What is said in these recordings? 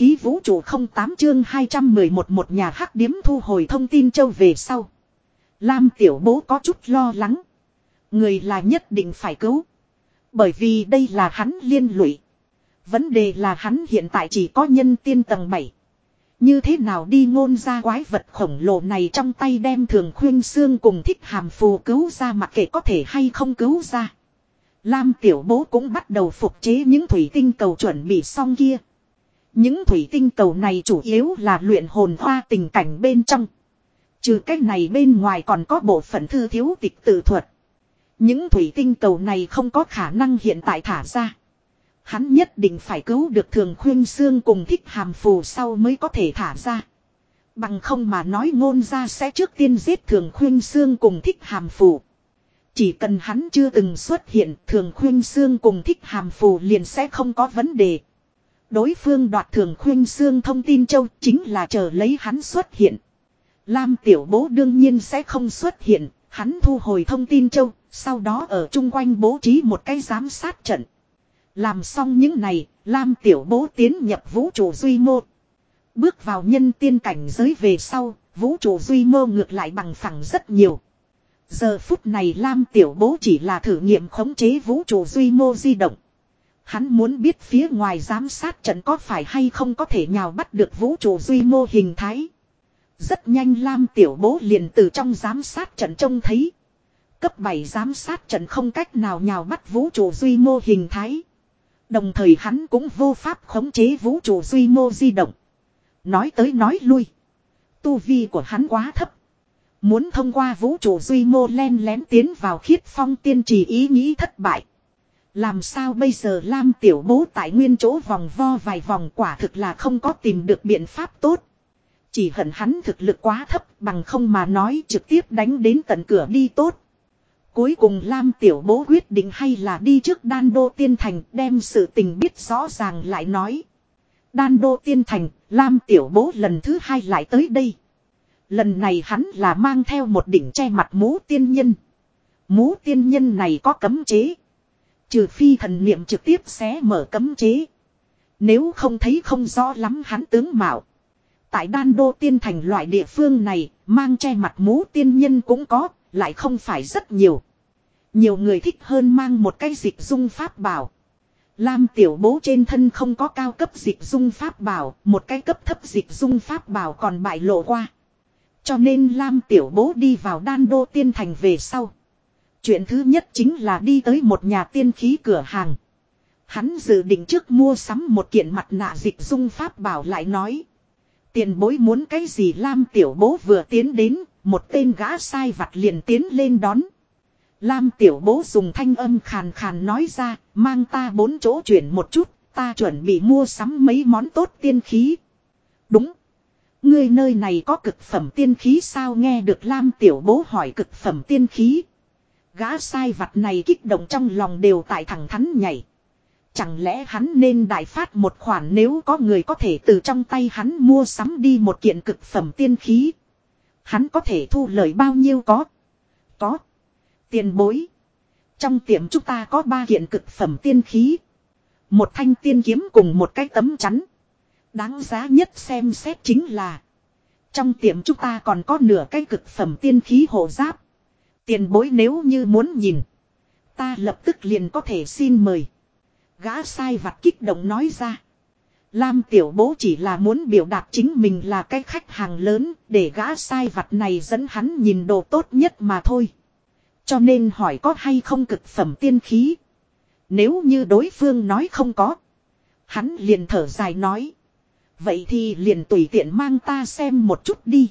khí vũ trụ không tám chương 211 một nhà hắc điếm thu hồi thông tin châu về sau. Lam tiểu bố có chút lo lắng. Người là nhất định phải cứu. Bởi vì đây là hắn liên lụy. Vấn đề là hắn hiện tại chỉ có nhân tiên tầng 7. Như thế nào đi ngôn ra quái vật khổng lồ này trong tay đem thường khuyên xương cùng thích hàm phù cứu ra mặc kệ có thể hay không cứu ra. Lam tiểu bố cũng bắt đầu phục chế những thủy tinh cầu chuẩn bị xong kia. Những thủy tinh cầu này chủ yếu là luyện hồn hoa tình cảnh bên trong. Trừ cách này bên ngoài còn có bộ phận thư thiếu tịch tự thuật. Những thủy tinh cầu này không có khả năng hiện tại thả ra. Hắn nhất định phải cứu được thường khuyên xương cùng thích hàm phù sau mới có thể thả ra. Bằng không mà nói ngôn ra sẽ trước tiên giết thường khuyên xương cùng thích hàm phù. Chỉ cần hắn chưa từng xuất hiện, thường khuyên xương cùng thích hàm phù liền sẽ không có vấn đề. Đối phương đoạt thường khuyên xương thông tin châu chính là chờ lấy hắn xuất hiện. Lam tiểu bố đương nhiên sẽ không xuất hiện, hắn thu hồi thông tin châu, sau đó ở chung quanh bố trí một cái giám sát trận. Làm xong những này, Lam tiểu bố tiến nhập vũ trụ duy mô. Bước vào nhân tiên cảnh giới về sau, vũ trụ duy mô ngược lại bằng phẳng rất nhiều. Giờ phút này Lam tiểu bố chỉ là thử nghiệm khống chế vũ trụ duy mô di động. Hắn muốn biết phía ngoài giám sát trận có phải hay không có thể nhào bắt được vũ trụ duy mô hình thái. Rất nhanh Lam tiểu bố liền từ trong giám sát trận trông thấy. Cấp 7 giám sát trận không cách nào nhào bắt vũ trụ duy mô hình thái. Đồng thời hắn cũng vô pháp khống chế vũ trụ duy mô di động. Nói tới nói lui. Tu vi của hắn quá thấp. Muốn thông qua vũ trụ duy mô len lén tiến vào khiết phong tiên trì ý nghĩ thất bại. Làm sao bây giờ Lam tiểu bố tại nguyên chỗ vòng vo vài vòng quả thực là không có tìm được biện pháp tốt. Chỉ hận hắn thực lực quá thấp bằng không mà nói trực tiếp đánh đến tận cửa đi tốt. Cuối cùng Lam Tiểu Bố quyết định hay là đi trước Đan Đô Tiên Thành đem sự tình biết rõ ràng lại nói. Đan Đô Tiên Thành, Lam Tiểu Bố lần thứ hai lại tới đây. Lần này hắn là mang theo một đỉnh che mặt mũ tiên nhân. Mũ tiên nhân này có cấm chế. Trừ phi thần niệm trực tiếp xé mở cấm chế. Nếu không thấy không rõ lắm hắn tướng mạo. Tại đan đô tiên thành loại địa phương này, mang che mặt mũ tiên nhân cũng có, lại không phải rất nhiều. Nhiều người thích hơn mang một cái dịch dung pháp bảo. Lam tiểu bố trên thân không có cao cấp dịch dung pháp bảo, một cái cấp thấp dịch dung pháp bảo còn bại lộ qua. Cho nên Lam tiểu bố đi vào đan đô tiên thành về sau. Chuyện thứ nhất chính là đi tới một nhà tiên khí cửa hàng. Hắn dự định trước mua sắm một kiện mặt nạ dịch dung pháp bảo lại nói. Tiền bối muốn cái gì Lam tiểu bố vừa tiến đến, một tên gã sai vặt liền tiến lên đón. Lam tiểu bố dùng thanh âm khàn khàn nói ra, mang ta bốn chỗ chuyển một chút, ta chuẩn bị mua sắm mấy món tốt tiên khí. Đúng. Ngươi nơi này có cực phẩm tiên khí sao nghe được Lam tiểu bố hỏi cực phẩm tiên khí. Gã sai vặt này kích động trong lòng đều tại thẳng thắn nhảy. Chẳng lẽ hắn nên đại phát một khoản nếu có người có thể từ trong tay hắn mua sắm đi một kiện cực phẩm tiên khí. Hắn có thể thu lời bao nhiêu có. Có. Tiền bối. Trong tiệm chúng ta có ba kiện cực phẩm tiên khí. Một thanh tiên kiếm cùng một cái tấm chắn. Đáng giá nhất xem xét chính là. Trong tiệm chúng ta còn có nửa cái cực phẩm tiên khí hộ giáp. Tiền bối nếu như muốn nhìn. Ta lập tức liền có thể xin mời. Gã sai vặt kích động nói ra. Lam tiểu bố chỉ là muốn biểu đạt chính mình là cái khách hàng lớn để gã sai vặt này dẫn hắn nhìn đồ tốt nhất mà thôi. Cho nên hỏi có hay không cực phẩm tiên khí. Nếu như đối phương nói không có. Hắn liền thở dài nói. Vậy thì liền tùy tiện mang ta xem một chút đi.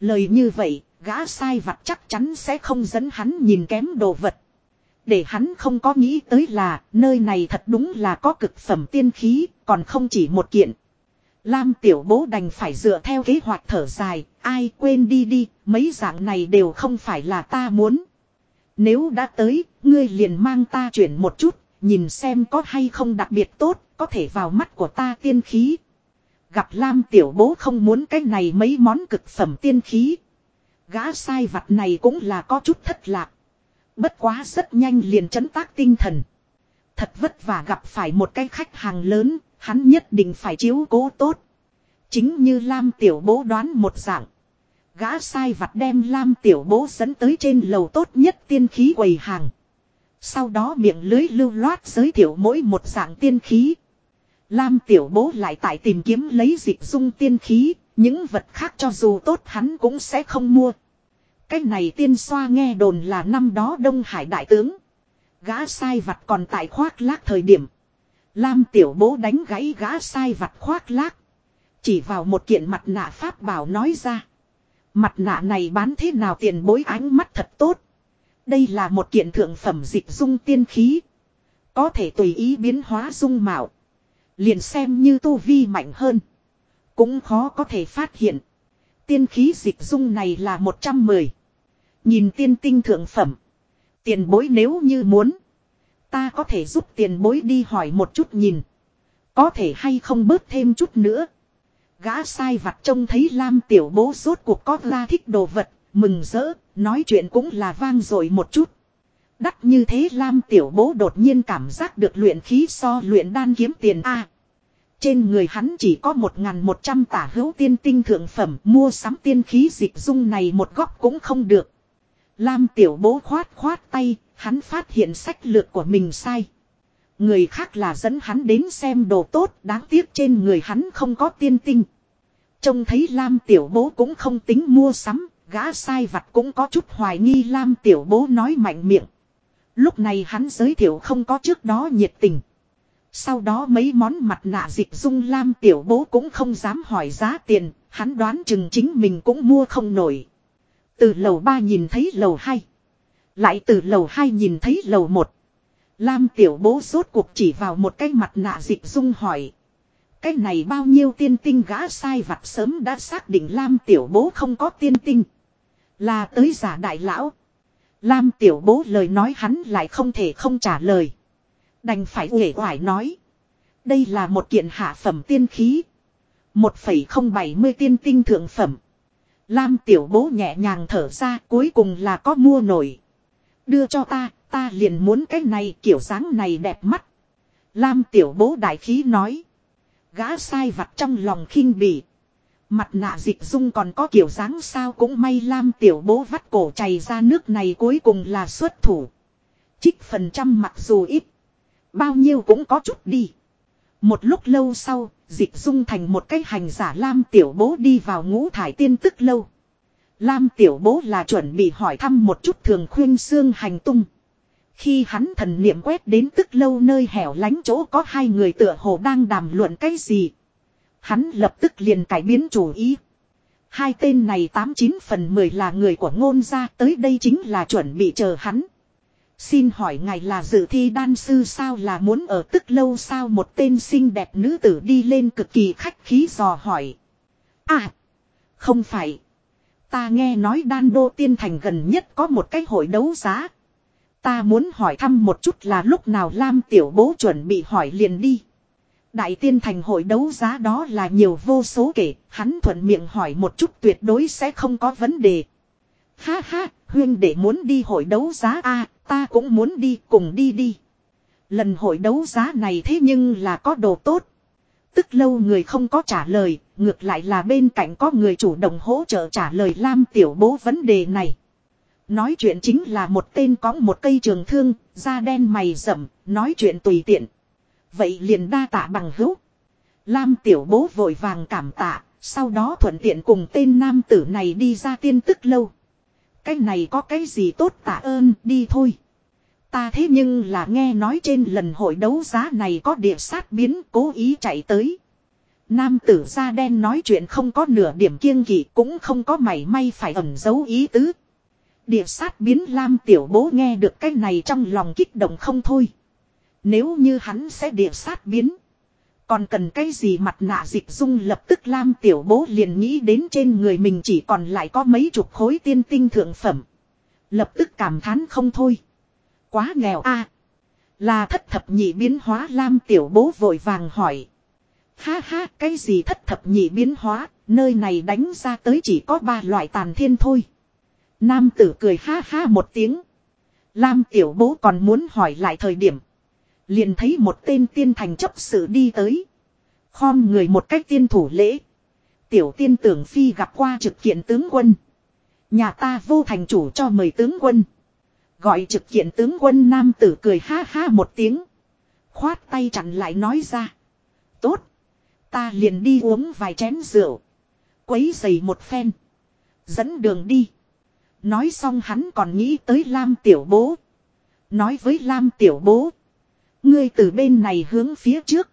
Lời như vậy, gã sai vặt chắc chắn sẽ không dẫn hắn nhìn kém đồ vật. Để hắn không có nghĩ tới là nơi này thật đúng là có cực phẩm tiên khí, còn không chỉ một kiện. Lam tiểu bố đành phải dựa theo kế hoạch thở dài, ai quên đi đi, mấy dạng này đều không phải là ta muốn. Nếu đã tới, ngươi liền mang ta chuyển một chút, nhìn xem có hay không đặc biệt tốt, có thể vào mắt của ta tiên khí. Gặp Lam tiểu bố không muốn cái này mấy món cực phẩm tiên khí. Gã sai vặt này cũng là có chút thất lạc. Bất quá rất nhanh liền chấn tác tinh thần. Thật vất vả gặp phải một cái khách hàng lớn, Hắn nhất định phải chiếu cố tốt. Chính như Lam tiểu bố đoán một dạng. Gã sai vặt đem Lam tiểu bố dẫn tới trên lầu tốt nhất tiên khí quầy hàng. Sau đó miệng lưới lưu loát giới thiệu mỗi một dạng tiên khí. Lam tiểu bố lại tại tìm kiếm lấy dịch dung tiên khí, những vật khác cho dù tốt hắn cũng sẽ không mua. Cái này tiên xoa nghe đồn là năm đó Đông Hải đại tướng. Gã sai vặt còn tại khoác lác thời điểm. Lam tiểu bố đánh gãy gã sai vặt khoác lác. Chỉ vào một kiện mặt nạ pháp bảo nói ra. Mặt nạ này bán thế nào tiền bối ánh mắt thật tốt. Đây là một kiện thượng phẩm dịch dung tiên khí. Có thể tùy ý biến hóa dung mạo. Liền xem như tu vi mạnh hơn. Cũng khó có thể phát hiện. Tiên khí dịch dung này là 110. Nhìn tiên tinh thượng phẩm. Tiền bối nếu như muốn. Ta có thể giúp tiền bối đi hỏi một chút nhìn. Có thể hay không bớt thêm chút nữa. Gã sai vặt trông thấy Lam tiểu bố rốt cuộc có ra thích đồ vật. Mừng rỡ. Nói chuyện cũng là vang rồi một chút. Đắt như thế Lam tiểu bố đột nhiên cảm giác được luyện khí so luyện đan kiếm tiền A trên người hắn chỉ có một một trăm tả hữu tiên tinh thượng phẩm mua sắm tiên khí dịch dung này một góc cũng không được. Lam tiểu bố khoát khoát tay, hắn phát hiện sách lược của mình sai. Người khác là dẫn hắn đến xem đồ tốt, đáng tiếc trên người hắn không có tiên tinh. Trông thấy Lam tiểu bố cũng không tính mua sắm, gã sai vặt cũng có chút hoài nghi Lam tiểu bố nói mạnh miệng. Lúc này hắn giới thiệu không có trước đó nhiệt tình. Sau đó mấy món mặt nạ dịch dung Lam tiểu bố cũng không dám hỏi giá tiền, hắn đoán chừng chính mình cũng mua không nổi. Từ lầu 3 nhìn thấy lầu 2. Lại từ lầu 2 nhìn thấy lầu 1. Lam tiểu bố rốt cuộc chỉ vào một cái mặt nạ dịch dung hỏi. Cái này bao nhiêu tiên tinh gã sai vặt sớm đã xác định Lam tiểu bố không có tiên tinh. Là tới giả đại lão. Lam tiểu bố lời nói hắn lại không thể không trả lời. Đành phải uể oải nói. Đây là một kiện hạ phẩm tiên khí. 1,070 tiên tinh thượng phẩm. Lam tiểu bố nhẹ nhàng thở ra cuối cùng là có mua nổi. Đưa cho ta, ta liền muốn cái này kiểu dáng này đẹp mắt. Lam tiểu bố đại khí nói. Gã sai vặt trong lòng khinh bỉ. Mặt nạ dịch dung còn có kiểu dáng sao cũng may Lam tiểu bố vắt cổ chảy ra nước này cuối cùng là xuất thủ. Trích phần trăm mặc dù ít. Bao nhiêu cũng có chút đi. Một lúc lâu sau, dịch dung thành một cái hành giả Lam tiểu bố đi vào ngũ thải tiên tức lâu. Lam tiểu bố là chuẩn bị hỏi thăm một chút thường khuyên xương hành tung. Khi hắn thần niệm quét đến tức lâu nơi hẻo lánh chỗ có hai người tựa hồ đang đàm luận cái gì. Hắn lập tức liền cải biến chủ ý. Hai tên này tám chín phần mười là người của ngôn gia tới đây chính là chuẩn bị chờ hắn. Xin hỏi ngài là dự thi đan sư sao là muốn ở tức lâu sao một tên xinh đẹp nữ tử đi lên cực kỳ khách khí dò hỏi. À, không phải. Ta nghe nói đan đô tiên thành gần nhất có một cái hội đấu giá. Ta muốn hỏi thăm một chút là lúc nào Lam tiểu bố chuẩn bị hỏi liền đi. Đại tiên thành hội đấu giá đó là nhiều vô số kể, hắn thuận miệng hỏi một chút tuyệt đối sẽ không có vấn đề. Ha ha, huyên để muốn đi hội đấu giá a ta cũng muốn đi cùng đi đi. Lần hội đấu giá này thế nhưng là có đồ tốt. Tức lâu người không có trả lời, ngược lại là bên cạnh có người chủ động hỗ trợ trả lời Lam tiểu bố vấn đề này. Nói chuyện chính là một tên có một cây trường thương, da đen mày rậm, nói chuyện tùy tiện. Vậy liền đa tạ bằng hữu. Lam tiểu bố vội vàng cảm tạ, sau đó thuận tiện cùng tên nam tử này đi ra tiên tức lâu. Cái này có cái gì tốt tạ ơn, đi thôi. Ta thế nhưng là nghe nói trên lần hội đấu giá này có địa sát biến cố ý chạy tới. Nam tử da đen nói chuyện không có nửa điểm kiêng kỵ cũng không có mảy may phải ẩn giấu ý tứ. Địa sát biến Lam tiểu bố nghe được cái này trong lòng kích động không thôi. Nếu như hắn sẽ địa sát biến. Còn cần cái gì mặt nạ dịch dung lập tức Lam tiểu bố liền nghĩ đến trên người mình chỉ còn lại có mấy chục khối tiên tinh thượng phẩm. Lập tức cảm thán không thôi. Quá nghèo a Là thất thập nhị biến hóa Lam tiểu bố vội vàng hỏi. Ha ha cái gì thất thập nhị biến hóa, nơi này đánh ra tới chỉ có ba loại tàn thiên thôi. Nam tử cười ha ha một tiếng. Lam tiểu bố còn muốn hỏi lại thời điểm. Liền thấy một tên tiên thành chấp sự đi tới. Khom người một cách tiên thủ lễ. Tiểu tiên tưởng phi gặp qua trực kiện tướng quân. Nhà ta vô thành chủ cho mời tướng quân. Gọi trực kiện tướng quân nam tử cười ha ha một tiếng. Khoát tay chặn lại nói ra. Tốt. Ta liền đi uống vài chén rượu. Quấy giày một phen. Dẫn đường đi. Nói xong hắn còn nghĩ tới Lam tiểu bố. Nói với Lam tiểu bố. Ngươi từ bên này hướng phía trước.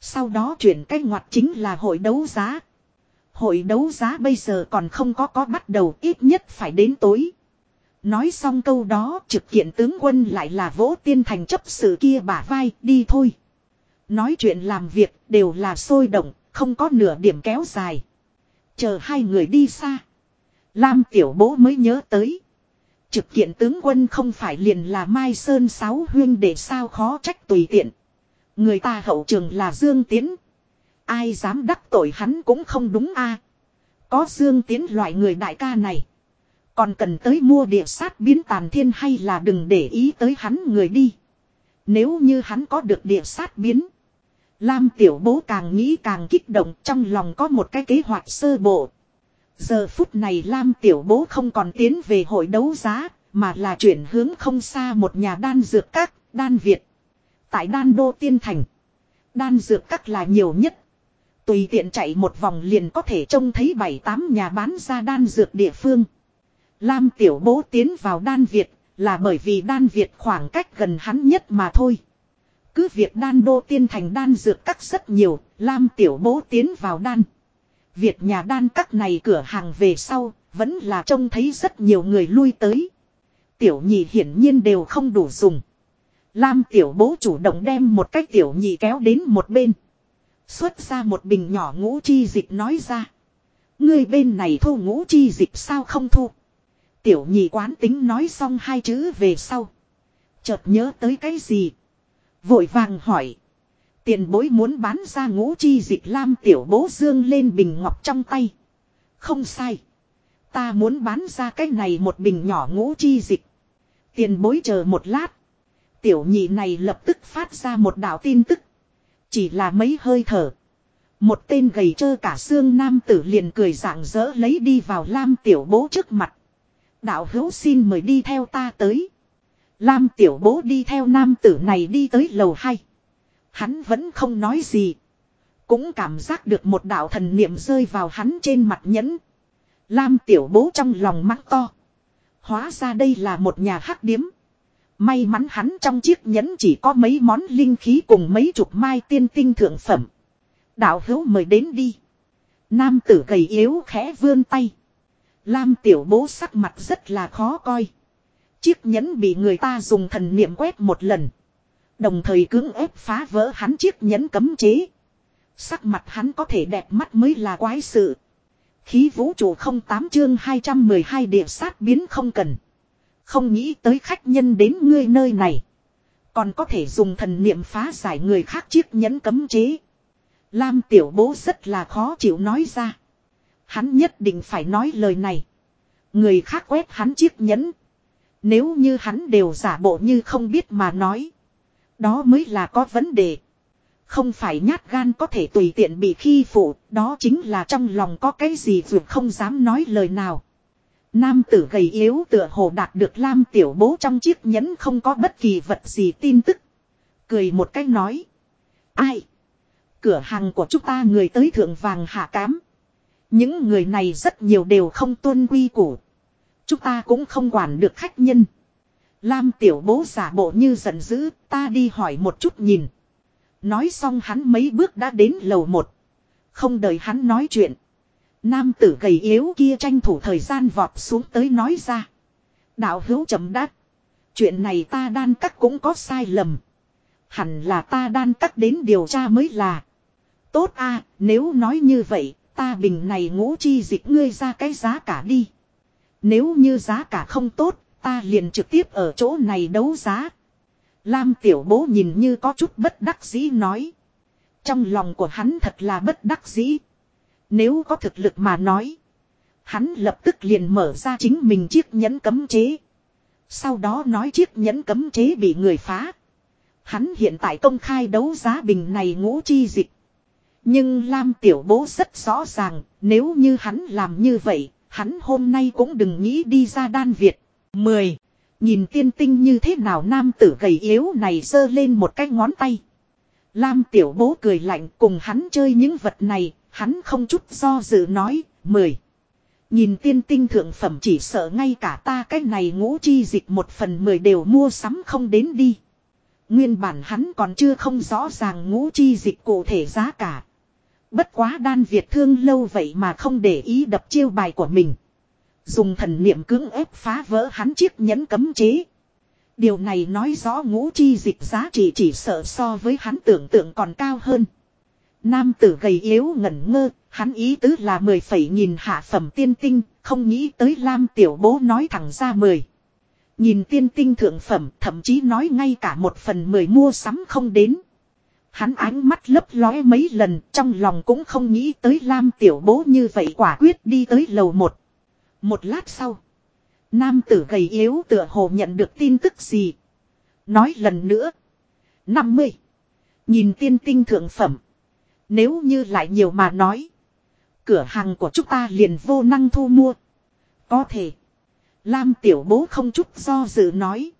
Sau đó chuyển cách ngoặt chính là hội đấu giá. Hội đấu giá bây giờ còn không có có bắt đầu ít nhất phải đến tối. Nói xong câu đó trực kiện tướng quân lại là vỗ tiên thành chấp sự kia bả vai đi thôi. Nói chuyện làm việc đều là sôi động, không có nửa điểm kéo dài. Chờ hai người đi xa. Lam tiểu bố mới nhớ tới. Trực kiện tướng quân không phải liền là Mai Sơn sáu huyên để sao khó trách tùy tiện. Người ta hậu trường là Dương Tiến. Ai dám đắc tội hắn cũng không đúng a. Có Dương Tiến loại người đại ca này. Còn cần tới mua địa sát biến tàn thiên hay là đừng để ý tới hắn người đi. Nếu như hắn có được địa sát biến. Lam tiểu bố càng nghĩ càng kích động, trong lòng có một cái kế hoạch sơ bộ. Giờ phút này Lam tiểu bố không còn tiến về hội đấu giá, mà là chuyển hướng không xa một nhà đan dược các, đan Việt. Tại đan đô tiên thành, đan dược các là nhiều nhất. Tùy tiện chạy một vòng liền có thể trông thấy bảy tám nhà bán ra đan dược địa phương. Lam tiểu bố tiến vào đan Việt là bởi vì đan Việt khoảng cách gần hắn nhất mà thôi. Cứ việc đan đô tiên thành đan dược các rất nhiều, Lam tiểu bố tiến vào đan. Việt nhà đan các này cửa hàng về sau, vẫn là trông thấy rất nhiều người lui tới. Tiểu nhị hiển nhiên đều không đủ dùng. Lam tiểu bố chủ động đem một cái tiểu nhị kéo đến một bên. Xuất ra một bình nhỏ ngũ chi dịch nói ra. Người bên này thu ngũ chi dịch sao không thu. Tiểu nhị quán tính nói xong hai chữ về sau. Chợt nhớ tới cái gì. Vội vàng hỏi. Tiền bối muốn bán ra ngũ chi dịch lam tiểu bố dương lên bình ngọc trong tay. Không sai. Ta muốn bán ra cái này một bình nhỏ ngũ chi dịch. Tiền bối chờ một lát. Tiểu nhị này lập tức phát ra một đạo tin tức. Chỉ là mấy hơi thở. Một tên gầy trơ cả xương nam tử liền cười rạng rỡ lấy đi vào lam tiểu bố trước mặt. Đạo hữu xin mời đi theo ta tới. Lam tiểu bố đi theo nam tử này đi tới lầu hai. Hắn vẫn không nói gì. Cũng cảm giác được một đạo thần niệm rơi vào hắn trên mặt nhẫn. Lam tiểu bố trong lòng mắng to. Hóa ra đây là một nhà hắc điếm. May mắn hắn trong chiếc nhẫn chỉ có mấy món linh khí cùng mấy chục mai tiên tinh thượng phẩm. Đạo hữu mời đến đi. Nam tử gầy yếu khẽ vươn tay. Lam tiểu bố sắc mặt rất là khó coi. Chiếc nhẫn bị người ta dùng thần niệm quét một lần. Đồng thời cưỡng ép phá vỡ hắn chiếc nhẫn cấm chế. Sắc mặt hắn có thể đẹp mắt mới là quái sự. Khí vũ trụ không tám chương 212 địa sát biến không cần. Không nghĩ tới khách nhân đến ngươi nơi này. Còn có thể dùng thần niệm phá giải người khác chiếc nhẫn cấm chế. Lam tiểu bố rất là khó chịu nói ra. Hắn nhất định phải nói lời này. Người khác quét hắn chiếc nhẫn. Nếu như hắn đều giả bộ như không biết mà nói. Đó mới là có vấn đề. Không phải nhát gan có thể tùy tiện bị khi phụ, đó chính là trong lòng có cái gì vượt không dám nói lời nào. Nam tử gầy yếu tựa hồ đạt được Lam tiểu bố trong chiếc nhẫn không có bất kỳ vật gì tin tức. Cười một cách nói. Ai? Cửa hàng của chúng ta người tới thượng vàng hạ cám. Những người này rất nhiều đều không tuân quy củ. Chúng ta cũng không quản được khách nhân. Lam tiểu bố giả bộ như giận dữ, ta đi hỏi một chút nhìn. Nói xong hắn mấy bước đã đến lầu một. Không đợi hắn nói chuyện. Nam tử gầy yếu kia tranh thủ thời gian vọt xuống tới nói ra. Đạo hữu chấm đắt. Chuyện này ta đan cắt cũng có sai lầm. Hẳn là ta đan cắt đến điều tra mới là. Tốt a nếu nói như vậy, ta bình này ngũ chi dịch ngươi ra cái giá cả đi. Nếu như giá cả không tốt, ta liền trực tiếp ở chỗ này đấu giá. Lam tiểu bố nhìn như có chút bất đắc dĩ nói. Trong lòng của hắn thật là bất đắc dĩ. Nếu có thực lực mà nói. Hắn lập tức liền mở ra chính mình chiếc nhẫn cấm chế. Sau đó nói chiếc nhẫn cấm chế bị người phá. Hắn hiện tại công khai đấu giá bình này ngũ chi dịch. Nhưng Lam tiểu bố rất rõ ràng, nếu như hắn làm như vậy, hắn hôm nay cũng đừng nghĩ đi ra đan Việt. 10. Nhìn tiên tinh như thế nào nam tử gầy yếu này giơ lên một cái ngón tay. Lam tiểu bố cười lạnh cùng hắn chơi những vật này, hắn không chút do dự nói, mười. Nhìn tiên tinh thượng phẩm chỉ sợ ngay cả ta cái này ngũ chi dịch một phần mười đều mua sắm không đến đi. Nguyên bản hắn còn chưa không rõ ràng ngũ chi dịch cụ thể giá cả. Bất quá đan Việt thương lâu vậy mà không để ý đập chiêu bài của mình. Dùng thần niệm cưỡng ép phá vỡ hắn chiếc nhẫn cấm chế. Điều này nói rõ ngũ chi dịch giá trị chỉ sợ so với hắn tưởng tượng còn cao hơn. Nam tử gầy yếu ngẩn ngơ, hắn ý tứ là mười phẩy nhìn hạ phẩm tiên tinh, không nghĩ tới Lam tiểu bố nói thẳng ra mười. Nhìn tiên tinh thượng phẩm, thậm chí nói ngay cả một phần mười mua sắm không đến. Hắn ánh mắt lấp lóe mấy lần, trong lòng cũng không nghĩ tới Lam tiểu bố như vậy quả quyết đi tới lầu một. Một lát sau, nam tử gầy yếu tựa hồ nhận được tin tức gì. Nói lần nữa. 50. Nhìn tiên tinh thượng phẩm. Nếu như lại nhiều mà nói. Cửa hàng của chúng ta liền vô năng thu mua. Có thể. Lam tiểu bố không chút do dự nói.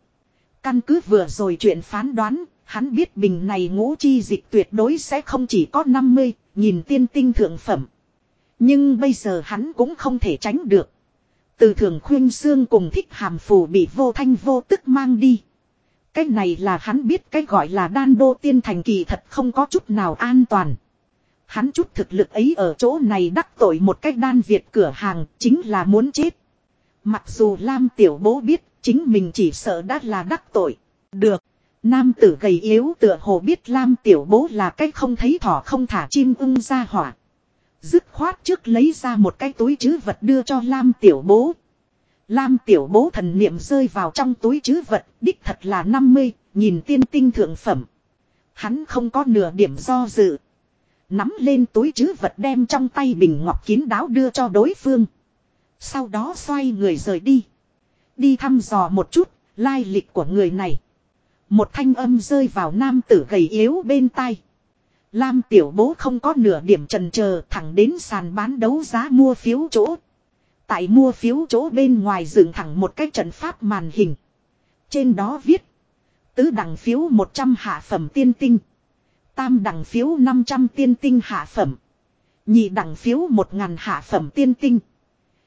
Căn cứ vừa rồi chuyện phán đoán. Hắn biết bình này ngũ chi dịch tuyệt đối sẽ không chỉ có 50. Nhìn tiên tinh thượng phẩm. Nhưng bây giờ hắn cũng không thể tránh được. Từ thường khuyên xương cùng thích hàm phù bị vô thanh vô tức mang đi. Cái này là hắn biết cái gọi là đan đô tiên thành kỳ thật không có chút nào an toàn. Hắn chút thực lực ấy ở chỗ này đắc tội một cách đan Việt cửa hàng chính là muốn chết. Mặc dù Lam Tiểu Bố biết chính mình chỉ sợ đã là đắc tội. Được. Nam tử gầy yếu tựa hồ biết Lam Tiểu Bố là cách không thấy thỏ không thả chim ưng ra hỏa. Dứt khoát trước lấy ra một cái túi chứ vật đưa cho Lam Tiểu Bố. Lam Tiểu Bố thần niệm rơi vào trong túi chứ vật, đích thật là 50, nhìn tiên tinh thượng phẩm. Hắn không có nửa điểm do dự. Nắm lên túi chứ vật đem trong tay bình ngọc kín đáo đưa cho đối phương. Sau đó xoay người rời đi. Đi thăm dò một chút, lai lịch của người này. Một thanh âm rơi vào nam tử gầy yếu bên tai. Lam tiểu bố không có nửa điểm trần chờ thẳng đến sàn bán đấu giá mua phiếu chỗ. Tại mua phiếu chỗ bên ngoài dựng thẳng một cái trận pháp màn hình. Trên đó viết. Tứ đẳng phiếu 100 hạ phẩm tiên tinh. Tam đẳng phiếu 500 tiên tinh hạ phẩm. Nhị đẳng phiếu 1000 hạ phẩm tiên tinh.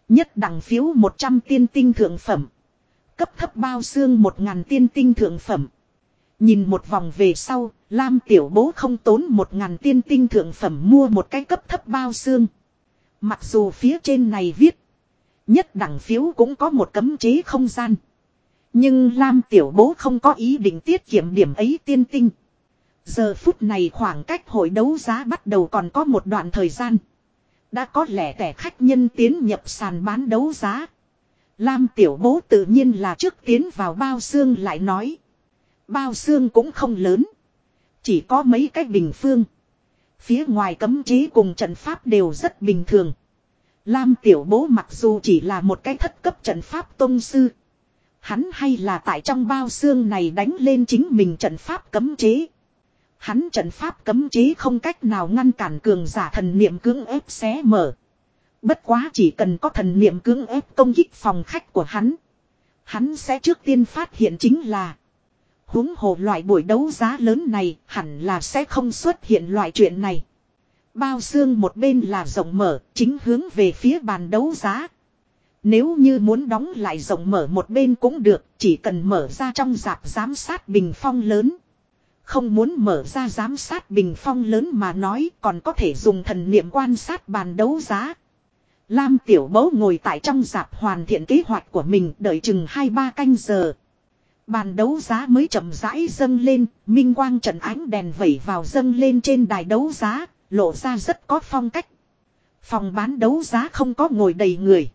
Nhất đẳng phiếu 100 tiên tinh thượng phẩm. Cấp thấp bao xương 1000 tiên tinh thượng phẩm. Nhìn một vòng về sau, Lam tiểu bố không tốn một ngàn tiên tinh thượng phẩm mua một cái cấp thấp bao xương. Mặc dù phía trên này viết. Nhất đẳng phiếu cũng có một cấm chế không gian. Nhưng Lam tiểu bố không có ý định tiết kiệm điểm ấy tiên tinh. Giờ phút này khoảng cách hội đấu giá bắt đầu còn có một đoạn thời gian. Đã có lẽ kẻ khách nhân tiến nhập sàn bán đấu giá. Lam tiểu bố tự nhiên là trước tiến vào bao xương lại nói. Bao xương cũng không lớn. Chỉ có mấy cái bình phương. Phía ngoài cấm chế cùng trận pháp đều rất bình thường. Lam tiểu bố mặc dù chỉ là một cái thất cấp trận pháp tôn sư. Hắn hay là tại trong bao xương này đánh lên chính mình trận pháp cấm chế. Hắn trận pháp cấm chế không cách nào ngăn cản cường giả thần niệm cưỡng ép xé mở. Bất quá chỉ cần có thần niệm cưỡng ép công kích phòng khách của hắn. Hắn sẽ trước tiên phát hiện chính là huống hồ loại buổi đấu giá lớn này hẳn là sẽ không xuất hiện loại chuyện này. Bao xương một bên là rộng mở, chính hướng về phía bàn đấu giá. Nếu như muốn đóng lại rộng mở một bên cũng được, chỉ cần mở ra trong dạp giám sát bình phong lớn. Không muốn mở ra giám sát bình phong lớn mà nói còn có thể dùng thần niệm quan sát bàn đấu giá. Lam tiểu Bố ngồi tại trong dạp hoàn thiện kế hoạch của mình đợi chừng 2-3 canh giờ. Bàn đấu giá mới chậm rãi dâng lên, minh quang trận ánh đèn vẩy vào dâng lên trên đài đấu giá, lộ ra rất có phong cách. Phòng bán đấu giá không có ngồi đầy người.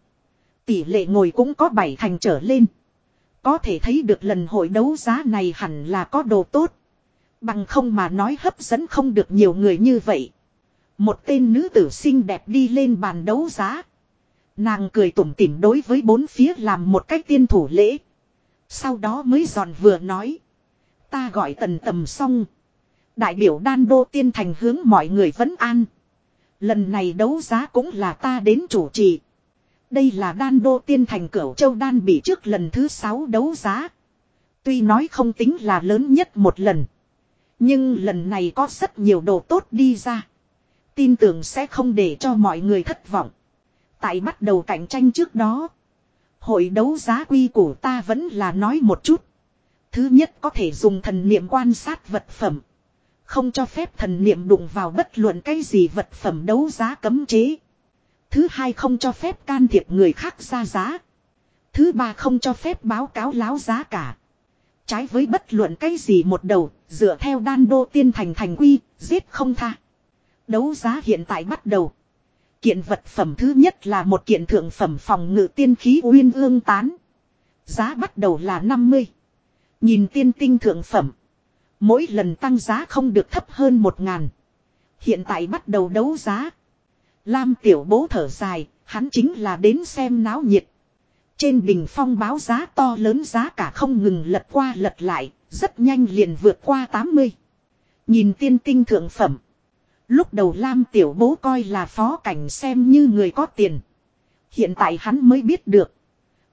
Tỷ lệ ngồi cũng có bảy thành trở lên. Có thể thấy được lần hội đấu giá này hẳn là có đồ tốt. Bằng không mà nói hấp dẫn không được nhiều người như vậy. Một tên nữ tử xinh đẹp đi lên bàn đấu giá. Nàng cười tủm tỉm đối với bốn phía làm một cách tiên thủ lễ. Sau đó mới giòn vừa nói. Ta gọi tần tầm xong. Đại biểu đan đô tiên thành hướng mọi người vẫn an. Lần này đấu giá cũng là ta đến chủ trì. Đây là đan đô tiên thành cửu châu đan bị trước lần thứ sáu đấu giá. Tuy nói không tính là lớn nhất một lần. Nhưng lần này có rất nhiều đồ tốt đi ra. Tin tưởng sẽ không để cho mọi người thất vọng. Tại bắt đầu cạnh tranh trước đó. Hội đấu giá quy của ta vẫn là nói một chút. Thứ nhất có thể dùng thần niệm quan sát vật phẩm. Không cho phép thần niệm đụng vào bất luận cái gì vật phẩm đấu giá cấm chế. Thứ hai không cho phép can thiệp người khác ra giá. Thứ ba không cho phép báo cáo láo giá cả. Trái với bất luận cái gì một đầu, dựa theo đan đô tiên thành thành quy, giết không tha. Đấu giá hiện tại bắt đầu. Kiện vật phẩm thứ nhất là một kiện thượng phẩm phòng ngự tiên khí uyên ương tán. Giá bắt đầu là 50. Nhìn tiên tinh thượng phẩm. Mỗi lần tăng giá không được thấp hơn một ngàn. Hiện tại bắt đầu đấu giá. Lam tiểu bố thở dài, hắn chính là đến xem náo nhiệt. Trên bình phong báo giá to lớn giá cả không ngừng lật qua lật lại, rất nhanh liền vượt qua 80. Nhìn tiên tinh thượng phẩm. Lúc đầu Lam tiểu bố coi là phó cảnh xem như người có tiền. Hiện tại hắn mới biết được.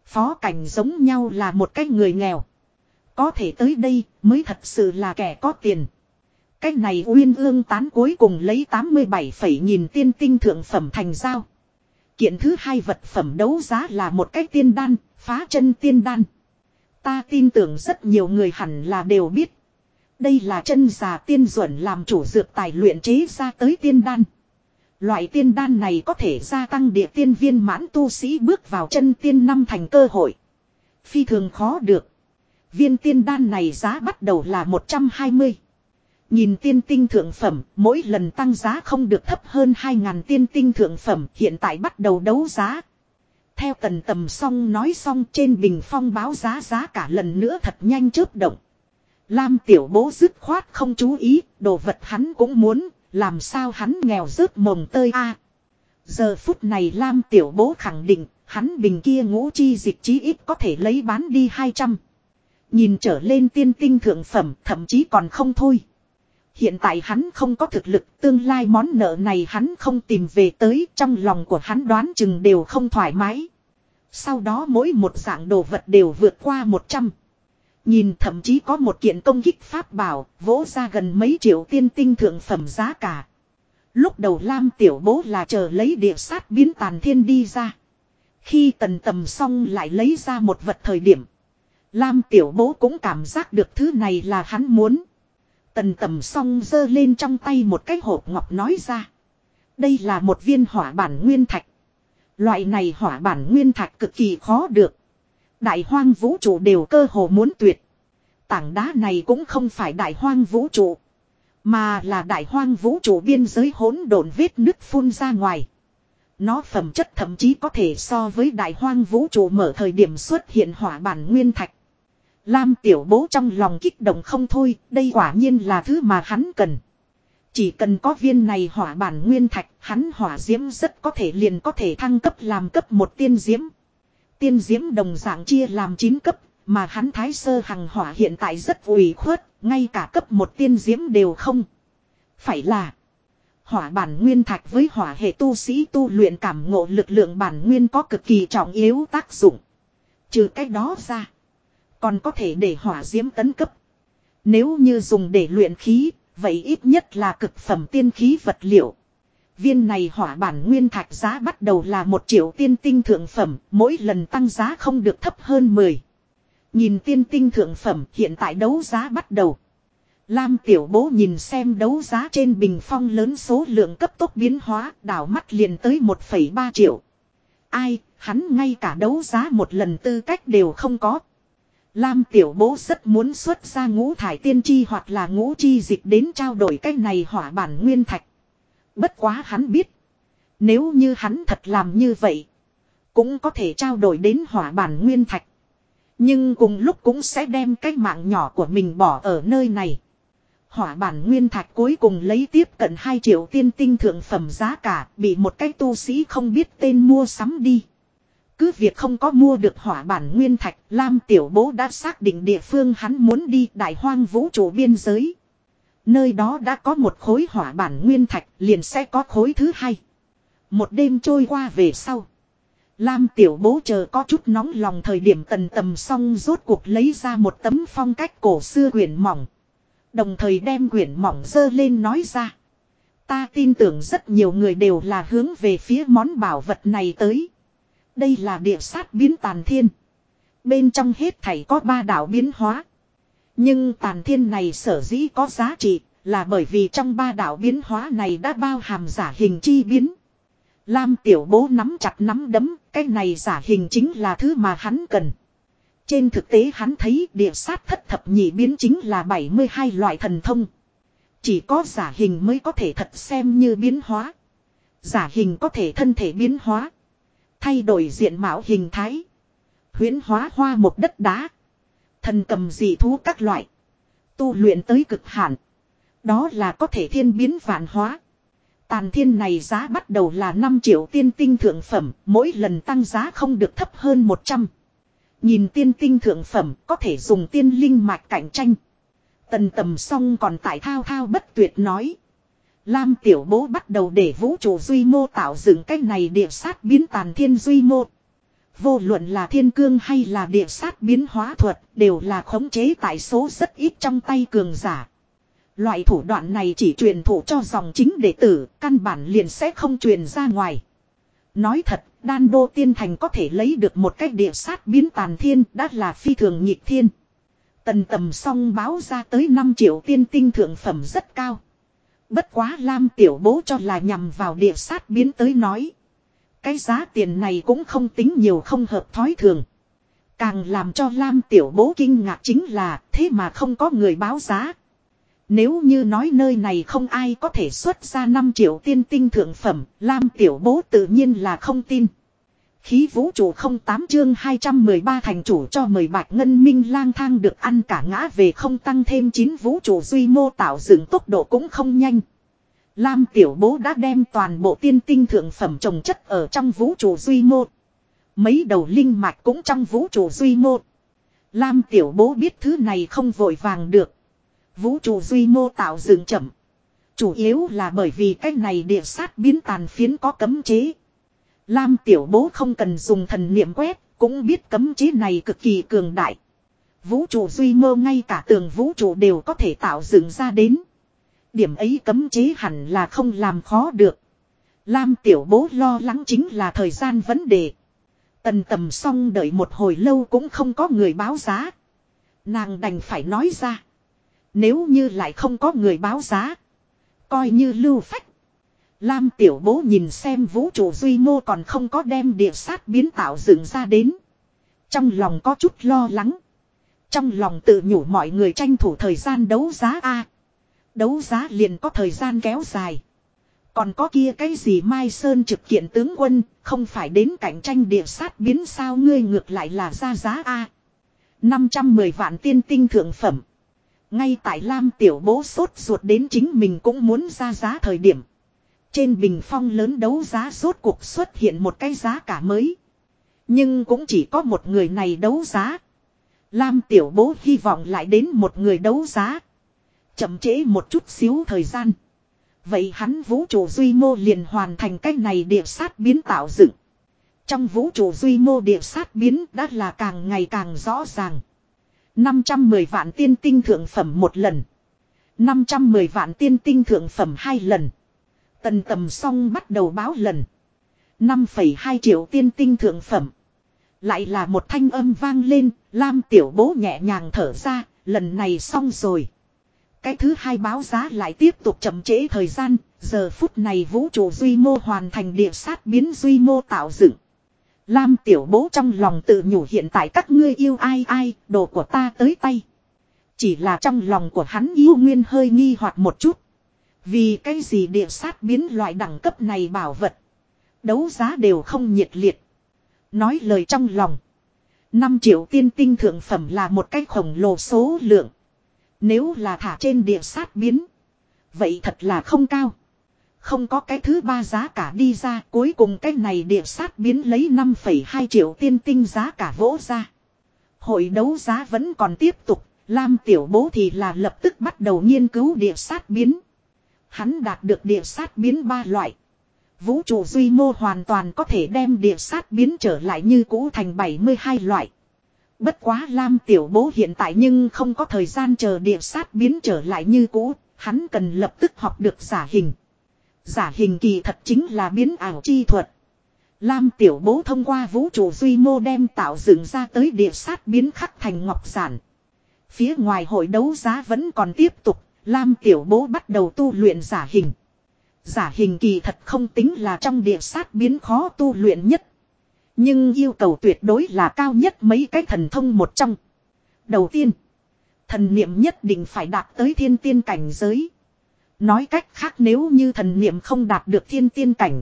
Phó cảnh giống nhau là một cái người nghèo. Có thể tới đây mới thật sự là kẻ có tiền. Cái này uyên ương tán cuối cùng lấy 87 phẩy nhìn tiên tinh thượng phẩm thành giao. Kiện thứ hai vật phẩm đấu giá là một cái tiên đan, phá chân tiên đan. Ta tin tưởng rất nhiều người hẳn là đều biết. Đây là chân già tiên duẩn làm chủ dược tài luyện chế ra tới tiên đan. Loại tiên đan này có thể gia tăng địa tiên viên mãn tu sĩ bước vào chân tiên năm thành cơ hội. Phi thường khó được. Viên tiên đan này giá bắt đầu là 120. Nhìn tiên tinh thượng phẩm, mỗi lần tăng giá không được thấp hơn 2.000 tiên tinh thượng phẩm, hiện tại bắt đầu đấu giá. Theo tần tầm xong nói xong trên bình phong báo giá giá cả lần nữa thật nhanh chớp động. Lam tiểu bố dứt khoát không chú ý, đồ vật hắn cũng muốn, làm sao hắn nghèo rớt mồng tơi a Giờ phút này Lam tiểu bố khẳng định, hắn bình kia ngũ chi dịch chí ít có thể lấy bán đi 200. Nhìn trở lên tiên tinh thượng phẩm thậm chí còn không thôi. Hiện tại hắn không có thực lực tương lai món nợ này hắn không tìm về tới trong lòng của hắn đoán chừng đều không thoải mái. Sau đó mỗi một dạng đồ vật đều vượt qua 100. Nhìn thậm chí có một kiện công kích pháp bảo, vỗ ra gần mấy triệu tiên tinh thượng phẩm giá cả. Lúc đầu Lam tiểu bố là chờ lấy địa sát biến tàn thiên đi ra. Khi tần tầm xong lại lấy ra một vật thời điểm. Lam tiểu bố cũng cảm giác được thứ này là hắn muốn. Tần tầm xong giơ lên trong tay một cái hộp ngọc nói ra. Đây là một viên hỏa bản nguyên thạch. Loại này hỏa bản nguyên thạch cực kỳ khó được. Đại hoang vũ trụ đều cơ hồ muốn tuyệt. Tảng đá này cũng không phải đại hoang vũ trụ. Mà là đại hoang vũ trụ biên giới hỗn độn vết nứt phun ra ngoài. Nó phẩm chất thậm chí có thể so với đại hoang vũ trụ mở thời điểm xuất hiện hỏa bản nguyên thạch. Lam tiểu bố trong lòng kích động không thôi, đây quả nhiên là thứ mà hắn cần. Chỉ cần có viên này hỏa bản nguyên thạch, hắn hỏa diễm rất có thể liền có thể thăng cấp làm cấp một tiên diễm. Tiên diễm đồng dạng chia làm 9 cấp, mà hắn thái sơ hằng hỏa hiện tại rất ủy khuất, ngay cả cấp một tiên diễm đều không. Phải là hỏa bản nguyên thạch với hỏa hệ tu sĩ tu luyện cảm ngộ lực lượng bản nguyên có cực kỳ trọng yếu tác dụng. Trừ cách đó ra. Còn có thể để hỏa diễm tấn cấp. Nếu như dùng để luyện khí, vậy ít nhất là cực phẩm tiên khí vật liệu. Viên này hỏa bản nguyên thạch giá bắt đầu là một triệu tiên tinh thượng phẩm, mỗi lần tăng giá không được thấp hơn 10. Nhìn tiên tinh thượng phẩm hiện tại đấu giá bắt đầu. Lam tiểu bố nhìn xem đấu giá trên bình phong lớn số lượng cấp tốc biến hóa, đảo mắt liền tới 1,3 triệu. Ai, hắn ngay cả đấu giá một lần tư cách đều không có. Lam tiểu bố rất muốn xuất ra ngũ thải tiên tri hoặc là ngũ chi dịch đến trao đổi cái này hỏa bản nguyên thạch. Bất quá hắn biết. Nếu như hắn thật làm như vậy. Cũng có thể trao đổi đến hỏa bản nguyên thạch. Nhưng cùng lúc cũng sẽ đem cái mạng nhỏ của mình bỏ ở nơi này. Hỏa bản nguyên thạch cuối cùng lấy tiếp cận 2 triệu tiên tinh thượng phẩm giá cả bị một cái tu sĩ không biết tên mua sắm đi. Cứ việc không có mua được hỏa bản nguyên thạch, Lam Tiểu Bố đã xác định địa phương hắn muốn đi đại hoang vũ trụ biên giới. Nơi đó đã có một khối hỏa bản nguyên thạch, liền sẽ có khối thứ hai. Một đêm trôi qua về sau. Lam tiểu bố chờ có chút nóng lòng thời điểm tần tầm xong rốt cuộc lấy ra một tấm phong cách cổ xưa quyển mỏng. Đồng thời đem quyển mỏng dơ lên nói ra. Ta tin tưởng rất nhiều người đều là hướng về phía món bảo vật này tới. Đây là địa sát biến tàn thiên. Bên trong hết thảy có ba đạo biến hóa. Nhưng tàn thiên này sở dĩ có giá trị là bởi vì trong ba đạo biến hóa này đã bao hàm giả hình chi biến. Lam tiểu bố nắm chặt nắm đấm, cái này giả hình chính là thứ mà hắn cần. Trên thực tế hắn thấy địa sát thất thập nhị biến chính là 72 loại thần thông. Chỉ có giả hình mới có thể thật xem như biến hóa. Giả hình có thể thân thể biến hóa. Thay đổi diện mạo hình thái. Huyến hóa hoa một đất đá. Thần cầm dị thú các loại. Tu luyện tới cực hạn. Đó là có thể thiên biến vạn hóa. Tàn thiên này giá bắt đầu là 5 triệu tiên tinh thượng phẩm, mỗi lần tăng giá không được thấp hơn 100. Nhìn tiên tinh thượng phẩm có thể dùng tiên linh mạch cạnh tranh. Tần tầm xong còn tại thao thao bất tuyệt nói. Lam tiểu bố bắt đầu để vũ trụ duy mô tạo dựng cách này địa sát biến tàn thiên duy mô. Vô luận là thiên cương hay là địa sát biến hóa thuật đều là khống chế tại số rất ít trong tay cường giả. Loại thủ đoạn này chỉ truyền thụ cho dòng chính đệ tử, căn bản liền sẽ không truyền ra ngoài. Nói thật, đan đô tiên thành có thể lấy được một cách địa sát biến tàn thiên đã là phi thường nhịp thiên. Tần tầm song báo ra tới 5 triệu tiên tinh thượng phẩm rất cao. Bất quá Lam tiểu bố cho là nhằm vào địa sát biến tới nói. Cái giá tiền này cũng không tính nhiều không hợp thói thường. Càng làm cho Lam tiểu bố kinh ngạc chính là thế mà không có người báo giá. Nếu như nói nơi này không ai có thể xuất ra 5 triệu tiên tinh thượng phẩm, Lam tiểu bố tự nhiên là không tin. Khí vũ trụ không tám chương 213 thành chủ cho mời bạch ngân minh lang thang được ăn cả ngã về không tăng thêm 9 vũ trụ duy mô tạo dựng tốc độ cũng không nhanh. Lam tiểu bố đã đem toàn bộ tiên tinh thượng phẩm trồng chất ở trong vũ trụ duy mô. Mấy đầu linh mạch cũng trong vũ trụ duy mô. Lam tiểu bố biết thứ này không vội vàng được. Vũ trụ duy mô tạo dựng chậm. Chủ yếu là bởi vì cái này địa sát biến tàn phiến có cấm chế. Lam tiểu bố không cần dùng thần niệm quét, cũng biết cấm chế này cực kỳ cường đại. Vũ trụ duy mô ngay cả tường vũ trụ đều có thể tạo dựng ra đến. Điểm ấy cấm chế hẳn là không làm khó được. Lam tiểu bố lo lắng chính là thời gian vấn đề. Tần tầm xong đợi một hồi lâu cũng không có người báo giá. Nàng đành phải nói ra. Nếu như lại không có người báo giá. Coi như lưu phách. Lam tiểu bố nhìn xem vũ trụ duy mô còn không có đem địa sát biến tạo dựng ra đến. Trong lòng có chút lo lắng. Trong lòng tự nhủ mọi người tranh thủ thời gian đấu giá A đấu giá liền có thời gian kéo dài. Còn có kia cái gì Mai Sơn trực kiện tướng quân, không phải đến cạnh tranh địa sát biến sao ngươi ngược lại là ra giá A. 510 vạn tiên tinh thượng phẩm. Ngay tại Lam tiểu bố sốt ruột đến chính mình cũng muốn ra giá thời điểm. Trên bình phong lớn đấu giá rốt cuộc xuất hiện một cái giá cả mới. Nhưng cũng chỉ có một người này đấu giá. Lam tiểu bố hy vọng lại đến một người đấu giá. Chậm chế một chút xíu thời gian. Vậy hắn vũ trụ duy mô liền hoàn thành cái này địa sát biến tạo dựng. Trong vũ trụ duy mô địa sát biến đã là càng ngày càng rõ ràng. 510 vạn tiên tinh thượng phẩm một lần. 510 vạn tiên tinh thượng phẩm hai lần. Tần tầm xong bắt đầu báo lần. 5,2 triệu tiên tinh thượng phẩm. Lại là một thanh âm vang lên, Lam tiểu bố nhẹ nhàng thở ra, lần này xong rồi. Cái thứ hai báo giá lại tiếp tục chậm trễ thời gian, giờ phút này vũ trụ duy mô hoàn thành địa sát biến duy mô tạo dựng. Lam tiểu bố trong lòng tự nhủ hiện tại các ngươi yêu ai ai, đồ của ta tới tay. Chỉ là trong lòng của hắn yêu nguyên hơi nghi hoặc một chút. Vì cái gì địa sát biến loại đẳng cấp này bảo vật. Đấu giá đều không nhiệt liệt. Nói lời trong lòng. 5 triệu tiên tinh thượng phẩm là một cái khổng lồ số lượng. Nếu là thả trên địa sát biến. Vậy thật là không cao. Không có cái thứ ba giá cả đi ra. Cuối cùng cái này địa sát biến lấy 5,2 triệu tiên tinh giá cả vỗ ra. Hội đấu giá vẫn còn tiếp tục. Lam tiểu bố thì là lập tức bắt đầu nghiên cứu địa sát biến. Hắn đạt được địa sát biến ba loại. Vũ trụ duy mô hoàn toàn có thể đem địa sát biến trở lại như cũ thành 72 loại. Bất quá Lam tiểu bố hiện tại nhưng không có thời gian chờ địa sát biến trở lại như cũ, hắn cần lập tức học được giả hình. Giả hình kỳ thật chính là biến ảo chi thuật. Lam tiểu bố thông qua vũ trụ duy mô đem tạo dựng ra tới địa sát biến khắc thành ngọc giản. Phía ngoài hội đấu giá vẫn còn tiếp tục, Lam tiểu bố bắt đầu tu luyện giả hình. Giả hình kỳ thật không tính là trong địa sát biến khó tu luyện nhất. Nhưng yêu cầu tuyệt đối là cao nhất mấy cái thần thông một trong. Đầu tiên, thần niệm nhất định phải đạt tới thiên tiên cảnh giới. Nói cách khác nếu như thần niệm không đạt được thiên tiên cảnh.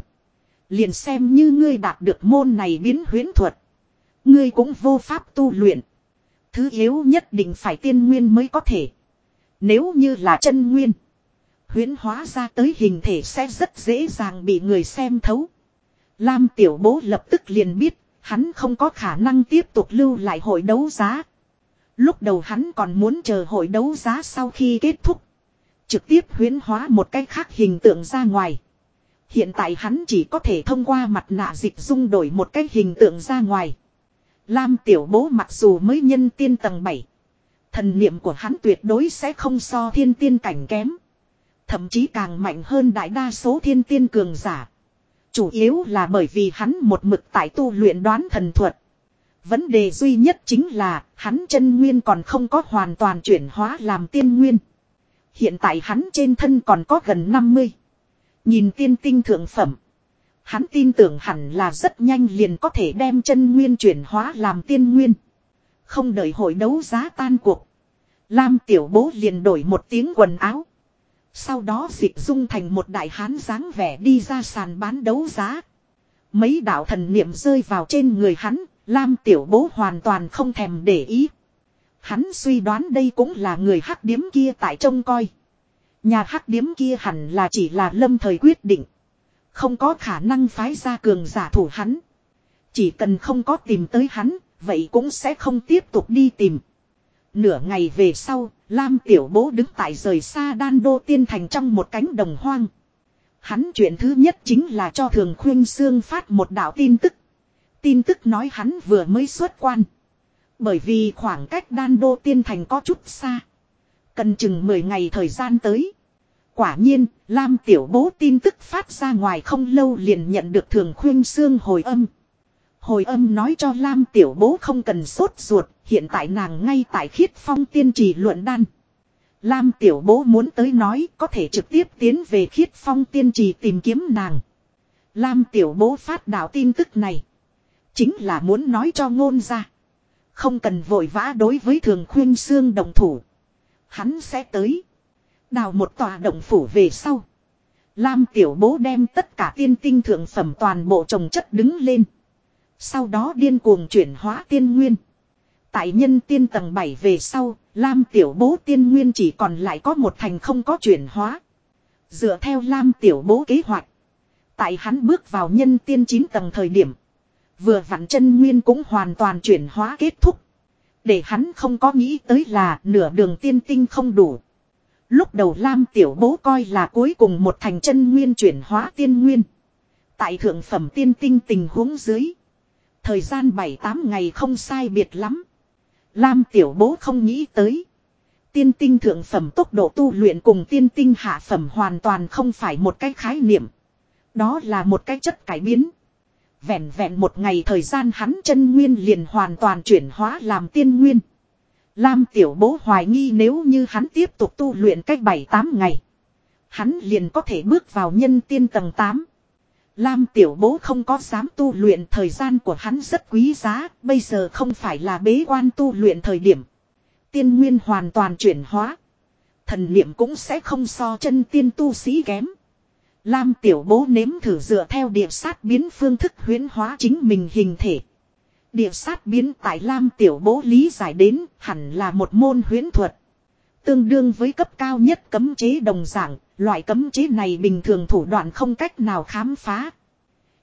Liền xem như ngươi đạt được môn này biến huyến thuật. Ngươi cũng vô pháp tu luyện. Thứ yếu nhất định phải tiên nguyên mới có thể. Nếu như là chân nguyên. Huyến hóa ra tới hình thể sẽ rất dễ dàng bị người xem thấu. Lam tiểu bố lập tức liền biết, hắn không có khả năng tiếp tục lưu lại hội đấu giá. Lúc đầu hắn còn muốn chờ hội đấu giá sau khi kết thúc. Trực tiếp huyến hóa một cách khác hình tượng ra ngoài. Hiện tại hắn chỉ có thể thông qua mặt nạ dịch dung đổi một cách hình tượng ra ngoài. Lam tiểu bố mặc dù mới nhân tiên tầng 7. Thần niệm của hắn tuyệt đối sẽ không so thiên tiên cảnh kém. Thậm chí càng mạnh hơn đại đa số thiên tiên cường giả. Chủ yếu là bởi vì hắn một mực tại tu luyện đoán thần thuật. Vấn đề duy nhất chính là, hắn chân nguyên còn không có hoàn toàn chuyển hóa làm tiên nguyên. Hiện tại hắn trên thân còn có gần 50. Nhìn tiên tinh thượng phẩm. Hắn tin tưởng hẳn là rất nhanh liền có thể đem chân nguyên chuyển hóa làm tiên nguyên. Không đợi hội đấu giá tan cuộc. Lam tiểu bố liền đổi một tiếng quần áo. Sau đó dịch dung thành một đại hán dáng vẻ đi ra sàn bán đấu giá. Mấy đạo thần niệm rơi vào trên người hắn, Lam tiểu bố hoàn toàn không thèm để ý. Hắn suy đoán đây cũng là người hắc điếm kia tại trông coi. Nhà hắc điếm kia hẳn là chỉ là lâm thời quyết định. Không có khả năng phái ra cường giả thủ hắn. Chỉ cần không có tìm tới hắn, vậy cũng sẽ không tiếp tục đi tìm. Nửa ngày về sau, Lam Tiểu Bố đứng tại rời xa đan đô tiên thành trong một cánh đồng hoang. Hắn chuyện thứ nhất chính là cho Thường Khuyên Sương phát một đạo tin tức. Tin tức nói hắn vừa mới xuất quan. Bởi vì khoảng cách đan đô tiên thành có chút xa. Cần chừng 10 ngày thời gian tới. Quả nhiên, Lam Tiểu Bố tin tức phát ra ngoài không lâu liền nhận được Thường Khuyên Sương hồi âm. Hồi âm nói cho Lam Tiểu Bố không cần sốt ruột, hiện tại nàng ngay tại khiết phong tiên trì luận đan. Lam Tiểu Bố muốn tới nói có thể trực tiếp tiến về khiết phong tiên trì tìm kiếm nàng. Lam Tiểu Bố phát đạo tin tức này. Chính là muốn nói cho ngôn ra. Không cần vội vã đối với thường khuyên xương đồng thủ. Hắn sẽ tới. Đào một tòa động phủ về sau. Lam Tiểu Bố đem tất cả tiên tinh thượng phẩm toàn bộ trồng chất đứng lên. Sau đó điên cuồng chuyển hóa tiên nguyên. Tại nhân tiên tầng 7 về sau, Lam Tiểu Bố tiên nguyên chỉ còn lại có một thành không có chuyển hóa. Dựa theo Lam Tiểu Bố kế hoạch. Tại hắn bước vào nhân tiên 9 tầng thời điểm. Vừa vặn chân nguyên cũng hoàn toàn chuyển hóa kết thúc. Để hắn không có nghĩ tới là nửa đường tiên tinh không đủ. Lúc đầu Lam Tiểu Bố coi là cuối cùng một thành chân nguyên chuyển hóa tiên nguyên. Tại thượng phẩm tiên tinh tình huống dưới. Thời gian 7-8 ngày không sai biệt lắm. Lam tiểu bố không nghĩ tới. Tiên tinh thượng phẩm tốc độ tu luyện cùng tiên tinh hạ phẩm hoàn toàn không phải một cái khái niệm. Đó là một cái chất cải biến. Vẹn vẹn một ngày thời gian hắn chân nguyên liền hoàn toàn chuyển hóa làm tiên nguyên. Lam tiểu bố hoài nghi nếu như hắn tiếp tục tu luyện cách 7-8 ngày. Hắn liền có thể bước vào nhân tiên tầng 8. Lam tiểu bố không có dám tu luyện thời gian của hắn rất quý giá, bây giờ không phải là bế quan tu luyện thời điểm. Tiên nguyên hoàn toàn chuyển hóa. Thần niệm cũng sẽ không so chân tiên tu sĩ kém. Lam tiểu bố nếm thử dựa theo địa sát biến phương thức huyến hóa chính mình hình thể. Địa sát biến tại Lam tiểu bố lý giải đến hẳn là một môn huyến thuật. Tương đương với cấp cao nhất cấm chế đồng dạng, loại cấm chế này bình thường thủ đoạn không cách nào khám phá.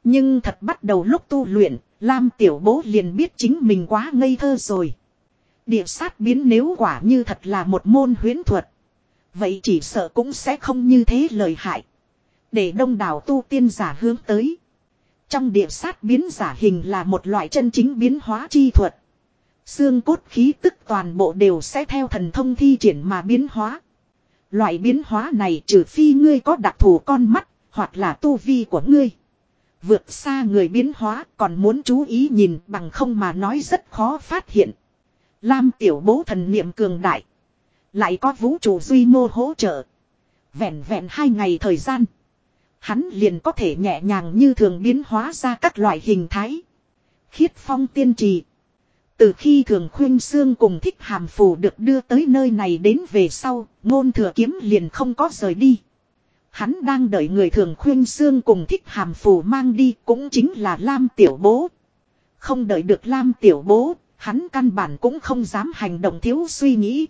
Nhưng thật bắt đầu lúc tu luyện, Lam Tiểu Bố liền biết chính mình quá ngây thơ rồi. Địa sát biến nếu quả như thật là một môn huyến thuật. Vậy chỉ sợ cũng sẽ không như thế lời hại. Để đông đảo tu tiên giả hướng tới. Trong địa sát biến giả hình là một loại chân chính biến hóa chi thuật. Xương cốt khí tức toàn bộ đều sẽ theo thần thông thi triển mà biến hóa. Loại biến hóa này trừ phi ngươi có đặc thù con mắt, hoặc là tu vi của ngươi. Vượt xa người biến hóa còn muốn chú ý nhìn bằng không mà nói rất khó phát hiện. Lam tiểu bố thần niệm cường đại. Lại có vũ trụ duy mô hỗ trợ. Vẹn vẹn hai ngày thời gian. Hắn liền có thể nhẹ nhàng như thường biến hóa ra các loại hình thái. Khiết phong tiên trì. Từ khi thường khuyên xương cùng thích hàm phù được đưa tới nơi này đến về sau, ngôn thừa kiếm liền không có rời đi. Hắn đang đợi người thường khuyên xương cùng thích hàm phù mang đi cũng chính là Lam Tiểu Bố. Không đợi được Lam Tiểu Bố, hắn căn bản cũng không dám hành động thiếu suy nghĩ.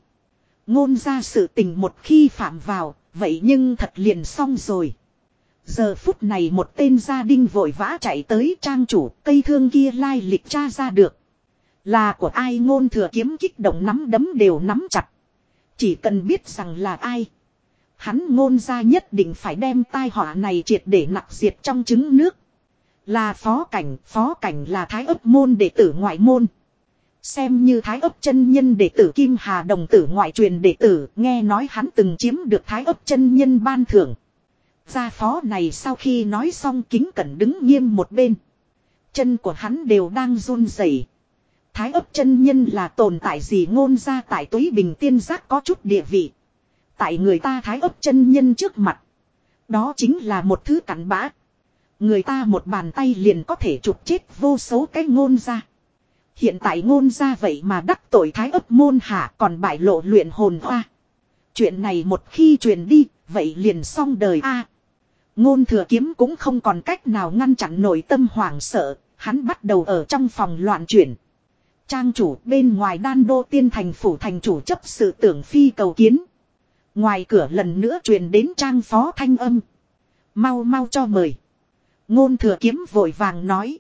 Ngôn ra sự tình một khi phạm vào, vậy nhưng thật liền xong rồi. Giờ phút này một tên gia đình vội vã chạy tới trang chủ cây thương kia lai lịch tra ra được. Là của ai ngôn thừa kiếm kích động nắm đấm đều nắm chặt. Chỉ cần biết rằng là ai. Hắn ngôn ra nhất định phải đem tai họa này triệt để nặc diệt trong trứng nước. Là phó cảnh, phó cảnh là thái ấp môn đệ tử ngoại môn. Xem như thái ấp chân nhân đệ tử Kim Hà đồng tử ngoại truyền đệ tử, nghe nói hắn từng chiếm được thái ấp chân nhân ban thưởng. Gia phó này sau khi nói xong kính cẩn đứng nghiêm một bên. Chân của hắn đều đang run rẩy. Thái ấp chân nhân là tồn tại gì ngôn ra tại túy bình tiên giác có chút địa vị. Tại người ta thái ấp chân nhân trước mặt. Đó chính là một thứ cắn bã. Người ta một bàn tay liền có thể chụp chết vô số cái ngôn ra. Hiện tại ngôn ra vậy mà đắc tội thái ấp môn hạ còn bại lộ luyện hồn hoa. Chuyện này một khi truyền đi, vậy liền xong đời a. ngôn thừa kiếm cũng không còn cách nào ngăn chặn nội tâm hoảng sợ, hắn bắt đầu ở trong phòng loạn chuyển. Trang chủ bên ngoài đan đô tiên thành phủ thành chủ chấp sự tưởng phi cầu kiến. Ngoài cửa lần nữa truyền đến trang phó thanh âm. Mau mau cho mời. Ngôn thừa kiếm vội vàng nói.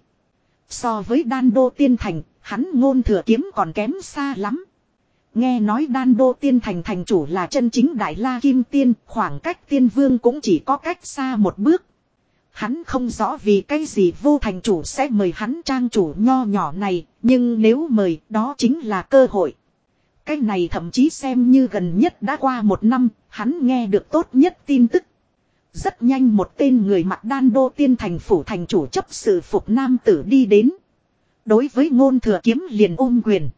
So với đan đô tiên thành, hắn ngôn thừa kiếm còn kém xa lắm. Nghe nói đan đô tiên thành thành chủ là chân chính đại la kim tiên, khoảng cách tiên vương cũng chỉ có cách xa một bước. Hắn không rõ vì cái gì vô thành chủ sẽ mời hắn trang chủ nho nhỏ này, nhưng nếu mời đó chính là cơ hội. Cái này thậm chí xem như gần nhất đã qua một năm, hắn nghe được tốt nhất tin tức. Rất nhanh một tên người mặc đan đô tiên thành phủ thành chủ chấp sự phục nam tử đi đến. Đối với ngôn thừa kiếm liền ôm quyền.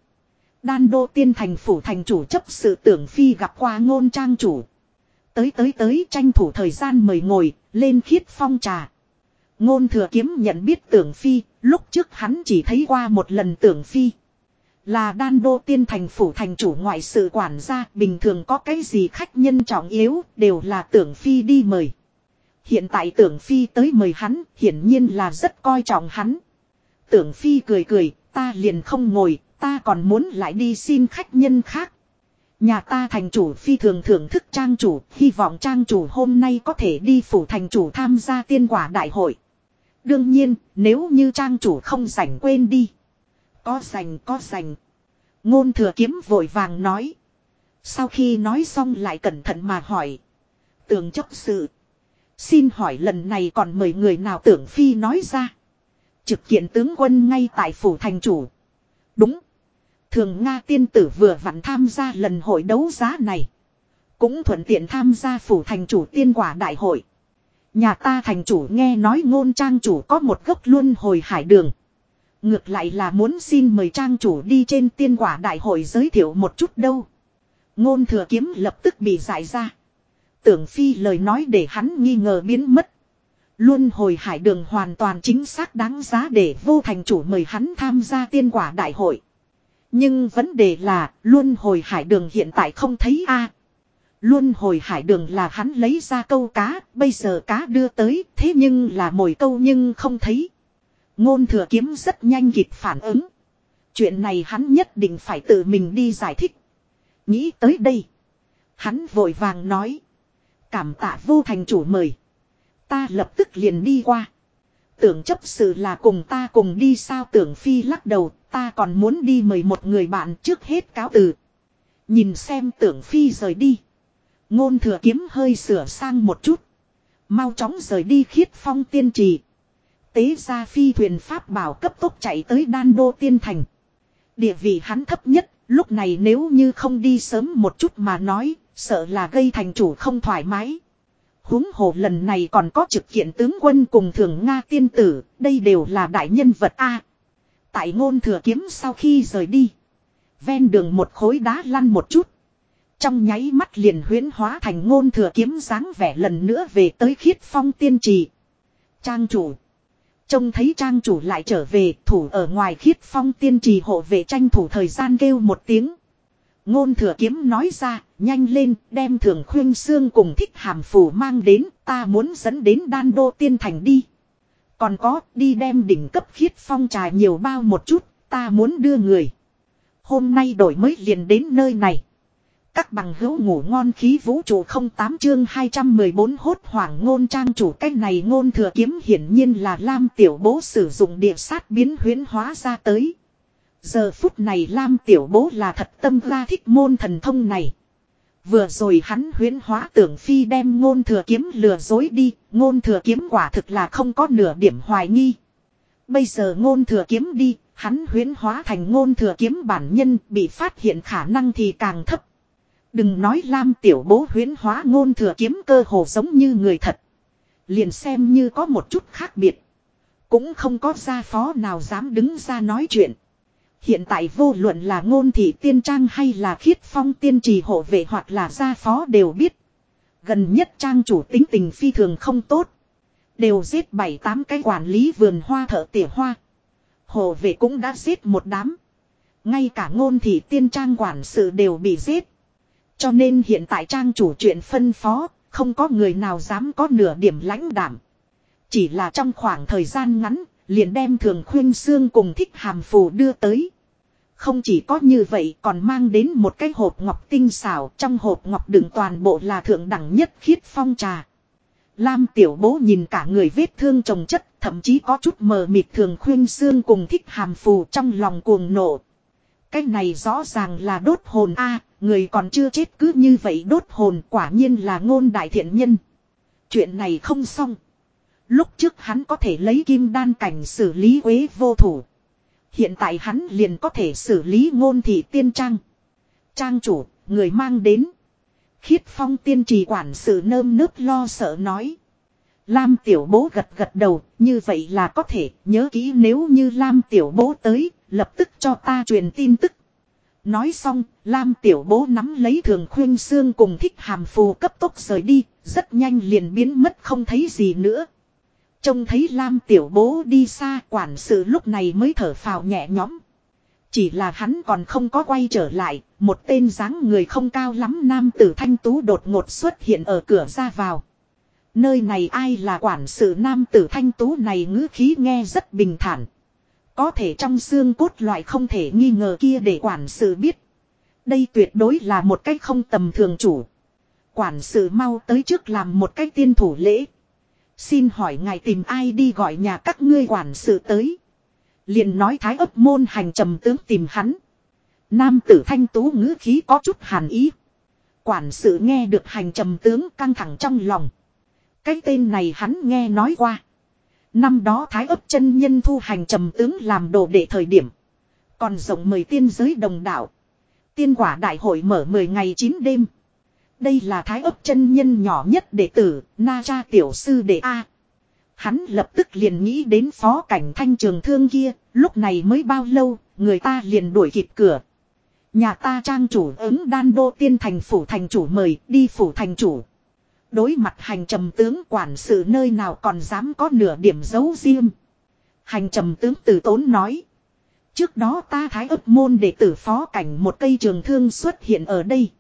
Đan đô tiên thành phủ thành chủ chấp sự tưởng phi gặp qua ngôn trang chủ. Tới tới tới tranh thủ thời gian mời ngồi, lên khiết phong trà. Ngôn thừa kiếm nhận biết tưởng phi, lúc trước hắn chỉ thấy qua một lần tưởng phi. Là đan đô tiên thành phủ thành chủ ngoại sự quản gia, bình thường có cái gì khách nhân trọng yếu, đều là tưởng phi đi mời. Hiện tại tưởng phi tới mời hắn, hiển nhiên là rất coi trọng hắn. Tưởng phi cười cười, ta liền không ngồi, ta còn muốn lại đi xin khách nhân khác. Nhà ta thành chủ phi thường thưởng thức trang chủ, hy vọng trang chủ hôm nay có thể đi phủ thành chủ tham gia tiên quả đại hội. Đương nhiên, nếu như trang chủ không sảnh quên đi. Có sảnh có sảnh. Ngôn thừa kiếm vội vàng nói. Sau khi nói xong lại cẩn thận mà hỏi. tưởng chấp sự. Xin hỏi lần này còn mời người nào tưởng phi nói ra. Trực kiện tướng quân ngay tại phủ thành chủ. Đúng. Thường Nga tiên tử vừa vặn tham gia lần hội đấu giá này. Cũng thuận tiện tham gia phủ thành chủ tiên quả đại hội. Nhà ta thành chủ nghe nói ngôn trang chủ có một gốc luân hồi hải đường. Ngược lại là muốn xin mời trang chủ đi trên tiên quả đại hội giới thiệu một chút đâu. Ngôn thừa kiếm lập tức bị giải ra. Tưởng phi lời nói để hắn nghi ngờ biến mất. Luân hồi hải đường hoàn toàn chính xác đáng giá để vô thành chủ mời hắn tham gia tiên quả đại hội. Nhưng vấn đề là, luân hồi hải đường hiện tại không thấy a Luân hồi hải đường là hắn lấy ra câu cá, bây giờ cá đưa tới, thế nhưng là mồi câu nhưng không thấy. Ngôn thừa kiếm rất nhanh kịp phản ứng. Chuyện này hắn nhất định phải tự mình đi giải thích. Nghĩ tới đây. Hắn vội vàng nói. Cảm tạ vô thành chủ mời. Ta lập tức liền đi qua. Tưởng chấp sự là cùng ta cùng đi sao tưởng phi lắc đầu. Ta còn muốn đi mời một người bạn trước hết cáo từ. Nhìn xem tưởng phi rời đi. Ngôn thừa kiếm hơi sửa sang một chút. Mau chóng rời đi khiết phong tiên trì. Tế ra phi thuyền pháp bảo cấp tốc chạy tới đan đô tiên thành. Địa vị hắn thấp nhất, lúc này nếu như không đi sớm một chút mà nói, sợ là gây thành chủ không thoải mái. huống hồ lần này còn có trực kiện tướng quân cùng thường Nga tiên tử, đây đều là đại nhân vật A. tại ngôn thừa kiếm sau khi rời đi. Ven đường một khối đá lăn một chút. Trong nháy mắt liền huyến hóa thành ngôn thừa kiếm dáng vẻ lần nữa về tới khiết phong tiên trì. Trang chủ. Trông thấy trang chủ lại trở về thủ ở ngoài khiết phong tiên trì hộ vệ tranh thủ thời gian kêu một tiếng. Ngôn thừa kiếm nói ra, nhanh lên, đem thường khuyên xương cùng thích hàm phủ mang đến, ta muốn dẫn đến đan đô tiên thành đi. Còn có, đi đem đỉnh cấp khiết phong trà nhiều bao một chút, ta muốn đưa người. Hôm nay đổi mới liền đến nơi này. Các bằng hữu ngủ ngon khí vũ trụ không tám chương 214 hốt hoảng ngôn trang chủ cách này ngôn thừa kiếm hiển nhiên là Lam Tiểu Bố sử dụng địa sát biến huyến hóa ra tới. Giờ phút này Lam Tiểu Bố là thật tâm ra thích môn thần thông này. Vừa rồi hắn huyến hóa tưởng phi đem ngôn thừa kiếm lừa dối đi, ngôn thừa kiếm quả thực là không có nửa điểm hoài nghi. Bây giờ ngôn thừa kiếm đi, hắn huyến hóa thành ngôn thừa kiếm bản nhân bị phát hiện khả năng thì càng thấp. Đừng nói Lam tiểu bố huyến hóa ngôn thừa kiếm cơ hồ giống như người thật. Liền xem như có một chút khác biệt. Cũng không có gia phó nào dám đứng ra nói chuyện. Hiện tại vô luận là ngôn thị tiên trang hay là khiết phong tiên trì hộ vệ hoặc là gia phó đều biết. Gần nhất trang chủ tính tình phi thường không tốt. Đều giết bảy tám cái quản lý vườn hoa thợ tỉa hoa. Hộ vệ cũng đã giết một đám. Ngay cả ngôn thị tiên trang quản sự đều bị giết. Cho nên hiện tại trang chủ chuyện phân phó, không có người nào dám có nửa điểm lãnh đảm. Chỉ là trong khoảng thời gian ngắn, liền đem thường khuyên xương cùng thích hàm phù đưa tới. Không chỉ có như vậy còn mang đến một cái hộp ngọc tinh xảo trong hộp ngọc đựng toàn bộ là thượng đẳng nhất khiết phong trà. Lam tiểu bố nhìn cả người vết thương trồng chất thậm chí có chút mờ mịt thường khuyên xương cùng thích hàm phù trong lòng cuồng nộ. Cái này rõ ràng là đốt hồn a người còn chưa chết cứ như vậy đốt hồn quả nhiên là ngôn đại thiện nhân. Chuyện này không xong. Lúc trước hắn có thể lấy kim đan cảnh xử lý quế vô thủ. Hiện tại hắn liền có thể xử lý ngôn thị tiên trang. Trang chủ, người mang đến. Khiết phong tiên trì quản sự nơm nớp lo sợ nói. Lam tiểu bố gật gật đầu, như vậy là có thể, nhớ kỹ nếu như Lam tiểu bố tới, lập tức cho ta truyền tin tức. Nói xong, Lam tiểu bố nắm lấy thường khuyên xương cùng thích hàm phù cấp tốc rời đi, rất nhanh liền biến mất không thấy gì nữa. Trông thấy Lam tiểu bố đi xa quản sự lúc này mới thở phào nhẹ nhõm. Chỉ là hắn còn không có quay trở lại, một tên dáng người không cao lắm nam tử thanh tú đột ngột xuất hiện ở cửa ra vào. Nơi này ai là quản sự nam tử thanh tú này ngữ khí nghe rất bình thản. Có thể trong xương cốt loại không thể nghi ngờ kia để quản sự biết. Đây tuyệt đối là một cách không tầm thường chủ. Quản sự mau tới trước làm một cách tiên thủ lễ. Xin hỏi ngài tìm ai đi gọi nhà các ngươi quản sự tới. liền nói thái ấp môn hành trầm tướng tìm hắn. Nam tử thanh tú ngữ khí có chút hàn ý. Quản sự nghe được hành trầm tướng căng thẳng trong lòng. Cái tên này hắn nghe nói qua. Năm đó Thái ấp chân nhân thu hành trầm tướng làm đồ để thời điểm. Còn rộng mời tiên giới đồng đạo. Tiên quả đại hội mở 10 ngày 9 đêm. Đây là thái ấp chân nhân nhỏ nhất đệ tử, na cha tiểu sư đệ A. Hắn lập tức liền nghĩ đến phó cảnh thanh trường thương kia, lúc này mới bao lâu, người ta liền đuổi kịp cửa. Nhà ta trang chủ ứng đan đô tiên thành phủ thành chủ mời, đi phủ thành chủ. Đối mặt hành trầm tướng quản sự nơi nào còn dám có nửa điểm giấu riêng. Hành trầm tướng từ tốn nói. Trước đó ta thái ấp môn để tử phó cảnh một cây trường thương xuất hiện ở đây.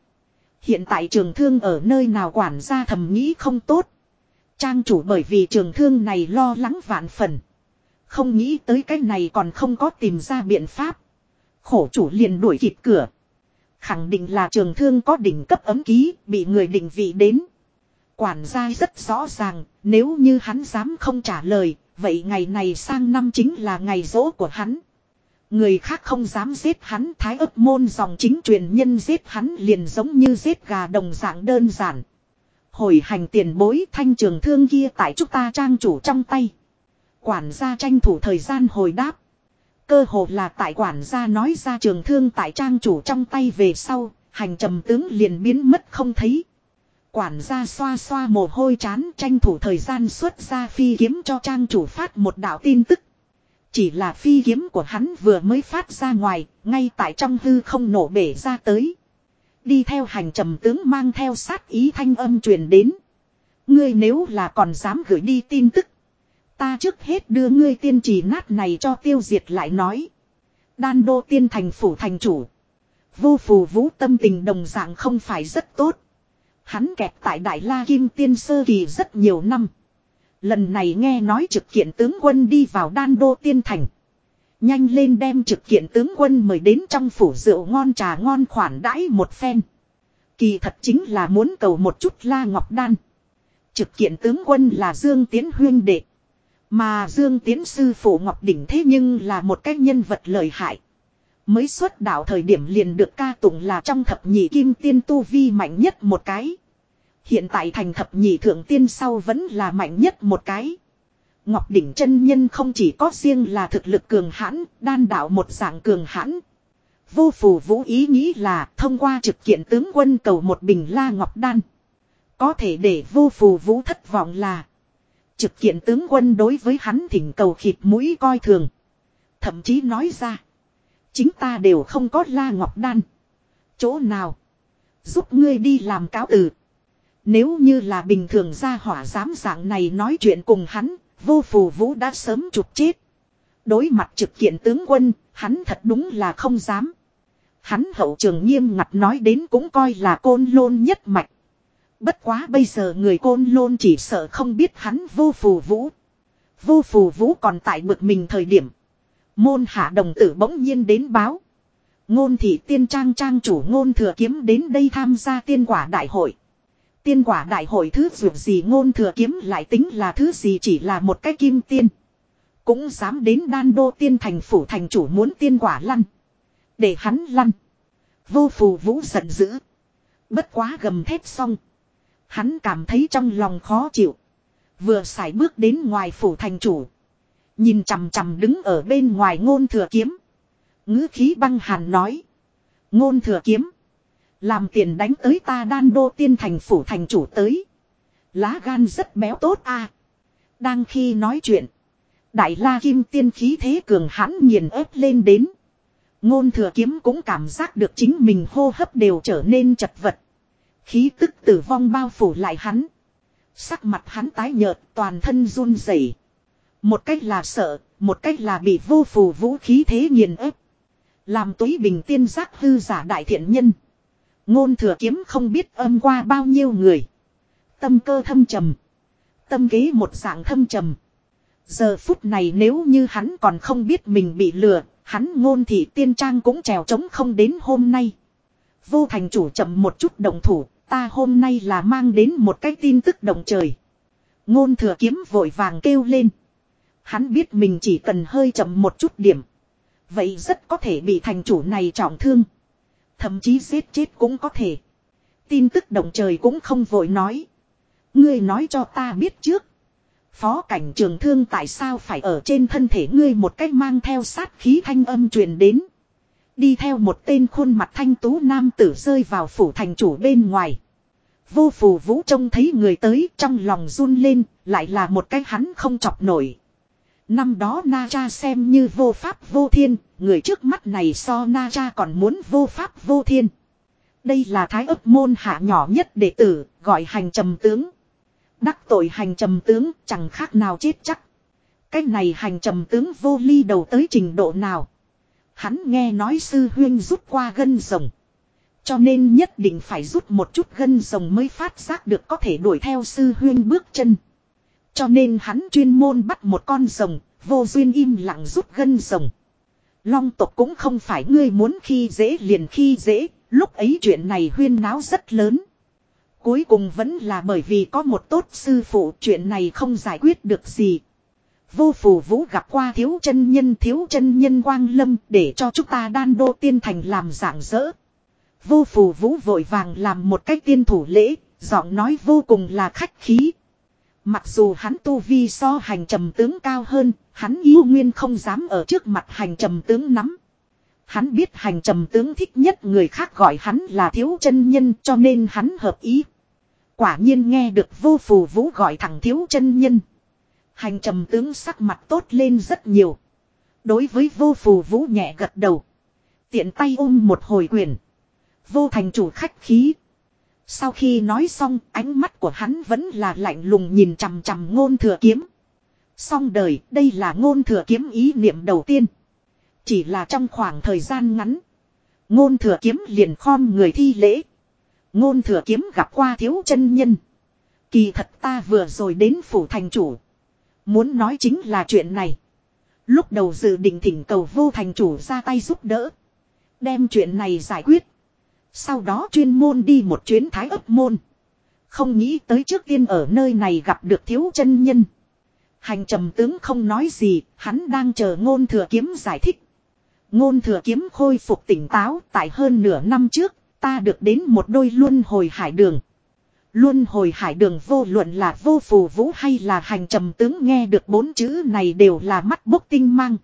Hiện tại trường thương ở nơi nào quản gia thầm nghĩ không tốt. Trang chủ bởi vì trường thương này lo lắng vạn phần. Không nghĩ tới cái này còn không có tìm ra biện pháp. Khổ chủ liền đuổi kịp cửa. Khẳng định là trường thương có đỉnh cấp ấm ký, bị người định vị đến. Quản gia rất rõ ràng, nếu như hắn dám không trả lời, vậy ngày này sang năm chính là ngày rỗ của hắn. Người khác không dám giết hắn thái ấp môn dòng chính truyền nhân giết hắn liền giống như giết gà đồng dạng đơn giản. Hồi hành tiền bối thanh trường thương kia tại chúng ta trang chủ trong tay. Quản gia tranh thủ thời gian hồi đáp. Cơ hồ là tại quản gia nói ra trường thương tại trang chủ trong tay về sau, hành trầm tướng liền biến mất không thấy. Quản gia xoa xoa mồ hôi chán tranh thủ thời gian xuất ra phi kiếm cho trang chủ phát một đạo tin tức. Chỉ là phi kiếm của hắn vừa mới phát ra ngoài, ngay tại trong hư không nổ bể ra tới. Đi theo hành trầm tướng mang theo sát ý thanh âm truyền đến. Ngươi nếu là còn dám gửi đi tin tức. Ta trước hết đưa ngươi tiên trì nát này cho tiêu diệt lại nói. Đan đô tiên thành phủ thành chủ. Vô phù vũ tâm tình đồng dạng không phải rất tốt. Hắn kẹt tại Đại La Kim Tiên Sơ Kỳ rất nhiều năm. Lần này nghe nói trực kiện tướng quân đi vào đan đô tiên thành. Nhanh lên đem trực kiện tướng quân mời đến trong phủ rượu ngon trà ngon khoản đãi một phen. Kỳ thật chính là muốn cầu một chút la ngọc đan. Trực kiện tướng quân là Dương Tiến huyên đệ. Mà Dương Tiến sư phụ Ngọc Đỉnh thế nhưng là một cái nhân vật lợi hại. Mới xuất đạo thời điểm liền được ca tụng là trong thập nhị kim tiên tu vi mạnh nhất một cái. Hiện tại thành thập nhị thượng tiên sau vẫn là mạnh nhất một cái. Ngọc Đỉnh chân nhân không chỉ có riêng là thực lực cường hãn, đan đạo một dạng cường hãn. Vô phù vũ ý nghĩ là thông qua trực kiện tướng quân cầu một bình la ngọc đan. Có thể để vô phù vũ thất vọng là trực kiện tướng quân đối với hắn thỉnh cầu khịt mũi coi thường. Thậm chí nói ra. Chính ta đều không có la ngọc đan. Chỗ nào? Giúp ngươi đi làm cáo từ. Nếu như là bình thường ra hỏa dám dạng này nói chuyện cùng hắn, vô phù vũ đã sớm chụp chết. Đối mặt trực kiện tướng quân, hắn thật đúng là không dám. Hắn hậu trường nghiêm ngặt nói đến cũng coi là côn lôn nhất mạch. Bất quá bây giờ người côn lôn chỉ sợ không biết hắn vô phù vũ. Vô phù vũ còn tại bực mình thời điểm. Môn hạ đồng tử bỗng nhiên đến báo. Ngôn thị tiên trang trang chủ ngôn thừa kiếm đến đây tham gia tiên quả đại hội. Tiên quả đại hội thứ dù gì ngôn thừa kiếm lại tính là thứ gì chỉ là một cái kim tiên. Cũng dám đến đan đô tiên thành phủ thành chủ muốn tiên quả lăn. Để hắn lăn. Vô phù vũ giận dữ. Bất quá gầm thép xong. Hắn cảm thấy trong lòng khó chịu. Vừa xài bước đến ngoài phủ thành chủ. Nhìn chằm chằm đứng ở bên ngoài ngôn thừa kiếm. ngữ khí băng hàn nói. Ngôn thừa kiếm. Làm tiền đánh tới ta đan đô tiên thành phủ thành chủ tới. Lá gan rất béo tốt a. Đang khi nói chuyện. Đại la kim tiên khí thế cường hãn nghiền ép lên đến. Ngôn thừa kiếm cũng cảm giác được chính mình hô hấp đều trở nên chật vật. Khí tức tử vong bao phủ lại hắn. Sắc mặt hắn tái nhợt, toàn thân run rẩy. Một cách là sợ, một cách là bị vô phù vũ khí thế nghiền ép. Làm túy bình tiên giác hư giả đại thiện nhân. Ngôn thừa kiếm không biết âm qua bao nhiêu người. Tâm cơ thâm trầm. Tâm kế một dạng thâm trầm. Giờ phút này nếu như hắn còn không biết mình bị lừa, hắn ngôn thì tiên trang cũng trèo trống không đến hôm nay. Vô thành chủ chậm một chút động thủ, ta hôm nay là mang đến một cái tin tức động trời. Ngôn thừa kiếm vội vàng kêu lên. Hắn biết mình chỉ cần hơi chậm một chút điểm. Vậy rất có thể bị thành chủ này trọng thương. Thậm chí giết chết cũng có thể. Tin tức động trời cũng không vội nói. Ngươi nói cho ta biết trước. Phó cảnh trường thương tại sao phải ở trên thân thể ngươi một cách mang theo sát khí thanh âm truyền đến. Đi theo một tên khuôn mặt thanh tú nam tử rơi vào phủ thành chủ bên ngoài. Vô phù vũ trông thấy người tới trong lòng run lên, lại là một cái hắn không chọc nổi. Năm đó Na Cha xem như vô pháp vô thiên, người trước mắt này so Na Cha còn muốn vô pháp vô thiên. Đây là thái ấp môn hạ nhỏ nhất đệ tử, gọi hành trầm tướng. Đắc tội hành trầm tướng chẳng khác nào chết chắc. Cái này hành trầm tướng vô ly đầu tới trình độ nào. Hắn nghe nói sư huyên rút qua gân rồng. Cho nên nhất định phải rút một chút gân rồng mới phát giác được có thể đuổi theo sư huyên bước chân. Cho nên hắn chuyên môn bắt một con rồng, vô duyên im lặng rút gân rồng. Long tộc cũng không phải ngươi muốn khi dễ liền khi dễ, lúc ấy chuyện này huyên náo rất lớn. Cuối cùng vẫn là bởi vì có một tốt sư phụ chuyện này không giải quyết được gì. Vô phù vũ gặp qua thiếu chân nhân thiếu chân nhân quang lâm để cho chúng ta đan đô tiên thành làm dạng dỡ. Vô phù vũ vội vàng làm một cách tiên thủ lễ, giọng nói vô cùng là khách khí. Mặc dù hắn tu vi so hành trầm tướng cao hơn, hắn yêu nguyên không dám ở trước mặt hành trầm tướng nắm. Hắn biết hành trầm tướng thích nhất người khác gọi hắn là thiếu chân nhân cho nên hắn hợp ý. Quả nhiên nghe được vô phù vũ gọi thẳng thiếu chân nhân. Hành trầm tướng sắc mặt tốt lên rất nhiều. Đối với vô phù vũ nhẹ gật đầu. Tiện tay ôm một hồi quyền. Vô thành chủ khách khí. Sau khi nói xong, ánh mắt của hắn vẫn là lạnh lùng nhìn chằm chằm ngôn thừa kiếm. Xong đời, đây là ngôn thừa kiếm ý niệm đầu tiên. Chỉ là trong khoảng thời gian ngắn. Ngôn thừa kiếm liền khom người thi lễ. Ngôn thừa kiếm gặp qua thiếu chân nhân. Kỳ thật ta vừa rồi đến phủ thành chủ. Muốn nói chính là chuyện này. Lúc đầu dự định thỉnh cầu vô thành chủ ra tay giúp đỡ. Đem chuyện này giải quyết. Sau đó chuyên môn đi một chuyến thái ấp môn. Không nghĩ tới trước tiên ở nơi này gặp được thiếu chân nhân. Hành trầm tướng không nói gì, hắn đang chờ ngôn thừa kiếm giải thích. Ngôn thừa kiếm khôi phục tỉnh táo tại hơn nửa năm trước, ta được đến một đôi luân hồi hải đường. Luân hồi hải đường vô luận là vô phù vũ hay là hành trầm tướng nghe được bốn chữ này đều là mắt bốc tinh mang.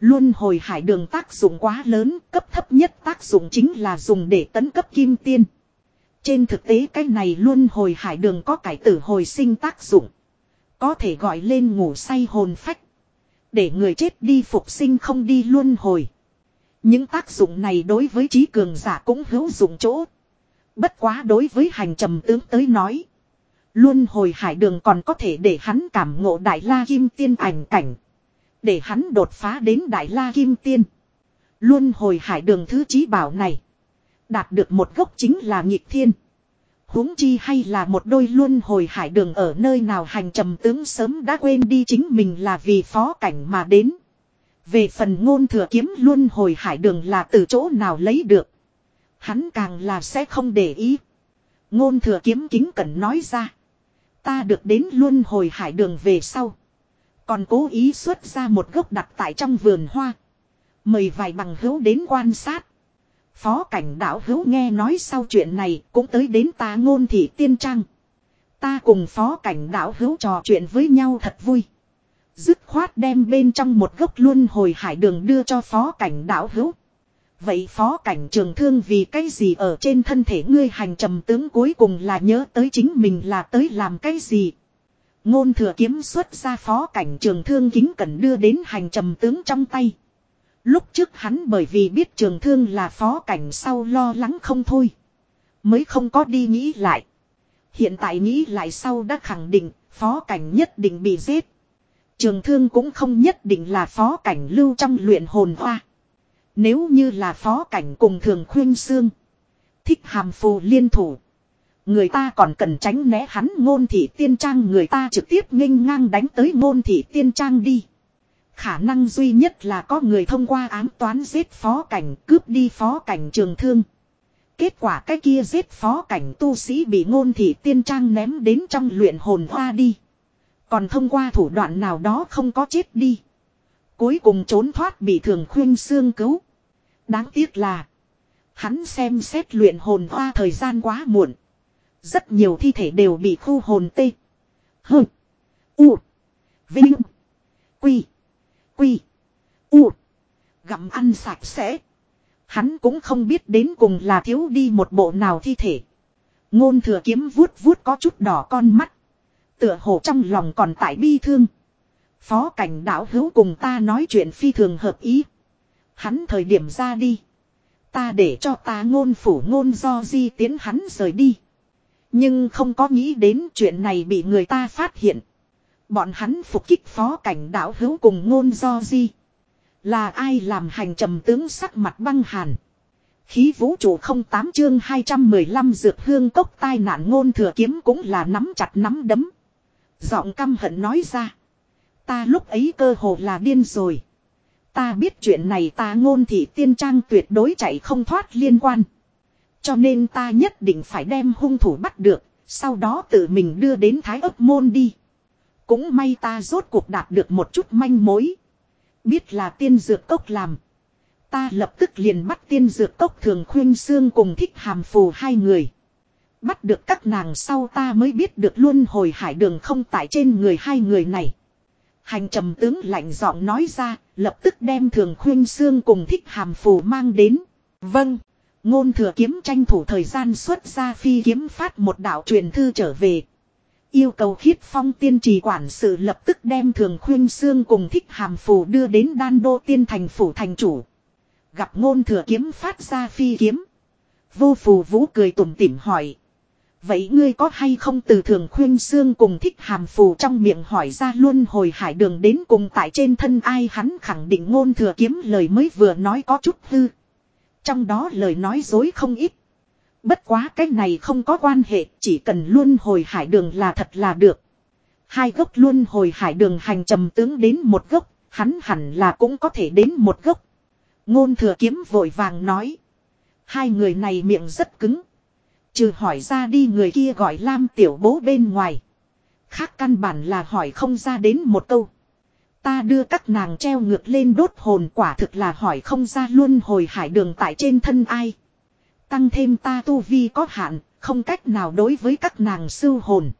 Luân hồi hải đường tác dụng quá lớn, cấp thấp nhất tác dụng chính là dùng để tấn cấp kim tiên. Trên thực tế cái này luân hồi hải đường có cải tử hồi sinh tác dụng. Có thể gọi lên ngủ say hồn phách. Để người chết đi phục sinh không đi luân hồi. Những tác dụng này đối với trí cường giả cũng hữu dụng chỗ. Bất quá đối với hành trầm tướng tới nói. Luân hồi hải đường còn có thể để hắn cảm ngộ đại la kim tiên ảnh cảnh. Để hắn đột phá đến đại la kim tiên. Luân hồi hải đường thứ trí bảo này. Đạt được một gốc chính là nhịp thiên. huống chi hay là một đôi luân hồi hải đường ở nơi nào hành trầm tướng sớm đã quên đi chính mình là vì phó cảnh mà đến. Về phần ngôn thừa kiếm luân hồi hải đường là từ chỗ nào lấy được. Hắn càng là sẽ không để ý. Ngôn thừa kiếm kính cẩn nói ra. Ta được đến luân hồi hải đường về sau. Còn cố ý xuất ra một gốc đặt tại trong vườn hoa. Mời vài bằng hữu đến quan sát. Phó cảnh đạo hữu nghe nói sau chuyện này cũng tới đến ta ngôn thị tiên trang. Ta cùng phó cảnh đạo hữu trò chuyện với nhau thật vui. Dứt khoát đem bên trong một gốc luân hồi hải đường đưa cho phó cảnh đạo hữu. Vậy phó cảnh trường thương vì cái gì ở trên thân thể ngươi hành trầm tướng cuối cùng là nhớ tới chính mình là tới làm cái gì. Ngôn thừa kiếm xuất ra phó cảnh trường thương kính cần đưa đến hành trầm tướng trong tay. Lúc trước hắn bởi vì biết trường thương là phó cảnh sau lo lắng không thôi. Mới không có đi nghĩ lại. Hiện tại nghĩ lại sau đã khẳng định, phó cảnh nhất định bị giết. Trường thương cũng không nhất định là phó cảnh lưu trong luyện hồn hoa. Nếu như là phó cảnh cùng thường khuyên xương. Thích hàm phù liên thủ. Người ta còn cần tránh né hắn ngôn thị tiên trang, người ta trực tiếp nghênh ngang đánh tới ngôn thị tiên trang đi. Khả năng duy nhất là có người thông qua ám toán giết phó cảnh, cướp đi phó cảnh trường thương. Kết quả cái kia giết phó cảnh tu sĩ bị ngôn thị tiên trang ném đến trong luyện hồn hoa đi. Còn thông qua thủ đoạn nào đó không có chết đi. Cuối cùng trốn thoát bị thường khuyên xương cứu. Đáng tiếc là. Hắn xem xét luyện hồn hoa thời gian quá muộn. Rất nhiều thi thể đều bị khu hồn tê. Hơ. U. Vinh. Quy. Quy. U. Gặm ăn sạch sẽ. Hắn cũng không biết đến cùng là thiếu đi một bộ nào thi thể. Ngôn thừa kiếm vuốt vuốt có chút đỏ con mắt. Tựa hồ trong lòng còn tại bi thương. Phó cảnh đạo hữu cùng ta nói chuyện phi thường hợp ý. Hắn thời điểm ra đi. Ta để cho ta ngôn phủ ngôn do di tiến hắn rời đi. Nhưng không có nghĩ đến chuyện này bị người ta phát hiện. Bọn hắn phục kích phó cảnh đạo hữu cùng ngôn do di. Là ai làm hành trầm tướng sắc mặt băng hàn. Khí vũ trụ không tám chương 215 dược hương cốc tai nạn ngôn thừa kiếm cũng là nắm chặt nắm đấm. Giọng căm hận nói ra. Ta lúc ấy cơ hồ là điên rồi. Ta biết chuyện này ta ngôn thị tiên trang tuyệt đối chạy không thoát liên quan. Cho nên ta nhất định phải đem hung thủ bắt được, sau đó tự mình đưa đến thái ấp môn đi. Cũng may ta rốt cuộc đạt được một chút manh mối. Biết là tiên dược cốc làm. Ta lập tức liền bắt tiên dược cốc thường khuyên xương cùng thích hàm phù hai người. Bắt được các nàng sau ta mới biết được luôn hồi hải đường không tại trên người hai người này. Hành trầm tướng lạnh giọng nói ra, lập tức đem thường khuyên xương cùng thích hàm phù mang đến. Vâng. Ngôn thừa kiếm tranh thủ thời gian xuất ra phi kiếm phát một đạo truyền thư trở về. Yêu cầu khiết phong tiên trì quản sự lập tức đem thường khuyên xương cùng thích hàm phù đưa đến đan đô tiên thành phủ thành chủ. Gặp ngôn thừa kiếm phát ra phi kiếm. Vô phù vũ cười tủm tỉm hỏi. Vậy ngươi có hay không từ thường khuyên xương cùng thích hàm phù trong miệng hỏi ra luôn hồi hải đường đến cùng tại trên thân ai hắn khẳng định ngôn thừa kiếm lời mới vừa nói có chút hư. Trong đó lời nói dối không ít. Bất quá cái này không có quan hệ, chỉ cần luôn hồi hải đường là thật là được. Hai gốc luôn hồi hải đường hành trầm tướng đến một gốc, hắn hẳn là cũng có thể đến một gốc. Ngôn thừa kiếm vội vàng nói. Hai người này miệng rất cứng. Trừ hỏi ra đi người kia gọi Lam tiểu bố bên ngoài. Khác căn bản là hỏi không ra đến một câu. Ta đưa các nàng treo ngược lên đốt hồn quả thực là hỏi không ra luôn hồi hải đường tại trên thân ai. Tăng thêm ta tu vi có hạn, không cách nào đối với các nàng sưu hồn.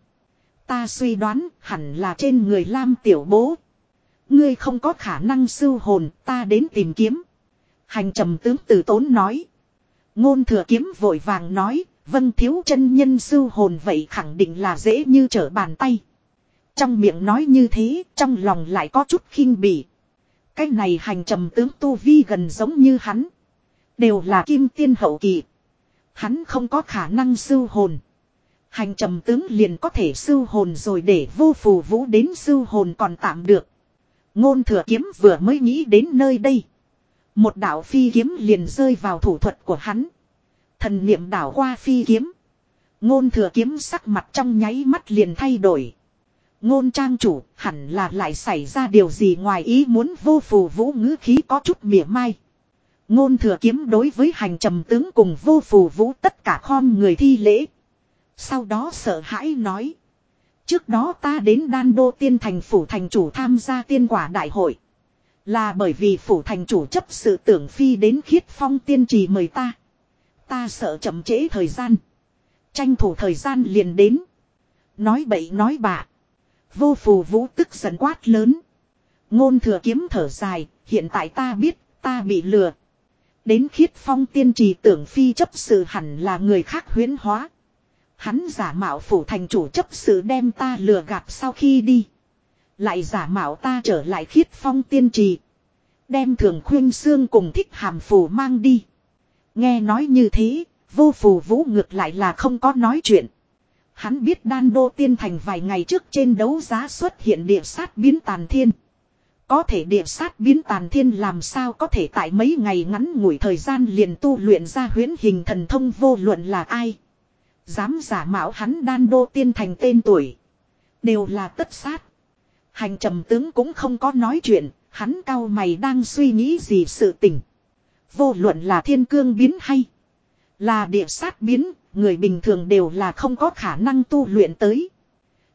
Ta suy đoán hẳn là trên người Lam tiểu bố. Ngươi không có khả năng sưu hồn, ta đến tìm kiếm. Hành trầm tướng tử tốn nói. Ngôn thừa kiếm vội vàng nói, vâng thiếu chân nhân sưu hồn vậy khẳng định là dễ như trở bàn tay. Trong miệng nói như thế, trong lòng lại có chút khinh bỉ. Cái này hành trầm tướng tu vi gần giống như hắn. Đều là kim tiên hậu kỳ. Hắn không có khả năng sưu hồn. Hành trầm tướng liền có thể sưu hồn rồi để vô phù vũ đến sưu hồn còn tạm được. Ngôn thừa kiếm vừa mới nghĩ đến nơi đây. Một đạo phi kiếm liền rơi vào thủ thuật của hắn. Thần niệm đảo qua phi kiếm. Ngôn thừa kiếm sắc mặt trong nháy mắt liền thay đổi. Ngôn trang chủ, hẳn là lại xảy ra điều gì ngoài ý muốn vô phù vũ ngữ khí có chút mỉa mai. Ngôn thừa kiếm đối với hành trầm tướng cùng vô phù vũ tất cả khom người thi lễ. Sau đó sợ hãi nói. Trước đó ta đến đan đô tiên thành phủ thành chủ tham gia tiên quả đại hội. Là bởi vì phủ thành chủ chấp sự tưởng phi đến khiết phong tiên trì mời ta. Ta sợ chậm trễ thời gian. Tranh thủ thời gian liền đến. Nói bậy nói bạ. Vô phù vũ tức giận quát lớn. Ngôn thừa kiếm thở dài, hiện tại ta biết, ta bị lừa. Đến khiết phong tiên trì tưởng phi chấp sự hẳn là người khác huyến hóa. Hắn giả mạo phủ thành chủ chấp sự đem ta lừa gạt sau khi đi. Lại giả mạo ta trở lại khiết phong tiên trì. Đem thường khuyên xương cùng thích hàm phù mang đi. Nghe nói như thế, vô phù vũ ngược lại là không có nói chuyện. Hắn biết đan đô tiên thành vài ngày trước trên đấu giá xuất hiện địa sát biến tàn thiên. Có thể địa sát biến tàn thiên làm sao có thể tại mấy ngày ngắn ngủi thời gian liền tu luyện ra huyễn hình thần thông vô luận là ai. Dám giả mạo hắn đan đô tiên thành tên tuổi. Đều là tất sát. Hành trầm tướng cũng không có nói chuyện, hắn cao mày đang suy nghĩ gì sự tình. Vô luận là thiên cương biến hay là địa sát biến, người bình thường đều là không có khả năng tu luyện tới.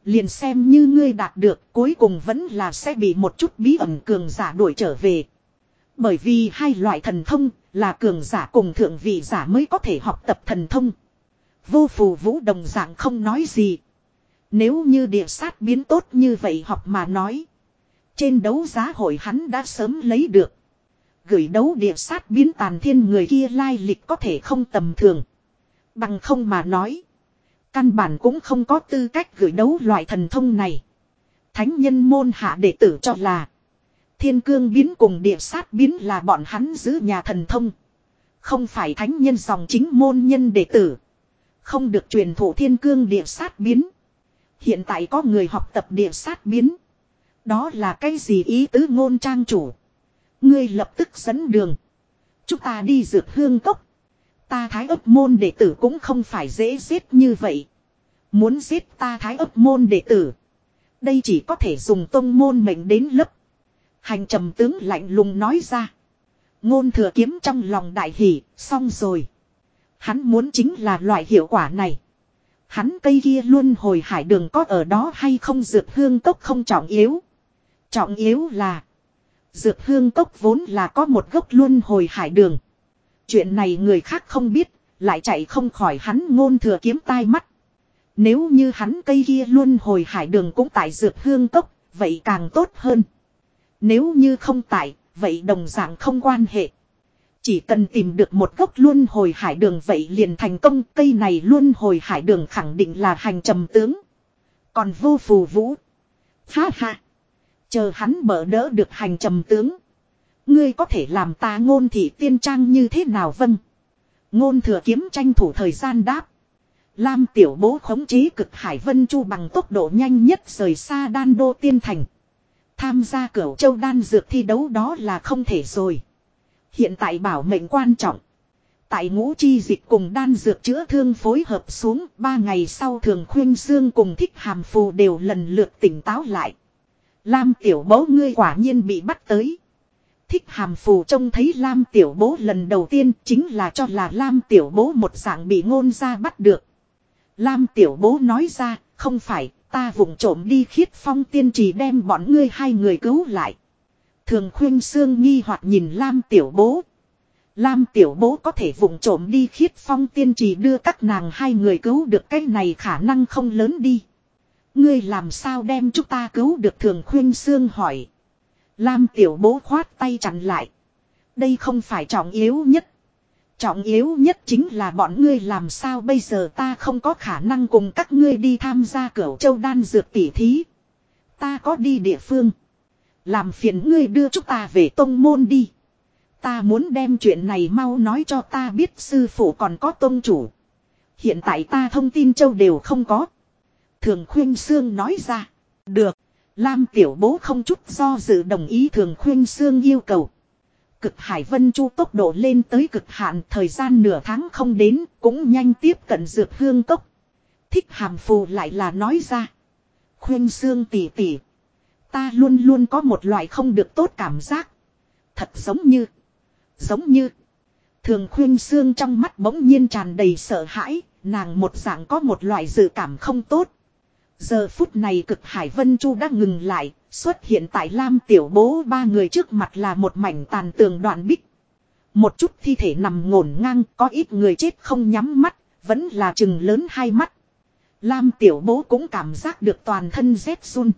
Liền xem như ngươi đạt được, cuối cùng vẫn là sẽ bị một chút bí ẩn cường giả đuổi trở về. Bởi vì hai loại thần thông, là cường giả cùng thượng vị giả mới có thể học tập thần thông. Vô phù vũ đồng dạng không nói gì. Nếu như địa sát biến tốt như vậy học mà nói. Trên đấu giá hội hắn đã sớm lấy được. Gửi đấu địa sát biến tàn thiên người kia lai lịch có thể không tầm thường. Bằng không mà nói. Căn bản cũng không có tư cách gửi đấu loại thần thông này. Thánh nhân môn hạ đệ tử cho là. Thiên cương biến cùng địa sát biến là bọn hắn giữ nhà thần thông. Không phải thánh nhân dòng chính môn nhân đệ tử. Không được truyền thụ thiên cương địa sát biến. Hiện tại có người học tập địa sát biến. Đó là cái gì ý tứ ngôn trang chủ. Ngươi lập tức dẫn đường. Chúng ta đi dược hương cốc. Ta thái ấp môn đệ tử cũng không phải dễ giết như vậy. Muốn giết ta thái ấp môn đệ tử. Đây chỉ có thể dùng tông môn mệnh đến lấp. Hành trầm tướng lạnh lùng nói ra. Ngôn thừa kiếm trong lòng đại hỷ, xong rồi. Hắn muốn chính là loại hiệu quả này. Hắn cây kia luôn hồi hải đường có ở đó hay không dược hương cốc không trọng yếu. Trọng yếu là. Dược hương cốc vốn là có một gốc luôn hồi hải đường. Chuyện này người khác không biết, lại chạy không khỏi hắn ngôn thừa kiếm tai mắt. Nếu như hắn cây kia luôn hồi hải đường cũng tại dược hương cốc, vậy càng tốt hơn. Nếu như không tại, vậy đồng dạng không quan hệ. Chỉ cần tìm được một gốc luôn hồi hải đường vậy liền thành công cây này luôn hồi hải đường khẳng định là hành trầm tướng. Còn vô phù vũ. Ha ha. Chờ hắn bỡ đỡ được hành trầm tướng. Ngươi có thể làm ta ngôn thị tiên trang như thế nào vâng. Ngôn thừa kiếm tranh thủ thời gian đáp. Lam tiểu bố khống chế cực hải vân chu bằng tốc độ nhanh nhất rời xa đan đô tiên thành. Tham gia cửu châu đan dược thi đấu đó là không thể rồi. Hiện tại bảo mệnh quan trọng. Tại ngũ chi dịch cùng đan dược chữa thương phối hợp xuống, ba ngày sau thường khuyên xương cùng thích hàm phù đều lần lượt tỉnh táo lại. Lam tiểu bố ngươi quả nhiên bị bắt tới. Thích hàm phù trông thấy Lam tiểu bố lần đầu tiên chính là cho là Lam tiểu bố một dạng bị ngôn ra bắt được. Lam tiểu bố nói ra, không phải, ta vụng trộm đi khiết phong tiên trì đem bọn ngươi hai người cứu lại. Thường khuyên xương nghi hoặc nhìn Lam tiểu bố. Lam tiểu bố có thể vụng trộm đi khiết phong tiên trì đưa các nàng hai người cứu được cái này khả năng không lớn đi. Ngươi làm sao đem chúng ta cứu được thường khuyên xương hỏi. Lam tiểu bố khoát tay chặn lại. Đây không phải trọng yếu nhất. Trọng yếu nhất chính là bọn ngươi làm sao bây giờ ta không có khả năng cùng các ngươi đi tham gia cửu châu đan dược tỉ thí. Ta có đi địa phương. Làm phiền ngươi đưa chúng ta về tông môn đi. Ta muốn đem chuyện này mau nói cho ta biết sư phụ còn có tông chủ. Hiện tại ta thông tin châu đều không có. Thường khuyên xương nói ra. Được. Lam tiểu bố không chút do dự đồng ý thường khuyên xương yêu cầu. Cực hải vân chu tốc độ lên tới cực hạn thời gian nửa tháng không đến, cũng nhanh tiếp cận dược hương cốc. Thích hàm phù lại là nói ra. Khuyên xương tỉ tỉ. Ta luôn luôn có một loại không được tốt cảm giác. Thật giống như. Giống như. Thường khuyên xương trong mắt bỗng nhiên tràn đầy sợ hãi. Nàng một dạng có một loại dự cảm không tốt. Giờ phút này cực hải vân chu đã ngừng lại. Xuất hiện tại Lam tiểu bố, ba người trước mặt là một mảnh tàn tường đoạn bích. Một chút thi thể nằm ngổn ngang, có ít người chết không nhắm mắt. Vẫn là chừng lớn hai mắt. Lam tiểu bố cũng cảm giác được toàn thân rét run.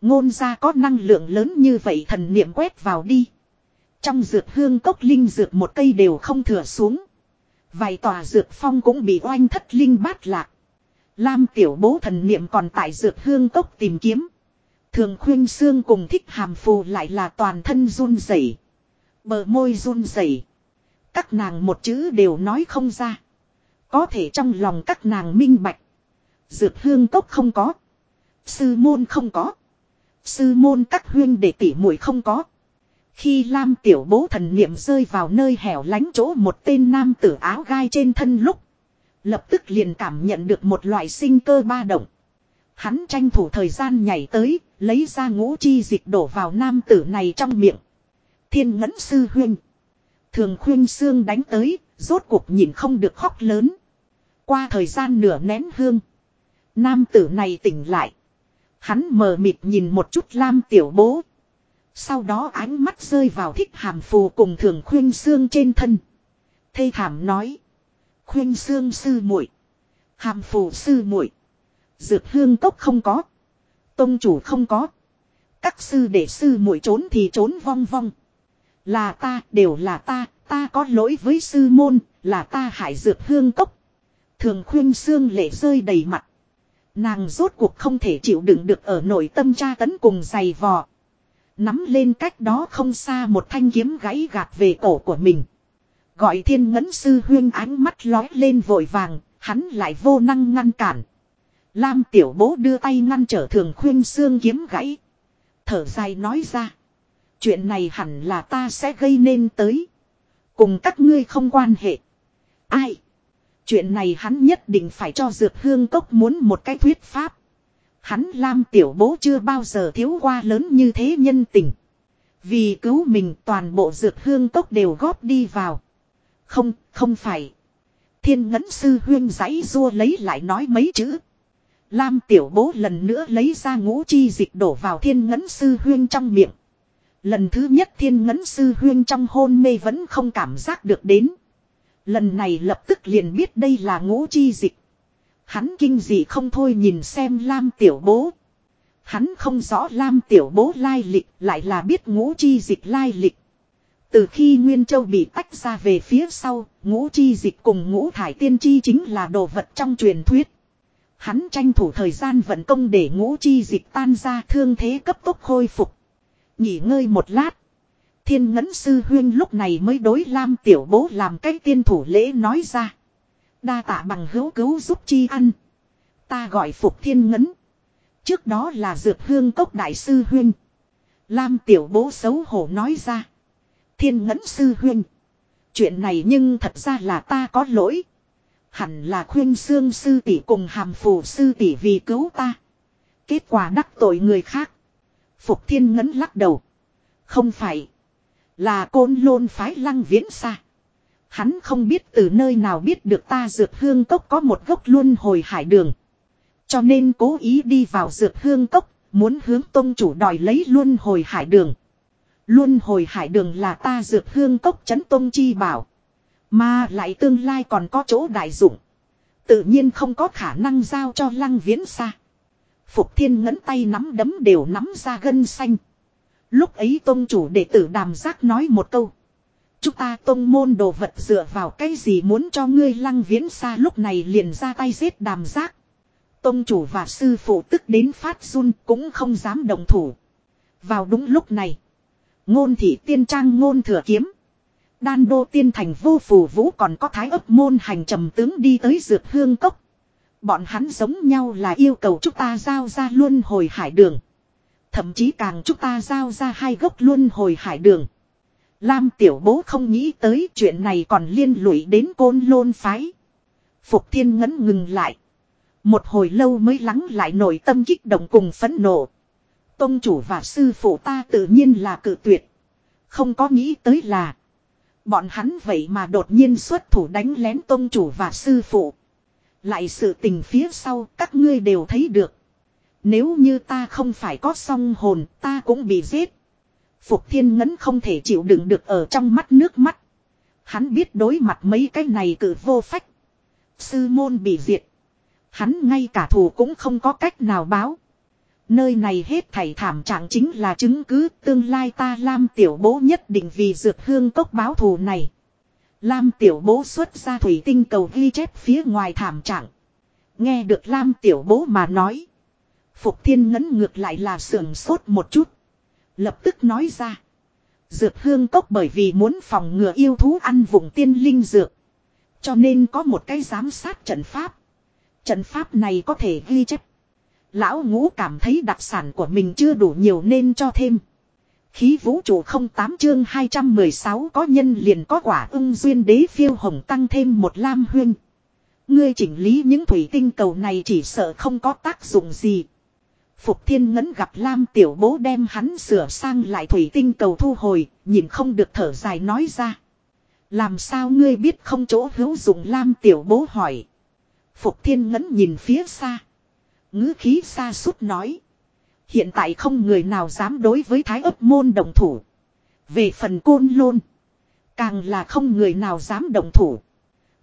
Ngôn ra có năng lượng lớn như vậy thần niệm quét vào đi. Trong dược hương cốc linh dược một cây đều không thừa xuống. Vài tòa dược phong cũng bị oanh thất linh bát lạc. Lam tiểu bố thần niệm còn tại dược hương cốc tìm kiếm. Thường khuyên xương cùng thích hàm phù lại là toàn thân run rẩy, Bờ môi run rẩy, Các nàng một chữ đều nói không ra. Có thể trong lòng các nàng minh bạch. Dược hương cốc không có. Sư môn không có. Sư môn các huyên để tỉ muội không có. Khi Lam tiểu bố thần niệm rơi vào nơi hẻo lánh chỗ một tên nam tử áo gai trên thân lúc. Lập tức liền cảm nhận được một loại sinh cơ ba động. Hắn tranh thủ thời gian nhảy tới, lấy ra ngũ chi dịch đổ vào nam tử này trong miệng. Thiên ngẫn sư huyên. Thường khuyên xương đánh tới, rốt cuộc nhìn không được khóc lớn. Qua thời gian nửa nén hương. Nam tử này tỉnh lại. Hắn mờ mịt nhìn một chút lam tiểu bố. Sau đó ánh mắt rơi vào thích hàm phù cùng thường khuyên xương trên thân. Thê thảm nói. Khuyên xương sư muội Hàm phù sư muội Dược hương cốc không có. Tông chủ không có. Các sư để sư muội trốn thì trốn vong vong. Là ta, đều là ta, ta có lỗi với sư môn, là ta hại dược hương cốc. Thường khuyên xương lệ rơi đầy mặt. Nàng rốt cuộc không thể chịu đựng được ở nội tâm tra tấn cùng giày vò. Nắm lên cách đó không xa một thanh kiếm gãy gạt về cổ của mình. Gọi thiên ngấn sư huyên ánh mắt lói lên vội vàng, hắn lại vô năng ngăn cản. Lam tiểu bố đưa tay ngăn trở thường khuyên xương kiếm gãy. Thở dài nói ra. Chuyện này hẳn là ta sẽ gây nên tới. Cùng các ngươi không quan hệ. Ai? Chuyện này hắn nhất định phải cho dược hương cốc muốn một cái thuyết pháp. Hắn Lam tiểu bố chưa bao giờ thiếu qua lớn như thế nhân tình. Vì cứu mình toàn bộ dược hương cốc đều góp đi vào. Không, không phải. thiên ngấn sư huyên giấy rua lấy lại nói mấy chữ. Lam tiểu bố lần nữa lấy ra ngũ chi dịch đổ vào thiên ngấn sư huyên trong miệng. Lần thứ nhất thiên ngấn sư huyên trong hôn mê vẫn không cảm giác được đến. Lần này lập tức liền biết đây là ngũ chi dịch. Hắn kinh dị không thôi nhìn xem Lam tiểu bố. Hắn không rõ Lam tiểu bố lai lịch lại là biết ngũ chi dịch lai lịch. Từ khi Nguyên Châu bị tách ra về phía sau, ngũ chi dịch cùng ngũ thải tiên chi chính là đồ vật trong truyền thuyết. Hắn tranh thủ thời gian vận công để ngũ chi dịch tan ra thương thế cấp tốc khôi phục. Nghỉ ngơi một lát. Thiên ngấn sư huyên lúc này mới đối Lam tiểu bố làm cái tiên thủ lễ nói ra. Đa tạ bằng hữu cứu giúp chi ăn. Ta gọi phục thiên ngấn. Trước đó là dược hương cốc đại sư huyên. Lam tiểu bố xấu hổ nói ra. Thiên Ngẫn sư huyên. Chuyện này nhưng thật ra là ta có lỗi. Hẳn là khuyên xương sư tỷ cùng hàm phù sư tỷ vì cứu ta. Kết quả đắc tội người khác. Phục thiên ngấn lắc đầu. Không phải. Là côn lôn phái lăng viễn xa. Hắn không biết từ nơi nào biết được ta dược hương cốc có một gốc luân hồi hải đường. Cho nên cố ý đi vào dược hương cốc, muốn hướng tôn chủ đòi lấy luân hồi hải đường. Luân hồi hải đường là ta dược hương cốc chấn tông chi bảo. Mà lại tương lai còn có chỗ đại dụng. Tự nhiên không có khả năng giao cho lăng viễn xa. Phục thiên ngấn tay nắm đấm đều nắm ra gân xanh. Lúc ấy tôn chủ đệ tử đàm giác nói một câu. Chúng ta tôn môn đồ vật dựa vào cái gì muốn cho ngươi lăng viễn xa lúc này liền ra tay giết đàm giác. Tôn chủ và sư phụ tức đến phát run cũng không dám đồng thủ. Vào đúng lúc này. Ngôn thị tiên trang ngôn thừa kiếm. Đan đô tiên thành vô phù vũ còn có thái ấp môn hành trầm tướng đi tới dược hương cốc. Bọn hắn giống nhau là yêu cầu chúng ta giao ra luân hồi hải đường. Thậm chí càng chúng ta giao ra hai gốc luân hồi hải đường. Lam tiểu bố không nghĩ tới chuyện này còn liên lụy đến côn lôn phái. Phục thiên ngấn ngừng lại. Một hồi lâu mới lắng lại nội tâm kích động cùng phẫn nộ. Tông chủ và sư phụ ta tự nhiên là cự tuyệt. Không có nghĩ tới là. Bọn hắn vậy mà đột nhiên xuất thủ đánh lén tông chủ và sư phụ. Lại sự tình phía sau, các ngươi đều thấy được. Nếu như ta không phải có song hồn, ta cũng bị giết. Phục thiên ngấn không thể chịu đựng được ở trong mắt nước mắt. Hắn biết đối mặt mấy cái này cử vô phách. Sư môn bị diệt. Hắn ngay cả thù cũng không có cách nào báo. Nơi này hết thảy thảm trạng chính là chứng cứ, tương lai ta Lam tiểu bố nhất định vì dược hương cốc báo thù này. Lam tiểu bố xuất ra thủy tinh cầu ghi chép phía ngoài thảm trạng. Nghe được Lam tiểu bố mà nói. Phục thiên ngấn ngược lại là sườn sốt một chút. Lập tức nói ra. Dược hương cốc bởi vì muốn phòng ngừa yêu thú ăn vùng tiên linh dược. Cho nên có một cái giám sát trận pháp. Trận pháp này có thể ghi chép. Lão ngũ cảm thấy đặc sản của mình chưa đủ nhiều nên cho thêm. Khí vũ trụ không tám chương 216 có nhân liền có quả ưng duyên đế phiêu hồng tăng thêm một lam huyên. Ngươi chỉnh lý những thủy tinh cầu này chỉ sợ không có tác dụng gì. Phục thiên ngấn gặp lam tiểu bố đem hắn sửa sang lại thủy tinh cầu thu hồi, nhìn không được thở dài nói ra. Làm sao ngươi biết không chỗ hữu dụng lam tiểu bố hỏi. Phục thiên ngấn nhìn phía xa ngữ khí xa suốt nói. Hiện tại không người nào dám đối với thái ấp môn đồng thủ. Về phần côn lôn. Càng là không người nào dám đồng thủ.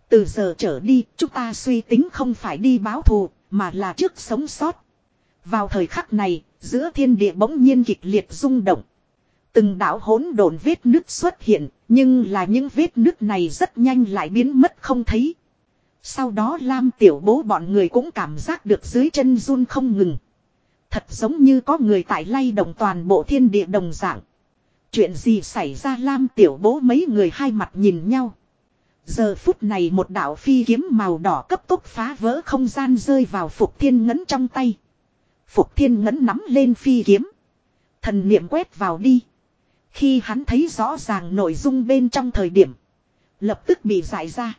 Từ giờ trở đi, chúng ta suy tính không phải đi báo thù, mà là trước sống sót. Vào thời khắc này, giữa thiên địa bỗng nhiên kịch liệt rung động. Từng đảo hỗn độn vết nứt xuất hiện, nhưng là những vết nứt này rất nhanh lại biến mất không thấy. Sau đó Lam tiểu bố bọn người cũng cảm giác được dưới chân run không ngừng. Thật giống như có người tại lay động toàn bộ thiên địa đồng dạng. Chuyện gì xảy ra Lam tiểu bố mấy người hai mặt nhìn nhau. Giờ phút này một đạo phi kiếm màu đỏ cấp tốc phá vỡ không gian rơi vào Phục Thiên Ngấn trong tay. Phục Thiên Ngấn nắm lên phi kiếm. Thần niệm quét vào đi. Khi hắn thấy rõ ràng nội dung bên trong thời điểm. Lập tức bị giải ra.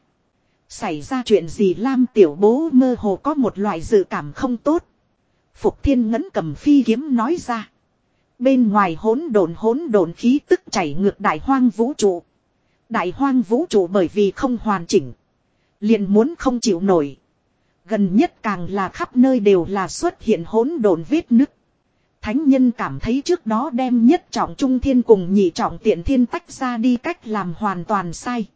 Xảy ra chuyện gì Lam tiểu bố mơ hồ có một loại dự cảm không tốt. Phục thiên ngấn cầm phi kiếm nói ra. Bên ngoài hỗn độn hỗn độn khí tức chảy ngược đại hoang vũ trụ. Đại hoang vũ trụ bởi vì không hoàn chỉnh. Liền muốn không chịu nổi. Gần nhất càng là khắp nơi đều là xuất hiện hỗn độn vết nứt. Thánh nhân cảm thấy trước đó đem nhất trọng trung thiên cùng nhị trọng tiện thiên tách ra đi cách làm hoàn toàn sai.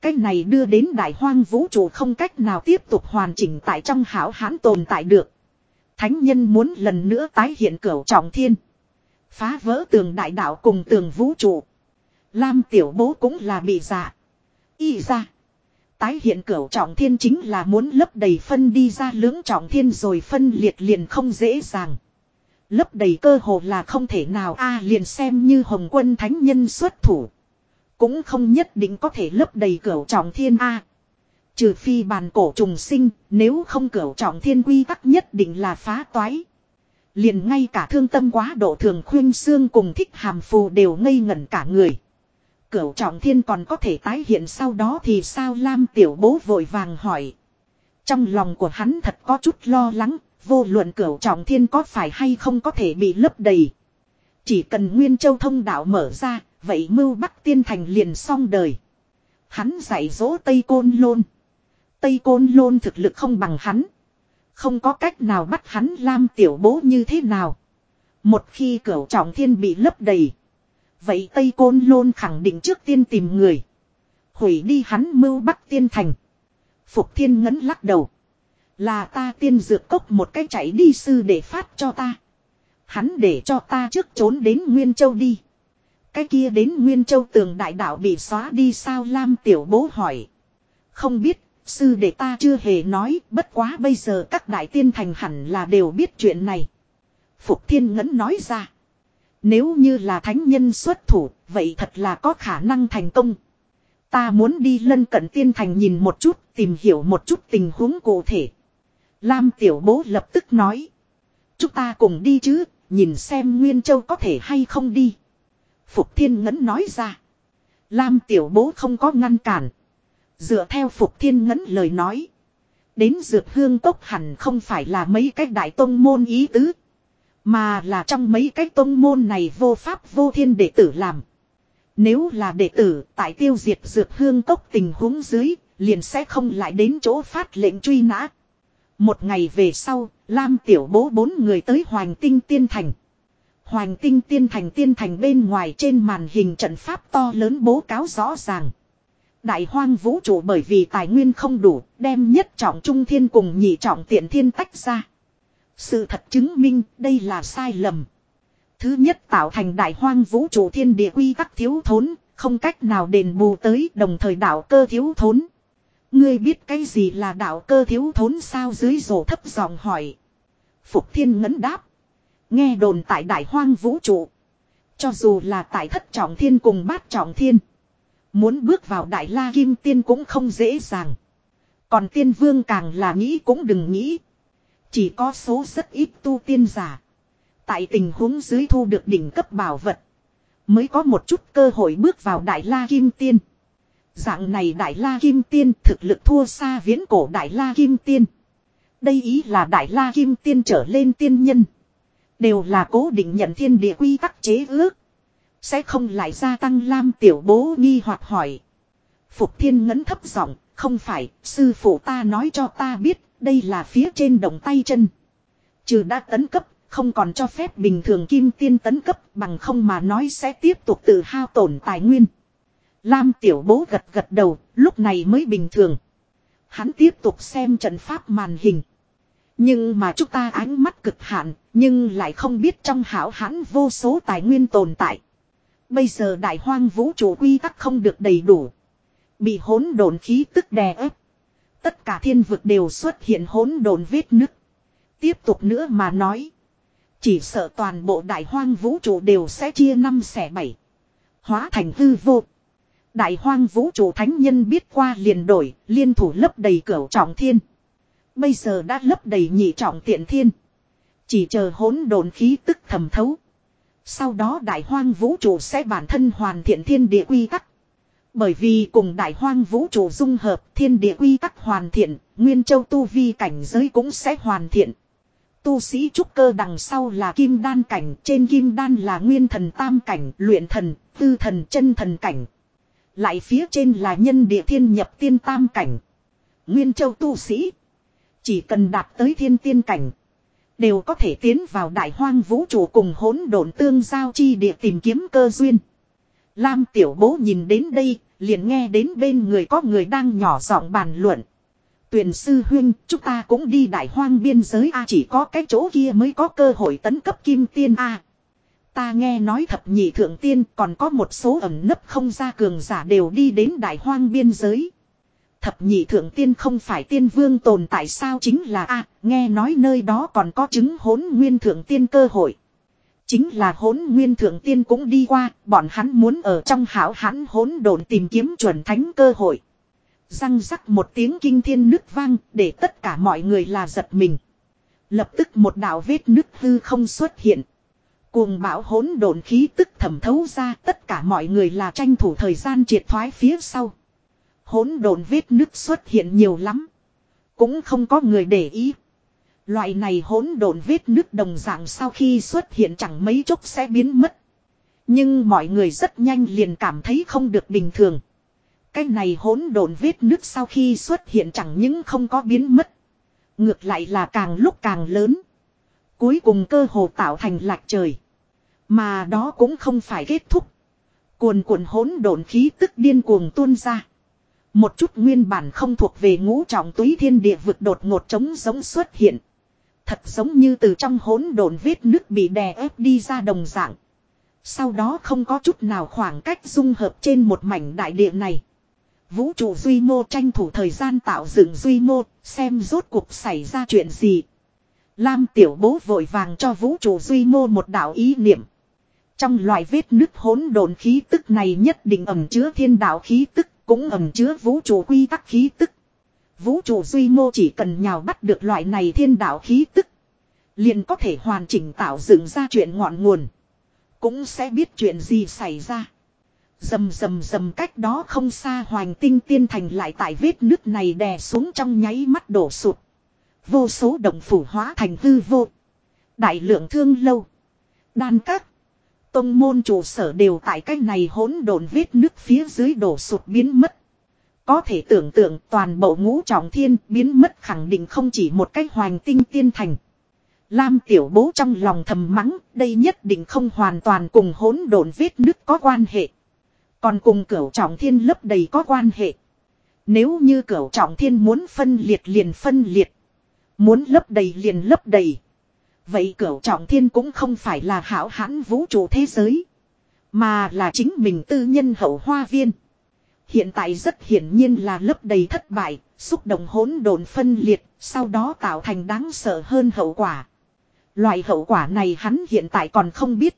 Cách này đưa đến đại hoang vũ trụ không cách nào tiếp tục hoàn chỉnh tại trong hảo hán tồn tại được. Thánh nhân muốn lần nữa tái hiện cửu trọng thiên. Phá vỡ tường đại đạo cùng tường vũ trụ. Lam tiểu bố cũng là bị giả. Y ra. Tái hiện cửu trọng thiên chính là muốn lấp đầy phân đi ra lưỡng trọng thiên rồi phân liệt liền không dễ dàng. Lấp đầy cơ hồ là không thể nào a à, liền xem như hồng quân thánh nhân xuất thủ. Cũng không nhất định có thể lấp đầy cửa trọng thiên a Trừ phi bàn cổ trùng sinh, nếu không cửa trọng thiên quy tắc nhất định là phá toái. Liền ngay cả thương tâm quá độ thường khuyên xương cùng thích hàm phù đều ngây ngẩn cả người. Cửu trọng thiên còn có thể tái hiện sau đó thì sao Lam tiểu bố vội vàng hỏi. Trong lòng của hắn thật có chút lo lắng, vô luận cửu trọng thiên có phải hay không có thể bị lấp đầy. Chỉ cần Nguyên Châu thông đạo mở ra, vậy mưu bắc tiên thành liền xong đời. Hắn dạy dỗ Tây Côn Lôn. Tây Côn Lôn thực lực không bằng hắn. Không có cách nào bắt hắn Lam tiểu bố như thế nào. Một khi cửu trọng thiên bị lấp đầy. Vậy Tây Côn Lôn khẳng định trước tiên tìm người. Hủy đi hắn mưu bắc tiên thành. Phục thiên ngấn lắc đầu. Là ta tiên dược cốc một cái chạy đi sư để phát cho ta. Hắn để cho ta trước trốn đến Nguyên Châu đi. Cái kia đến Nguyên Châu tường đại đạo bị xóa đi sao Lam tiểu bố hỏi. Không biết, sư để ta chưa hề nói, bất quá bây giờ các đại tiên thành hẳn là đều biết chuyện này. Phục thiên ngẫn nói ra. Nếu như là thánh nhân xuất thủ, vậy thật là có khả năng thành công. Ta muốn đi lân cận tiên thành nhìn một chút, tìm hiểu một chút tình huống cụ thể. Lam tiểu bố lập tức nói. Chúng ta cùng đi chứ, nhìn xem Nguyên Châu có thể hay không đi. Phục Thiên Ngấn nói ra. Lam tiểu bố không có ngăn cản. Dựa theo Phục Thiên Ngấn lời nói. Đến dược hương cốc hẳn không phải là mấy cách đại tông môn ý tứ. Mà là trong mấy cái tông môn này vô pháp vô thiên đệ tử làm. Nếu là đệ tử tại tiêu diệt dược hương cốc tình huống dưới, liền sẽ không lại đến chỗ phát lệnh truy nã. Một ngày về sau, Lam tiểu bố bốn người tới Hoàng Tinh Tiên Thành. Hoàng Tinh Tiên Thành Tiên Thành bên ngoài trên màn hình trận pháp to lớn bố cáo rõ ràng. Đại hoang vũ trụ bởi vì tài nguyên không đủ, đem nhất trọng trung thiên cùng nhị trọng tiện thiên tách ra. Sự thật chứng minh đây là sai lầm. Thứ nhất tạo thành đại hoang vũ trụ thiên địa quy tắc thiếu thốn, không cách nào đền bù tới đồng thời đạo cơ thiếu thốn. Ngươi biết cái gì là đạo cơ thiếu thốn sao dưới rổ thấp giọng hỏi. Phục thiên ngấn đáp. Nghe đồn tại đại hoang vũ trụ. Cho dù là tại thất trọng thiên cùng bát trọng thiên. Muốn bước vào đại la kim tiên cũng không dễ dàng. Còn tiên vương càng là nghĩ cũng đừng nghĩ. Chỉ có số rất ít tu tiên giả. Tại tình huống dưới thu được đỉnh cấp bảo vật. Mới có một chút cơ hội bước vào đại la kim tiên. Dạng này đại la kim tiên thực lực thua xa viễn cổ đại la kim tiên. Đây ý là đại la kim tiên trở lên tiên nhân. Đều là cố định nhận thiên địa quy tắc chế ước. Sẽ không lại gia tăng lam tiểu bố nghi hoặc hỏi. Phục thiên ngấn thấp giọng không phải, sư phụ ta nói cho ta biết, đây là phía trên động tay chân. Trừ đã tấn cấp, không còn cho phép bình thường kim tiên tấn cấp bằng không mà nói sẽ tiếp tục tự hao tổn tài nguyên. Lam tiểu bố gật gật đầu, lúc này mới bình thường. Hắn tiếp tục xem trận pháp màn hình. Nhưng mà chúng ta ánh mắt cực hạn, nhưng lại không biết trong hảo hãn vô số tài nguyên tồn tại. Bây giờ đại hoang vũ trụ quy tắc không được đầy đủ. Bị hỗn độn khí tức đè ép. Tất cả thiên vực đều xuất hiện hỗn độn vết nứt. Tiếp tục nữa mà nói. Chỉ sợ toàn bộ đại hoang vũ trụ đều sẽ chia năm xẻ bảy. Hóa thành hư vô. Đại hoang vũ trụ thánh nhân biết qua liền đổi, liên thủ lấp đầy cửa trọng thiên. Bây giờ đã lấp đầy nhị trọng tiện thiên. Chỉ chờ hỗn độn khí tức thẩm thấu. Sau đó đại hoang vũ trụ sẽ bản thân hoàn thiện thiên địa quy tắc. Bởi vì cùng đại hoang vũ trụ dung hợp thiên địa quy tắc hoàn thiện, nguyên châu tu vi cảnh giới cũng sẽ hoàn thiện. Tu sĩ trúc cơ đằng sau là kim đan cảnh, trên kim đan là nguyên thần tam cảnh, luyện thần, tư thần chân thần cảnh. Lại phía trên là nhân địa thiên nhập tiên tam cảnh. Nguyên châu tu sĩ. Chỉ cần đạt tới thiên tiên cảnh. Đều có thể tiến vào đại hoang vũ trụ cùng hỗn độn tương giao chi địa tìm kiếm cơ duyên. Lam tiểu bố nhìn đến đây, liền nghe đến bên người có người đang nhỏ giọng bàn luận. Tuyển sư huyên, chúng ta cũng đi đại hoang biên giới A chỉ có cái chỗ kia mới có cơ hội tấn cấp kim tiên A. Ta nghe nói thập nhị thượng tiên còn có một số ẩn nấp không ra cường giả đều đi đến đại hoang biên giới. Thập nhị thượng tiên không phải tiên vương tồn tại sao chính là A, nghe nói nơi đó còn có chứng hỗn nguyên thượng tiên cơ hội. Chính là hỗn nguyên thượng tiên cũng đi qua, bọn hắn muốn ở trong hảo hãn hỗn độn tìm kiếm chuẩn thánh cơ hội. Răng rắc một tiếng kinh thiên nứt vang, để tất cả mọi người là giật mình. Lập tức một đạo vết nứt hư không xuất hiện. Cuồng bão hỗn độn khí tức thẩm thấu ra, tất cả mọi người là tranh thủ thời gian triệt thoái phía sau. Hỗn độn vết nứt xuất hiện nhiều lắm, cũng không có người để ý. Loại này hỗn độn vết nứt đồng dạng sau khi xuất hiện chẳng mấy chốc sẽ biến mất. Nhưng mọi người rất nhanh liền cảm thấy không được bình thường. Cái này hỗn độn vết nứt sau khi xuất hiện chẳng những không có biến mất. Ngược lại là càng lúc càng lớn. Cuối cùng cơ hồ tạo thành lạc trời. Mà đó cũng không phải kết thúc. Cuồn cuộn hỗn độn khí tức điên cuồng tuôn ra. Một chút nguyên bản không thuộc về ngũ trọng túy thiên địa vực đột ngột trống giống xuất hiện. Thật giống như từ trong hỗn độn vết nước bị đè ép đi ra đồng dạng. Sau đó không có chút nào khoảng cách dung hợp trên một mảnh đại địa này. Vũ trụ duy mô tranh thủ thời gian tạo dựng duy mô, xem rốt cuộc xảy ra chuyện gì. Lam tiểu bố vội vàng cho vũ trụ duy mô một đạo ý niệm. Trong loại vết nứt hỗn độn khí tức này nhất định ẩm chứa thiên đạo khí tức, cũng ẩm chứa vũ trụ quy tắc khí tức. Vũ trụ duy mô chỉ cần nhào bắt được loại này thiên đạo khí tức. Liền có thể hoàn chỉnh tạo dựng ra chuyện ngọn nguồn. Cũng sẽ biết chuyện gì xảy ra. Dầm dầm dầm cách đó không xa hoành tinh tiên thành lại tại vết nước này đè xuống trong nháy mắt đổ sụt. Vô số động phủ hóa thành hư vô. Đại lượng thương lâu. Đan các. Tông môn trụ sở đều tại cách này hỗn độn vết nước phía dưới đổ sụt biến mất. Có thể tưởng tượng toàn bộ ngũ trọng thiên biến mất khẳng định không chỉ một cách hoành tinh tiên thành. Lam tiểu bố trong lòng thầm mắng, đây nhất định không hoàn toàn cùng hỗn độn vết nước có quan hệ. Còn cùng cửu trọng thiên lấp đầy có quan hệ. Nếu như cửu trọng thiên muốn phân liệt liền phân liệt. Muốn lấp đầy liền lấp đầy. Vậy cửu trọng thiên cũng không phải là hảo hãn vũ trụ thế giới. Mà là chính mình tư nhân hậu hoa viên. Hiện tại rất hiển nhiên là lấp đầy thất bại, xúc động hỗn độn phân liệt, sau đó tạo thành đáng sợ hơn hậu quả. Loại hậu quả này hắn hiện tại còn không biết.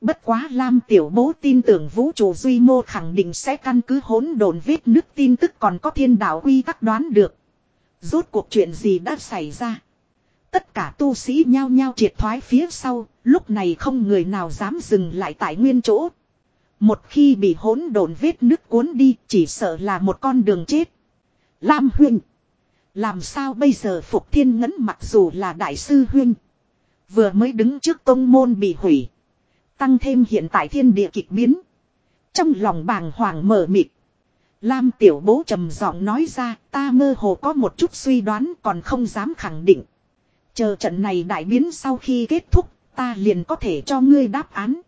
Bất quá Lam Tiểu Bố tin tưởng vũ trụ duy mô khẳng định sẽ căn cứ hỗn độn vết nước tin tức còn có thiên đạo quy tắc đoán được. Rốt cuộc chuyện gì đã xảy ra. Tất cả tu sĩ nhao nhao triệt thoái phía sau, lúc này không người nào dám dừng lại tại nguyên chỗ. Một khi bị hỗn độn vết nước cuốn đi, chỉ sợ là một con đường chết. Lam huynh. Làm sao bây giờ Phục Thiên Ngấn mặc dù là đại sư huynh. Vừa mới đứng trước tông môn bị hủy. Tăng thêm hiện tại thiên địa kịch biến. Trong lòng bàng hoàng mở mịt. Lam tiểu bố trầm giọng nói ra ta mơ hồ có một chút suy đoán còn không dám khẳng định. Chờ trận này đại biến sau khi kết thúc ta liền có thể cho ngươi đáp án.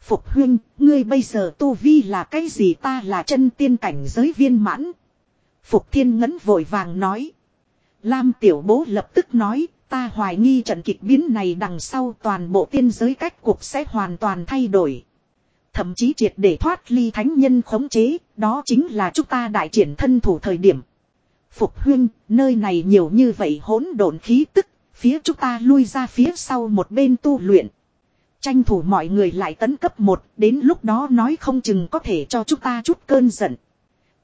Phục huynh, ngươi bây giờ tu vi là cái gì ta là chân tiên cảnh giới viên mãn. Phục thiên ngấn vội vàng nói. Lam tiểu bố lập tức nói, ta hoài nghi trận kịch biến này đằng sau toàn bộ tiên giới cách cuộc sẽ hoàn toàn thay đổi. Thậm chí triệt để thoát ly thánh nhân khống chế, đó chính là chúng ta đại triển thân thủ thời điểm. Phục huynh, nơi này nhiều như vậy hỗn độn khí tức, phía chúng ta lui ra phía sau một bên tu luyện. Tranh thủ mọi người lại tấn cấp một, đến lúc đó nói không chừng có thể cho chúng ta chút cơn giận.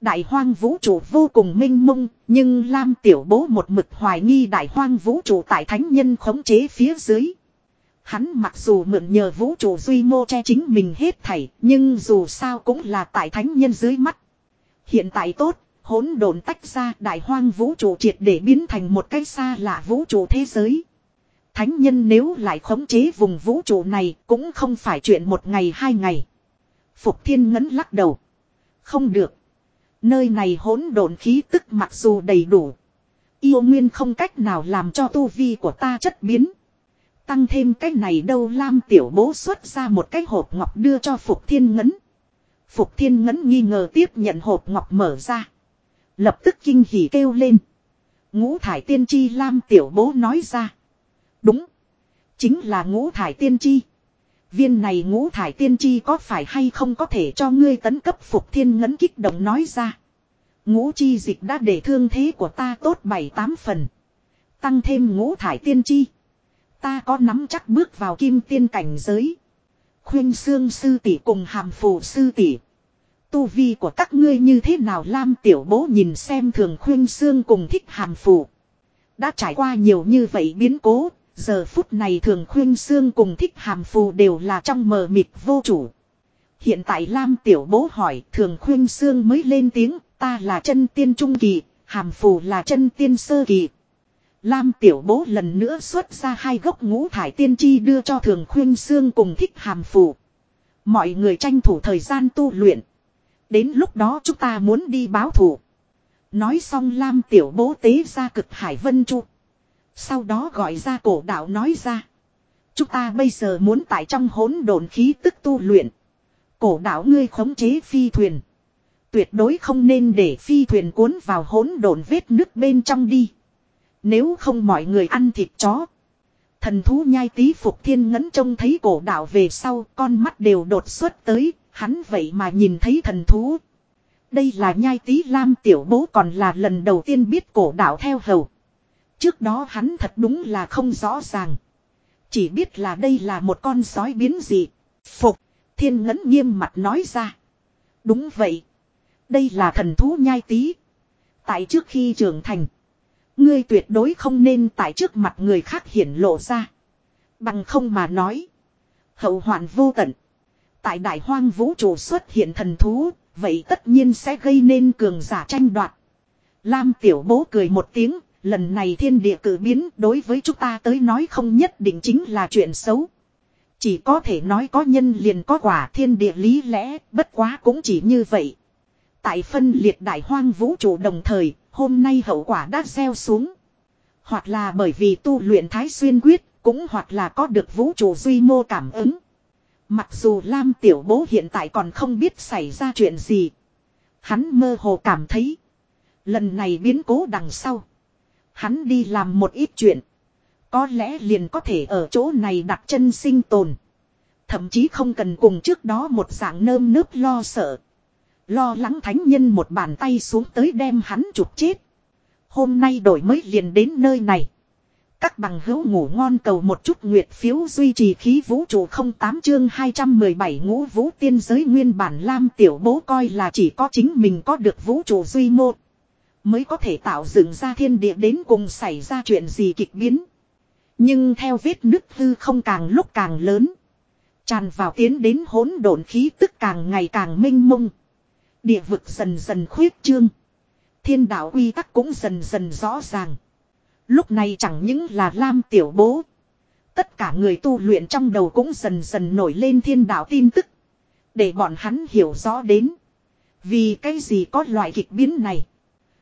Đại hoang vũ trụ vô cùng minh mông, nhưng Lam tiểu bố một mực hoài nghi đại hoang vũ trụ tại thánh nhân khống chế phía dưới. Hắn mặc dù mượn nhờ vũ trụ duy mô che chính mình hết thảy, nhưng dù sao cũng là tại thánh nhân dưới mắt. Hiện tại tốt, hỗn độn tách ra, đại hoang vũ trụ triệt để biến thành một cái xa lạ vũ trụ thế giới. Thánh nhân nếu lại khống chế vùng vũ trụ này, cũng không phải chuyện một ngày hai ngày. Phục thiên ngấn lắc đầu. Không được. Nơi này hỗn độn khí tức mặc dù đầy đủ. Yêu nguyên không cách nào làm cho tu vi của ta chất biến. Tăng thêm cái này đâu Lam tiểu bố xuất ra một cái hộp ngọc đưa cho Phục Thiên Ngấn. Phục Thiên Ngấn nghi ngờ tiếp nhận hộp ngọc mở ra. Lập tức kinh hỉ kêu lên. Ngũ thải tiên chi Lam tiểu bố nói ra. Đúng. Chính là ngũ thải tiên chi. Viên này ngũ thải tiên chi có phải hay không có thể cho ngươi tấn cấp Phục Thiên Ngấn kích động nói ra. Ngũ chi dịch đã để thương thế của ta tốt bảy tám phần. Tăng thêm ngũ thải tiên chi. Ta có nắm chắc bước vào kim tiên cảnh giới. Khuyên xương sư tỷ cùng hàm phù sư tỷ. Tu vi của các ngươi như thế nào Lam tiểu bố nhìn xem thường khuyên xương cùng thích hàm phụ Đã trải qua nhiều như vậy biến cố, giờ phút này thường khuyên xương cùng thích hàm phù đều là trong mờ mịt vô chủ. Hiện tại Lam tiểu bố hỏi thường khuyên xương mới lên tiếng ta là chân tiên trung kỳ, hàm phù là chân tiên sơ kỳ. Lam tiểu bố lần nữa xuất ra hai gốc ngũ thải tiên chi đưa cho thường khuyên xương cùng thích hàm phù. Mọi người tranh thủ thời gian tu luyện. Đến lúc đó chúng ta muốn đi báo thù. Nói xong Lam tiểu bố tế ra cực hải vân chu. Sau đó gọi ra cổ đạo nói ra. Chúng ta bây giờ muốn tại trong hỗn độn khí tức tu luyện. Cổ đạo ngươi khống chế phi thuyền. Tuyệt đối không nên để phi thuyền cuốn vào hỗn độn vết nước bên trong đi. Nếu không mọi người ăn thịt chó. Thần thú nhai tí phục thiên ngấn trông thấy cổ đạo về sau con mắt đều đột xuất tới, hắn vậy mà nhìn thấy thần thú. Đây là nhai tí lam tiểu bố còn là lần đầu tiên biết cổ đạo theo hầu. Trước đó hắn thật đúng là không rõ ràng. Chỉ biết là đây là một con sói biến dị. Phục, thiên ngấn nghiêm mặt nói ra. Đúng vậy. Đây là thần thú nhai tí. Tại trước khi trưởng thành. Ngươi tuyệt đối không nên tại trước mặt người khác hiển lộ ra. Bằng không mà nói. Hậu hoạn vô tận. Tại đại hoang vũ trụ xuất hiện thần thú. Vậy tất nhiên sẽ gây nên cường giả tranh đoạt. Lam tiểu bố cười một tiếng. Lần này thiên địa cử biến đối với chúng ta tới nói không nhất định chính là chuyện xấu. Chỉ có thể nói có nhân liền có quả thiên địa lý lẽ, bất quá cũng chỉ như vậy. Tại phân liệt đại hoang vũ trụ đồng thời, hôm nay hậu quả đã gieo xuống. Hoặc là bởi vì tu luyện thái xuyên quyết, cũng hoặc là có được vũ trụ duy mô cảm ứng. Mặc dù Lam Tiểu Bố hiện tại còn không biết xảy ra chuyện gì. Hắn mơ hồ cảm thấy. Lần này biến cố đằng sau. Hắn đi làm một ít chuyện. Có lẽ liền có thể ở chỗ này đặt chân sinh tồn. Thậm chí không cần cùng trước đó một dạng nơm nớp lo sợ. Lo lắng thánh nhân một bàn tay xuống tới đem hắn chụp chết. Hôm nay đổi mới liền đến nơi này. Các bằng hữu ngủ ngon cầu một chút nguyệt phiếu duy trì khí vũ trụ 08 chương 217 ngũ vũ tiên giới nguyên bản Lam tiểu bố coi là chỉ có chính mình có được vũ trụ duy mô. Mới có thể tạo dựng ra thiên địa đến cùng xảy ra chuyện gì kịch biến. Nhưng theo vết nứt hư không càng lúc càng lớn. Tràn vào tiến đến hỗn độn khí tức càng ngày càng minh mông. Địa vực dần dần khuyết trương. Thiên đạo quy tắc cũng dần dần rõ ràng. Lúc này chẳng những là Lam tiểu bố. Tất cả người tu luyện trong đầu cũng dần dần nổi lên thiên đạo tin tức. Để bọn hắn hiểu rõ đến. Vì cái gì có loại kịch biến này.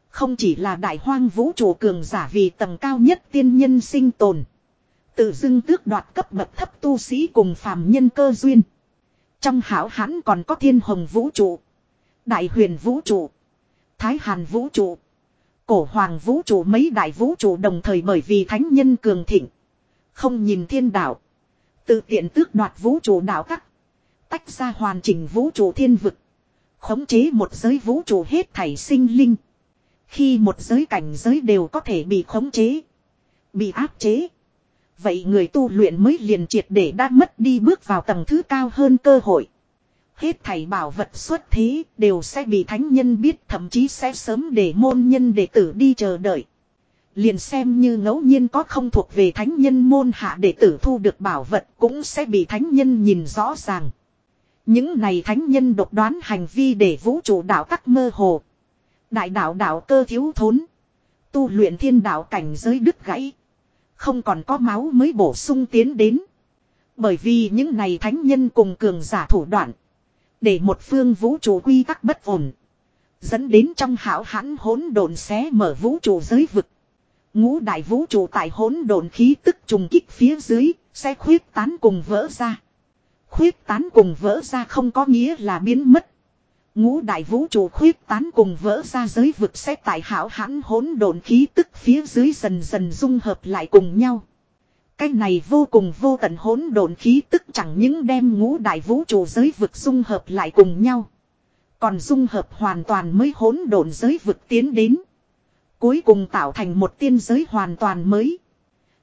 Không chỉ là đại hoang vũ trụ cường giả vì tầng cao nhất tiên nhân sinh tồn. Tự dưng tước đoạt cấp bậc thấp tu sĩ cùng phàm nhân cơ duyên. Trong hảo hắn còn có thiên hồng vũ trụ. Đại huyền vũ trụ. Thái hàn vũ trụ. Cổ hoàng vũ trụ mấy đại vũ trụ đồng thời bởi vì thánh nhân cường thịnh. Không nhìn thiên đạo. Tự tiện tước đoạt vũ trụ đạo tắc. Tách ra hoàn chỉnh vũ trụ thiên vực. Khống chế một giới vũ trụ hết thảy sinh linh. Khi một giới cảnh giới đều có thể bị khống chế. Bị áp chế. Vậy người tu luyện mới liền triệt để đã mất đi bước vào tầng thứ cao hơn cơ hội. Hết thảy bảo vật xuất thế đều sẽ bị thánh nhân biết, thậm chí sẽ sớm để môn nhân đệ tử đi chờ đợi. Liền xem như ngẫu nhiên có không thuộc về thánh nhân môn hạ đệ tử thu được bảo vật cũng sẽ bị thánh nhân nhìn rõ ràng. Những này thánh nhân độc đoán hành vi để vũ trụ đạo tắc mơ hồ. Đại đạo đạo cơ thiếu thốn. Tu luyện thiên đạo cảnh giới đứt gãy. Không còn có máu mới bổ sung tiến đến. Bởi vì những này thánh nhân cùng cường giả thủ đoạn. Để một phương vũ trụ quy tắc bất ổn. Dẫn đến trong hảo hãn hỗn độn xé mở vũ trụ giới vực. Ngũ đại vũ trụ tại hỗn độn khí tức trùng kích phía dưới, sẽ khuyết tán cùng vỡ ra. Khuyết tán cùng vỡ ra không có nghĩa là biến mất. Ngũ đại vũ trụ khuyết tán cùng vỡ ra giới vực sẽ tại hảo hãn hỗn độn khí tức phía dưới dần dần dung hợp lại cùng nhau. Cái này vô cùng vô tận hỗn độn khí tức chẳng những đem ngũ đại vũ trụ giới vực dung hợp lại cùng nhau. Còn dung hợp hoàn toàn mới hỗn độn giới vực tiến đến. Cuối cùng tạo thành một tiên giới hoàn toàn mới.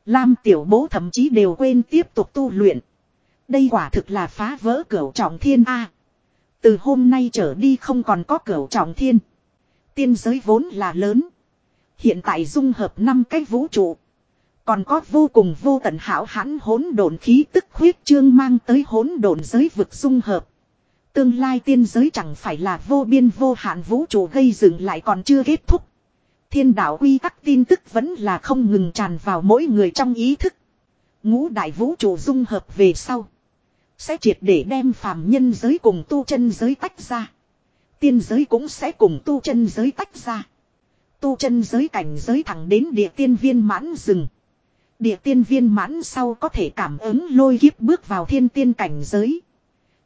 Lam tiểu bố thậm chí đều quên tiếp tục tu luyện. Đây quả thực là phá vỡ cửa trọng thiên A. từ hôm nay trở đi không còn có cửa trọng thiên. Tiên giới vốn là lớn. Hiện tại dung hợp năm cái vũ trụ. Còn có vô cùng vô tận hảo hãn hỗn độn khí tức khuyết trương mang tới hỗn độn giới vực dung hợp. Tương lai tiên giới chẳng phải là vô biên vô hạn vũ trụ gây dựng lại còn chưa kết thúc. Thiên đạo quy tắc tin tức vẫn là không ngừng tràn vào mỗi người trong ý thức. Ngũ đại vũ trụ dung hợp về sau. Sẽ triệt để đem phàm nhân giới cùng tu chân giới tách ra. Tiên giới cũng sẽ cùng tu chân giới tách ra. Tu chân giới cảnh giới thẳng đến địa tiên viên mãn rừng. Địa tiên viên mãn sau có thể cảm ứng lôi kiếp bước vào thiên tiên cảnh giới.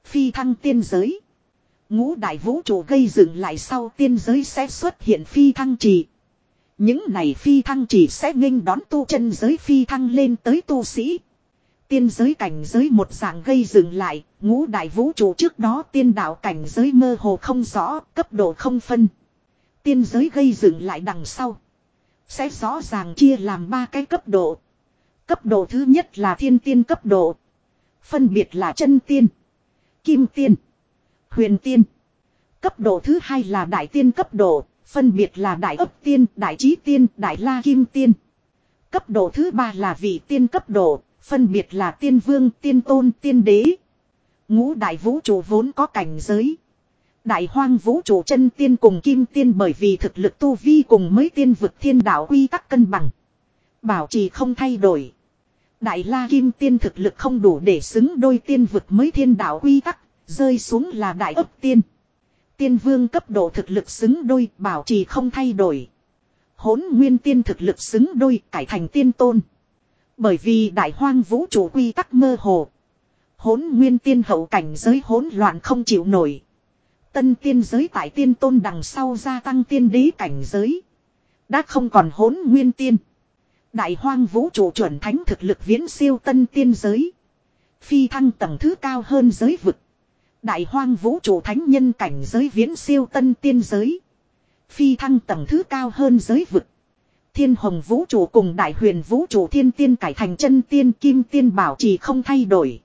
Phi thăng tiên giới. Ngũ đại vũ trụ gây dựng lại sau tiên giới sẽ xuất hiện phi thăng trì. Những này phi thăng trì sẽ nghênh đón tu chân giới phi thăng lên tới tu sĩ. Tiên giới cảnh giới một dạng gây dựng lại, ngũ đại vũ trụ trước đó tiên đạo cảnh giới mơ hồ không rõ, cấp độ không phân. Tiên giới gây dựng lại đằng sau. Sẽ rõ ràng chia làm ba cái cấp độ. Cấp độ thứ nhất là thiên tiên cấp độ. Phân biệt là chân tiên, kim tiên, huyền tiên. Cấp độ thứ hai là đại tiên cấp độ, phân biệt là đại ấp tiên, đại trí tiên, đại la kim tiên. Cấp độ thứ ba là vị tiên cấp độ, phân biệt là tiên vương, tiên tôn, tiên đế. Ngũ đại vũ trụ vốn có cảnh giới. Đại hoang vũ trụ chân tiên cùng kim tiên bởi vì thực lực tu vi cùng mới tiên vực thiên đạo quy tắc cân bằng. Bảo trì không thay đổi. Đại la kim tiên thực lực không đủ để xứng đôi tiên vực mới thiên đạo quy tắc, rơi xuống là đại ấp tiên. Tiên vương cấp độ thực lực xứng đôi, bảo trì không thay đổi. Hốn nguyên tiên thực lực xứng đôi, cải thành tiên tôn. Bởi vì đại hoang vũ trụ quy tắc mơ hồ. Hốn nguyên tiên hậu cảnh giới hỗn loạn không chịu nổi. Tân tiên giới tại tiên tôn đằng sau gia tăng tiên đế cảnh giới. Đã không còn hốn nguyên tiên. Đại hoang vũ trụ chuẩn thánh thực lực viễn siêu tân tiên giới. Phi thăng tầng thứ cao hơn giới vực. Đại hoang vũ trụ thánh nhân cảnh giới viễn siêu tân tiên giới. Phi thăng tầng thứ cao hơn giới vực. Thiên hồng vũ trụ cùng đại huyền vũ trụ thiên tiên cải thành chân tiên kim tiên bảo trì không thay đổi.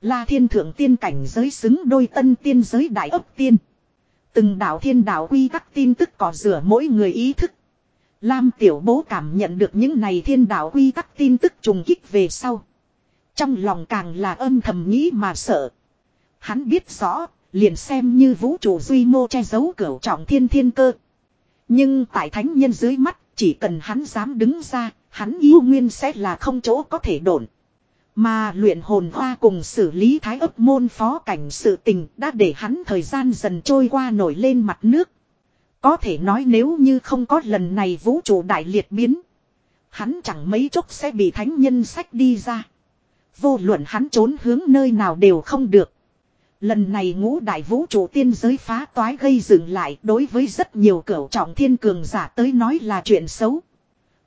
là thiên thượng tiên cảnh giới xứng đôi tân tiên giới đại ấp tiên. Từng đạo thiên đạo quy tắc tin tức có rửa mỗi người ý thức. Lam tiểu bố cảm nhận được những này thiên đạo quy tắc tin tức trùng kích về sau. Trong lòng càng là âm thầm nghĩ mà sợ. Hắn biết rõ, liền xem như vũ trụ duy mô che giấu cửu trọng thiên thiên cơ. Nhưng tại thánh nhân dưới mắt, chỉ cần hắn dám đứng ra, hắn yêu nguyên sẽ là không chỗ có thể đổn. Mà luyện hồn hoa cùng xử lý thái ấp môn phó cảnh sự tình đã để hắn thời gian dần trôi qua nổi lên mặt nước. Có thể nói nếu như không có lần này vũ trụ đại liệt biến. Hắn chẳng mấy chốc sẽ bị thánh nhân sách đi ra. Vô luận hắn trốn hướng nơi nào đều không được. Lần này ngũ đại vũ trụ tiên giới phá toái gây dựng lại đối với rất nhiều cửu trọng thiên cường giả tới nói là chuyện xấu.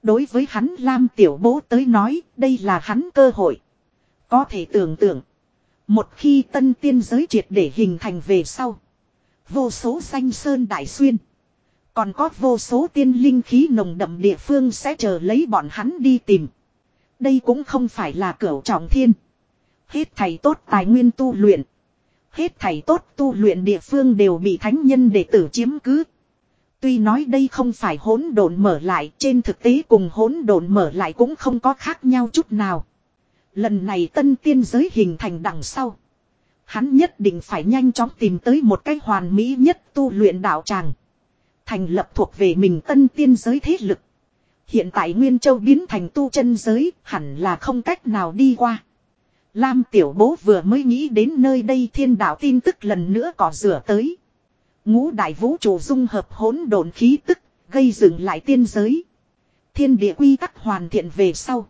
Đối với hắn Lam Tiểu Bố tới nói, đây là hắn cơ hội. Có thể tưởng tượng. Một khi tân tiên giới triệt để hình thành về sau. Vô số danh sơn đại xuyên. Còn có vô số tiên linh khí nồng đậm địa phương sẽ chờ lấy bọn hắn đi tìm. Đây cũng không phải là cửa trọng thiên. Hết thầy tốt tài nguyên tu luyện. Hết thầy tốt tu luyện địa phương đều bị thánh nhân đệ tử chiếm cứ. Tuy nói đây không phải hỗn độn mở lại, trên thực tế cùng hỗn độn mở lại cũng không có khác nhau chút nào. Lần này tân tiên giới hình thành đằng sau. Hắn nhất định phải nhanh chóng tìm tới một cái hoàn mỹ nhất tu luyện đạo tràng. Thành lập thuộc về mình tân tiên giới thế lực. Hiện tại Nguyên Châu biến thành tu chân giới, hẳn là không cách nào đi qua. Lam tiểu bố vừa mới nghĩ đến nơi đây thiên đạo tin tức lần nữa có rửa tới. Ngũ đại vũ trụ dung hợp hỗn độn khí tức, gây dựng lại tiên giới. Thiên địa quy tắc hoàn thiện về sau.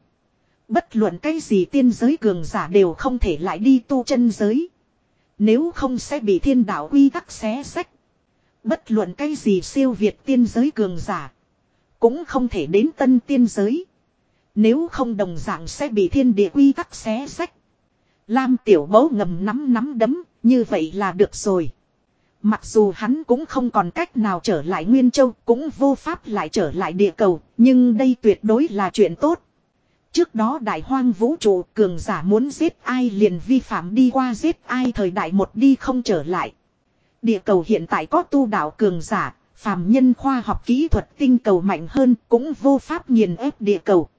Bất luận cái gì tiên giới cường giả đều không thể lại đi tu chân giới. Nếu không sẽ bị thiên đạo quy tắc xé sách. Bất luận cái gì siêu việt tiên giới cường giả. Cũng không thể đến tân tiên giới. Nếu không đồng dạng sẽ bị thiên địa quy tắc xé sách. Lam tiểu bố ngầm nắm nắm đấm, như vậy là được rồi. Mặc dù hắn cũng không còn cách nào trở lại Nguyên Châu, cũng vô pháp lại trở lại địa cầu, nhưng đây tuyệt đối là chuyện tốt. Trước đó đại hoang vũ trụ cường giả muốn giết ai liền vi phạm đi qua giết ai thời đại một đi không trở lại. Địa cầu hiện tại có tu đạo cường giả, phàm nhân khoa học kỹ thuật tinh cầu mạnh hơn cũng vô pháp nghiền ép địa cầu.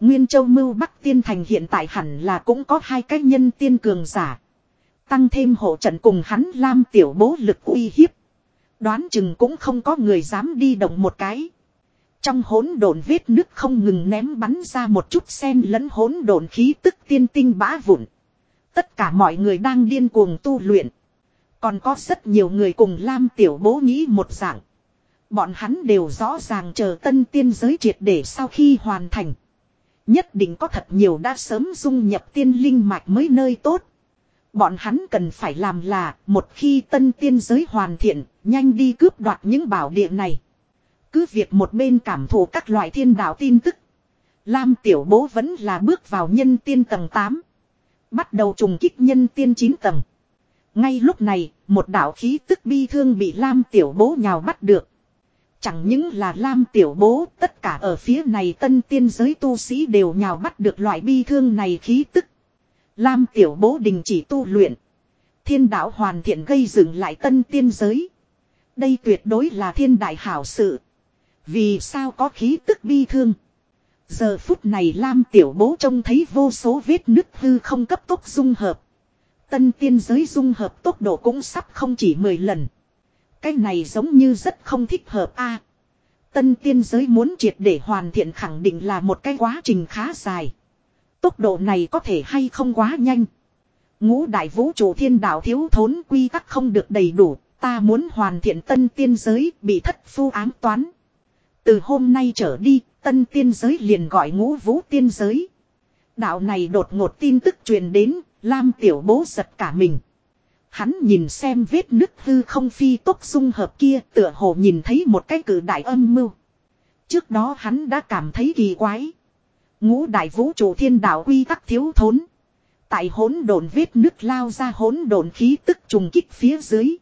Nguyên châu mưu Bắc Tiên Thành hiện tại hẳn là cũng có hai cái nhân tiên cường giả. Tăng thêm hộ trận cùng hắn Lam tiểu bố lực uy hiếp. Đoán chừng cũng không có người dám đi động một cái. Trong hỗn độn vết nước không ngừng ném bắn ra một chút sen lẫn hỗn độn khí tức tiên tinh bã vụn. Tất cả mọi người đang điên cuồng tu luyện. Còn có rất nhiều người cùng Lam tiểu bố nghĩ một dạng. Bọn hắn đều rõ ràng chờ tân tiên giới triệt để sau khi hoàn thành. Nhất định có thật nhiều đã sớm dung nhập tiên linh mạch mới nơi tốt. Bọn hắn cần phải làm là một khi tân tiên giới hoàn thiện, nhanh đi cướp đoạt những bảo địa này. Cứ việc một bên cảm thụ các loại thiên đạo tin tức. Lam tiểu bố vẫn là bước vào nhân tiên tầng 8. Bắt đầu trùng kích nhân tiên 9 tầng. Ngay lúc này, một đạo khí tức bi thương bị Lam tiểu bố nhào bắt được. Chẳng những là Lam tiểu bố, tất cả ở phía này tân tiên giới tu sĩ đều nhào bắt được loại bi thương này khí tức. Lam tiểu bố đình chỉ tu luyện. Thiên đạo hoàn thiện gây dựng lại tân tiên giới. Đây tuyệt đối là thiên đại hảo sự. Vì sao có khí tức bi thương. Giờ phút này Lam tiểu bố trông thấy vô số vết nứt hư không cấp tốc dung hợp. Tân tiên giới dung hợp tốc độ cũng sắp không chỉ 10 lần. Cái này giống như rất không thích hợp a. tân tiên giới muốn triệt để hoàn thiện khẳng định là một cái quá trình khá dài. Tốc độ này có thể hay không quá nhanh. Ngũ đại vũ trụ thiên đạo thiếu thốn quy tắc không được đầy đủ, ta muốn hoàn thiện tân tiên giới bị thất phu ám toán. Từ hôm nay trở đi, tân tiên giới liền gọi ngũ vũ tiên giới. Đạo này đột ngột tin tức truyền đến, Lam tiểu bố giật cả mình. Hắn nhìn xem vết nứt hư không phi tốc dung hợp kia tựa hồ nhìn thấy một cái cử đại âm mưu. Trước đó hắn đã cảm thấy kỳ quái. Ngũ đại vũ trụ thiên đạo quy tắc thiếu thốn. Tại hỗn độn vết nứt lao ra hỗn độn khí tức trùng kích phía dưới.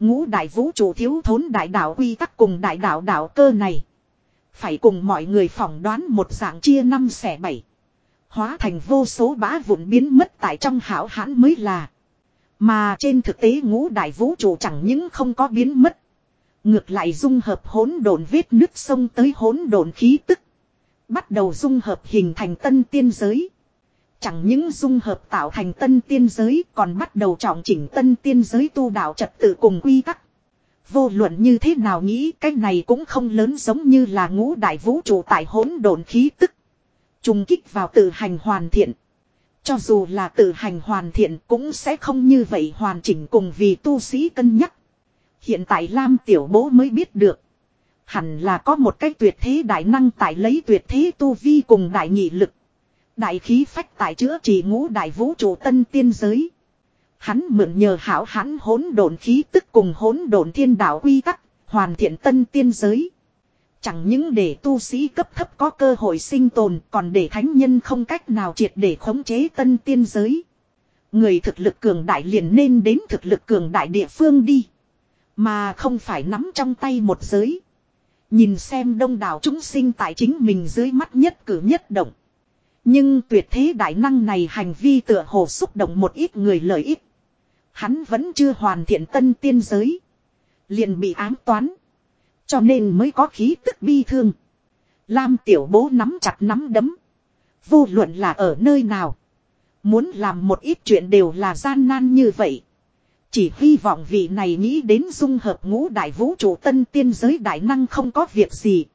Ngũ đại vũ trụ thiếu thốn đại đạo quy tắc cùng đại đạo đạo cơ này. Phải cùng mọi người phỏng đoán một dạng chia năm xẻ bảy. Hóa thành vô số bá vụn biến mất tại trong hảo hãn mới là. Mà trên thực tế ngũ đại vũ trụ chẳng những không có biến mất. Ngược lại dung hợp hỗn độn vết nứt sông tới hỗn độn khí tức. Bắt đầu dung hợp hình thành tân tiên giới. Chẳng những dung hợp tạo thành tân tiên giới, còn bắt đầu trọng chỉnh tân tiên giới tu đạo trật tự cùng quy tắc. Vô luận như thế nào nghĩ, cái này cũng không lớn giống như là ngũ đại vũ trụ tại hỗn độn khí tức. Trùng kích vào tự hành hoàn thiện. Cho dù là tự hành hoàn thiện cũng sẽ không như vậy hoàn chỉnh cùng vì tu sĩ cân nhắc. Hiện tại Lam Tiểu Bố mới biết được. Hẳn là có một cái tuyệt thế đại năng tại lấy tuyệt thế tu vi cùng đại nghị lực. Đại khí phách tại chữa trị ngũ đại vũ trụ tân tiên giới. Hắn mượn nhờ hảo hắn hỗn độn khí tức cùng hỗn độn thiên đạo quy tắc, hoàn thiện tân tiên giới. Chẳng những để tu sĩ cấp thấp có cơ hội sinh tồn, còn để thánh nhân không cách nào triệt để khống chế tân tiên giới. Người thực lực cường đại liền nên đến thực lực cường đại địa phương đi. Mà không phải nắm trong tay một giới. Nhìn xem đông đảo chúng sinh tại chính mình dưới mắt nhất cử nhất động. Nhưng tuyệt thế đại năng này hành vi tựa hồ xúc động một ít người lợi ích. Hắn vẫn chưa hoàn thiện tân tiên giới. Liền bị ám toán. Cho nên mới có khí tức bi thương. Lam tiểu bố nắm chặt nắm đấm. Vô luận là ở nơi nào. Muốn làm một ít chuyện đều là gian nan như vậy. Chỉ hy vọng vị này nghĩ đến dung hợp ngũ đại vũ trụ tân tiên giới đại năng không có việc gì.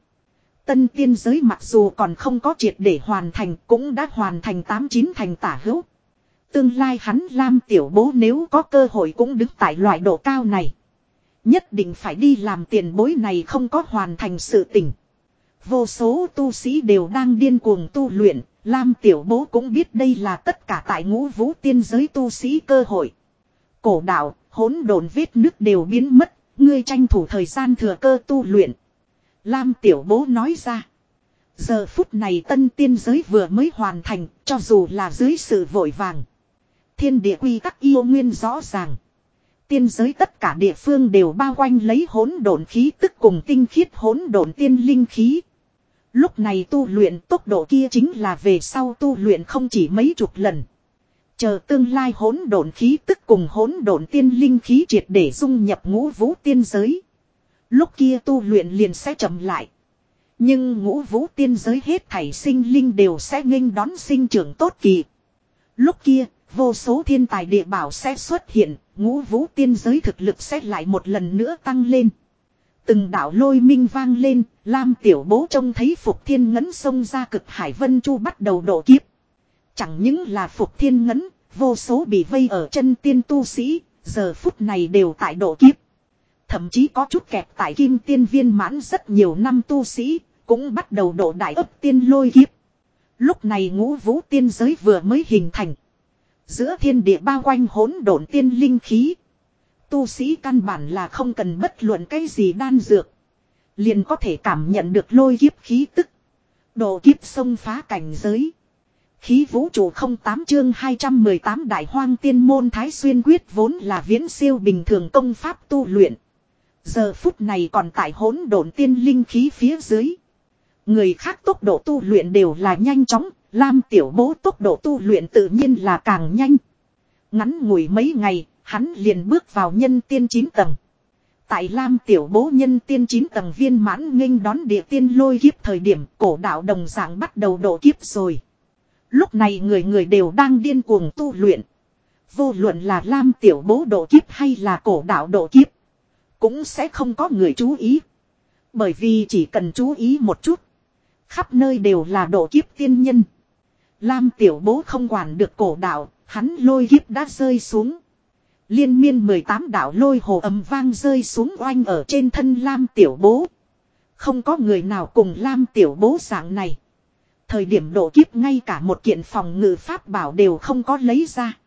Tân tiên giới mặc dù còn không có triệt để hoàn thành, cũng đã hoàn thành tám chín thành tả hữu. Tương lai hắn Lam tiểu bố nếu có cơ hội cũng đứng tại loại độ cao này. Nhất định phải đi làm tiền bối này không có hoàn thành sự tỉnh. Vô số tu sĩ đều đang điên cuồng tu luyện, Lam Tiểu Bố cũng biết đây là tất cả tại ngũ vũ tiên giới tu sĩ cơ hội. Cổ đạo, hỗn độn vết nước đều biến mất, ngươi tranh thủ thời gian thừa cơ tu luyện. Lam Tiểu Bố nói ra. Giờ phút này tân tiên giới vừa mới hoàn thành, cho dù là dưới sự vội vàng. Thiên địa quy tắc yêu nguyên rõ ràng. Tiên giới tất cả địa phương đều bao quanh lấy hỗn độn khí tức cùng tinh khiết hỗn độn tiên linh khí. Lúc này tu luyện tốc độ kia chính là về sau tu luyện không chỉ mấy chục lần. Chờ tương lai hỗn độn khí tức cùng hỗn độn tiên linh khí triệt để dung nhập ngũ vũ tiên giới. Lúc kia tu luyện liền sẽ chậm lại. Nhưng ngũ vũ tiên giới hết thảy sinh linh đều sẽ nghênh đón sinh trưởng tốt kỳ. Lúc kia, vô số thiên tài địa bảo sẽ xuất hiện, ngũ vũ tiên giới thực lực sẽ lại một lần nữa tăng lên. Từng đạo lôi minh vang lên, Lam tiểu bố trông thấy Phục Thiên Ngấn xông ra cực hải vân chu bắt đầu độ kiếp. Chẳng những là Phục Thiên Ngấn, vô số bị vây ở chân tiên tu sĩ, giờ phút này đều tại độ kiếp. Thậm chí có chút kẹp tại kim tiên viên mãn rất nhiều năm tu sĩ, cũng bắt đầu độ đại ấp tiên lôi kiếp. Lúc này ngũ vũ tiên giới vừa mới hình thành. Giữa thiên địa bao quanh hỗn độn tiên linh khí. Tu sĩ căn bản là không cần bất luận cái gì đan dược. Liền có thể cảm nhận được lôi kiếp khí tức. Độ kiếp sông phá cảnh giới. Khí vũ trụ không tám chương 218 đại hoang tiên môn thái xuyên quyết vốn là viễn siêu bình thường công pháp tu luyện. Giờ phút này còn tại hỗn độn tiên linh khí phía dưới. Người khác tốc độ tu luyện đều là nhanh chóng, Lam tiểu bố tốc độ tu luyện tự nhiên là càng nhanh. Ngắn ngủi mấy ngày, hắn liền bước vào nhân tiên 9 tầng. Tại Lam tiểu bố nhân tiên 9 tầng viên mãn nghênh đón địa tiên lôi kiếp thời điểm cổ đạo đồng dạng bắt đầu độ kiếp rồi. Lúc này người người đều đang điên cuồng tu luyện. Vô luận là Lam tiểu bố độ kiếp hay là cổ đạo độ kiếp. Cũng sẽ không có người chú ý. Bởi vì chỉ cần chú ý một chút. Khắp nơi đều là độ kiếp tiên nhân. Lam tiểu bố không quản được cổ đạo, hắn lôi kiếp đã rơi xuống. Liên miên 18 đạo lôi hồ ầm vang rơi xuống oanh ở trên thân Lam tiểu bố. Không có người nào cùng Lam tiểu bố dạng này. Thời điểm độ kiếp ngay cả một kiện phòng ngự pháp bảo đều không có lấy ra.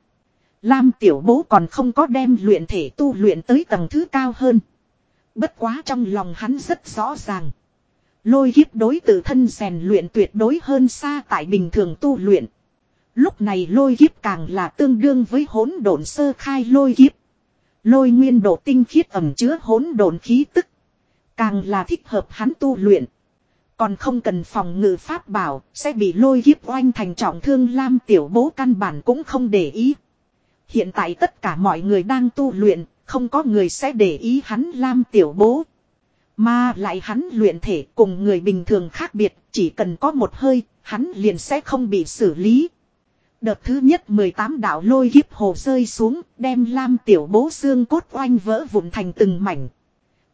Lam tiểu bố còn không có đem luyện thể tu luyện tới tầng thứ cao hơn. Bất quá trong lòng hắn rất rõ ràng. Lôi kiếp đối tự thân rèn luyện tuyệt đối hơn xa tại bình thường tu luyện. Lúc này lôi kiếp càng là tương đương với hỗn độn sơ khai lôi kiếp. Lôi nguyên độ tinh khiết ẩm chứa hỗn độn khí tức. Càng là thích hợp hắn tu luyện. Còn không cần phòng ngự pháp bảo, sẽ bị lôi kiếp oanh thành trọng thương Lam tiểu bố căn bản cũng không để ý. Hiện tại tất cả mọi người đang tu luyện, không có người sẽ để ý hắn Lam tiểu bố. Mà lại hắn luyện thể cùng người bình thường khác biệt, chỉ cần có một hơi, hắn liền sẽ không bị xử lý. Đợt thứ nhất 18 đạo lôi kiếp hồ rơi xuống, đem lam tiểu bố xương cốt oanh vỡ vụn thành từng mảnh.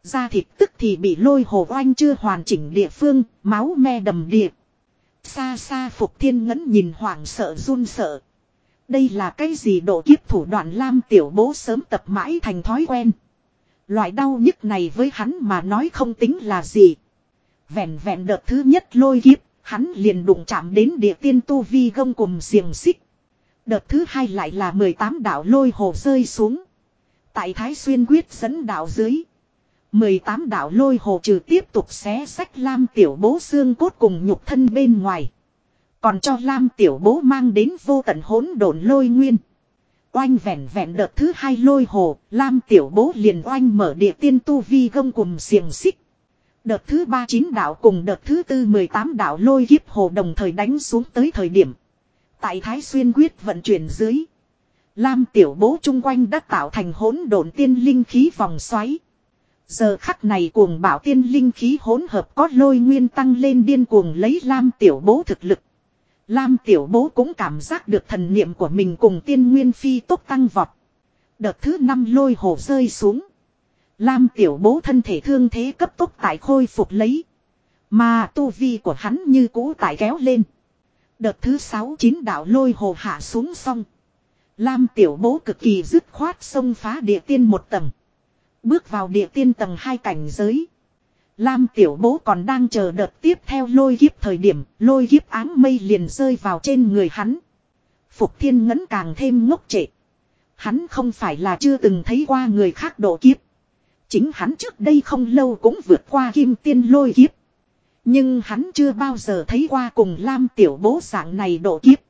Da thịt tức thì bị lôi hồ oanh chưa hoàn chỉnh địa phương, máu me đầm địa. Xa xa Phục Thiên Ngấn nhìn hoảng sợ run sợ. Đây là cái gì độ kiếp thủ đoạn lam tiểu bố sớm tập mãi thành thói quen. Loại đau nhức này với hắn mà nói không tính là gì. Vẹn vẹn đợt thứ nhất lôi kiếp, hắn liền đụng chạm đến địa tiên tu vi gông cùng xiềng xích. Đợt thứ hai lại là 18 đạo lôi hồ rơi xuống. Tại Thái Xuyên quyết dẫn đạo dưới. 18 đạo lôi hồ trừ tiếp tục xé sách Lam tiểu bố xương cốt cùng nhục thân bên ngoài. Còn cho Lam tiểu bố mang đến vô tận hỗn độn lôi nguyên. Oanh vẹn vẹn đợt thứ hai lôi hồ, Lam tiểu bố liền oanh mở địa tiên tu vi gông cùng xiềng xích. Đợt thứ ba chín đạo cùng đợt thứ tư mười tám đạo lôi kiếp hồ đồng thời đánh xuống tới thời điểm. Tại Thái Xuyên quyết vận chuyển dưới. Lam tiểu bố chung quanh đã tạo thành hỗn độn tiên linh khí vòng xoáy. Giờ khắc này cuồng bảo tiên linh khí hỗn hợp có lôi nguyên tăng lên điên cuồng lấy Lam tiểu bố thực lực. Lam tiểu bố cũng cảm giác được thần niệm của mình cùng tiên nguyên phi tốc tăng vọt. Đợt thứ năm lôi hổ rơi xuống. Lam tiểu bố thân thể thương thế cấp tốc tại khôi phục lấy. Mà tu vi của hắn như cũ tại kéo lên. Đợt thứ sáu chín đạo lôi hồ hạ xuống xong. Lam tiểu bố cực kỳ dứt khoát xông phá địa tiên một tầng. Bước vào địa tiên tầng hai cảnh giới. Lam tiểu bố còn đang chờ đợt tiếp theo lôi kiếp thời điểm, lôi kiếp áng mây liền rơi vào trên người hắn. Phục thiên ngấn càng thêm ngốc trệ. Hắn không phải là chưa từng thấy qua người khác độ kiếp. Chính hắn trước đây không lâu cũng vượt qua kim tiên lôi kiếp. Nhưng hắn chưa bao giờ thấy qua cùng Lam tiểu bố dạng này độ kiếp.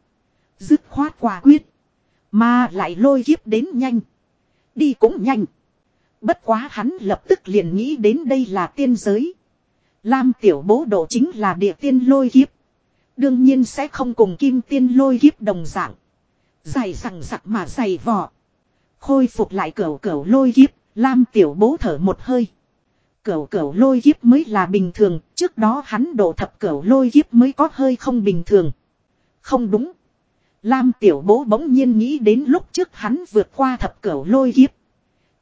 Dứt khoát quả quyết. Mà lại lôi kiếp đến nhanh. Đi cũng nhanh. Bất quá hắn lập tức liền nghĩ đến đây là tiên giới. Lam tiểu bố độ chính là địa tiên lôi kiếp. Đương nhiên sẽ không cùng kim tiên lôi kiếp đồng dạng. Dày rằng sặc mà dày vỏ. Khôi phục lại cẩu cẩu lôi kiếp, Lam tiểu bố thở một hơi. Cẩu cẩu lôi kiếp mới là bình thường, trước đó hắn độ thập cẩu lôi kiếp mới có hơi không bình thường. Không đúng. Lam tiểu bố bỗng nhiên nghĩ đến lúc trước hắn vượt qua thập cẩu lôi kiếp.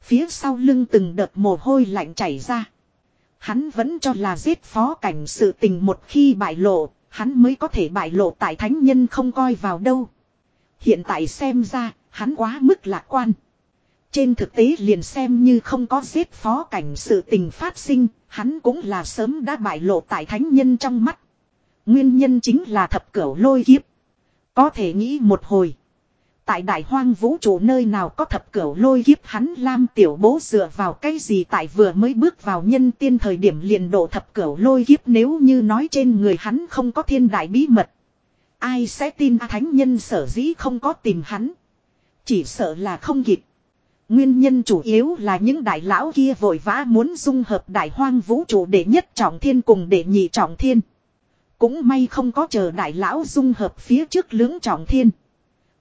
Phía sau lưng từng đợt mồ hôi lạnh chảy ra. Hắn vẫn cho là giết phó cảnh sự tình một khi bại lộ, hắn mới có thể bại lộ tại thánh nhân không coi vào đâu. Hiện tại xem ra, hắn quá mức lạc quan. Trên thực tế liền xem như không có giết phó cảnh sự tình phát sinh, hắn cũng là sớm đã bại lộ tại thánh nhân trong mắt. Nguyên nhân chính là thập cửu lôi kiếp. Có thể nghĩ một hồi. Tại đại hoang vũ trụ nơi nào có thập cửu lôi kiếp, hắn lam tiểu bố dựa vào cái gì tại vừa mới bước vào nhân tiên thời điểm liền độ thập cửu lôi kiếp nếu như nói trên người hắn không có thiên đại bí mật. Ai sẽ tin thánh nhân sở dĩ không có tìm hắn. Chỉ sợ là không kịp. Nguyên nhân chủ yếu là những đại lão kia vội vã muốn dung hợp đại hoang vũ trụ để nhất trọng thiên cùng để nhị trọng thiên. Cũng may không có chờ đại lão dung hợp phía trước lưỡng trọng thiên.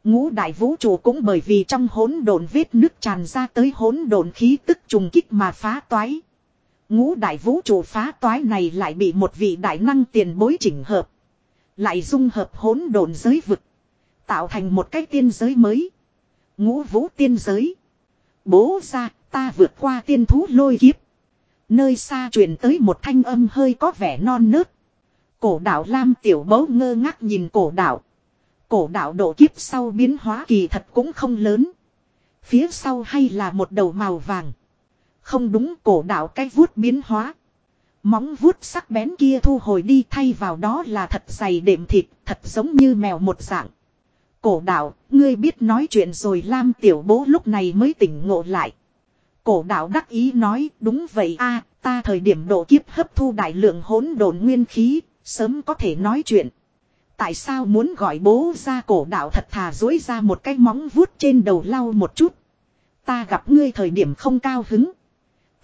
Ngũ đại vũ trụ cũng bởi vì trong hỗn độn vết nước tràn ra tới hỗn độn khí tức trùng kích mà phá toái. Ngũ đại vũ trụ phá toái này lại bị một vị đại năng tiền bối chỉnh hợp. Lại dung hợp hỗn độn giới vực. Tạo thành một cái tiên giới mới. Ngũ vũ tiên giới. Bố ra, ta vượt qua tiên thú lôi kiếp. Nơi xa truyền tới một thanh âm hơi có vẻ non nớt. Cổ đạo Lam tiểu bấu ngơ ngác nhìn cổ đạo. Cổ đạo độ kiếp sau biến hóa kỳ thật cũng không lớn. Phía sau hay là một đầu màu vàng. Không đúng cổ đạo cái vuốt biến hóa. Móng vuốt sắc bén kia thu hồi đi thay vào đó là thật dày đệm thịt, thật giống như mèo một dạng. Cổ đạo, ngươi biết nói chuyện rồi Lam tiểu bố lúc này mới tỉnh ngộ lại. Cổ đạo đắc ý nói, đúng vậy a ta thời điểm độ kiếp hấp thu đại lượng hỗn độn nguyên khí, sớm có thể nói chuyện. Tại sao muốn gọi bố ra cổ đạo thật thà dối ra một cái móng vuốt trên đầu lau một chút. Ta gặp ngươi thời điểm không cao hứng.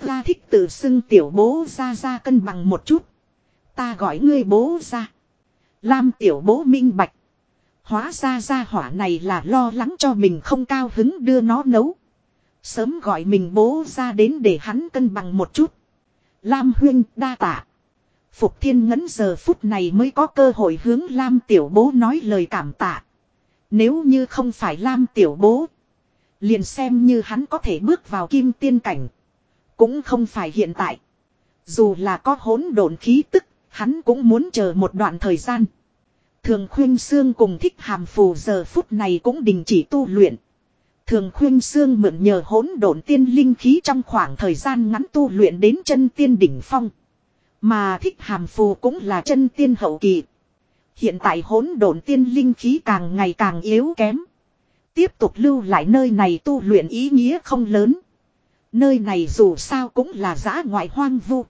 Ta thích tự xưng tiểu bố ra ra cân bằng một chút. Ta gọi ngươi bố ra. Lam tiểu bố minh bạch. Hóa ra ra hỏa này là lo lắng cho mình không cao hứng đưa nó nấu. Sớm gọi mình bố ra đến để hắn cân bằng một chút. Lam huyên đa tạ. Phục thiên ngấn giờ phút này mới có cơ hội hướng Lam tiểu bố nói lời cảm tạ. Nếu như không phải Lam tiểu bố. Liền xem như hắn có thể bước vào kim tiên cảnh. Cũng không phải hiện tại. Dù là có hỗn độn khí tức, hắn cũng muốn chờ một đoạn thời gian. Thường khuyên xương cùng thích hàm phù giờ phút này cũng đình chỉ tu luyện. Thường khuyên xương mượn nhờ hỗn độn tiên linh khí trong khoảng thời gian ngắn tu luyện đến chân tiên đỉnh phong. Mà thích hàm phù cũng là chân tiên hậu kỳ. Hiện tại hỗn độn tiên linh khí càng ngày càng yếu kém. Tiếp tục lưu lại nơi này tu luyện ý nghĩa không lớn. Nơi này dù sao cũng là giã ngoại hoang vu.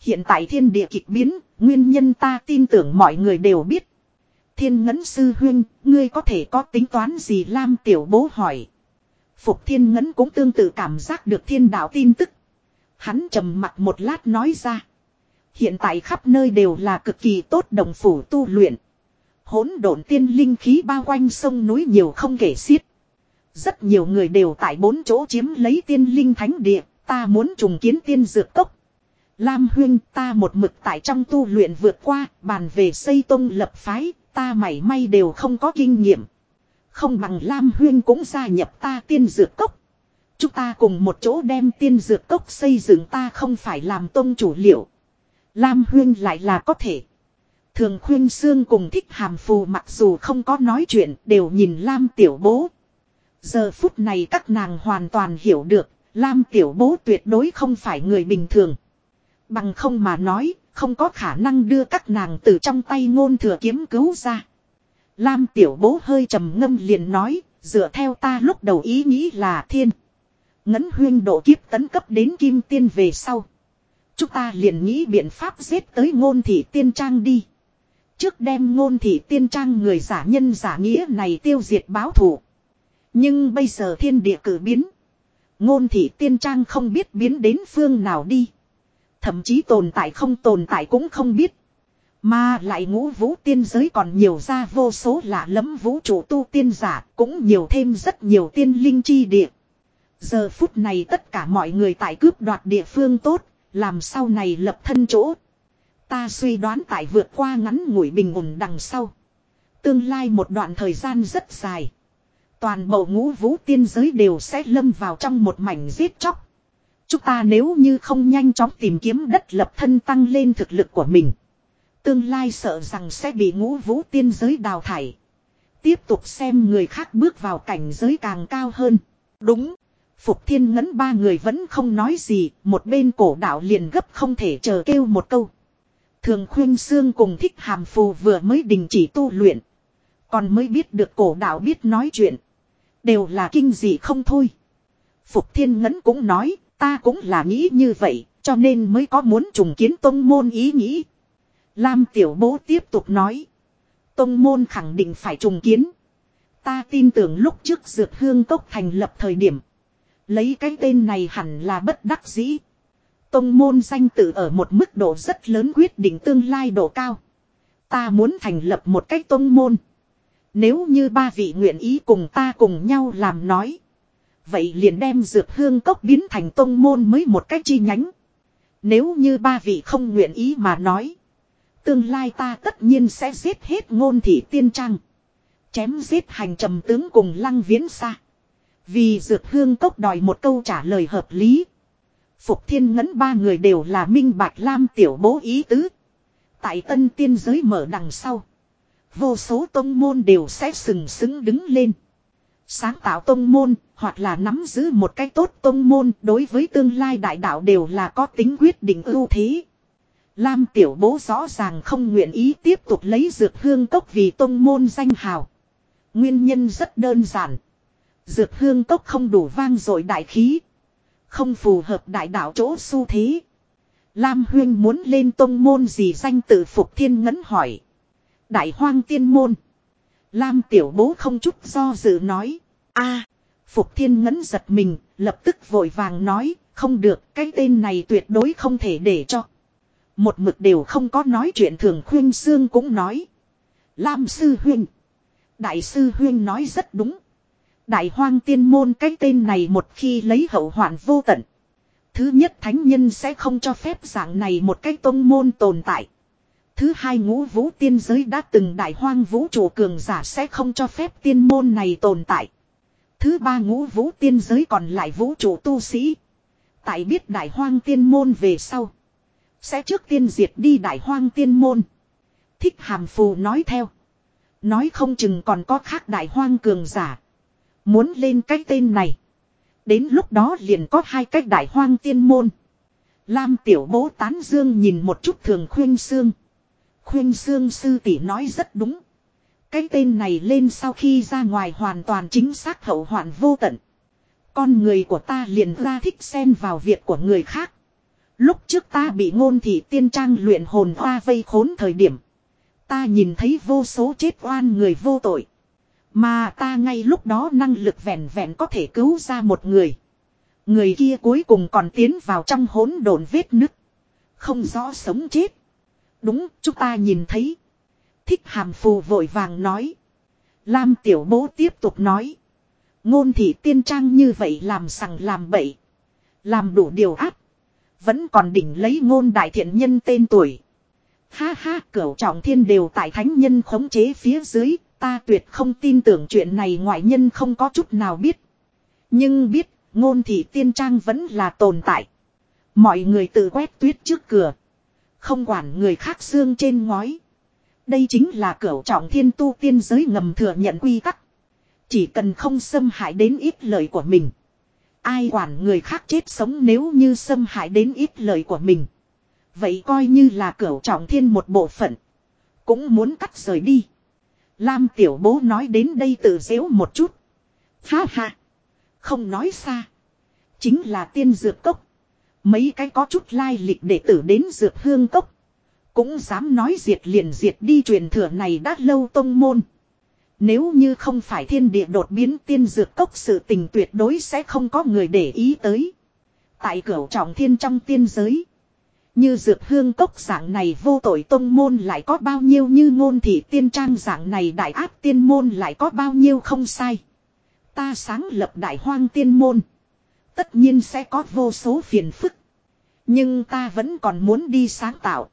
Hiện tại thiên địa kịch biến, nguyên nhân ta tin tưởng mọi người đều biết. Thiên ngấn sư huyên, ngươi có thể có tính toán gì Lam tiểu bố hỏi. Phục thiên ngấn cũng tương tự cảm giác được thiên đạo tin tức. Hắn trầm mặt một lát nói ra. Hiện tại khắp nơi đều là cực kỳ tốt đồng phủ tu luyện. Hỗn độn tiên linh khí bao quanh sông núi nhiều không kể xiết. Rất nhiều người đều tại bốn chỗ chiếm lấy tiên linh thánh địa, ta muốn trùng kiến tiên dược tốc. Lam huyên ta một mực tại trong tu luyện vượt qua, bàn về xây tông lập phái, ta mảy may đều không có kinh nghiệm. Không bằng Lam huyên cũng gia nhập ta tiên dược cốc. Chúng ta cùng một chỗ đem tiên dược cốc xây dựng ta không phải làm tông chủ liệu. Lam huyên lại là có thể. Thường khuyên xương cùng thích hàm phù mặc dù không có nói chuyện đều nhìn Lam tiểu bố. Giờ phút này các nàng hoàn toàn hiểu được, Lam tiểu bố tuyệt đối không phải người bình thường. Bằng không mà nói, không có khả năng đưa các nàng từ trong tay ngôn thừa kiếm cứu ra. Lam tiểu bố hơi trầm ngâm liền nói, dựa theo ta lúc đầu ý nghĩ là thiên. Ngấn huyên độ kiếp tấn cấp đến kim tiên về sau. Chúng ta liền nghĩ biện pháp giết tới ngôn thị tiên trang đi. Trước đem ngôn thị tiên trang người giả nhân giả nghĩa này tiêu diệt báo thù. Nhưng bây giờ thiên địa cử biến. Ngôn thị tiên trang không biết biến đến phương nào đi. Thậm chí tồn tại không tồn tại cũng không biết. Mà lại ngũ vũ tiên giới còn nhiều ra vô số lạ lẫm vũ trụ tu tiên giả cũng nhiều thêm rất nhiều tiên linh chi địa. Giờ phút này tất cả mọi người tại cướp đoạt địa phương tốt, làm sau này lập thân chỗ. Ta suy đoán tại vượt qua ngắn ngủi bình ổn đằng sau. Tương lai một đoạn thời gian rất dài. Toàn bộ ngũ vũ tiên giới đều sẽ lâm vào trong một mảnh giết chóc. Chúng ta nếu như không nhanh chóng tìm kiếm đất lập thân tăng lên thực lực của mình. Tương lai sợ rằng sẽ bị ngũ vũ tiên giới đào thải. Tiếp tục xem người khác bước vào cảnh giới càng cao hơn. Đúng. Phục thiên ngấn ba người vẫn không nói gì. Một bên cổ đạo liền gấp không thể chờ kêu một câu. Thường khuyên xương cùng thích hàm phù vừa mới đình chỉ tu luyện. Còn mới biết được cổ đạo biết nói chuyện. Đều là kinh dị không thôi. Phục thiên ngấn cũng nói, ta cũng là nghĩ như vậy, cho nên mới có muốn trùng kiến tông môn ý nghĩ. Lam tiểu bố tiếp tục nói. Tông môn khẳng định phải trùng kiến. Ta tin tưởng lúc trước dược hương cốc thành lập thời điểm. Lấy cái tên này hẳn là bất đắc dĩ. Tông môn danh tự ở một mức độ rất lớn quyết định tương lai độ cao. Ta muốn thành lập một cách tông môn. Nếu như ba vị nguyện ý cùng ta cùng nhau làm nói. Vậy liền đem dược hương cốc biến thành tông môn mới một cách chi nhánh. Nếu như ba vị không nguyện ý mà nói. Tương lai ta tất nhiên sẽ giết hết ngôn thị tiên trang. Chém giết hành trầm tướng cùng lăng viễn xa. Vì dược hương cốc đòi một câu trả lời hợp lý. Phục thiên ngấn ba người đều là minh bạch lam tiểu bố ý tứ. Tại tân tiên giới mở đằng sau. Vô số tông môn đều sẽ sừng sững đứng lên. Sáng tạo tông môn, hoặc là nắm giữ một cách tốt tông môn đối với tương lai đại đạo đều là có tính quyết định ưu thế. Lam tiểu bố rõ ràng không nguyện ý tiếp tục lấy dược hương cốc vì tông môn danh hào. Nguyên nhân rất đơn giản. Dược hương cốc không đủ vang dội đại khí. Không phù hợp đại đạo chỗ xu thế. Lam huyên muốn lên tông môn gì danh tự phục thiên ngấn hỏi. Đại hoang tiên môn. Lam tiểu bố không chút do dự nói. a Phục thiên ngấn giật mình, lập tức vội vàng nói, không được, cái tên này tuyệt đối không thể để cho. Một mực đều không có nói chuyện thường khuyên xương cũng nói. Lam sư huyên. Đại sư huyên nói rất đúng. Đại hoang tiên môn cái tên này một khi lấy hậu hoạn vô tận. Thứ nhất thánh nhân sẽ không cho phép dạng này một cái tôn môn tồn tại. Thứ hai ngũ vũ tiên giới đã từng đại hoang vũ trụ cường giả sẽ không cho phép tiên môn này tồn tại. Thứ ba ngũ vũ tiên giới còn lại vũ trụ tu sĩ. Tại biết đại hoang tiên môn về sau. Sẽ trước tiên diệt đi đại hoang tiên môn. Thích hàm phù nói theo. Nói không chừng còn có khác đại hoang cường giả. Muốn lên cái tên này. Đến lúc đó liền có hai cách đại hoang tiên môn. Lam tiểu bố tán dương nhìn một chút thường khuyên xương. Khuyên xương sư tỷ nói rất đúng. Cái tên này lên sau khi ra ngoài hoàn toàn chính xác hậu hoạn vô tận. Con người của ta liền ra thích xen vào việc của người khác. Lúc trước ta bị ngôn thị tiên trang luyện hồn hoa vây khốn thời điểm. Ta nhìn thấy vô số chết oan người vô tội. Mà ta ngay lúc đó năng lực vẹn vẹn có thể cứu ra một người. Người kia cuối cùng còn tiến vào trong hỗn độn vết nứt. Không rõ sống chết. Đúng, chúng ta nhìn thấy. Thích hàm phù vội vàng nói. Lam tiểu bố tiếp tục nói. Ngôn thị tiên trang như vậy làm sằng làm bậy. Làm đủ điều áp. Vẫn còn đỉnh lấy ngôn đại thiện nhân tên tuổi. Ha ha, cửu trọng thiên đều tại thánh nhân khống chế phía dưới, ta tuyệt không tin tưởng chuyện này ngoại nhân không có chút nào biết. Nhưng biết, ngôn thị tiên trang vẫn là tồn tại. Mọi người tự quét tuyết trước cửa. Không quản người khác xương trên ngói. Đây chính là cửa trọng thiên tu tiên giới ngầm thừa nhận quy tắc. Chỉ cần không xâm hại đến ít lời của mình. Ai quản người khác chết sống nếu như xâm hại đến ít lời của mình. Vậy coi như là cửa trọng thiên một bộ phận. Cũng muốn cắt rời đi. Lam tiểu bố nói đến đây tự dễu một chút. Ha ha. Không nói xa. Chính là tiên dược cốc. Mấy cái có chút lai lịch đệ tử đến dược hương cốc. Cũng dám nói diệt liền diệt đi truyền thừa này đã lâu tông môn. Nếu như không phải thiên địa đột biến tiên dược cốc sự tình tuyệt đối sẽ không có người để ý tới. Tại cửa trọng thiên trong tiên giới. Như dược hương cốc dạng này vô tội tông môn lại có bao nhiêu như ngôn thị tiên trang dạng này đại áp tiên môn lại có bao nhiêu không sai. Ta sáng lập đại hoang tiên môn. Tất nhiên sẽ có vô số phiền phức. Nhưng ta vẫn còn muốn đi sáng tạo.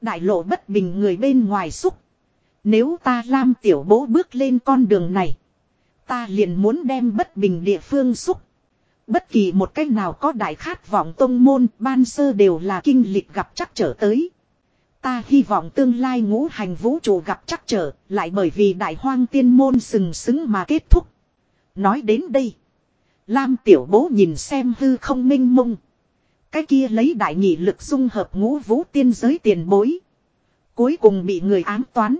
Đại lộ bất bình người bên ngoài xúc. Nếu ta Lam tiểu bố bước lên con đường này. Ta liền muốn đem bất bình địa phương xúc. Bất kỳ một cách nào có đại khát vọng tông môn, ban sơ đều là kinh lịch gặp chắc trở tới. Ta hy vọng tương lai ngũ hành vũ trụ gặp chắc trở, lại bởi vì đại hoang tiên môn sừng sững mà kết thúc. Nói đến đây. Lam tiểu bố nhìn xem hư không minh mông. Cái kia lấy đại nhị lực dung hợp ngũ vũ tiên giới tiền bối. Cuối cùng bị người ám toán.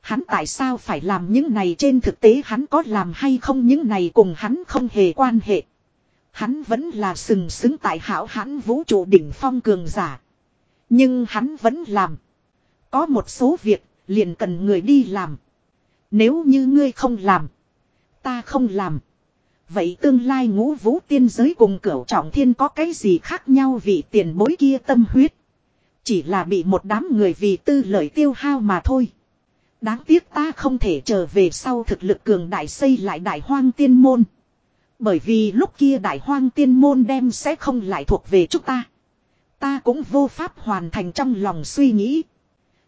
Hắn tại sao phải làm những này trên thực tế hắn có làm hay không những này cùng hắn không hề quan hệ. Hắn vẫn là sừng sững tại hảo hắn vũ trụ đỉnh phong cường giả. Nhưng hắn vẫn làm. Có một số việc liền cần người đi làm. Nếu như ngươi không làm. Ta không làm. Vậy tương lai ngũ vũ tiên giới cùng cửu trọng thiên có cái gì khác nhau vì tiền bối kia tâm huyết. Chỉ là bị một đám người vì tư lợi tiêu hao mà thôi. Đáng tiếc ta không thể trở về sau thực lực cường đại xây lại đại hoang tiên môn. Bởi vì lúc kia đại hoang tiên môn đem sẽ không lại thuộc về chúng ta. Ta cũng vô pháp hoàn thành trong lòng suy nghĩ.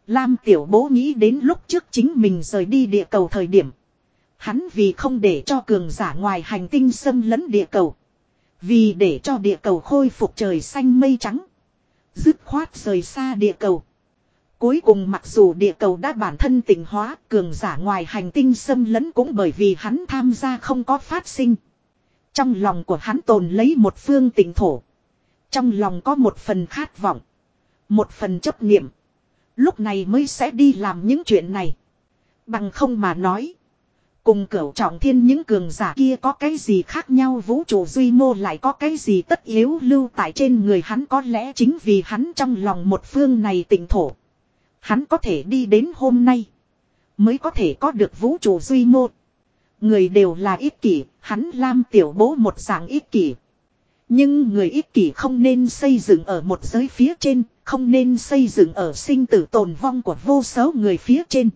Lam tiểu bố nghĩ đến lúc trước chính mình rời đi địa cầu thời điểm. Hắn vì không để cho cường giả ngoài hành tinh xâm lấn địa cầu. Vì để cho địa cầu khôi phục trời xanh mây trắng. Dứt khoát rời xa địa cầu. Cuối cùng mặc dù địa cầu đã bản thân tỉnh hóa, cường giả ngoài hành tinh xâm lấn cũng bởi vì hắn tham gia không có phát sinh. Trong lòng của hắn tồn lấy một phương tỉnh thổ. Trong lòng có một phần khát vọng. Một phần chấp niệm. Lúc này mới sẽ đi làm những chuyện này. Bằng không mà nói. Cùng cửu trọng thiên những cường giả kia có cái gì khác nhau vũ trụ duy mô lại có cái gì tất yếu lưu tại trên người hắn có lẽ chính vì hắn trong lòng một phương này tỉnh thổ. Hắn có thể đi đến hôm nay. Mới có thể có được vũ trụ duy mô. Người đều là ích kỷ, hắn Lam tiểu bố một dạng ích kỷ. Nhưng người ích kỷ không nên xây dựng ở một giới phía trên, không nên xây dựng ở sinh tử tồn vong của vô số người phía trên.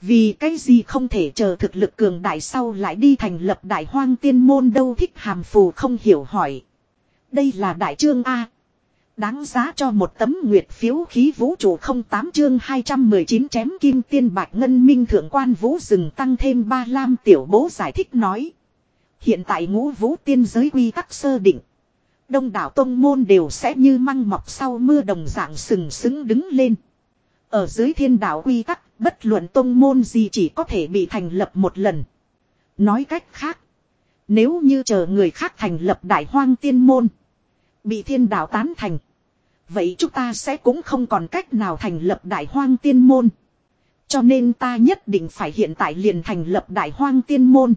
Vì cái gì không thể chờ thực lực cường đại sau lại đi thành lập đại hoang tiên môn đâu thích hàm phù không hiểu hỏi. Đây là đại trương A. Đáng giá cho một tấm nguyệt phiếu khí vũ trụ không tám chương 219 chém kim tiên bạch ngân minh thượng quan vũ rừng tăng thêm ba lam tiểu bố giải thích nói. Hiện tại ngũ vũ tiên giới quy tắc sơ định. Đông đảo tông môn đều sẽ như măng mọc sau mưa đồng dạng sừng sững đứng lên. Ở dưới thiên đạo quy tắc, bất luận tông môn gì chỉ có thể bị thành lập một lần. Nói cách khác, nếu như chờ người khác thành lập đại hoang tiên môn, bị thiên đạo tán thành. Vậy chúng ta sẽ cũng không còn cách nào thành lập đại hoang tiên môn. Cho nên ta nhất định phải hiện tại liền thành lập đại hoang tiên môn.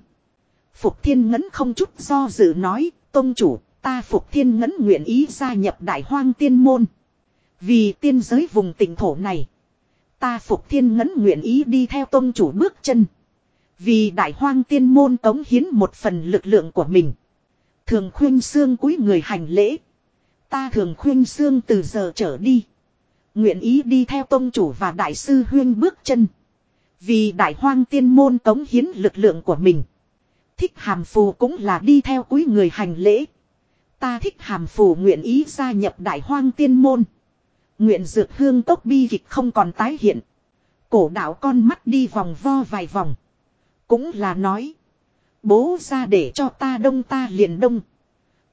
Phục thiên ngấn không chút do dự nói, tôn chủ, ta phục thiên ngấn nguyện ý gia nhập đại hoang tiên môn. Vì tiên giới vùng tỉnh thổ này, ta phục thiên ngấn nguyện ý đi theo tôn chủ bước chân. Vì đại hoang tiên môn tống hiến một phần lực lượng của mình. Thường khuyên xương cúi người hành lễ. Ta thường khuyên xương từ giờ trở đi. Nguyện ý đi theo tôn chủ và đại sư huyên bước chân. Vì đại hoang tiên môn tống hiến lực lượng của mình. Thích hàm phù cũng là đi theo quý người hành lễ. Ta thích hàm phù nguyện ý gia nhập đại hoang tiên môn. Nguyện dược hương tốc bi kịch không còn tái hiện. Cổ đạo con mắt đi vòng vo vài vòng. Cũng là nói. Bố ra để cho ta đông ta liền đông.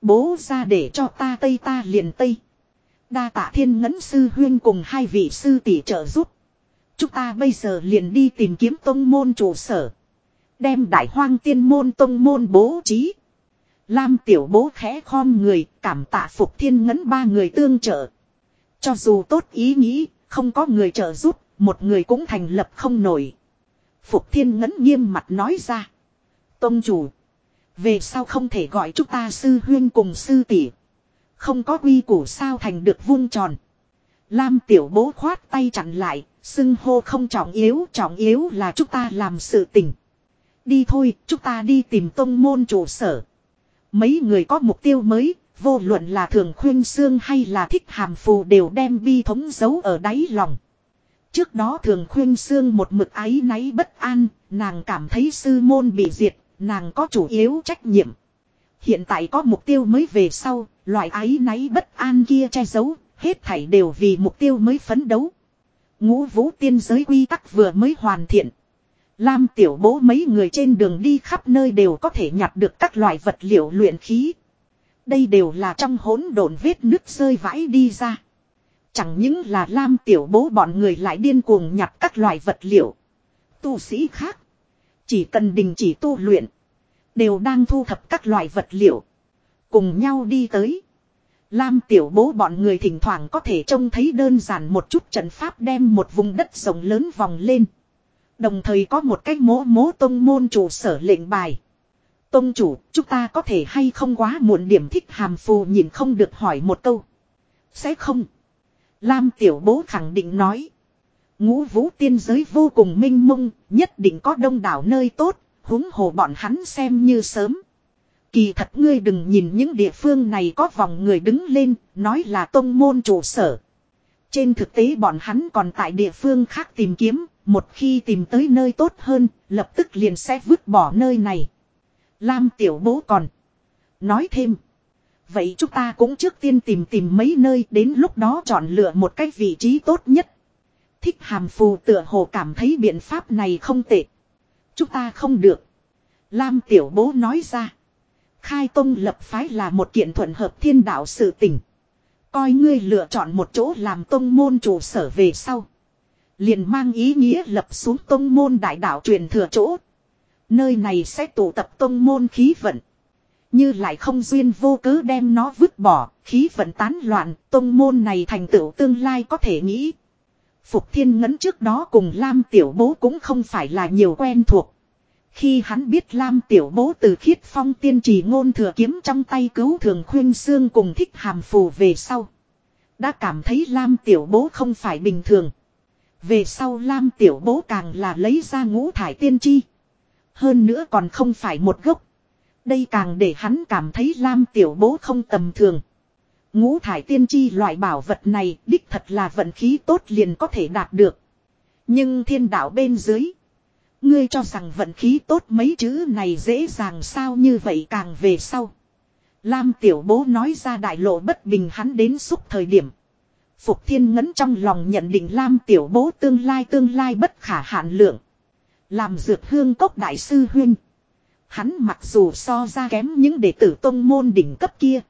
Bố ra để cho ta tây ta liền tây. Đa tạ thiên ngấn sư huyên cùng hai vị sư tỷ trợ giúp. Chúng ta bây giờ liền đi tìm kiếm tông môn trụ sở. Đem đại hoang tiên môn tông môn bố trí. Lam tiểu bố khẽ khom người, cảm tạ Phục Thiên Ngấn ba người tương trợ. Cho dù tốt ý nghĩ, không có người trợ giúp, một người cũng thành lập không nổi. Phục Thiên Ngấn nghiêm mặt nói ra. Tông chủ. Về sao không thể gọi chúng ta sư huyên cùng sư tỷ Không có quy củ sao thành được vuông tròn. Lam tiểu bố khoát tay chặn lại, xưng hô không trọng yếu, trọng yếu là chúng ta làm sự tình. Đi thôi, chúng ta đi tìm tông môn trụ sở. Mấy người có mục tiêu mới, vô luận là thường khuyên xương hay là thích hàm phù đều đem bi thống giấu ở đáy lòng. Trước đó thường khuyên xương một mực ái náy bất an, nàng cảm thấy sư môn bị diệt, nàng có chủ yếu trách nhiệm. Hiện tại có mục tiêu mới về sau, loại ái náy bất an kia che giấu, hết thảy đều vì mục tiêu mới phấn đấu. Ngũ vũ tiên giới quy tắc vừa mới hoàn thiện. Lam tiểu bố mấy người trên đường đi khắp nơi đều có thể nhặt được các loại vật liệu luyện khí. Đây đều là trong hỗn độn vết nước rơi vãi đi ra. Chẳng những là Lam tiểu bố bọn người lại điên cuồng nhặt các loại vật liệu. Tu sĩ khác. Chỉ cần đình chỉ tu luyện. Đều đang thu thập các loại vật liệu. Cùng nhau đi tới. Lam tiểu bố bọn người thỉnh thoảng có thể trông thấy đơn giản một chút trận pháp đem một vùng đất rộng lớn vòng lên. Đồng thời có một cách mố mố tông môn chủ sở lệnh bài. Tông chủ, chúng ta có thể hay không quá muộn điểm thích hàm phù nhìn không được hỏi một câu. Sẽ không. Lam tiểu bố khẳng định nói. Ngũ vũ tiên giới vô cùng minh mông, nhất định có đông đảo nơi tốt, huống hồ bọn hắn xem như sớm. Kỳ thật ngươi đừng nhìn những địa phương này có vòng người đứng lên, nói là tông môn trụ sở. Trên thực tế bọn hắn còn tại địa phương khác tìm kiếm, một khi tìm tới nơi tốt hơn, lập tức liền sẽ vứt bỏ nơi này. Lam tiểu bố còn. Nói thêm. Vậy chúng ta cũng trước tiên tìm tìm mấy nơi đến lúc đó chọn lựa một cái vị trí tốt nhất. Thích hàm phù tựa hồ cảm thấy biện pháp này không tệ. Chúng ta không được. Lam tiểu bố nói ra. Khai tông lập phái là một kiện thuận hợp thiên đạo sự tình. Coi ngươi lựa chọn một chỗ làm tông môn trụ sở về sau. Liền mang ý nghĩa lập xuống tông môn đại đạo truyền thừa chỗ. Nơi này sẽ tụ tập tông môn khí vận. Như lại không duyên vô cớ đem nó vứt bỏ, khí vận tán loạn, tông môn này thành tựu tương lai có thể nghĩ. Phục thiên ngấn trước đó cùng Lam tiểu bố cũng không phải là nhiều quen thuộc. Khi hắn biết Lam tiểu bố từ khiết phong tiên trì ngôn thừa kiếm trong tay cứu thường khuyên xương cùng thích hàm phù về sau. Đã cảm thấy Lam tiểu bố không phải bình thường. Về sau Lam tiểu bố càng là lấy ra ngũ thải tiên chi. Hơn nữa còn không phải một gốc. Đây càng để hắn cảm thấy Lam tiểu bố không tầm thường. Ngũ thải tiên chi loại bảo vật này đích thật là vận khí tốt liền có thể đạt được. Nhưng thiên đạo bên dưới. Ngươi cho rằng vận khí tốt mấy chữ này dễ dàng sao như vậy càng về sau. Lam tiểu bố nói ra đại lộ bất bình hắn đến xúc thời điểm. Phục thiên ngấn trong lòng nhận định Lam tiểu bố tương lai tương lai bất khả hạn lượng. Làm dược hương cốc đại sư huynh. Hắn mặc dù so ra kém những đệ tử tông môn đỉnh cấp kia.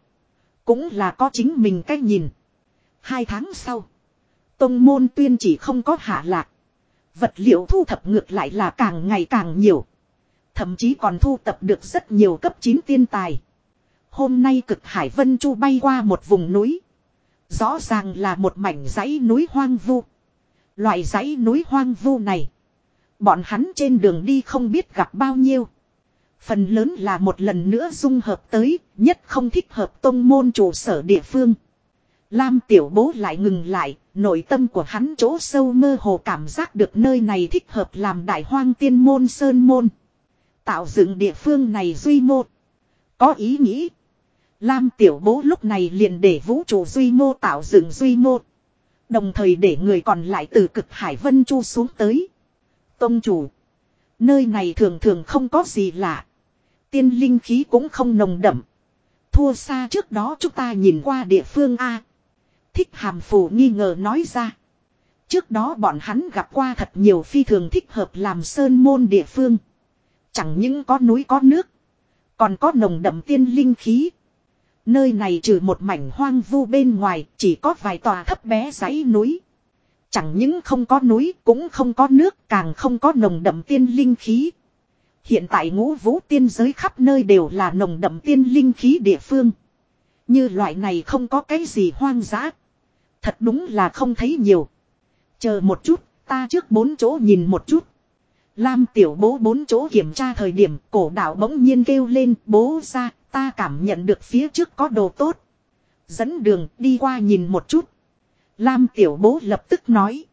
Cũng là có chính mình cách nhìn. Hai tháng sau. Tông môn tuyên chỉ không có hạ lạc. Vật liệu thu thập ngược lại là càng ngày càng nhiều. Thậm chí còn thu tập được rất nhiều cấp 9 tiên tài. Hôm nay cực hải vân chu bay qua một vùng núi. Rõ ràng là một mảnh dãy núi hoang vu. Loại dãy núi hoang vu này. Bọn hắn trên đường đi không biết gặp bao nhiêu. Phần lớn là một lần nữa dung hợp tới, nhất không thích hợp tông môn trụ sở địa phương. Lam tiểu bố lại ngừng lại, nội tâm của hắn chỗ sâu mơ hồ cảm giác được nơi này thích hợp làm đại hoang tiên môn sơn môn. Tạo dựng địa phương này duy mô. Có ý nghĩ. Lam tiểu bố lúc này liền để vũ trụ duy mô tạo dựng duy mô. Đồng thời để người còn lại từ cực hải vân chu xuống tới. Tông chủ. Nơi này thường thường không có gì lạ. Tiên linh khí cũng không nồng đậm. Thua xa trước đó chúng ta nhìn qua địa phương A. Thích hàm phù nghi ngờ nói ra. Trước đó bọn hắn gặp qua thật nhiều phi thường thích hợp làm sơn môn địa phương. Chẳng những có núi có nước. Còn có nồng đậm tiên linh khí. Nơi này trừ một mảnh hoang vu bên ngoài chỉ có vài tòa thấp bé dãy núi. Chẳng những không có núi cũng không có nước, càng không có nồng đậm tiên linh khí. Hiện tại ngũ vũ tiên giới khắp nơi đều là nồng đậm tiên linh khí địa phương. Như loại này không có cái gì hoang dã. Thật đúng là không thấy nhiều. Chờ một chút, ta trước bốn chỗ nhìn một chút. Lam tiểu bố bốn chỗ kiểm tra thời điểm cổ đạo bỗng nhiên kêu lên bố ra ta cảm nhận được phía trước có đồ tốt. Dẫn đường đi qua nhìn một chút. Lam tiểu bố lập tức nói.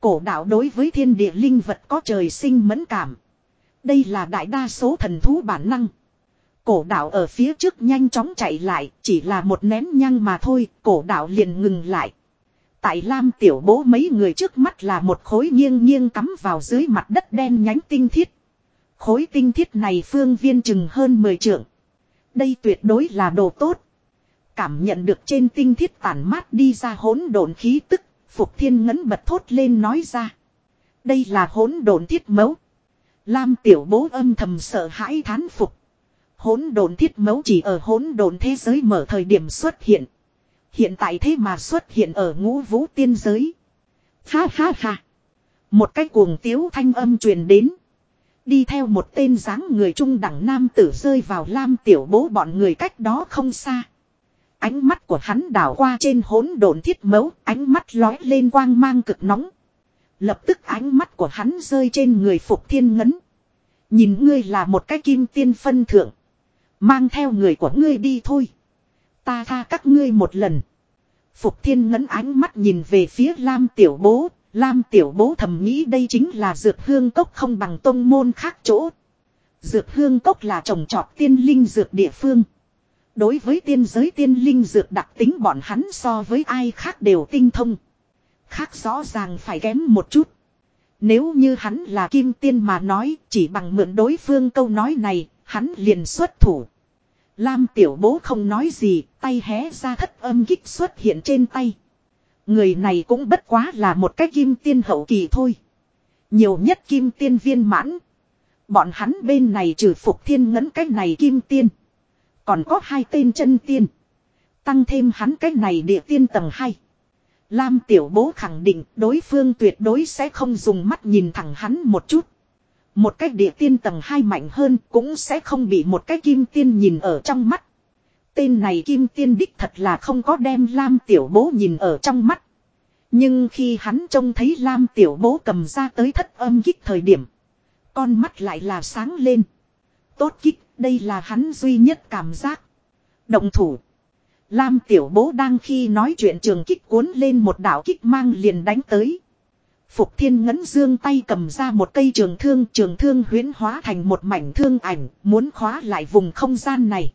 Cổ đạo đối với thiên địa linh vật có trời sinh mẫn cảm. Đây là đại đa số thần thú bản năng. Cổ đạo ở phía trước nhanh chóng chạy lại, chỉ là một nén nhăng mà thôi, cổ đạo liền ngừng lại. Tại Lam tiểu bố mấy người trước mắt là một khối nghiêng nghiêng cắm vào dưới mặt đất đen nhánh tinh thiết. Khối tinh thiết này phương viên chừng hơn 10 trượng. Đây tuyệt đối là đồ tốt. Cảm nhận được trên tinh thiết tản mát đi ra hỗn độn khí tức, Phục Thiên ngấn bật thốt lên nói ra. Đây là hỗn độn thiết mấu. Lam tiểu bố âm thầm sợ hãi thán phục. Hỗn độn thiết mấu chỉ ở hỗn độn thế giới mở thời điểm xuất hiện. Hiện tại thế mà xuất hiện ở ngũ vũ tiên giới. Ha ha ha. Một cái cuồng tiếu thanh âm truyền đến. Đi theo một tên dáng người trung đẳng nam tử rơi vào lam tiểu bố bọn người cách đó không xa. Ánh mắt của hắn đảo qua trên hỗn độn thiết mấu, ánh mắt lói lên quang mang cực nóng. Lập tức ánh mắt của hắn rơi trên người Phục Thiên Ngấn. Nhìn ngươi là một cái kim tiên phân thượng. Mang theo người của ngươi đi thôi. Ta tha các ngươi một lần. Phục Thiên Ngấn ánh mắt nhìn về phía Lam Tiểu Bố. Lam Tiểu Bố thầm nghĩ đây chính là dược hương cốc không bằng tông môn khác chỗ. Dược hương cốc là trồng trọt tiên linh dược địa phương. Đối với tiên giới tiên linh dược đặc tính bọn hắn so với ai khác đều tinh thông. Khác rõ ràng phải kém một chút. Nếu như hắn là kim tiên mà nói chỉ bằng mượn đối phương câu nói này, hắn liền xuất thủ. Lam tiểu bố không nói gì, tay hé ra thất âm kích xuất hiện trên tay. Người này cũng bất quá là một cái kim tiên hậu kỳ thôi. Nhiều nhất kim tiên viên mãn. Bọn hắn bên này trừ phục thiên ngấn cái này kim tiên. Còn có hai tên chân tiên. Tăng thêm hắn cái này địa tiên tầng 2. Lam tiểu bố khẳng định đối phương tuyệt đối sẽ không dùng mắt nhìn thẳng hắn một chút. Một cái địa tiên tầng 2 mạnh hơn cũng sẽ không bị một cái kim tiên nhìn ở trong mắt. Tên này kim tiên đích thật là không có đem Lam tiểu bố nhìn ở trong mắt. Nhưng khi hắn trông thấy Lam tiểu bố cầm ra tới thất âm kích thời điểm. Con mắt lại là sáng lên. Tốt kích, đây là hắn duy nhất cảm giác. Động thủ. Lam tiểu bố đang khi nói chuyện trường kích cuốn lên một đảo kích mang liền đánh tới. Phục thiên ngấn dương tay cầm ra một cây trường thương, trường thương huyến hóa thành một mảnh thương ảnh, muốn khóa lại vùng không gian này.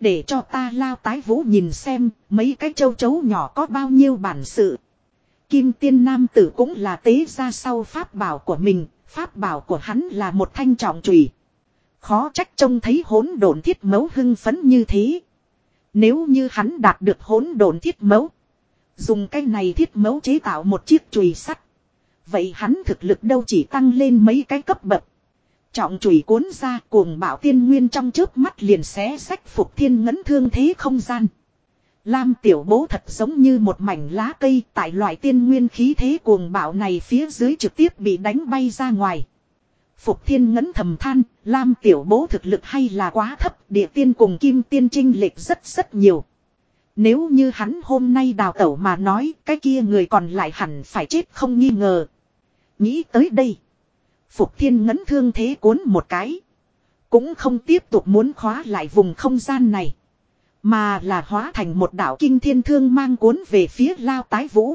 Để cho ta lao tái vũ nhìn xem, mấy cái châu chấu nhỏ có bao nhiêu bản sự. Kim tiên nam tử cũng là tế ra sau pháp bảo của mình, pháp bảo của hắn là một thanh trọng trùy. Khó trách trông thấy hỗn độn thiết mấu hưng phấn như thế. Nếu như hắn đạt được hỗn độn thiết mấu. Dùng cái này thiết mấu chế tạo một chiếc chùy sắt. Vậy hắn thực lực đâu chỉ tăng lên mấy cái cấp bậc. Trọng chùy cuốn ra cuồng bảo tiên nguyên trong chớp mắt liền xé sách phục thiên ngấn thương thế không gian. Lam tiểu bố thật giống như một mảnh lá cây tại loại tiên nguyên khí thế cuồng bạo này phía dưới trực tiếp bị đánh bay ra ngoài. Phục thiên ngấn thầm than, Lam tiểu bố thực lực hay là quá thấp, địa tiên cùng kim tiên trinh lệch rất rất nhiều. Nếu như hắn hôm nay đào tẩu mà nói, cái kia người còn lại hẳn phải chết không nghi ngờ. Nghĩ tới đây. Phục thiên ngấn thương thế cuốn một cái. Cũng không tiếp tục muốn khóa lại vùng không gian này. Mà là hóa thành một đảo kinh thiên thương mang cuốn về phía lao tái vũ.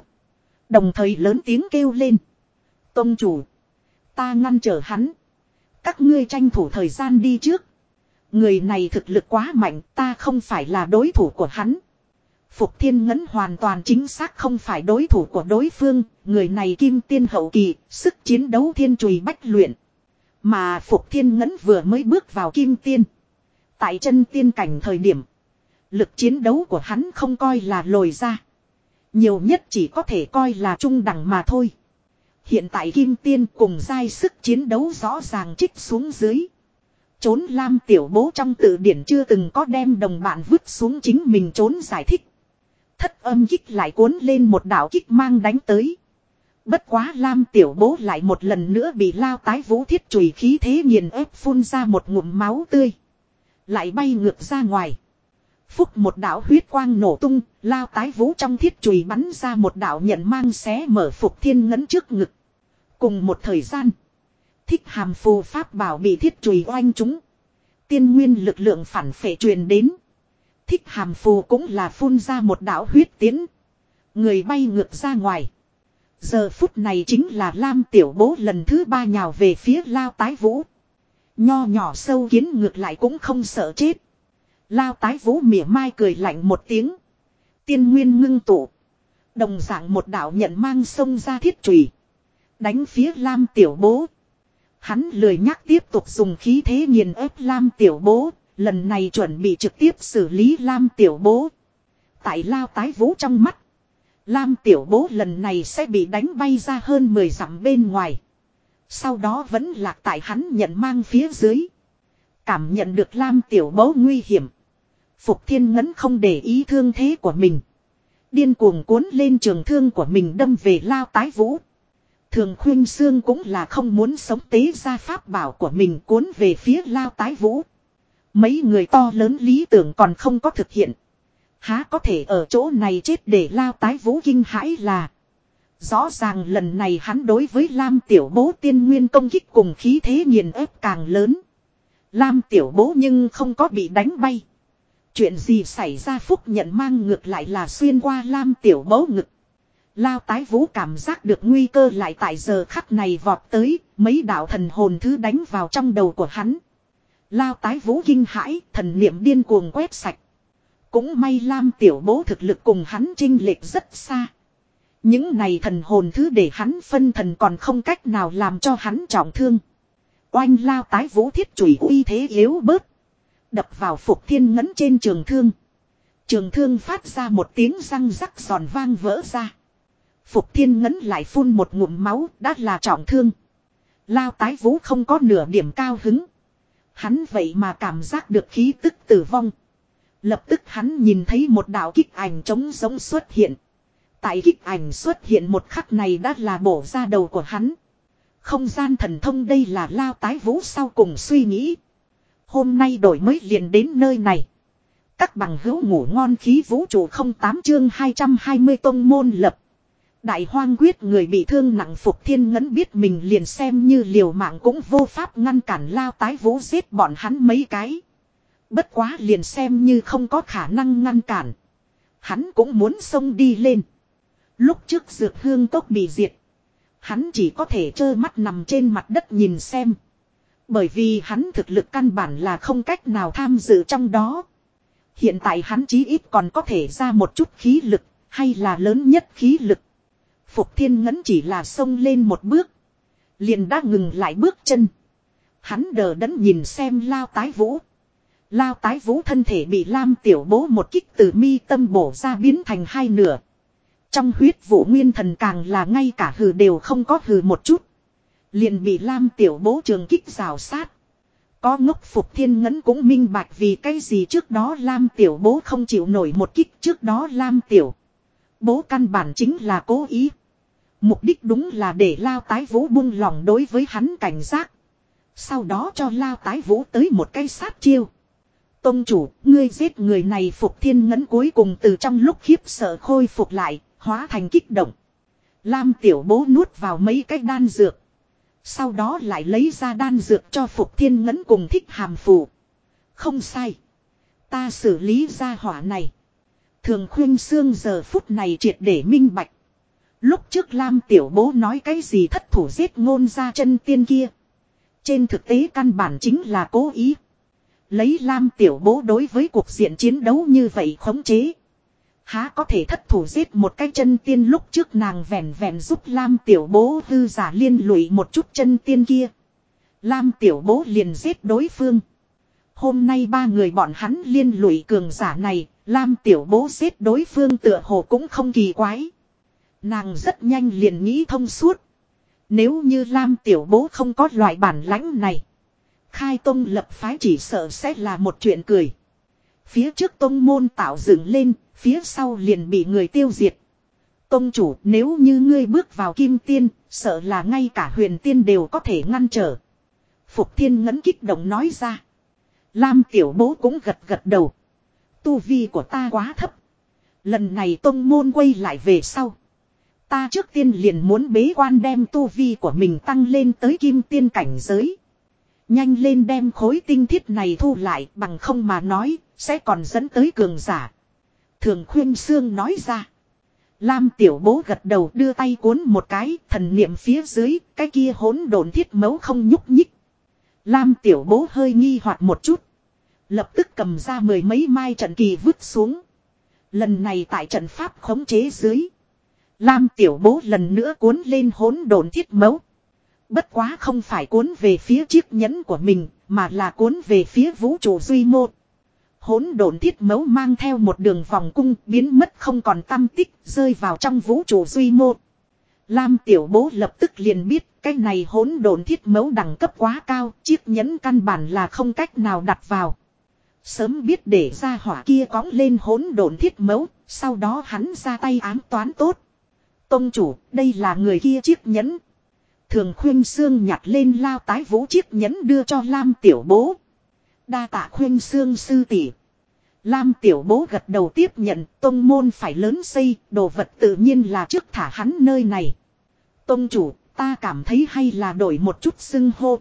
Đồng thời lớn tiếng kêu lên. Tông chủ. Ta ngăn trở hắn. Các ngươi tranh thủ thời gian đi trước. Người này thực lực quá mạnh ta không phải là đối thủ của hắn. Phục thiên ngấn hoàn toàn chính xác không phải đối thủ của đối phương. Người này kim tiên hậu kỳ, sức chiến đấu thiên trùy bách luyện. Mà Phục thiên ngấn vừa mới bước vào kim tiên. Tại chân tiên cảnh thời điểm. Lực chiến đấu của hắn không coi là lồi ra. Nhiều nhất chỉ có thể coi là trung đẳng mà thôi. Hiện tại Kim Tiên cùng giai sức chiến đấu rõ ràng trích xuống dưới. Trốn Lam tiểu bố trong tự điển chưa từng có đem đồng bạn vứt xuống chính mình trốn giải thích. Thất âm kích lại cuốn lên một đạo kích mang đánh tới. Bất quá Lam tiểu bố lại một lần nữa bị lao tái vũ thiết chùy khí thế nghiền ép phun ra một ngụm máu tươi. Lại bay ngược ra ngoài. Phúc một đạo huyết quang nổ tung, lao tái vũ trong thiết chùy bắn ra một đạo nhận mang xé mở phục thiên ngấn trước ngực. Cùng một thời gian, thích hàm phù pháp bảo bị thiết chùy oanh chúng. Tiên nguyên lực lượng phản phệ truyền đến. Thích hàm phù cũng là phun ra một đạo huyết tiến. Người bay ngược ra ngoài. Giờ phút này chính là Lam tiểu bố lần thứ ba nhào về phía lao tái vũ. Nho nhỏ sâu kiến ngược lại cũng không sợ chết. Lao tái vũ mỉa mai cười lạnh một tiếng. Tiên nguyên ngưng tụ. Đồng dạng một đạo nhận mang sông ra thiết trùy. Đánh phía Lam tiểu bố. Hắn lười nhắc tiếp tục dùng khí thế nghiền ép Lam tiểu bố. Lần này chuẩn bị trực tiếp xử lý Lam tiểu bố. Tại lao tái vũ trong mắt. Lam tiểu bố lần này sẽ bị đánh bay ra hơn 10 dặm bên ngoài. Sau đó vẫn lạc tại hắn nhận mang phía dưới. Cảm nhận được Lam tiểu bố nguy hiểm. Phục thiên ngấn không để ý thương thế của mình. Điên cuồng cuốn lên trường thương của mình đâm về lao tái vũ. Thường khuyên xương cũng là không muốn sống tế ra pháp bảo của mình cuốn về phía lao tái vũ. Mấy người to lớn lý tưởng còn không có thực hiện. Há có thể ở chỗ này chết để lao tái vũ kinh hãi là. Rõ ràng lần này hắn đối với Lam tiểu bố tiên nguyên công kích cùng khí thế nghiền ép càng lớn. Lam tiểu bố nhưng không có bị đánh bay. Chuyện gì xảy ra phúc nhận mang ngược lại là xuyên qua Lam tiểu Mẫu ngực. Lao tái vũ cảm giác được nguy cơ lại tại giờ khắc này vọt tới, mấy đạo thần hồn thứ đánh vào trong đầu của hắn. Lao tái vũ kinh hãi, thần niệm điên cuồng quét sạch. Cũng may Lam tiểu bố thực lực cùng hắn trinh lệch rất xa. Những này thần hồn thứ để hắn phân thần còn không cách nào làm cho hắn trọng thương. Oanh lao tái vũ thiết chùy uy thế yếu bớt. Đập vào phục thiên ngấn trên trường thương. Trường thương phát ra một tiếng răng rắc giòn vang vỡ ra. Phục thiên ngấn lại phun một ngụm máu, đã là trọng thương. Lao tái vũ không có nửa điểm cao hứng. Hắn vậy mà cảm giác được khí tức tử vong. Lập tức hắn nhìn thấy một đạo kích ảnh trống giống xuất hiện. Tại kích ảnh xuất hiện một khắc này đã là bổ ra đầu của hắn. Không gian thần thông đây là lao tái vũ sau cùng suy nghĩ. Hôm nay đổi mới liền đến nơi này. Các bằng hữu ngủ ngon khí vũ trụ không tám chương 220 tông môn lập. Đại hoang quyết người bị thương nặng phục thiên ngấn biết mình liền xem như liều mạng cũng vô pháp ngăn cản lao tái vũ giết bọn hắn mấy cái. Bất quá liền xem như không có khả năng ngăn cản. Hắn cũng muốn xông đi lên. Lúc trước dược hương tốc bị diệt. Hắn chỉ có thể trơ mắt nằm trên mặt đất nhìn xem. Bởi vì hắn thực lực căn bản là không cách nào tham dự trong đó. Hiện tại hắn chí ít còn có thể ra một chút khí lực, hay là lớn nhất khí lực. Phục thiên ngấn chỉ là xông lên một bước. Liền đã ngừng lại bước chân. Hắn đờ đẫn nhìn xem lao tái vũ. Lao tái vũ thân thể bị Lam tiểu bố một kích từ mi tâm bổ ra biến thành hai nửa. Trong huyết vũ nguyên thần càng là ngay cả hừ đều không có hừ một chút. Liền bị Lam tiểu bố trường kích rào sát. Có ngốc phục thiên ngấn cũng minh bạch vì cái gì trước đó Lam tiểu bố không chịu nổi một kích trước đó Lam tiểu. Bố căn bản chính là cố ý. Mục đích đúng là để lao tái vũ buông lòng đối với hắn cảnh giác. Sau đó cho lao tái vũ tới một cây sát chiêu. Tông chủ, ngươi giết người này phục thiên ngấn cuối cùng từ trong lúc khiếp sợ khôi phục lại, hóa thành kích động. Lam tiểu bố nuốt vào mấy cái đan dược. Sau đó lại lấy ra đan dược cho phục thiên ngấn cùng thích hàm phù. Không sai. Ta xử lý ra hỏa này. Thường khuyên xương giờ phút này triệt để minh bạch. Lúc trước Lam tiểu bố nói cái gì thất thủ giết ngôn ra chân tiên kia. Trên thực tế căn bản chính là cố ý. Lấy Lam tiểu bố đối với cuộc diện chiến đấu như vậy khống chế. Há có thể thất thủ giết một cái chân tiên lúc trước nàng vẹn vẹn giúp Lam tiểu bố hư giả liên lụy một chút chân tiên kia. Lam tiểu bố liền giết đối phương. Hôm nay ba người bọn hắn liên lụy cường giả này, Lam tiểu bố giết đối phương tựa hồ cũng không kỳ quái. Nàng rất nhanh liền nghĩ thông suốt. Nếu như Lam tiểu bố không có loại bản lãnh này. Khai tông lập phái chỉ sợ sẽ là một chuyện cười. Phía trước tông môn tạo dựng lên, phía sau liền bị người tiêu diệt. Tông chủ nếu như ngươi bước vào kim tiên, sợ là ngay cả huyền tiên đều có thể ngăn trở. Phục thiên ngấn kích động nói ra. Lam tiểu bố cũng gật gật đầu. Tu vi của ta quá thấp. Lần này tông môn quay lại về sau. Ta trước tiên liền muốn bế quan đem tu vi của mình tăng lên tới kim tiên cảnh giới. Nhanh lên đem khối tinh thiết này thu lại bằng không mà nói, sẽ còn dẫn tới cường giả. Thường khuyên xương nói ra. Lam tiểu bố gật đầu đưa tay cuốn một cái, thần niệm phía dưới, cái kia hỗn độn thiết mấu không nhúc nhích. Lam tiểu bố hơi nghi hoặc một chút. Lập tức cầm ra mười mấy mai trận kỳ vứt xuống. Lần này tại trận pháp khống chế dưới. Lam tiểu bố lần nữa cuốn lên hỗn độn thiết mấu. Bất quá không phải cuốn về phía chiếc nhẫn của mình, mà là cuốn về phía vũ trụ duy mô. Hỗn độn thiết mấu mang theo một đường vòng cung biến mất không còn tâm tích rơi vào trong vũ trụ duy mô. Lam tiểu bố lập tức liền biết cái này hỗn độn thiết mấu đẳng cấp quá cao, chiếc nhẫn căn bản là không cách nào đặt vào. Sớm biết để ra hỏa kia cóng lên hỗn độn thiết mấu, sau đó hắn ra tay ám toán tốt. Tông chủ, đây là người kia chiếc nhẫn. Thường khuyên xương nhặt lên lao tái vũ chiếc nhẫn đưa cho Lam tiểu bố. Đa tạ khuyên xương sư tỷ. Lam tiểu bố gật đầu tiếp nhận, tông môn phải lớn xây, đồ vật tự nhiên là trước thả hắn nơi này. Tông chủ, ta cảm thấy hay là đổi một chút xưng hô.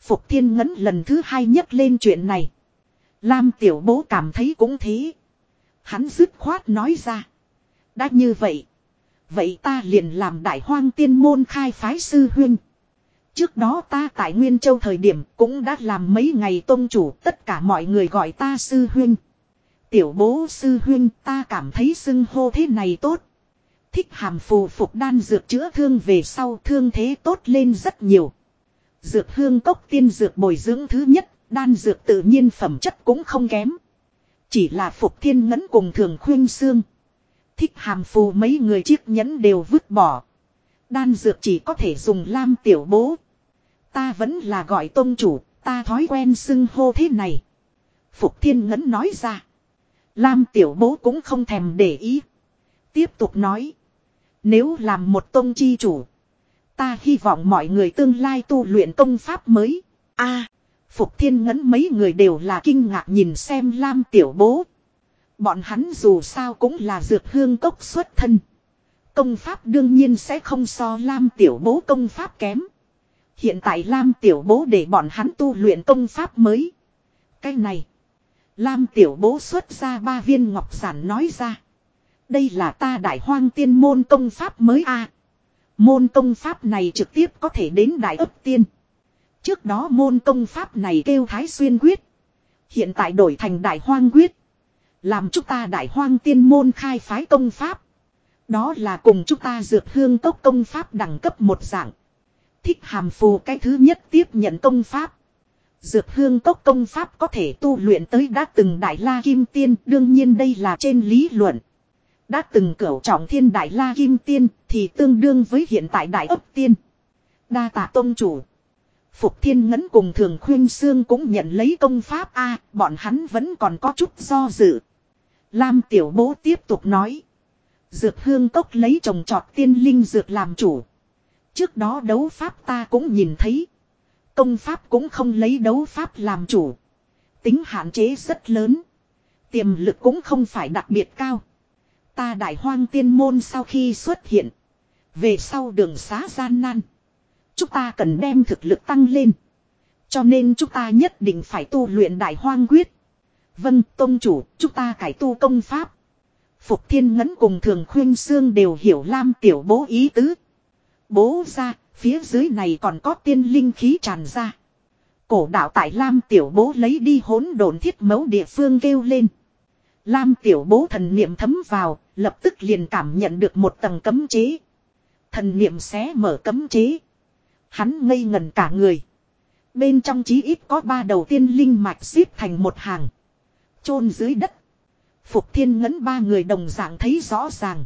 Phục thiên ngấn lần thứ hai nhắc lên chuyện này. Lam tiểu bố cảm thấy cũng thế. Hắn dứt khoát nói ra. Đã như vậy. Vậy ta liền làm đại hoang tiên môn khai phái sư huynh. Trước đó ta tại Nguyên Châu thời điểm cũng đã làm mấy ngày tôn chủ tất cả mọi người gọi ta sư huynh. Tiểu bố sư huynh ta cảm thấy xưng hô thế này tốt. Thích hàm phù phục đan dược chữa thương về sau thương thế tốt lên rất nhiều. Dược hương cốc tiên dược bồi dưỡng thứ nhất, đan dược tự nhiên phẩm chất cũng không kém. Chỉ là phục thiên ngấn cùng thường khuyên xương. Thích hàm phù mấy người chiếc nhẫn đều vứt bỏ. Đan dược chỉ có thể dùng lam tiểu bố. Ta vẫn là gọi tôn chủ, ta thói quen xưng hô thế này. Phục thiên ngấn nói ra. Lam tiểu bố cũng không thèm để ý. Tiếp tục nói. Nếu làm một tôn chi chủ. Ta hy vọng mọi người tương lai tu luyện công pháp mới. a Phục thiên ngấn mấy người đều là kinh ngạc nhìn xem Lam tiểu bố. Bọn hắn dù sao cũng là dược hương cốc xuất thân. Công pháp đương nhiên sẽ không so Lam tiểu bố công pháp kém. Hiện tại Lam tiểu bố để bọn hắn tu luyện công pháp mới. Cái này. Lam tiểu bố xuất ra ba viên ngọc giản nói ra. Đây là ta đại hoang tiên môn công pháp mới a. Môn công pháp này trực tiếp có thể đến đại ấp tiên. Trước đó môn công pháp này kêu Thái Xuyên Quyết. Hiện tại đổi thành Đại Hoang Quyết. Làm chúng ta Đại Hoang tiên môn khai phái công pháp. Đó là cùng chúng ta dược hương tốc công pháp đẳng cấp một dạng. Thích hàm phù cái thứ nhất tiếp nhận công pháp. Dược hương cốc công pháp có thể tu luyện tới đã từng đại la kim tiên, đương nhiên đây là trên lý luận. Đã từng cửu trọng thiên đại la kim tiên thì tương đương với hiện tại đại ấp tiên. Đa tạ tôn chủ. Phục Thiên Ngấn cùng Thường Khuyên xương cũng nhận lấy công pháp A, bọn hắn vẫn còn có chút do dự. Lam Tiểu Bố tiếp tục nói. Dược hương cốc lấy trồng trọt tiên linh dược làm chủ. Trước đó đấu pháp ta cũng nhìn thấy. Công pháp cũng không lấy đấu pháp làm chủ. Tính hạn chế rất lớn. Tiềm lực cũng không phải đặc biệt cao. Ta đại hoang tiên môn sau khi xuất hiện. Về sau đường xá gian nan. Chúng ta cần đem thực lực tăng lên. Cho nên chúng ta nhất định phải tu luyện đại hoang quyết. Vâng, tôn chủ, chúng ta cải tu công pháp. Phục thiên ngấn cùng thường khuyên xương đều hiểu Lam tiểu bố ý tứ. Bố ra, phía dưới này còn có tiên linh khí tràn ra. Cổ đạo tại Lam tiểu bố lấy đi hỗn độn thiết mấu địa phương kêu lên. Lam tiểu bố thần niệm thấm vào, lập tức liền cảm nhận được một tầng cấm chế. Thần niệm xé mở cấm chế. Hắn ngây ngần cả người. Bên trong chí ít có ba đầu tiên linh mạch xếp thành một hàng. chôn dưới đất. Phục thiên ngấn ba người đồng dạng thấy rõ ràng.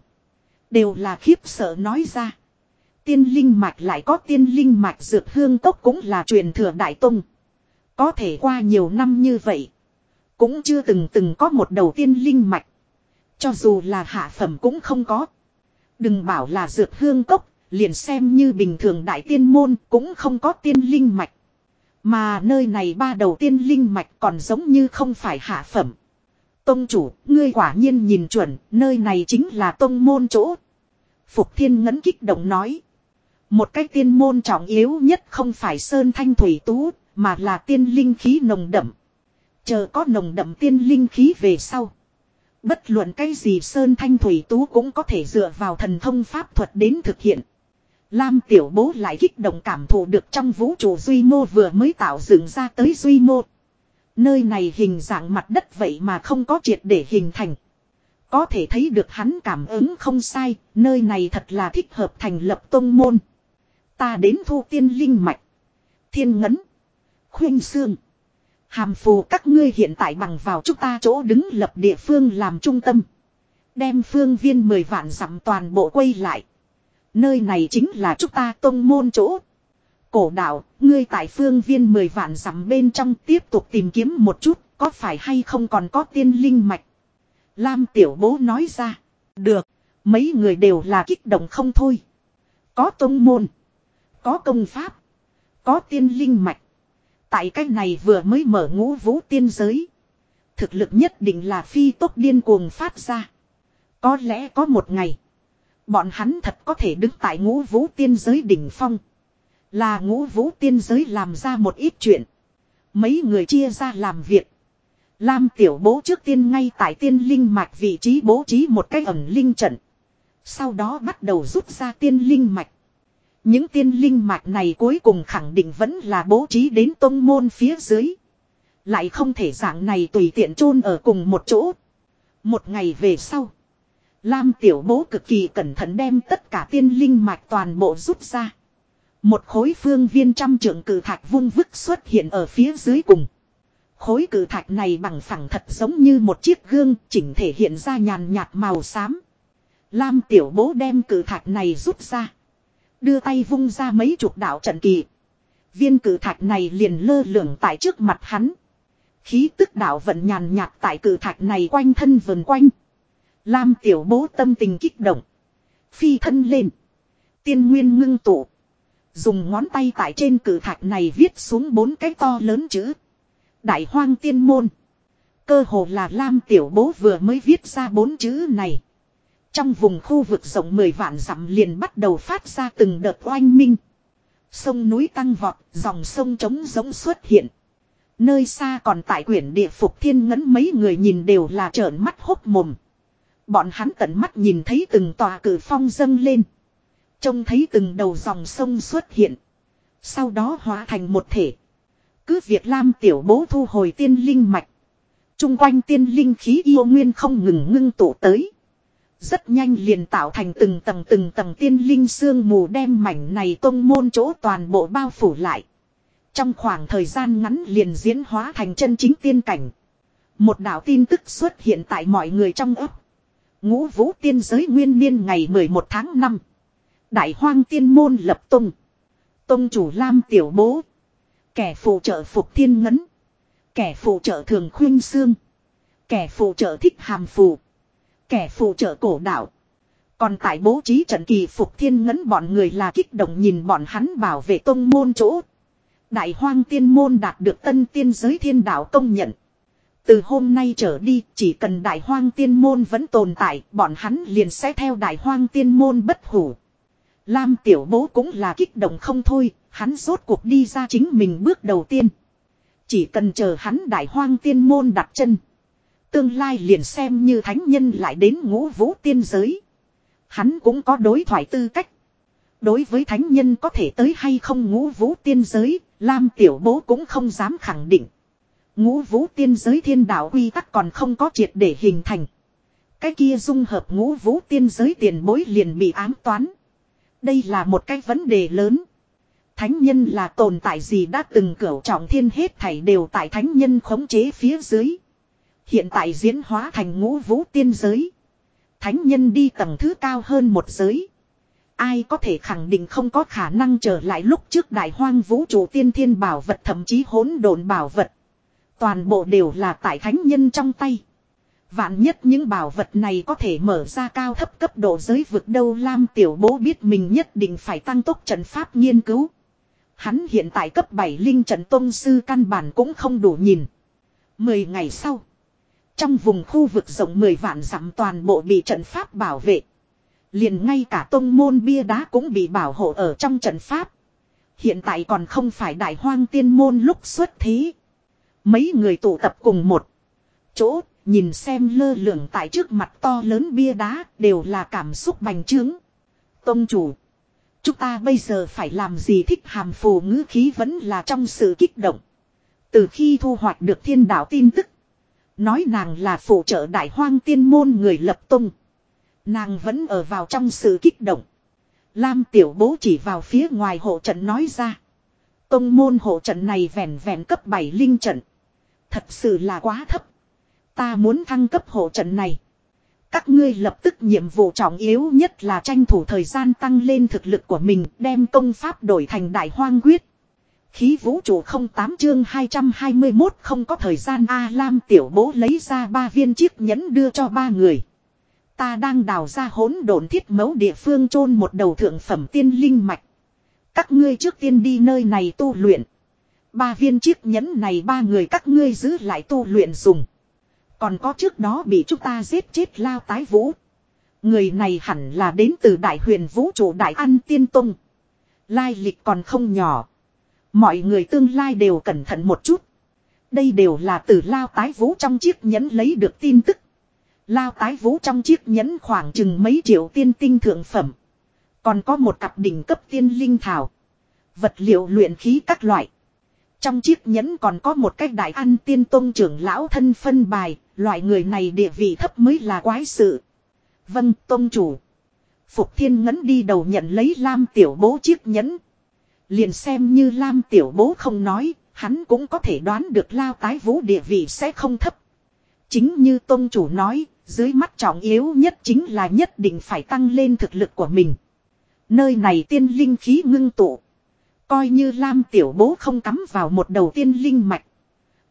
Đều là khiếp sợ nói ra. Tiên linh mạch lại có tiên linh mạch dược hương cốc cũng là truyền thừa đại tông. Có thể qua nhiều năm như vậy. Cũng chưa từng từng có một đầu tiên linh mạch. Cho dù là hạ phẩm cũng không có. Đừng bảo là dược hương cốc, liền xem như bình thường đại tiên môn cũng không có tiên linh mạch. Mà nơi này ba đầu tiên linh mạch còn giống như không phải hạ phẩm. Tông chủ, ngươi quả nhiên nhìn chuẩn, nơi này chính là tông môn chỗ. Phục thiên ngấn kích động nói. Một cái tiên môn trọng yếu nhất không phải sơn thanh thủy tú, mà là tiên linh khí nồng đậm. Chờ có nồng đậm tiên linh khí về sau. Bất luận cái gì sơn thanh thủy tú cũng có thể dựa vào thần thông pháp thuật đến thực hiện. Lam tiểu bố lại kích động cảm thụ được trong vũ trụ Duy Mô vừa mới tạo dựng ra tới Duy Mô. Nơi này hình dạng mặt đất vậy mà không có triệt để hình thành. Có thể thấy được hắn cảm ứng không sai, nơi này thật là thích hợp thành lập tông môn. Ta đến thu tiên linh mạch. Thiên ngấn. Khuyên xương. Hàm phù các ngươi hiện tại bằng vào chúng ta chỗ đứng lập địa phương làm trung tâm. Đem phương viên mười vạn dặm toàn bộ quay lại. Nơi này chính là chúng ta tông môn chỗ. Cổ đạo, ngươi tại phương viên mười vạn dặm bên trong tiếp tục tìm kiếm một chút, có phải hay không còn có tiên linh mạch. Lam tiểu bố nói ra. Được, mấy người đều là kích động không thôi. Có tông môn, có công pháp, có tiên linh mạch. Tại cách này vừa mới mở ngũ vũ tiên giới. Thực lực nhất định là phi tốt điên cuồng phát ra. Có lẽ có một ngày. Bọn hắn thật có thể đứng tại ngũ vũ tiên giới đỉnh phong. Là ngũ vũ tiên giới làm ra một ít chuyện. Mấy người chia ra làm việc. Lam tiểu bố trước tiên ngay tại tiên linh mạch vị trí bố trí một cái ẩn linh trận. Sau đó bắt đầu rút ra tiên linh mạch. Những tiên linh mạch này cuối cùng khẳng định vẫn là bố trí đến tông môn phía dưới. Lại không thể dạng này tùy tiện chôn ở cùng một chỗ. Một ngày về sau. Lam tiểu bố cực kỳ cẩn thận đem tất cả tiên linh mạch toàn bộ rút ra. Một khối phương viên trăm trưởng cử thạch vung vức xuất hiện ở phía dưới cùng. Khối cử thạch này bằng phẳng thật giống như một chiếc gương, chỉnh thể hiện ra nhàn nhạt màu xám. Lam tiểu bố đem cử thạch này rút ra. Đưa tay vung ra mấy chục đạo trận kỳ. Viên cử thạch này liền lơ lửng tại trước mặt hắn. Khí tức đạo vận nhàn nhạt tại cử thạch này quanh thân vần quanh. Lam tiểu bố tâm tình kích động. Phi thân lên. Tiên nguyên ngưng tụ. Dùng ngón tay tại trên cử thạch này viết xuống bốn cái to lớn chữ. Đại hoang tiên môn. Cơ hồ là Lam tiểu bố vừa mới viết ra bốn chữ này. Trong vùng khu vực rộng 10 vạn dặm liền bắt đầu phát ra từng đợt oanh minh. Sông núi tăng vọt, dòng sông trống giống xuất hiện. Nơi xa còn tại quyển địa phục thiên ngấn mấy người nhìn đều là trợn mắt hốc mồm. Bọn hắn tận mắt nhìn thấy từng tòa cử phong dâng lên. Trông thấy từng đầu dòng sông xuất hiện. Sau đó hóa thành một thể. Cứ việc Lam tiểu bố thu hồi tiên linh mạch. Trung quanh tiên linh khí yêu nguyên không ngừng ngưng tụ tới. Rất nhanh liền tạo thành từng tầng từng tầng tiên linh sương mù đem mảnh này tông môn chỗ toàn bộ bao phủ lại. Trong khoảng thời gian ngắn liền diễn hóa thành chân chính tiên cảnh. Một đạo tin tức xuất hiện tại mọi người trong ấp. Ngũ vũ tiên giới nguyên niên ngày 11 tháng 5. Đại hoang tiên môn lập tung. Tông chủ Lam Tiểu Bố. Kẻ phụ trợ Phục Thiên Ngấn. Kẻ phụ trợ Thường Khuyên Sương. Kẻ phụ trợ Thích Hàm Phù. Kẻ phụ trợ cổ đạo. Còn tại bố trí trận kỳ Phục Thiên Ngấn bọn người là kích động nhìn bọn hắn bảo vệ tông môn chỗ. Đại hoang tiên môn đạt được tân tiên giới thiên đạo công nhận. Từ hôm nay trở đi, chỉ cần đại hoang tiên môn vẫn tồn tại, bọn hắn liền sẽ theo đại hoang tiên môn bất hủ. Lam tiểu bố cũng là kích động không thôi, hắn rốt cuộc đi ra chính mình bước đầu tiên. Chỉ cần chờ hắn đại hoang tiên môn đặt chân. Tương lai liền xem như thánh nhân lại đến ngũ vũ tiên giới. Hắn cũng có đối thoại tư cách. Đối với thánh nhân có thể tới hay không ngũ vũ tiên giới, Lam tiểu bố cũng không dám khẳng định. Ngũ vũ tiên giới thiên đạo quy tắc còn không có triệt để hình thành. Cái kia dung hợp ngũ vũ tiên giới tiền bối liền bị ám toán. Đây là một cái vấn đề lớn. Thánh nhân là tồn tại gì đã từng cửu trọng thiên hết thảy đều tại thánh nhân khống chế phía dưới. Hiện tại diễn hóa thành ngũ vũ tiên giới. Thánh nhân đi tầng thứ cao hơn một giới. Ai có thể khẳng định không có khả năng trở lại lúc trước đại hoang vũ trụ tiên thiên bảo vật thậm chí hỗn độn bảo vật. Toàn bộ đều là tại thánh nhân trong tay. Vạn nhất những bảo vật này có thể mở ra cao thấp cấp độ giới vực đâu Lam Tiểu Bố biết mình nhất định phải tăng tốc trận pháp nghiên cứu. Hắn hiện tại cấp 7 linh trận tông sư căn bản cũng không đủ nhìn. Mười ngày sau. Trong vùng khu vực rộng 10 vạn dặm toàn bộ bị trận pháp bảo vệ. Liền ngay cả tông môn bia đá cũng bị bảo hộ ở trong trận pháp. Hiện tại còn không phải đại hoang tiên môn lúc xuất thí. Mấy người tụ tập cùng một chỗ, nhìn xem lơ lửng tại trước mặt to lớn bia đá, đều là cảm xúc bành trướng. Tông chủ, chúng ta bây giờ phải làm gì thích hàm phù ngữ khí vẫn là trong sự kích động. Từ khi thu hoạch được thiên đạo tin tức, nói nàng là phụ trợ đại hoang tiên môn người lập tung. Nàng vẫn ở vào trong sự kích động. Lam tiểu bố chỉ vào phía ngoài hộ trận nói ra. Tông môn hộ trận này vẹn vẹn cấp 7 linh trận. Thật sự là quá thấp. Ta muốn thăng cấp hộ trận này. Các ngươi lập tức nhiệm vụ trọng yếu nhất là tranh thủ thời gian tăng lên thực lực của mình, đem công pháp đổi thành đại hoang quyết. Khí vũ trụ không tám chương 221 không có thời gian A Lam tiểu bố lấy ra ba viên chiếc nhẫn đưa cho ba người. Ta đang đào ra hỗn độn thiết mẫu địa phương chôn một đầu thượng phẩm tiên linh mạch. Các ngươi trước tiên đi nơi này tu luyện. Ba viên chiếc nhẫn này ba người các ngươi giữ lại tu luyện dùng. Còn có trước đó bị chúng ta giết chết lao tái vũ. Người này hẳn là đến từ đại huyền vũ trụ đại an tiên tông. Lai lịch còn không nhỏ. Mọi người tương lai đều cẩn thận một chút. Đây đều là từ lao tái vũ trong chiếc nhẫn lấy được tin tức. Lao tái vũ trong chiếc nhẫn khoảng chừng mấy triệu tiên tinh thượng phẩm. Còn có một cặp đỉnh cấp tiên linh thảo. Vật liệu luyện khí các loại. Trong chiếc nhẫn còn có một cách đại ăn tiên tôn trưởng lão thân phân bài, loại người này địa vị thấp mới là quái sự. Vâng, tôn chủ. Phục thiên ngấn đi đầu nhận lấy lam tiểu bố chiếc nhẫn. Liền xem như lam tiểu bố không nói, hắn cũng có thể đoán được lao tái vũ địa vị sẽ không thấp. Chính như tôn chủ nói, dưới mắt trọng yếu nhất chính là nhất định phải tăng lên thực lực của mình. Nơi này tiên linh khí ngưng tụ. Coi như Lam tiểu bố không cắm vào một đầu tiên linh mạch.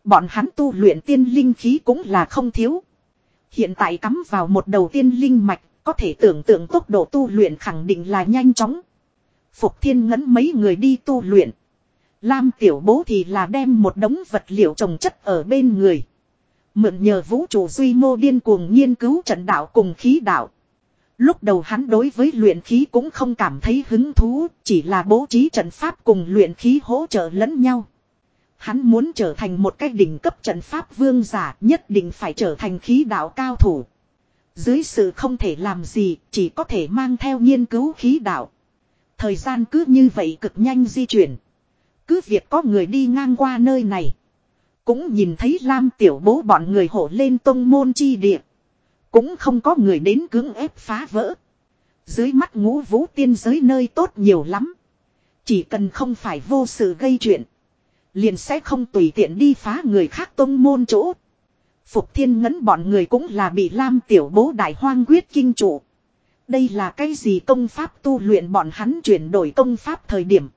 Bọn hắn tu luyện tiên linh khí cũng là không thiếu. Hiện tại cắm vào một đầu tiên linh mạch, có thể tưởng tượng tốc độ tu luyện khẳng định là nhanh chóng. Phục thiên ngấn mấy người đi tu luyện. Lam tiểu bố thì là đem một đống vật liệu trồng chất ở bên người. Mượn nhờ vũ trụ duy mô điên cuồng nghiên cứu trận đạo cùng khí đạo. Lúc đầu hắn đối với luyện khí cũng không cảm thấy hứng thú, chỉ là bố trí trận pháp cùng luyện khí hỗ trợ lẫn nhau. Hắn muốn trở thành một cái đỉnh cấp trận pháp vương giả, nhất định phải trở thành khí đạo cao thủ. Dưới sự không thể làm gì, chỉ có thể mang theo nghiên cứu khí đạo. Thời gian cứ như vậy cực nhanh di chuyển. Cứ việc có người đi ngang qua nơi này. Cũng nhìn thấy Lam tiểu bố bọn người hổ lên tông môn chi địa. Cũng không có người đến cưỡng ép phá vỡ. Dưới mắt ngũ vũ tiên giới nơi tốt nhiều lắm. Chỉ cần không phải vô sự gây chuyện. Liền sẽ không tùy tiện đi phá người khác tông môn chỗ. Phục thiên ngấn bọn người cũng là bị Lam tiểu bố đại hoang quyết kinh trụ. Đây là cái gì công pháp tu luyện bọn hắn chuyển đổi công pháp thời điểm.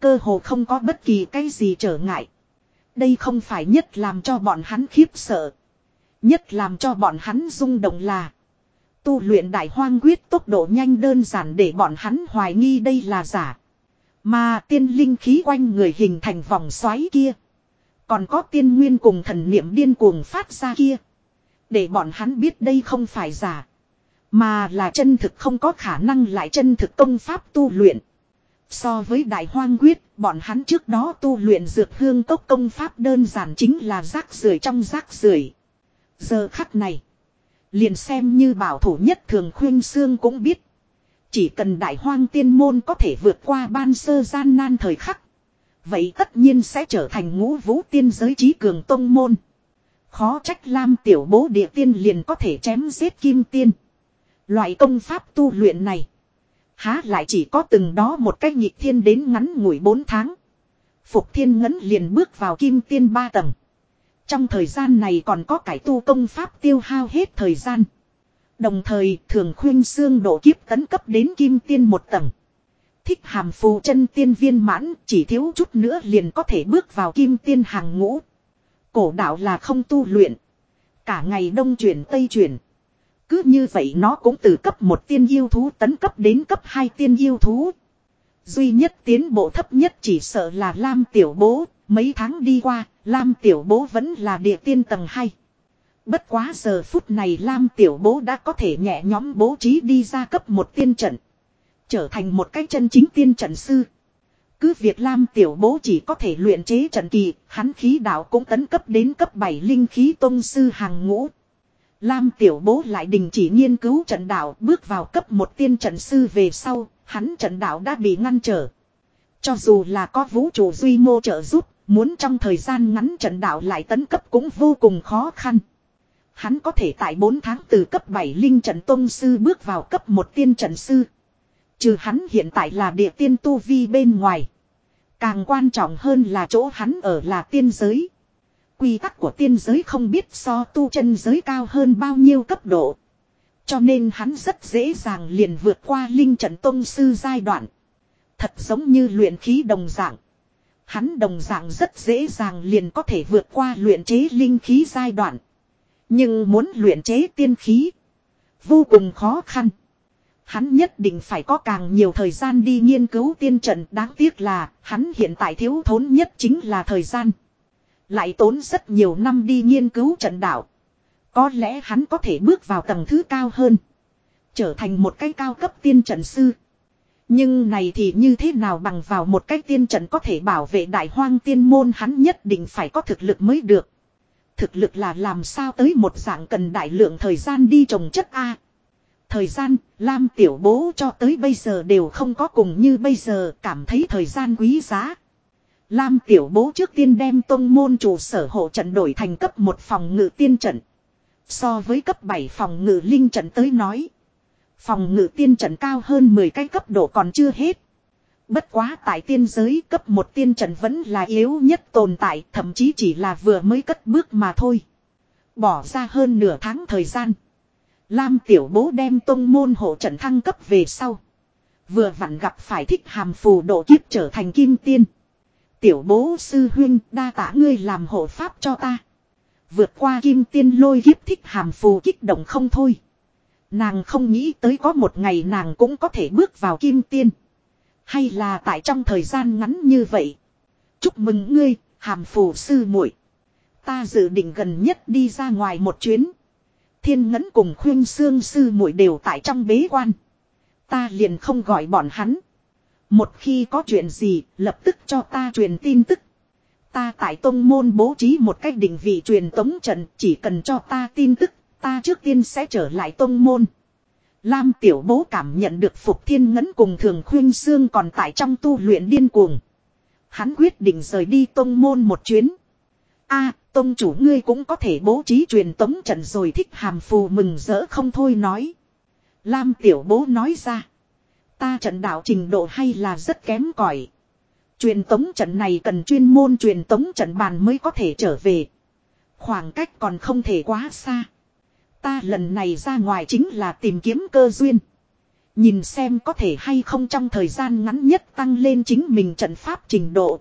Cơ hồ không có bất kỳ cái gì trở ngại. Đây không phải nhất làm cho bọn hắn khiếp sợ. Nhất làm cho bọn hắn rung động là. Tu luyện đại hoang quyết tốc độ nhanh đơn giản để bọn hắn hoài nghi đây là giả. Mà tiên linh khí quanh người hình thành vòng xoáy kia. Còn có tiên nguyên cùng thần niệm điên cuồng phát ra kia. Để bọn hắn biết đây không phải giả. Mà là chân thực không có khả năng lại chân thực công pháp tu luyện. So với đại hoang quyết, bọn hắn trước đó tu luyện dược hương cốc công pháp đơn giản chính là rác rưởi trong rác rưởi. Giờ khắc này, liền xem như bảo thủ nhất thường khuyên xương cũng biết. Chỉ cần đại hoang tiên môn có thể vượt qua ban sơ gian nan thời khắc. Vậy tất nhiên sẽ trở thành ngũ vũ tiên giới trí cường tông môn. Khó trách lam tiểu bố địa tiên liền có thể chém giết kim tiên. Loại công pháp tu luyện này. Há lại chỉ có từng đó một cách nhịp thiên đến ngắn ngủi 4 tháng. Phục thiên ngấn liền bước vào kim tiên ba tầng. Trong thời gian này còn có cải tu công pháp tiêu hao hết thời gian. Đồng thời, thường khuyên xương độ kiếp tấn cấp đến kim tiên một tầng. Thích hàm phù chân tiên viên mãn, chỉ thiếu chút nữa liền có thể bước vào kim tiên hàng ngũ. Cổ đạo là không tu luyện. Cả ngày đông chuyển tây chuyển. Cứ như vậy nó cũng từ cấp một tiên yêu thú tấn cấp đến cấp hai tiên yêu thú. Duy nhất tiến bộ thấp nhất chỉ sợ là Lam Tiểu Bố, mấy tháng đi qua, Lam Tiểu Bố vẫn là địa tiên tầng 2. Bất quá giờ phút này Lam Tiểu Bố đã có thể nhẹ nhóm bố trí đi ra cấp một tiên trận. Trở thành một cái chân chính tiên trận sư. Cứ việc Lam Tiểu Bố chỉ có thể luyện chế trận kỳ, hắn khí đạo cũng tấn cấp đến cấp 7 linh khí tôn sư hàng ngũ. Lam Tiểu Bố lại đình chỉ nghiên cứu trận đạo bước vào cấp một tiên trận sư về sau, hắn trận đạo đã bị ngăn trở. Cho dù là có vũ trụ duy mô trợ giúp, muốn trong thời gian ngắn trận đạo lại tấn cấp cũng vô cùng khó khăn. Hắn có thể tại 4 tháng từ cấp 7 linh trận tôn sư bước vào cấp 1 tiên trận sư. Trừ hắn hiện tại là địa tiên tu vi bên ngoài. Càng quan trọng hơn là chỗ hắn ở là tiên giới. Quy tắc của tiên giới không biết so tu chân giới cao hơn bao nhiêu cấp độ. Cho nên hắn rất dễ dàng liền vượt qua linh trận tông sư giai đoạn. Thật giống như luyện khí đồng dạng. Hắn đồng dạng rất dễ dàng liền có thể vượt qua luyện chế linh khí giai đoạn. Nhưng muốn luyện chế tiên khí. Vô cùng khó khăn. Hắn nhất định phải có càng nhiều thời gian đi nghiên cứu tiên trận. Đáng tiếc là, hắn hiện tại thiếu thốn nhất chính là thời gian. Lại tốn rất nhiều năm đi nghiên cứu trận đạo. Có lẽ hắn có thể bước vào tầng thứ cao hơn. Trở thành một cái cao cấp tiên trận sư. Nhưng này thì như thế nào bằng vào một cái tiên trận có thể bảo vệ đại hoang tiên môn hắn nhất định phải có thực lực mới được. Thực lực là làm sao tới một dạng cần đại lượng thời gian đi trồng chất A. Thời gian, Lam tiểu bố cho tới bây giờ đều không có cùng như bây giờ cảm thấy thời gian quý giá. Lam tiểu bố trước tiên đem tông môn chủ sở hộ trận đổi thành cấp một phòng ngự tiên trận. So với cấp 7 phòng ngự linh trận tới nói. Phòng ngự tiên trận cao hơn 10 cái cấp độ còn chưa hết. Bất quá tại tiên giới cấp một tiên trận vẫn là yếu nhất tồn tại, thậm chí chỉ là vừa mới cất bước mà thôi. Bỏ ra hơn nửa tháng thời gian. Lam tiểu bố đem tông môn hộ trận thăng cấp về sau. Vừa vặn gặp phải thích hàm phù độ kiếp trở thành kim tiên. Tiểu bố sư huyên đa tả ngươi làm hộ pháp cho ta. Vượt qua kim tiên lôi kiếp thích hàm phù kích động không thôi. Nàng không nghĩ tới có một ngày nàng cũng có thể bước vào kim tiên. Hay là tại trong thời gian ngắn như vậy. Chúc mừng ngươi, hàm phù sư muội Ta dự định gần nhất đi ra ngoài một chuyến. Thiên ngấn cùng khuyên xương sư muội đều tại trong bế quan. Ta liền không gọi bọn hắn. Một khi có chuyện gì, lập tức cho ta truyền tin tức. Ta tại tông môn bố trí một cách định vị truyền tống trận, chỉ cần cho ta tin tức, ta trước tiên sẽ trở lại tông môn. Lam tiểu bố cảm nhận được Phục Thiên Ngấn cùng Thường Khuyên Sương còn tại trong tu luyện điên cuồng. Hắn quyết định rời đi tông môn một chuyến. a tông chủ ngươi cũng có thể bố trí truyền tống trận rồi thích hàm phù mừng rỡ không thôi nói. Lam tiểu bố nói ra. Ta trận đạo trình độ hay là rất kém cỏi. Truyền tống trận này cần chuyên môn truyền tống trận bàn mới có thể trở về. Khoảng cách còn không thể quá xa. Ta lần này ra ngoài chính là tìm kiếm cơ duyên. Nhìn xem có thể hay không trong thời gian ngắn nhất tăng lên chính mình trận pháp trình độ.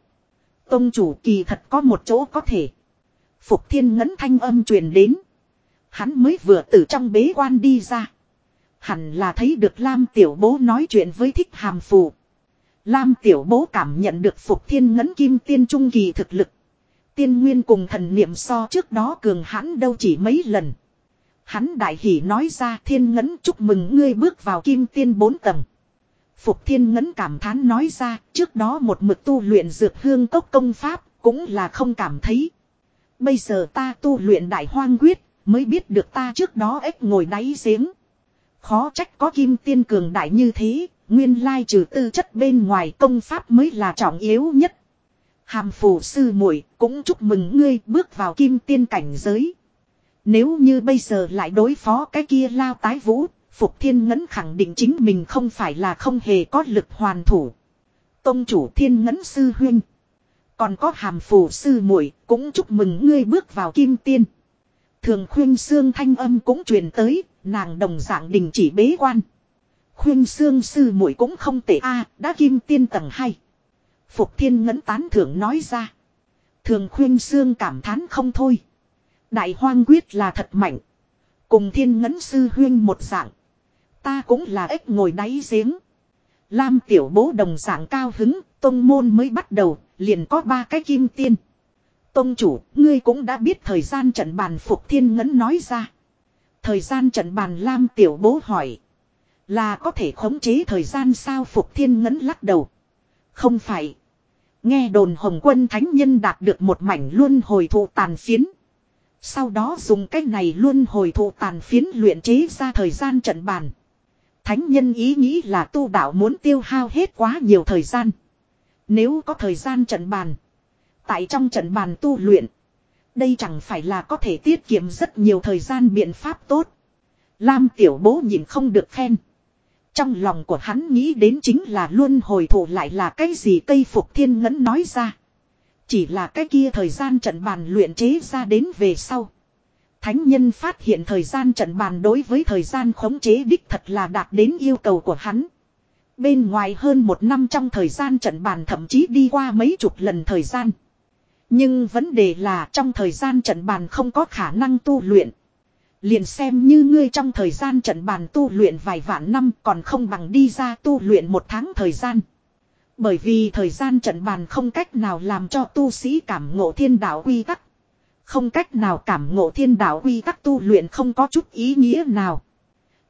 Tông chủ kỳ thật có một chỗ có thể. Phục thiên ngấn thanh âm truyền đến. Hắn mới vừa từ trong bế quan đi ra. Hẳn là thấy được Lam Tiểu Bố nói chuyện với thích hàm phù. Lam Tiểu Bố cảm nhận được Phục Thiên Ngấn Kim Tiên Trung Kỳ thực lực. Tiên Nguyên cùng thần niệm so trước đó cường hãn đâu chỉ mấy lần. Hắn đại hỉ nói ra, Thiên Ngấn, chúc mừng ngươi bước vào Kim Tiên bốn tầng. Phục Thiên Ngấn cảm thán nói ra, trước đó một mực tu luyện dược hương cốc công pháp, cũng là không cảm thấy. Bây giờ ta tu luyện đại hoang quyết mới biết được ta trước đó ếch ngồi đáy giếng. Khó trách có kim tiên cường đại như thế, nguyên lai trừ tư chất bên ngoài công pháp mới là trọng yếu nhất. Hàm phủ sư muội cũng chúc mừng ngươi bước vào kim tiên cảnh giới. Nếu như bây giờ lại đối phó cái kia lao tái vũ, Phục Thiên Ngấn khẳng định chính mình không phải là không hề có lực hoàn thủ. Tông chủ Thiên Ngấn sư huynh. Còn có hàm phù sư muội cũng chúc mừng ngươi bước vào kim tiên. Thường khuyên xương thanh âm cũng truyền tới, nàng đồng dạng đình chỉ bế quan. Khuyên xương sư muội cũng không tệ a đã kim tiên tầng hay. Phục thiên ngấn tán thưởng nói ra. Thường khuyên xương cảm thán không thôi. Đại hoang quyết là thật mạnh. Cùng thiên ngấn sư huyên một dạng. Ta cũng là ếch ngồi đáy giếng. Lam tiểu bố đồng dạng cao hứng, tông môn mới bắt đầu, liền có ba cái kim tiên. Tông chủ, ngươi cũng đã biết thời gian trận bàn phục thiên ngấn nói ra. Thời gian trận bàn Lam tiểu bố hỏi. Là có thể khống chế thời gian sao phục thiên ngấn lắc đầu. Không phải. Nghe đồn Hồng quân thánh nhân đạt được một mảnh luân hồi thụ tàn phiến. Sau đó dùng cách này luân hồi thụ tàn phiến luyện chế ra thời gian trận bàn. Thánh nhân ý nghĩ là tu đạo muốn tiêu hao hết quá nhiều thời gian. Nếu có thời gian trận bàn. Tại trong trận bàn tu luyện. Đây chẳng phải là có thể tiết kiệm rất nhiều thời gian biện pháp tốt. Lam tiểu bố nhìn không được khen. Trong lòng của hắn nghĩ đến chính là luôn hồi thủ lại là cái gì cây phục thiên ngẫn nói ra. Chỉ là cái kia thời gian trận bàn luyện chế ra đến về sau. Thánh nhân phát hiện thời gian trận bàn đối với thời gian khống chế đích thật là đạt đến yêu cầu của hắn. Bên ngoài hơn một năm trong thời gian trận bàn thậm chí đi qua mấy chục lần thời gian. Nhưng vấn đề là trong thời gian trận bàn không có khả năng tu luyện. Liền xem như ngươi trong thời gian trận bàn tu luyện vài vạn năm còn không bằng đi ra tu luyện một tháng thời gian. Bởi vì thời gian trận bàn không cách nào làm cho tu sĩ cảm ngộ thiên đạo quy tắc. Không cách nào cảm ngộ thiên đạo quy tắc tu luyện không có chút ý nghĩa nào.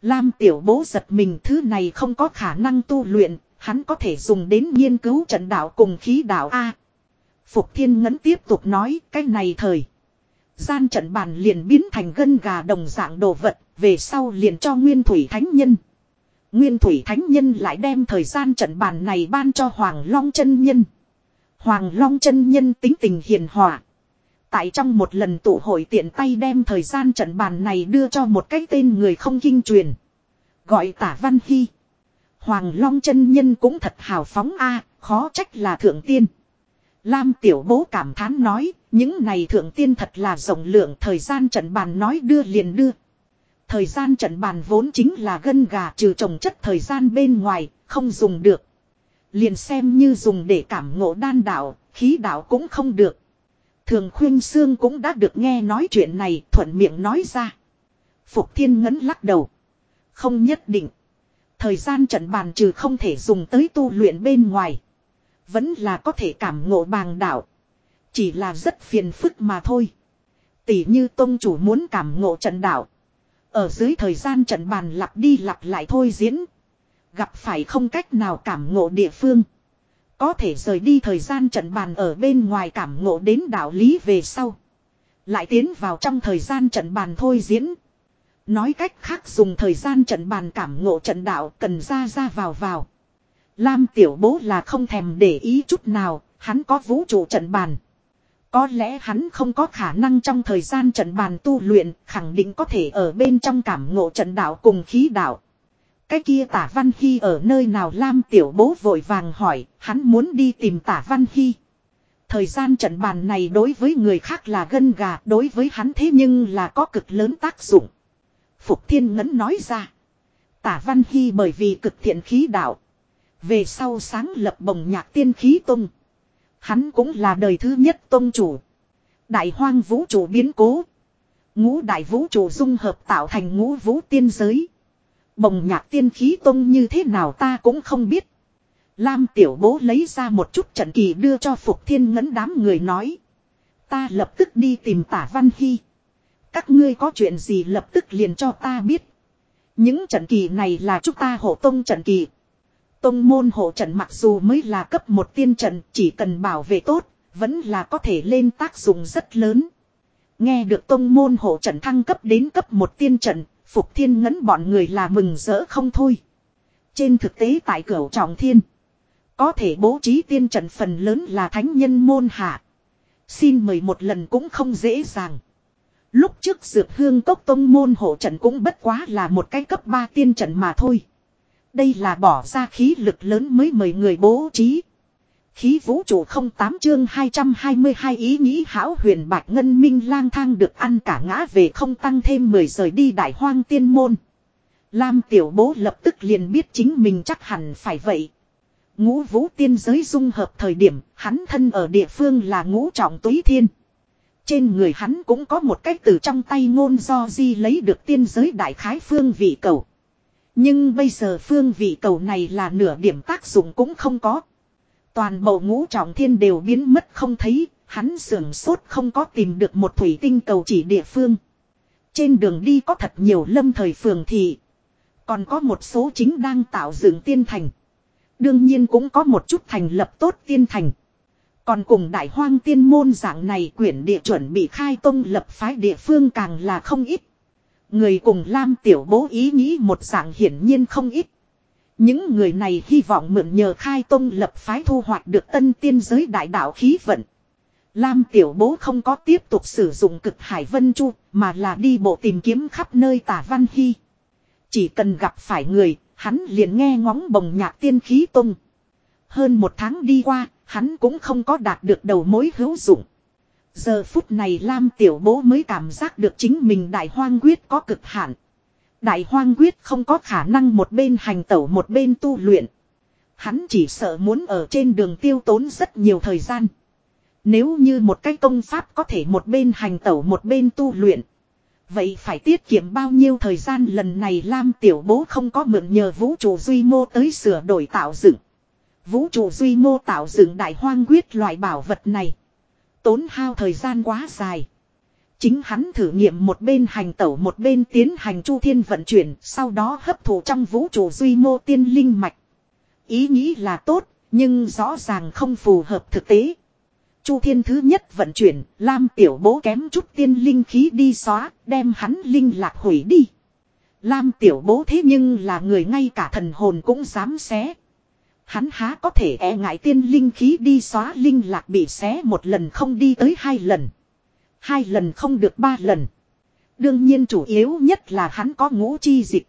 Lam tiểu bố giật mình thứ này không có khả năng tu luyện, hắn có thể dùng đến nghiên cứu trận đạo cùng khí đạo A. Phục thiên ngấn tiếp tục nói cái này thời. Gian trận bàn liền biến thành gân gà đồng dạng đồ vật, về sau liền cho Nguyên Thủy Thánh Nhân. Nguyên Thủy Thánh Nhân lại đem thời gian trận bàn này ban cho Hoàng Long chân Nhân. Hoàng Long chân Nhân tính tình hiền hòa. Tại trong một lần tụ hội tiện tay đem thời gian trận bàn này đưa cho một cái tên người không kinh truyền. Gọi tả Văn Hy. Hoàng Long chân Nhân cũng thật hào phóng a khó trách là thượng tiên. Lam tiểu bố cảm thán nói, những này thượng tiên thật là rộng lượng thời gian trận bàn nói đưa liền đưa. Thời gian trận bàn vốn chính là gân gà trừ trồng chất thời gian bên ngoài, không dùng được. Liền xem như dùng để cảm ngộ đan đạo, khí đạo cũng không được. Thường khuyên xương cũng đã được nghe nói chuyện này thuận miệng nói ra. Phục thiên ngấn lắc đầu. Không nhất định. Thời gian trận bàn trừ không thể dùng tới tu luyện bên ngoài. Vẫn là có thể cảm ngộ bàng đạo. Chỉ là rất phiền phức mà thôi. Tỷ như tôn chủ muốn cảm ngộ trận đạo. Ở dưới thời gian trận bàn lặp đi lặp lại thôi diễn. Gặp phải không cách nào cảm ngộ địa phương. Có thể rời đi thời gian trận bàn ở bên ngoài cảm ngộ đến đạo lý về sau. Lại tiến vào trong thời gian trận bàn thôi diễn. Nói cách khác dùng thời gian trận bàn cảm ngộ trận đạo cần ra ra vào vào. Lam tiểu bố là không thèm để ý chút nào, hắn có vũ trụ trận bàn. Có lẽ hắn không có khả năng trong thời gian trận bàn tu luyện, khẳng định có thể ở bên trong cảm ngộ trận đạo cùng khí đạo. Cái kia tả Văn Hy ở nơi nào Lam tiểu bố vội vàng hỏi, hắn muốn đi tìm tả Văn Hy. Thời gian trận bàn này đối với người khác là gân gà, đối với hắn thế nhưng là có cực lớn tác dụng. Phục Thiên Ngấn nói ra. Tả Văn Hy bởi vì cực thiện khí đạo. Về sau sáng lập bồng nhạc tiên khí tông. Hắn cũng là đời thứ nhất tông chủ. Đại hoang vũ trụ biến cố. Ngũ đại vũ trụ dung hợp tạo thành ngũ vũ tiên giới. Bồng nhạc tiên khí tông như thế nào ta cũng không biết. Lam tiểu bố lấy ra một chút trận kỳ đưa cho Phục Thiên ngấn đám người nói. Ta lập tức đi tìm tả Văn Hy. Các ngươi có chuyện gì lập tức liền cho ta biết. Những trận kỳ này là chúng ta hộ tông trận kỳ. Tông môn hộ trận mặc dù mới là cấp một tiên trận chỉ cần bảo vệ tốt, vẫn là có thể lên tác dụng rất lớn. Nghe được tông môn hộ trận thăng cấp đến cấp một tiên trận, Phục Thiên ngấn bọn người là mừng rỡ không thôi. Trên thực tế tại cửa trọng thiên, có thể bố trí tiên trận phần lớn là thánh nhân môn hạ. Xin mời một lần cũng không dễ dàng. Lúc trước dược hương cốc tông môn hộ trận cũng bất quá là một cái cấp 3 tiên trận mà thôi. Đây là bỏ ra khí lực lớn mới mời người bố trí. Khí vũ trụ không tám chương 222 ý nghĩ hảo huyền bạch ngân minh lang thang được ăn cả ngã về không tăng thêm 10 rời đi đại hoang tiên môn. Lam tiểu bố lập tức liền biết chính mình chắc hẳn phải vậy. Ngũ vũ tiên giới dung hợp thời điểm, hắn thân ở địa phương là ngũ trọng túy thiên. Trên người hắn cũng có một cách từ trong tay ngôn do di lấy được tiên giới đại khái phương vị cầu. Nhưng bây giờ phương vị cầu này là nửa điểm tác dụng cũng không có. Toàn bộ ngũ trọng thiên đều biến mất không thấy, hắn sưởng sốt không có tìm được một thủy tinh cầu chỉ địa phương. Trên đường đi có thật nhiều lâm thời phường thị. Còn có một số chính đang tạo dựng tiên thành. Đương nhiên cũng có một chút thành lập tốt tiên thành. Còn cùng đại hoang tiên môn dạng này quyển địa chuẩn bị khai tông lập phái địa phương càng là không ít. Người cùng Lam Tiểu Bố ý nghĩ một dạng hiển nhiên không ít. Những người này hy vọng mượn nhờ khai tông lập phái thu hoạch được tân tiên giới đại đạo khí vận. Lam Tiểu Bố không có tiếp tục sử dụng cực hải vân chu mà là đi bộ tìm kiếm khắp nơi tả văn hy. Chỉ cần gặp phải người, hắn liền nghe ngóng bồng nhạc tiên khí tung. Hơn một tháng đi qua, hắn cũng không có đạt được đầu mối hữu dụng. Giờ phút này Lam Tiểu Bố mới cảm giác được chính mình đại hoang quyết có cực hạn. Đại hoang quyết không có khả năng một bên hành tẩu một bên tu luyện. Hắn chỉ sợ muốn ở trên đường tiêu tốn rất nhiều thời gian. Nếu như một cái công pháp có thể một bên hành tẩu một bên tu luyện. Vậy phải tiết kiệm bao nhiêu thời gian lần này Lam Tiểu Bố không có mượn nhờ vũ trụ duy mô tới sửa đổi tạo dựng. Vũ trụ duy mô tạo dựng đại hoang quyết loại bảo vật này. Tốn hao thời gian quá dài. Chính hắn thử nghiệm một bên hành tẩu một bên tiến hành chu thiên vận chuyển, sau đó hấp thụ trong vũ trụ duy mô tiên linh mạch. Ý nghĩ là tốt, nhưng rõ ràng không phù hợp thực tế. Chu thiên thứ nhất vận chuyển, Lam tiểu bố kém chút tiên linh khí đi xóa, đem hắn linh lạc hủy đi. Lam tiểu bố thế nhưng là người ngay cả thần hồn cũng dám xé. Hắn há có thể e ngại tiên linh khí đi xóa linh lạc bị xé một lần không đi tới hai lần. Hai lần không được ba lần. Đương nhiên chủ yếu nhất là hắn có ngũ chi dịch.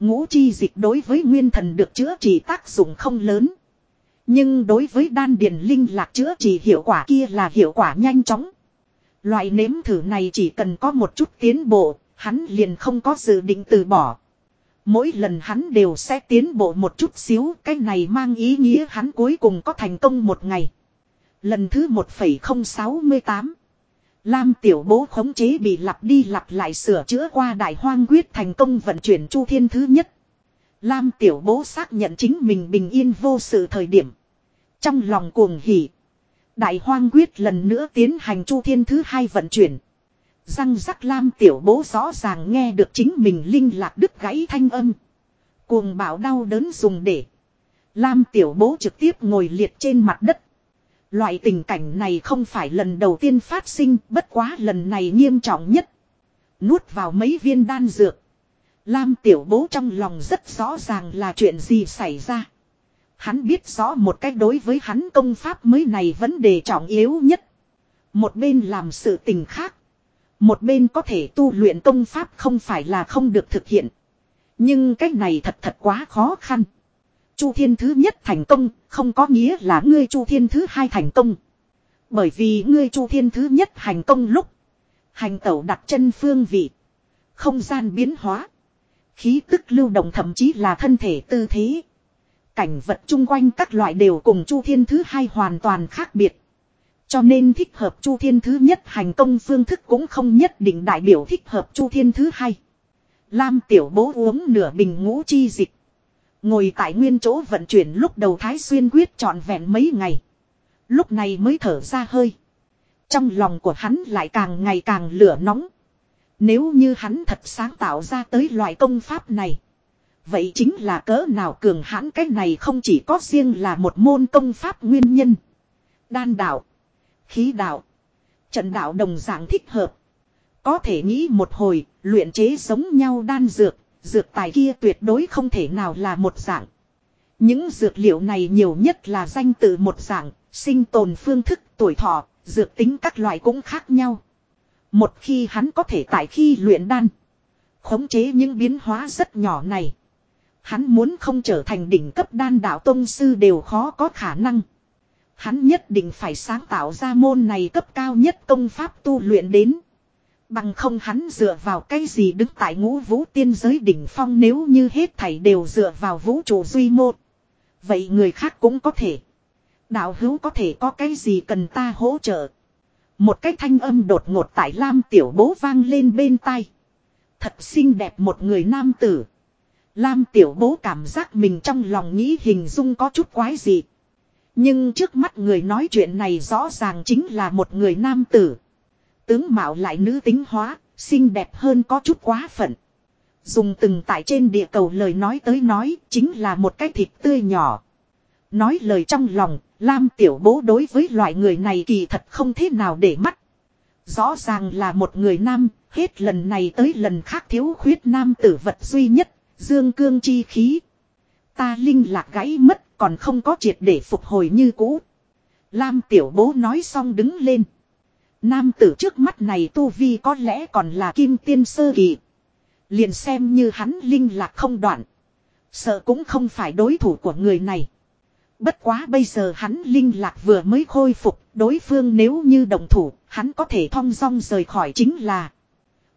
Ngũ chi dịch đối với nguyên thần được chữa trị tác dụng không lớn. Nhưng đối với đan điền linh lạc chữa trị hiệu quả kia là hiệu quả nhanh chóng. Loại nếm thử này chỉ cần có một chút tiến bộ, hắn liền không có dự định từ bỏ. Mỗi lần hắn đều sẽ tiến bộ một chút xíu, cái này mang ý nghĩa hắn cuối cùng có thành công một ngày. Lần thứ 1,068 Lam tiểu bố khống chế bị lặp đi lặp lại sửa chữa qua đại hoang quyết thành công vận chuyển chu thiên thứ nhất. Lam tiểu bố xác nhận chính mình bình yên vô sự thời điểm. Trong lòng cuồng hỉ. Đại hoang quyết lần nữa tiến hành chu thiên thứ hai vận chuyển. Răng rắc lam tiểu bố rõ ràng nghe được chính mình linh lạc đứt gãy thanh âm. Cuồng bảo đau đớn dùng để. Lam tiểu bố trực tiếp ngồi liệt trên mặt đất. Loại tình cảnh này không phải lần đầu tiên phát sinh, bất quá lần này nghiêm trọng nhất. Nuốt vào mấy viên đan dược. Lam tiểu bố trong lòng rất rõ ràng là chuyện gì xảy ra. Hắn biết rõ một cách đối với hắn công pháp mới này vấn đề trọng yếu nhất. Một bên làm sự tình khác. Một bên có thể tu luyện công pháp không phải là không được thực hiện. Nhưng cách này thật thật quá khó khăn. Chu thiên thứ nhất thành công, không có nghĩa là ngươi chu thiên thứ hai thành công. Bởi vì ngươi chu thiên thứ nhất hành công lúc. Hành tẩu đặt chân phương vị. Không gian biến hóa. Khí tức lưu động thậm chí là thân thể tư thế. Cảnh vật chung quanh các loại đều cùng chu thiên thứ hai hoàn toàn khác biệt. Cho nên thích hợp chu thiên thứ nhất hành công phương thức cũng không nhất định đại biểu thích hợp chu thiên thứ hai. Lam tiểu bố uống nửa bình ngũ chi dịch. Ngồi tại nguyên chỗ vận chuyển lúc đầu Thái Xuyên quyết trọn vẹn mấy ngày. Lúc này mới thở ra hơi. Trong lòng của hắn lại càng ngày càng lửa nóng. Nếu như hắn thật sáng tạo ra tới loại công pháp này. Vậy chính là cỡ nào cường hãn cái này không chỉ có riêng là một môn công pháp nguyên nhân. Đan đạo. Khí đạo. Trận đạo đồng dạng thích hợp. Có thể nghĩ một hồi, luyện chế giống nhau đan dược, dược tài kia tuyệt đối không thể nào là một dạng. Những dược liệu này nhiều nhất là danh từ một dạng, sinh tồn phương thức, tuổi thọ, dược tính các loại cũng khác nhau. Một khi hắn có thể tại khi luyện đan, khống chế những biến hóa rất nhỏ này. Hắn muốn không trở thành đỉnh cấp đan đạo tông sư đều khó có khả năng. Hắn nhất định phải sáng tạo ra môn này cấp cao nhất công pháp tu luyện đến. Bằng không hắn dựa vào cái gì đứng tại ngũ vũ tiên giới đỉnh phong nếu như hết thảy đều dựa vào vũ trụ duy một Vậy người khác cũng có thể. Đạo hữu có thể có cái gì cần ta hỗ trợ. Một cái thanh âm đột ngột tại Lam Tiểu Bố vang lên bên tai. Thật xinh đẹp một người nam tử. Lam Tiểu Bố cảm giác mình trong lòng nghĩ hình dung có chút quái gì. Nhưng trước mắt người nói chuyện này rõ ràng chính là một người nam tử. Tướng mạo lại nữ tính hóa, xinh đẹp hơn có chút quá phận. Dùng từng tại trên địa cầu lời nói tới nói chính là một cái thịt tươi nhỏ. Nói lời trong lòng, Lam tiểu bố đối với loại người này kỳ thật không thế nào để mắt. Rõ ràng là một người nam, hết lần này tới lần khác thiếu khuyết nam tử vật duy nhất, dương cương chi khí. Ta linh lạc gãy mất, còn không có triệt để phục hồi như cũ. Lam tiểu bố nói xong đứng lên. Nam tử trước mắt này tu vi có lẽ còn là kim tiên sơ kỳ. Liền xem như hắn linh lạc không đoạn. Sợ cũng không phải đối thủ của người này. Bất quá bây giờ hắn linh lạc vừa mới khôi phục, đối phương nếu như đồng thủ, hắn có thể thong dong rời khỏi chính là.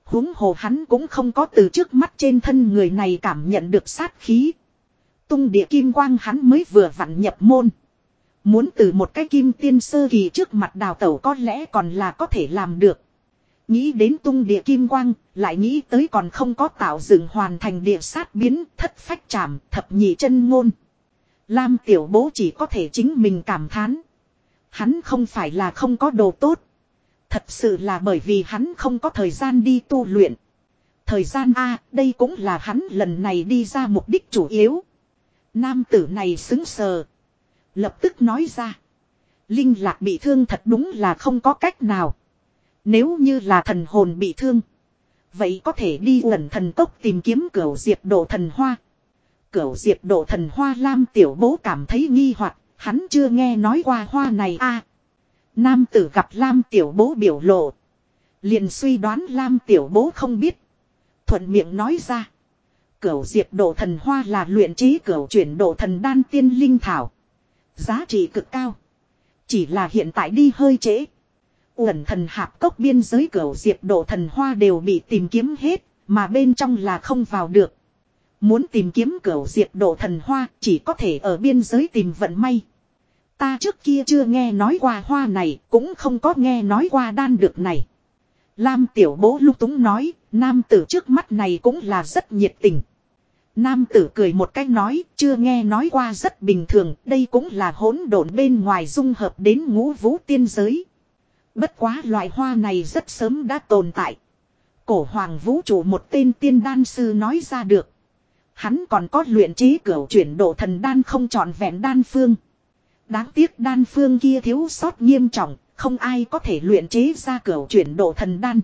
huống hồ hắn cũng không có từ trước mắt trên thân người này cảm nhận được sát khí. Tung địa kim quang hắn mới vừa vặn nhập môn. Muốn từ một cái kim tiên sơ kỳ trước mặt đào tẩu có lẽ còn là có thể làm được. Nghĩ đến tung địa kim quang, lại nghĩ tới còn không có tạo dựng hoàn thành địa sát biến, thất phách trảm, thập nhị chân ngôn. Lam tiểu bố chỉ có thể chính mình cảm thán. Hắn không phải là không có đồ tốt. Thật sự là bởi vì hắn không có thời gian đi tu luyện. Thời gian A, đây cũng là hắn lần này đi ra mục đích chủ yếu. Nam tử này xứng sờ. Lập tức nói ra. Linh lạc bị thương thật đúng là không có cách nào. Nếu như là thần hồn bị thương. Vậy có thể đi lần thần tốc tìm kiếm cửu diệp độ thần hoa. Cửu diệp độ thần hoa lam tiểu bố cảm thấy nghi hoặc, hắn chưa nghe nói qua hoa này a Nam tử gặp lam tiểu bố biểu lộ. Liền suy đoán lam tiểu bố không biết. Thuận miệng nói ra. Cửu diệp độ thần hoa là luyện trí cửu chuyển độ thần đan tiên linh thảo. Giá trị cực cao. Chỉ là hiện tại đi hơi trễ. Uẩn thần hạp cốc biên giới cửu diệp độ thần hoa đều bị tìm kiếm hết, mà bên trong là không vào được. Muốn tìm kiếm cửu diệp độ thần hoa chỉ có thể ở biên giới tìm vận may. Ta trước kia chưa nghe nói qua hoa này, cũng không có nghe nói qua đan được này. Lam tiểu bố lúc túng nói, nam tử trước mắt này cũng là rất nhiệt tình. Nam tử cười một cách nói, chưa nghe nói qua rất bình thường, đây cũng là hỗn độn bên ngoài dung hợp đến ngũ vũ tiên giới. Bất quá loại hoa này rất sớm đã tồn tại. Cổ hoàng vũ trụ một tên tiên đan sư nói ra được. Hắn còn có luyện trí cửu chuyển độ thần đan không trọn vẹn đan phương. Đáng tiếc đan phương kia thiếu sót nghiêm trọng, không ai có thể luyện chế ra cửu chuyển độ thần đan.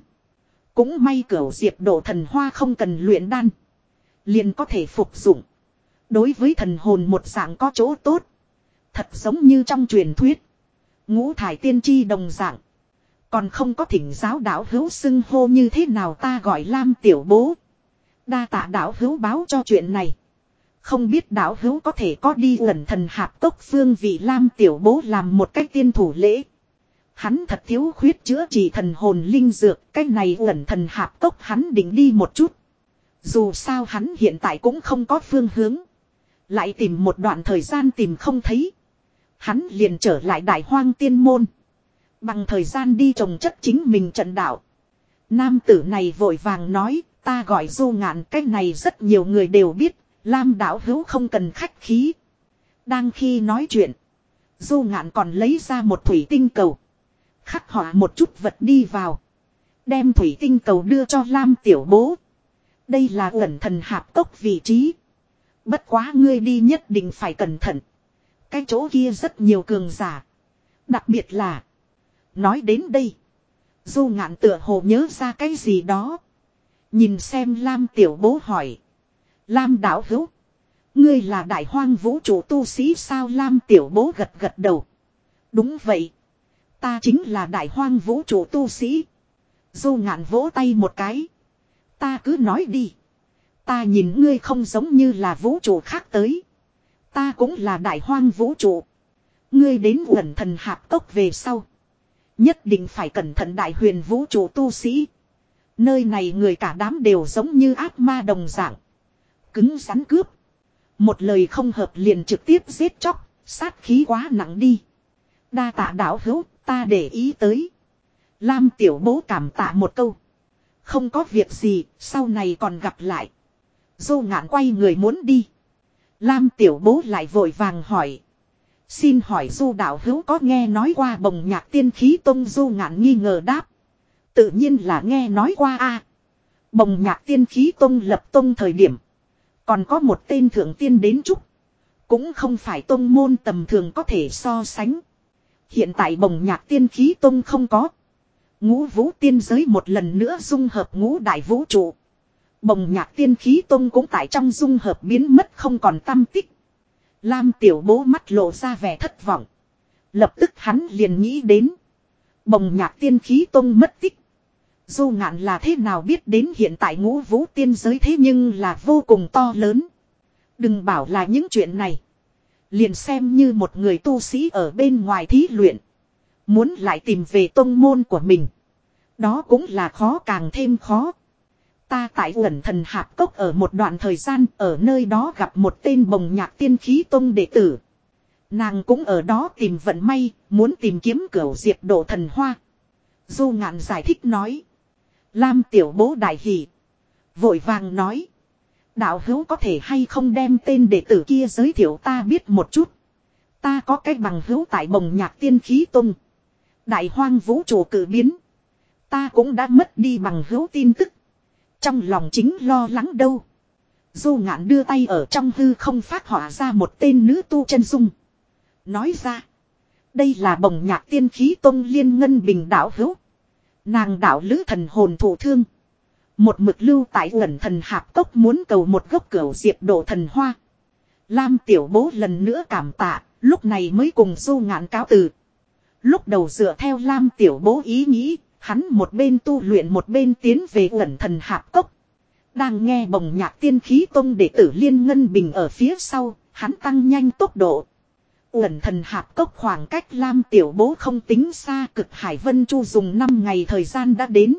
Cũng may cửu diệp độ thần hoa không cần luyện đan. Liền có thể phục dụng. Đối với thần hồn một dạng có chỗ tốt. Thật giống như trong truyền thuyết. Ngũ thải tiên tri đồng dạng. Còn không có thỉnh giáo đạo hữu xưng hô như thế nào ta gọi Lam tiểu bố. Đa tạ đạo hữu báo cho chuyện này. Không biết đạo hữu có thể có đi lần thần hạp tốc phương vị Lam tiểu bố làm một cách tiên thủ lễ. Hắn thật thiếu khuyết chữa trị thần hồn linh dược, cách này lần thần hạp tốc hắn định đi một chút. Dù sao hắn hiện tại cũng không có phương hướng. Lại tìm một đoạn thời gian tìm không thấy. Hắn liền trở lại đại hoang tiên môn. Bằng thời gian đi trồng chất chính mình trận đạo. Nam tử này vội vàng nói, ta gọi du ngạn cái này rất nhiều người đều biết, Lam đạo hữu không cần khách khí. Đang khi nói chuyện, du ngạn còn lấy ra một thủy tinh cầu. Khắc họa một chút vật đi vào. Đem thủy tinh cầu đưa cho Lam tiểu bố. Đây là ẩn thần hạp cốc vị trí. Bất quá ngươi đi nhất định phải cẩn thận. Cái chỗ kia rất nhiều cường giả. Đặc biệt là. Nói đến đây. Du ngạn tựa hồ nhớ ra cái gì đó. Nhìn xem Lam tiểu bố hỏi. Lam đạo hữu. Ngươi là đại hoang vũ trụ tu sĩ sao Lam tiểu bố gật gật đầu. Đúng vậy. Ta chính là đại hoang vũ trụ tu sĩ. Du ngạn vỗ tay một cái. Ta cứ nói đi. Ta nhìn ngươi không giống như là vũ trụ khác tới. Ta cũng là đại hoang vũ trụ. Ngươi đến quẩn thần hạp tốc về sau. Nhất định phải cẩn thận đại huyền vũ trụ tu sĩ. Nơi này người cả đám đều giống như ác ma đồng dạng. Cứng rắn cướp. Một lời không hợp liền trực tiếp giết chóc, sát khí quá nặng đi. Đa tạ đạo hữu, ta để ý tới. Lam tiểu bố cảm tạ một câu. Không có việc gì, sau này còn gặp lại. Dô ngạn quay người muốn đi. Lam tiểu bố lại vội vàng hỏi. Xin hỏi du đạo hữu có nghe nói qua bồng nhạc tiên khí tông du ngạn nghi ngờ đáp. Tự nhiên là nghe nói qua a Bồng nhạc tiên khí tông lập tông thời điểm. Còn có một tên thượng tiên đến chúc. Cũng không phải tông môn tầm thường có thể so sánh. Hiện tại bồng nhạc tiên khí tông không có. Ngũ vũ tiên giới một lần nữa dung hợp ngũ đại vũ trụ. Bồng nhạc tiên khí tông cũng tại trong dung hợp biến mất không còn tâm tích. Lam tiểu bố mắt lộ ra vẻ thất vọng. Lập tức hắn liền nghĩ đến. Bồng nhạc tiên khí tông mất tích. Du ngạn là thế nào biết đến hiện tại ngũ vũ tiên giới thế nhưng là vô cùng to lớn. Đừng bảo là những chuyện này. Liền xem như một người tu sĩ ở bên ngoài thí luyện. Muốn lại tìm về tông môn của mình. Đó cũng là khó càng thêm khó. Ta tại ẩn thần hạp cốc ở một đoạn thời gian ở nơi đó gặp một tên bồng nhạc tiên khí tông đệ tử. Nàng cũng ở đó tìm vận may, muốn tìm kiếm cửu diệp độ thần hoa. Du ngạn giải thích nói. Lam tiểu bố đại hỷ. Vội vàng nói. Đạo hữu có thể hay không đem tên đệ tử kia giới thiệu ta biết một chút. Ta có cách bằng hữu tại bồng nhạc tiên khí tung. Đại hoang vũ trụ cử biến. Ta cũng đã mất đi bằng hữu tin tức. Trong lòng chính lo lắng đâu. Du ngạn đưa tay ở trong hư không phát họa ra một tên nữ tu chân dung. Nói ra. Đây là bồng nhạc tiên khí tông liên ngân bình đạo hữu. Nàng đạo lữ thần hồn thụ thương. Một mực lưu tại ẩn thần hạp cốc muốn cầu một gốc cửu diệp độ thần hoa. Lam tiểu bố lần nữa cảm tạ, lúc này mới cùng du ngạn cáo từ. Lúc đầu dựa theo Lam tiểu bố ý nghĩ, hắn một bên tu luyện một bên tiến về ẩn thần hạp cốc. Đang nghe bồng nhạc tiên khí tông đệ tử liên ngân bình ở phía sau, hắn tăng nhanh tốc độ. Uẩn thần hạp cốc khoảng cách Lam tiểu bố không tính xa cực Hải Vân Chu dùng 5 ngày thời gian đã đến.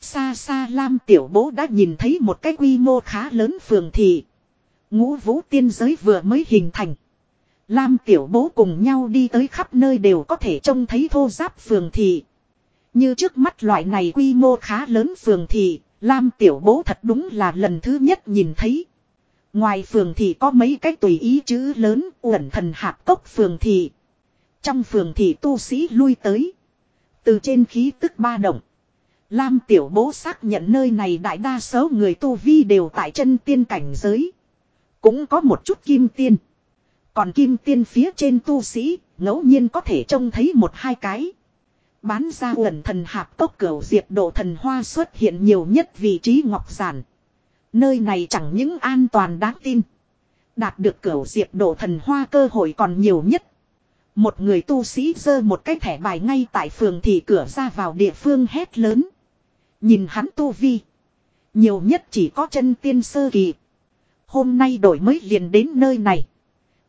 Xa xa Lam tiểu bố đã nhìn thấy một cái quy mô khá lớn phường thị. Ngũ vũ tiên giới vừa mới hình thành. Lam tiểu bố cùng nhau đi tới khắp nơi đều có thể trông thấy thô giáp phường thị. Như trước mắt loại này quy mô khá lớn phường thị, Lam tiểu bố thật đúng là lần thứ nhất nhìn thấy. Ngoài phường thị có mấy cái tùy ý chữ lớn uẩn thần hạp cốc phường thị. Trong phường thị tu sĩ lui tới. Từ trên khí tức ba động. Lam tiểu bố xác nhận nơi này đại đa số người tu vi đều tại chân tiên cảnh giới. Cũng có một chút kim tiên. Còn kim tiên phía trên tu sĩ, ngẫu nhiên có thể trông thấy một hai cái. Bán ra uẩn thần hạp cốc cửu diệp độ thần hoa xuất hiện nhiều nhất vị trí ngọc giản. Nơi này chẳng những an toàn đáng tin. Đạt được cửu diệp độ thần hoa cơ hội còn nhiều nhất. Một người tu sĩ giơ một cái thẻ bài ngay tại phường thì cửa ra vào địa phương hét lớn. Nhìn hắn tu vi. Nhiều nhất chỉ có chân tiên sơ kỳ. Hôm nay đổi mới liền đến nơi này.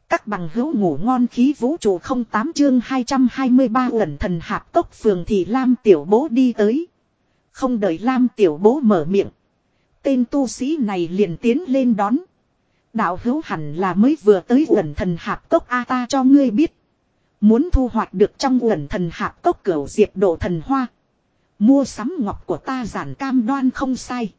Các bằng hữu ngủ ngon khí vũ trụ 08 chương 223 ẩn thần hạp tốc phường thì Lam tiểu bố đi tới. Không đợi Lam tiểu bố mở miệng. Tên tu sĩ này liền tiến lên đón. Đạo hữu hẳn là mới vừa tới ẩn thần hạp cốc A ta cho ngươi biết. Muốn thu hoạch được trong ẩn thần hạp cốc cửu diệt độ thần hoa. Mua sắm ngọc của ta giản cam đoan không sai.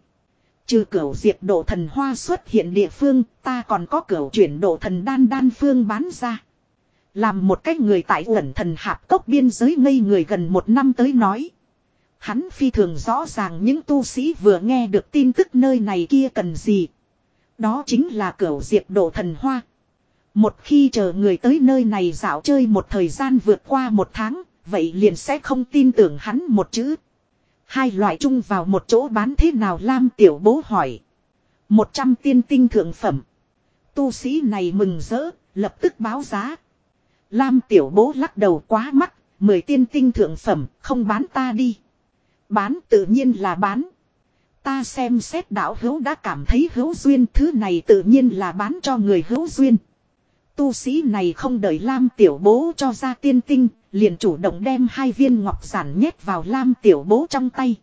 Trừ cửu diệt độ thần hoa xuất hiện địa phương, ta còn có cửu chuyển độ thần đan đan phương bán ra. Làm một cách người tại ẩn thần hạp cốc biên giới ngây người gần một năm tới nói. Hắn phi thường rõ ràng những tu sĩ vừa nghe được tin tức nơi này kia cần gì. Đó chính là cửu diệt độ thần hoa. Một khi chờ người tới nơi này dạo chơi một thời gian vượt qua một tháng, vậy liền sẽ không tin tưởng hắn một chữ. Hai loại chung vào một chỗ bán thế nào Lam tiểu bố hỏi. Một trăm tiên tinh thượng phẩm. Tu sĩ này mừng rỡ, lập tức báo giá. Lam tiểu bố lắc đầu quá mắc, mười tiên tinh thượng phẩm, không bán ta đi. Bán tự nhiên là bán. Ta xem xét đạo hữu đã cảm thấy hữu duyên thứ này tự nhiên là bán cho người hữu duyên. Tu sĩ này không đợi Lam tiểu bố cho ra tiên tinh, liền chủ động đem hai viên ngọc giản nhét vào Lam tiểu bố trong tay.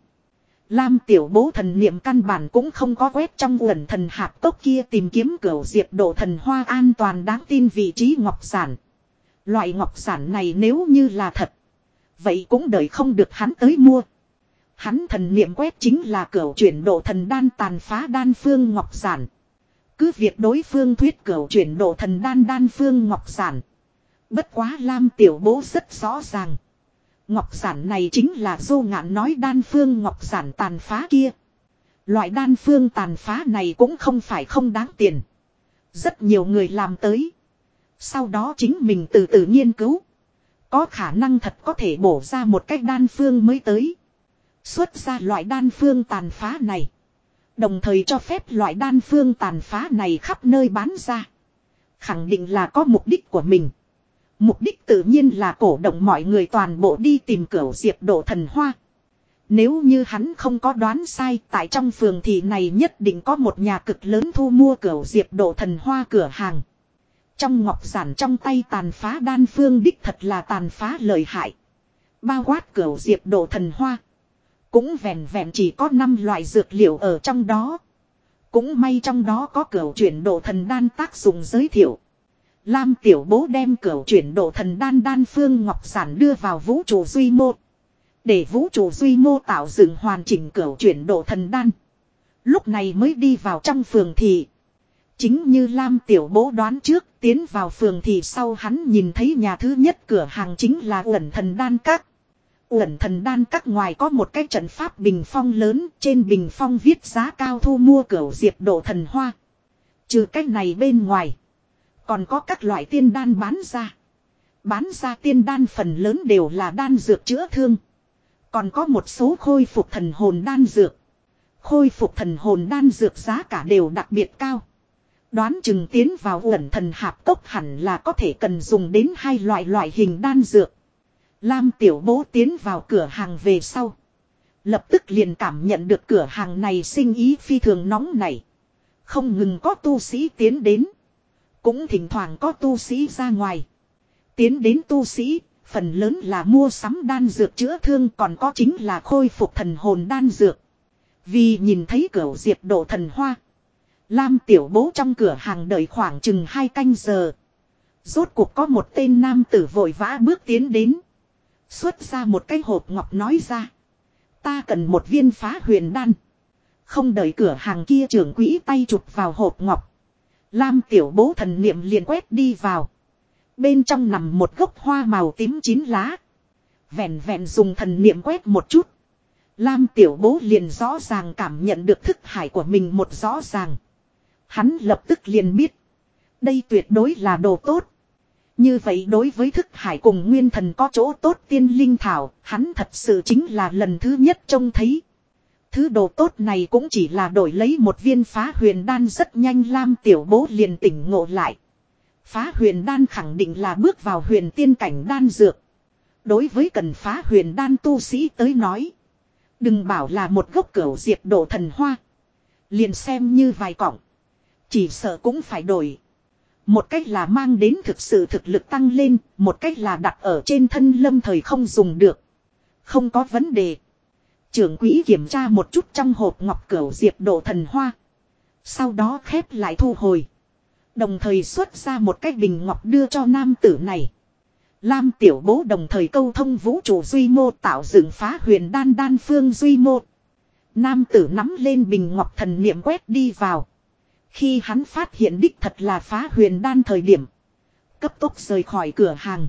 Lam tiểu bố thần niệm căn bản cũng không có quét trong uẩn thần hạp tốc kia tìm kiếm cửu diệp độ thần hoa an toàn đáng tin vị trí ngọc giản. Loại ngọc giản này nếu như là thật. Vậy cũng đợi không được hắn tới mua. Hắn thần niệm quét chính là cửa chuyển độ thần đan tàn phá đan phương ngọc giản. Cứ việc đối phương thuyết cầu chuyển độ thần đan đan phương ngọc sản. Bất quá Lam tiểu bố rất rõ ràng. Ngọc sản này chính là dô ngạn nói đan phương ngọc sản tàn phá kia. Loại đan phương tàn phá này cũng không phải không đáng tiền. Rất nhiều người làm tới. Sau đó chính mình từ từ nghiên cứu. Có khả năng thật có thể bổ ra một cách đan phương mới tới. Xuất ra loại đan phương tàn phá này. Đồng thời cho phép loại đan phương tàn phá này khắp nơi bán ra. Khẳng định là có mục đích của mình. Mục đích tự nhiên là cổ động mọi người toàn bộ đi tìm cửu diệp độ thần hoa. Nếu như hắn không có đoán sai, tại trong phường thì này nhất định có một nhà cực lớn thu mua cửu diệp độ thần hoa cửa hàng. Trong ngọc giản trong tay tàn phá đan phương đích thật là tàn phá lợi hại. Bao quát cửu diệp độ thần hoa. Cũng vẹn vẹn chỉ có 5 loại dược liệu ở trong đó. Cũng may trong đó có cửa chuyển độ thần đan tác dụng giới thiệu. Lam tiểu bố đem cửa chuyển độ thần đan đan phương ngọc sản đưa vào vũ trụ duy mô. Để vũ trụ duy mô tạo dựng hoàn chỉnh cửa chuyển độ thần đan. Lúc này mới đi vào trong phường thị. Chính như Lam tiểu bố đoán trước, tiến vào phường thị sau hắn nhìn thấy nhà thứ nhất cửa hàng chính là uẩn thần đan các. Uẩn thần đan các ngoài có một cái trận pháp bình phong lớn, trên bình phong viết giá cao thu mua cửu diệp độ thần hoa. Trừ cái này bên ngoài. Còn có các loại tiên đan bán ra. Bán ra tiên đan phần lớn đều là đan dược chữa thương. Còn có một số khôi phục thần hồn đan dược. Khôi phục thần hồn đan dược giá cả đều đặc biệt cao. Đoán chừng tiến vào uẩn thần hạp tốc hẳn là có thể cần dùng đến hai loại loại hình đan dược. Lam tiểu bố tiến vào cửa hàng về sau. Lập tức liền cảm nhận được cửa hàng này sinh ý phi thường nóng này. Không ngừng có tu sĩ tiến đến. Cũng thỉnh thoảng có tu sĩ ra ngoài. Tiến đến tu sĩ, phần lớn là mua sắm đan dược chữa thương còn có chính là khôi phục thần hồn đan dược. Vì nhìn thấy cửa diệp độ thần hoa. Lam tiểu bố trong cửa hàng đợi khoảng chừng hai canh giờ. Rốt cuộc có một tên nam tử vội vã bước tiến đến. Xuất ra một cái hộp ngọc nói ra. Ta cần một viên phá huyền đan. Không đợi cửa hàng kia trưởng quỹ tay chụp vào hộp ngọc. Lam tiểu bố thần niệm liền quét đi vào. Bên trong nằm một gốc hoa màu tím chín lá. Vẹn vẹn dùng thần niệm quét một chút. Lam tiểu bố liền rõ ràng cảm nhận được thức hải của mình một rõ ràng. Hắn lập tức liền biết. Đây tuyệt đối là đồ tốt. Như vậy đối với thức hải cùng nguyên thần có chỗ tốt tiên linh thảo, hắn thật sự chính là lần thứ nhất trông thấy. Thứ đồ tốt này cũng chỉ là đổi lấy một viên phá huyền đan rất nhanh Lam tiểu bố liền tỉnh ngộ lại. Phá huyền đan khẳng định là bước vào huyền tiên cảnh đan dược. Đối với cần phá huyền đan tu sĩ tới nói. Đừng bảo là một gốc cửu diệt độ thần hoa. Liền xem như vài cọng. Chỉ sợ cũng phải đổi. Một cách là mang đến thực sự thực lực tăng lên, một cách là đặt ở trên thân lâm thời không dùng được. Không có vấn đề. Trưởng quỹ kiểm tra một chút trong hộp ngọc cửu diệp độ thần hoa. Sau đó khép lại thu hồi. Đồng thời xuất ra một cái bình ngọc đưa cho nam tử này. Lam tiểu bố đồng thời câu thông vũ trụ duy mô tạo dựng phá huyền đan đan phương duy mô. Nam tử nắm lên bình ngọc thần niệm quét đi vào. Khi hắn phát hiện đích thật là phá huyền đan thời điểm. Cấp tốc rời khỏi cửa hàng.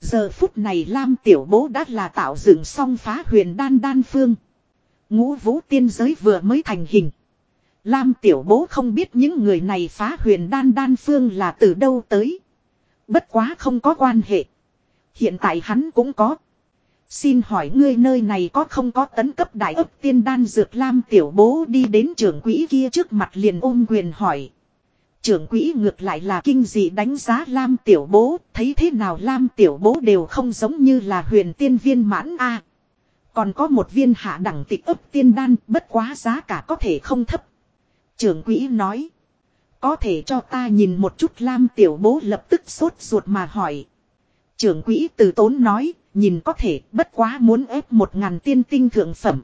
Giờ phút này Lam Tiểu Bố đã là tạo dựng xong phá huyền đan đan phương. Ngũ vũ tiên giới vừa mới thành hình. Lam Tiểu Bố không biết những người này phá huyền đan đan phương là từ đâu tới. Bất quá không có quan hệ. Hiện tại hắn cũng có. Xin hỏi ngươi nơi này có không có tấn cấp đại ấp tiên đan dược lam tiểu bố đi đến trưởng quỹ kia trước mặt liền ôm quyền hỏi. Trưởng quỹ ngược lại là kinh dị đánh giá lam tiểu bố, thấy thế nào lam tiểu bố đều không giống như là huyền tiên viên mãn A. còn có một viên hạ đẳng tịch ấp tiên đan bất quá giá cả có thể không thấp. Trưởng quỹ nói. Có thể cho ta nhìn một chút lam tiểu bố lập tức sốt ruột mà hỏi. Trưởng quỹ từ tốn nói, nhìn có thể bất quá muốn ép một ngàn tiên tinh thượng phẩm.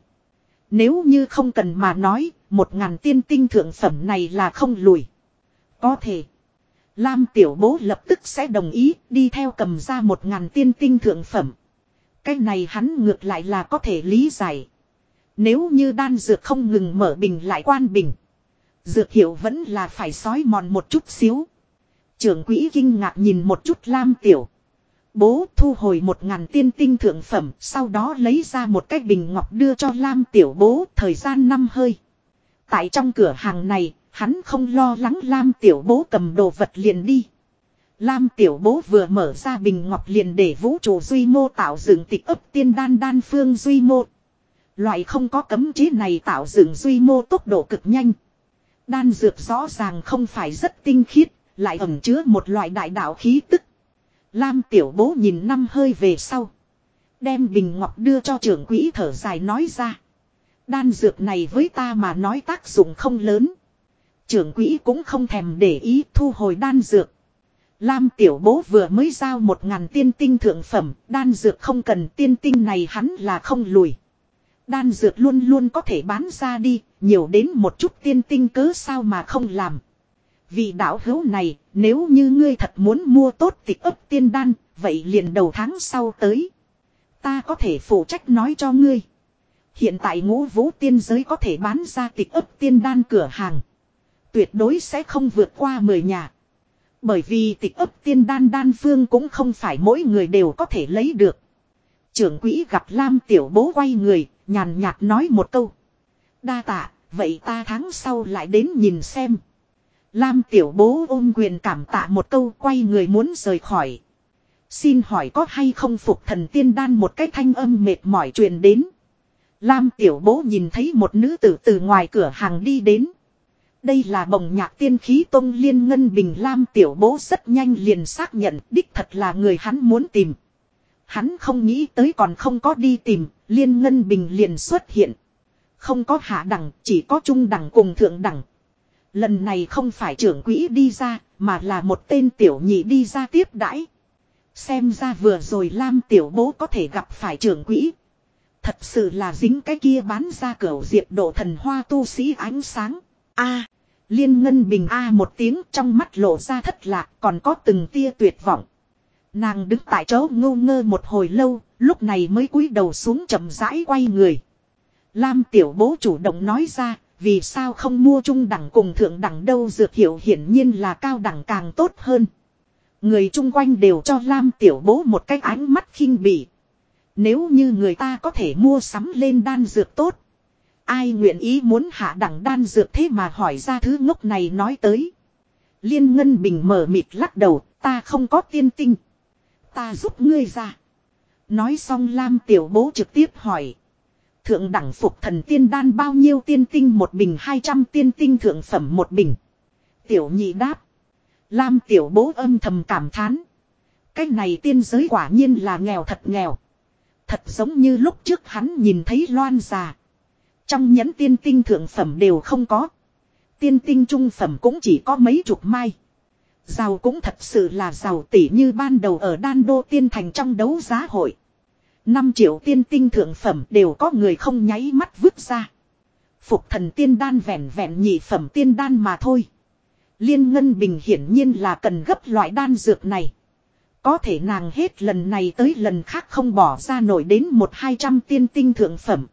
Nếu như không cần mà nói, một ngàn tiên tinh thượng phẩm này là không lùi. Có thể. Lam tiểu bố lập tức sẽ đồng ý đi theo cầm ra một ngàn tiên tinh thượng phẩm. Cái này hắn ngược lại là có thể lý giải. Nếu như đan dược không ngừng mở bình lại quan bình. Dược hiệu vẫn là phải sói mòn một chút xíu. Trưởng quỹ kinh ngạc nhìn một chút Lam Tiểu. Bố thu hồi một ngàn tiên tinh thượng phẩm, sau đó lấy ra một cái bình ngọc đưa cho Lam Tiểu bố thời gian năm hơi. Tại trong cửa hàng này, hắn không lo lắng Lam Tiểu bố cầm đồ vật liền đi. Lam Tiểu bố vừa mở ra bình ngọc liền để vũ trụ duy mô tạo dựng tịch ấp tiên đan đan phương duy mô. Loại không có cấm chế này tạo dựng duy mô tốc độ cực nhanh. Đan dược rõ ràng không phải rất tinh khiết, lại ẩn chứa một loại đại đạo khí tức. Lam tiểu bố nhìn năm hơi về sau. Đem bình ngọc đưa cho trưởng quỹ thở dài nói ra. Đan dược này với ta mà nói tác dụng không lớn. Trưởng quỹ cũng không thèm để ý thu hồi đan dược. Lam tiểu bố vừa mới giao một ngàn tiên tinh thượng phẩm, đan dược không cần tiên tinh này hắn là không lùi. Đan dược luôn luôn có thể bán ra đi, nhiều đến một chút tiên tinh cớ sao mà không làm. Vị đạo hữu này, nếu như ngươi thật muốn mua tốt tịch ấp tiên đan, vậy liền đầu tháng sau tới. Ta có thể phụ trách nói cho ngươi. Hiện tại ngũ vũ tiên giới có thể bán ra tịch ấp tiên đan cửa hàng. Tuyệt đối sẽ không vượt qua 10 nhà. Bởi vì tịch ấp tiên đan đan phương cũng không phải mỗi người đều có thể lấy được. Trưởng quỹ gặp Lam tiểu bố quay người, nhàn nhạt nói một câu. Đa tạ, vậy ta tháng sau lại đến nhìn xem. Lam tiểu bố ôm quyền cảm tạ một câu quay người muốn rời khỏi. Xin hỏi có hay không phục thần tiên đan một cái thanh âm mệt mỏi truyền đến. Lam tiểu bố nhìn thấy một nữ tử từ ngoài cửa hàng đi đến. Đây là bồng nhạc tiên khí tông liên ngân bình Lam tiểu bố rất nhanh liền xác nhận đích thật là người hắn muốn tìm. Hắn không nghĩ tới còn không có đi tìm, liên ngân bình liền xuất hiện. Không có hạ đẳng, chỉ có trung đẳng cùng thượng đẳng. Lần này không phải trưởng quỹ đi ra, mà là một tên tiểu nhị đi ra tiếp đãi. Xem ra vừa rồi Lam tiểu bố có thể gặp phải trưởng quỹ. Thật sự là dính cái kia bán ra cửa diệp độ thần hoa tu sĩ ánh sáng. a liên ngân bình a một tiếng trong mắt lộ ra thất lạc còn có từng tia tuyệt vọng. Nàng đứng tại chỗ ngô ngơ một hồi lâu, lúc này mới cúi đầu xuống chậm rãi quay người. Lam tiểu bố chủ động nói ra, vì sao không mua trung đẳng cùng thượng đẳng đâu dược hiệu hiển nhiên là cao đẳng càng tốt hơn. Người chung quanh đều cho Lam tiểu bố một cái ánh mắt khinh bỉ. Nếu như người ta có thể mua sắm lên đan dược tốt. Ai nguyện ý muốn hạ đẳng đan dược thế mà hỏi ra thứ ngốc này nói tới. Liên Ngân Bình mở mịt lắc đầu, ta không có tiên tinh. Ta giúp ngươi ra. Nói xong Lam tiểu bố trực tiếp hỏi. Thượng đẳng phục thần tiên đan bao nhiêu tiên tinh một bình 200 tiên tinh thượng phẩm một bình. Tiểu nhị đáp. Lam tiểu bố âm thầm cảm thán. Cái này tiên giới quả nhiên là nghèo thật nghèo. Thật giống như lúc trước hắn nhìn thấy loan già. Trong nhẫn tiên tinh thượng phẩm đều không có. Tiên tinh trung phẩm cũng chỉ có mấy chục mai. Giàu cũng thật sự là giàu tỷ như ban đầu ở đan đô tiên thành trong đấu giá hội. 5 triệu tiên tinh thượng phẩm đều có người không nháy mắt vứt ra. Phục thần tiên đan vẹn vẹn nhị phẩm tiên đan mà thôi. Liên Ngân Bình hiển nhiên là cần gấp loại đan dược này. Có thể nàng hết lần này tới lần khác không bỏ ra nổi đến một hai trăm tiên tinh thượng phẩm.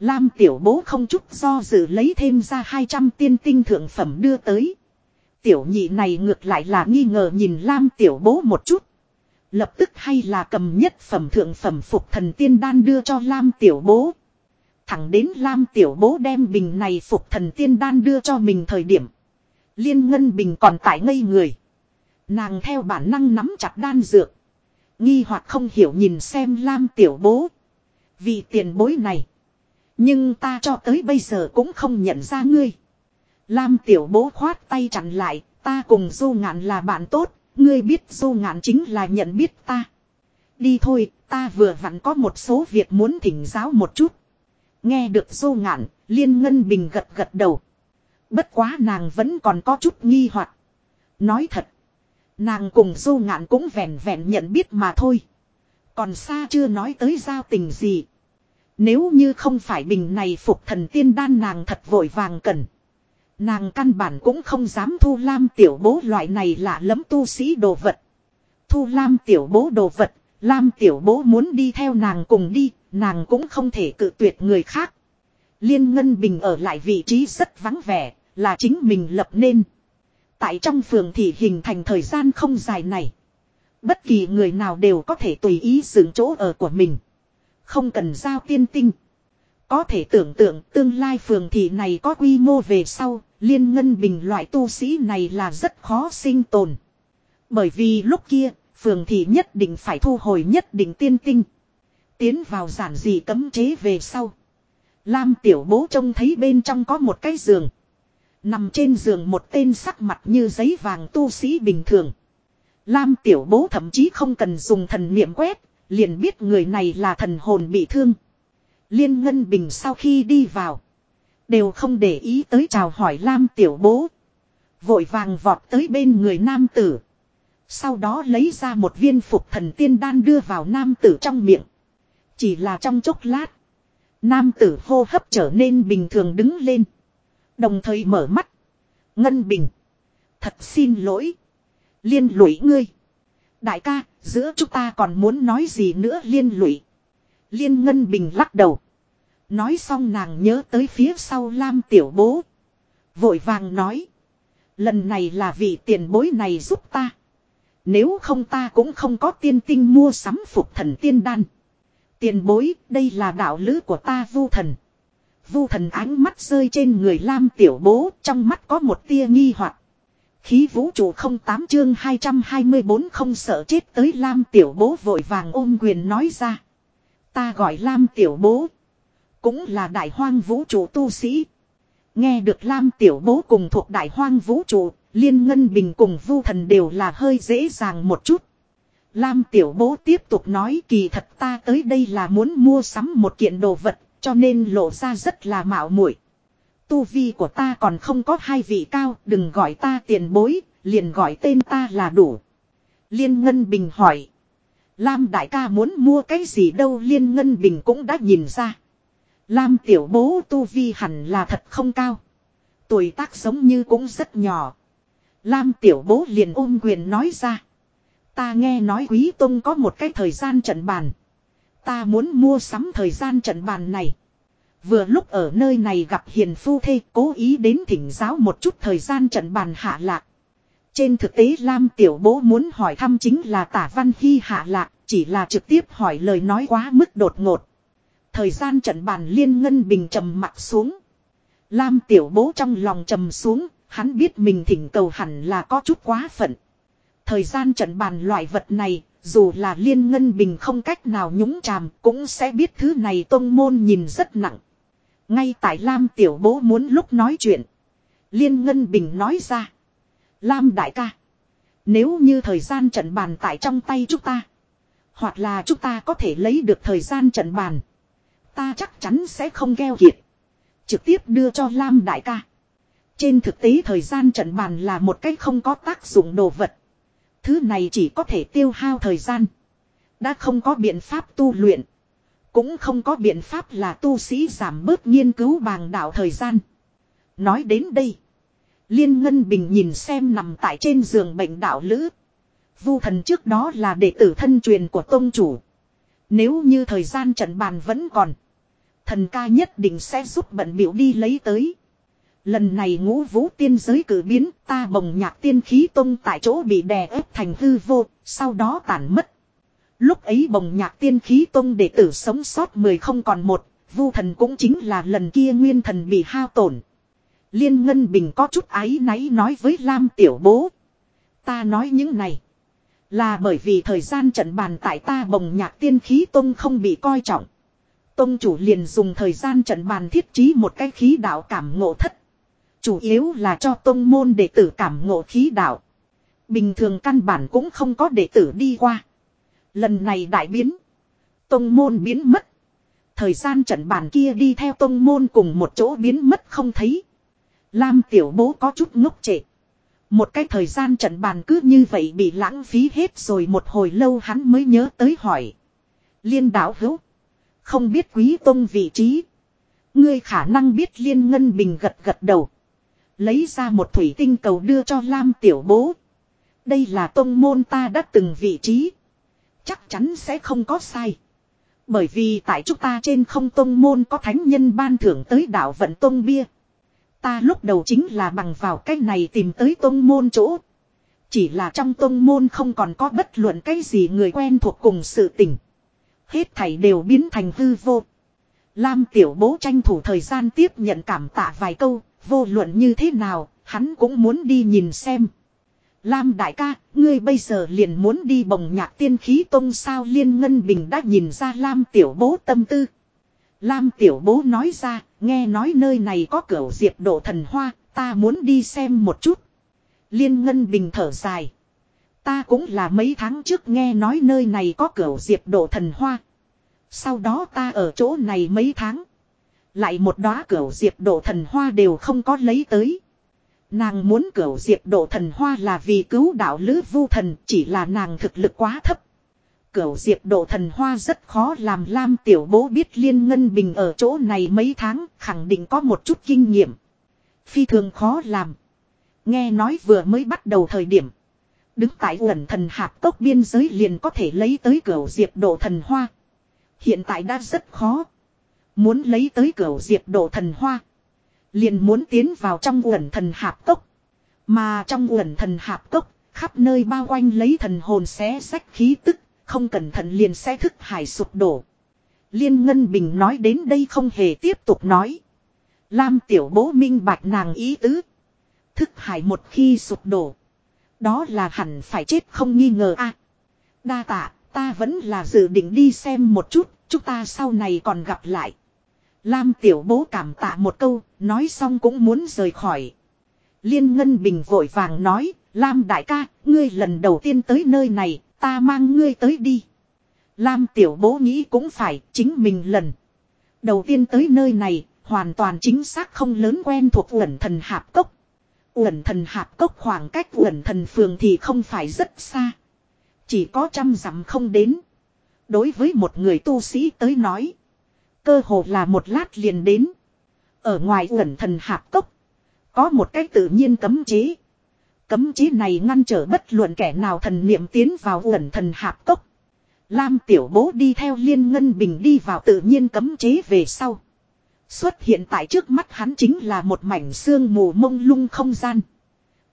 Lam tiểu bố không chút do dự lấy thêm ra 200 tiên tinh thượng phẩm đưa tới. Tiểu nhị này ngược lại là nghi ngờ nhìn Lam tiểu bố một chút. Lập tức hay là cầm nhất phẩm thượng phẩm phục thần tiên đan đưa cho Lam tiểu bố. Thẳng đến Lam tiểu bố đem bình này phục thần tiên đan đưa cho mình thời điểm. Liên ngân bình còn tại ngây người. Nàng theo bản năng nắm chặt đan dược. Nghi hoặc không hiểu nhìn xem Lam tiểu bố. Vì tiền bối này. Nhưng ta cho tới bây giờ cũng không nhận ra ngươi. Lam tiểu bố khoát tay chặn lại, ta cùng du ngạn là bạn tốt, ngươi biết dô ngạn chính là nhận biết ta. Đi thôi, ta vừa vặn có một số việc muốn thỉnh giáo một chút. Nghe được dô ngạn, liên ngân bình gật gật đầu. Bất quá nàng vẫn còn có chút nghi hoặc Nói thật, nàng cùng dô ngạn cũng vẹn vẹn nhận biết mà thôi. Còn xa chưa nói tới giao tình gì. Nếu như không phải bình này phục thần tiên đan nàng thật vội vàng cần. Nàng căn bản cũng không dám thu lam tiểu bố loại này là lấm tu sĩ đồ vật. Thu lam tiểu bố đồ vật Lam tiểu bố muốn đi theo nàng cùng đi, nàng cũng không thể cự tuyệt người khác. Liên Ngân Bình ở lại vị trí rất vắng vẻ, là chính mình lập nên. Tại trong phường thì hình thành thời gian không dài này. Bất kỳ người nào đều có thể tùy ý dừng chỗ ở của mình. Không cần giao tiên tinh. Có thể tưởng tượng tương lai phường thị này có quy mô về sau, liên ngân bình loại tu sĩ này là rất khó sinh tồn. Bởi vì lúc kia, phường thị nhất định phải thu hồi nhất định tiên tinh. Tiến vào giản dị cấm chế về sau. Lam tiểu bố trông thấy bên trong có một cái giường. Nằm trên giường một tên sắc mặt như giấy vàng tu sĩ bình thường. Lam tiểu bố thậm chí không cần dùng thần niệm quét, liền biết người này là thần hồn bị thương. Liên Ngân Bình sau khi đi vào. Đều không để ý tới chào hỏi Lam tiểu bố. Vội vàng vọt tới bên người nam tử. Sau đó lấy ra một viên phục thần tiên đan đưa vào nam tử trong miệng. Chỉ là trong chốc lát. Nam tử hô hấp trở nên bình thường đứng lên. Đồng thời mở mắt. Ngân Bình. Thật xin lỗi. Liên lụy ngươi. Đại ca, giữa chúng ta còn muốn nói gì nữa liên lụy. Liên Ngân Bình lắc đầu. Nói xong nàng nhớ tới phía sau Lam tiểu bố. Vội vàng nói. Lần này là vị tiền bối này giúp ta. Nếu không ta cũng không có tiên tinh mua sắm phục thần tiên đan. Tiền bối, đây là đạo lữ của ta vu thần. Vu thần ánh mắt rơi trên người Lam tiểu bố, trong mắt có một tia nghi hoặc. Khí vũ trụ không tám chương 224 không sợ chết tới Lam tiểu bố vội vàng ôm quyền nói ra. Ta gọi Lam tiểu bố. Cũng là đại hoang vũ trụ tu sĩ. Nghe được Lam tiểu bố cùng thuộc đại hoang vũ trụ, liên ngân bình cùng vu thần đều là hơi dễ dàng một chút. Lam tiểu bố tiếp tục nói kỳ thật ta tới đây là muốn mua sắm một kiện đồ vật, cho nên lộ ra rất là mạo muội. Tu vi của ta còn không có hai vị cao, đừng gọi ta tiền bối, liền gọi tên ta là đủ. Liên Ngân Bình hỏi. Lam đại ca muốn mua cái gì đâu Liên Ngân Bình cũng đã nhìn ra. Lam tiểu bố tu vi hẳn là thật không cao. Tuổi tác giống như cũng rất nhỏ. Lam tiểu bố liền ôm quyền nói ra. Ta nghe nói quý tông có một cái thời gian trận bàn. Ta muốn mua sắm thời gian trận bàn này. Vừa lúc ở nơi này gặp hiền phu thê cố ý đến thỉnh giáo một chút thời gian trận bàn hạ lạc. Trên thực tế Lam Tiểu Bố muốn hỏi thăm chính là tả văn khi hạ lạc, chỉ là trực tiếp hỏi lời nói quá mức đột ngột. Thời gian trận bàn liên ngân bình trầm mặt xuống. Lam Tiểu Bố trong lòng trầm xuống, hắn biết mình thỉnh cầu hẳn là có chút quá phận. Thời gian trận bàn loại vật này, dù là liên ngân bình không cách nào nhúng chàm cũng sẽ biết thứ này tông môn nhìn rất nặng. Ngay tại Lam tiểu bố muốn lúc nói chuyện. Liên ngân bình nói ra. Lam đại ca. Nếu như thời gian trận bàn tại trong tay chúng ta. Hoặc là chúng ta có thể lấy được thời gian trận bàn. Ta chắc chắn sẽ không gheo kiệt. Trực tiếp đưa cho Lam đại ca. Trên thực tế thời gian trận bàn là một cách không có tác dụng đồ vật. Thứ này chỉ có thể tiêu hao thời gian. Đã không có biện pháp tu luyện. Cũng không có biện pháp là tu sĩ giảm bớt nghiên cứu bàng đạo thời gian. Nói đến đây. Liên Ngân Bình nhìn xem nằm tại trên giường bệnh đạo lữ. Vu thần trước đó là đệ tử thân truyền của tông chủ. Nếu như thời gian trận bàn vẫn còn. Thần ca nhất định sẽ giúp bận biểu đi lấy tới. Lần này ngũ vũ tiên giới cử biến ta bồng nhạc tiên khí tông tại chỗ bị đè ép thành hư vô, sau đó tản mất. Lúc ấy bồng nhạc tiên khí tông đệ tử sống sót mười không còn một, vu thần cũng chính là lần kia nguyên thần bị hao tổn. Liên Ngân Bình có chút áy náy nói với Lam tiểu bố. Ta nói những này. Là bởi vì thời gian trận bàn tại ta bồng nhạc tiên khí tông không bị coi trọng. Tông chủ liền dùng thời gian trận bàn thiết trí một cái khí đạo cảm ngộ thất. Chủ yếu là cho tông môn đệ tử cảm ngộ khí đạo. Bình thường căn bản cũng không có đệ tử đi qua. Lần này đại biến. Tông môn biến mất. Thời gian trận bàn kia đi theo tông môn cùng một chỗ biến mất không thấy. Lam tiểu bố có chút ngốc trệ. Một cái thời gian trận bàn cứ như vậy bị lãng phí hết rồi một hồi lâu hắn mới nhớ tới hỏi. Liên đạo hữu. Không biết quý tông vị trí. Ngươi khả năng biết liên ngân bình gật gật đầu. Lấy ra một thủy tinh cầu đưa cho Lam tiểu bố. Đây là tông môn ta đã từng vị trí. Chắc chắn sẽ không có sai. Bởi vì tại chúng ta trên không tông môn có thánh nhân ban thưởng tới đảo vận tông bia. Ta lúc đầu chính là bằng vào cách này tìm tới tông môn chỗ. Chỉ là trong tông môn không còn có bất luận cái gì người quen thuộc cùng sự tình. Hết thảy đều biến thành hư vô. Lam tiểu bố tranh thủ thời gian tiếp nhận cảm tạ vài câu, vô luận như thế nào, hắn cũng muốn đi nhìn xem. Lam đại ca, ngươi bây giờ liền muốn đi bồng nhạc tiên khí tông sao liên ngân bình đã nhìn ra Lam tiểu bố tâm tư. Lam tiểu bố nói ra, nghe nói nơi này có cửa diệp độ thần hoa, ta muốn đi xem một chút. Liên ngân bình thở dài. Ta cũng là mấy tháng trước nghe nói nơi này có cửa diệp độ thần hoa. Sau đó ta ở chỗ này mấy tháng. Lại một đóa cửa diệp độ thần hoa đều không có lấy tới. Nàng muốn cửa diệp độ thần hoa là vì cứu đạo lữ vu thần, chỉ là nàng thực lực quá thấp. Cửu diệp độ thần hoa rất khó làm Lam tiểu bố biết liên ngân bình ở chỗ này mấy tháng, khẳng định có một chút kinh nghiệm. Phi thường khó làm. Nghe nói vừa mới bắt đầu thời điểm. Đứng tại uẩn thần hạp tốc biên giới liền có thể lấy tới cửa diệp độ thần hoa. Hiện tại đã rất khó. Muốn lấy tới cửa diệp độ thần hoa. Liền muốn tiến vào trong uẩn thần hạp cốc. Mà trong uẩn thần hạp cốc, khắp nơi bao quanh lấy thần hồn xé sách khí tức, không cẩn thận liền sẽ thức hải sụp đổ. Liên Ngân Bình nói đến đây không hề tiếp tục nói. Lam tiểu bố minh bạch nàng ý tứ. Thức hải một khi sụp đổ. Đó là hẳn phải chết không nghi ngờ a. đa tạ, ta vẫn là dự định đi xem một chút, chúng ta sau này còn gặp lại. Lam tiểu bố cảm tạ một câu, nói xong cũng muốn rời khỏi. Liên Ngân Bình vội vàng nói, Lam đại ca, ngươi lần đầu tiên tới nơi này, ta mang ngươi tới đi. Lam tiểu bố nghĩ cũng phải, chính mình lần. Đầu tiên tới nơi này, hoàn toàn chính xác không lớn quen thuộc uẩn thần hạp cốc. Uẩn thần hạp cốc khoảng cách uẩn thần phường thì không phải rất xa. Chỉ có trăm dặm không đến. Đối với một người tu sĩ tới nói. Cơ hồ là một lát liền đến. Ở ngoài uẩn thần hạp cốc. Có một cách tự nhiên cấm chế. Cấm chế này ngăn trở bất luận kẻ nào thần niệm tiến vào uẩn thần hạp cốc. Lam tiểu bố đi theo liên ngân bình đi vào tự nhiên cấm chế về sau. Xuất hiện tại trước mắt hắn chính là một mảnh xương mù mông lung không gian.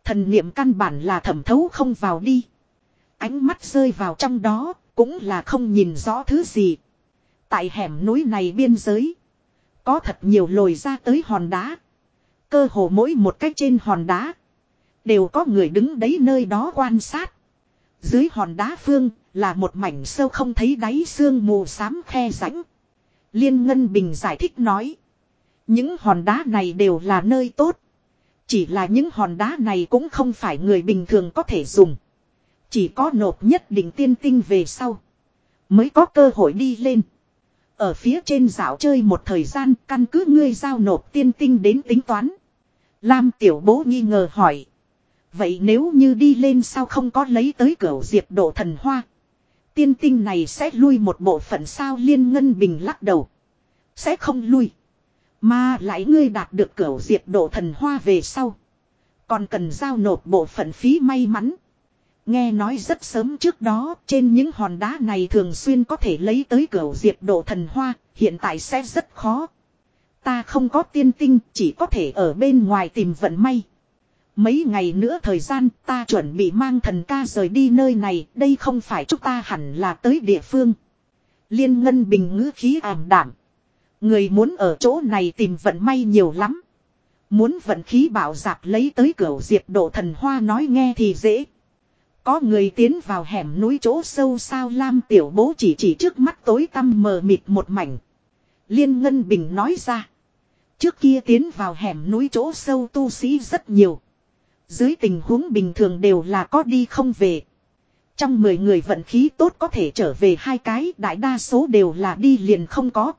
Thần niệm căn bản là thẩm thấu không vào đi. Ánh mắt rơi vào trong đó, cũng là không nhìn rõ thứ gì. Tại hẻm núi này biên giới. Có thật nhiều lồi ra tới hòn đá. Cơ hồ mỗi một cách trên hòn đá. Đều có người đứng đấy nơi đó quan sát. Dưới hòn đá phương là một mảnh sâu không thấy đáy xương mù xám khe rãnh. Liên Ngân Bình giải thích nói. Những hòn đá này đều là nơi tốt. Chỉ là những hòn đá này cũng không phải người bình thường có thể dùng. Chỉ có nộp nhất định tiên tinh về sau. Mới có cơ hội đi lên. Ở phía trên dạo chơi một thời gian, căn cứ ngươi giao nộp tiên tinh đến tính toán. Lam tiểu bố nghi ngờ hỏi. Vậy nếu như đi lên sao không có lấy tới cửa diệp độ thần hoa. Tiên tinh này sẽ lui một bộ phận sao liên ngân bình lắc đầu. Sẽ không lui. Mà lại ngươi đạt được cửa diệt độ thần hoa về sau. Còn cần giao nộp bộ phận phí may mắn. Nghe nói rất sớm trước đó trên những hòn đá này thường xuyên có thể lấy tới cửa diệt độ thần hoa, hiện tại sẽ rất khó. Ta không có tiên tinh, chỉ có thể ở bên ngoài tìm vận may. Mấy ngày nữa thời gian ta chuẩn bị mang thần ca rời đi nơi này, đây không phải chúng ta hẳn là tới địa phương. Liên ngân bình ngữ khí ảm đảm. Người muốn ở chỗ này tìm vận may nhiều lắm. Muốn vận khí bảo giạc lấy tới cửa diệt độ thần hoa nói nghe thì dễ. Có người tiến vào hẻm núi chỗ sâu sao Lam tiểu bố chỉ chỉ trước mắt tối tăm mờ mịt một mảnh. Liên Ngân Bình nói ra. Trước kia tiến vào hẻm núi chỗ sâu tu sĩ rất nhiều. Dưới tình huống bình thường đều là có đi không về. Trong 10 người vận khí tốt có thể trở về hai cái, đại đa số đều là đi liền không có.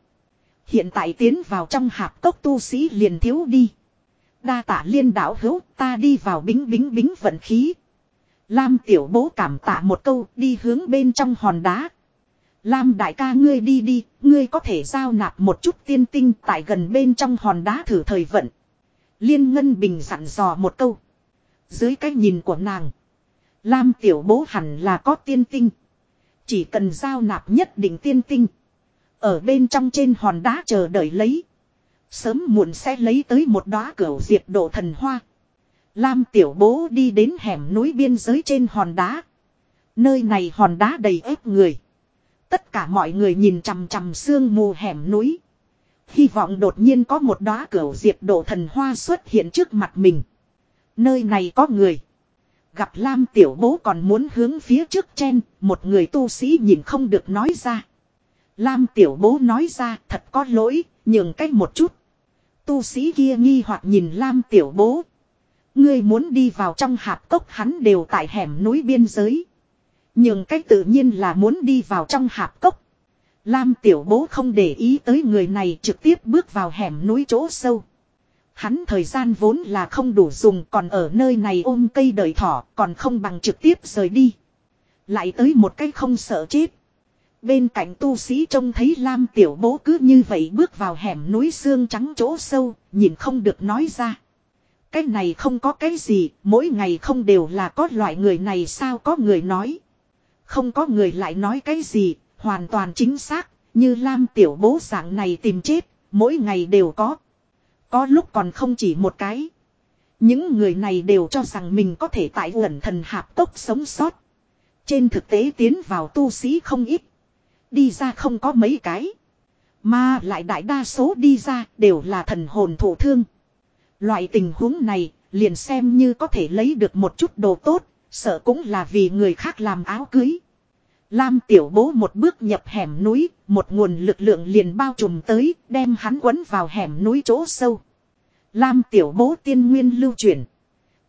Hiện tại tiến vào trong hạp cốc tu sĩ liền thiếu đi. Đa tả liên đảo hữu ta đi vào bính bính bính vận khí. Lam tiểu bố cảm tạ một câu đi hướng bên trong hòn đá. Lam đại ca ngươi đi đi, ngươi có thể giao nạp một chút tiên tinh tại gần bên trong hòn đá thử thời vận. Liên Ngân Bình dặn dò một câu. Dưới cái nhìn của nàng. Lam tiểu bố hẳn là có tiên tinh. Chỉ cần giao nạp nhất định tiên tinh. Ở bên trong trên hòn đá chờ đợi lấy. Sớm muộn sẽ lấy tới một đóa cửu diệp độ thần hoa. Lam tiểu bố đi đến hẻm núi biên giới trên hòn đá. Nơi này hòn đá đầy ép người. Tất cả mọi người nhìn chằm chằm sương mù hẻm núi. Hy vọng đột nhiên có một đóa cửu diệp độ thần hoa xuất hiện trước mặt mình. Nơi này có người. Gặp Lam tiểu bố còn muốn hướng phía trước chen, một người tu sĩ nhìn không được nói ra. Lam tiểu bố nói ra thật có lỗi, nhường cách một chút. Tu sĩ kia nghi hoặc nhìn Lam tiểu bố. Ngươi muốn đi vào trong hạp cốc hắn đều tại hẻm núi biên giới. Nhưng cách tự nhiên là muốn đi vào trong hạp cốc. Lam tiểu bố không để ý tới người này trực tiếp bước vào hẻm núi chỗ sâu. Hắn thời gian vốn là không đủ dùng còn ở nơi này ôm cây đời thỏ còn không bằng trực tiếp rời đi. Lại tới một cái không sợ chết. Bên cạnh tu sĩ trông thấy Lam tiểu bố cứ như vậy bước vào hẻm núi xương trắng chỗ sâu, nhìn không được nói ra. Cái này không có cái gì, mỗi ngày không đều là có loại người này sao có người nói. Không có người lại nói cái gì, hoàn toàn chính xác, như Lam tiểu bố dạng này tìm chết, mỗi ngày đều có. Có lúc còn không chỉ một cái. Những người này đều cho rằng mình có thể tại ẩn thần hạp tốc sống sót. Trên thực tế tiến vào tu sĩ không ít. Đi ra không có mấy cái. Mà lại đại đa số đi ra đều là thần hồn thổ thương. Loại tình huống này liền xem như có thể lấy được một chút đồ tốt, sợ cũng là vì người khác làm áo cưới. Lam tiểu bố một bước nhập hẻm núi, một nguồn lực lượng liền bao trùm tới, đem hắn quấn vào hẻm núi chỗ sâu. Lam tiểu bố tiên nguyên lưu chuyển.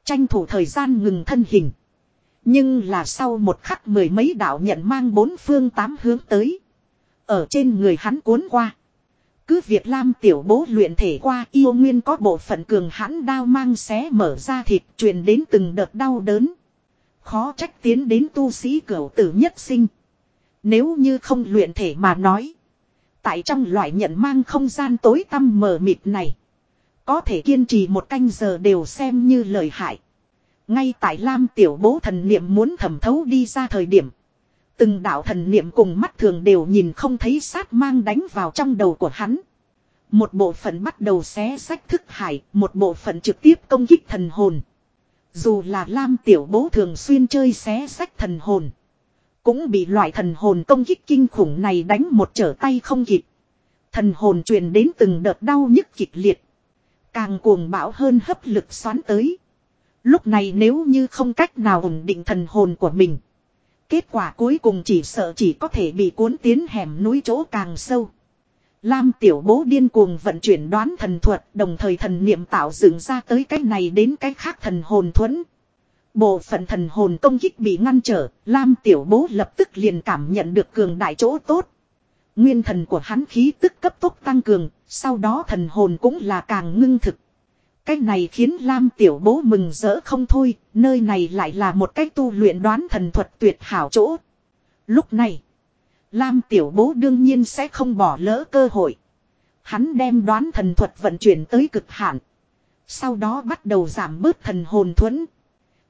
Tranh thủ thời gian ngừng thân hình. Nhưng là sau một khắc mười mấy đạo nhận mang bốn phương tám hướng tới. Ở trên người hắn cuốn qua. Cứ việc Lam tiểu bố luyện thể qua yêu nguyên có bộ phận cường hãn đao mang xé mở ra thịt truyền đến từng đợt đau đớn. Khó trách tiến đến tu sĩ cửu tử nhất sinh. Nếu như không luyện thể mà nói. Tại trong loại nhận mang không gian tối tăm mờ mịt này. Có thể kiên trì một canh giờ đều xem như lời hại. Ngay tại Lam tiểu bố thần niệm muốn thẩm thấu đi ra thời điểm. Từng đạo thần niệm cùng mắt thường đều nhìn không thấy sát mang đánh vào trong đầu của hắn. Một bộ phận bắt đầu xé sách thức hải, một bộ phận trực tiếp công kích thần hồn. Dù là Lam tiểu bố thường xuyên chơi xé sách thần hồn. Cũng bị loại thần hồn công kích kinh khủng này đánh một trở tay không kịp. Thần hồn truyền đến từng đợt đau nhức kịch liệt. Càng cuồng bão hơn hấp lực xoắn tới. Lúc này nếu như không cách nào ổn định thần hồn của mình. Kết quả cuối cùng chỉ sợ chỉ có thể bị cuốn tiến hẻm núi chỗ càng sâu. Lam tiểu bố điên cuồng vận chuyển đoán thần thuật đồng thời thần niệm tạo dựng ra tới cái này đến cái khác thần hồn thuẫn. Bộ phận thần hồn công kích bị ngăn trở, Lam tiểu bố lập tức liền cảm nhận được cường đại chỗ tốt. Nguyên thần của hắn khí tức cấp tốc tăng cường, sau đó thần hồn cũng là càng ngưng thực. Cái này khiến Lam tiểu bố mừng rỡ không thôi, nơi này lại là một cách tu luyện đoán thần thuật tuyệt hảo chỗ. Lúc này, Lam tiểu bố đương nhiên sẽ không bỏ lỡ cơ hội. Hắn đem đoán thần thuật vận chuyển tới cực hạn. Sau đó bắt đầu giảm bớt thần hồn thuẫn.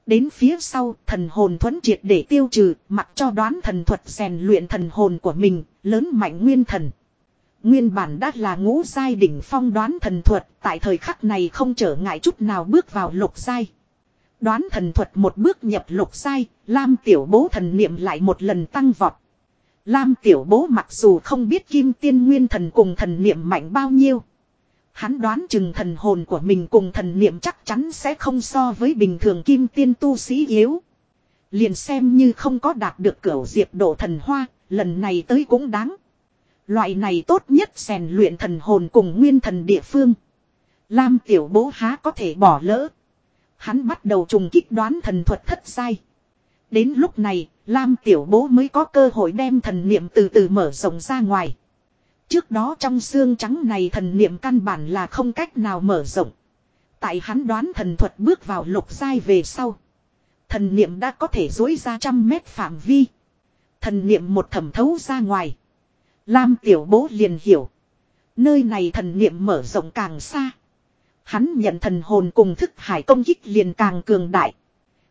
Đến phía sau thần hồn thuẫn triệt để tiêu trừ mặc cho đoán thần thuật rèn luyện thần hồn của mình lớn mạnh nguyên thần. Nguyên bản đã là ngũ giai đỉnh phong đoán thần thuật tại thời khắc này không trở ngại chút nào bước vào lục giai. Đoán thần thuật một bước nhập lục giai, Lam tiểu bố thần niệm lại một lần tăng vọt. Lam tiểu bố mặc dù không biết kim tiên nguyên thần cùng thần niệm mạnh bao nhiêu. Hắn đoán chừng thần hồn của mình cùng thần niệm chắc chắn sẽ không so với bình thường kim tiên tu sĩ yếu. Liền xem như không có đạt được cửu diệp độ thần hoa, lần này tới cũng đáng. Loại này tốt nhất rèn luyện thần hồn cùng nguyên thần địa phương. Lam tiểu bố há có thể bỏ lỡ. Hắn bắt đầu trùng kích đoán thần thuật thất sai. Đến lúc này, Lam tiểu bố mới có cơ hội đem thần niệm từ từ mở rộng ra ngoài. Trước đó trong xương trắng này thần niệm căn bản là không cách nào mở rộng. Tại hắn đoán thần thuật bước vào lục giai về sau. Thần niệm đã có thể dối ra trăm mét phạm vi. Thần niệm một thẩm thấu ra ngoài. Lam tiểu bố liền hiểu. Nơi này thần niệm mở rộng càng xa. Hắn nhận thần hồn cùng thức hải công kích liền càng cường đại.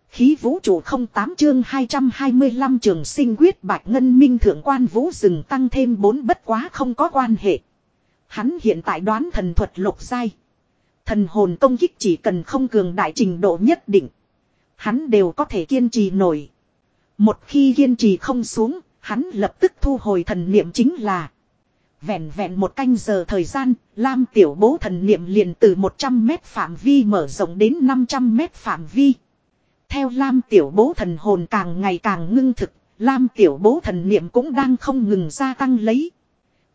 Khí vũ trụ không tám chương 225 trường sinh quyết bạch ngân minh thượng quan vũ rừng tăng thêm bốn bất quá không có quan hệ. Hắn hiện tại đoán thần thuật lục giai. Thần hồn công kích chỉ cần không cường đại trình độ nhất định. Hắn đều có thể kiên trì nổi. Một khi kiên trì không xuống, hắn lập tức thu hồi thần niệm chính là. Vẹn vẹn một canh giờ thời gian, Lam tiểu bố thần niệm liền từ 100 mét phạm vi mở rộng đến 500 mét phạm vi. Theo Lam tiểu bố thần hồn càng ngày càng ngưng thực, Lam tiểu bố thần niệm cũng đang không ngừng gia tăng lấy.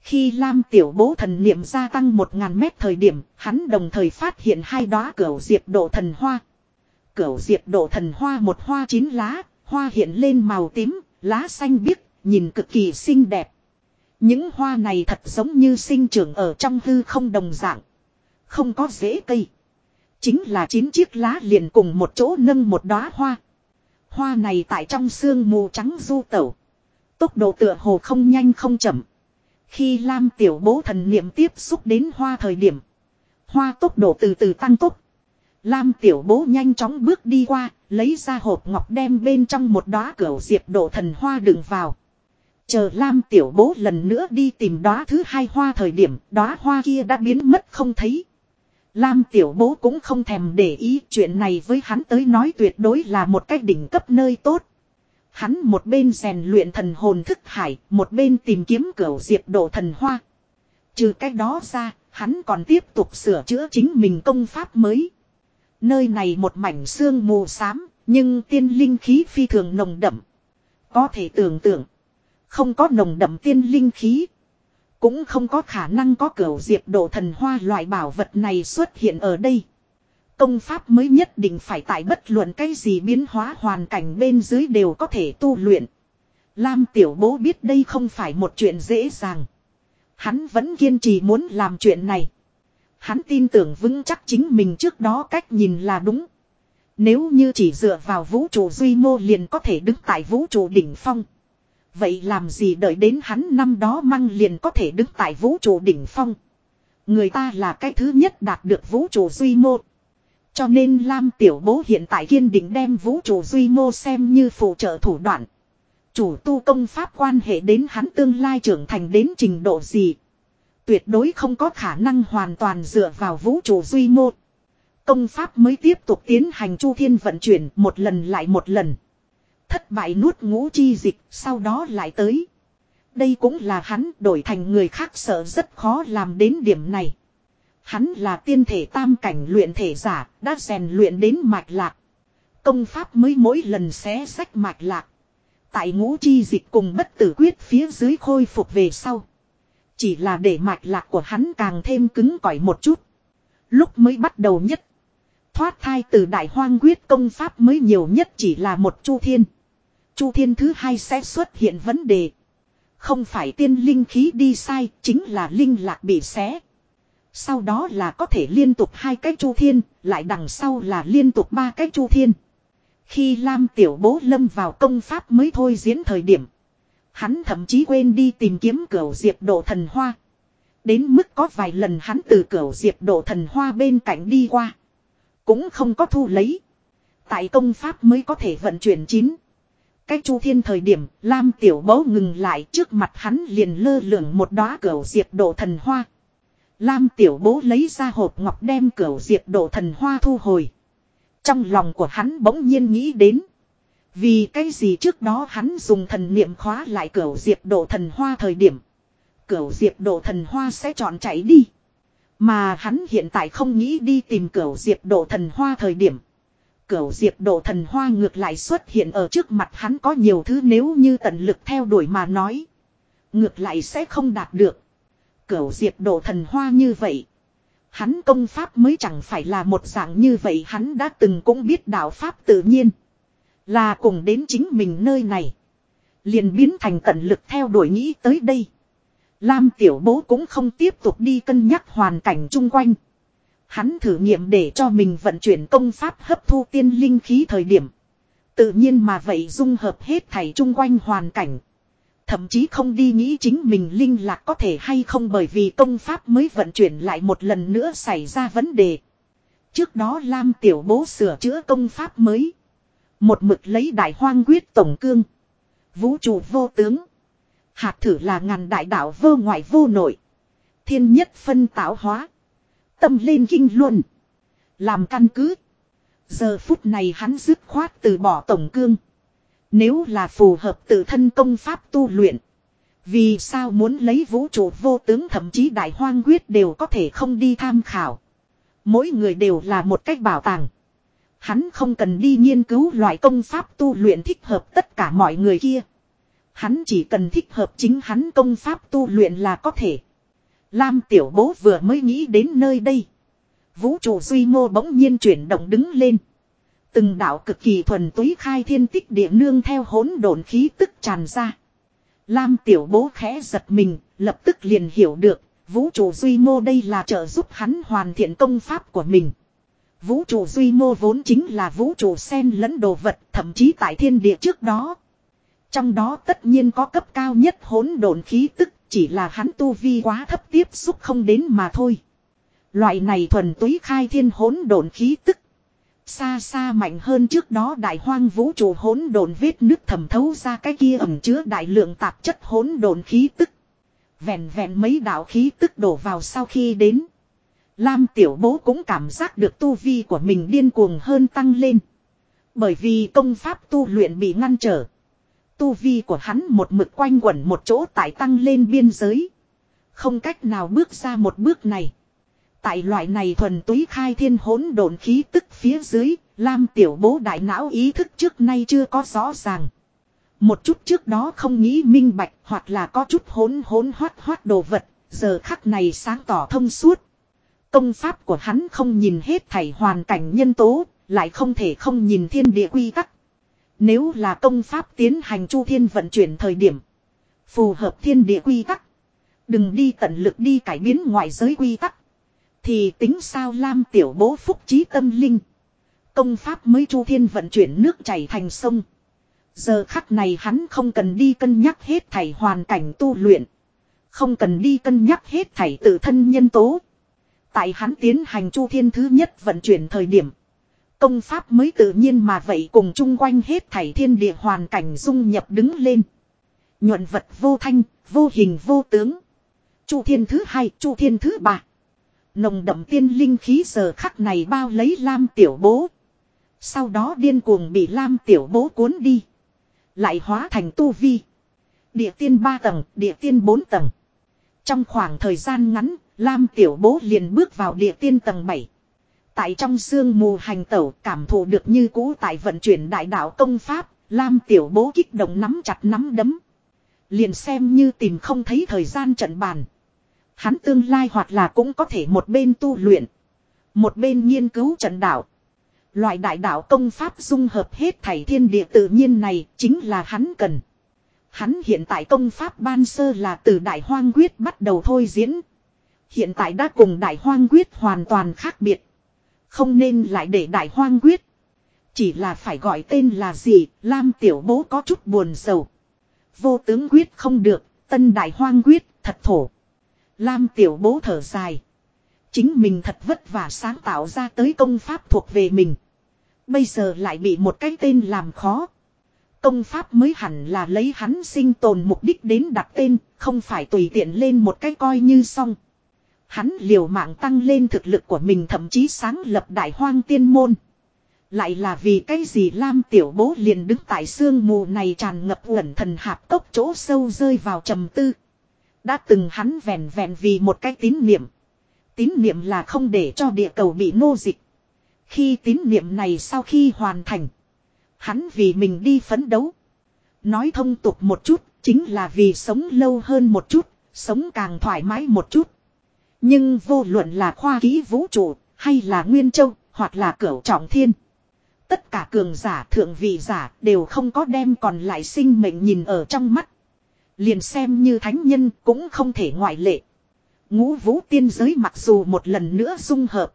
Khi Lam tiểu bố thần niệm gia tăng 1.000 mét thời điểm, hắn đồng thời phát hiện hai đóa cửu diệp độ thần hoa. Cửu diệp độ thần hoa một hoa chín lá, hoa hiện lên màu tím, lá xanh biếc, nhìn cực kỳ xinh đẹp. Những hoa này thật giống như sinh trưởng ở trong hư không đồng dạng. Không có rễ cây. Chính là chín chiếc lá liền cùng một chỗ nâng một đóa hoa. Hoa này tại trong sương mù trắng du tẩu. Tốc độ tựa hồ không nhanh không chậm. Khi Lam tiểu bố thần niệm tiếp xúc đến hoa thời điểm. Hoa tốc độ từ từ tăng tốc. Lam tiểu bố nhanh chóng bước đi qua, lấy ra hộp ngọc đem bên trong một đóa cửu diệp độ thần hoa đựng vào. Chờ Lam tiểu bố lần nữa đi tìm đóa thứ hai hoa thời điểm, đóa hoa kia đã biến mất không thấy. Lam tiểu bố cũng không thèm để ý chuyện này với hắn tới nói tuyệt đối là một cách đỉnh cấp nơi tốt. Hắn một bên rèn luyện thần hồn thức hải, một bên tìm kiếm cửu diệp độ thần hoa. Trừ cách đó ra, hắn còn tiếp tục sửa chữa chính mình công pháp mới. Nơi này một mảnh xương mù xám, nhưng tiên linh khí phi thường nồng đậm. Có thể tưởng tượng, không có nồng đậm tiên linh khí. Cũng không có khả năng có cửu diệp độ thần hoa loại bảo vật này xuất hiện ở đây. Công pháp mới nhất định phải tại bất luận cái gì biến hóa hoàn cảnh bên dưới đều có thể tu luyện. Lam tiểu bố biết đây không phải một chuyện dễ dàng. Hắn vẫn kiên trì muốn làm chuyện này. Hắn tin tưởng vững chắc chính mình trước đó cách nhìn là đúng. Nếu như chỉ dựa vào vũ trụ duy mô liền có thể đứng tại vũ trụ đỉnh phong. Vậy làm gì đợi đến hắn năm đó măng liền có thể đứng tại vũ trụ đỉnh phong. Người ta là cái thứ nhất đạt được vũ trụ duy mô. Cho nên Lam Tiểu Bố hiện tại kiên định đem vũ trụ duy mô xem như phụ trợ thủ đoạn. Chủ tu công pháp quan hệ đến hắn tương lai trưởng thành đến trình độ gì. Tuyệt đối không có khả năng hoàn toàn dựa vào vũ trụ duy mô. Công pháp mới tiếp tục tiến hành chu thiên vận chuyển một lần lại một lần. Thất bại nuốt ngũ chi dịch, sau đó lại tới. Đây cũng là hắn đổi thành người khác sợ rất khó làm đến điểm này. Hắn là tiên thể tam cảnh luyện thể giả, đã rèn luyện đến mạch lạc. Công pháp mới mỗi lần xé sách mạch lạc. Tại ngũ chi dịch cùng bất tử quyết phía dưới khôi phục về sau. Chỉ là để mạch lạc của hắn càng thêm cứng cỏi một chút. Lúc mới bắt đầu nhất. Thoát thai từ đại hoang quyết công pháp mới nhiều nhất chỉ là một chu thiên. Chu thiên thứ hai sẽ xuất hiện vấn đề. Không phải tiên linh khí đi sai, chính là linh lạc bị xé. Sau đó là có thể liên tục hai cái chu thiên, lại đằng sau là liên tục ba cái chu thiên. Khi Lam tiểu bố lâm vào công pháp mới thôi diễn thời điểm. Hắn thậm chí quên đi tìm kiếm cửu diệp độ thần hoa. Đến mức có vài lần hắn từ cửu diệp độ thần hoa bên cạnh đi qua. Cũng không có thu lấy. Tại công pháp mới có thể vận chuyển chín. Cách chu thiên thời điểm, Lam tiểu bố ngừng lại trước mặt hắn liền lơ lửng một đóa cửu diệp độ thần hoa. Lam tiểu bố lấy ra hộp ngọc đem cửu diệp độ thần hoa thu hồi. Trong lòng của hắn bỗng nhiên nghĩ đến. Vì cái gì trước đó hắn dùng thần niệm khóa lại cửu diệp độ thần hoa thời điểm. Cửu diệp độ thần hoa sẽ chọn chạy đi. Mà hắn hiện tại không nghĩ đi tìm cửu diệp độ thần hoa thời điểm. Cửu diệp độ thần hoa ngược lại xuất hiện ở trước mặt hắn có nhiều thứ nếu như tận lực theo đuổi mà nói. Ngược lại sẽ không đạt được. Cửu diệp độ thần hoa như vậy. Hắn công pháp mới chẳng phải là một dạng như vậy hắn đã từng cũng biết đạo pháp tự nhiên. Là cùng đến chính mình nơi này. Liền biến thành tận lực theo đuổi nghĩ tới đây. Lam tiểu bố cũng không tiếp tục đi cân nhắc hoàn cảnh chung quanh. Hắn thử nghiệm để cho mình vận chuyển công pháp hấp thu tiên linh khí thời điểm. Tự nhiên mà vậy dung hợp hết thảy chung quanh hoàn cảnh. Thậm chí không đi nghĩ chính mình linh lạc có thể hay không bởi vì công pháp mới vận chuyển lại một lần nữa xảy ra vấn đề. Trước đó Lam tiểu bố sửa chữa công pháp mới. Một mực lấy đại hoang quyết tổng cương. Vũ trụ vô tướng. Hạt thử là ngàn đại đạo vô ngoại vô nội. Thiên nhất phân tạo hóa. Tâm lên kinh luận. Làm căn cứ. Giờ phút này hắn dứt khoát từ bỏ tổng cương. Nếu là phù hợp tự thân công pháp tu luyện. Vì sao muốn lấy vũ trụ vô tướng thậm chí đại hoang quyết đều có thể không đi tham khảo. Mỗi người đều là một cách bảo tàng. Hắn không cần đi nghiên cứu loại công pháp tu luyện thích hợp tất cả mọi người kia. Hắn chỉ cần thích hợp chính hắn công pháp tu luyện là có thể. Lam tiểu bố vừa mới nghĩ đến nơi đây. Vũ trụ duy mô bỗng nhiên chuyển động đứng lên. Từng đạo cực kỳ thuần túy khai thiên tích địa nương theo hỗn độn khí tức tràn ra. Lam tiểu bố khẽ giật mình, lập tức liền hiểu được, vũ trụ duy mô đây là trợ giúp hắn hoàn thiện công pháp của mình. Vũ trụ duy mô vốn chính là vũ trụ sen lẫn đồ vật, thậm chí tại thiên địa trước đó. Trong đó tất nhiên có cấp cao nhất hỗn độn khí tức, chỉ là hắn tu vi quá thấp tiếp xúc không đến mà thôi. Loại này thuần túy khai thiên hỗn độn khí tức. Xa xa mạnh hơn trước đó đại hoang vũ trụ hỗn độn vết nước thẩm thấu ra cái kia ẩm chứa đại lượng tạp chất hỗn độn khí tức. Vẹn vẹn mấy đạo khí tức đổ vào sau khi đến. Lam tiểu bố cũng cảm giác được tu vi của mình điên cuồng hơn tăng lên. Bởi vì công pháp tu luyện bị ngăn trở. Tu vi của hắn một mực quanh quẩn một chỗ tại tăng lên biên giới. Không cách nào bước ra một bước này. Tại loại này thuần túy khai thiên hỗn độn khí tức phía dưới, Lam tiểu bố đại não ý thức trước nay chưa có rõ ràng. Một chút trước đó không nghĩ minh bạch hoặc là có chút hỗn hỗn hoát hoát đồ vật, giờ khắc này sáng tỏ thông suốt. Công pháp của hắn không nhìn hết thảy hoàn cảnh nhân tố, lại không thể không nhìn thiên địa quy tắc. Nếu là công pháp tiến hành chu thiên vận chuyển thời điểm, phù hợp thiên địa quy tắc. Đừng đi tận lực đi cải biến ngoại giới quy tắc. Thì tính sao Lam tiểu bố phúc trí tâm linh. Công pháp mới chu thiên vận chuyển nước chảy thành sông. Giờ khắc này hắn không cần đi cân nhắc hết thảy hoàn cảnh tu luyện. Không cần đi cân nhắc hết thảy tự thân nhân tố. Tại hắn tiến hành chu thiên thứ nhất vận chuyển thời điểm. Công pháp mới tự nhiên mà vậy cùng chung quanh hết thảy thiên địa hoàn cảnh dung nhập đứng lên. Nhuận vật vô thanh, vô hình vô tướng. Chu thiên thứ hai, chu thiên thứ ba. Nồng đậm tiên linh khí giờ khắc này bao lấy Lam tiểu bố. Sau đó điên cuồng bị Lam tiểu bố cuốn đi. Lại hóa thành tu vi. Địa tiên 3 tầng, địa tiên 4 tầng. Trong khoảng thời gian ngắn, Lam tiểu bố liền bước vào địa tiên tầng 7. Tại trong sương mù hành tẩu cảm thụ được như cũ tại vận chuyển đại đạo công pháp, Lam tiểu bố kích động nắm chặt nắm đấm. Liền xem như tìm không thấy thời gian trận bàn. Hắn tương lai hoặc là cũng có thể một bên tu luyện. Một bên nghiên cứu trận đạo. Loại đại đạo công pháp dung hợp hết thảy thiên địa tự nhiên này chính là hắn cần. Hắn hiện tại công pháp ban sơ là từ đại hoang quyết bắt đầu thôi diễn. Hiện tại đã cùng đại hoang quyết hoàn toàn khác biệt. Không nên lại để đại hoang quyết. Chỉ là phải gọi tên là gì, Lam tiểu bố có chút buồn sầu. Vô tướng quyết không được, tân đại hoang quyết, thật thổ. Lam tiểu bố thở dài. Chính mình thật vất vả sáng tạo ra tới công pháp thuộc về mình. Bây giờ lại bị một cái tên làm khó. Công pháp mới hẳn là lấy hắn sinh tồn mục đích đến đặt tên, không phải tùy tiện lên một cái coi như xong. Hắn liều mạng tăng lên thực lực của mình thậm chí sáng lập đại hoang tiên môn. Lại là vì cái gì Lam tiểu bố liền đứng tại sương mù này tràn ngập uẩn thần hạp cốc chỗ sâu rơi vào trầm tư. Đã từng hắn vẹn vẹn vì một cái tín niệm. Tín niệm là không để cho địa cầu bị nô dịch. Khi tín niệm này sau khi hoàn thành. Hắn vì mình đi phấn đấu. Nói thông tục một chút, chính là vì sống lâu hơn một chút, sống càng thoải mái một chút. Nhưng vô luận là khoa ký vũ trụ, hay là nguyên châu, hoặc là cửu trọng thiên. Tất cả cường giả thượng vị giả đều không có đem còn lại sinh mệnh nhìn ở trong mắt. Liền xem như thánh nhân cũng không thể ngoại lệ. Ngũ vũ tiên giới mặc dù một lần nữa dung hợp.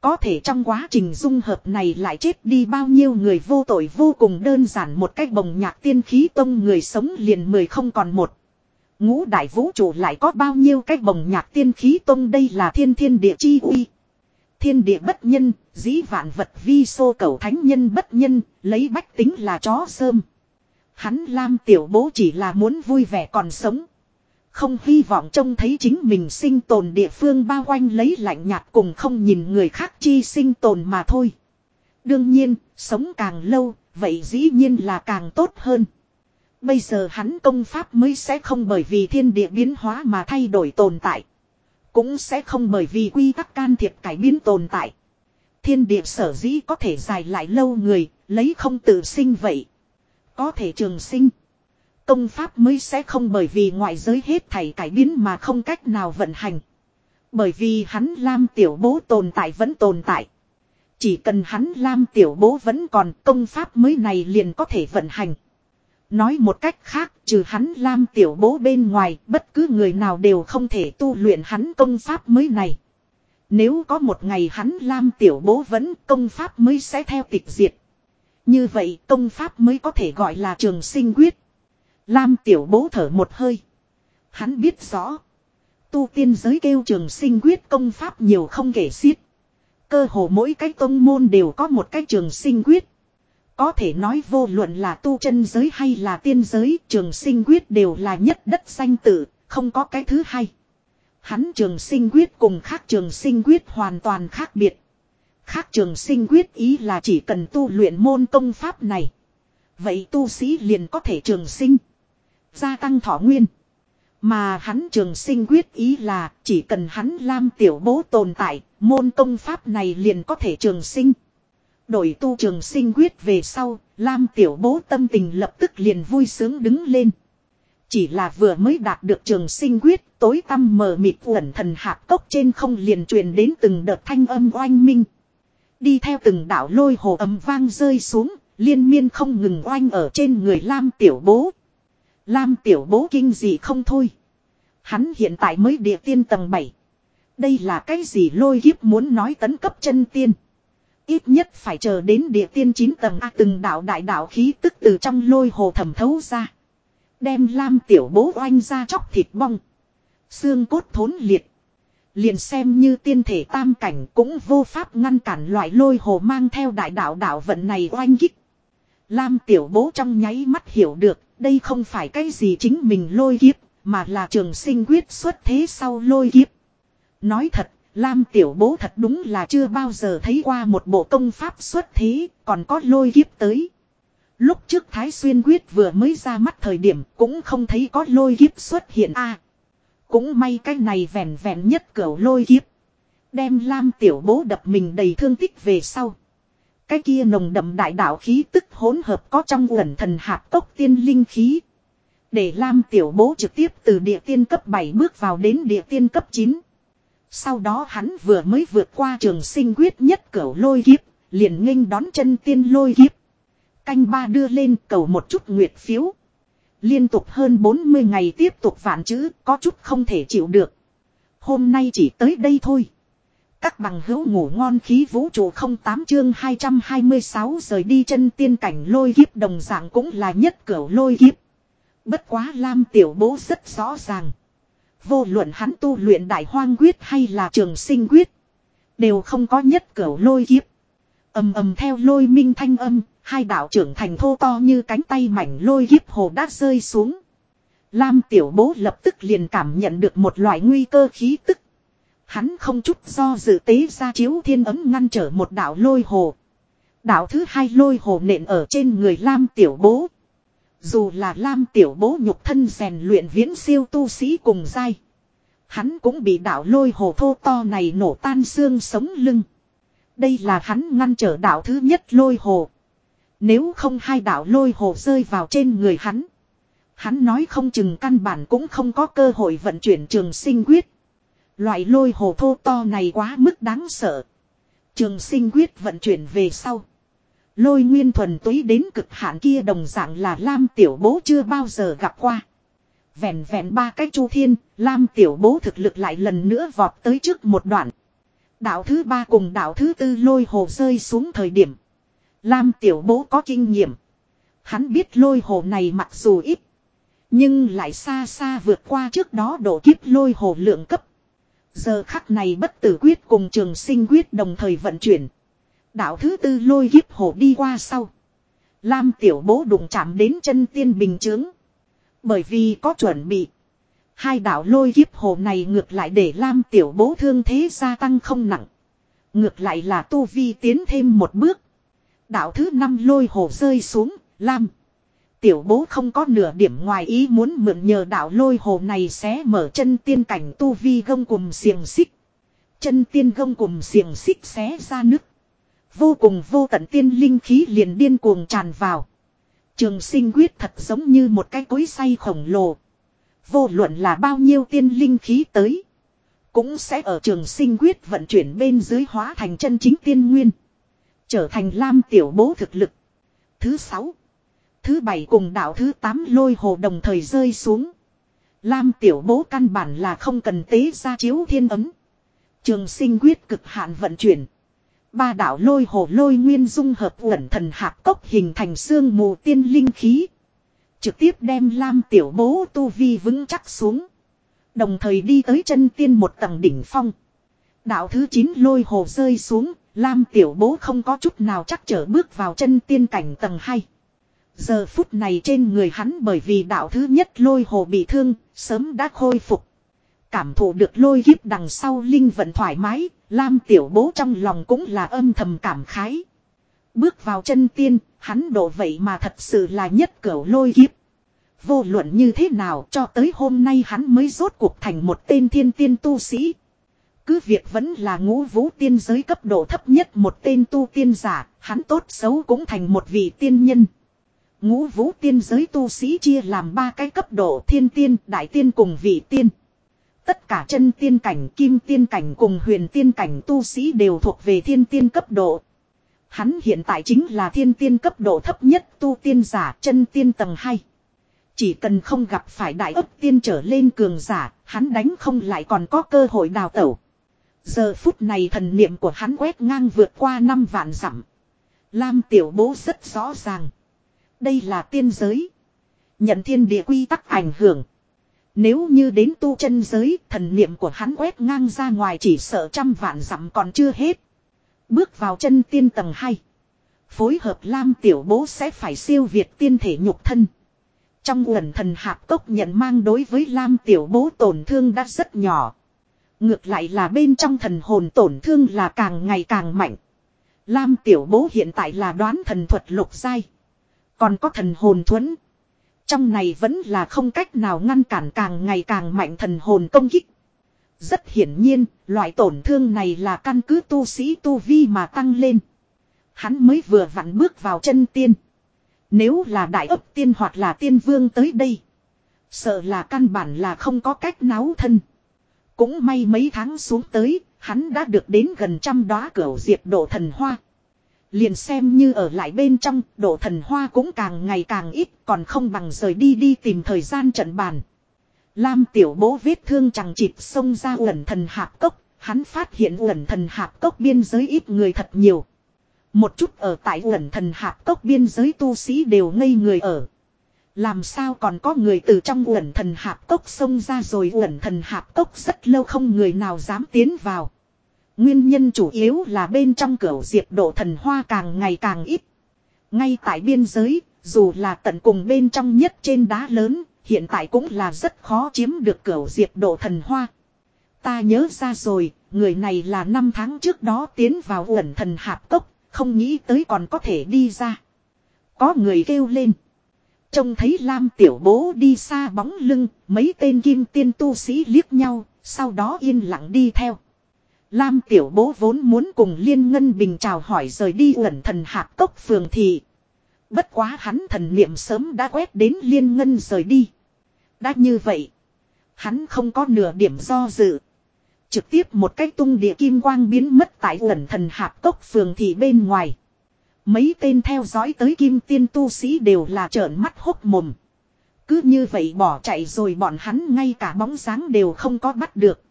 Có thể trong quá trình dung hợp này lại chết đi bao nhiêu người vô tội vô cùng đơn giản một cách bồng nhạc tiên khí tông người sống liền mười không còn một. Ngũ đại vũ trụ lại có bao nhiêu cách bồng nhạc tiên khí tông đây là thiên thiên địa chi uy. Thiên địa bất nhân, dĩ vạn vật vi xô cầu thánh nhân bất nhân, lấy bách tính là chó sơm. Hắn Lam tiểu bố chỉ là muốn vui vẻ còn sống. Không hy vọng trông thấy chính mình sinh tồn địa phương bao quanh lấy lạnh nhạt cùng không nhìn người khác chi sinh tồn mà thôi. Đương nhiên, sống càng lâu, vậy dĩ nhiên là càng tốt hơn. Bây giờ hắn công pháp mới sẽ không bởi vì thiên địa biến hóa mà thay đổi tồn tại. Cũng sẽ không bởi vì quy tắc can thiệp cải biến tồn tại. Thiên địa sở dĩ có thể dài lại lâu người, lấy không tự sinh vậy. Có thể trường sinh. Công pháp mới sẽ không bởi vì ngoại giới hết thảy cải biến mà không cách nào vận hành. Bởi vì hắn Lam tiểu bố tồn tại vẫn tồn tại. Chỉ cần hắn Lam tiểu bố vẫn còn công pháp mới này liền có thể vận hành. Nói một cách khác, trừ hắn Lam tiểu bố bên ngoài, bất cứ người nào đều không thể tu luyện hắn công pháp mới này. Nếu có một ngày hắn Lam tiểu bố vẫn công pháp mới sẽ theo tịch diệt. Như vậy công pháp mới có thể gọi là trường sinh quyết. Lam tiểu bố thở một hơi. Hắn biết rõ. Tu tiên giới kêu trường sinh quyết công pháp nhiều không kể xiết. Cơ hồ mỗi cái tông môn đều có một cái trường sinh quyết. Có thể nói vô luận là tu chân giới hay là tiên giới trường sinh quyết đều là nhất đất danh tử, không có cái thứ hai. Hắn trường sinh quyết cùng khác trường sinh quyết hoàn toàn khác biệt. Khác trường sinh quyết ý là chỉ cần tu luyện môn công pháp này. Vậy tu sĩ liền có thể trường sinh. Gia tăng thọ nguyên. Mà hắn trường sinh quyết ý là chỉ cần hắn lam tiểu bố tồn tại, môn công pháp này liền có thể trường sinh. Đổi tu trường sinh quyết về sau, lam tiểu bố tâm tình lập tức liền vui sướng đứng lên. Chỉ là vừa mới đạt được trường sinh quyết, tối tăm mờ mịt quẩn thần hạp cốc trên không liền truyền đến từng đợt thanh âm oanh minh. Đi theo từng đảo lôi hồ ấm vang rơi xuống, liên miên không ngừng oanh ở trên người Lam tiểu bố. Lam tiểu bố kinh gì không thôi. Hắn hiện tại mới địa tiên tầng 7. Đây là cái gì lôi kiếp muốn nói tấn cấp chân tiên. Ít nhất phải chờ đến địa tiên 9 tầng A từng đạo đại đạo khí tức từ trong lôi hồ thẩm thấu ra. Đem lam tiểu bố oanh ra chóc thịt bong. Xương cốt thốn liệt. Liền xem như tiên thể tam cảnh cũng vô pháp ngăn cản loại lôi hồ mang theo đại đạo đạo vận này oanh kích. Lam tiểu bố trong nháy mắt hiểu được đây không phải cái gì chính mình lôi kiếp mà là trường sinh quyết xuất thế sau lôi kiếp. Nói thật, Lam tiểu bố thật đúng là chưa bao giờ thấy qua một bộ công pháp xuất thế, còn có lôi kiếp tới. Lúc trước Thái Xuyên Quyết vừa mới ra mắt thời điểm cũng không thấy có lôi kiếp xuất hiện a Cũng may cái này vẹn vẹn nhất cỡ lôi kiếp. Đem Lam tiểu bố đập mình đầy thương tích về sau. Cái kia nồng đậm đại đạo khí tức hỗn hợp có trong gần thần hạp tốc tiên linh khí. Để Lam tiểu bố trực tiếp từ địa tiên cấp 7 bước vào đến địa tiên cấp 9. Sau đó hắn vừa mới vượt qua trường sinh quyết nhất cẩu lôi kiếp, liền nghênh đón chân tiên lôi kiếp. Canh ba đưa lên cầu một chút nguyệt phiếu. Liên tục hơn 40 ngày tiếp tục vạn chữ, có chút không thể chịu được. Hôm nay chỉ tới đây thôi. Các bằng hữu ngủ ngon khí vũ trụ không tám chương 226 rời đi chân tiên cảnh lôi kiếp đồng dạng cũng là nhất cửu lôi kiếp. Bất quá Lam tiểu bố rất rõ ràng. Vô luận hắn tu luyện đại hoang quyết hay là trường sinh quyết. Đều không có nhất cửu lôi kiếp. ầm ầm theo lôi minh thanh âm, hai đạo trưởng thành thô to như cánh tay mảnh lôi kiếp hồ đã rơi xuống. Lam tiểu bố lập tức liền cảm nhận được một loại nguy cơ khí tức. Hắn không chút do dự tế ra chiếu thiên ấm ngăn trở một đạo lôi hồ. Đạo thứ hai lôi hồ nện ở trên người Lam tiểu bố. Dù là Lam tiểu bố nhục thân rèn luyện viễn siêu tu sĩ cùng dai. Hắn cũng bị đạo lôi hồ thô to này nổ tan xương sống lưng. Đây là hắn ngăn trở đạo thứ nhất lôi hồ. Nếu không hai đạo lôi hồ rơi vào trên người hắn. Hắn nói không chừng căn bản cũng không có cơ hội vận chuyển trường sinh quyết. Loại lôi hồ thô to này quá mức đáng sợ. Trường sinh quyết vận chuyển về sau. Lôi nguyên thuần túy đến cực hạn kia đồng dạng là Lam tiểu bố chưa bao giờ gặp qua. Vẹn vẹn ba cái chu thiên, Lam tiểu bố thực lực lại lần nữa vọt tới trước một đoạn. Đạo thứ ba cùng đạo thứ tư lôi hồ rơi xuống thời điểm. Lam tiểu bố có kinh nghiệm. Hắn biết lôi hồ này mặc dù ít. Nhưng lại xa xa vượt qua trước đó độ kiếp lôi hồ lượng cấp. Giờ khắc này bất tử quyết cùng trường sinh quyết đồng thời vận chuyển. Đạo thứ tư lôi kiếp hồ đi qua sau. Lam tiểu bố đụng chạm đến chân tiên bình chướng. Bởi vì có chuẩn bị. Hai đạo lôi kiếp hồ này ngược lại để Lam tiểu bố thương thế gia tăng không nặng. Ngược lại là tu vi tiến thêm một bước. Đạo thứ năm lôi hồ rơi xuống, Lam. Tiểu bố không có nửa điểm ngoài ý muốn mượn nhờ đạo lôi hồ này sẽ mở chân tiên cảnh tu vi gông cùng xiềng xích. Chân tiên gông cùng xiềng xích xé ra nước. Vô cùng vô tận tiên linh khí liền điên cuồng tràn vào. Trường sinh quyết thật giống như một cái cối say khổng lồ. Vô luận là bao nhiêu tiên linh khí tới. Cũng sẽ ở trường sinh quyết vận chuyển bên dưới hóa thành chân chính tiên nguyên. Trở thành lam tiểu bố thực lực. Thứ sáu. Thứ bảy cùng đạo thứ tám lôi hồ đồng thời rơi xuống. Lam tiểu bố căn bản là không cần tế ra chiếu thiên ấm. Trường sinh quyết cực hạn vận chuyển. Ba đạo lôi hồ lôi nguyên dung hợp uẩn thần hạp cốc hình thành xương mù tiên linh khí. Trực tiếp đem Lam tiểu bố tu vi vững chắc xuống. Đồng thời đi tới chân tiên một tầng đỉnh phong. Đạo thứ 9 lôi hồ rơi xuống, Lam tiểu bố không có chút nào chắc trở bước vào chân tiên cảnh tầng 2. Giờ phút này trên người hắn bởi vì đạo thứ nhất lôi hồ bị thương, sớm đã khôi phục. Cảm thụ được lôi kiếp đằng sau linh vận thoải mái, Lam tiểu bố trong lòng cũng là âm thầm cảm khái. Bước vào chân tiên, hắn độ vậy mà thật sự là nhất cửu lôi kiếp. Vô luận như thế nào cho tới hôm nay hắn mới rốt cuộc thành một tên thiên tiên tu sĩ. Cứ việc vẫn là ngũ vũ tiên giới cấp độ thấp nhất một tên tu tiên giả, hắn tốt xấu cũng thành một vị tiên nhân. Ngũ vũ tiên giới tu sĩ chia làm ba cái cấp độ thiên tiên, đại tiên cùng vị tiên. Tất cả chân tiên cảnh, kim tiên cảnh cùng huyền tiên cảnh tu sĩ đều thuộc về thiên tiên cấp độ. Hắn hiện tại chính là thiên tiên cấp độ thấp nhất tu tiên giả chân tiên tầng 2. Chỉ cần không gặp phải đại ấp tiên trở lên cường giả, hắn đánh không lại còn có cơ hội đào tẩu. Giờ phút này thần niệm của hắn quét ngang vượt qua năm vạn dặm. Lam tiểu bố rất rõ ràng. Đây là tiên giới. Nhận thiên địa quy tắc ảnh hưởng. Nếu như đến tu chân giới, thần niệm của hắn quét ngang ra ngoài chỉ sợ trăm vạn dặm còn chưa hết. Bước vào chân tiên tầng 2. Phối hợp Lam tiểu bố sẽ phải siêu việt tiên thể nhục thân. Trong quần thần hạp cốc nhận mang đối với Lam tiểu bố tổn thương đã rất nhỏ. Ngược lại là bên trong thần hồn tổn thương là càng ngày càng mạnh. Lam tiểu bố hiện tại là đoán thần thuật lục giai. Còn có thần hồn thuẫn. Trong này vẫn là không cách nào ngăn cản càng ngày càng mạnh thần hồn công kích. Rất hiển nhiên, loại tổn thương này là căn cứ tu sĩ tu vi mà tăng lên. Hắn mới vừa vặn bước vào chân tiên. Nếu là đại ấp tiên hoặc là tiên vương tới đây. Sợ là căn bản là không có cách náo thân. Cũng may mấy tháng xuống tới, hắn đã được đến gần trăm đóa cửa diệp độ thần hoa. Liền xem như ở lại bên trong, độ thần hoa cũng càng ngày càng ít, còn không bằng rời đi đi tìm thời gian trận bàn. Lam tiểu bố vết thương chẳng chịt xông ra uẩn thần hạp cốc, hắn phát hiện uẩn thần hạp cốc biên giới ít người thật nhiều. Một chút ở tại uẩn thần hạp cốc biên giới tu sĩ đều ngây người ở. Làm sao còn có người từ trong uẩn thần hạp cốc xông ra rồi uẩn thần hạp cốc rất lâu không người nào dám tiến vào. Nguyên nhân chủ yếu là bên trong cửa diệp độ thần hoa càng ngày càng ít. Ngay tại biên giới, dù là tận cùng bên trong nhất trên đá lớn, hiện tại cũng là rất khó chiếm được cửa diệp độ thần hoa. Ta nhớ ra rồi, người này là năm tháng trước đó tiến vào uẩn thần hạp cốc, không nghĩ tới còn có thể đi ra. Có người kêu lên. Trông thấy Lam tiểu bố đi xa bóng lưng, mấy tên kim tiên tu sĩ liếc nhau, sau đó yên lặng đi theo. Lam tiểu bố vốn muốn cùng Liên Ngân Bình chào hỏi rời đi ẩn thần hạp cốc phường thị. Bất quá hắn thần niệm sớm đã quét đến Liên Ngân rời đi. Đã như vậy. Hắn không có nửa điểm do dự. Trực tiếp một cái tung địa kim quang biến mất tại ẩn thần hạp cốc phường thị bên ngoài. Mấy tên theo dõi tới kim tiên tu sĩ đều là trợn mắt hốc mồm. Cứ như vậy bỏ chạy rồi bọn hắn ngay cả bóng dáng đều không có bắt được.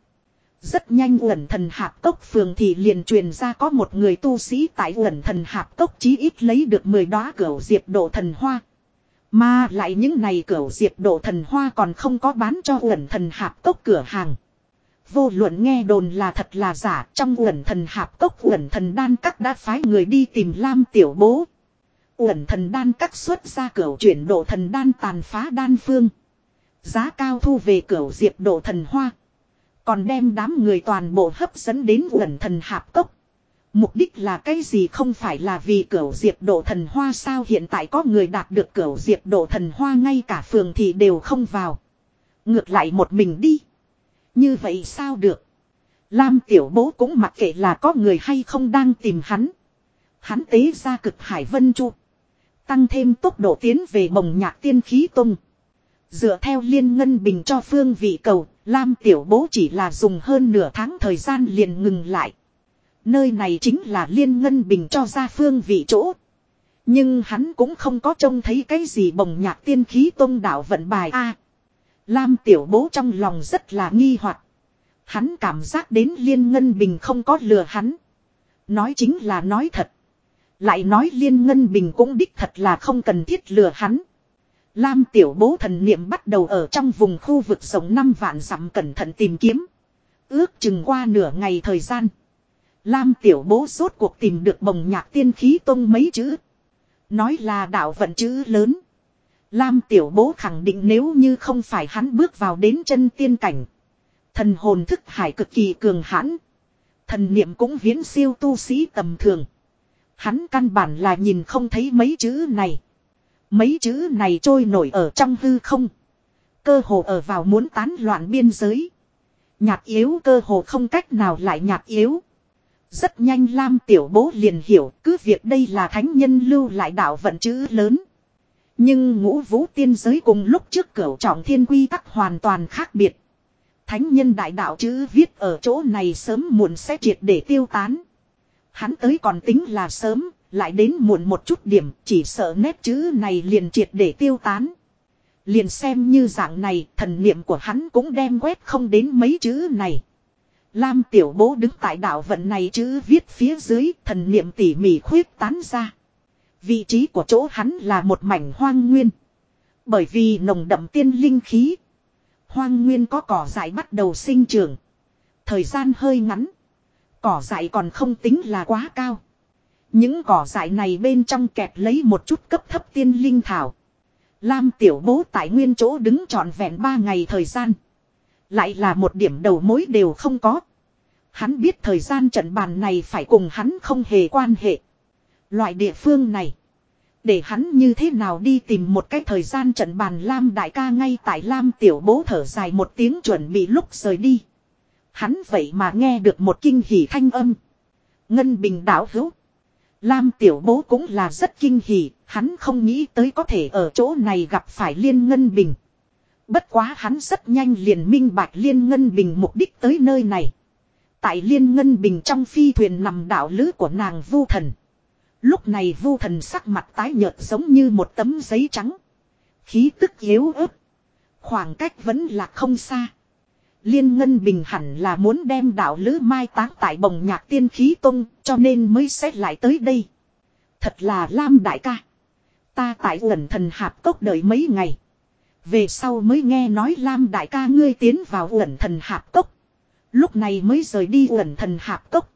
Rất nhanh uẩn thần hạp cốc phường thì liền truyền ra có một người tu sĩ tại uẩn thần hạp cốc chí ít lấy được 10 đóa cửu diệp độ thần hoa. Mà lại những này cửu diệp độ thần hoa còn không có bán cho uẩn thần hạp cốc cửa hàng. Vô luận nghe đồn là thật là giả, trong uẩn thần hạp cốc uẩn thần đan các đã phái người đi tìm Lam tiểu bố. Uẩn thần đan các xuất ra cửa chuyển độ thần đan tàn phá đan phương. Giá cao thu về cửa diệp độ thần hoa. Còn đem đám người toàn bộ hấp dẫn đến uẩn thần hạp cốc. Mục đích là cái gì không phải là vì cửu diệp độ thần hoa sao hiện tại có người đạt được cửu diệp độ thần hoa ngay cả phường thì đều không vào. Ngược lại một mình đi. Như vậy sao được. Lam tiểu bố cũng mặc kệ là có người hay không đang tìm hắn. Hắn tế ra cực hải vân chu. Tăng thêm tốc độ tiến về bồng nhạc tiên khí tung. Dựa theo liên ngân bình cho phương vị cầu, Lam tiểu bố chỉ là dùng hơn nửa tháng thời gian liền ngừng lại. Nơi này chính là liên ngân bình cho ra phương vị chỗ. Nhưng hắn cũng không có trông thấy cái gì bồng nhạc tiên khí tôn đạo vận bài a. Lam tiểu bố trong lòng rất là nghi hoặc. Hắn cảm giác đến liên ngân bình không có lừa hắn. Nói chính là nói thật. Lại nói liên ngân bình cũng đích thật là không cần thiết lừa hắn. Lam tiểu bố thần niệm bắt đầu ở trong vùng khu vực rộng năm vạn dặm cẩn thận tìm kiếm. Ước chừng qua nửa ngày thời gian. Lam tiểu bố rốt cuộc tìm được bồng nhạc tiên khí tông mấy chữ. Nói là đạo vận chữ lớn. Lam tiểu bố khẳng định nếu như không phải hắn bước vào đến chân tiên cảnh. Thần hồn thức hải cực kỳ cường hãn. Thần niệm cũng viễn siêu tu sĩ tầm thường. Hắn căn bản là nhìn không thấy mấy chữ này. Mấy chữ này trôi nổi ở trong hư không. Cơ hồ ở vào muốn tán loạn biên giới. Nhạt yếu cơ hồ không cách nào lại nhạt yếu. Rất nhanh Lam tiểu bố liền hiểu cứ việc đây là thánh nhân lưu lại đạo vận chữ lớn. Nhưng ngũ vũ tiên giới cùng lúc trước cửu trọng thiên quy tắc hoàn toàn khác biệt. Thánh nhân đại đạo chữ viết ở chỗ này sớm muộn sẽ triệt để tiêu tán. Hắn tới còn tính là sớm, lại đến muộn một chút điểm, chỉ sợ nét chữ này liền triệt để tiêu tán. Liền xem như dạng này, thần niệm của hắn cũng đem quét không đến mấy chữ này. Lam tiểu bố đứng tại đạo vận này chữ viết phía dưới, thần niệm tỉ mỉ khuyết tán ra. Vị trí của chỗ hắn là một mảnh hoang nguyên. Bởi vì nồng đậm tiên linh khí. Hoang nguyên có cỏ dại bắt đầu sinh trưởng. Thời gian hơi ngắn. Cỏ dại còn không tính là quá cao. Những cỏ dại này bên trong kẹp lấy một chút cấp thấp tiên linh thảo. Lam tiểu bố tại nguyên chỗ đứng trọn vẹn ba ngày thời gian. Lại là một điểm đầu mối đều không có. Hắn biết thời gian trận bàn này phải cùng hắn không hề quan hệ. Loại địa phương này. Để hắn như thế nào đi tìm một cái thời gian trận bàn Lam đại ca ngay tại Lam tiểu bố thở dài một tiếng chuẩn bị lúc rời đi. Hắn vậy mà nghe được một kinh hỉ thanh âm. Ngân bình đảo hữu. Lam tiểu bố cũng là rất kinh hỉ, hắn không nghĩ tới có thể ở chỗ này gặp phải liên ngân bình. Bất quá hắn rất nhanh liền minh bạch liên ngân bình mục đích tới nơi này. Tại liên ngân bình trong phi thuyền nằm đảo lữ của nàng vu thần. Lúc này vu thần sắc mặt tái nhợt giống như một tấm giấy trắng. Khí tức yếu ớt. Khoảng cách vẫn là không xa. Liên Ngân Bình hẳn là muốn đem đạo lữ mai táng tại bồng nhạc tiên khí tông, cho nên mới xét lại tới đây. Thật là Lam đại ca. Ta tại ẩn thần hạp cốc đợi mấy ngày. Về sau mới nghe nói Lam đại ca ngươi tiến vào ẩn thần hạp cốc. Lúc này mới rời đi ẩn thần hạp cốc.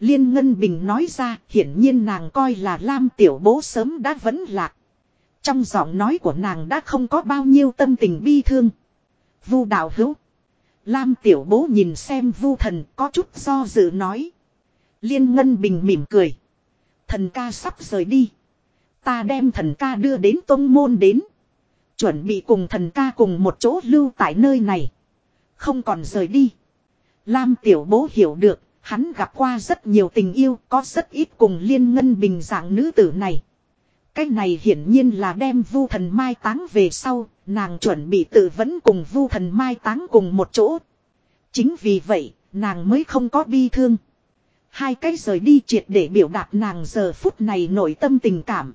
Liên Ngân Bình nói ra, hiển nhiên nàng coi là Lam tiểu bố sớm đã vẫn lạc. Trong giọng nói của nàng đã không có bao nhiêu tâm tình bi thương. Vu đạo hữu. Lam tiểu bố nhìn xem vu thần có chút do dự nói. Liên Ngân Bình mỉm cười. Thần ca sắp rời đi. Ta đem thần ca đưa đến tông môn đến. Chuẩn bị cùng thần ca cùng một chỗ lưu tại nơi này. Không còn rời đi. Lam tiểu bố hiểu được, hắn gặp qua rất nhiều tình yêu, có rất ít cùng liên ngân bình dạng nữ tử này. Cái này hiển nhiên là đem vu thần mai táng về sau, nàng chuẩn bị tự vẫn cùng vu thần mai táng cùng một chỗ. Chính vì vậy, nàng mới không có bi thương. Hai cái rời đi triệt để biểu đạt nàng giờ phút này nội tâm tình cảm.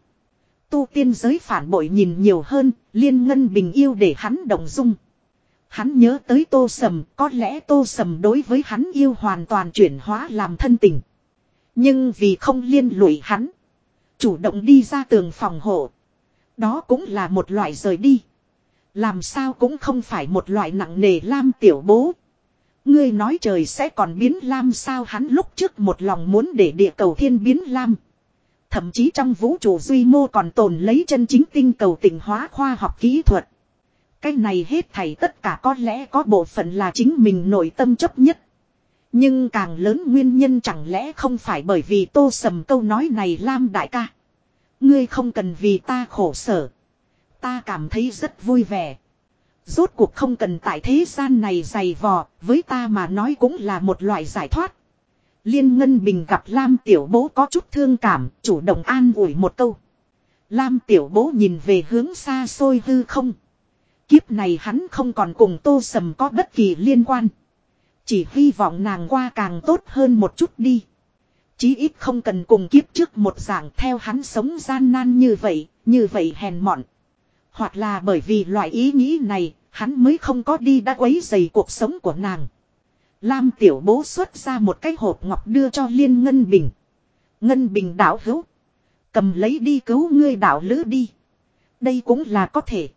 Tu tiên giới phản bội nhìn nhiều hơn, liên ngân bình yêu để hắn động dung. Hắn nhớ tới tô sầm, có lẽ tô sầm đối với hắn yêu hoàn toàn chuyển hóa làm thân tình. Nhưng vì không liên lụy hắn, chủ động đi ra tường phòng hộ. Đó cũng là một loại rời đi. Làm sao cũng không phải một loại nặng nề lam tiểu bố. Ngươi nói trời sẽ còn biến lam sao hắn lúc trước một lòng muốn để địa cầu thiên biến lam. Thậm chí trong vũ trụ duy mô còn tồn lấy chân chính tinh cầu tỉnh hóa khoa học kỹ thuật. Cái này hết thảy tất cả có lẽ có bộ phận là chính mình nội tâm chấp nhất. Nhưng càng lớn nguyên nhân chẳng lẽ không phải bởi vì tô sầm câu nói này Lam đại ca. Ngươi không cần vì ta khổ sở. Ta cảm thấy rất vui vẻ. Rốt cuộc không cần tại thế gian này dày vò, với ta mà nói cũng là một loại giải thoát. Liên Ngân Bình gặp Lam Tiểu Bố có chút thương cảm, chủ động an ủi một câu. Lam Tiểu Bố nhìn về hướng xa xôi hư không. Kiếp này hắn không còn cùng Tô Sầm có bất kỳ liên quan. Chỉ hy vọng nàng qua càng tốt hơn một chút đi. Chí ít không cần cùng kiếp trước một dạng theo hắn sống gian nan như vậy, như vậy hèn mọn. Hoặc là bởi vì loại ý nghĩ này, hắn mới không có đi đã quấy dày cuộc sống của nàng. Lam tiểu bố xuất ra một cái hộp ngọc đưa cho liên ngân bình. Ngân bình đảo hữu. Cầm lấy đi cứu ngươi đảo lữ đi. Đây cũng là có thể.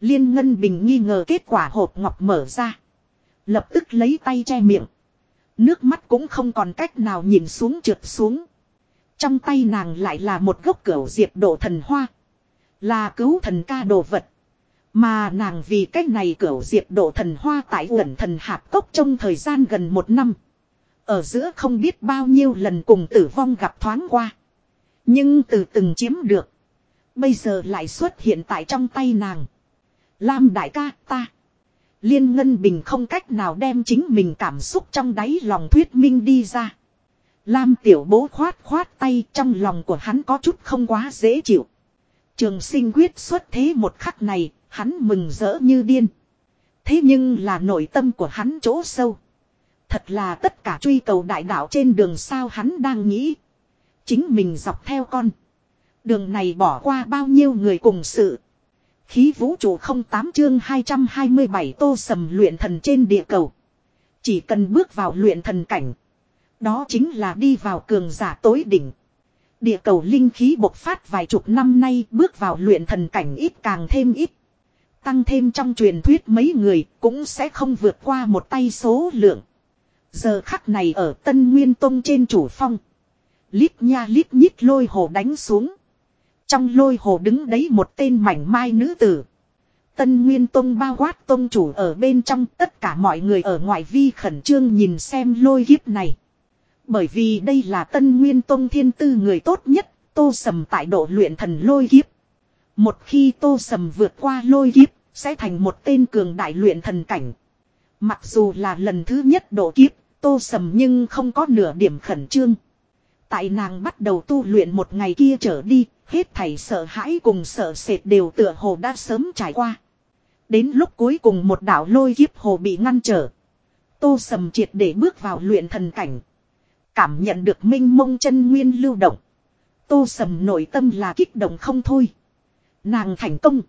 Liên ngân bình nghi ngờ kết quả hộp ngọc mở ra. Lập tức lấy tay che miệng. Nước mắt cũng không còn cách nào nhìn xuống trượt xuống. Trong tay nàng lại là một gốc cửu diệp độ thần hoa. Là cứu thần ca đồ vật. Mà nàng vì cách này cửu diệp độ thần hoa tại uẩn thần hạp cốc trong thời gian gần một năm. Ở giữa không biết bao nhiêu lần cùng tử vong gặp thoáng qua. Nhưng từ từng chiếm được. Bây giờ lại xuất hiện tại trong tay nàng. Lam đại ca, ta. Liên Ngân Bình không cách nào đem chính mình cảm xúc trong đáy lòng thuyết minh đi ra. Lam tiểu bố khoát khoát tay, trong lòng của hắn có chút không quá dễ chịu. Trường sinh quyết xuất thế một khắc này, hắn mừng rỡ như điên. Thế nhưng là nội tâm của hắn chỗ sâu. Thật là tất cả truy cầu đại đạo trên đường sao hắn đang nghĩ. Chính mình dọc theo con. Đường này bỏ qua bao nhiêu người cùng sự. Khí vũ trụ không tám chương 227 tô sầm luyện thần trên địa cầu. Chỉ cần bước vào luyện thần cảnh. Đó chính là đi vào cường giả tối đỉnh. Địa cầu linh khí bộc phát vài chục năm nay bước vào luyện thần cảnh ít càng thêm ít. Tăng thêm trong truyền thuyết mấy người cũng sẽ không vượt qua một tay số lượng. Giờ khắc này ở Tân Nguyên Tông trên chủ phong. Lít nha lít nhít lôi hồ đánh xuống. Trong lôi hồ đứng đấy một tên mảnh mai nữ tử. Tân Nguyên Tông bao quát tông chủ ở bên trong, tất cả mọi người ở ngoại vi khẩn trương nhìn xem lôi kiếp này. Bởi vì đây là Tân Nguyên Tông thiên tư người tốt nhất, tô sầm tại độ luyện thần lôi kiếp. Một khi tô sầm vượt qua lôi kiếp, sẽ thành một tên cường đại luyện thần cảnh. Mặc dù là lần thứ nhất độ kiếp, tô sầm nhưng không có nửa điểm khẩn trương. Tại nàng bắt đầu tu luyện một ngày kia trở đi, hết thảy sợ hãi cùng sợ sệt đều tựa hồ đã sớm trải qua. Đến lúc cuối cùng một đảo lôi kiếp hồ bị ngăn trở. Tô sầm triệt để bước vào luyện thần cảnh. Cảm nhận được minh mông chân nguyên lưu động. Tô sầm nội tâm là kích động không thôi. Nàng thành công.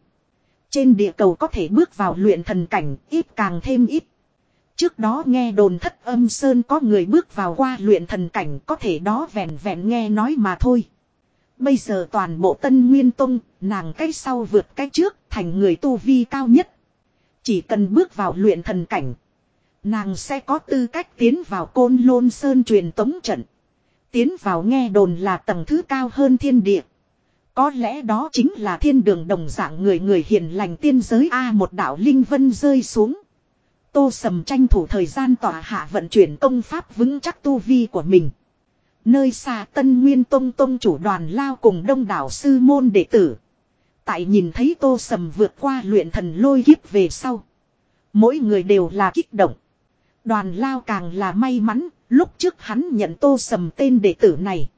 Trên địa cầu có thể bước vào luyện thần cảnh ít càng thêm ít. Trước đó nghe đồn thất âm sơn có người bước vào qua luyện thần cảnh có thể đó vẹn vẹn nghe nói mà thôi. Bây giờ toàn bộ tân nguyên tông, nàng cách sau vượt cách trước thành người tu vi cao nhất. Chỉ cần bước vào luyện thần cảnh. Nàng sẽ có tư cách tiến vào côn lôn sơn truyền tống trận. Tiến vào nghe đồn là tầng thứ cao hơn thiên địa. Có lẽ đó chính là thiên đường đồng dạng người người hiền lành tiên giới A một đạo linh vân rơi xuống. Tô sầm tranh thủ thời gian tỏa hạ vận chuyển công pháp vững chắc tu vi của mình. Nơi xa tân nguyên tông tông chủ đoàn lao cùng đông đảo sư môn đệ tử. Tại nhìn thấy tô sầm vượt qua luyện thần lôi kiếp về sau. Mỗi người đều là kích động. Đoàn lao càng là may mắn, lúc trước hắn nhận tô sầm tên đệ tử này.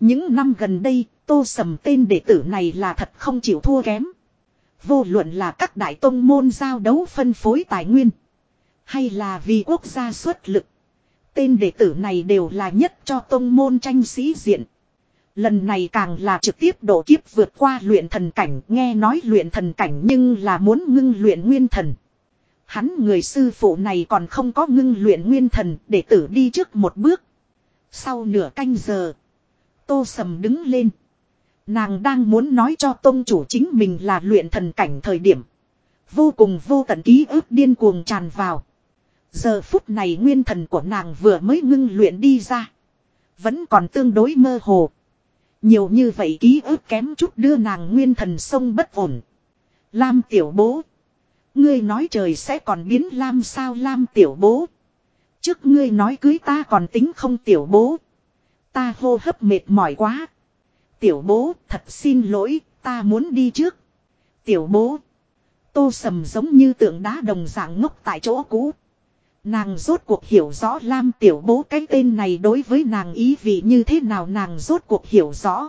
Những năm gần đây, tô sầm tên đệ tử này là thật không chịu thua kém. Vô luận là các đại tông môn giao đấu phân phối tài nguyên. Hay là vì quốc gia xuất lực. Tên đệ tử này đều là nhất cho tông môn tranh sĩ diện. Lần này càng là trực tiếp độ kiếp vượt qua luyện thần cảnh, nghe nói luyện thần cảnh nhưng là muốn ngưng luyện nguyên thần. Hắn người sư phụ này còn không có ngưng luyện nguyên thần để tử đi trước một bước. Sau nửa canh giờ, tô sầm đứng lên. Nàng đang muốn nói cho tôn chủ chính mình là luyện thần cảnh thời điểm. Vô cùng vô tận ký ức điên cuồng tràn vào. Giờ phút này nguyên thần của nàng vừa mới ngưng luyện đi ra. Vẫn còn tương đối mơ hồ. Nhiều như vậy ký ức kém chút đưa nàng nguyên thần sông bất ổn. Lam tiểu bố. Ngươi nói trời sẽ còn biến Lam sao Lam tiểu bố. Trước ngươi nói cưới ta còn tính không tiểu bố. Ta hô hấp mệt mỏi quá. Tiểu bố, thật xin lỗi, ta muốn đi trước. Tiểu bố. Tô sầm giống như tượng đá đồng dạng ngốc tại chỗ cũ. Nàng rốt cuộc hiểu rõ Lam tiểu bố cái tên này đối với nàng ý vị như thế nào, nàng rốt cuộc hiểu rõ.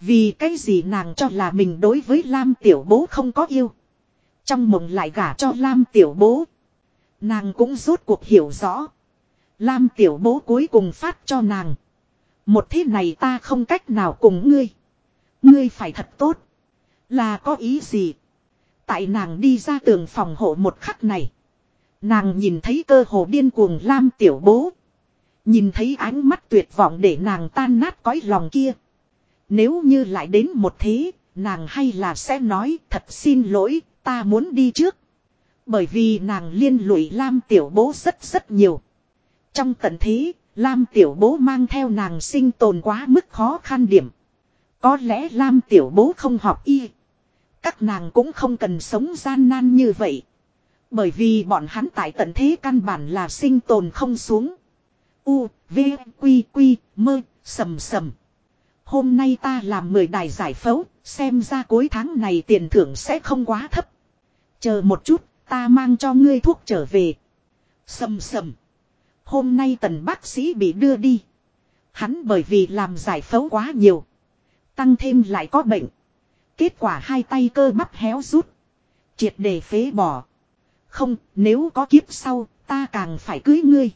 Vì cái gì nàng cho là mình đối với Lam tiểu bố không có yêu. Trong mộng lại gả cho Lam tiểu bố. Nàng cũng rốt cuộc hiểu rõ. Lam tiểu bố cuối cùng phát cho nàng. Một thế này ta không cách nào cùng ngươi. Ngươi phải thật tốt. Là có ý gì? Tại nàng đi ra tường phòng hộ một khắc này. Nàng nhìn thấy cơ hồ điên cuồng Lam tiểu bố. Nhìn thấy ánh mắt tuyệt vọng để nàng tan nát cõi lòng kia. Nếu như lại đến một thế, nàng hay là sẽ nói thật xin lỗi, ta muốn đi trước. Bởi vì nàng liên lụy Lam tiểu bố rất rất nhiều. Trong tận thế, Lam tiểu bố mang theo nàng sinh tồn quá mức khó khăn điểm. Có lẽ Lam tiểu bố không học y. Các nàng cũng không cần sống gian nan như vậy. Bởi vì bọn hắn tại tận thế căn bản là sinh tồn không xuống. U, V, Quy, Quy, Mơ, Sầm Sầm. Hôm nay ta làm 10 đài giải phẫu, xem ra cuối tháng này tiền thưởng sẽ không quá thấp. Chờ một chút, ta mang cho ngươi thuốc trở về. Sầm sầm. Hôm nay tần bác sĩ bị đưa đi. Hắn bởi vì làm giải phẫu quá nhiều. Tăng thêm lại có bệnh. Kết quả hai tay cơ bắp héo rút. Triệt để phế bỏ. Không, nếu có kiếp sau, ta càng phải cưới ngươi.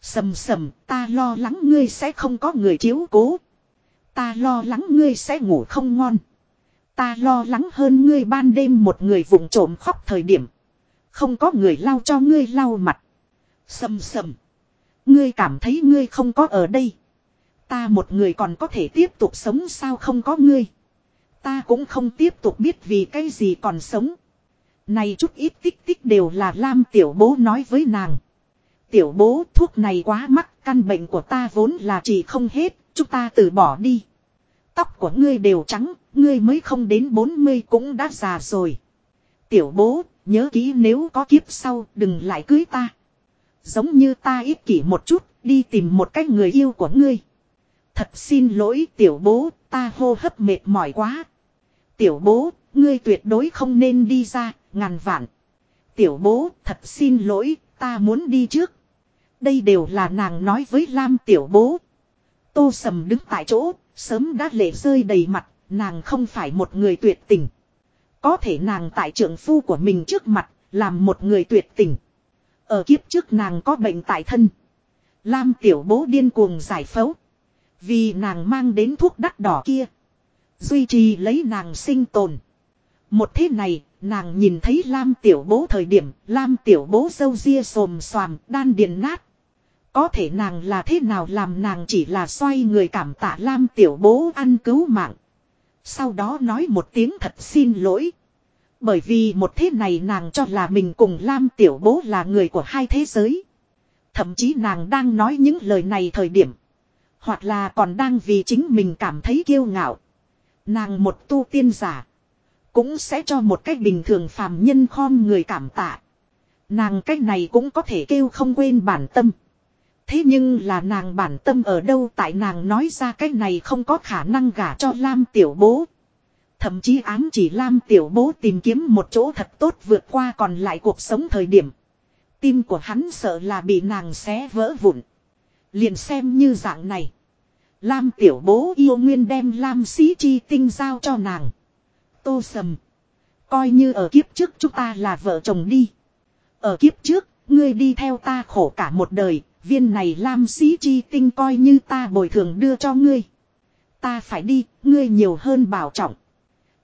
Sầm sầm, ta lo lắng ngươi sẽ không có người chiếu cố. Ta lo lắng ngươi sẽ ngủ không ngon. Ta lo lắng hơn ngươi ban đêm một người vụng trộm khóc thời điểm. Không có người lau cho ngươi lau mặt. Sầm sầm. Ngươi cảm thấy ngươi không có ở đây. Ta một người còn có thể tiếp tục sống sao không có ngươi. Ta cũng không tiếp tục biết vì cái gì còn sống. Này chút ít tích tích đều là Lam tiểu bố nói với nàng. Tiểu bố thuốc này quá mắc căn bệnh của ta vốn là chỉ không hết, chúng ta từ bỏ đi. Tóc của ngươi đều trắng, ngươi mới không đến 40 cũng đã già rồi. Tiểu bố, nhớ kỹ nếu có kiếp sau đừng lại cưới ta. Giống như ta ích kỷ một chút, đi tìm một cái người yêu của ngươi. Thật xin lỗi tiểu bố, ta hô hấp mệt mỏi quá. Tiểu bố, ngươi tuyệt đối không nên đi ra, ngàn vạn. Tiểu bố, thật xin lỗi, ta muốn đi trước. Đây đều là nàng nói với Lam tiểu bố. Tô sầm đứng tại chỗ, sớm đã lệ rơi đầy mặt, nàng không phải một người tuyệt tình. Có thể nàng tại trưởng phu của mình trước mặt, làm một người tuyệt tình. Ở kiếp trước nàng có bệnh tại thân. Lam tiểu bố điên cuồng giải phẫu. Vì nàng mang đến thuốc đắt đỏ kia. Duy trì lấy nàng sinh tồn. Một thế này, nàng nhìn thấy Lam tiểu bố thời điểm, Lam tiểu bố dâu ria xồm xoàm, đan điền nát. Có thể nàng là thế nào làm nàng chỉ là xoay người cảm tạ Lam tiểu bố ăn cứu mạng. Sau đó nói một tiếng thật xin lỗi. Bởi vì một thế này nàng cho là mình cùng Lam tiểu bố là người của hai thế giới. Thậm chí nàng đang nói những lời này thời điểm. Hoặc là còn đang vì chính mình cảm thấy kiêu ngạo. Nàng một tu tiên giả. Cũng sẽ cho một cách bình thường phàm nhân khom người cảm tạ. Nàng cách này cũng có thể kêu không quên bản tâm. Thế nhưng là nàng bản tâm ở đâu tại nàng nói ra cái này không có khả năng gả cho Lam tiểu bố. Thậm chí ám chỉ Lam tiểu bố tìm kiếm một chỗ thật tốt vượt qua còn lại cuộc sống thời điểm. Tim của hắn sợ là bị nàng xé vỡ vụn. Liền xem như dạng này. Lam tiểu bố yêu nguyên đem Lam sĩ chi tinh giao cho nàng. Tô sầm. Coi như ở kiếp trước chúng ta là vợ chồng đi. Ở kiếp trước, ngươi đi theo ta khổ cả một đời, viên này Lam sĩ chi tinh coi như ta bồi thường đưa cho ngươi. Ta phải đi, ngươi nhiều hơn bảo trọng.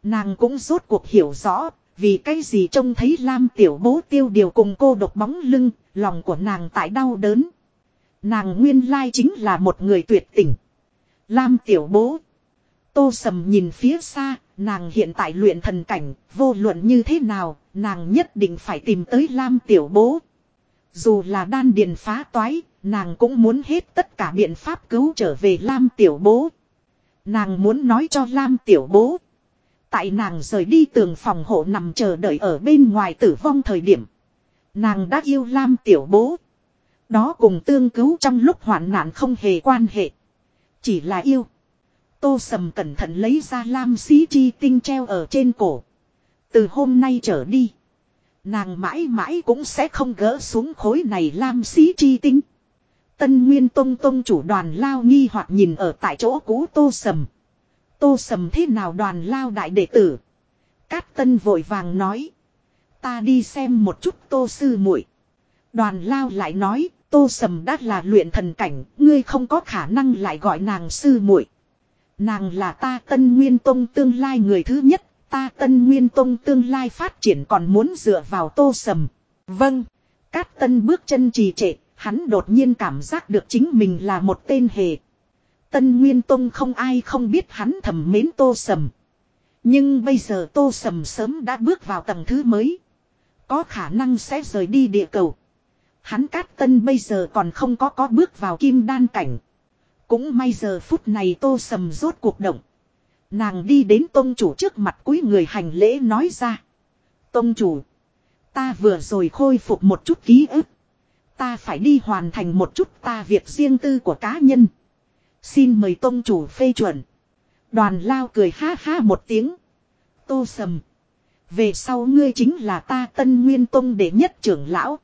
Nàng cũng rốt cuộc hiểu rõ, vì cái gì trông thấy Lam tiểu bố tiêu điều cùng cô độc bóng lưng, lòng của nàng tại đau đớn. Nàng nguyên lai chính là một người tuyệt tình. Lam tiểu bố. Tô sầm nhìn phía xa, nàng hiện tại luyện thần cảnh, vô luận như thế nào, nàng nhất định phải tìm tới Lam tiểu bố. Dù là đan điền phá toái, nàng cũng muốn hết tất cả biện pháp cứu trở về Lam tiểu bố. Nàng muốn nói cho Lam tiểu bố. Tại nàng rời đi tường phòng hộ nằm chờ đợi ở bên ngoài tử vong thời điểm. Nàng đã yêu Lam tiểu bố. Đó cùng tương cứu trong lúc hoạn nạn không hề quan hệ. Chỉ là yêu. Tô sầm cẩn thận lấy ra lam xí chi tinh treo ở trên cổ. Từ hôm nay trở đi. Nàng mãi mãi cũng sẽ không gỡ xuống khối này lam xí chi tinh. Tân Nguyên Tông Tông chủ đoàn lao nghi hoặc nhìn ở tại chỗ cũ tô sầm. Tô sầm thế nào đoàn lao đại đệ tử. Cát tân vội vàng nói. Ta đi xem một chút tô sư muội Đoàn lao lại nói Tô Sầm đã là luyện thần cảnh, ngươi không có khả năng lại gọi nàng sư muội. Nàng là ta Tân Nguyên Tông tương lai người thứ nhất, ta Tân Nguyên Tông tương lai phát triển còn muốn dựa vào Tô Sầm. Vâng, Cát Tân bước chân trì trệ, hắn đột nhiên cảm giác được chính mình là một tên hề. Tân Nguyên Tông không ai không biết hắn thầm mến Tô Sầm. Nhưng bây giờ Tô Sầm sớm đã bước vào tầng thứ mới. Có khả năng sẽ rời đi địa cầu. Hắn cát tân bây giờ còn không có có bước vào kim đan cảnh. Cũng may giờ phút này tô sầm rốt cuộc động. Nàng đi đến tông chủ trước mặt cuối người hành lễ nói ra. tông chủ. Ta vừa rồi khôi phục một chút ký ức. Ta phải đi hoàn thành một chút ta việc riêng tư của cá nhân. Xin mời tôn chủ phê chuẩn. Đoàn lao cười ha ha một tiếng. Tô sầm. Về sau ngươi chính là ta tân nguyên tông đệ nhất trưởng lão.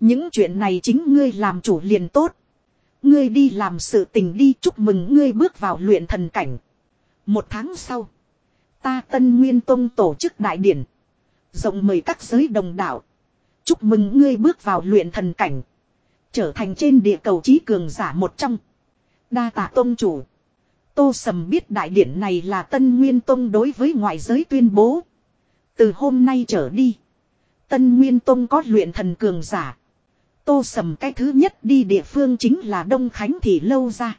Những chuyện này chính ngươi làm chủ liền tốt. Ngươi đi làm sự tình đi chúc mừng ngươi bước vào luyện thần cảnh. Một tháng sau. Ta Tân Nguyên Tông tổ chức đại điển. Rộng mời các giới đồng đạo. Chúc mừng ngươi bước vào luyện thần cảnh. Trở thành trên địa cầu trí cường giả một trong. Đa tạ tôn chủ. Tô Sầm biết đại điển này là Tân Nguyên Tông đối với ngoại giới tuyên bố. Từ hôm nay trở đi. Tân Nguyên Tông có luyện thần cường giả. Tô Sầm cái thứ nhất đi địa phương chính là Đông Khánh thì lâu ra.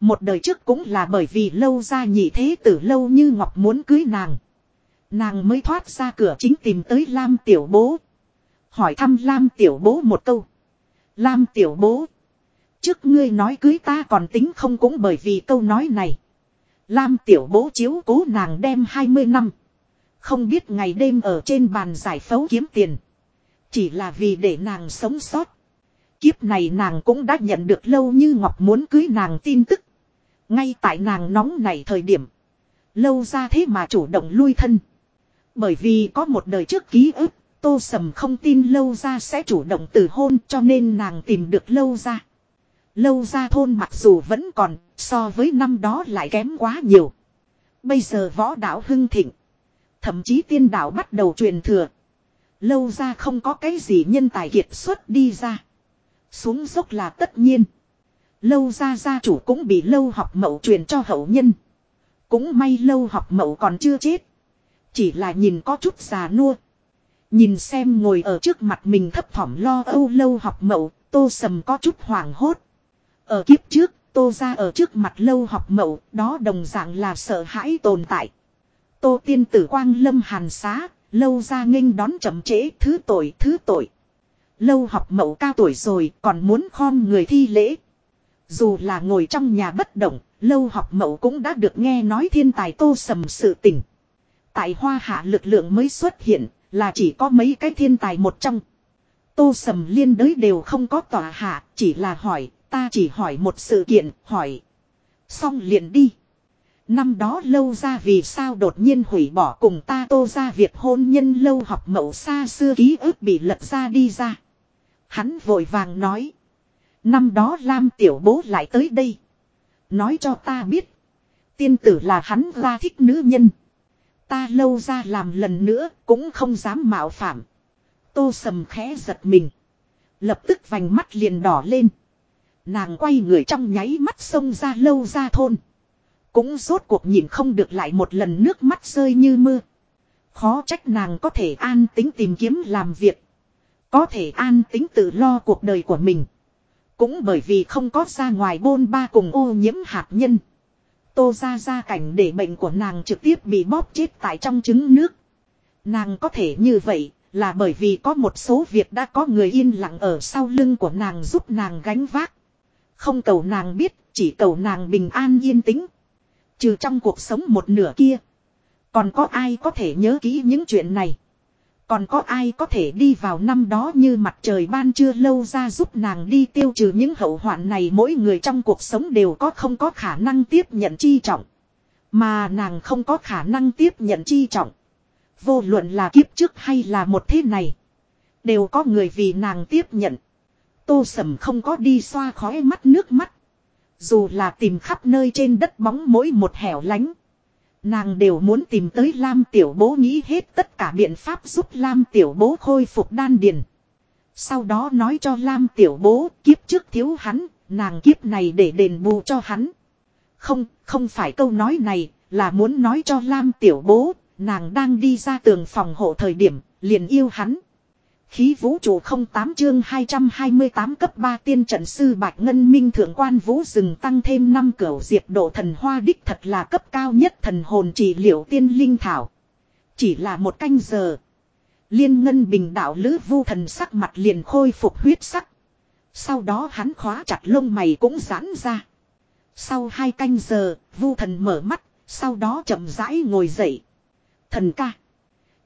Một đời trước cũng là bởi vì lâu ra nhị thế tử lâu như Ngọc muốn cưới nàng. Nàng mới thoát ra cửa chính tìm tới Lam Tiểu Bố. Hỏi thăm Lam Tiểu Bố một câu. Lam Tiểu Bố. Trước ngươi nói cưới ta còn tính không cũng bởi vì câu nói này. Lam Tiểu Bố chiếu cố nàng đem 20 năm. Không biết ngày đêm ở trên bàn giải phẫu kiếm tiền. Chỉ là vì để nàng sống sót. Kiếp này nàng cũng đã nhận được lâu như Ngọc muốn cưới nàng tin tức. Ngay tại nàng nóng này thời điểm. Lâu ra thế mà chủ động lui thân. Bởi vì có một đời trước ký ức, Tô Sầm không tin lâu ra sẽ chủ động từ hôn cho nên nàng tìm được lâu ra. Lâu ra thôn mặc dù vẫn còn, so với năm đó lại kém quá nhiều. Bây giờ võ đạo hưng thịnh. Thậm chí tiên đạo bắt đầu truyền thừa. Lâu ra không có cái gì nhân tài kiệt xuất đi ra. Xuống dốc là tất nhiên. Lâu ra gia chủ cũng bị lâu học mậu truyền cho hậu nhân. Cũng may lâu học mậu còn chưa chết. Chỉ là nhìn có chút già nua. Nhìn xem ngồi ở trước mặt mình thấp thỏm lo âu lâu học mậu, tô sầm có chút hoảng hốt. Ở kiếp trước, tô ra ở trước mặt lâu học mậu, đó đồng dạng là sợ hãi tồn tại. Tô tiên tử quang lâm hàn xá, Lâu ra nghênh đón chậm trễ thứ tội thứ tội. Lâu học mậu cao tuổi rồi còn muốn khom người thi lễ. Dù là ngồi trong nhà bất động, lâu học mậu cũng đã được nghe nói thiên tài tô sầm sự tình. Tại hoa hạ lực lượng mới xuất hiện là chỉ có mấy cái thiên tài một trong. Tô sầm liên đới đều không có tòa hạ, chỉ là hỏi, ta chỉ hỏi một sự kiện, hỏi. Xong liền đi. Năm đó lâu ra vì sao đột nhiên hủy bỏ cùng ta tô ra việc hôn nhân lâu học mẫu xa xưa ký ức bị lật ra đi ra. Hắn vội vàng nói. Năm đó Lam tiểu bố lại tới đây. Nói cho ta biết. Tiên tử là hắn ra thích nữ nhân. Ta lâu ra làm lần nữa cũng không dám mạo phạm. Tô sầm khẽ giật mình. Lập tức vành mắt liền đỏ lên. Nàng quay người trong nháy mắt xông ra lâu ra thôn. Cũng rốt cuộc nhìn không được lại một lần nước mắt rơi như mưa. Khó trách nàng có thể an tính tìm kiếm làm việc. Có thể an tính tự lo cuộc đời của mình. Cũng bởi vì không có ra ngoài bôn ba cùng ô nhiễm hạt nhân. Tô ra ra cảnh để bệnh của nàng trực tiếp bị bóp chết tại trong trứng nước. Nàng có thể như vậy Là bởi vì có một số việc đã có người yên lặng ở sau lưng của nàng giúp nàng gánh vác. Không cầu nàng biết, chỉ cầu nàng bình an yên tĩnh. Trừ trong cuộc sống một nửa kia. Còn có ai có thể nhớ kỹ những chuyện này. Còn có ai có thể đi vào năm đó như mặt trời ban chưa lâu ra giúp nàng đi tiêu trừ những hậu hoạn này mỗi người trong cuộc sống đều có không có khả năng tiếp nhận chi trọng. Mà nàng không có khả năng tiếp nhận chi trọng. Vô luận là kiếp trước hay là một thế này. Đều có người vì nàng tiếp nhận. Tô sầm không có đi xoa khói mắt nước mắt. Dù là tìm khắp nơi trên đất bóng mỗi một hẻo lánh. Nàng đều muốn tìm tới Lam Tiểu Bố nghĩ hết tất cả biện pháp giúp Lam Tiểu Bố khôi phục đan điền. Sau đó nói cho Lam Tiểu Bố kiếp trước thiếu hắn, nàng kiếp này để đền bù cho hắn. Không, không phải câu nói này, là muốn nói cho Lam Tiểu Bố, nàng đang đi ra tường phòng hộ thời điểm, liền yêu hắn. Khí vũ trụ 08 chương 228 cấp 3 tiên trận sư Bạch Ngân Minh thượng quan vũ rừng tăng thêm 5 cửu diệp độ thần hoa đích thật là cấp cao nhất thần hồn trị liệu tiên linh thảo. Chỉ là một canh giờ. Liên ngân bình đạo lữ vu thần sắc mặt liền khôi phục huyết sắc. Sau đó hắn khóa chặt lông mày cũng giãn ra. Sau hai canh giờ, vu thần mở mắt, sau đó chậm rãi ngồi dậy. Thần ca.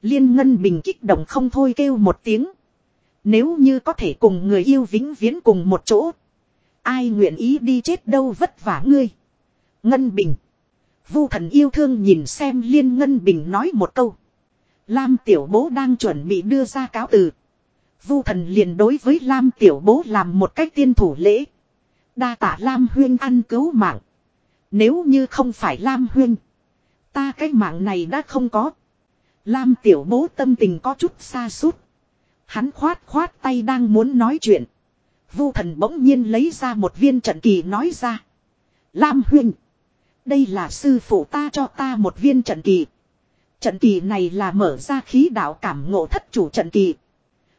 Liên Ngân Bình kích động không thôi kêu một tiếng. Nếu như có thể cùng người yêu vĩnh viễn cùng một chỗ. Ai nguyện ý đi chết đâu vất vả ngươi. Ngân Bình. Vu thần yêu thương nhìn xem Liên Ngân Bình nói một câu. Lam tiểu bố đang chuẩn bị đưa ra cáo từ. Vu thần liền đối với Lam tiểu bố làm một cách tiên thủ lễ. Đa tả Lam huyên ăn cứu mạng. Nếu như không phải Lam huyên. Ta cái mạng này đã không có. Lam tiểu bố tâm tình có chút xa sút Hắn khoát khoát tay đang muốn nói chuyện. Vu thần bỗng nhiên lấy ra một viên trận kỳ nói ra. Lam huynh. Đây là sư phụ ta cho ta một viên trận kỳ. Trận kỳ này là mở ra khí đạo cảm ngộ thất chủ trận kỳ.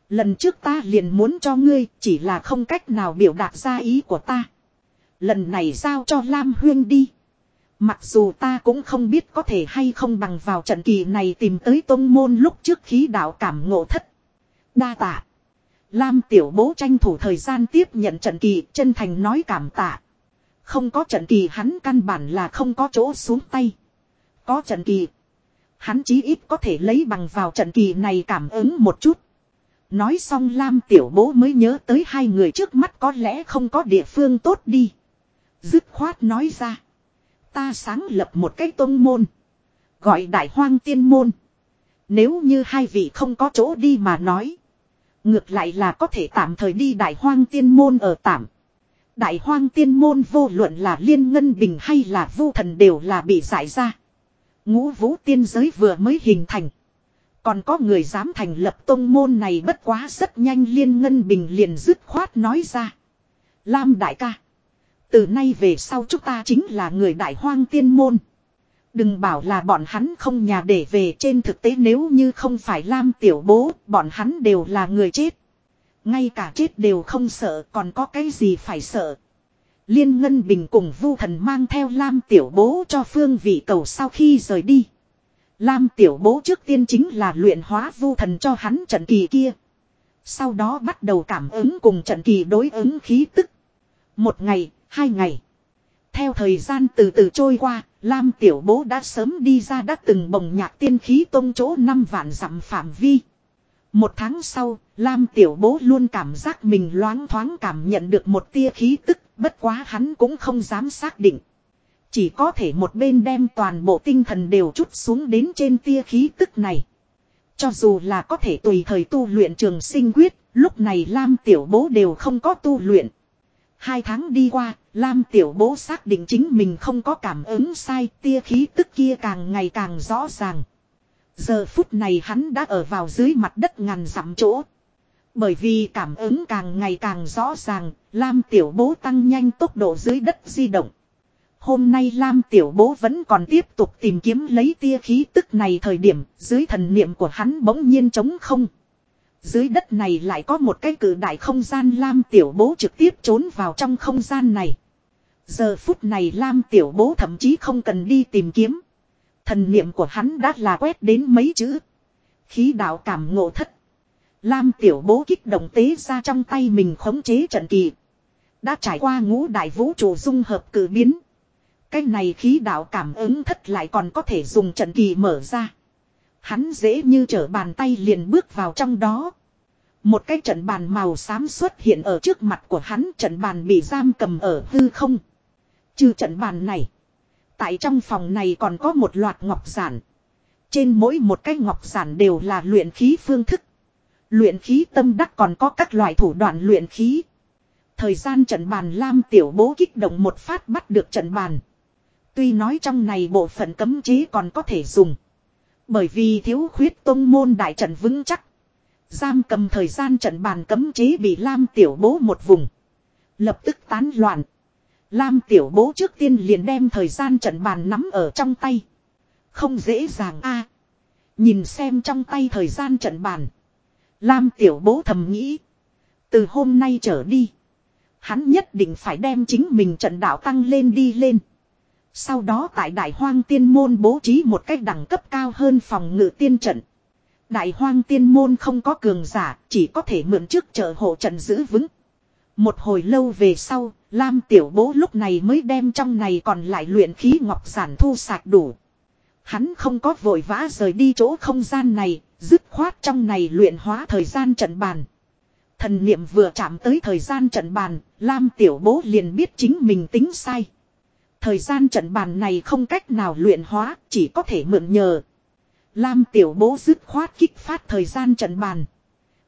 Lần trước ta liền muốn cho ngươi, chỉ là không cách nào biểu đạt ra ý của ta. Lần này giao cho Lam Huyên đi. Mặc dù ta cũng không biết có thể hay không bằng vào trận kỳ này tìm tới tôn môn lúc trước khí đạo cảm ngộ thất. Đa tạ. Lam tiểu bố tranh thủ thời gian tiếp nhận trận kỳ, chân thành nói cảm tạ. Không có trận kỳ hắn căn bản là không có chỗ xuống tay. Có trận kỳ. Hắn chí ít có thể lấy bằng vào trận kỳ này cảm ứng một chút. Nói xong Lam tiểu bố mới nhớ tới hai người trước mắt có lẽ không có địa phương tốt đi. Dứt khoát nói ra. Ta sáng lập một cái tôn môn. Gọi đại hoang tiên môn. Nếu như hai vị không có chỗ đi mà nói. Ngược lại là có thể tạm thời đi đại hoang tiên môn ở tạm. Đại hoang tiên môn vô luận là liên ngân bình hay là vu thần đều là bị giải ra. Ngũ vũ tiên giới vừa mới hình thành. Còn có người dám thành lập tông môn này bất quá rất nhanh liên ngân bình liền dứt khoát nói ra. Lam đại ca. Từ nay về sau chúng ta chính là người đại hoang tiên môn. Đừng bảo là bọn hắn không nhà để về trên thực tế nếu như không phải Lam tiểu bố, bọn hắn đều là người chết. Ngay cả chết đều không sợ còn có cái gì phải sợ. Liên Ngân Bình cùng Vu Thần mang theo Lam tiểu bố cho phương vị cầu sau khi rời đi. Lam tiểu bố trước tiên chính là luyện hóa Vu Thần cho hắn trận kỳ kia. Sau đó bắt đầu cảm ứng cùng trận kỳ đối ứng khí tức. Một ngày, hai ngày. Theo thời gian từ từ trôi qua, Lam Tiểu Bố đã sớm đi ra đã từng bồng nhạc tiên khí tông chỗ năm vạn dặm phạm vi. Một tháng sau, Lam Tiểu Bố luôn cảm giác mình loáng thoáng cảm nhận được một tia khí tức, bất quá hắn cũng không dám xác định. Chỉ có thể một bên đem toàn bộ tinh thần đều chút xuống đến trên tia khí tức này. Cho dù là có thể tùy thời tu luyện trường sinh quyết, lúc này Lam Tiểu Bố đều không có tu luyện. Hai tháng đi qua, Lam tiểu bố xác định chính mình không có cảm ứng sai, tia khí tức kia càng ngày càng rõ ràng. Giờ phút này hắn đã ở vào dưới mặt đất ngàn dặm chỗ. Bởi vì cảm ứng càng ngày càng rõ ràng, Lam tiểu bố tăng nhanh tốc độ dưới đất di động. Hôm nay Lam tiểu bố vẫn còn tiếp tục tìm kiếm lấy tia khí tức này thời điểm, dưới thần niệm của hắn bỗng nhiên trống không. Dưới đất này lại có một cái cử đại không gian Lam Tiểu Bố trực tiếp trốn vào trong không gian này. Giờ phút này Lam Tiểu Bố thậm chí không cần đi tìm kiếm. Thần niệm của hắn đã là quét đến mấy chữ. Khí đạo cảm ngộ thất. Lam tiểu bố kích động tế ra trong tay mình khống chế trận kỳ. Đã trải qua ngũ đại vũ trụ dung hợp cử biến. Cái này khí đạo cảm ứng thất lại còn có thể dùng trận kỳ mở ra. Hắn dễ như trở bàn tay liền bước vào trong đó. Một cái trận bàn màu xám xuất hiện ở trước mặt của hắn, trận bàn bị giam cầm ở hư không. Trừ trận bàn này. Tại trong phòng này còn có một loạt ngọc giản. Trên mỗi một cái ngọc giản đều là luyện khí phương thức. Luyện khí tâm đắc còn có các loại thủ đoạn luyện khí. Thời gian trận bàn Lam tiểu bố kích động một phát bắt được trận bàn. Tuy nói trong này bộ phận cấm chế còn có thể dùng. Bởi vì thiếu khuyết tông môn đại trận vững chắc. Giam cầm thời gian trận bàn cấm chế bị Lam tiểu bố một vùng. Lập tức tán loạn. Lam tiểu bố trước tiên liền đem thời gian trận bàn nắm ở trong tay. Không dễ dàng a Nhìn xem trong tay thời gian trận bàn. Lam tiểu bố thầm nghĩ. Từ hôm nay trở đi. Hắn nhất định phải đem chính mình trận đạo tăng lên đi lên. Sau đó tại đại hoang tiên môn bố trí một cách đẳng cấp cao hơn phòng ngự tiên trận. Đại hoang tiên môn không có cường giả, chỉ có thể mượn trước trợ hộ trận giữ vững. Một hồi lâu về sau, Lam tiểu bố lúc này mới đem trong này còn lại luyện khí ngọc giản thu sạc đủ. Hắn không có vội vã rời đi chỗ không gian này, dứt khoát trong này luyện hóa thời gian trận bàn. Thần niệm vừa chạm tới thời gian trận bàn, Lam tiểu bố liền biết chính mình tính sai. Thời gian trận bàn này không cách nào luyện hóa, chỉ có thể mượn nhờ. Lam tiểu bố dứt khoát kích phát thời gian trận bàn.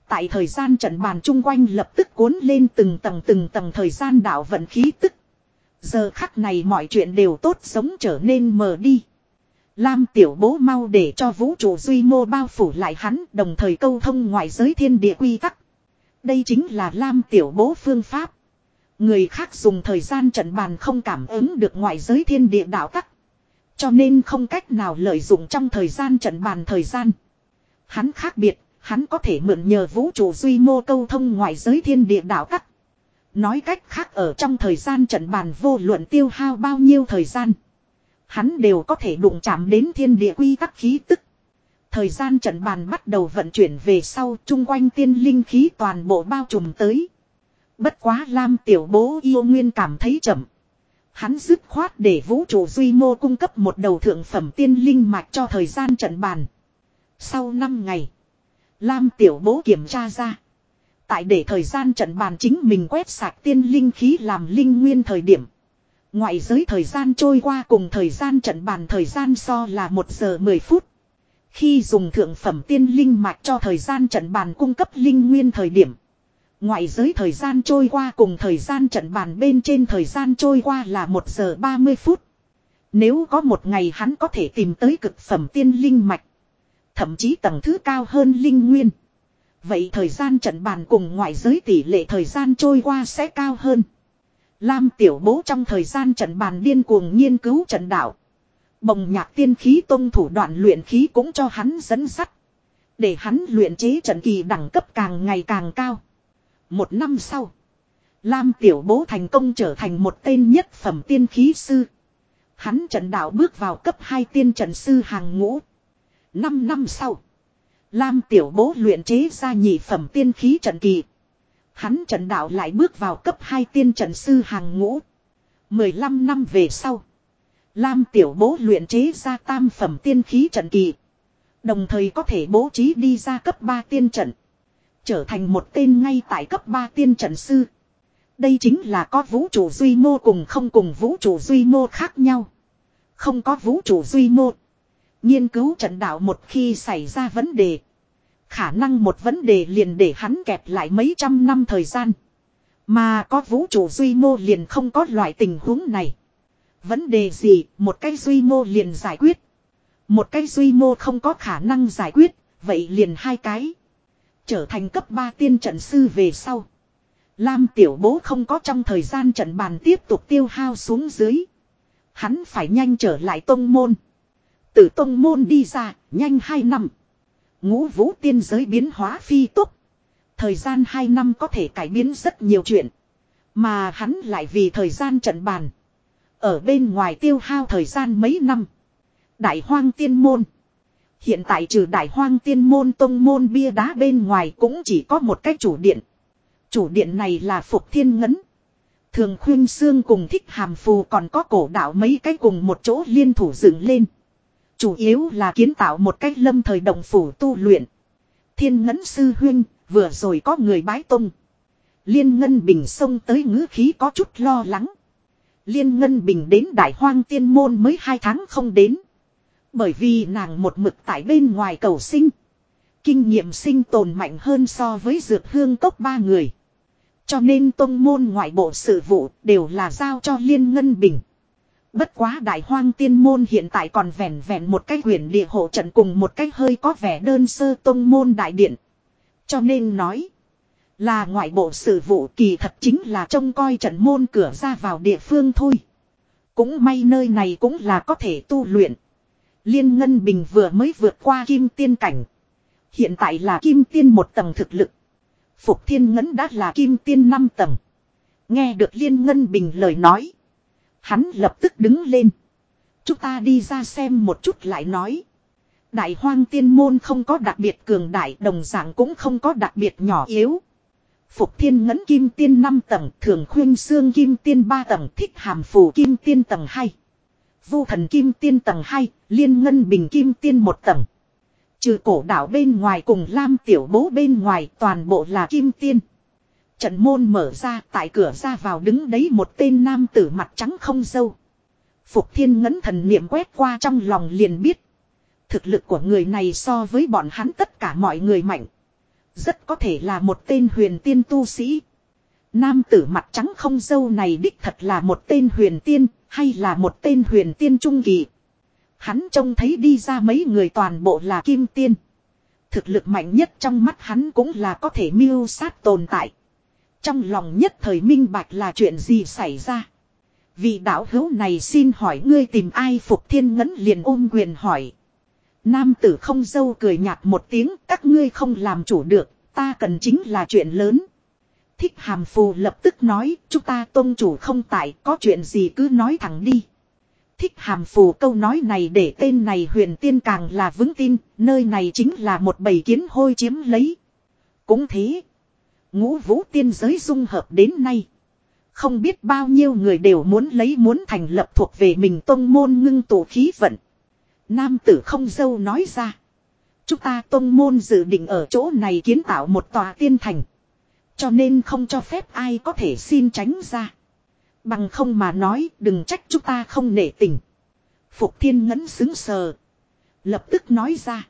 Tại thời gian trận bàn chung quanh lập tức cuốn lên từng tầng từng tầng thời gian đạo vận khí tức. Giờ khắc này mọi chuyện đều tốt sống trở nên mờ đi. Lam tiểu bố mau để cho vũ trụ duy mô bao phủ lại hắn đồng thời câu thông ngoại giới thiên địa quy tắc. Đây chính là Lam tiểu bố phương pháp. Người khác dùng thời gian trận bàn không cảm ứng được ngoại giới thiên địa đạo tắc. Cho nên không cách nào lợi dụng trong thời gian trận bàn thời gian. Hắn khác biệt, hắn có thể mượn nhờ vũ trụ duy mô câu thông ngoại giới thiên địa đạo tắc. Nói cách khác ở trong thời gian trận bàn vô luận tiêu hao bao nhiêu thời gian. Hắn đều có thể đụng chạm đến thiên địa quy tắc khí tức. Thời gian trận bàn bắt đầu vận chuyển về sau chung quanh tiên linh khí toàn bộ bao trùm tới. Bất quá Lam tiểu bố yêu nguyên cảm thấy chậm. Hắn dứt khoát để vũ trụ duy mô cung cấp một đầu thượng phẩm tiên linh mạch cho thời gian trận bàn. Sau 5 ngày, Lam tiểu bố kiểm tra ra. Tại để thời gian trận bàn chính mình quét sạc tiên linh khí làm linh nguyên thời điểm. Ngoại giới thời gian trôi qua cùng thời gian trận bàn thời gian so là 1 giờ 10 phút. Khi dùng thượng phẩm tiên linh mạch cho thời gian trận bàn cung cấp linh nguyên thời điểm. Ngoại giới thời gian trôi qua cùng thời gian trận bàn bên trên thời gian trôi qua là 1 giờ 30 phút. Nếu có một ngày hắn có thể tìm tới cực phẩm tiên linh mạch. Thậm chí tầng thứ cao hơn linh nguyên. Vậy thời gian trận bàn cùng ngoại giới tỷ lệ thời gian trôi qua sẽ cao hơn. Lam tiểu bố trong thời gian trận bàn điên cuồng nghiên cứu trận đạo. Bồng nhạc tiên khí tông thủ đoạn luyện khí cũng cho hắn dẫn sắt. Để hắn luyện chế trận kỳ đẳng cấp càng ngày càng cao. Một năm sau. Lam tiểu bố thành công trở thành một tên nhất phẩm tiên khí sư. Hắn trận đạo bước vào cấp 2 tiên trận sư hàng ngũ. Năm năm sau. Lam tiểu bố luyện chế ra nhị phẩm tiên khí trận kỳ. Hắn trận đạo lại bước vào cấp 2 tiên trận sư hàng ngũ. 15 năm về sau. Lam tiểu bố luyện chế ra tam phẩm tiên khí trận kỳ. Đồng thời có thể bố trí đi ra cấp 3 tiên trận. Trở thành một tên ngay tại cấp 3 tiên trận sư. Đây chính là có vũ trụ duy mô cùng không cùng vũ trụ duy mô khác nhau. Không có vũ trụ duy mô. Nghiên cứu trận đạo một khi xảy ra vấn đề. Khả năng một vấn đề liền để hắn kẹp lại mấy trăm năm thời gian. Mà có vũ trụ duy mô liền không có loại tình huống này. Vấn đề gì, một cái duy mô liền giải quyết. Một cái duy mô không có khả năng giải quyết, vậy liền hai cái. Trở thành cấp 3 tiên trận sư về sau. Lam tiểu bố không có trong thời gian trận bàn tiếp tục tiêu hao xuống dưới. Hắn phải nhanh trở lại tông môn. Từ tông môn đi ra, nhanh 2 năm. Ngũ vũ tiên giới biến hóa phi tốc. Thời gian 2 năm có thể cải biến rất nhiều chuyện. Mà hắn lại vì thời gian trận bàn. Ở bên ngoài tiêu hao thời gian mấy năm. Đại hoang tiên môn. Hiện tại trừ đại hoang tiên môn tông môn bia đá bên ngoài cũng chỉ có một cái chủ điện. Chủ điện này là Phục Thiên Ngấn. Thường khuyên xương cùng thích hàm phù còn có cổ đạo mấy cái cùng một chỗ liên thủ dựng lên. Chủ yếu là kiến tạo một cách lâm thời đồng phủ tu luyện. Thiên ngấn sư huyên, vừa rồi có người bái tung. Liên Ngân Bình xông tới ngữ khí có chút lo lắng. Liên Ngân Bình đến đại hoang tiên môn mới hai tháng không đến. Bởi vì nàng một mực tại bên ngoài cầu sinh. Kinh nghiệm sinh tồn mạnh hơn so với dược hương cốc ba người. Cho nên tông môn ngoại bộ sự vụ đều là giao cho Liên Ngân Bình. Bất quá đại hoang tiên môn hiện tại còn vẹn vẹn một cái huyền địa hộ trận cùng một cái hơi có vẻ đơn sơ tông môn đại điện. Cho nên nói. Là ngoại bộ sự vụ kỳ thật chính là trông coi trận môn cửa ra vào địa phương thôi. Cũng may nơi này cũng là có thể tu luyện. Liên Ngân Bình vừa mới vượt qua kim tiên cảnh. Hiện tại là kim tiên một tầng thực lực. Phục Thiên Ngấn đã là kim tiên năm tầng. Nghe được Liên Ngân Bình lời nói. Hắn lập tức đứng lên. Chúng ta đi ra xem một chút lại nói. Đại hoang tiên môn không có đặc biệt cường đại đồng dạng cũng không có đặc biệt nhỏ yếu. Phục thiên ngấn kim tiên 5 tầng, thường khuyên xương kim tiên 3 tầng, thích hàm phù kim tiên tầng 2. Vu thần kim tiên tầng 2, liên ngân bình kim tiên 1 tầng. Trừ cổ đảo bên ngoài cùng lam tiểu bố bên ngoài toàn bộ là kim tiên. Trận môn mở ra tại cửa ra vào đứng đấy một tên nam tử mặt trắng không dâu. Phục thiên ngấn thần niệm quét qua trong lòng liền biết. Thực lực của người này so với bọn hắn tất cả mọi người mạnh. Rất có thể là một tên huyền tiên tu sĩ. Nam tử mặt trắng không dâu này đích thật là một tên huyền tiên, hay là một tên huyền tiên trung kỳ. Hắn trông thấy đi ra mấy người toàn bộ là kim tiên. Thực lực mạnh nhất trong mắt hắn cũng là có thể mưu sát tồn tại. Trong lòng nhất thời minh bạch là chuyện gì xảy ra. Vị đạo hữu này xin hỏi ngươi tìm ai phục thiên ngấn liền ôm quyền hỏi. Nam tử không dâu cười nhạt một tiếng các ngươi không làm chủ được, ta cần chính là chuyện lớn. Thích hàm phù lập tức nói, chúng ta tôn chủ không tại, có chuyện gì cứ nói thẳng đi. Thích hàm phù câu nói này để tên này huyền tiên càng là vững tin, nơi này chính là một bầy kiến hôi chiếm lấy. Cũng thế, ngũ vũ tiên giới dung hợp đến nay. Không biết bao nhiêu người đều muốn lấy muốn thành lập thuộc về mình tôn môn ngưng tụ khí vận. Nam tử không dâu nói ra. Chúng ta tôn môn dự định ở chỗ này kiến tạo một tòa tiên thành. Cho nên không cho phép ai có thể xin tránh ra. Bằng không mà nói, đừng trách chúng ta không nể tình. Phục thiên ngấn xứng sờ. Lập tức nói ra.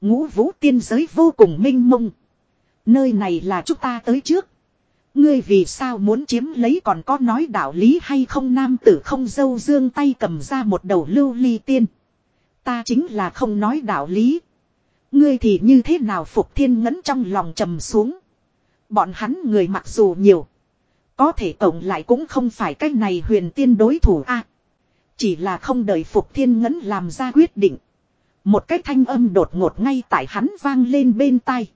Ngũ vũ tiên giới vô cùng minh mông. Nơi này là chúng ta tới trước. Ngươi vì sao muốn chiếm lấy còn có nói đạo lý hay không nam tử không dâu dương tay cầm ra một đầu lưu ly tiên. Ta chính là không nói đạo lý. Ngươi thì như thế nào phục thiên ngấn trong lòng trầm xuống. Bọn hắn người mặc dù nhiều. Có thể tổng lại cũng không phải cách này huyền tiên đối thủ a Chỉ là không đợi phục thiên ngấn làm ra quyết định. Một cái thanh âm đột ngột ngay tại hắn vang lên bên tai.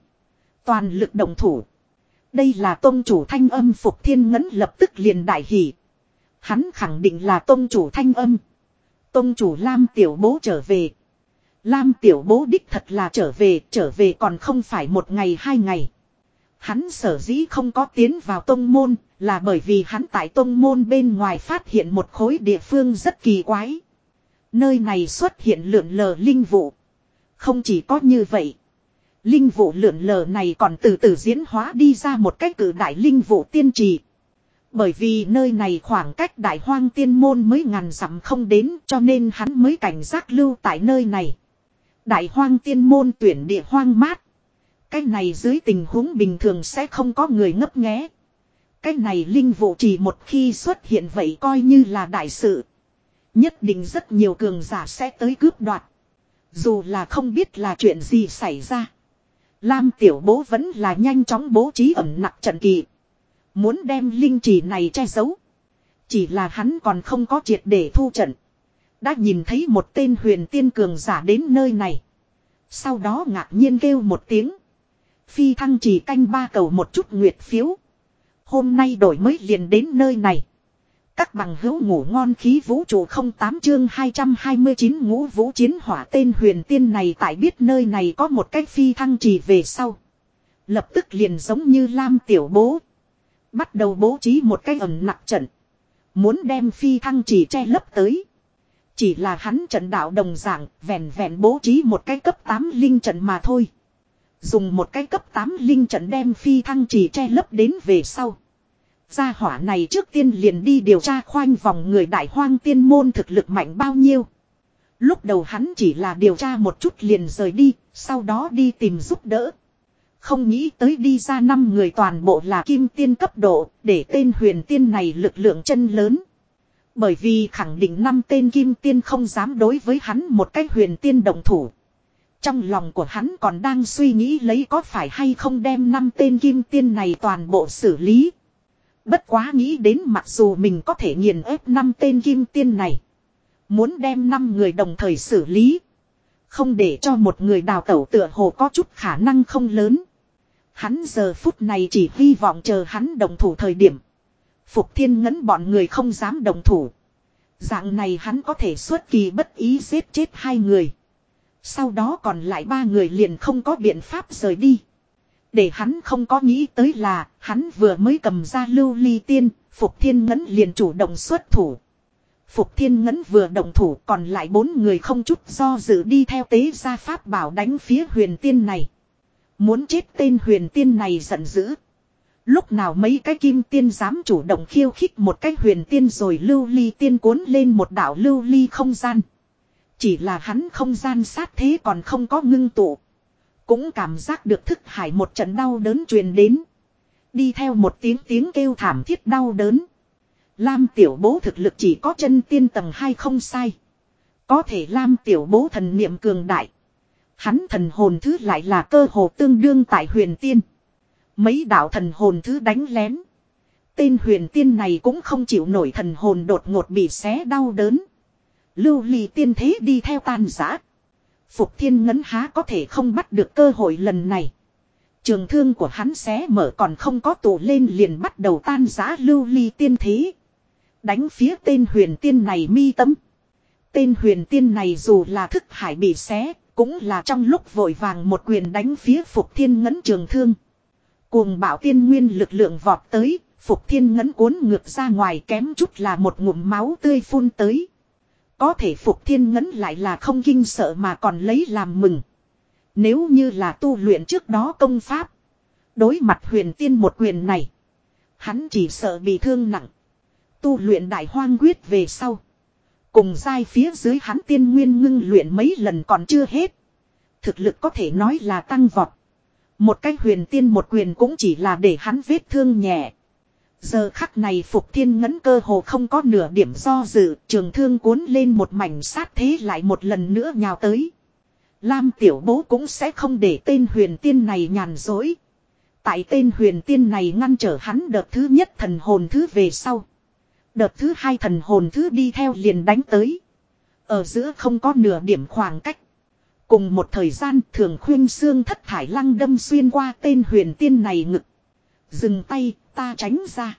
Toàn lực động thủ. Đây là tôn chủ thanh âm phục thiên ngấn lập tức liền đại hỉ. Hắn khẳng định là tôn chủ thanh âm. Tôn chủ Lam tiểu bố trở về. Lam tiểu bố đích thật là trở về, trở về còn không phải một ngày hai ngày. Hắn sở dĩ không có tiến vào tông môn, là bởi vì hắn tại tông môn bên ngoài phát hiện một khối địa phương rất kỳ quái. Nơi này xuất hiện lượn lờ linh vụ. Không chỉ có như vậy. Linh vụ lượn lờ này còn từ từ diễn hóa đi ra một cách cử đại linh vụ tiên trì. Bởi vì nơi này khoảng cách đại hoang tiên môn mới ngàn dặm không đến cho nên hắn mới cảnh giác lưu tại nơi này. Đại hoang tiên môn tuyển địa hoang mát. Cái này dưới tình huống bình thường sẽ không có người ngấp nghé. Cái này linh vụ chỉ một khi xuất hiện vậy coi như là đại sự. Nhất định rất nhiều cường giả sẽ tới cướp đoạt. Dù là không biết là chuyện gì xảy ra. Lam tiểu bố vẫn là nhanh chóng bố trí ẩm nặc trận kỳ. Muốn đem linh trì này che giấu. Chỉ là hắn còn không có triệt để thu trận. Đã nhìn thấy một tên huyền tiên cường giả đến nơi này. Sau đó ngạc nhiên kêu một tiếng. Phi thăng chỉ canh ba cầu một chút nguyệt phiếu. Hôm nay đổi mới liền đến nơi này. Các bằng hữu ngủ ngon khí vũ trụ không tám chương 229 ngũ vũ chiến hỏa tên huyền tiên này tại biết nơi này có một cái phi thăng trì về sau. Lập tức liền giống như Lam tiểu bố. Bắt đầu bố trí một cái ẩn nặc trận. Muốn đem phi thăng trì che lấp tới. Chỉ là hắn trận đạo đồng dạng, vẹn vẹn bố trí một cái cấp 8 linh trận mà thôi. Dùng một cái cấp 8 linh trận đem phi thăng trì che lấp đến về sau. Gia hỏa này trước tiên liền đi điều tra khoanh vòng người đại hoang tiên môn thực lực mạnh bao nhiêu. Lúc đầu hắn chỉ là điều tra một chút liền rời đi, sau đó đi tìm giúp đỡ. Không nghĩ tới đi ra năm người toàn bộ là kim tiên cấp độ, để tên huyền tiên này lực lượng chân lớn. Bởi vì khẳng định năm tên kim tiên không dám đối với hắn một cách huyền tiên đồng thủ. Trong lòng của hắn còn đang suy nghĩ lấy có phải hay không đem năm tên kim tiên này toàn bộ xử lý. Bất quá nghĩ đến mặc dù mình có thể nghiền ép năm tên kim tiên này. Muốn đem năm người đồng thời xử lý. Không để cho một người đào tẩu tựa hồ có chút khả năng không lớn. Hắn giờ phút này chỉ hy vọng chờ hắn đồng thủ thời điểm. Phục thiên ngấn bọn người không dám đồng thủ. Dạng này hắn có thể xuất kỳ bất ý giết chết hai người. Sau đó còn lại ba người liền không có biện pháp rời đi. Để hắn không có nghĩ tới là hắn vừa mới cầm ra lưu ly tiên, Phục Thiên Ngấn liền chủ động xuất thủ. Phục Thiên Ngấn vừa động thủ còn lại bốn người không chút do dự đi theo tế gia pháp bảo đánh phía huyền tiên này. Muốn chết tên huyền tiên này giận dữ. Lúc nào mấy cái kim tiên dám chủ động khiêu khích một cái huyền tiên rồi lưu ly tiên cuốn lên một đảo lưu ly không gian. Chỉ là hắn không gian sát thế còn không có ngưng tụ. Cũng cảm giác được thức hải một trận đau đớn truyền đến. Đi theo một tiếng tiếng kêu thảm thiết đau đớn. Lam tiểu bố thực lực chỉ có chân tiên tầng hai không sai. Có thể Lam tiểu bố thần niệm cường đại. Hắn thần hồn thứ lại là cơ hồ tương đương tại huyền tiên. Mấy đạo thần hồn thứ đánh lén. Tên huyền tiên này cũng không chịu nổi thần hồn đột ngột bị xé đau đớn. Lưu ly tiên thế đi theo tan giã. Phục thiên ngấn há có thể không bắt được cơ hội lần này. Trường thương của hắn xé mở còn không có tụ lên liền bắt đầu tan giã lưu ly tiên thế. Đánh phía tên huyền tiên này mi tâm. Tên huyền tiên này dù là thức hải bị xé, cũng là trong lúc vội vàng một quyền đánh phía Phục Thiên Ngấn trường thương. Cuồng bảo tiên nguyên lực lượng vọt tới, Phục Thiên Ngấn cuốn ngược ra ngoài kém chút là một ngụm máu tươi phun tới. Có thể Phục Thiên Ngấn lại là không kinh sợ mà còn lấy làm mừng. Nếu như là tu luyện trước đó công pháp. Đối mặt huyền tiên một quyền này. Hắn chỉ sợ bị thương nặng. Tu luyện đại hoang quyết về sau. Cùng dai phía dưới hắn tiên nguyên ngưng luyện mấy lần còn chưa hết. Thực lực có thể nói là tăng vọt. Một cách huyền tiên một quyền cũng chỉ là để hắn vết thương nhẹ. Giờ khắc này Phục Thiên Ngấn cơ hồ không có nửa điểm do dự, trường thương cuốn lên một mảnh sát thế lại một lần nữa nhào tới. Lam Tiểu Bố cũng sẽ không để tên huyền tiên này nhàn dối. Tại tên huyền tiên này ngăn trở hắn đợt thứ nhất thần hồn thứ về sau. Đợt thứ hai thần hồn thứ đi theo liền đánh tới. Ở giữa không có nửa điểm khoảng cách. Cùng một thời gian thường khuyên xương thất thải lăng đâm xuyên qua tên huyền tiên này ngực. Dừng tay, ta tránh ra.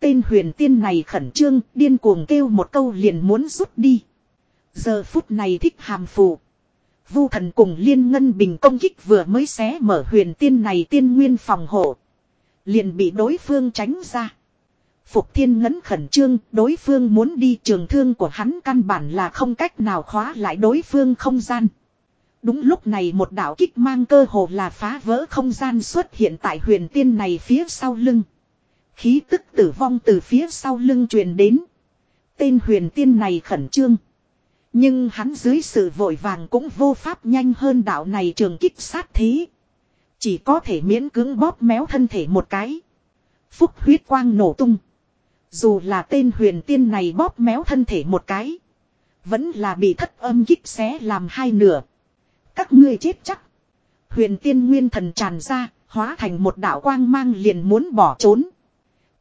Tên huyền tiên này khẩn trương, điên cuồng kêu một câu liền muốn rút đi. Giờ phút này thích hàm phù. Vu thần cùng liên ngân bình công kích vừa mới xé mở huyền tiên này tiên nguyên phòng hộ. Liền bị đối phương tránh ra. Phục thiên ngấn khẩn trương, đối phương muốn đi trường thương của hắn căn bản là không cách nào khóa lại đối phương không gian. Đúng lúc này một đạo kích mang cơ hồ là phá vỡ không gian xuất hiện tại huyền tiên này phía sau lưng. Khí tức tử vong từ phía sau lưng truyền đến. Tên huyền tiên này khẩn trương. Nhưng hắn dưới sự vội vàng cũng vô pháp nhanh hơn đạo này trường kích sát thí Chỉ có thể miễn cưỡng bóp méo thân thể một cái. Phúc huyết quang nổ tung. Dù là tên huyền tiên này bóp méo thân thể một cái. Vẫn là bị thất âm kích xé làm hai nửa. Các ngươi chết chắc. Huyền tiên nguyên thần tràn ra, hóa thành một đạo quang mang liền muốn bỏ trốn.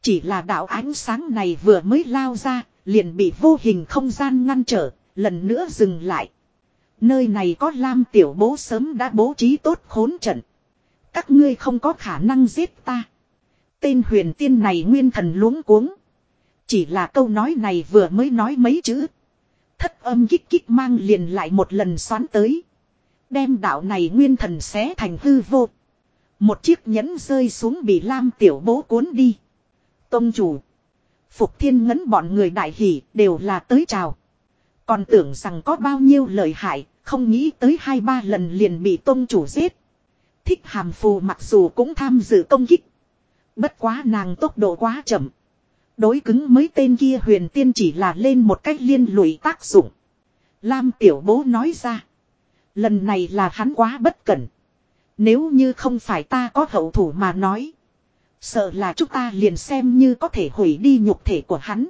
Chỉ là đạo ánh sáng này vừa mới lao ra, liền bị vô hình không gian ngăn trở, lần nữa dừng lại. Nơi này có lam tiểu bố sớm đã bố trí tốt khốn trận. Các ngươi không có khả năng giết ta. Tên huyền tiên này nguyên thần luống cuống. Chỉ là câu nói này vừa mới nói mấy chữ. Thất âm kích kích mang liền lại một lần xoắn tới. Đem đạo này nguyên thần xé thành hư vô. Một chiếc nhẫn rơi xuống bị Lam tiểu bố cuốn đi. Tông chủ. Phục thiên ngấn bọn người đại hỷ đều là tới chào. Còn tưởng rằng có bao nhiêu lợi hại, không nghĩ tới hai ba lần liền bị tông chủ giết. Thích hàm phù mặc dù cũng tham dự công kích. Bất quá nàng tốc độ quá chậm. Đối cứng mấy tên kia huyền tiên chỉ là lên một cách liên lụy tác dụng. Lam tiểu bố nói ra. Lần này là hắn quá bất cẩn. Nếu như không phải ta có hậu thủ mà nói. Sợ là chúng ta liền xem như có thể hủy đi nhục thể của hắn.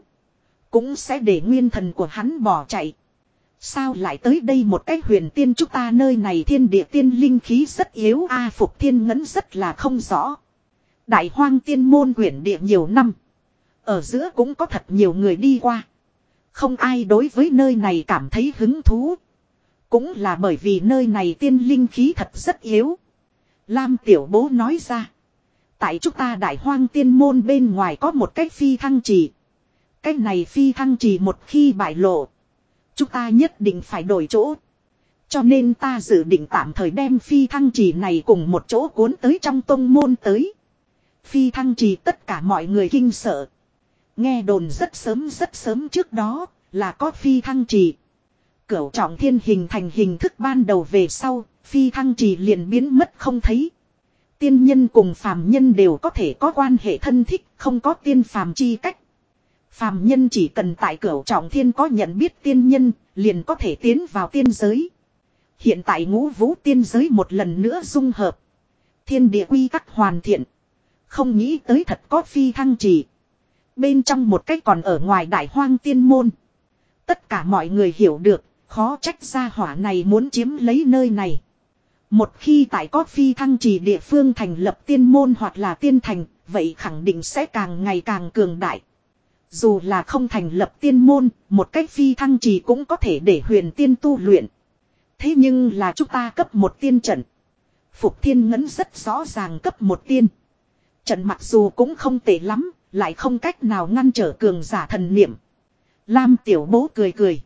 Cũng sẽ để nguyên thần của hắn bỏ chạy. Sao lại tới đây một cái huyền tiên chúng ta nơi này thiên địa tiên linh khí rất yếu, a phục thiên ngấn rất là không rõ. Đại hoang tiên môn quyển địa nhiều năm. Ở giữa cũng có thật nhiều người đi qua. Không ai đối với nơi này cảm thấy hứng thú. Cũng là bởi vì nơi này tiên linh khí thật rất yếu. Lam tiểu bố nói ra. Tại chúng ta đại hoang tiên môn bên ngoài có một cái phi thăng trì. Cái này phi thăng trì một khi bại lộ. Chúng ta nhất định phải đổi chỗ. Cho nên ta dự định tạm thời đem phi thăng trì này cùng một chỗ cuốn tới trong tông môn tới. Phi thăng trì tất cả mọi người kinh sợ. Nghe đồn rất sớm rất sớm trước đó là có phi thăng trì. Cửu trọng thiên hình thành hình thức ban đầu về sau, phi thăng trì liền biến mất không thấy. Tiên nhân cùng phàm nhân đều có thể có quan hệ thân thích, không có tiên phàm chi cách. Phàm nhân chỉ cần tại cửu trọng thiên có nhận biết tiên nhân, liền có thể tiến vào tiên giới. Hiện tại ngũ vũ tiên giới một lần nữa dung hợp. Thiên địa quy tắc hoàn thiện. Không nghĩ tới thật có phi thăng trì. Bên trong một cách còn ở ngoài đại hoang tiên môn. Tất cả mọi người hiểu được, khó trách gia hỏa này muốn chiếm lấy nơi này. Một khi tại có phi thăng trì địa phương thành lập tiên môn hoặc là tiên thành, vậy khẳng định sẽ càng ngày càng cường đại. Dù là không thành lập tiên môn, một cách phi thăng trì cũng có thể để huyền tiên tu luyện. Thế nhưng là chúng ta cấp một tiên trận. Phục thiên ngấn rất rõ ràng cấp một tiên. Trận mặc dù cũng không tệ lắm, lại không cách nào ngăn trở cường giả thần niệm. Lam tiểu bố cười cười.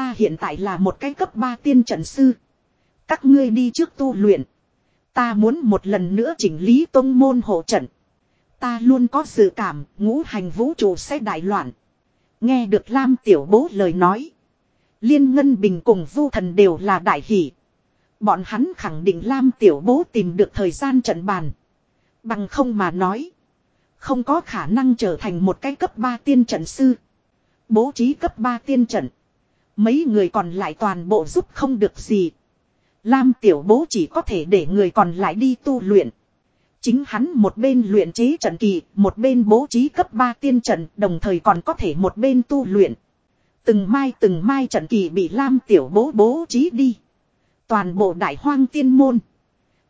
Ta hiện tại là một cái cấp 3 tiên trận sư. Các ngươi đi trước tu luyện. Ta muốn một lần nữa chỉnh lý tông môn hộ trận. Ta luôn có dự cảm, ngũ hành vũ trụ sẽ đại loạn. Nghe được Lam tiểu bố lời nói. Liên Ngân Bình cùng Vu Thần đều là đại hỷ. Bọn hắn khẳng định Lam tiểu bố tìm được thời gian trận bàn. Bằng không mà nói. Không có khả năng trở thành một cái cấp 3 tiên trận sư. Bố trí cấp 3 tiên trận. Mấy người còn lại toàn bộ giúp không được gì. Lam tiểu bố chỉ có thể để người còn lại đi tu luyện. Chính hắn một bên luyện chế trận kỳ, một bên bố trí cấp 3 tiên trận, đồng thời còn có thể một bên tu luyện. Từng mai từng mai trận kỳ bị Lam tiểu bố bố trí đi. Toàn bộ đại hoang tiên môn.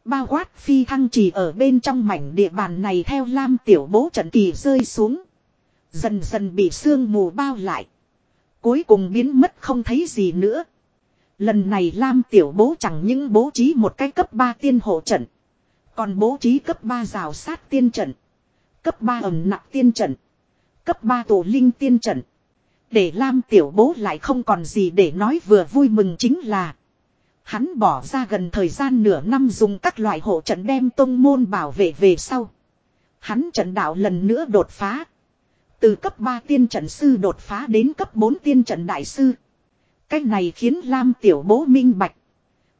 Bao quát phi thăng trì ở bên trong mảnh địa bàn này theo lam tiểu bố trận kỳ rơi xuống. Dần dần bị sương mù bao lại. Cuối cùng biến mất không thấy gì nữa. Lần này lam tiểu bố chẳng những bố trí một cái cấp 3 tiên hộ trận. Còn bố trí cấp 3 rào sát tiên trận. Cấp 3 ẩm nặng tiên trận. Cấp 3 tổ linh tiên trận. Để Lam tiểu bố lại không còn gì để nói vừa vui mừng chính là. Hắn bỏ ra gần thời gian nửa năm dùng các loại hộ trận đem tông môn bảo vệ về sau. Hắn trận đạo lần nữa đột phá. Từ cấp 3 tiên trận sư đột phá đến cấp 4 tiên trận đại sư. Cách này khiến Lam tiểu bố minh bạch.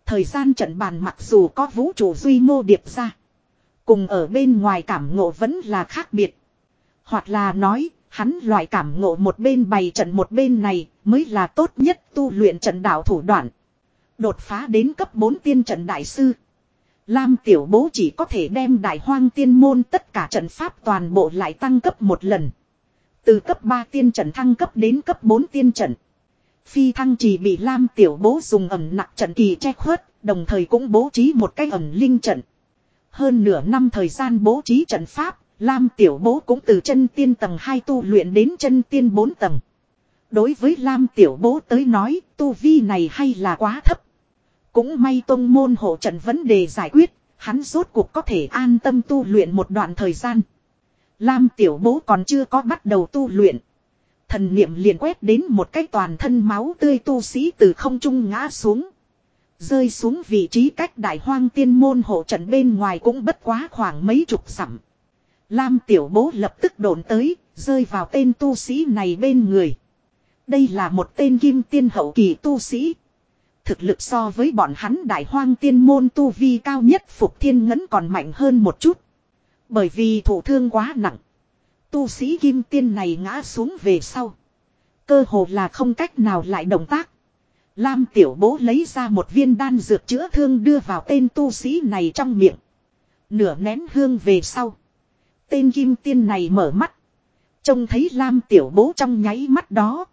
Thời gian trận bàn mặc dù có vũ trụ duy ngô điệp ra. Cùng ở bên ngoài cảm ngộ vẫn là khác biệt. Hoặc là nói, hắn loại cảm ngộ một bên bày trận một bên này mới là tốt nhất tu luyện trận đạo thủ đoạn. Đột phá đến cấp 4 tiên trận đại sư. Lam tiểu bố chỉ có thể đem đại hoang tiên môn tất cả trận pháp toàn bộ lại tăng cấp một lần. Từ cấp 3 tiên trận thăng cấp đến cấp 4 tiên trận. Phi thăng chỉ bị Lam tiểu bố dùng ẩm nặng trận kỳ che khuất, đồng thời cũng bố trí một cái ẩm linh trận. Hơn nửa năm thời gian bố trí trận pháp, Lam tiểu bố cũng từ chân tiên tầng 2 tu luyện đến chân tiên 4 tầng. Đối với Lam tiểu bố tới nói, tu vi này hay là quá thấp. Cũng may tông môn hộ trận vấn đề giải quyết, hắn rốt cuộc có thể an tâm tu luyện một đoạn thời gian. Lam tiểu bố còn chưa có bắt đầu tu luyện. Thần niệm liền quét đến một cái toàn thân máu tươi tu sĩ từ không trung ngã xuống. Rơi xuống vị trí cách đại hoang tiên môn hộ trận bên ngoài cũng bất quá khoảng mấy chục sẵm. Lam tiểu bố lập tức đồn tới, rơi vào tên tu sĩ này bên người. Đây là một tên kim tiên hậu kỳ tu sĩ. Thực lực so với bọn hắn đại hoang tiên môn tu vi cao nhất Phục Thiên Ngấn còn mạnh hơn một chút. Bởi vì thủ thương quá nặng. Tu sĩ kim tiên này ngã xuống về sau. Cơ hồ là không cách nào lại động tác. Lam tiểu bố lấy ra một viên đan dược chữa thương đưa vào tên tu sĩ này trong miệng. Nửa nén hương về sau. Tên kim tiên này mở mắt. Trông thấy Lam tiểu bố trong nháy mắt đó.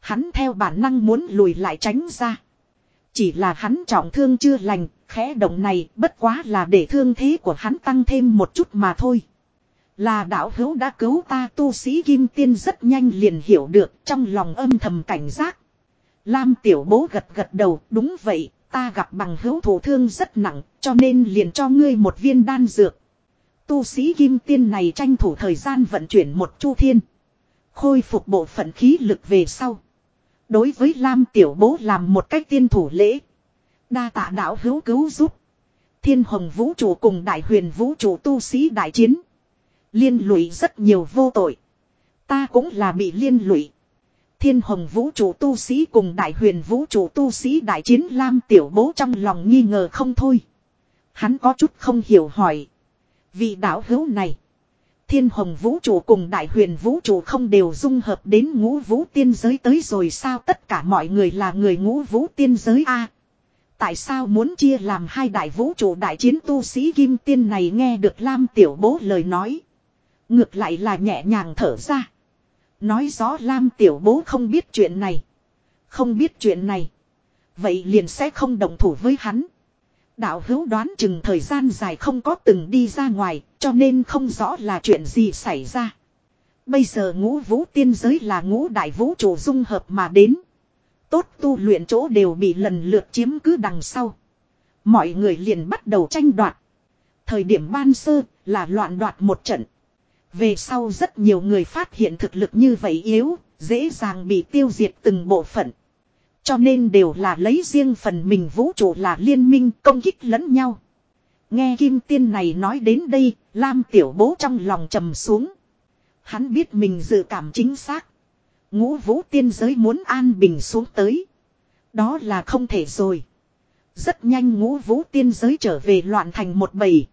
Hắn theo bản năng muốn lùi lại tránh ra. Chỉ là hắn trọng thương chưa lành, khẽ động này bất quá là để thương thế của hắn tăng thêm một chút mà thôi. Là đạo hữu đã cứu ta tu sĩ kim tiên rất nhanh liền hiểu được trong lòng âm thầm cảnh giác. Lam tiểu bố gật gật đầu, đúng vậy, ta gặp bằng hữu thủ thương rất nặng, cho nên liền cho ngươi một viên đan dược. Tu sĩ kim tiên này tranh thủ thời gian vận chuyển một chu thiên. Khôi phục bộ phận khí lực về sau. Đối với Lam tiểu bố làm một cách tiên thủ lễ. Đa tạ đạo hữu cứu giúp. Thiên hồng vũ trụ cùng đại huyền vũ trụ tu sĩ đại chiến. Liên lụy rất nhiều vô tội. Ta cũng là bị liên lụy. Thiên hồng vũ trụ tu sĩ cùng đại huyền vũ trụ tu sĩ đại chiến Lam tiểu bố trong lòng nghi ngờ không thôi. Hắn có chút không hiểu hỏi. Vị đạo hữu này. Thiên hồng vũ trụ cùng đại huyền vũ trụ không đều dung hợp đến ngũ vũ tiên giới tới rồi sao tất cả mọi người là người ngũ vũ tiên giới a Tại sao muốn chia làm hai đại vũ trụ đại chiến tu sĩ kim tiên này nghe được Lam tiểu bố lời nói. Ngược lại là nhẹ nhàng thở ra. Nói rõ Lam tiểu bố không biết chuyện này. Không biết chuyện này. Vậy liền sẽ không đồng thủ với hắn. Đạo hữu đoán chừng thời gian dài không có từng đi ra ngoài, cho nên không rõ là chuyện gì xảy ra. Bây giờ ngũ vũ tiên giới là ngũ đại vũ trụ dung hợp mà đến. Tốt tu luyện chỗ đều bị lần lượt chiếm cứ đằng sau. Mọi người liền bắt đầu tranh đoạt. Thời điểm ban sơ là loạn đoạt một trận. Về sau rất nhiều người phát hiện thực lực như vậy yếu, dễ dàng bị tiêu diệt từng bộ phận. Cho nên đều là lấy riêng phần mình vũ trụ là liên minh công kích lẫn nhau. Nghe kim tiên này nói đến đây, Lam tiểu bố trong lòng trầm xuống. Hắn biết mình dự cảm chính xác. Ngũ vũ tiên giới muốn an bình xuống tới. Đó là không thể rồi. Rất nhanh ngũ vũ tiên giới trở về loạn thành một bầy.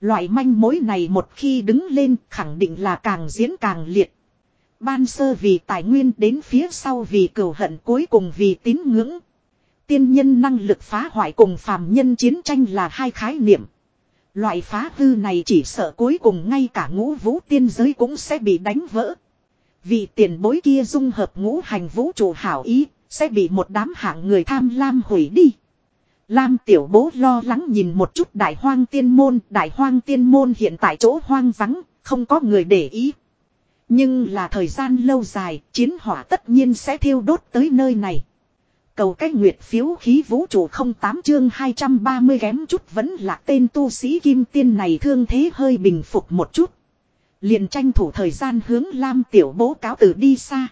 Loại manh mối này một khi đứng lên khẳng định là càng diễn càng liệt. Ban sơ vì tài nguyên đến phía sau vì cửu hận cuối cùng vì tín ngưỡng. Tiên nhân năng lực phá hoại cùng phàm nhân chiến tranh là hai khái niệm. Loại phá hư này chỉ sợ cuối cùng ngay cả ngũ vũ tiên giới cũng sẽ bị đánh vỡ. Vì tiền bối kia dung hợp ngũ hành vũ trụ hảo ý, sẽ bị một đám hạng người tham lam hủy đi. Lam tiểu bố lo lắng nhìn một chút đại hoang tiên môn, đại hoang tiên môn hiện tại chỗ hoang vắng, không có người để ý. Nhưng là thời gian lâu dài, chiến hỏa tất nhiên sẽ thiêu đốt tới nơi này. Cầu cách nguyệt phiếu khí vũ trụ 08 chương 230 kém chút vẫn là tên tu sĩ kim tiên này thương thế hơi bình phục một chút. Liền tranh thủ thời gian hướng Lam tiểu bố cáo từ đi xa.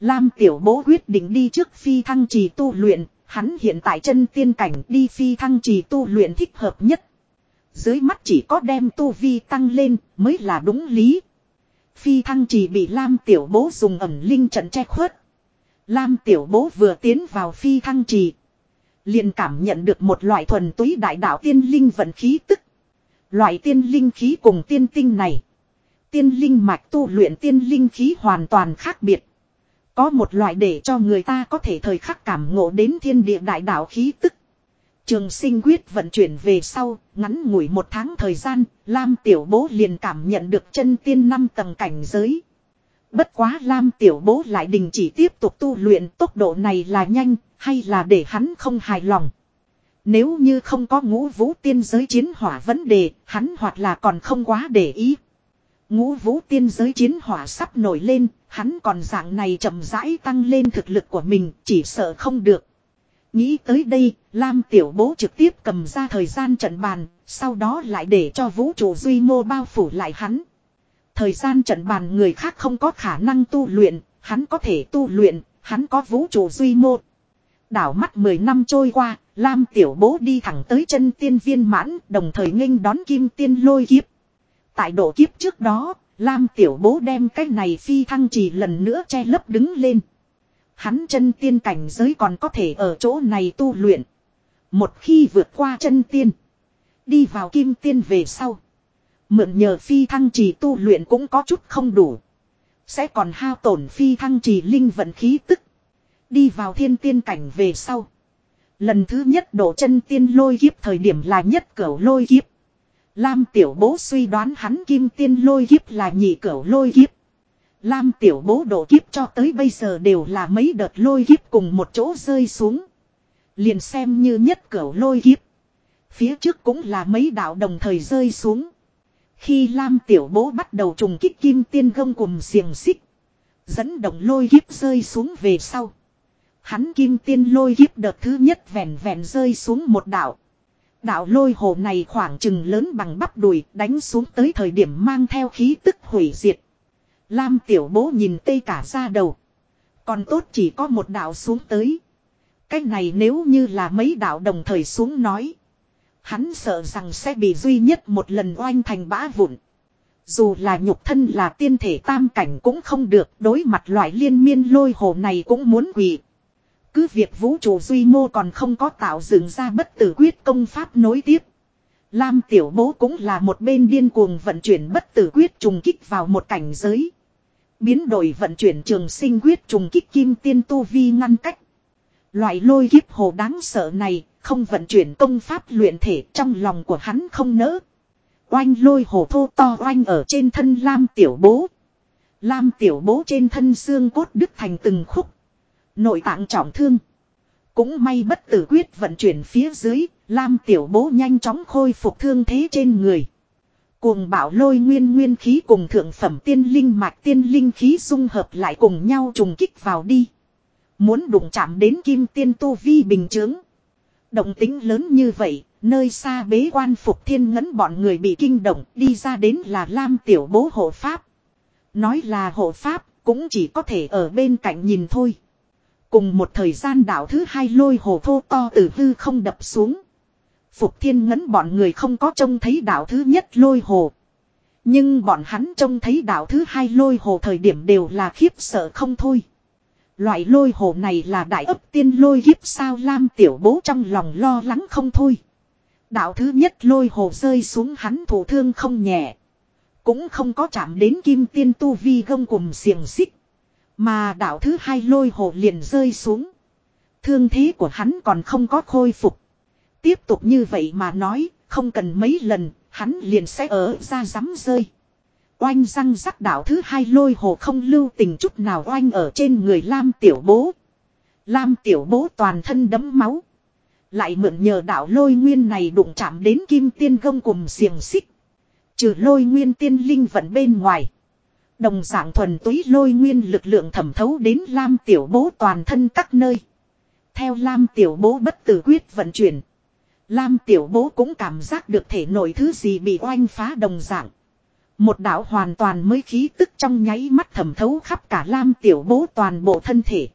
Lam tiểu bố quyết định đi trước phi thăng trì tu luyện, hắn hiện tại chân tiên cảnh đi phi thăng trì tu luyện thích hợp nhất. Dưới mắt chỉ có đem tu vi tăng lên mới là đúng lý. Phi thăng trì bị Lam tiểu bố dùng ẩm linh trận che khuất. Lam tiểu bố vừa tiến vào phi thăng trì. liền cảm nhận được một loại thuần túy đại đạo tiên linh vận khí tức. Loại tiên linh khí cùng tiên tinh này. Tiên linh mạch tu luyện tiên linh khí hoàn toàn khác biệt. Có một loại để cho người ta có thể thời khắc cảm ngộ đến thiên địa đại đạo khí tức. Trường sinh quyết vận chuyển về sau, ngắn ngủi một tháng thời gian, Lam Tiểu Bố liền cảm nhận được chân tiên năm tầng cảnh giới. Bất quá Lam Tiểu Bố lại đình chỉ tiếp tục tu luyện tốc độ này là nhanh, hay là để hắn không hài lòng. Nếu như không có ngũ vũ tiên giới chiến hỏa vấn đề, hắn hoặc là còn không quá để ý. Ngũ vũ tiên giới chiến hỏa sắp nổi lên, hắn còn dạng này chậm rãi tăng lên thực lực của mình, chỉ sợ không được. Nghĩ tới đây, Lam Tiểu Bố trực tiếp cầm ra thời gian trận bàn, sau đó lại để cho vũ trụ duy mô bao phủ lại hắn. Thời gian trận bàn người khác không có khả năng tu luyện, hắn có thể tu luyện, hắn có vũ trụ duy mô. Đảo mắt 10 năm trôi qua, Lam tiểu bố đi thẳng tới chân tiên viên mãn, đồng thời nghênh đón kim tiên lôi kiếp. Tại độ kiếp trước đó, Lam tiểu bố đem cái này phi thăng chỉ lần nữa che lấp đứng lên. Hắn chân tiên cảnh giới còn có thể ở chỗ này tu luyện. Một khi vượt qua chân tiên. Đi vào kim tiên về sau. Mượn nhờ phi thăng trì tu luyện cũng có chút không đủ. Sẽ còn hao tổn phi thăng trì linh vận khí tức. Đi vào thiên tiên cảnh về sau. Lần thứ nhất đổ chân tiên lôi kiếp thời điểm là nhất cửu lôi kiếp. Lam tiểu bố suy đoán hắn kim tiên lôi kiếp là nhị cửu lôi kiếp. Lam tiểu bố độ kiếp cho tới bây giờ đều là mấy đợt lôi kiếp cùng một chỗ rơi xuống. Liền xem như nhất cửu lôi kiếp. Phía trước cũng là mấy đạo đồng thời rơi xuống. Khi Lam tiểu bố bắt đầu trùng kích kim tiên gông cùng xiềng xích. Dẫn động lôi kiếp rơi xuống về sau. Hắn kim tiên lôi kiếp đợt thứ nhất vẹn vẹn rơi xuống một đạo. Đạo lôi hồ này khoảng chừng lớn bằng bắp đùi, đánh xuống tới thời điểm mang theo khí tức hủy diệt. Lam tiểu bố nhìn tê cả ra đầu. Còn tốt chỉ có một đạo xuống tới. Cái này nếu như là mấy đạo đồng thời xuống nói. Hắn sợ rằng sẽ bị duy nhất một lần oanh thành bã vụn. Dù là nhục thân là tiên thể tam cảnh cũng không được, đối mặt loại liên miên lôi hồ này cũng muốn quỷ. Cứ việc vũ trụ duy mô còn không có tạo dựng ra bất tử quyết công pháp nối tiếp. Lam tiểu bố cũng là một bên điên cuồng vận chuyển bất tử quyết trùng kích vào một cảnh giới. Biến đổi vận chuyển trường sinh quyết trùng kích kim tiên tu vi ngăn cách. Loại lôi kiếp hồ đáng sợ này, không vận chuyển công pháp luyện thể trong lòng của hắn không nỡ. Oanh lôi hồ thô to oanh ở trên thân Lam tiểu bố. Lam tiểu bố trên thân xương cốt đứt thành từng khúc. Nội tạng trọng thương. Cũng may bất tử quyết vận chuyển phía dưới, Lam tiểu bố nhanh chóng khôi phục thương thế trên người. Cuồng bảo lôi nguyên nguyên khí cùng thượng phẩm tiên linh mạch tiên linh khí dung hợp lại cùng nhau trùng kích vào đi. Muốn đụng chạm đến kim tiên tu vi bình chướng. Động tính lớn như vậy, nơi xa bế quan phục thiên ngấn bọn người bị kinh động đi ra đến là Lam tiểu bố hộ pháp. Nói là hộ pháp, cũng chỉ có thể ở bên cạnh nhìn thôi. Cùng một thời gian đảo thứ hai lôi hồ thô to từ hư không đập xuống. Phục thiên ngấn bọn người không có trông thấy đảo thứ nhất lôi hồ. Nhưng bọn hắn trông thấy đảo thứ hai lôi hồ thời điểm đều là khiếp sợ không thôi. Loại lôi hồ này là đại ấp tiên lôi hiếp sao lam tiểu bố trong lòng lo lắng không thôi. Đạo thứ nhất lôi hồ rơi xuống hắn thủ thương không nhẹ. Cũng không có chạm đến kim tiên tu vi gông cùng xiềng xích. Mà đạo thứ hai lôi hồ liền rơi xuống. Thương thế của hắn còn không có khôi phục. Tiếp tục như vậy mà nói, không cần mấy lần, hắn liền sẽ ở ra rắm rơi. Oanh răng rắc đạo thứ hai lôi hồ không lưu tình chút nào oanh ở trên người Lam tiểu bố. Lam tiểu bố toàn thân đấm máu. Lại mượn nhờ đạo lôi nguyên này đụng chạm đến kim tiên gông cùng xiềng xích. Trừ lôi nguyên tiên linh vận bên ngoài. Đồng dạng thuần túy lôi nguyên lực lượng thẩm thấu đến Lam tiểu bố toàn thân các nơi. Theo Lam tiểu bố bất tử quyết vận chuyển. Lam tiểu bố cũng cảm giác được thể nội thứ gì bị oanh phá đồng dạng. Một đạo hoàn toàn mới khí tức trong nháy mắt thẩm thấu khắp cả Lam tiểu bố toàn bộ thân thể.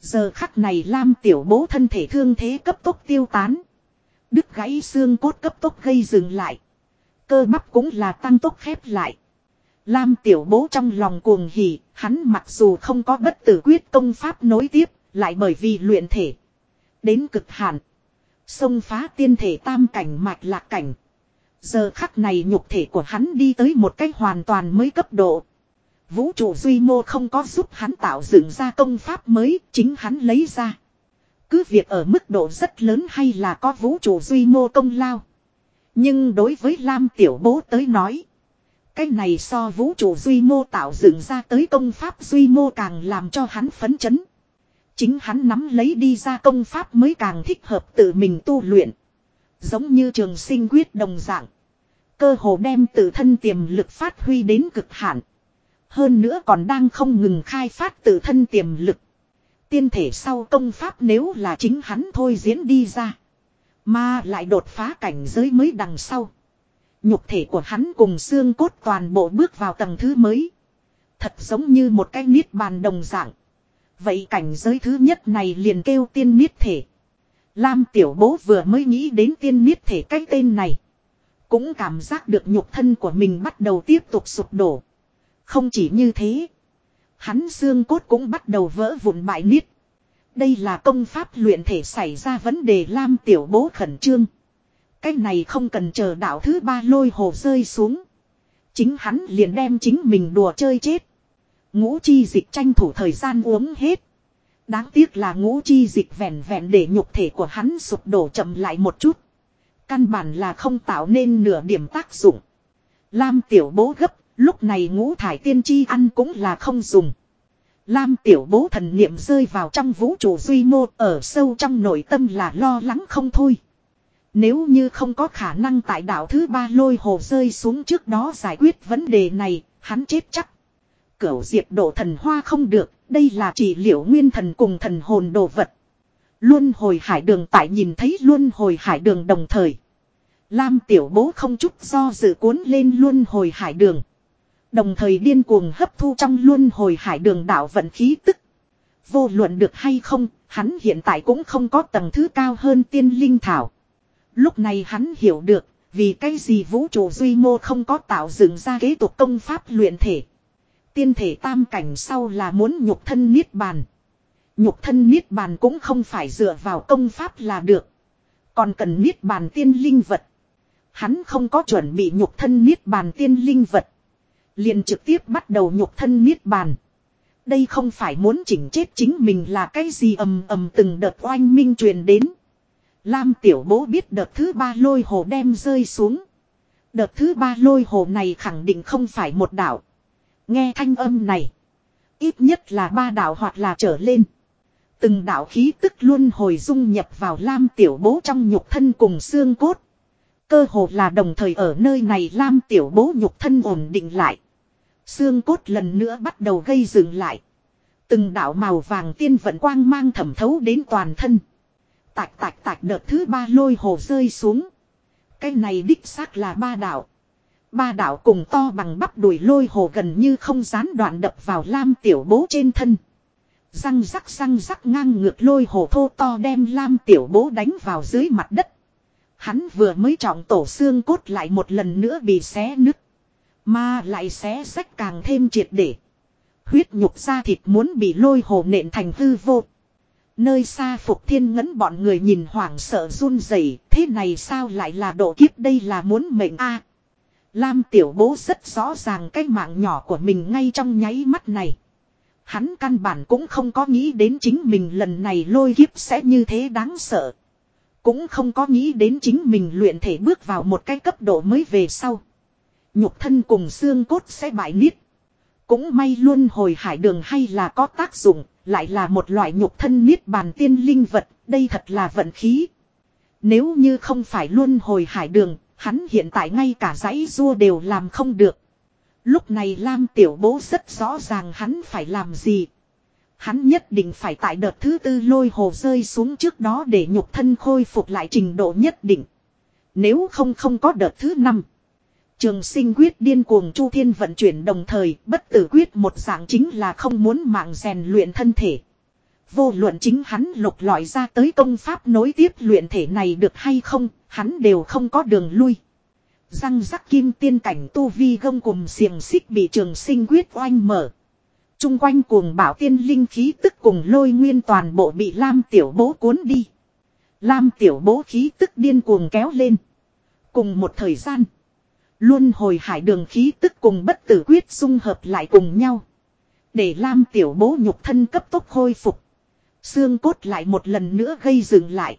Giờ khắc này Lam tiểu bố thân thể thương thế cấp tốc tiêu tán. Đứt gãy xương cốt cấp tốc gây dừng lại. Cơ bắp cũng là tăng tốc khép lại. Lam tiểu bố trong lòng cuồng hỉ, hắn mặc dù không có bất tử quyết công pháp nối tiếp, lại bởi vì luyện thể. Đến cực hạn. Xông phá tiên thể tam cảnh mạch lạc cảnh. Giờ khắc này nhục thể của hắn đi tới một cách hoàn toàn mới cấp độ. Vũ trụ duy mô không có giúp hắn tạo dựng ra công pháp mới, chính hắn lấy ra. Cứ việc ở mức độ rất lớn hay là có vũ trụ duy mô công lao. Nhưng đối với Lam Tiểu Bố tới nói. Cái này so vũ trụ duy mô tạo dựng ra tới công pháp duy mô càng làm cho hắn phấn chấn. Chính hắn nắm lấy đi ra công pháp mới càng thích hợp tự mình tu luyện. Giống như trường sinh quyết đồng dạng. Cơ hồ đem tự thân tiềm lực phát huy đến cực hạn. Hơn nữa còn đang không ngừng khai phát tự thân tiềm lực. Tiên thể sau công pháp nếu là chính hắn thôi diễn đi ra. Mà lại đột phá cảnh giới mới đằng sau. Nhục thể của hắn cùng xương cốt toàn bộ bước vào tầng thứ mới. Thật giống như một cái niết bàn đồng dạng. Vậy cảnh giới thứ nhất này liền kêu tiên niết thể. Lam tiểu bố vừa mới nghĩ đến tiên niết thể cái tên này. Cũng cảm giác được nhục thân của mình bắt đầu tiếp tục sụp đổ. Không chỉ như thế. Hắn xương cốt cũng bắt đầu vỡ vụn bại niết. Đây là công pháp luyện thể xảy ra vấn đề Lam tiểu bố khẩn trương. Cái này không cần chờ đạo thứ ba lôi hồ rơi xuống. Chính hắn liền đem chính mình đùa chơi chết. Ngũ chi dịch tranh thủ thời gian uống hết. Đáng tiếc là ngũ chi dịch vẹn vẹn để nhục thể của hắn sụp đổ chậm lại một chút. Căn bản là không tạo nên nửa điểm tác dụng. Lam tiểu bố gấp, lúc này ngũ thải tiên chi ăn cũng là không dùng. Lam tiểu bố thần niệm rơi vào trong vũ trụ duy mô ở sâu trong nội tâm là lo lắng không thôi. Nếu như không có khả năng tại đảo thứ ba lôi hồ rơi xuống trước đó giải quyết vấn đề này, hắn chết chắc. Cửu diệt độ thần hoa không được, đây là chỉ liệu nguyên thần cùng thần hồn đồ vật. Luân hồi hải đường tại nhìn thấy luân hồi hải đường đồng thời. Lam tiểu bố không chút do dự cuốn lên luân hồi hải đường. Đồng thời điên cuồng hấp thu trong luân hồi hải đường đạo vận khí tức. Vô luận được hay không, hắn hiện tại cũng không có tầng thứ cao hơn tiên linh thảo. Lúc này hắn hiểu được, vì cái gì vũ trụ duy mô không có tạo dựng ra kế tục công pháp luyện thể. Tiên thể tam cảnh sau là muốn nhục thân niết bàn. Nhục thân niết bàn cũng không phải dựa vào công pháp là được. Còn cần niết bàn tiên linh vật. Hắn không có chuẩn bị nhục thân niết bàn tiên linh vật. liền trực tiếp bắt đầu nhục thân niết bàn. Đây không phải muốn chỉnh chết chính mình là cái gì ầm ầm từng đợt oanh minh truyền đến. Lam tiểu bố biết đợt thứ ba lôi hồ đem rơi xuống. Đợt thứ ba lôi hồ này khẳng định không phải một đảo. Nghe thanh âm này. Ít nhất là ba đảo hoặc là trở lên. Từng đảo khí tức luôn hồi dung nhập vào lam tiểu bố trong nhục thân cùng xương cốt. Cơ hồ là đồng thời ở nơi này lam tiểu bố nhục thân ổn định lại. Xương cốt lần nữa bắt đầu gây dừng lại. Từng đảo màu vàng tiên vận quang mang thẩm thấu đến toàn thân. Tạch tạch tạch đợt thứ ba lôi hồ rơi xuống. Cái này đích xác là ba đạo. Ba đạo cùng to bằng bắp đùi lôi hồ gần như không gián đoạn đập vào lam tiểu bố trên thân. Răng rắc răng rắc ngang ngược lôi hồ thô to đem lam tiểu bố đánh vào dưới mặt đất. Hắn vừa mới trọng tổ xương cốt lại một lần nữa bị xé nứt. Mà lại xé sách càng thêm triệt để. Huyết nhục da thịt muốn bị lôi hồ nện thành hư vô. Nơi xa phục thiên ngấn bọn người nhìn hoảng sợ run rẩy, thế này sao lại là độ kiếp đây là muốn mệnh a Lam tiểu bố rất rõ ràng cái mạng nhỏ của mình ngay trong nháy mắt này. Hắn căn bản cũng không có nghĩ đến chính mình lần này lôi kiếp sẽ như thế đáng sợ. Cũng không có nghĩ đến chính mình luyện thể bước vào một cái cấp độ mới về sau. Nhục thân cùng xương cốt sẽ bại niết. Cũng may luôn hồi hải đường hay là có tác dụng, lại là một loại nhục thân niết bàn tiên linh vật, đây thật là vận khí. Nếu như không phải luôn hồi hải đường, hắn hiện tại ngay cả dãy rua đều làm không được. Lúc này Lam Tiểu Bố rất rõ ràng hắn phải làm gì. Hắn nhất định phải tại đợt thứ tư lôi hồ rơi xuống trước đó để nhục thân khôi phục lại trình độ nhất định. Nếu không không có đợt thứ năm. Trường sinh quyết điên cuồng chu thiên vận chuyển đồng thời bất tử quyết một dạng chính là không muốn mạng rèn luyện thân thể. Vô luận chính hắn lục lọi ra tới công pháp nối tiếp luyện thể này được hay không, hắn đều không có đường lui. Răng rắc kim tiên cảnh tu vi gông cùng xiềng xích bị trường sinh quyết oanh mở. Trung quanh cuồng bảo tiên linh khí tức cùng lôi nguyên toàn bộ bị Lam tiểu bố cuốn đi. Lam tiểu bố khí tức điên cuồng kéo lên. Cùng một thời gian. Luôn hồi hải đường khí tức cùng bất tử quyết dung hợp lại cùng nhau. Để Lam tiểu bố nhục thân cấp tốc khôi phục. Xương cốt lại một lần nữa gây dừng lại.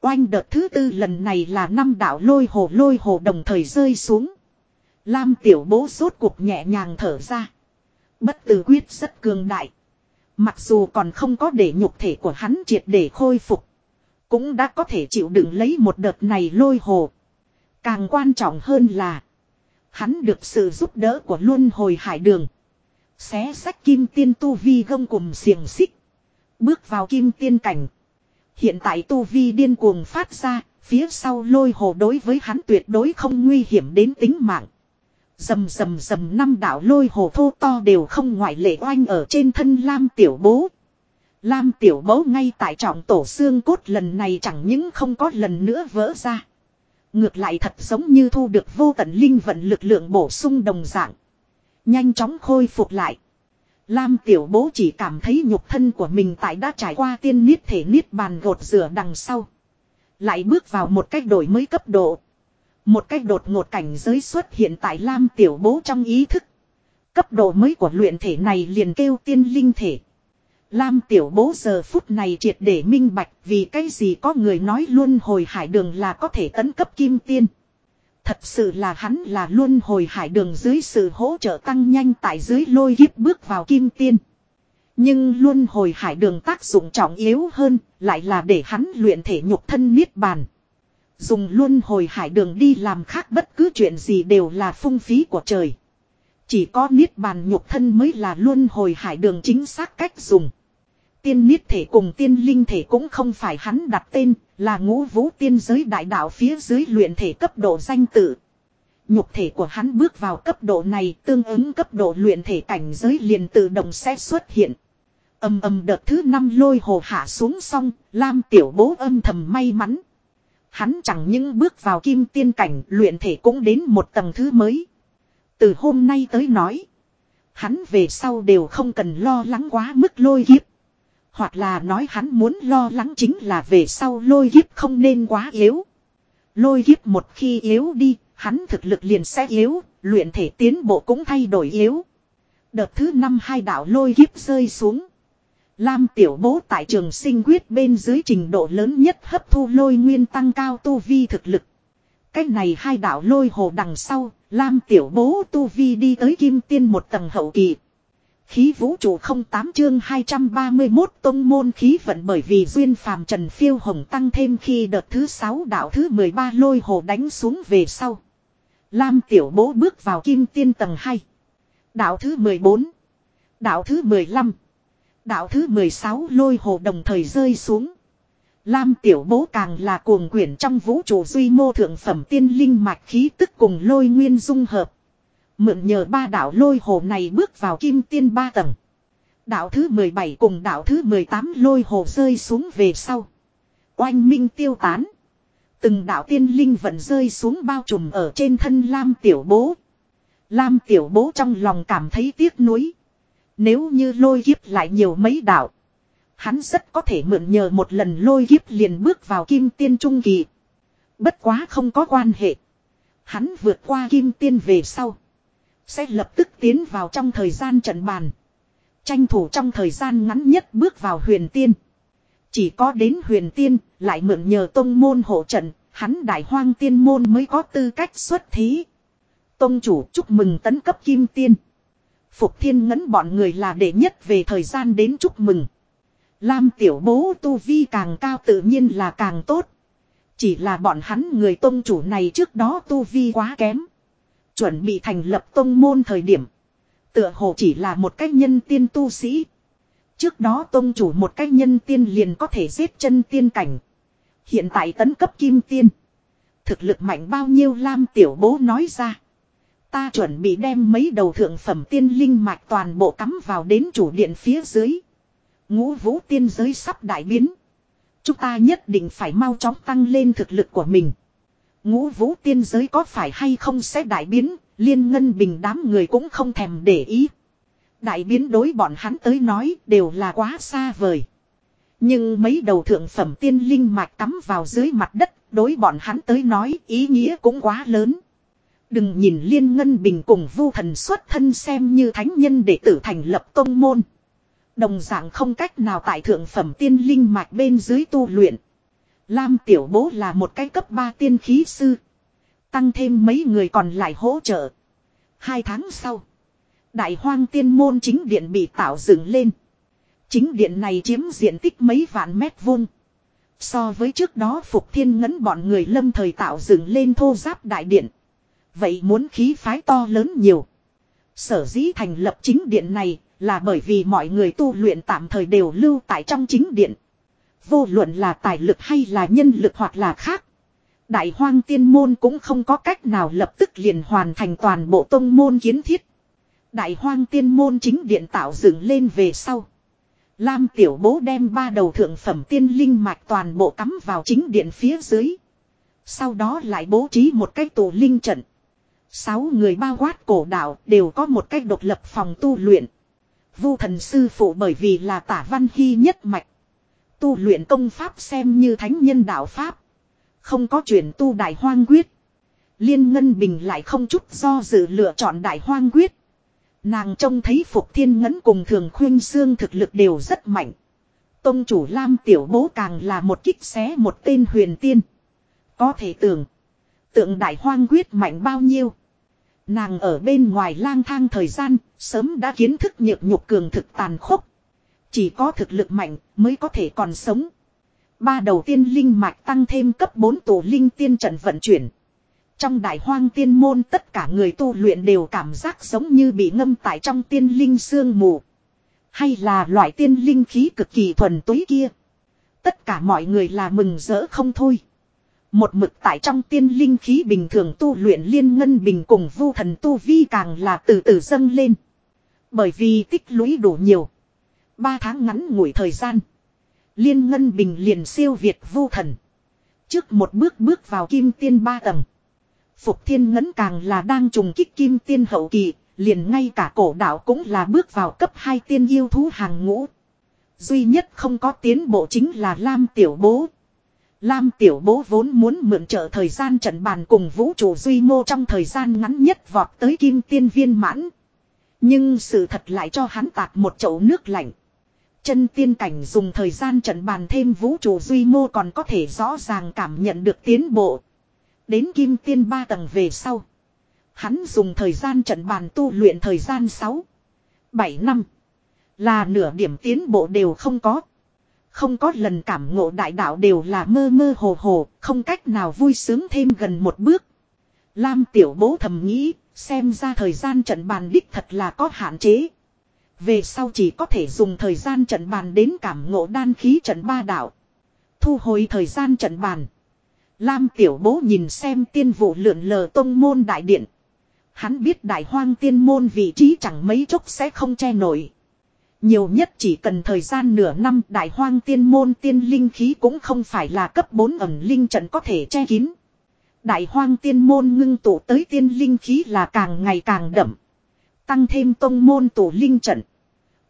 Oanh đợt thứ tư lần này là năm đạo lôi hồ lôi hồ đồng thời rơi xuống. Lam tiểu bố rốt cuộc nhẹ nhàng thở ra. Bất tử quyết rất cường đại. Mặc dù còn không có để nhục thể của hắn triệt để khôi phục. Cũng đã có thể chịu đựng lấy một đợt này lôi hồ. Càng quan trọng hơn là. Hắn được sự giúp đỡ của luân hồi hải đường. Xé sách kim tiên tu vi gông cùng xiềng xích. Bước vào kim tiên cảnh. Hiện tại tu vi điên cuồng phát ra, phía sau lôi hồ đối với hắn tuyệt đối không nguy hiểm đến tính mạng. Dầm dầm dầm năm đạo lôi hồ thô to đều không ngoại lệ oanh ở trên thân Lam tiểu bố. Lam tiểu bố ngay tại trọng tổ xương cốt lần này chẳng những không có lần nữa vỡ ra. Ngược lại thật giống như thu được vô tận linh vận lực lượng bổ sung đồng dạng. Nhanh chóng khôi phục lại. Lam tiểu bố chỉ cảm thấy nhục thân của mình tại đã trải qua tiên niết thể niết bàn gột rửa đằng sau. Lại bước vào một cách đổi mới cấp độ. Một cách đột ngột cảnh giới xuất hiện tại Lam tiểu bố trong ý thức. Cấp độ mới của luyện thể này liền kêu tiên linh thể. Lam tiểu bố giờ phút này triệt để minh bạch vì cái gì có người nói luôn hồi hải đường là có thể tấn cấp kim tiên. Thật sự là hắn là luôn hồi hải đường dưới sự hỗ trợ tăng nhanh tại dưới lôi kiếp bước vào kim tiên. Nhưng luôn hồi hải đường tác dụng trọng yếu hơn lại là để hắn luyện thể nhục thân niết bàn. Dùng luôn hồi hải đường đi làm khác bất cứ chuyện gì đều là phung phí của trời. Chỉ có niết bàn nhục thân mới là luôn hồi hải đường chính xác cách dùng. Tiên niết thể cùng tiên linh thể cũng không phải hắn đặt tên, là ngũ vũ tiên giới đại đạo phía dưới luyện thể cấp độ danh tự. Nhục thể của hắn bước vào cấp độ này tương ứng cấp độ luyện thể cảnh giới liền tự động sẽ xuất hiện. Âm âm đợt thứ năm lôi hồ hạ xuống xong, Lam tiểu bố âm thầm may mắn. Hắn chẳng những bước vào kim tiên cảnh luyện thể cũng đến một tầng thứ mới. Từ hôm nay tới nói, hắn về sau đều không cần lo lắng quá mức lôi kiếp. Hoặc là nói hắn muốn lo lắng chính là về sau lôi kiếp không nên quá yếu. Lôi kiếp một khi yếu đi, hắn thực lực liền sẽ yếu, luyện thể tiến bộ cũng thay đổi yếu. Đợt thứ năm hai đạo lôi kiếp rơi xuống. Lam tiểu bố tại trường sinh quyết bên dưới trình độ lớn nhất hấp thu lôi nguyên tăng cao tu vi thực lực. Cách này hai đạo lôi hồ đằng sau, Lam tiểu bố tu vi đi tới kim tiên một tầng hậu kỳ. Khí vũ trụ không tám chương 231 tông môn khí vận bởi vì duyên phàm trần phiêu hồng tăng thêm khi đợt thứ 6 đạo thứ 13 lôi hồ đánh xuống về sau. Lam tiểu bố bước vào kim tiên tầng 2. Đạo thứ 14. Đạo thứ 15. Đạo thứ 16 lôi hồ đồng thời rơi xuống. Lam tiểu bố càng là cuồng quyển trong vũ trụ duy mô thượng phẩm tiên linh mạch khí tức cùng lôi nguyên dung hợp. Mượn nhờ ba đạo lôi hồ này bước vào kim tiên ba tầng. Đạo thứ 17 cùng đạo thứ 18 lôi hồ rơi xuống về sau. Oanh minh tiêu tán. Từng đạo tiên linh vẫn rơi xuống bao trùm ở trên thân Lam tiểu bố. Lam tiểu bố trong lòng cảm thấy tiếc nuối. Nếu như lôi kiếp lại nhiều mấy đạo. Hắn rất có thể mượn nhờ một lần lôi kiếp liền bước vào kim tiên trung kỳ. Bất quá không có quan hệ. Hắn vượt qua kim tiên về sau. Sẽ lập tức tiến vào trong thời gian trận bàn. Tranh thủ trong thời gian ngắn nhất bước vào huyền tiên. Chỉ có đến huyền tiên, lại mượn nhờ tông môn hộ trận, hắn đại hoang tiên môn mới có tư cách xuất thí. Tông chủ chúc mừng tấn cấp kim tiên. Phục thiên ngấn bọn người là đệ nhất về thời gian đến chúc mừng. Lam tiểu bố tu vi càng cao tự nhiên là càng tốt. Chỉ là bọn hắn người tôn chủ này trước đó tu vi quá kém. Chuẩn bị thành lập tông môn thời điểm. Tựa hồ chỉ là một cách nhân tiên tu sĩ. Trước đó tông chủ một cách nhân tiên liền có thể giết chân tiên cảnh. Hiện tại tấn cấp kim tiên. Thực lực mạnh bao nhiêu Lam tiểu bố nói ra. Ta chuẩn bị đem mấy đầu thượng phẩm tiên linh mạch toàn bộ cắm vào đến chủ điện phía dưới. Ngũ vũ tiên giới sắp đại biến. Chúng ta nhất định phải mau chóng tăng lên thực lực của mình. Ngũ vũ tiên giới có phải hay không sẽ đại biến, liên ngân bình đám người cũng không thèm để ý. Đại biến đối bọn hắn tới nói đều là quá xa vời. Nhưng mấy đầu thượng phẩm tiên linh mạch cắm vào dưới mặt đất, đối bọn hắn tới nói ý nghĩa cũng quá lớn. Đừng nhìn liên ngân bình cùng vu thần xuất thân xem như thánh nhân để tử thành lập công môn. Đồng dạng không cách nào tại thượng phẩm tiên linh mạch bên dưới tu luyện. Lam tiểu bố là một cái cấp 3 tiên khí sư. Tăng thêm mấy người còn lại hỗ trợ. Hai tháng sau. Đại hoang tiên môn chính điện bị tạo dựng lên. Chính điện này chiếm diện tích mấy vạn mét vuông. So với trước đó Phục Thiên Ngấn bọn người lâm thời tạo dựng lên thô giáp đại điện. Vậy muốn khí phái to lớn nhiều. Sở dĩ thành lập chính điện này là bởi vì mọi người tu luyện tạm thời đều lưu tại trong chính điện. Vô luận là tài lực hay là nhân lực hoặc là khác. Đại hoang tiên môn cũng không có cách nào lập tức liền hoàn thành toàn bộ tông môn kiến thiết. Đại hoang tiên môn chính điện tạo dựng lên về sau. Lam tiểu bố đem ba đầu thượng phẩm tiên linh mạch toàn bộ cắm vào chính điện phía dưới. Sau đó lại bố trí một cái tù linh trận. Sáu người bao quát cổ đạo đều có một cách độc lập phòng tu luyện. Vu thần sư phụ bởi vì là tả văn hy nhất mạch. Tu luyện công pháp xem như thánh nhân đạo pháp. Không có chuyển tu đại hoang quyết. Liên Ngân Bình lại không chút do dự lựa chọn đại hoang quyết. Nàng trông thấy Phục Thiên Ngấn cùng Thường Khuyên Sương thực lực đều rất mạnh. Tông chủ Lam Tiểu Bố càng là một kích xé một tên huyền tiên. Có thể tưởng. Tượng đại hoang quyết mạnh bao nhiêu. Nàng ở bên ngoài lang thang thời gian, sớm đã kiến thức nhược nhục cường thực tàn khốc. Chỉ có thực lực mạnh mới có thể còn sống. Ba đầu tiên linh mạch tăng thêm cấp 4 tổ linh tiên trận vận chuyển. Trong đại hoang tiên môn tất cả người tu luyện đều cảm giác giống như bị ngâm tại trong tiên linh sương mù. Hay là loại tiên linh khí cực kỳ thuần túy kia. Tất cả mọi người là mừng rỡ không thôi. Một mực tại trong tiên linh khí bình thường tu luyện liên ngân bình cùng vu thần tu vi càng là từ từ dâng lên. Bởi vì tích lũy đủ nhiều. Ba tháng ngắn ngủi thời gian. Liên ngân bình liền siêu việt vu thần. Trước một bước bước vào kim tiên ba tầng. Phục thiên ngấn càng là đang trùng kích kim tiên hậu kỳ. Liền ngay cả cổ đạo cũng là bước vào cấp hai tiên yêu thú hàng ngũ. Duy nhất không có tiến bộ chính là Lam Tiểu Bố. Lam Tiểu Bố vốn muốn mượn trợ thời gian trận bàn cùng vũ trụ duy mô trong thời gian ngắn nhất vọt tới kim tiên viên mãn. Nhưng sự thật lại cho hắn tạt một chậu nước lạnh. Chân tiên cảnh dùng thời gian trận bàn thêm vũ trụ duy mô còn có thể rõ ràng cảm nhận được tiến bộ. Đến kim tiên ba tầng về sau. Hắn dùng thời gian trận bàn tu luyện thời gian 6, 7 năm. Là nửa điểm tiến bộ đều không có. Không có lần cảm ngộ đại đạo đều là mơ mơ hồ hồ, không cách nào vui sướng thêm gần một bước. Lam tiểu bố thầm nghĩ, xem ra thời gian trận bàn đích thật là có hạn chế. Về sau chỉ có thể dùng thời gian trận bàn đến cảm ngộ đan khí trận ba đạo. Thu hồi thời gian trận bàn. Lam tiểu bố nhìn xem tiên vụ lượn lờ tông môn đại điện. Hắn biết đại hoang tiên môn vị trí chẳng mấy chốc sẽ không che nổi. Nhiều nhất chỉ cần thời gian nửa năm, đại hoang tiên môn tiên linh khí cũng không phải là cấp 4 ẩn linh trận có thể che kín. Đại hoang tiên môn ngưng tụ tới tiên linh khí là càng ngày càng đậm. Tăng thêm tông môn tổ linh trận.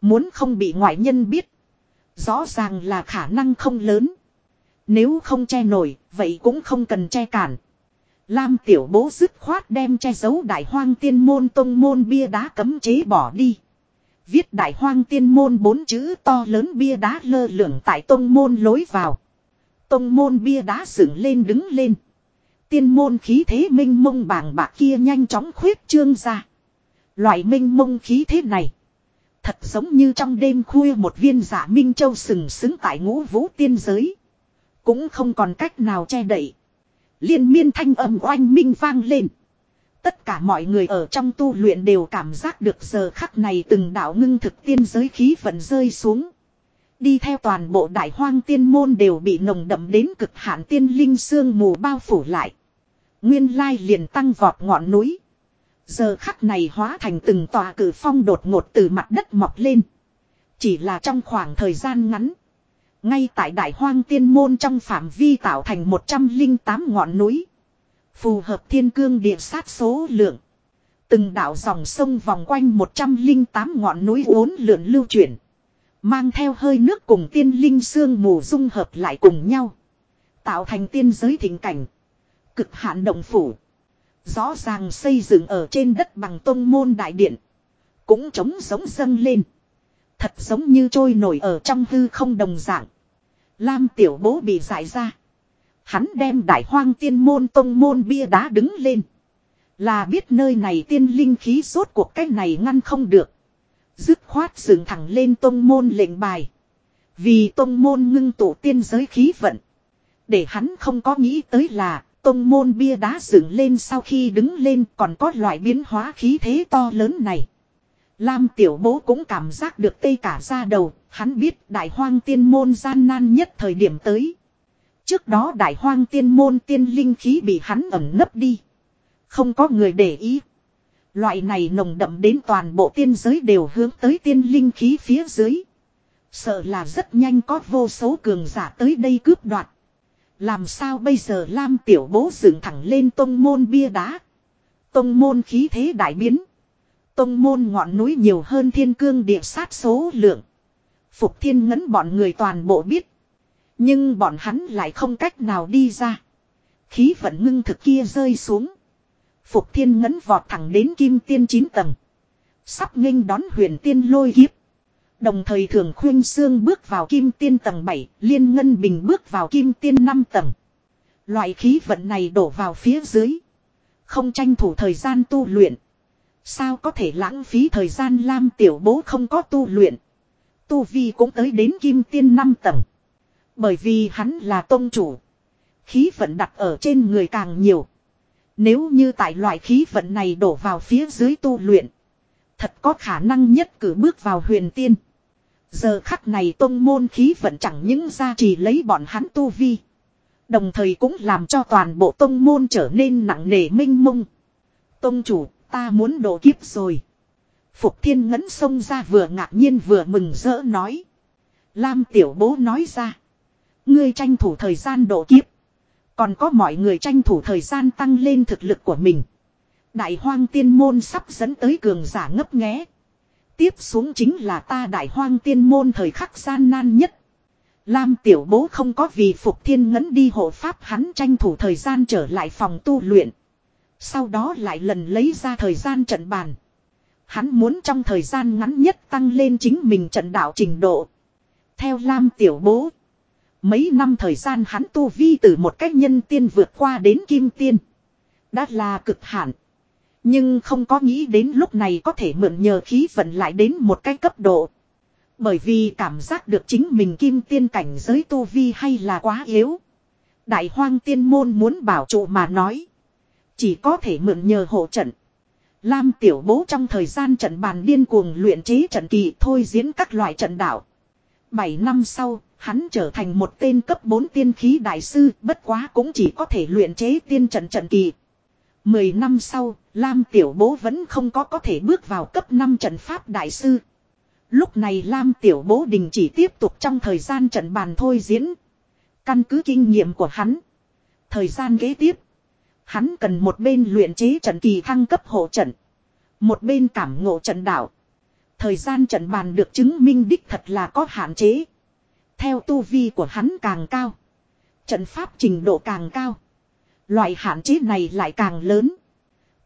Muốn không bị ngoại nhân biết. Rõ ràng là khả năng không lớn. Nếu không che nổi, vậy cũng không cần che cản. Lam tiểu bố dứt khoát đem che giấu đại hoang tiên môn tông môn bia đá cấm chế bỏ đi. Viết đại hoang tiên môn bốn chữ to lớn bia đá lơ lửng tại tông môn lối vào. Tông môn bia đá dựng lên đứng lên. Tiên môn khí thế minh mông bàng bạc kia nhanh chóng khuyết trương ra. Loại minh mông khí thế này. Thật giống như trong đêm khuya một viên giả minh châu sừng sững tại ngũ vũ tiên giới. Cũng không còn cách nào che đậy. Liên miên thanh âm oanh minh vang lên. Tất cả mọi người ở trong tu luyện đều cảm giác được giờ khắc này từng đạo ngưng thực tiên giới khí vận rơi xuống. Đi theo toàn bộ đại hoang tiên môn đều bị nồng đậm đến cực hạn tiên linh sương mù bao phủ lại. Nguyên lai liền tăng vọt ngọn núi. Giờ khắc này hóa thành từng tòa cử phong đột ngột từ mặt đất mọc lên. Chỉ là trong khoảng thời gian ngắn. Ngay tại đại hoang tiên môn trong phạm vi tạo thành 108 ngọn núi. Phù hợp thiên cương địa sát số lượng. Từng đảo dòng sông vòng quanh 108 ngọn núi uốn lượn lưu chuyển. Mang theo hơi nước cùng tiên linh sương mù dung hợp lại cùng nhau. Tạo thành tiên giới thịnh cảnh. Cực hạn động phủ. Rõ ràng xây dựng ở trên đất bằng tông môn đại điện. Cũng trống sống dâng lên. Thật giống như trôi nổi ở trong hư không đồng dạng. Lam tiểu bố bị giải ra. Hắn đem đại hoang tiên môn tông môn bia đá đứng lên. Là biết nơi này tiên linh khí rốt cuộc cách này ngăn không được. Dứt khoát dựng thẳng lên tông môn lệnh bài. Vì tông môn ngưng tụ tiên giới khí vận. Để hắn không có nghĩ tới là tông môn bia đá dựng lên sau khi đứng lên còn có loại biến hóa khí thế to lớn này. Lam tiểu bố cũng cảm giác được tê cả ra đầu, hắn biết đại hoang tiên môn gian nan nhất thời điểm tới. Trước đó đại hoang tiên môn tiên linh khí bị hắn ẩn nấp đi. Không có người để ý. Loại này nồng đậm đến toàn bộ tiên giới đều hướng tới tiên linh khí phía dưới. Sợ là rất nhanh có vô số cường giả tới đây cướp đoạt. Làm sao bây giờ Lam tiểu bố dựng thẳng lên tông môn bia đá. Tông môn khí thế đại biến. Tông môn ngọn núi nhiều hơn thiên cương địa sát số lượng. Phục thiên ngấn bọn người toàn bộ biết. Nhưng bọn hắn lại không cách nào đi ra. Khí vận ngưng thực kia rơi xuống. Phục thiên ngấn vọt thẳng đến kim tiên 9 tầng. Sắp nghênh đón huyền tiên lôi kiếp. Đồng thời thường khuyên xương bước vào kim tiên tầng 7, liên ngân bình bước vào kim tiên 5 tầng. Loại khí vận này đổ vào phía dưới. Không tranh thủ thời gian tu luyện. Sao có thể lãng phí thời gian Lam tiểu bố không có tu luyện. Tu Vi cũng tới đến kim tiên 5 tầng. Bởi vì hắn là tôn chủ. Khí vận đặt ở trên người càng nhiều. Nếu như tại loại khí vận này đổ vào phía dưới tu luyện. Thật có khả năng nhất cử bước vào huyền tiên. Giờ khắc này tôn môn khí vận chẳng những ra chỉ lấy bọn hắn tu vi. Đồng thời cũng làm cho toàn bộ tôn môn trở nên nặng nề minh mông. Tôn chủ, ta muốn độ kiếp rồi. Phục thiên ngấn xông ra vừa ngạc nhiên vừa mừng rỡ nói. Lam tiểu bố nói ra. Ngươi tranh thủ thời gian độ kiếp. Còn có mọi người tranh thủ thời gian tăng lên thực lực của mình. Đại hoang tiên môn sắp dẫn tới cường giả ngấp nghé. Tiếp xuống chính là ta đại hoang tiên môn thời khắc gian nan nhất. Lam tiểu bố không có vì phục thiên ngấn đi hộ pháp hắn tranh thủ thời gian trở lại phòng tu luyện. Sau đó lại lần lấy ra thời gian trận bàn. Hắn muốn trong thời gian ngắn nhất tăng lên chính mình trận đạo trình độ. Theo Lam tiểu bố. Mấy năm thời gian hắn tu vi từ một cách nhân tiên vượt qua đến kim tiên. Đã là cực hạn. Nhưng không có nghĩ đến lúc này có thể mượn nhờ khí vận lại đến một cái cấp độ. Bởi vì cảm giác được chính mình kim tiên cảnh giới tu vi hay là quá yếu. Đại hoang tiên môn muốn bảo trụ mà nói. Chỉ có thể mượn nhờ hộ trận. Lam tiểu bố trong thời gian trận bàn điên cuồng luyện chế trận kỳ thôi diễn các loại trận đạo. Bảy năm sau, hắn trở thành một tên cấp 4 tiên khí đại sư, bất quá cũng chỉ có thể luyện chế tiên trận trận kỳ. Mười năm sau, Lam Tiểu Bố vẫn không có có thể bước vào cấp 5 trận pháp đại sư. Lúc này Lam Tiểu Bố đình chỉ tiếp tục trong thời gian trận bàn thôi diễn. Căn cứ kinh nghiệm của hắn. Thời gian kế tiếp. Hắn cần một bên luyện chế trận kỳ thăng cấp hộ trận. Một bên cảm ngộ trận đạo. Thời gian trận bàn được chứng minh đích thật là có hạn chế. Theo tu vi của hắn càng cao. Trận pháp trình độ càng cao. Loại hạn chế này lại càng lớn.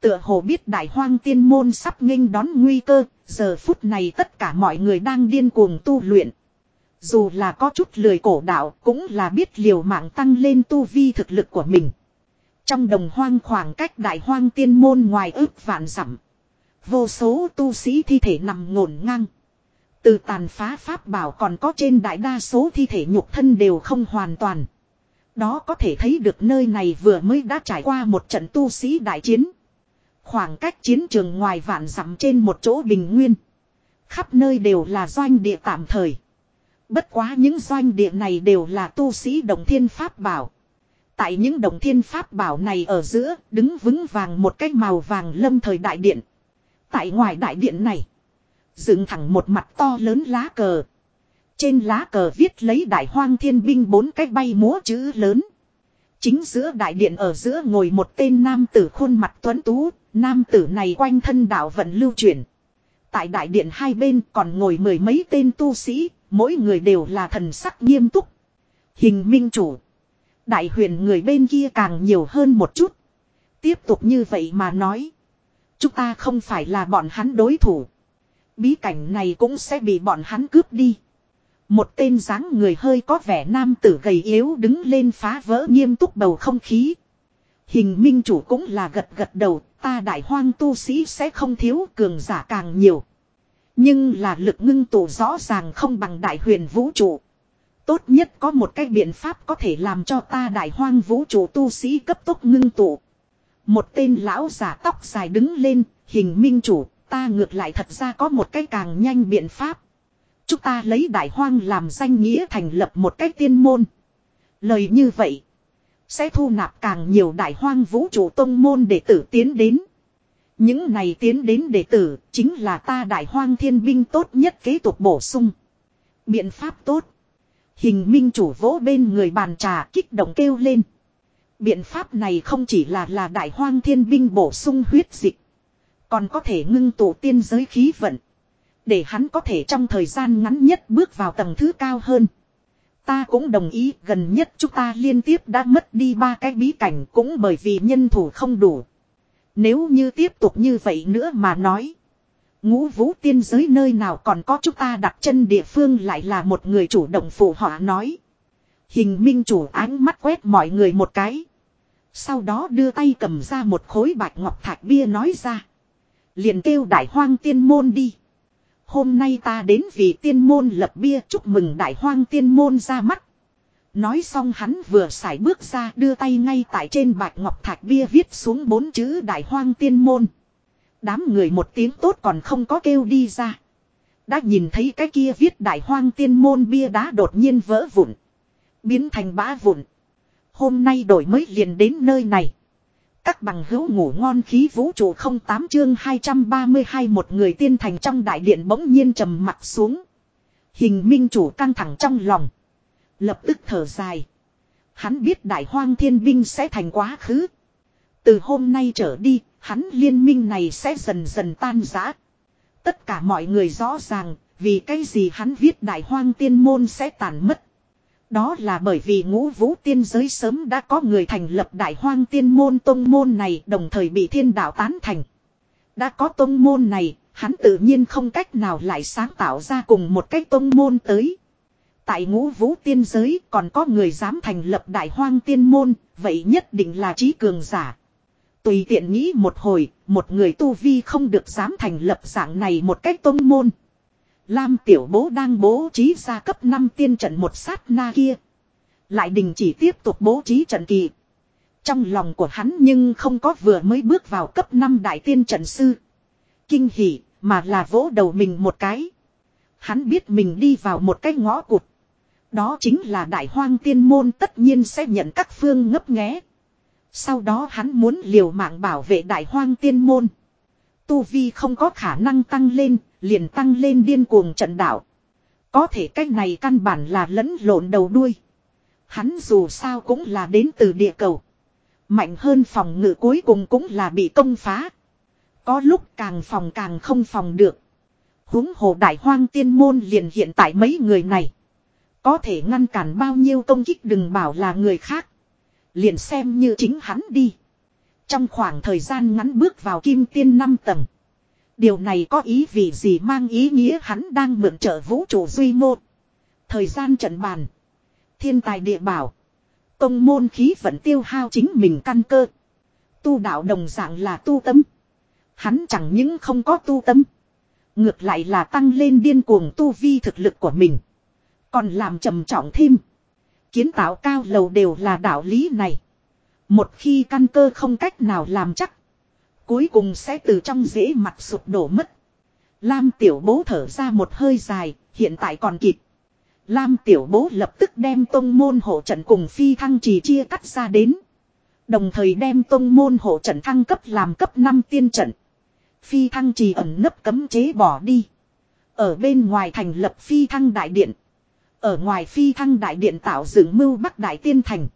Tựa hồ biết đại hoang tiên môn sắp nghênh đón nguy cơ, giờ phút này tất cả mọi người đang điên cuồng tu luyện. Dù là có chút lười cổ đạo cũng là biết liều mạng tăng lên tu vi thực lực của mình. Trong đồng hoang khoảng cách đại hoang tiên môn ngoài ước vạn dặm Vô số tu sĩ thi thể nằm ngổn ngang. Từ tàn phá pháp bảo còn có trên đại đa số thi thể nhục thân đều không hoàn toàn. Đó có thể thấy được nơi này vừa mới đã trải qua một trận tu sĩ đại chiến. Khoảng cách chiến trường ngoài vạn dặm trên một chỗ bình nguyên. Khắp nơi đều là doanh địa tạm thời. Bất quá những doanh địa này đều là tu sĩ đồng thiên pháp bảo. Tại những đồng thiên pháp bảo này ở giữa, đứng vững vàng một cái màu vàng lâm thời đại điện. Tại ngoài đại điện này. Dựng thẳng một mặt to lớn lá cờ. Trên lá cờ viết lấy đại hoang thiên binh bốn cách bay múa chữ lớn. Chính giữa đại điện ở giữa ngồi một tên nam tử khuôn mặt tuấn tú, nam tử này quanh thân đạo vận lưu chuyển. Tại đại điện hai bên còn ngồi mười mấy tên tu sĩ, mỗi người đều là thần sắc nghiêm túc. Hình minh chủ. Đại huyền người bên kia càng nhiều hơn một chút. Tiếp tục như vậy mà nói. Chúng ta không phải là bọn hắn đối thủ. Bí cảnh này cũng sẽ bị bọn hắn cướp đi. Một tên dáng người hơi có vẻ nam tử gầy yếu đứng lên phá vỡ nghiêm túc bầu không khí. Hình minh chủ cũng là gật gật đầu, ta đại hoang tu sĩ sẽ không thiếu cường giả càng nhiều. Nhưng là lực ngưng tụ rõ ràng không bằng đại huyền vũ trụ. Tốt nhất có một cái biện pháp có thể làm cho ta đại hoang vũ trụ tu sĩ cấp tốc ngưng tụ. Một tên lão giả tóc dài đứng lên, hình minh chủ, ta ngược lại thật ra có một cái càng nhanh biện pháp. Chúng ta lấy đại hoang làm danh nghĩa thành lập một cái tiên môn. Lời như vậy. Sẽ thu nạp càng nhiều đại hoang vũ trụ tông môn đệ tử tiến đến. Những này tiến đến đệ tử chính là ta đại hoang thiên binh tốt nhất kế tục bổ sung. Biện pháp tốt. Hình minh chủ vỗ bên người bàn trà kích động kêu lên. Biện pháp này không chỉ là là đại hoang thiên binh bổ sung huyết dịch. Còn có thể ngưng tụ tiên giới khí vận. Để hắn có thể trong thời gian ngắn nhất bước vào tầng thứ cao hơn. Ta cũng đồng ý, gần nhất chúng ta liên tiếp đã mất đi ba cái bí cảnh cũng bởi vì nhân thủ không đủ. Nếu như tiếp tục như vậy nữa mà nói. Ngũ vũ tiên giới nơi nào còn có chúng ta đặt chân địa phương lại là một người chủ động phụ họa nói. Hình minh chủ ánh mắt quét mọi người một cái. Sau đó đưa tay cầm ra một khối bạch ngọc thạch bia nói ra. Liền kêu đại hoang tiên môn đi. Hôm nay ta đến vì tiên môn lập bia, chúc mừng đại hoang tiên môn ra mắt. Nói xong hắn vừa xài bước ra, đưa tay ngay tại trên bạch ngọc thạch bia viết xuống bốn chữ đại hoang tiên môn. Đám người một tiếng tốt còn không có kêu đi ra. Đã nhìn thấy cái kia viết đại hoang tiên môn bia đá đột nhiên vỡ vụn. Biến thành bã vụn. Hôm nay đổi mới liền đến nơi này. Các bằng hữu ngủ ngon khí vũ trụ không tám chương 232 một người tiên thành trong đại điện bỗng nhiên trầm mặt xuống. Hình minh chủ căng thẳng trong lòng. Lập tức thở dài. Hắn biết đại hoang thiên binh sẽ thành quá khứ. Từ hôm nay trở đi, hắn liên minh này sẽ dần dần tan rã. Tất cả mọi người rõ ràng, vì cái gì hắn viết đại hoang tiên môn sẽ tàn mất. Đó là bởi vì ngũ vũ tiên giới sớm đã có người thành lập đại hoang tiên môn tông môn này đồng thời bị thiên đạo tán thành. Đã có tông môn này, hắn tự nhiên không cách nào lại sáng tạo ra cùng một cái tông môn tới. Tại ngũ vũ tiên giới còn có người dám thành lập đại hoang tiên môn, vậy nhất định là trí cường giả. Tùy tiện nghĩ một hồi, một người tu vi không được dám thành lập dạng này một cách tông môn. Lam tiểu bố đang bố trí ra cấp 5 tiên trận một sát na kia. Lại đình chỉ tiếp tục bố trí trận kỳ. Trong lòng của hắn nhưng không có vừa mới bước vào cấp 5 đại tiên trận sư. Kinh hỉ, mà là vỗ đầu mình một cái. Hắn biết mình đi vào một cái ngõ cụt. Đó chính là đại hoang tiên môn tất nhiên sẽ nhận các phương ngấp nghé. Sau đó hắn muốn liều mạng bảo vệ đại hoang tiên môn. Tu Vi không có khả năng tăng lên, liền tăng lên điên cuồng trận đạo. Có thể cách này căn bản là lẫn lộn đầu đuôi. Hắn dù sao cũng là đến từ địa cầu. Mạnh hơn phòng ngự cuối cùng cũng là bị công phá. Có lúc càng phòng càng không phòng được. Húng hồ đại hoang tiên môn liền hiện tại mấy người này. Có thể ngăn cản bao nhiêu công kích đừng bảo là người khác. Liền xem như chính hắn đi. Trong khoảng thời gian ngắn bước vào kim tiên 5 tầng. Điều này có ý vì gì mang ý nghĩa hắn đang mượn trợ vũ trụ duy mô. Thời gian trận bàn. Thiên tài địa bảo. Công môn khí vận tiêu hao chính mình căn cơ. Tu đạo đồng dạng là tu tâm. Hắn chẳng những không có tu tâm. Ngược lại là tăng lên điên cuồng tu vi thực lực của mình. Còn làm trầm trọng thêm. Kiến tạo cao lầu đều là đạo lý này. Một khi căn cơ không cách nào làm chắc. Cuối cùng sẽ từ trong dễ mặt sụp đổ mất. Lam tiểu bố thở ra một hơi dài, hiện tại còn kịp. Lam tiểu bố lập tức đem tông môn hộ trận cùng phi thăng trì chia cắt ra đến. Đồng thời đem tông môn hộ trận thăng cấp làm cấp 5 tiên trận. Phi thăng trì ẩn nấp cấm chế bỏ đi. Ở bên ngoài thành lập phi thăng đại điện. Ở ngoài phi thăng đại điện tạo dựng mưu bắc đại tiên thành.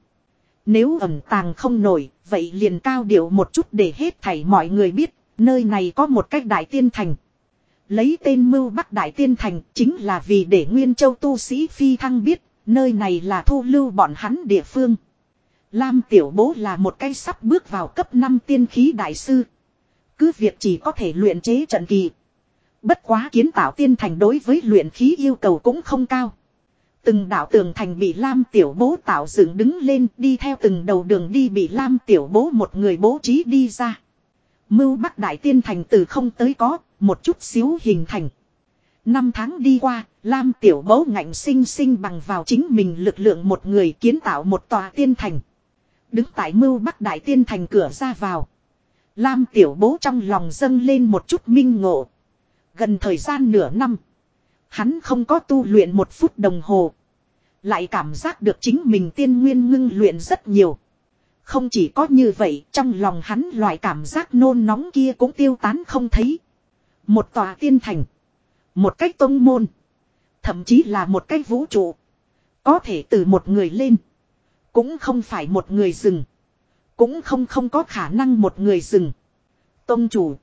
Nếu ẩm tàng không nổi, vậy liền cao điệu một chút để hết thảy mọi người biết, nơi này có một cách đại tiên thành. Lấy tên mưu bắc đại tiên thành chính là vì để Nguyên Châu tu sĩ phi thăng biết, nơi này là thu lưu bọn hắn địa phương. Lam tiểu bố là một cái sắp bước vào cấp 5 tiên khí đại sư. Cứ việc chỉ có thể luyện chế trận kỳ. Bất quá kiến tạo tiên thành đối với luyện khí yêu cầu cũng không cao. Từng đạo tường thành bị Lam Tiểu Bố tạo dựng đứng lên đi theo từng đầu đường đi bị Lam Tiểu Bố một người bố trí đi ra. Mưu Bắc Đại Tiên Thành từ không tới có, một chút xíu hình thành. Năm tháng đi qua, Lam Tiểu Bố ngạnh sinh sinh bằng vào chính mình lực lượng một người kiến tạo một tòa tiên thành. Đứng tại Mưu Bắc Đại Tiên Thành cửa ra vào. Lam Tiểu Bố trong lòng dâng lên một chút minh ngộ. Gần thời gian nửa năm. Hắn không có tu luyện một phút đồng hồ. Lại cảm giác được chính mình tiên nguyên ngưng luyện rất nhiều. Không chỉ có như vậy, trong lòng hắn loại cảm giác nôn nóng kia cũng tiêu tán không thấy. Một tòa tiên thành. Một cách tông môn. Thậm chí là một cách vũ trụ. Có thể từ một người lên. Cũng không phải một người dừng. Cũng không không có khả năng một người dừng. Tông chủ.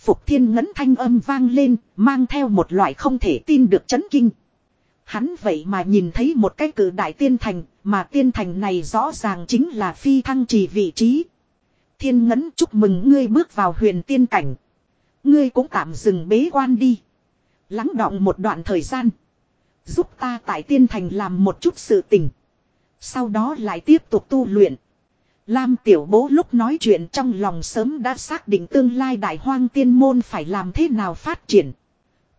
Phục thiên ngấn thanh âm vang lên, mang theo một loại không thể tin được chấn kinh. Hắn vậy mà nhìn thấy một cái cử đại tiên thành, mà tiên thành này rõ ràng chính là phi thăng trì vị trí. Thiên ngấn chúc mừng ngươi bước vào huyền tiên cảnh. Ngươi cũng tạm dừng bế quan đi. Lắng đọng một đoạn thời gian. Giúp ta tại tiên thành làm một chút sự tình. Sau đó lại tiếp tục tu luyện. Lam tiểu bố lúc nói chuyện trong lòng sớm đã xác định tương lai đại hoang tiên môn phải làm thế nào phát triển.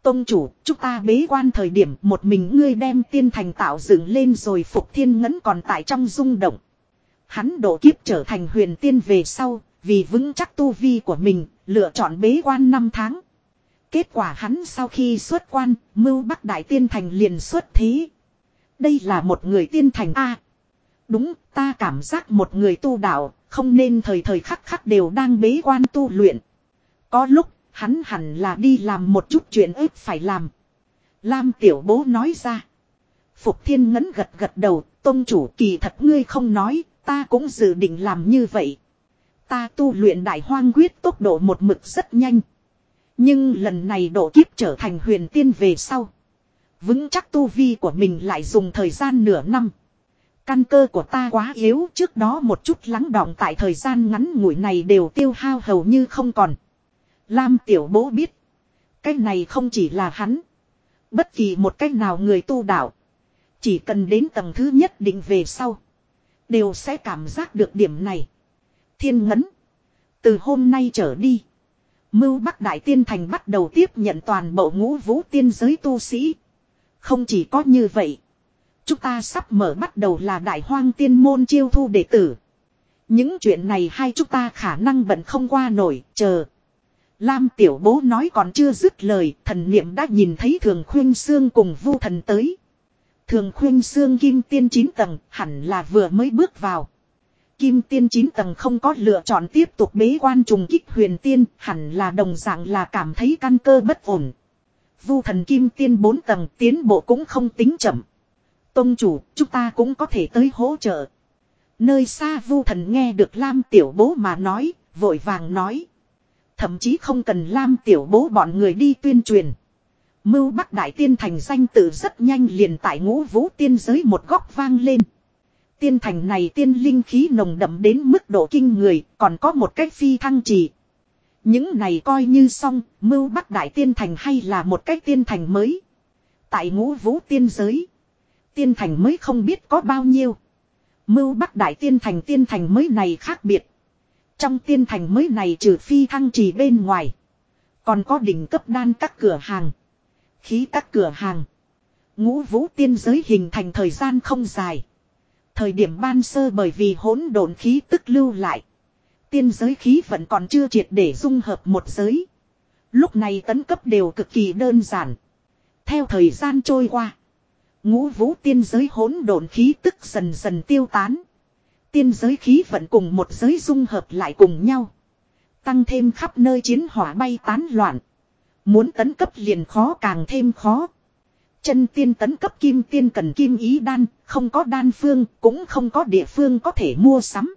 Tông chủ, chúng ta bế quan thời điểm một mình ngươi đem tiên thành tạo dựng lên rồi phục thiên ngấn còn tại trong rung động. Hắn độ kiếp trở thành huyền tiên về sau, vì vững chắc tu vi của mình, lựa chọn bế quan 5 tháng. Kết quả hắn sau khi xuất quan, mưu bắc đại tiên thành liền xuất thế. Đây là một người tiên thành A đúng, ta cảm giác một người tu đạo, không nên thời thời khắc khắc đều đang bế quan tu luyện. Có lúc, hắn hẳn là đi làm một chút chuyện ếp phải làm. Lam tiểu bố nói ra. Phục thiên ngấn gật gật đầu, tôn chủ kỳ thật ngươi không nói, ta cũng dự định làm như vậy. Ta tu luyện đại hoang quyết tốc độ một mực rất nhanh. Nhưng lần này độ kiếp trở thành huyền tiên về sau. Vững chắc tu vi của mình lại dùng thời gian nửa năm. Căn cơ của ta quá yếu, trước đó một chút lắng đọng tại thời gian ngắn ngủi này đều tiêu hao hầu như không còn. Lam tiểu bố biết. Cái này không chỉ là hắn. Bất kỳ một cách nào người tu đạo. Chỉ cần đến tầng thứ nhất định về sau. Đều sẽ cảm giác được điểm này. Thiên ngấn. Từ hôm nay trở đi. Mưu Bắc Đại Tiên Thành bắt đầu tiếp nhận toàn bộ ngũ vũ tiên giới tu sĩ. Không chỉ có như vậy. Chúng ta sắp mở bắt đầu là đại hoang tiên môn chiêu thu đệ tử. Những chuyện này hai chúng ta khả năng bận không qua nổi, chờ. Lam tiểu bố nói còn chưa dứt lời, thần niệm đã nhìn thấy thường khuyên xương cùng vu thần tới. Thường khuyên xương kim tiên 9 tầng, hẳn là vừa mới bước vào. Kim tiên 9 tầng không có lựa chọn tiếp tục bế quan trùng kích huyền tiên, hẳn là đồng dạng là cảm thấy căn cơ bất ổn. Vu thần kim tiên 4 tầng tiến bộ cũng không tính chậm. Tông chủ, chúng ta cũng có thể tới hỗ trợ. Nơi xa vu thần nghe được Lam tiểu bố mà nói, vội vàng nói. Thậm chí không cần Lam tiểu bố bọn người đi tuyên truyền. Mưu Bắc Đại Tiên Thành danh tự rất nhanh liền tại ngũ vũ tiên giới một góc vang lên. Tiên thành này tiên linh khí nồng đậm đến mức độ kinh người, còn có một cách phi thăng trì. Những này coi như xong, mưu Bắc Đại Tiên Thành hay là một cách tiên thành mới. Tại ngũ vũ tiên giới. Tiên thành mới không biết có bao nhiêu. Mưu Bắc Đại Tiên Thành tiên thành mới này khác biệt. Trong tiên thành mới này trừ phi thăng trì bên ngoài. Còn có đỉnh cấp đan các cửa hàng. Khí các cửa hàng. Ngũ vũ tiên giới hình thành thời gian không dài. Thời điểm ban sơ bởi vì hỗn độn khí tức lưu lại. Tiên giới khí vẫn còn chưa triệt để dung hợp một giới. Lúc này tấn cấp đều cực kỳ đơn giản. Theo thời gian trôi qua. Ngũ vũ tiên giới hỗn độn khí tức dần dần tiêu tán. Tiên giới khí vận cùng một giới dung hợp lại cùng nhau. Tăng thêm khắp nơi chiến hỏa bay tán loạn. Muốn tấn cấp liền khó càng thêm khó. Chân tiên tấn cấp kim tiên cần kim ý đan, không có đan phương, cũng không có địa phương có thể mua sắm.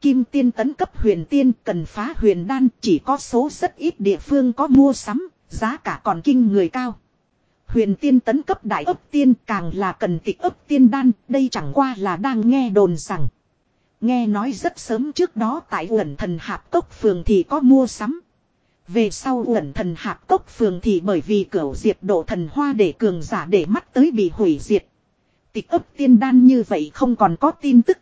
Kim tiên tấn cấp huyền tiên cần phá huyền đan, chỉ có số rất ít địa phương có mua sắm, giá cả còn kinh người cao. Huyền tiên tấn cấp đại ấp tiên càng là cần tịch ấp tiên đan, đây chẳng qua là đang nghe đồn rằng. Nghe nói rất sớm trước đó tại uẩn thần hạp cốc phường thì có mua sắm. Về sau uẩn thần hạp cốc phường thì bởi vì cửu diệt độ thần hoa để cường giả để mắt tới bị hủy diệt. Tịch ấp tiên đan như vậy không còn có tin tức.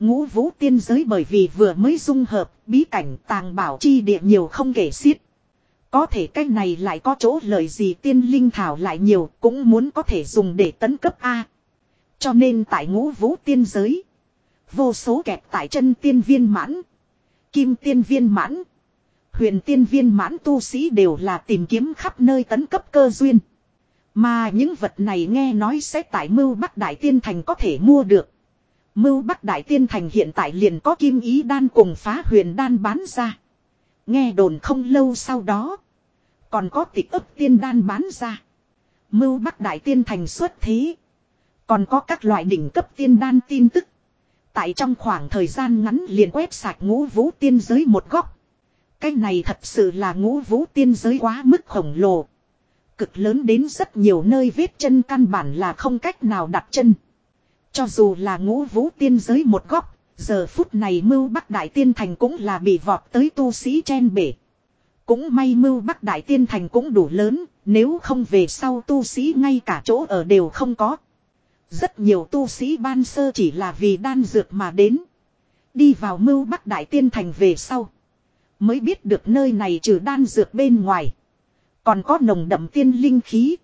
Ngũ vũ tiên giới bởi vì vừa mới dung hợp, bí cảnh tàng bảo chi địa nhiều không kể xiết. Có thể cái này lại có chỗ lợi gì tiên linh thảo lại nhiều cũng muốn có thể dùng để tấn cấp A. Cho nên tại ngũ vũ tiên giới. Vô số kẹt tại chân tiên viên mãn. Kim tiên viên mãn. Huyền tiên viên mãn tu sĩ đều là tìm kiếm khắp nơi tấn cấp cơ duyên. Mà những vật này nghe nói sẽ tại mưu Bắc Đại Tiên Thành có thể mua được. Mưu Bắc Đại Tiên Thành hiện tại liền có kim ý đan cùng phá huyền đan bán ra. Nghe đồn không lâu sau đó. Còn có tịch ấp tiên đan bán ra. Mưu Bắc Đại Tiên Thành xuất thế. Còn có các loại đỉnh cấp tiên đan tin tức. Tại trong khoảng thời gian ngắn liền quét sạch ngũ vũ tiên giới một góc. Cái này thật sự là ngũ vũ tiên giới quá mức khổng lồ. Cực lớn đến rất nhiều nơi vết chân căn bản là không cách nào đặt chân. Cho dù là ngũ vũ tiên giới một góc, giờ phút này mưu bắc đại tiên thành cũng là bị vọt tới tu sĩ chen bể. Cũng may mưu bắc đại tiên thành cũng đủ lớn, nếu không về sau tu sĩ ngay cả chỗ ở đều không có. Rất nhiều tu sĩ ban sơ chỉ là vì đan dược mà đến. Đi vào mưu bắc đại tiên thành về sau. Mới biết được nơi này trừ đan dược bên ngoài. Còn có nồng đậm tiên linh khí.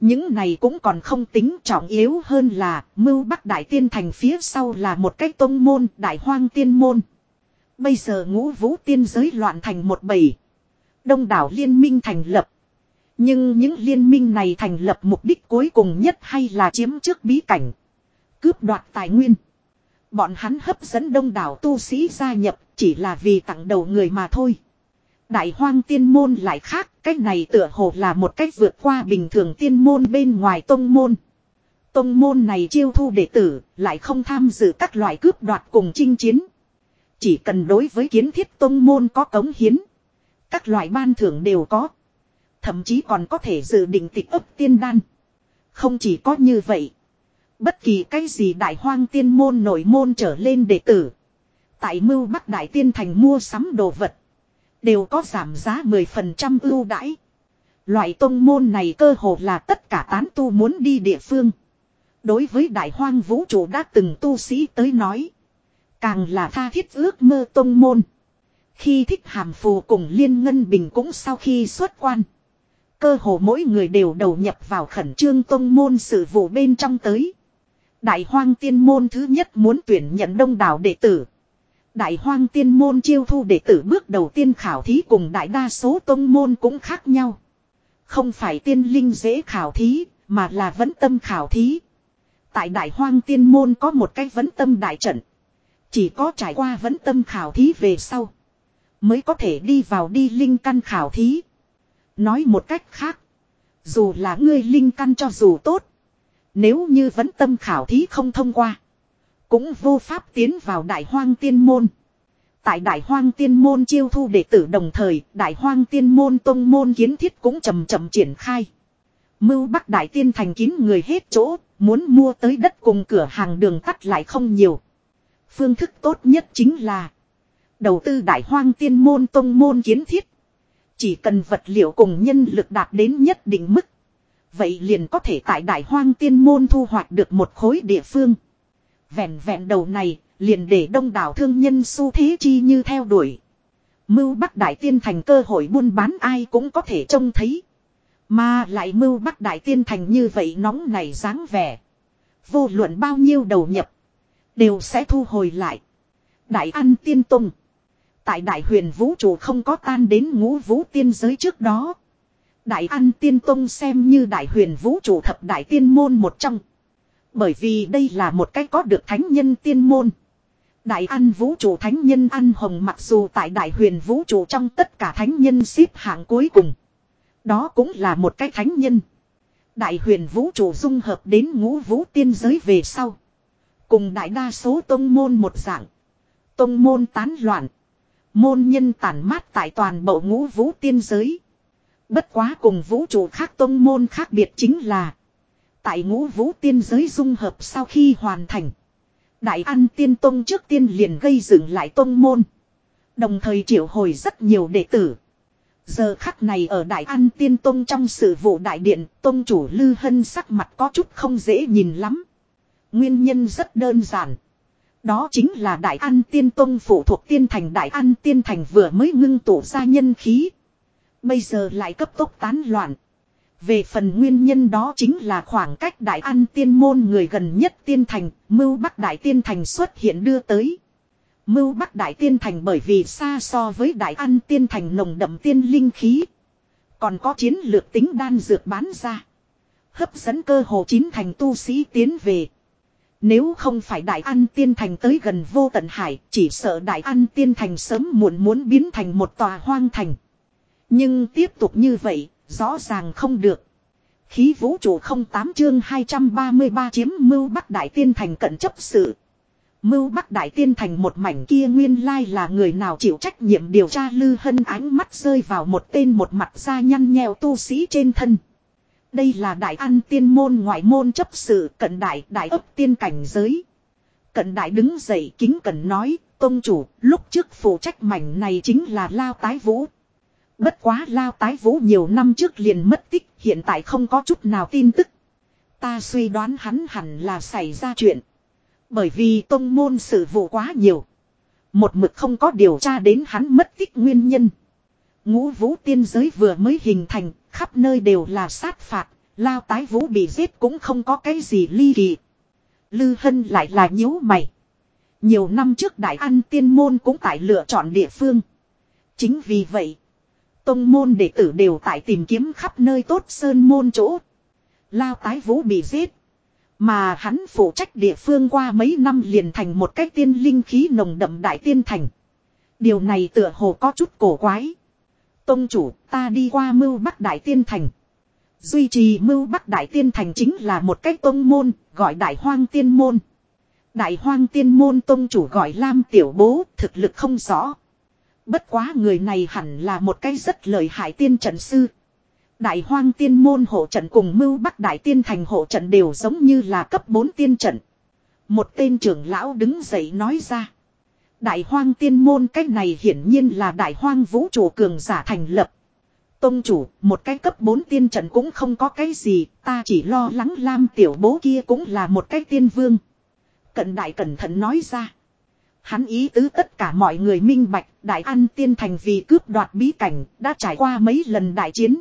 Những này cũng còn không tính trọng yếu hơn là, mưu bắc đại tiên thành phía sau là một cái tông môn, đại hoang tiên môn. Bây giờ ngũ vũ tiên giới loạn thành một bầy. Đông đảo liên minh thành lập. Nhưng những liên minh này thành lập mục đích cuối cùng nhất hay là chiếm trước bí cảnh. Cướp đoạt tài nguyên. Bọn hắn hấp dẫn đông đảo tu sĩ gia nhập chỉ là vì tặng đầu người mà thôi. Đại hoang tiên môn lại khác, cách này tựa hồ là một cách vượt qua bình thường tiên môn bên ngoài tông môn. Tông môn này chiêu thu đệ tử, lại không tham dự các loại cướp đoạt cùng chinh chiến. Chỉ cần đối với kiến thiết tông môn có cống hiến. Các loại ban thưởng đều có. Thậm chí còn có thể dự định tịch ấp tiên đan. Không chỉ có như vậy. Bất kỳ cái gì đại hoang tiên môn nổi môn trở lên đệ tử. Tại mưu bắc đại tiên thành mua sắm đồ vật. Đều có giảm giá 10% ưu đãi. Loại tông môn này cơ hồ là tất cả tán tu muốn đi địa phương. Đối với đại hoang vũ trụ đã từng tu sĩ tới nói. Càng là tha thiết ước mơ tông môn. Khi thích hàm phù cùng liên ngân bình cũng sau khi xuất quan. Cơ hồ mỗi người đều đầu nhập vào khẩn trương tông môn sự vụ bên trong tới. Đại hoang tiên môn thứ nhất muốn tuyển nhận đông đảo đệ tử. Đại hoang tiên môn chiêu thu đệ tử bước đầu tiên khảo thí cùng đại đa số tông môn cũng khác nhau. Không phải tiên linh dễ khảo thí, mà là vấn tâm khảo thí. Tại đại hoang tiên môn có một cái vấn tâm đại trận. Chỉ có trải qua vấn tâm khảo thí về sau. Mới có thể đi vào đi linh căn khảo thí. Nói một cách khác. Dù là ngươi linh căn cho dù tốt. Nếu như vấn tâm khảo thí không thông qua. Cũng vô pháp tiến vào đại hoang tiên môn. Tại đại hoang tiên môn chiêu thu đệ tử đồng thời, đại hoang tiên môn tông môn kiến thiết cũng chậm chậm triển khai. Mưu bắc đại tiên thành kín người hết chỗ, muốn mua tới đất cùng cửa hàng đường tắt lại không nhiều. Phương thức tốt nhất chính là đầu tư đại hoang tiên môn tông môn kiến thiết. Chỉ cần vật liệu cùng nhân lực đạt đến nhất định mức. Vậy liền có thể tại đại hoang tiên môn thu hoạch được một khối địa phương. Vẹn vẹn đầu này, liền để đông đảo thương nhân xu thế chi như theo đuổi. Mưu Bắc Đại Tiên Thành cơ hội buôn bán ai cũng có thể trông thấy. Mà lại mưu Bắc Đại Tiên Thành như vậy nóng này dáng vẻ. Vô luận bao nhiêu đầu nhập. Đều sẽ thu hồi lại. Đại An Tiên Tông. Tại Đại Huyền Vũ Trụ không có tan đến ngũ vũ tiên giới trước đó. Đại An Tiên Tông xem như Đại Huyền Vũ Trụ thập đại tiên môn một trong. Bởi vì đây là một cái có được thánh nhân tiên môn. Đại An vũ trụ thánh nhân An Hồng mặc dù tại đại huyền vũ trụ trong tất cả thánh nhân xếp hạng cuối cùng. Đó cũng là một cái thánh nhân. Đại huyền vũ trụ dung hợp đến ngũ vũ tiên giới về sau. Cùng đại đa số tông môn một dạng. Tông môn tán loạn. Môn nhân tản mát tại toàn bộ ngũ vũ tiên giới. Bất quá cùng vũ trụ khác tông môn khác biệt chính là. Tại ngũ vũ tiên giới dung hợp sau khi hoàn thành. Đại An Tiên Tông trước tiên liền gây dựng lại tông môn. Đồng thời triệu hồi rất nhiều đệ tử. Giờ khắc này ở Đại An Tiên Tông trong sự vụ đại điện, Tông chủ Lư Hân sắc mặt có chút không dễ nhìn lắm. Nguyên nhân rất đơn giản. Đó chính là Đại An Tiên Tông phụ thuộc tiên thành Đại An Tiên Thành vừa mới ngưng tụ ra nhân khí. Bây giờ lại cấp tốc tán loạn. Về phần nguyên nhân đó chính là khoảng cách Đại An Tiên Môn người gần nhất Tiên Thành, Mưu Bắc Đại Tiên Thành xuất hiện đưa tới. Mưu Bắc Đại Tiên Thành bởi vì xa so với Đại An Tiên Thành nồng đậm tiên linh khí. Còn có chiến lược tính đan dược bán ra. Hấp dẫn cơ hồ chín thành tu sĩ tiến về. Nếu không phải Đại An Tiên Thành tới gần vô tận hải, chỉ sợ Đại An Tiên Thành sớm muộn muốn biến thành một tòa hoang thành. Nhưng tiếp tục như vậy, rõ ràng không được. Khí vũ trụ không tám chương 233 chiếm mưu Bắc Đại Tiên Thành cận chấp sự. Mưu Bắc Đại Tiên Thành một mảnh kia nguyên lai là người nào chịu trách nhiệm điều tra lư hân ánh mắt rơi vào một tên một mặt da nhăn nheo tu sĩ trên thân. Đây là đại an tiên môn ngoại môn chấp sự cận đại đại ấp tiên cảnh giới. Cận đại đứng dậy kính cẩn nói, tôn chủ, lúc trước phụ trách mảnh này chính là Lao Tái Vũ. Bất quá Lao Tái Vũ nhiều năm trước liền mất tích, hiện tại không có chút nào tin tức. Ta suy đoán hắn hẳn là xảy ra chuyện. Bởi vì tôn môn sự vụ quá nhiều. Một mực không có điều tra đến hắn mất tích nguyên nhân. Ngũ vũ tiên giới vừa mới hình thành, khắp nơi đều là sát phạt, lao tái vũ bị giết cũng không có cái gì ly kỳ. Lư Hân lại là nhíu mày. Nhiều năm trước Đại An tiên môn cũng tại lựa chọn địa phương. Chính vì vậy, tông môn đệ tử đều tại tìm kiếm khắp nơi tốt sơn môn chỗ. Lao tái vũ bị giết. Mà hắn phụ trách địa phương qua mấy năm liền thành một cái tiên linh khí nồng đậm đại tiên thành. Điều này tựa hồ có chút cổ quái. Tông chủ ta đi qua mưu bắc đại tiên thành. Duy trì mưu bắc đại tiên thành chính là một cái tông môn, gọi đại hoang tiên môn. Đại hoang tiên môn tông chủ gọi Lam Tiểu Bố, thực lực không rõ. Bất quá người này hẳn là một cái rất lợi hại tiên trận sư. Đại hoang tiên môn hộ trận cùng mưu bắc đại tiên thành hộ trận đều giống như là cấp 4 tiên trận. Một tên trưởng lão đứng dậy nói ra. Đại hoang tiên môn cách này hiển nhiên là đại hoang vũ trụ cường giả thành lập. Tông chủ, một cái cấp 4 tiên trận cũng không có cái gì, ta chỉ lo lắng lam tiểu bố kia cũng là một cái tiên vương. Cận đại cẩn thận nói ra. Hắn ý tứ tất cả mọi người minh bạch, đại an tiên thành vì cướp đoạt bí cảnh, đã trải qua mấy lần đại chiến.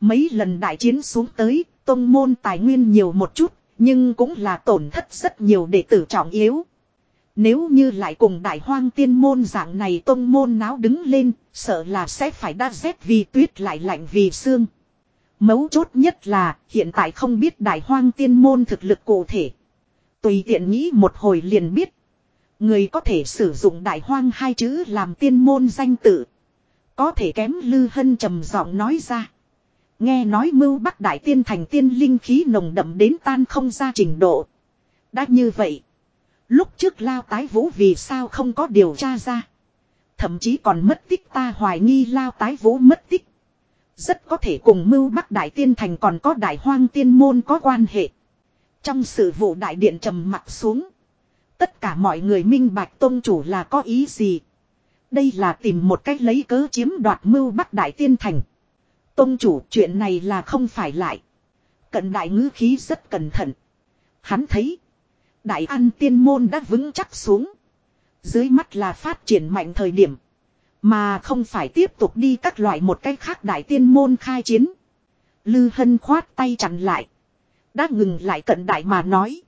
Mấy lần đại chiến xuống tới, tông môn tài nguyên nhiều một chút, nhưng cũng là tổn thất rất nhiều đệ tử trọng yếu. Nếu như lại cùng đại hoang tiên môn dạng này tông môn náo đứng lên, sợ là sẽ phải đa rét vì tuyết lại lạnh vì xương. Mấu chốt nhất là hiện tại không biết đại hoang tiên môn thực lực cụ thể. Tùy tiện nghĩ một hồi liền biết. Người có thể sử dụng đại hoang hai chữ làm tiên môn danh tự. Có thể kém lư hân trầm giọng nói ra. Nghe nói mưu bắc đại tiên thành tiên linh khí nồng đậm đến tan không ra trình độ. Đã như vậy. Lúc trước lao tái vũ vì sao không có điều tra ra. Thậm chí còn mất tích ta hoài nghi lao tái vũ mất tích. Rất có thể cùng mưu bắc đại tiên thành còn có đại hoang tiên môn có quan hệ. Trong sự vụ đại điện trầm mặt xuống. Tất cả mọi người minh bạch tôn chủ là có ý gì. Đây là tìm một cách lấy cớ chiếm đoạt mưu bắc đại tiên thành. Tôn chủ, chuyện này là không phải lại. Cận đại ngữ khí rất cẩn thận. Hắn thấy. Đại An tiên môn đã vững chắc xuống. Dưới mắt là phát triển mạnh thời điểm. Mà không phải tiếp tục đi các loại một cách khác đại tiên môn khai chiến. Lư Hân khoát tay chặn lại. Đã ngừng lại cận đại mà nói.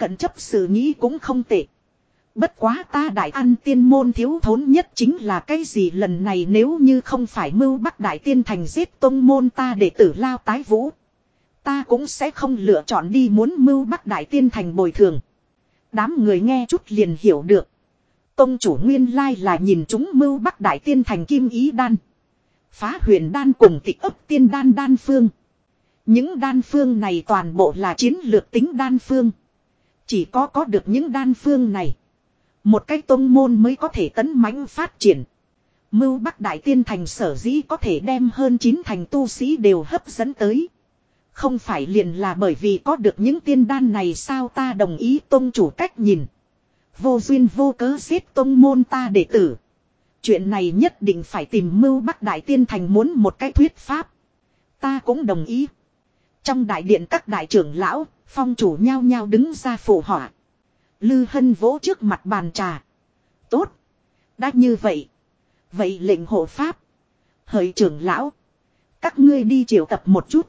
Cận chấp sự nghĩ cũng không tệ. Bất quá ta đại ăn tiên môn thiếu thốn nhất chính là cái gì lần này nếu như không phải mưu bắt đại tiên thành giết tông môn ta để tử lao tái vũ. Ta cũng sẽ không lựa chọn đi muốn mưu bắt đại tiên thành bồi thường. Đám người nghe chút liền hiểu được. Tông chủ nguyên lai là nhìn chúng mưu bắt đại tiên thành kim ý đan. Phá huyền đan cùng tịch ấp tiên đan đan phương. Những đan phương này toàn bộ là chiến lược tính đan phương. Chỉ có có được những đan phương này. Một cái tông môn mới có thể tấn mãnh phát triển. Mưu Bắc Đại Tiên Thành sở dĩ có thể đem hơn chín thành tu sĩ đều hấp dẫn tới. Không phải liền là bởi vì có được những tiên đan này sao ta đồng ý tôn chủ cách nhìn. Vô duyên vô cớ giết tôn môn ta đệ tử. Chuyện này nhất định phải tìm mưu Bắc Đại Tiên Thành muốn một cái thuyết pháp. Ta cũng đồng ý. Trong đại điện các đại trưởng lão, phong chủ nhao nhao đứng ra phụ họa. Lư hân vỗ trước mặt bàn trà. Tốt. Đã như vậy. Vậy lệnh hộ pháp. Hỡi trưởng lão. Các ngươi đi triệu tập một chút.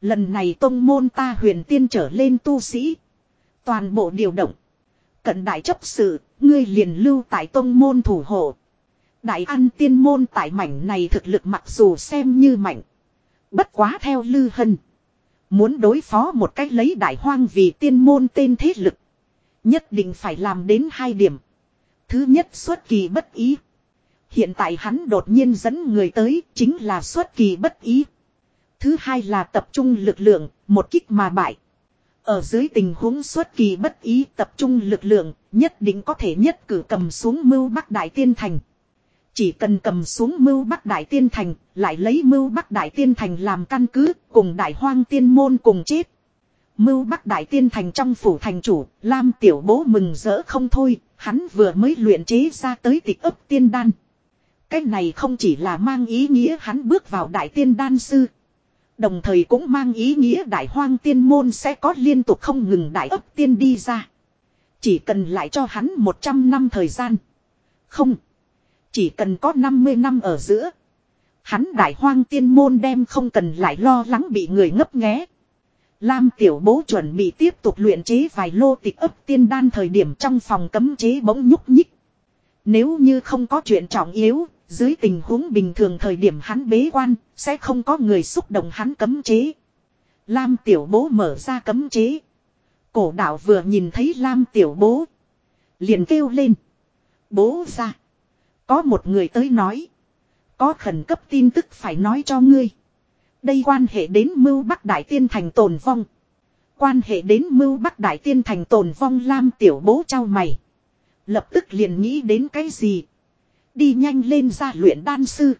Lần này tông môn ta huyền tiên trở lên tu sĩ. Toàn bộ điều động. Cận đại chấp sự, ngươi liền lưu tại tông môn thủ hộ. Đại ăn tiên môn tại mảnh này thực lực mặc dù xem như mạnh. Bất quá theo lư hân. Muốn đối phó một cách lấy đại hoang vì tiên môn tên thế lực. Nhất định phải làm đến hai điểm. Thứ nhất xuất kỳ bất ý. Hiện tại hắn đột nhiên dẫn người tới chính là xuất kỳ bất ý. Thứ hai là tập trung lực lượng, một kích mà bại. Ở dưới tình huống xuất kỳ bất ý tập trung lực lượng, nhất định có thể nhất cử cầm xuống mưu Bắc Đại Tiên Thành. Chỉ cần cầm xuống mưu Bắc Đại Tiên Thành, lại lấy mưu Bắc Đại Tiên Thành làm căn cứ, cùng Đại Hoang Tiên Môn cùng chết. Mưu Bắc Đại Tiên Thành trong phủ thành chủ, Lam Tiểu Bố mừng rỡ không thôi, hắn vừa mới luyện chế ra tới tịch ấp tiên đan. Cái này không chỉ là mang ý nghĩa hắn bước vào Đại Tiên Đan Sư. Đồng thời cũng mang ý nghĩa Đại Hoang Tiên Môn sẽ có liên tục không ngừng Đại ấp tiên đi ra. Chỉ cần lại cho hắn 100 năm thời gian. Không. Chỉ cần có 50 năm ở giữa. Hắn đại hoang tiên môn đem không cần lại lo lắng bị người ngấp nghé. Lam tiểu bố chuẩn bị tiếp tục luyện chế vài lô tịch ấp tiên đan thời điểm trong phòng cấm chế bỗng nhúc nhích. Nếu như không có chuyện trọng yếu, dưới tình huống bình thường thời điểm hắn bế quan, sẽ không có người xúc động hắn cấm chế. Lam tiểu bố mở ra cấm chế. Cổ đạo vừa nhìn thấy Lam tiểu bố. Liền kêu lên. Bố ra. Có một người tới nói. Có khẩn cấp tin tức phải nói cho ngươi. Đây quan hệ đến mưu Bắc Đại Tiên Thành tồn vong. Quan hệ đến mưu Bắc Đại Tiên Thành tồn vong Lam tiểu bố trao mày. Lập tức liền nghĩ đến cái gì. Đi nhanh lên ra luyện đan sư.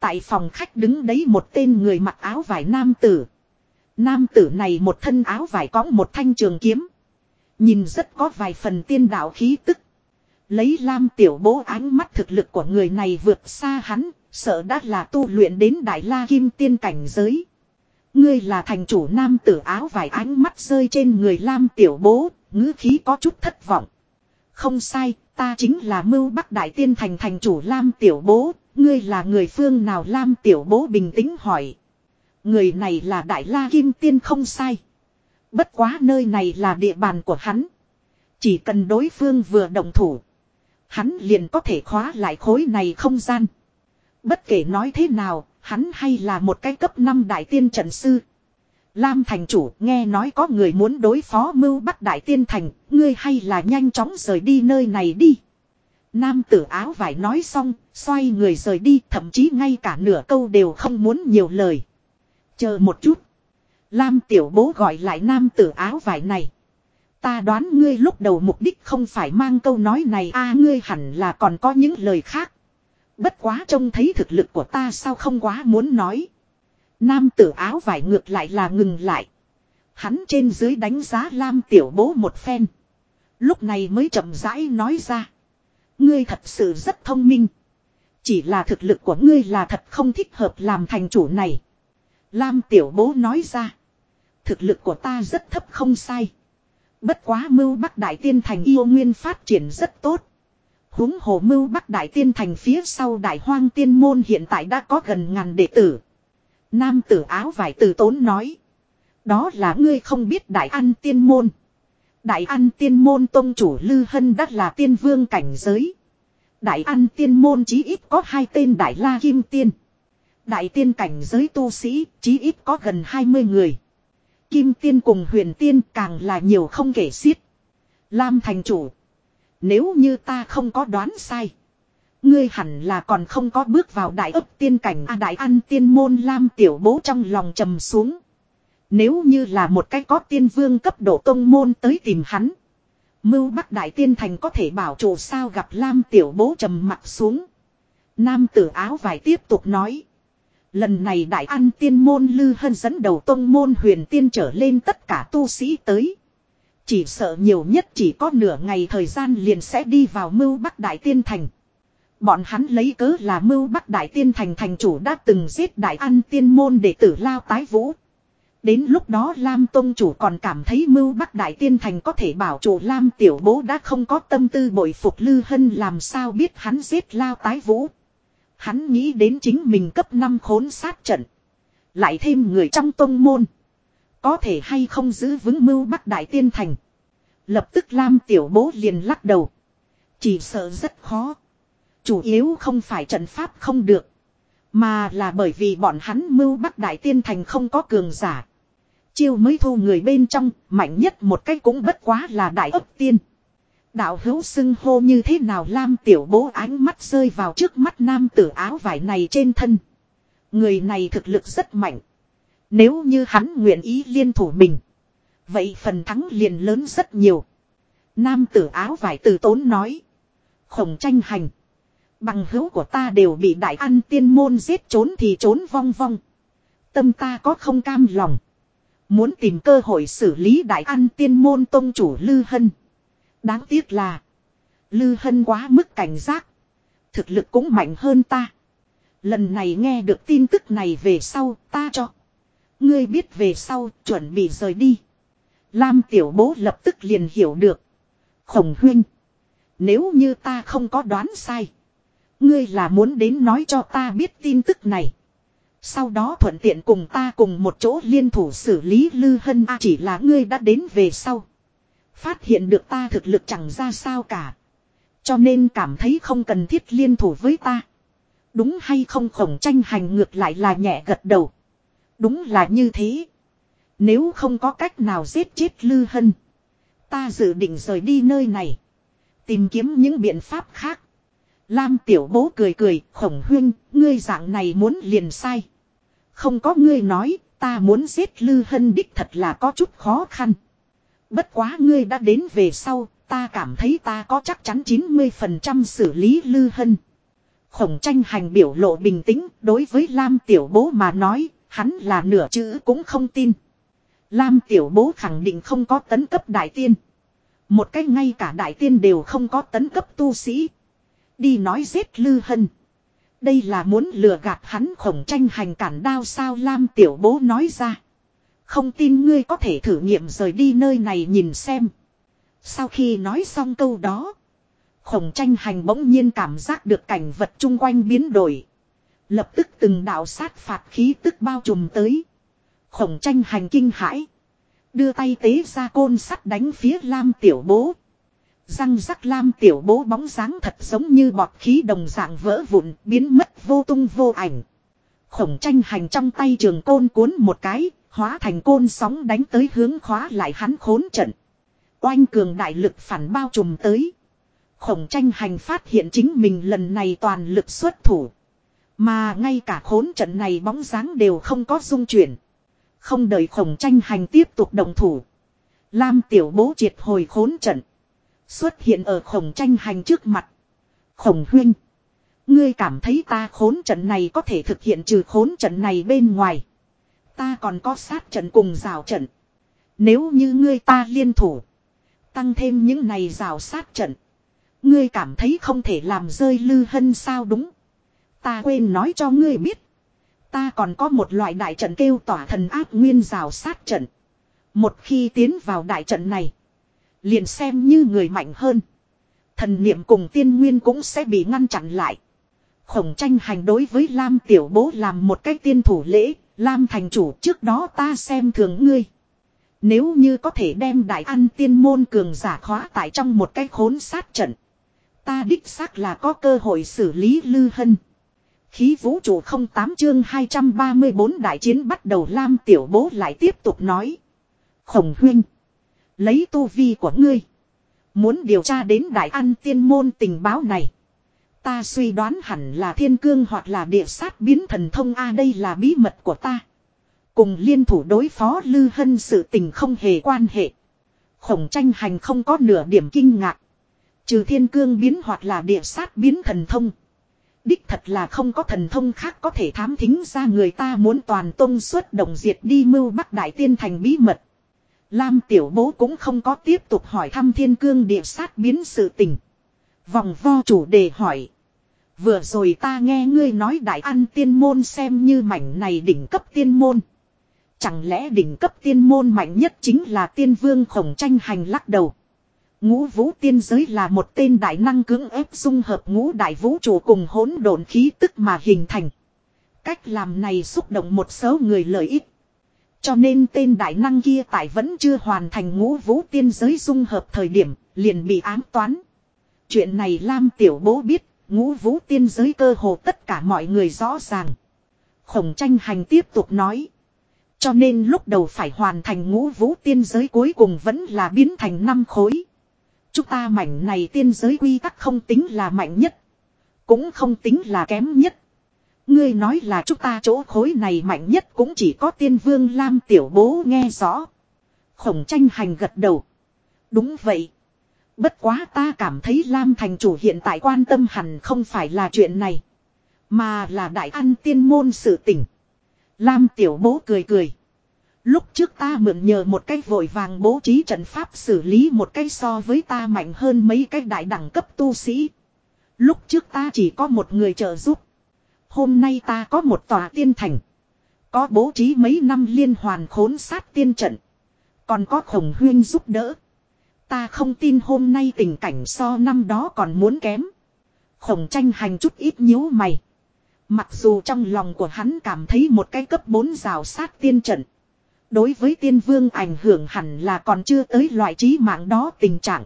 Tại phòng khách đứng đấy một tên người mặc áo vải nam tử. Nam tử này một thân áo vải có một thanh trường kiếm. Nhìn rất có vài phần tiên đạo khí tức. Lấy lam tiểu bố ánh mắt thực lực của người này vượt xa hắn, sợ đã là tu luyện đến đại la kim tiên cảnh giới. Ngươi là thành chủ nam tử áo vải ánh mắt rơi trên người lam tiểu bố, ngữ khí có chút thất vọng. Không sai, ta chính là mưu bắc đại tiên thành thành chủ lam tiểu bố, ngươi là người phương nào lam tiểu bố bình tĩnh hỏi. Người này là đại la kim tiên không sai. Bất quá nơi này là địa bàn của hắn. Chỉ cần đối phương vừa động thủ. Hắn liền có thể khóa lại khối này không gian. Bất kể nói thế nào, hắn hay là một cái cấp 5 đại tiên trận sư. Lam thành chủ nghe nói có người muốn đối phó mưu bắt đại tiên thành, ngươi hay là nhanh chóng rời đi nơi này đi. Nam tử áo vải nói xong, xoay người rời đi, thậm chí ngay cả nửa câu đều không muốn nhiều lời. Chờ một chút. Lam tiểu bố gọi lại nam tử áo vải này. Ta đoán ngươi lúc đầu mục đích không phải mang câu nói này, a, ngươi hẳn là còn có những lời khác. Bất quá trông thấy thực lực của ta sao không quá muốn nói. Nam tử áo vải ngược lại là ngừng lại. Hắn trên dưới đánh giá Lam tiểu bố một phen. Lúc này mới chậm rãi nói ra. Ngươi thật sự rất thông minh. Chỉ là thực lực của ngươi là thật không thích hợp làm thành chủ này. Lam tiểu bố nói ra. Thực lực của ta rất thấp không sai. Bất quá mưu bắc đại tiên thành yêu nguyên phát triển rất tốt. húng hồ mưu bắc đại tiên thành phía sau đại hoang tiên môn hiện tại đã có gần ngàn đệ tử. Nam tử áo vải từ tốn nói. Đó là ngươi không biết đại an tiên môn. Đại an tiên môn tông chủ Lư Hân đắt là tiên vương cảnh giới. Đại an tiên môn chí ít có hai tên đại la kim tiên. Đại tiên cảnh giới tu sĩ chí ít có gần 20 người. Kim tiên cùng huyền tiên càng là nhiều không kể xiết. Lam thành chủ. Nếu như ta không có đoán sai. Ngươi hẳn là còn không có bước vào đại ấp tiên cảnh A đại ăn tiên môn Lam tiểu bố trong lòng trầm xuống. Nếu như là một cái có tiên vương cấp độ công môn tới tìm hắn. Mưu Bắc Đại Tiên Thành có thể bảo chủ sao gặp Lam tiểu bố trầm mặt xuống. Nam tử áo vải tiếp tục nói. Lần này đại an tiên môn lư hân dẫn đầu tông môn huyền tiên trở lên tất cả tu sĩ tới. Chỉ sợ nhiều nhất chỉ có nửa ngày thời gian liền sẽ đi vào mưu bắc đại tiên thành. Bọn hắn lấy cớ là mưu bắc đại tiên thành thành chủ đã từng giết đại an tiên môn để tử lao tái vũ. Đến lúc đó Lam Tông chủ còn cảm thấy mưu bắc đại tiên thành có thể bảo chủ Lam tiểu bố đã không có tâm tư bội phục lư hân làm sao biết hắn giết lao tái vũ. Hắn nghĩ đến chính mình cấp 5 khốn sát trận. Lại thêm người trong tông môn. Có thể hay không giữ vững mưu bắc đại tiên thành. Lập tức Lam tiểu bố liền lắc đầu. Chỉ sợ rất khó. Chủ yếu không phải trận pháp không được. Mà là bởi vì bọn hắn mưu bắc đại tiên thành không có cường giả. Chiêu mới thu người bên trong, mạnh nhất một cách cũng bất quá là đại ấp tiên. Đạo hữu xưng hô như thế nào Lam tiểu bố ánh mắt rơi vào trước mắt nam tử áo vải này trên thân. Người này thực lực rất mạnh. Nếu như hắn nguyện ý liên thủ mình. Vậy phần thắng liền lớn rất nhiều. Nam tử áo vải từ tốn nói. Khổng tranh hành. Bằng hữu của ta đều bị đại ăn tiên môn giết trốn thì trốn vong vong. Tâm ta có không cam lòng. Muốn tìm cơ hội xử lý đại ăn tiên môn tông chủ Lư Hân. Đáng tiếc là. Lư Hân quá mức cảnh giác. Thực lực cũng mạnh hơn ta. Lần này nghe được tin tức này về sau, ta cho. Ngươi biết về sau, chuẩn bị rời đi. Lam tiểu bố lập tức liền hiểu được. Khổng huynh. Nếu như ta không có đoán sai. Ngươi là muốn đến nói cho ta biết tin tức này. Sau đó thuận tiện cùng ta cùng một chỗ liên thủ xử lý Lư Hân A, chỉ là ngươi đã đến về sau. Phát hiện được ta thực lực chẳng ra sao cả. Cho nên cảm thấy không cần thiết liên thủ với ta. Đúng hay không khổng tranh hành ngược lại là nhẹ gật đầu. Đúng là như thế. Nếu không có cách nào giết chết Lư Hân. Ta dự định rời đi nơi này. Tìm kiếm những biện pháp khác. Lam tiểu bố cười cười, khổng huyên, ngươi dạng này muốn liền sai. Không có ngươi nói, ta muốn giết Lư Hân đích thật là có chút khó khăn. Bất quá ngươi đã đến về sau, ta cảm thấy ta có chắc chắn 90% xử lý Lư Hân. Khổng tranh hành biểu lộ bình tĩnh, đối với Lam tiểu bố mà nói, hắn là nửa chữ cũng không tin. Lam tiểu bố khẳng định không có tấn cấp đại tiên. Một cách ngay cả đại tiên đều không có tấn cấp tu sĩ. Đi nói giết Lư Hân. Đây là muốn lừa gạt hắn khổng tranh hành cản đao sao Lam tiểu bố nói ra. Không tin ngươi có thể thử nghiệm rời đi nơi này nhìn xem. Sau khi nói xong câu đó. Khổng tranh hành bỗng nhiên cảm giác được cảnh vật chung quanh biến đổi. Lập tức từng đạo sát phạt khí tức bao trùm tới. Khổng tranh hành kinh hãi. Đưa tay tế ra côn sắt đánh phía Lam tiểu bố. Răng rắc lam tiểu bố bóng dáng thật giống như bọt khí đồng dạng vỡ vụn biến mất vô tung vô ảnh. Khổng tranh hành trong tay trường côn cuốn một cái, hóa thành côn sóng đánh tới hướng khóa lại hắn khốn trận. Oanh cường đại lực phản bao trùm tới. Khổng tranh hành phát hiện chính mình lần này toàn lực xuất thủ. Mà ngay cả khốn trận này bóng dáng đều không có dung chuyển. Không đợi khổng tranh hành tiếp tục đồng thủ. Lam tiểu bố triệt hồi khốn trận. Xuất hiện ở khổng tranh hành trước mặt. Khổng huynh. Ngươi cảm thấy ta khốn trận này có thể thực hiện trừ khốn trận này bên ngoài. Ta còn có sát trận cùng rào trận. Nếu như ngươi ta liên thủ. Tăng thêm những này rào sát trận. Ngươi cảm thấy không thể làm rơi lư hân sao đúng. Ta quên nói cho ngươi biết. Ta còn có một loại đại trận kêu tỏa thần áp nguyên rào sát trận. Một khi tiến vào đại trận này. Liền xem như người mạnh hơn. Thần niệm cùng tiên nguyên cũng sẽ bị ngăn chặn lại. Khổng tranh hành đối với Lam tiểu bố làm một cách tiên thủ lễ. Lam thành chủ, trước đó ta xem thường ngươi. Nếu như có thể đem đại ăn tiên môn cường giả khóa tại trong một cái khốn sát trận. Ta đích xác là có cơ hội xử lý lư hân. Khí vũ trụ không tám chương 234 đại chiến bắt đầu, Lam tiểu bố lại tiếp tục nói. Khổng huynh. Lấy tu vi của ngươi. Muốn điều tra đến đại ăn tiên môn tình báo này. Ta suy đoán hẳn là thiên cương hoặc là địa sát biến thần thông A đây là bí mật của ta. Cùng liên thủ đối phó lư hân sự tình không hề quan hệ. Khổng tranh hành không có nửa điểm kinh ngạc. Trừ thiên cương biến hoặc là địa sát biến thần thông. Đích thật là không có thần thông khác có thể thám thính ra người ta muốn toàn tông xuất đồng diệt đi mưu bắt đại tiên thành bí mật. Lam tiểu bố cũng không có tiếp tục hỏi thăm thiên cương địa sát biến sự tình. Vòng vo chủ đề hỏi. Vừa rồi ta nghe ngươi nói đại ăn tiên môn xem như mảnh này đỉnh cấp tiên môn. Chẳng lẽ đỉnh cấp tiên môn mạnh nhất chính là tiên vương khổng tranh hành lắc đầu. Ngũ vũ tiên giới là một tên đại năng cưỡng ép dung hợp ngũ đại vũ trụ cùng hỗn độn khí tức mà hình thành. Cách làm này xúc động một số người lợi ích. Cho nên tên đại năng kia tại vẫn chưa hoàn thành ngũ vũ tiên giới dung hợp thời điểm, liền bị ám toán. Chuyện này Lam Tiểu Bố biết, ngũ vũ tiên giới cơ hồ tất cả mọi người rõ ràng. Khổng tranh hành tiếp tục nói. Cho nên lúc đầu phải hoàn thành ngũ vũ tiên giới cuối cùng vẫn là biến thành năm khối. Chúng ta mảnh này tiên giới quy tắc không tính là mạnh nhất. Cũng không tính là kém nhất. Ngươi nói là chúng ta chỗ khối này mạnh nhất cũng chỉ có tiên vương Lam tiểu bố nghe rõ. Khổng tranh hành gật đầu. Đúng vậy. Bất quá ta cảm thấy Lam thành chủ hiện tại quan tâm hẳn không phải là chuyện này. Mà là đại ăn tiên môn sự tỉnh. Lam tiểu bố cười cười. Lúc trước ta mượn nhờ một cách vội vàng bố trí trận pháp xử lý một cách so với ta mạnh hơn mấy cái đại đẳng cấp tu sĩ. Lúc trước ta chỉ có một người trợ giúp. Hôm nay ta có một tòa tiên thành. Có bố trí mấy năm liên hoàn khốn sát tiên trận. Còn có khổng huyên giúp đỡ. Ta không tin hôm nay tình cảnh so năm đó còn muốn kém. Khổng tranh hành chút ít nhíu mày. Mặc dù trong lòng của hắn cảm thấy một cái cấp 4 rào sát tiên trận. Đối với tiên vương ảnh hưởng hẳn là còn chưa tới loại trí mạng đó tình trạng.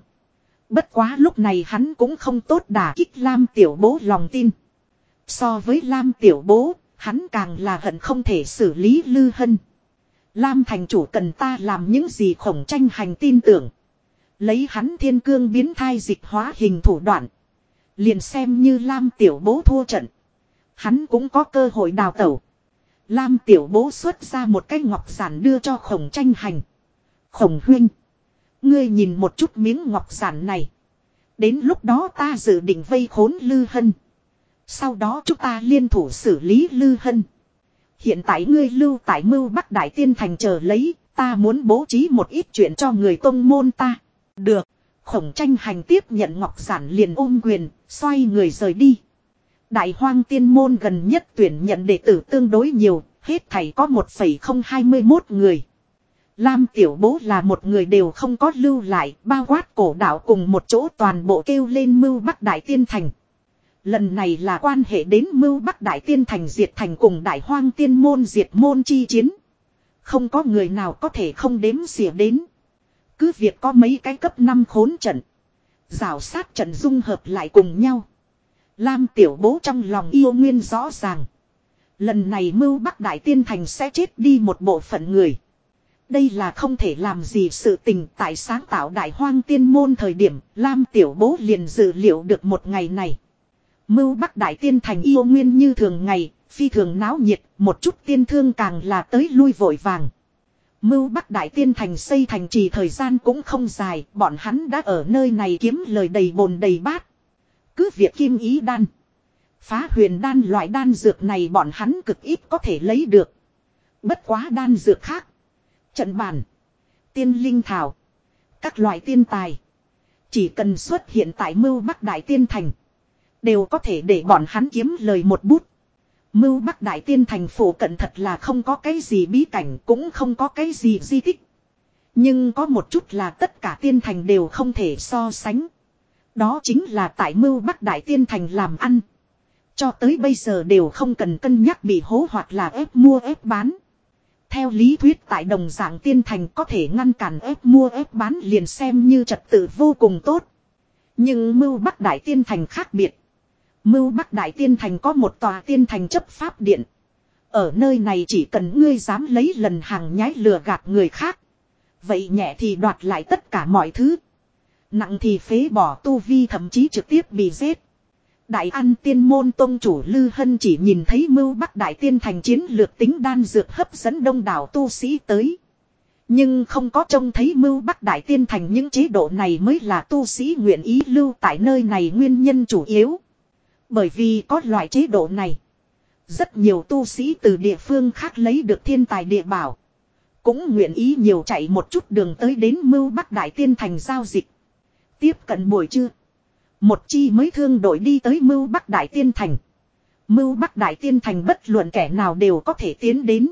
Bất quá lúc này hắn cũng không tốt đả kích Lam tiểu bố lòng tin. So với Lam tiểu bố, hắn càng là hận không thể xử lý lư hân. Lam thành chủ cần ta làm những gì khổng tranh hành tin tưởng. Lấy hắn thiên cương biến thai dịch hóa hình thủ đoạn. Liền xem như Lam tiểu bố thua trận. Hắn cũng có cơ hội đào tẩu. Lam tiểu bố xuất ra một cái ngọc giản đưa cho khổng tranh hành. Khổng huynh. Ngươi nhìn một chút miếng ngọc giản này. Đến lúc đó ta dự định vây khốn lư hân. Sau đó chúng ta liên thủ xử lý lư hân. Hiện tại ngươi lưu tại mưu bắc đại tiên thành chờ lấy. Ta muốn bố trí một ít chuyện cho người tông môn ta. Được. Khổng tranh hành tiếp nhận ngọc giản liền ôm quyền. Xoay người rời đi. Đại hoang tiên môn gần nhất tuyển nhận đệ tử tương đối nhiều, hết thảy có 1,021 người. Lam tiểu bố là một người đều không có lưu lại, bao quát cổ đạo cùng một chỗ toàn bộ kêu lên mưu bắc đại tiên thành. Lần này là quan hệ đến mưu bắc đại tiên thành diệt thành cùng đại hoang tiên môn diệt môn chi chiến. Không có người nào có thể không đếm xỉa đến. Cứ việc có mấy cái cấp 5 khốn trận. Rào sát trận dung hợp lại cùng nhau. Lam tiểu bố trong lòng yêu nguyên rõ ràng. Lần này mưu bắc đại tiên thành sẽ chết đi một bộ phận người. Đây là không thể làm gì sự tình tại sáng tạo đại hoang tiên môn thời điểm Lam tiểu bố liền dự liệu được một ngày này. Mưu bắc đại tiên thành yêu nguyên như thường ngày, phi thường náo nhiệt, một chút tiên thương càng là tới lui vội vàng. Mưu bắc đại tiên thành xây thành trì thời gian cũng không dài, bọn hắn đã ở nơi này kiếm lời đầy bồn đầy bát. Cứ việc kim ý đan. Phá huyền đan loại đan dược này bọn hắn cực ít có thể lấy được. Bất quá đan dược khác. Trận bản. Tiên linh thảo. Các loại tiên tài. Chỉ cần xuất hiện tại mưu bắc đại tiên thành. Đều có thể để bọn hắn kiếm lời một bút. Mưu bắc đại tiên thành phủ cận thật là không có cái gì bí cảnh, cũng không có cái gì di tích. Nhưng có một chút là tất cả tiên thành đều không thể so sánh. Đó chính là tại mưu bắc đại tiên thành làm ăn. Cho tới bây giờ đều không cần cân nhắc bị hố hoặc là ép mua ép bán. Theo lý thuyết tại đồng dạng tiên thành có thể ngăn cản ép mua ép bán liền xem như trật tự vô cùng tốt. Nhưng mưu bắc đại tiên thành khác biệt. Mưu bắc đại tiên thành có một tòa tiên thành chấp pháp điện. Ở nơi này chỉ cần ngươi dám lấy lần hàng nhái lừa gạt người khác. Vậy nhẹ thì đoạt lại tất cả mọi thứ. Nặng thì phế bỏ tu vi thậm chí trực tiếp bị giết. Đại an tiên môn tông chủ Lư Hân chỉ nhìn thấy mưu bắc đại tiên thành chiến lược tính đan dược hấp dẫn đông đảo tu sĩ tới. Nhưng không có trông thấy mưu bắc đại tiên thành những chế độ này mới là tu sĩ nguyện ý lưu tại nơi này nguyên nhân chủ yếu. Bởi vì có loại chế độ này. Rất nhiều tu sĩ từ địa phương khác lấy được thiên tài địa bảo. Cũng nguyện ý nhiều chạy một chút đường tới đến mưu bắc đại tiên thành giao dịch. Tiếp cận buổi trưa. Một chi mới thương đội đi tới mưu bắc đại tiên thành. Mưu bắc đại tiên thành bất luận kẻ nào đều có thể tiến đến.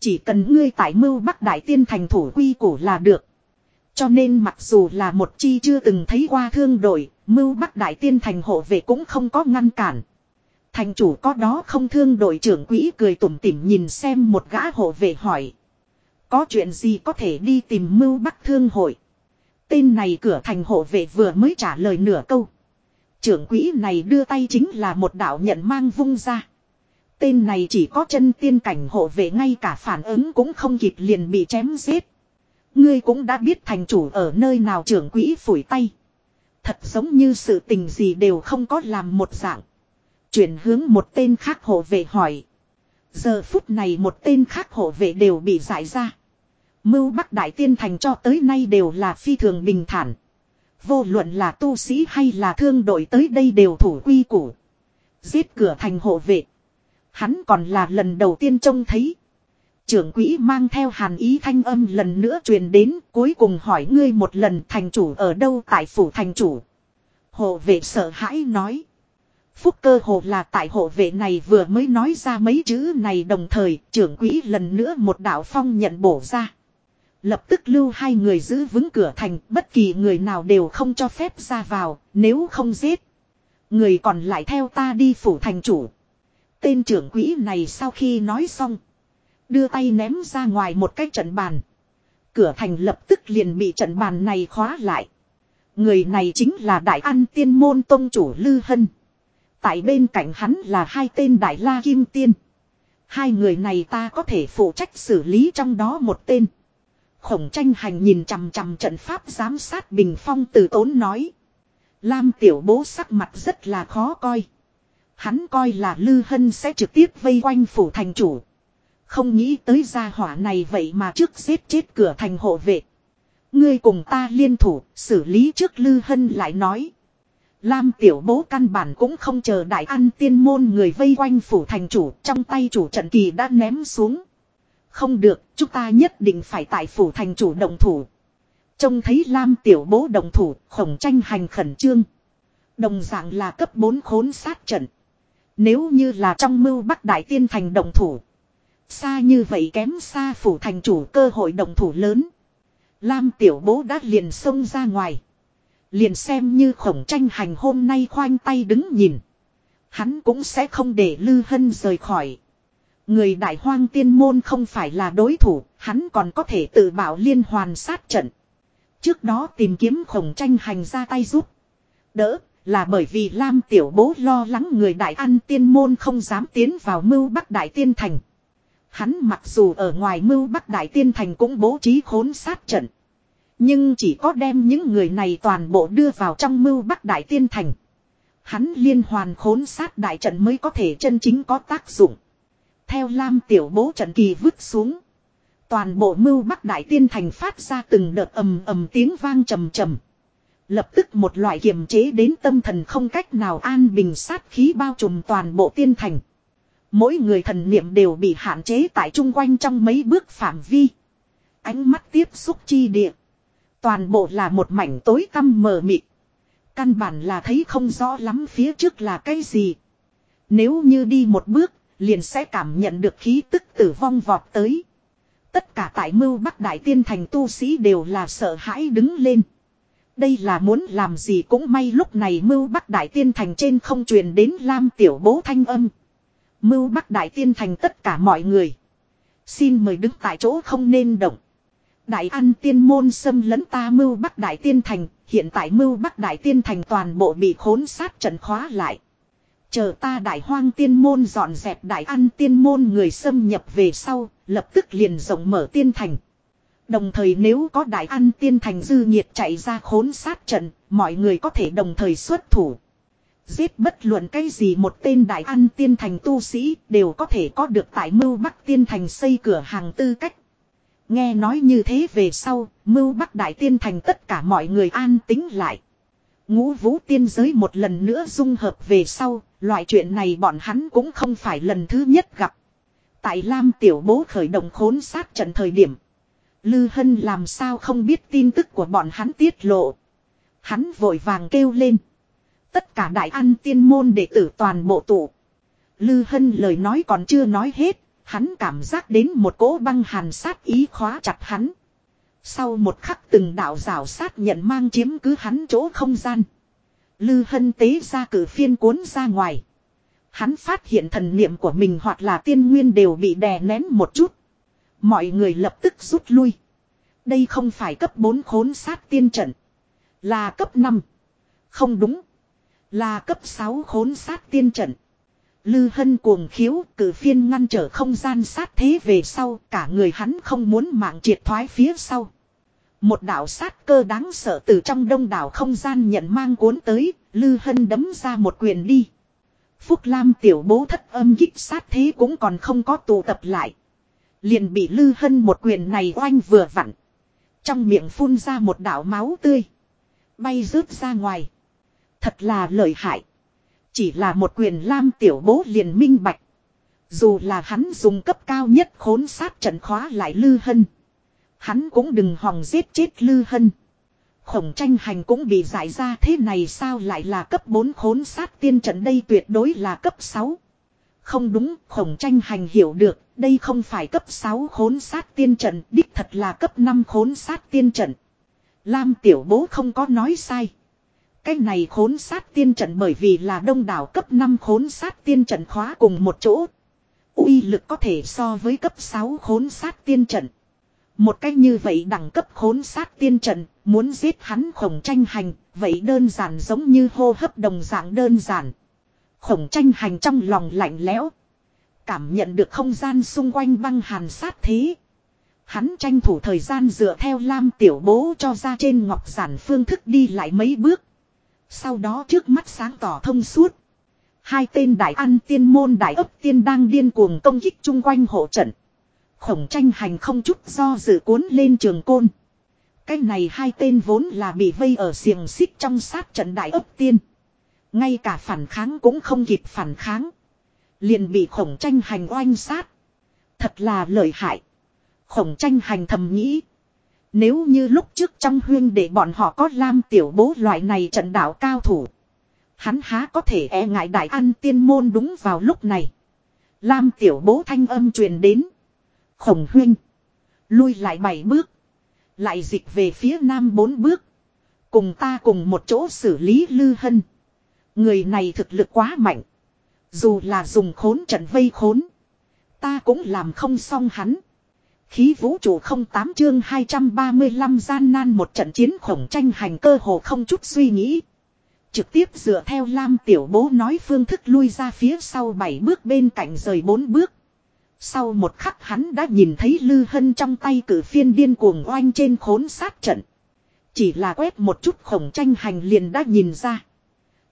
Chỉ cần ngươi tại mưu bắc đại tiên thành thủ quy củ là được. Cho nên mặc dù là một chi chưa từng thấy qua thương đội, mưu bắc đại tiên thành hộ vệ cũng không có ngăn cản. Thành chủ có đó không thương đội trưởng quỹ cười tủm tỉm nhìn xem một gã hộ vệ hỏi. Có chuyện gì có thể đi tìm mưu bắc thương hội. Tên này cửa thành hộ vệ vừa mới trả lời nửa câu. Trưởng quỹ này đưa tay chính là một đạo nhận mang vung ra. Tên này chỉ có chân tiên cảnh hộ vệ ngay cả phản ứng cũng không kịp liền bị chém giết. Ngươi cũng đã biết thành chủ ở nơi nào trưởng quỹ phủi tay. Thật giống như sự tình gì đều không có làm một dạng. Chuyển hướng một tên khác hộ vệ hỏi. Giờ phút này một tên khác hộ vệ đều bị giải ra. Mưu Bắc Đại Tiên Thành cho tới nay đều là phi thường bình thản. Vô luận là tu sĩ hay là thương đội tới đây đều thủ quy củ. Giết cửa thành hộ vệ. Hắn còn là lần đầu tiên trông thấy. Trưởng quỹ mang theo hàn ý thanh âm lần nữa truyền đến, cuối cùng hỏi ngươi một lần thành chủ ở đâu tại phủ thành chủ. Hộ vệ sợ hãi nói. Phúc cơ hồ là tại hộ vệ này vừa mới nói ra mấy chữ này đồng thời, trưởng quỹ lần nữa một đạo phong nhận bổ ra. Lập tức lưu hai người giữ vững cửa thành, bất kỳ người nào đều không cho phép ra vào, nếu không giết. Người còn lại theo ta đi phủ thành chủ. Tên trưởng quỹ này sau khi nói xong. Đưa tay ném ra ngoài một cái trận bàn. Cửa thành lập tức liền bị trận bàn này khóa lại. Người này chính là Đại An Tiên Môn Tông Chủ Lư Hân. Tại bên cạnh hắn là hai tên Đại La Kim Tiên. Hai người này ta có thể phụ trách xử lý trong đó một tên. Khổng tranh hành nhìn chằm chằm trận pháp giám sát bình phong từ tốn nói. Lam tiểu bố sắc mặt rất là khó coi. Hắn coi là Lư Hân sẽ trực tiếp vây quanh phủ thành chủ. Không nghĩ tới gia hỏa này vậy mà trước giết chết cửa thành hộ vệ. Ngươi cùng ta liên thủ, xử lý trước Lư Hân lại nói. Lam tiểu bố căn bản cũng không chờ đại ăn tiên môn người vây quanh phủ thành chủ, trong tay chủ trận kỳ đã ném xuống. Không được, chúng ta nhất định phải tại phủ thành chủ động thủ. Trông thấy Lam tiểu bố động thủ, khổng tranh hành khẩn trương. Đồng dạng là cấp 4 khốn sát trận. Nếu như là trong mưu bắc đại tiên thành động thủ. Xa như vậy kém xa phủ thành chủ cơ hội đồng thủ lớn. Lam tiểu bố đã liền xông ra ngoài. Liền xem như khổng tranh hành hôm nay khoanh tay đứng nhìn. Hắn cũng sẽ không để Lư Hân rời khỏi. Người đại hoang tiên môn không phải là đối thủ, hắn còn có thể tự bảo liên hoàn sát trận. Trước đó tìm kiếm khổng tranh hành ra tay giúp. Đỡ, là bởi vì Lam tiểu bố lo lắng người đại ăn tiên môn không dám tiến vào mưu bắc đại tiên thành. Hắn mặc dù ở ngoài mưu bắc đại tiên thành cũng bố trí khốn sát trận. Nhưng chỉ có đem những người này toàn bộ đưa vào trong mưu bắc đại tiên thành. Hắn liên hoàn khốn sát đại trận mới có thể chân chính có tác dụng. Theo Lam tiểu bố trận kỳ vứt xuống. Toàn bộ mưu bắc đại tiên thành phát ra từng đợt ầm ầm tiếng vang trầm trầm. Lập tức một loại kiềm chế đến tâm thần không cách nào an bình sát khí bao trùm toàn bộ tiên thành. Mỗi người thần niệm đều bị hạn chế tại chung quanh trong mấy bước phạm vi. Ánh mắt tiếp xúc chi địa. Toàn bộ là một mảnh tối tăm mờ mịt. Căn bản là thấy không rõ lắm phía trước là cái gì. Nếu như đi một bước, liền sẽ cảm nhận được khí tức tử vong vọt tới. Tất cả tại mưu bắc đại tiên thành tu sĩ đều là sợ hãi đứng lên. Đây là muốn làm gì cũng may lúc này mưu bắc đại tiên thành trên không truyền đến lam tiểu bố thanh âm. Mưu bắc đại tiên thành tất cả mọi người. Xin mời đứng tại chỗ không nên động. Đại an tiên môn xâm lấn ta mưu bắc đại tiên thành, hiện tại mưu bắc đại tiên thành toàn bộ bị khốn sát trận khóa lại. Chờ ta đại hoang tiên môn dọn dẹp đại an tiên môn người xâm nhập về sau, lập tức liền rộng mở tiên thành. Đồng thời nếu có đại an tiên thành dư nhiệt chạy ra khốn sát trận, mọi người có thể đồng thời xuất thủ. Giết bất luận cái gì một tên đại ăn tiên thành tu sĩ đều có thể có được tại mưu bắc tiên thành xây cửa hàng tư cách. Nghe nói như thế về sau, mưu bắc đại tiên thành tất cả mọi người an tính lại. Ngũ vũ tiên giới một lần nữa dung hợp về sau, loại chuyện này bọn hắn cũng không phải lần thứ nhất gặp. Tại Lam Tiểu Bố khởi động khốn sát trận thời điểm. Lư Hân làm sao không biết tin tức của bọn hắn tiết lộ. Hắn vội vàng kêu lên. Tất cả đại an tiên môn đệ tử toàn bộ tụ. Lư Hân lời nói còn chưa nói hết. Hắn cảm giác đến một cỗ băng hàn sát ý khóa chặt hắn. Sau một khắc từng đạo rào sát nhận mang chiếm cứ hắn chỗ không gian. Lư hân tế ra cử phiên cuốn ra ngoài. Hắn phát hiện thần niệm của mình hoặc là tiên nguyên đều bị đè nén một chút. Mọi người lập tức rút lui. Đây không phải cấp 4 khốn sát tiên trận. Là cấp 5. Không đúng. Là cấp 6 khốn sát tiên trận. Lư hân cuồng khiếu cử phiên ngăn trở không gian sát thế về sau cả người hắn không muốn mạng triệt thoái phía sau. Một đạo sát cơ đáng sợ từ trong đông đảo không gian nhận mang cuốn tới, Lư Hân đấm ra một quyền đi. Phúc Lam tiểu bố thất âm kích sát thế cũng còn không có tụ tập lại. Liền bị Lư Hân một quyền này oanh vừa vặn. Trong miệng phun ra một đạo máu tươi. Bay rớt ra ngoài. Thật là lợi hại. Chỉ là một quyền Lam tiểu bố liền minh bạch. Dù là hắn dùng cấp cao nhất khốn sát trận khóa lại Lư Hân. Hắn cũng đừng hòng giết chết Lư Hân. Khổng tranh hành cũng bị giải ra thế này sao lại là cấp 4 khốn sát tiên trận đây tuyệt đối là cấp 6. Không đúng, khổng tranh hành hiểu được, đây không phải cấp 6 khốn sát tiên trận, đích thật là cấp 5 khốn sát tiên trận. Lam tiểu bố không có nói sai. Cái này khốn sát tiên trận bởi vì là đông đảo cấp 5 khốn sát tiên trận khóa cùng một chỗ. uy lực có thể so với cấp 6 khốn sát tiên trận. Một cách như vậy đẳng cấp khốn sát tiên trận, muốn giết hắn khổng tranh hành, vậy đơn giản giống như hô hấp đồng dạng đơn giản. Khổng tranh hành trong lòng lạnh lẽo. Cảm nhận được không gian xung quanh băng hàn sát thế. Hắn tranh thủ thời gian dựa theo lam tiểu bố cho ra trên ngọc giản phương thức đi lại mấy bước. Sau đó trước mắt sáng tỏ thông suốt. Hai tên đại ăn tiên môn đại ấp tiên đang điên cuồng công kích chung quanh hộ trận. Khổng tranh hành không chút do dự cuốn lên trường côn. Cái này hai tên vốn là bị vây ở xiềng xích trong sát trận đại ấp tiên. Ngay cả phản kháng cũng không kịp phản kháng. Liền bị khổng tranh hành oanh sát. Thật là lợi hại. Khổng tranh hành thầm nghĩ. Nếu như lúc trước trong huyên để bọn họ có lam tiểu bố loại này trận đạo cao thủ. Hắn há có thể e ngại đại ăn tiên môn đúng vào lúc này. Lam tiểu bố thanh âm truyền đến. Khổng huyên. Lui lại bảy bước. Lại dịch về phía nam bốn bước. Cùng ta cùng một chỗ xử lý lư hân. Người này thực lực quá mạnh. Dù là dùng khốn trận vây khốn. Ta cũng làm không xong hắn. Khí vũ trụ không tám chương 235 gian nan một trận chiến khổng tranh hành cơ hồ không chút suy nghĩ. Trực tiếp dựa theo Lam tiểu bố nói phương thức lui ra phía sau bảy bước bên cạnh rời bốn bước. Sau một khắc hắn đã nhìn thấy Lư Hân trong tay cử phiên điên cuồng oanh trên khốn sát trận. Chỉ là quét một chút khổng tranh hành liền đã nhìn ra.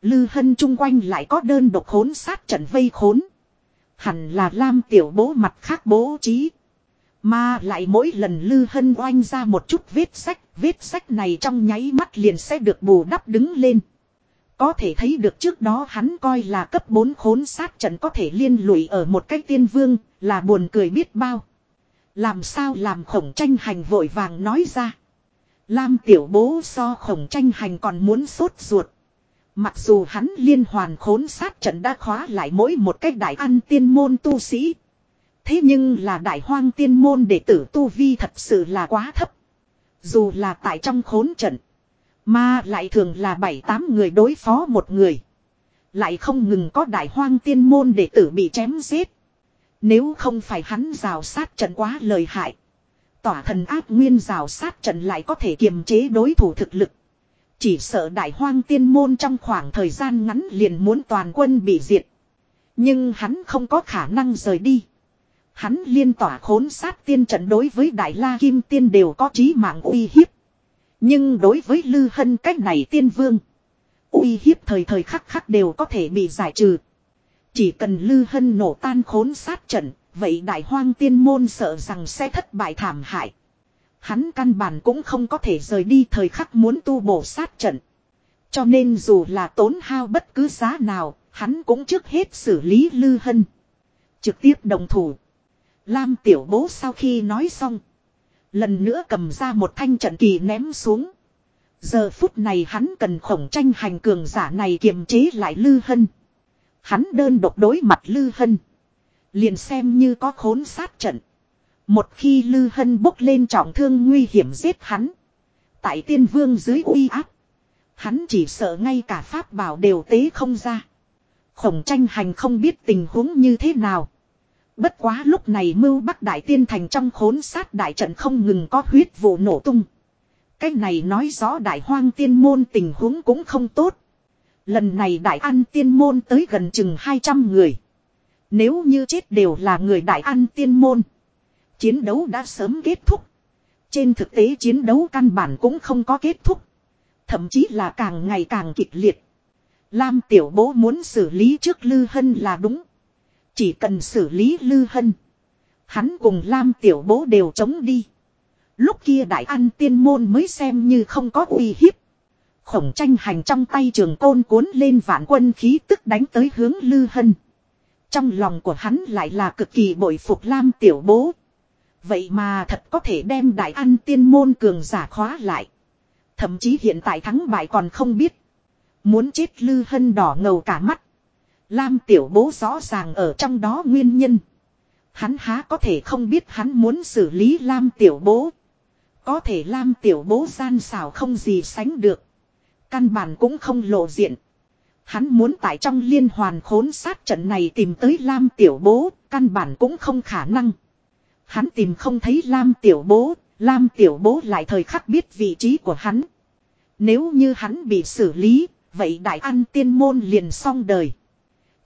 Lư Hân chung quanh lại có đơn độc khốn sát trận vây khốn. Hẳn là Lam tiểu bố mặt khác bố trí. Mà lại mỗi lần Lư Hân oanh ra một chút vết sách, vết sách này trong nháy mắt liền sẽ được bù đắp đứng lên. Có thể thấy được trước đó hắn coi là cấp 4 khốn sát trận có thể liên lụy ở một cái tiên vương, là buồn cười biết bao. Làm sao làm khổng tranh hành vội vàng nói ra. Lam tiểu bố so khổng tranh hành còn muốn sốt ruột. Mặc dù hắn liên hoàn khốn sát trận đã khóa lại mỗi một cách đại ăn tiên môn tu sĩ. Thế nhưng là đại hoang tiên môn đệ tử tu vi thật sự là quá thấp. Dù là tại trong khốn trận. Mà lại thường là bảy tám người đối phó một người. Lại không ngừng có đại hoang tiên môn đệ tử bị chém giết. Nếu không phải hắn rào sát trận quá lời hại. Tỏa thần ác nguyên rào sát trận lại có thể kiềm chế đối thủ thực lực. Chỉ sợ đại hoang tiên môn trong khoảng thời gian ngắn liền muốn toàn quân bị diệt. Nhưng hắn không có khả năng rời đi. Hắn liên tỏa khốn sát tiên trận đối với đại la kim tiên đều có trí mạng uy hiếp. Nhưng đối với Lư Hân cách này tiên vương. uy hiếp thời thời khắc khắc đều có thể bị giải trừ. Chỉ cần Lư Hân nổ tan khốn sát trận, vậy đại hoang tiên môn sợ rằng sẽ thất bại thảm hại. Hắn căn bản cũng không có thể rời đi thời khắc muốn tu bổ sát trận. Cho nên dù là tốn hao bất cứ giá nào, hắn cũng trước hết xử lý Lư Hân. Trực tiếp đồng thủ. Lam tiểu bố sau khi nói xong. Lần nữa cầm ra một thanh trận kỳ ném xuống. Giờ phút này hắn cần khổng tranh hành cường giả này kiềm chế lại Lư Hân. Hắn đơn độc đối mặt Lư Hân. Liền xem như có khốn sát trận. Một khi Lư Hân bốc lên trọng thương nguy hiểm giết hắn. Tại tiên vương dưới uy áp. Hắn chỉ sợ ngay cả pháp bảo đều tế không ra. Khổng tranh hành không biết tình huống như thế nào. Bất quá lúc này mưu bắc đại tiên thành trong khốn sát đại trận không ngừng có huyết vụ nổ tung. Cái này nói rõ đại hoang tiên môn tình huống cũng không tốt. Lần này đại an tiên môn tới gần chừng 200 người. Nếu như chết đều là người đại ăn tiên môn. Chiến đấu đã sớm kết thúc. Trên thực tế chiến đấu căn bản cũng không có kết thúc. Thậm chí là càng ngày càng kịch liệt. Lam tiểu bố muốn xử lý trước Lư Hân là đúng. Chỉ cần xử lý Lư Hân. Hắn cùng Lam tiểu bố đều chống đi. Lúc kia đại an tiên môn mới xem như không có uy hiếp. Khổng tranh hành trong tay trường côn cuốn lên vạn quân khí tức đánh tới hướng Lư Hân. Trong lòng của hắn lại là cực kỳ bội phục Lam tiểu bố. Vậy mà thật có thể đem đại an tiên môn cường giả khóa lại. Thậm chí hiện tại thắng bại còn không biết. Muốn chết Lư Hân đỏ ngầu cả mắt. Lam tiểu bố rõ ràng ở trong đó nguyên nhân. Hắn há có thể không biết hắn muốn xử lý Lam tiểu bố. Có thể Lam tiểu bố gian xảo không gì sánh được. Căn bản cũng không lộ diện. Hắn muốn tại trong liên hoàn khốn sát trận này tìm tới Lam tiểu bố, căn bản cũng không khả năng. Hắn tìm không thấy Lam tiểu bố, Lam tiểu bố lại thời khắc biết vị trí của hắn. Nếu như hắn bị xử lý, vậy đại ăn tiên môn liền xong đời.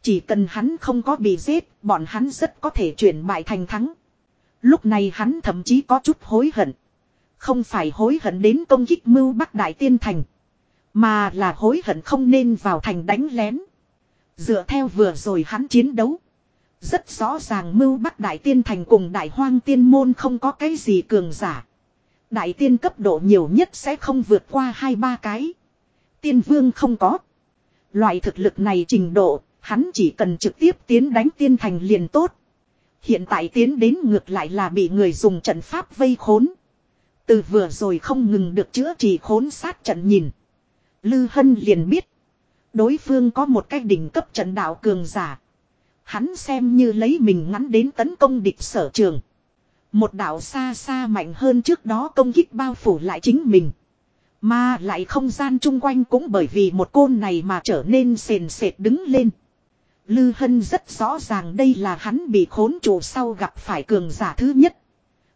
Chỉ cần hắn không có bị giết, bọn hắn rất có thể chuyển bại thành thắng. Lúc này hắn thậm chí có chút hối hận. Không phải hối hận đến công kích mưu bắc đại tiên thành. Mà là hối hận không nên vào thành đánh lén. Dựa theo vừa rồi hắn chiến đấu. Rất rõ ràng mưu bắc đại tiên thành cùng đại hoang tiên môn không có cái gì cường giả. Đại tiên cấp độ nhiều nhất sẽ không vượt qua hai ba cái. Tiên vương không có. Loại thực lực này trình độ, hắn chỉ cần trực tiếp tiến đánh tiên thành liền tốt. Hiện tại tiến đến ngược lại là bị người dùng trận pháp vây khốn. Từ vừa rồi không ngừng được chữa trị khốn sát trận nhìn. Lư Hân liền biết. Đối phương có một cái đỉnh cấp trận đạo cường giả. Hắn xem như lấy mình ngắn đến tấn công địch sở trường. Một đạo xa xa mạnh hơn trước đó công kích bao phủ lại chính mình. Mà lại không gian chung quanh cũng bởi vì một côn này mà trở nên sền sệt đứng lên. Lư Hân rất rõ ràng đây là hắn bị khốn chủ sau gặp phải cường giả thứ nhất.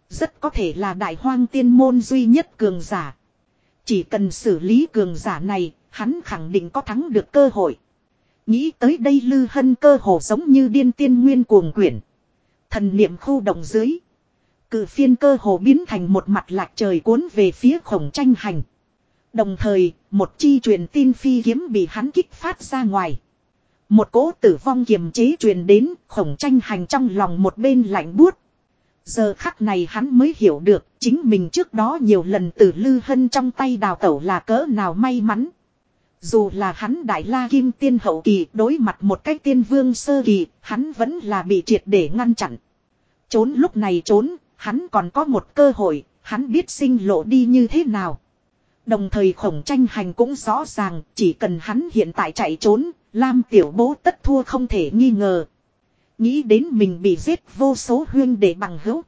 Rất có thể là đại hoang tiên môn duy nhất cường giả. Chỉ cần xử lý cường giả này, hắn khẳng định có thắng được cơ hội. Nghĩ tới đây Lư Hân cơ hồ giống như điên tiên nguyên cuồng quyển. Thần niệm khu động dưới. Cự phiên cơ hồ biến thành một mặt lạc trời cuốn về phía khổng tranh hành. Đồng thời, một chi truyền tin phi kiếm bị hắn kích phát ra ngoài. Một cỗ tử vong kiềm chế truyền đến, khổng tranh hành trong lòng một bên lạnh buốt. Giờ khắc này hắn mới hiểu được, chính mình trước đó nhiều lần từ lư hân trong tay đào tẩu là cỡ nào may mắn. Dù là hắn đại la kim tiên hậu kỳ đối mặt một cái tiên vương sơ kỳ, hắn vẫn là bị triệt để ngăn chặn. Trốn lúc này trốn, hắn còn có một cơ hội, hắn biết sinh lộ đi như thế nào. Đồng thời khổng tranh hành cũng rõ ràng, chỉ cần hắn hiện tại chạy trốn, Lam tiểu bố tất thua không thể nghi ngờ. Nghĩ đến mình bị giết vô số huyên để bằng hữu.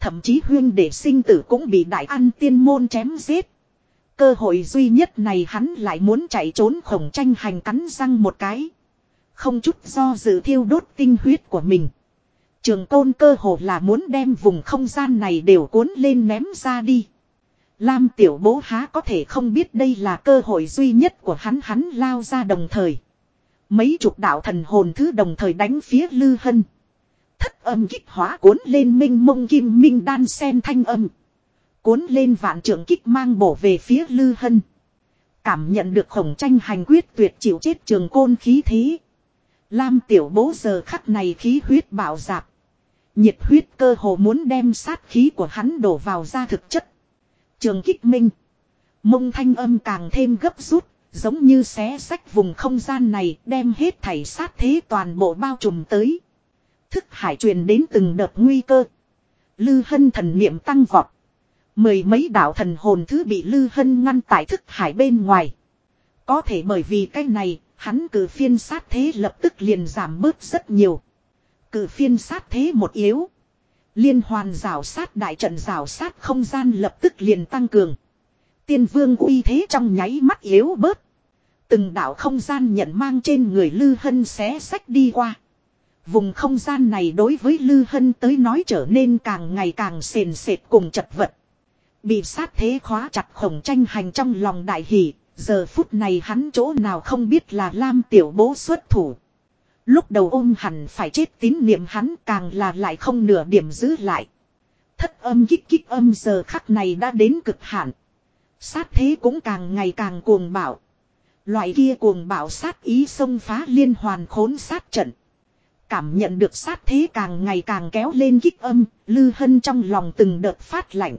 Thậm chí huyên để sinh tử cũng bị đại ăn tiên môn chém giết. Cơ hội duy nhất này hắn lại muốn chạy trốn khổng tranh hành cắn răng một cái. Không chút do dự thiêu đốt tinh huyết của mình. Trường côn cơ hồ là muốn đem vùng không gian này đều cuốn lên ném ra đi. Lam tiểu bố há có thể không biết đây là cơ hội duy nhất của hắn hắn lao ra đồng thời. Mấy chục đạo thần hồn thứ đồng thời đánh phía lư hân. Thất âm kích hóa cuốn lên minh mông kim minh đan sen thanh âm. Cuốn lên vạn trưởng kích mang bổ về phía lư hân. Cảm nhận được khổng tranh hành quyết tuyệt chịu chết trường côn khí thế. Lam tiểu bố giờ khắc này khí huyết bạo dạp. Nhiệt huyết cơ hồ muốn đem sát khí của hắn đổ vào ra thực chất. Trường kích minh. Mông thanh âm càng thêm gấp rút, giống như xé sách vùng không gian này đem hết thảy sát thế toàn bộ bao trùm tới. Thức hải truyền đến từng đợt nguy cơ. Lư hân thần niệm tăng vọt. Mười mấy đạo thần hồn thứ bị Lư hân ngăn tại thức hải bên ngoài. Có thể bởi vì cái này, hắn cử phiên sát thế lập tức liền giảm bớt rất nhiều. Cử phiên sát thế một yếu. Liên hoàn rào sát đại trận rào sát không gian lập tức liền tăng cường. Tiên vương uy thế trong nháy mắt yếu bớt. Từng đạo không gian nhận mang trên người Lư Hân xé sách đi qua. Vùng không gian này đối với Lư Hân tới nói trở nên càng ngày càng sền sệt cùng chật vật. Bị sát thế khóa chặt khổng tranh hành trong lòng đại hỷ, giờ phút này hắn chỗ nào không biết là Lam tiểu bố xuất thủ. Lúc đầu ôm hẳn phải chết tín niệm hắn càng là lại không nửa điểm giữ lại. Thất âm kích kích âm giờ khắc này đã đến cực hạn. Sát thế cũng càng ngày càng cuồng bạo. Loại kia cuồng bạo sát ý xông phá liên hoàn khốn sát trận. Cảm nhận được sát thế càng ngày càng kéo lên kích âm, lư hân trong lòng từng đợt phát lạnh.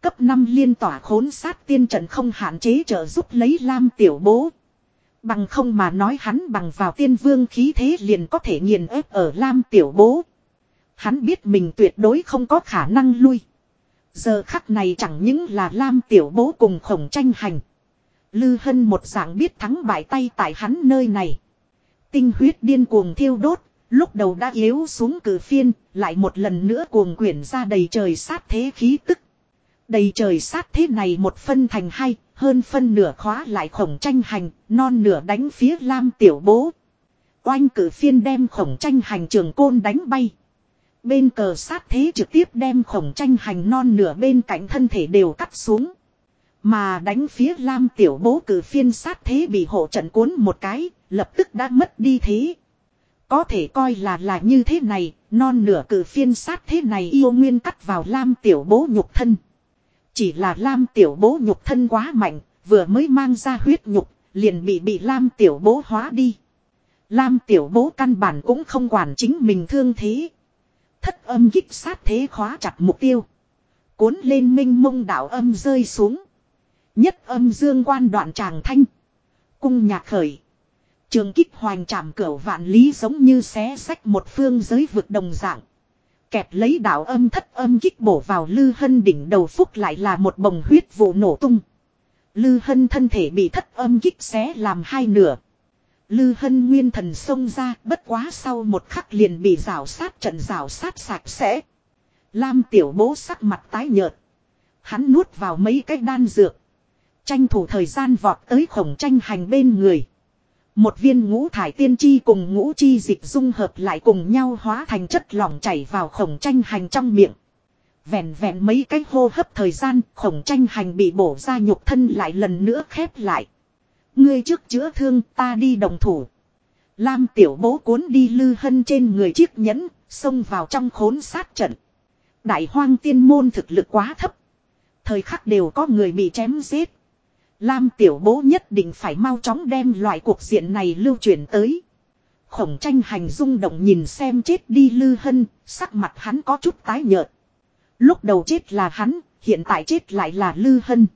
Cấp 5 liên tỏa khốn sát tiên trận không hạn chế trợ giúp lấy Lam tiểu bố. Bằng không mà nói hắn bằng vào tiên vương khí thế liền có thể nghiền ép ở Lam tiểu bố. Hắn biết mình tuyệt đối không có khả năng lui. Giờ khắc này chẳng những là Lam tiểu bố cùng khổng tranh hành. Lư hân một dạng biết thắng bại tay tại hắn nơi này. Tinh huyết điên cuồng thiêu đốt, lúc đầu đã yếu xuống cử phiên, lại một lần nữa cuồng quyển ra đầy trời sát thế khí tức. Đầy trời sát thế này một phân thành hai, hơn phân nửa khóa lại khổng tranh hành, non nửa đánh phía lam tiểu bố. Oanh cử phiên đem khổng tranh hành trường côn đánh bay. Bên cờ sát thế trực tiếp đem khổng tranh hành non nửa bên cạnh thân thể đều cắt xuống. Mà đánh phía lam tiểu bố cử phiên sát thế bị hộ trận cuốn một cái, lập tức đã mất đi thế. Có thể coi là là như thế này, non nửa cử phiên sát thế này yêu nguyên cắt vào lam tiểu bố nhục thân. Chỉ là lam tiểu bố nhục thân quá mạnh, vừa mới mang ra huyết nhục, liền bị bị lam tiểu bố hóa đi. Lam tiểu bố căn bản cũng không quản chính mình thương thế. Thất âm kích sát thế khóa chặt mục tiêu. Cuốn lên minh mông đạo âm rơi xuống. Nhất âm dương quan đoạn tràng thanh. Cung nhạc khởi. Trường kích hoành trảm cửa vạn lý giống như xé sách một phương giới vực đồng dạng. Kẹp lấy đạo âm thất âm kích bổ vào lư hân đỉnh đầu phúc lại là một bồng huyết vụ nổ tung. Lư hân thân thể bị thất âm kích xé làm hai nửa. Lư hân nguyên thần xông ra, bất quá sau một khắc liền bị rào sát trận rào sát sạch sẽ. Lam tiểu bố sắc mặt tái nhợt. Hắn nuốt vào mấy cái đan dược. Tranh thủ thời gian vọt tới khổng tranh hành bên người. Một viên ngũ thải tiên chi cùng ngũ chi dịch dung hợp lại cùng nhau hóa thành chất lỏng chảy vào khổng tranh hành trong miệng. Vẹn vẹn mấy cái hô hấp thời gian, khổng tranh hành bị bổ ra nhục thân lại lần nữa khép lại. Ngươi trước chữa thương ta đi đồng thủ. Lam tiểu bố cuốn đi lư hân trên người chiếc nhẫn, xông vào trong khốn sát trận. Đại hoang tiên môn thực lực quá thấp. Thời khắc đều có người bị chém giết. Lam tiểu bố nhất định phải mau chóng đem loại cuộc diện này lưu truyền tới. Khổng tranh hành rung động nhìn xem chết đi lư hân, sắc mặt hắn có chút tái nhợt. Lúc đầu chết là hắn, hiện tại chết lại là lư hân.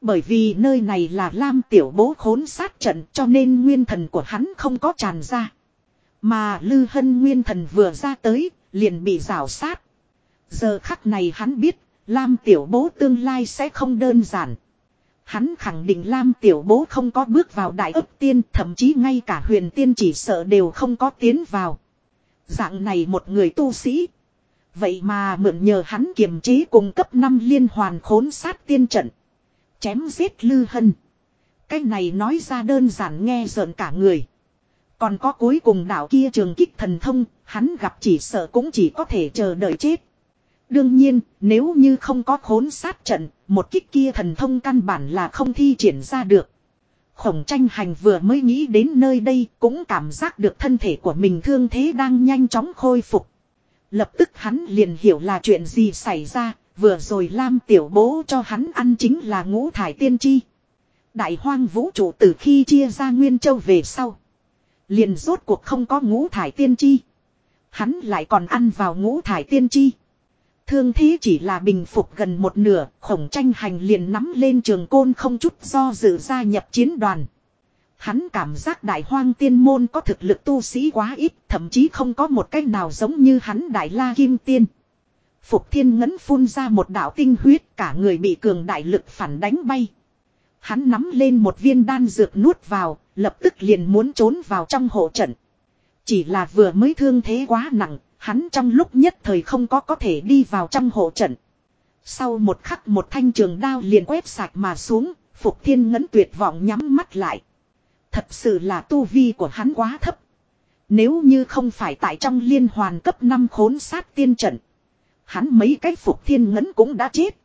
Bởi vì nơi này là Lam tiểu bố khốn sát trận cho nên nguyên thần của hắn không có tràn ra. Mà lư hân nguyên thần vừa ra tới, liền bị rào sát. Giờ khắc này hắn biết, Lam tiểu bố tương lai sẽ không đơn giản. Hắn khẳng định Lam tiểu bố không có bước vào đại ấp tiên, thậm chí ngay cả huyền tiên chỉ sợ đều không có tiến vào. Dạng này một người tu sĩ. Vậy mà mượn nhờ hắn kiềm chế cùng cấp 5 liên hoàn khốn sát tiên trận. Chém giết lư hân. Cái này nói ra đơn giản nghe rợn cả người. Còn có cuối cùng đạo kia trường kích thần thông, hắn gặp chỉ sợ cũng chỉ có thể chờ đợi chết. Đương nhiên, nếu như không có khốn sát trận, một kích kia thần thông căn bản là không thi triển ra được. Khổng tranh hành vừa mới nghĩ đến nơi đây cũng cảm giác được thân thể của mình thương thế đang nhanh chóng khôi phục. Lập tức hắn liền hiểu là chuyện gì xảy ra, vừa rồi Lam tiểu bố cho hắn ăn chính là ngũ thải tiên chi. Đại hoang vũ trụ từ khi chia ra Nguyên Châu về sau. Liền rốt cuộc không có ngũ thải tiên chi. Hắn lại còn ăn vào ngũ thải tiên chi. Thương thế chỉ là bình phục gần một nửa, khổng tranh hành liền nắm lên trường côn không chút do dự gia nhập chiến đoàn. Hắn cảm giác đại hoang tiên môn có thực lực tu sĩ quá ít, thậm chí không có một cách nào giống như hắn đại la kim tiên. Phục thiên ngấn phun ra một đạo tinh huyết, cả người bị cường đại lực phản đánh bay. Hắn nắm lên một viên đan dược nuốt vào, lập tức liền muốn trốn vào trong hộ trận. Chỉ là vừa mới thương thế quá nặng, Hắn trong lúc nhất thời không có có thể đi vào trong hộ trận. Sau một khắc một thanh trường đao liền quét sạch mà xuống, Phục Thiên Ngấn tuyệt vọng nhắm mắt lại. Thật sự là tu vi của hắn quá thấp. Nếu như không phải tại trong liên hoàn cấp 5 khốn sát tiên trận. Hắn mấy cái Phục Thiên Ngấn cũng đã chết.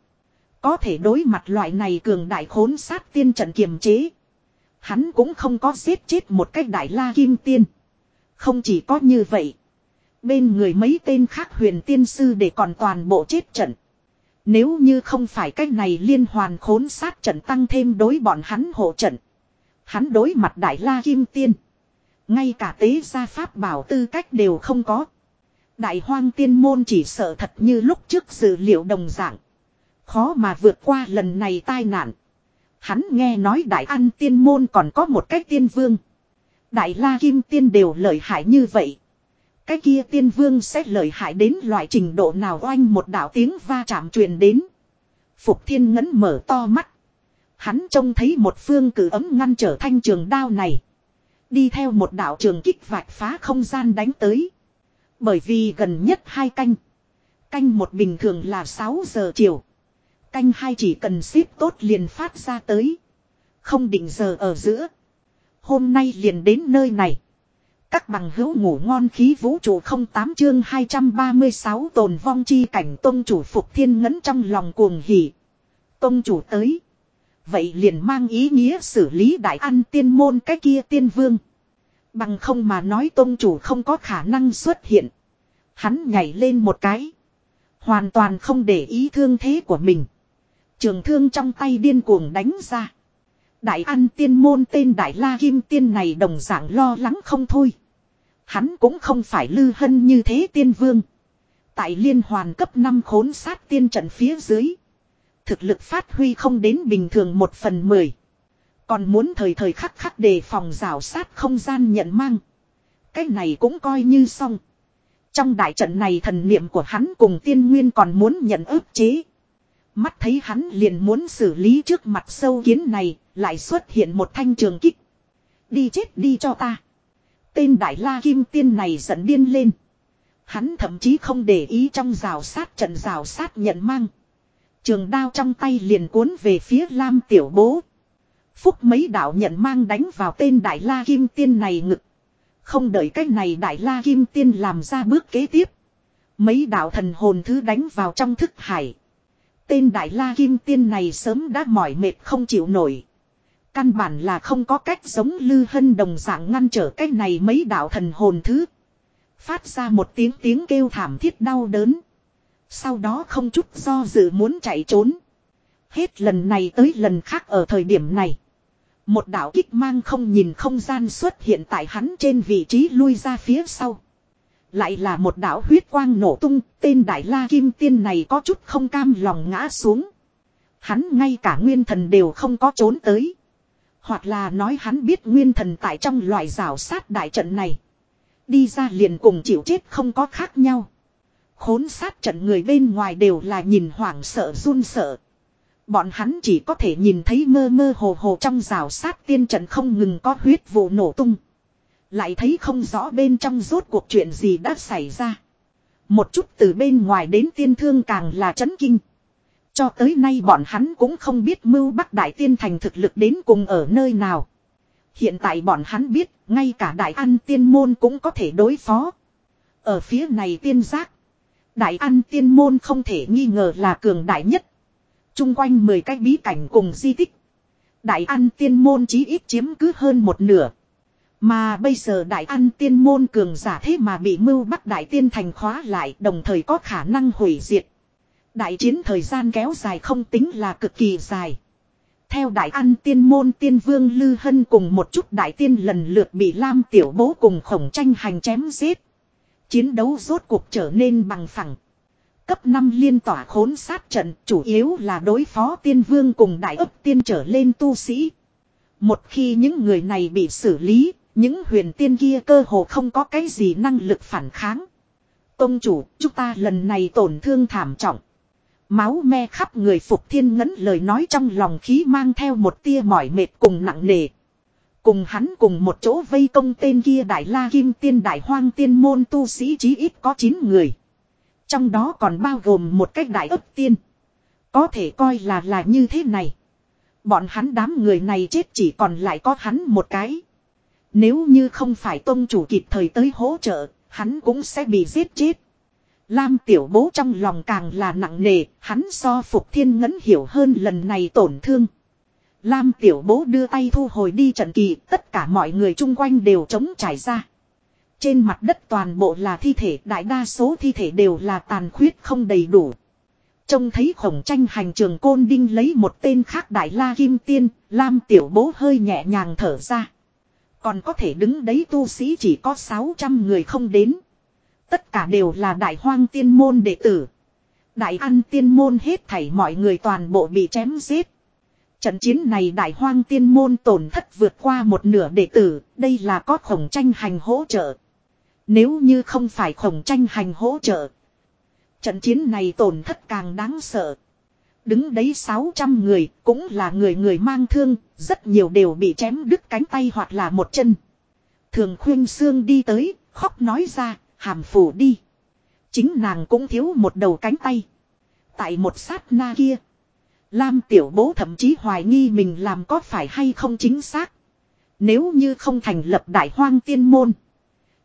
Có thể đối mặt loại này cường đại khốn sát tiên trận kiềm chế. Hắn cũng không có giết chết một cách đại la kim tiên. Không chỉ có như vậy. Bên người mấy tên khác huyền tiên sư để còn toàn bộ chết trận. Nếu như không phải cách này liên hoàn khốn sát trận tăng thêm đối bọn hắn hộ trận. Hắn đối mặt đại la kim tiên. Ngay cả tế gia pháp bảo tư cách đều không có. Đại hoang tiên môn chỉ sợ thật như lúc trước dự liệu đồng dạng. Khó mà vượt qua lần này tai nạn. Hắn nghe nói đại an tiên môn còn có một cái tiên vương. Đại la kim tiên đều lợi hại như vậy. Cái kia tiên vương sẽ lợi hại đến loại trình độ nào oanh một đạo tiếng va chạm truyền đến. Phục thiên ngấn mở to mắt. Hắn trông thấy một phương cử ấm ngăn trở thanh trường đao này. Đi theo một đạo trường kích vạch phá không gian đánh tới. Bởi vì gần nhất hai canh. Canh một bình thường là 6 giờ chiều. Canh hai chỉ cần ship tốt liền phát ra tới. Không định giờ ở giữa. Hôm nay liền đến nơi này. Các bằng hữu ngủ ngon khí vũ trụ không tám chương 236 tồn vong chi cảnh tôn chủ phục thiên ngấn trong lòng cuồng hỉ. Tôn chủ tới. Vậy liền mang ý nghĩa xử lý đại ăn tiên môn cái kia tiên vương. Bằng không mà nói tôn chủ không có khả năng xuất hiện. Hắn nhảy lên một cái. Hoàn toàn không để ý thương thế của mình. Trường thương trong tay điên cuồng đánh ra. Đại an tiên môn tên Đại La Kim Tiên này đồng dạng lo lắng không thôi. Hắn cũng không phải lư hân như thế tiên vương. Tại liên hoàn cấp 5 khốn sát tiên trận phía dưới. Thực lực phát huy không đến bình thường một phần mười. Còn muốn thời thời khắc khắc đề phòng rào sát không gian nhận mang. Cái này cũng coi như xong. Trong đại trận này thần niệm của hắn cùng tiên nguyên còn muốn nhận ức chế. Mắt thấy hắn liền muốn xử lý trước mặt sâu kiến này, lại xuất hiện một thanh trường kích. Đi chết đi cho ta. Tên đại la kim tiên này giận điên lên. Hắn thậm chí không để ý trong rào sát trận rào sát nhận mang. Trường đao trong tay liền cuốn về phía Lam tiểu bố. Phúc mấy đạo nhận mang đánh vào tên đại la kim tiên này ngực. Không đợi cách này đại la kim tiên làm ra bước kế tiếp. Mấy đạo thần hồn thứ đánh vào trong thức hải. Tên đại la kim tiên này sớm đã mỏi mệt không chịu nổi. Căn bản là không có cách giống lư hân đồng dạng ngăn trở cái này mấy đạo thần hồn thứ. Phát ra một tiếng tiếng kêu thảm thiết đau đớn. Sau đó không chút do dự muốn chạy trốn. Hết lần này tới lần khác ở thời điểm này. Một đạo kích mang không nhìn không gian xuất hiện tại hắn trên vị trí lui ra phía sau. Lại là một đạo huyết quang nổ tung, tên Đại La Kim Tiên này có chút không cam lòng ngã xuống. Hắn ngay cả nguyên thần đều không có trốn tới. Hoặc là nói hắn biết nguyên thần tại trong loại rào sát đại trận này. Đi ra liền cùng chịu chết không có khác nhau. Khốn sát trận người bên ngoài đều là nhìn hoảng sợ run sợ. Bọn hắn chỉ có thể nhìn thấy mơ mơ hồ hồ trong rào sát tiên trận không ngừng có huyết vụ nổ tung. Lại thấy không rõ bên trong rốt cuộc chuyện gì đã xảy ra. Một chút từ bên ngoài đến tiên thương càng là chấn kinh. Cho tới nay bọn hắn cũng không biết mưu bắc đại tiên thành thực lực đến cùng ở nơi nào. Hiện tại bọn hắn biết, ngay cả đại an tiên môn cũng có thể đối phó. Ở phía này tiên giác. Đại an tiên môn không thể nghi ngờ là cường đại nhất. Trung quanh 10 cái bí cảnh cùng di tích. Đại an tiên môn chí ít chiếm cứ hơn một nửa. Mà bây giờ đại an tiên môn cường giả thế mà bị mưu bắt đại tiên thành khóa lại, đồng thời có khả năng hủy diệt. Đại chiến thời gian kéo dài không tính là cực kỳ dài. Theo đại an tiên môn tiên vương Lư Hân cùng một chút đại tiên lần lượt bị Lam Tiểu Bố cùng khổng tranh hành chém giết. Chiến đấu rốt cuộc trở nên bằng phẳng. Cấp 5 liên tỏa khốn sát trận chủ yếu là đối phó tiên vương cùng đại ấp tiên trở lên tu sĩ. Một khi những người này bị xử lý, những huyền tiên kia cơ hồ không có cái gì năng lực phản kháng. Tông chủ, chúng ta lần này tổn thương thảm trọng. Máu me khắp người Phục Thiên ngấn lời nói trong lòng khí mang theo một tia mỏi mệt cùng nặng nề. Cùng hắn cùng một chỗ vây công tên kia Đại La Kim Tiên Đại Hoang Tiên Môn tu sĩ chí ít có 9 người. Trong đó còn bao gồm một cách đại ấp tiên. Có thể coi là là như thế này. Bọn hắn đám người này chết chỉ còn lại có hắn một cái. Nếu như không phải tôn chủ kịp thời tới hỗ trợ, hắn cũng sẽ bị giết chết. Lam tiểu bố trong lòng càng là nặng nề, hắn so phục thiên ngấn hiểu hơn lần này tổn thương. Lam tiểu bố đưa tay thu hồi đi trận kỳ, tất cả mọi người chung quanh đều chống trải ra. Trên mặt đất toàn bộ là thi thể, đại đa số thi thể đều là tàn khuyết không đầy đủ. Trông thấy khổng tranh hành trường côn đinh lấy một tên khác đại la kim tiên, Lam tiểu bố hơi nhẹ nhàng thở ra. Còn có thể đứng đấy tu sĩ chỉ có 600 người không đến. Tất cả đều là đại hoang tiên môn đệ tử. Đại ăn tiên môn hết thảy mọi người toàn bộ bị chém giết. Trận chiến này đại hoang tiên môn tổn thất vượt qua một nửa đệ tử, đây là có khổng tranh hành hỗ trợ. Nếu như không phải khổng tranh hành hỗ trợ. Trận chiến này tổn thất càng đáng sợ. Đứng đấy 600 người, cũng là người người mang thương, rất nhiều đều bị chém đứt cánh tay hoặc là một chân. Thường khuyên xương đi tới, khóc nói ra, hàm phủ đi. Chính nàng cũng thiếu một đầu cánh tay. Tại một sát na kia. Lam tiểu bố thậm chí hoài nghi mình làm có phải hay không chính xác. Nếu như không thành lập đại hoang tiên môn.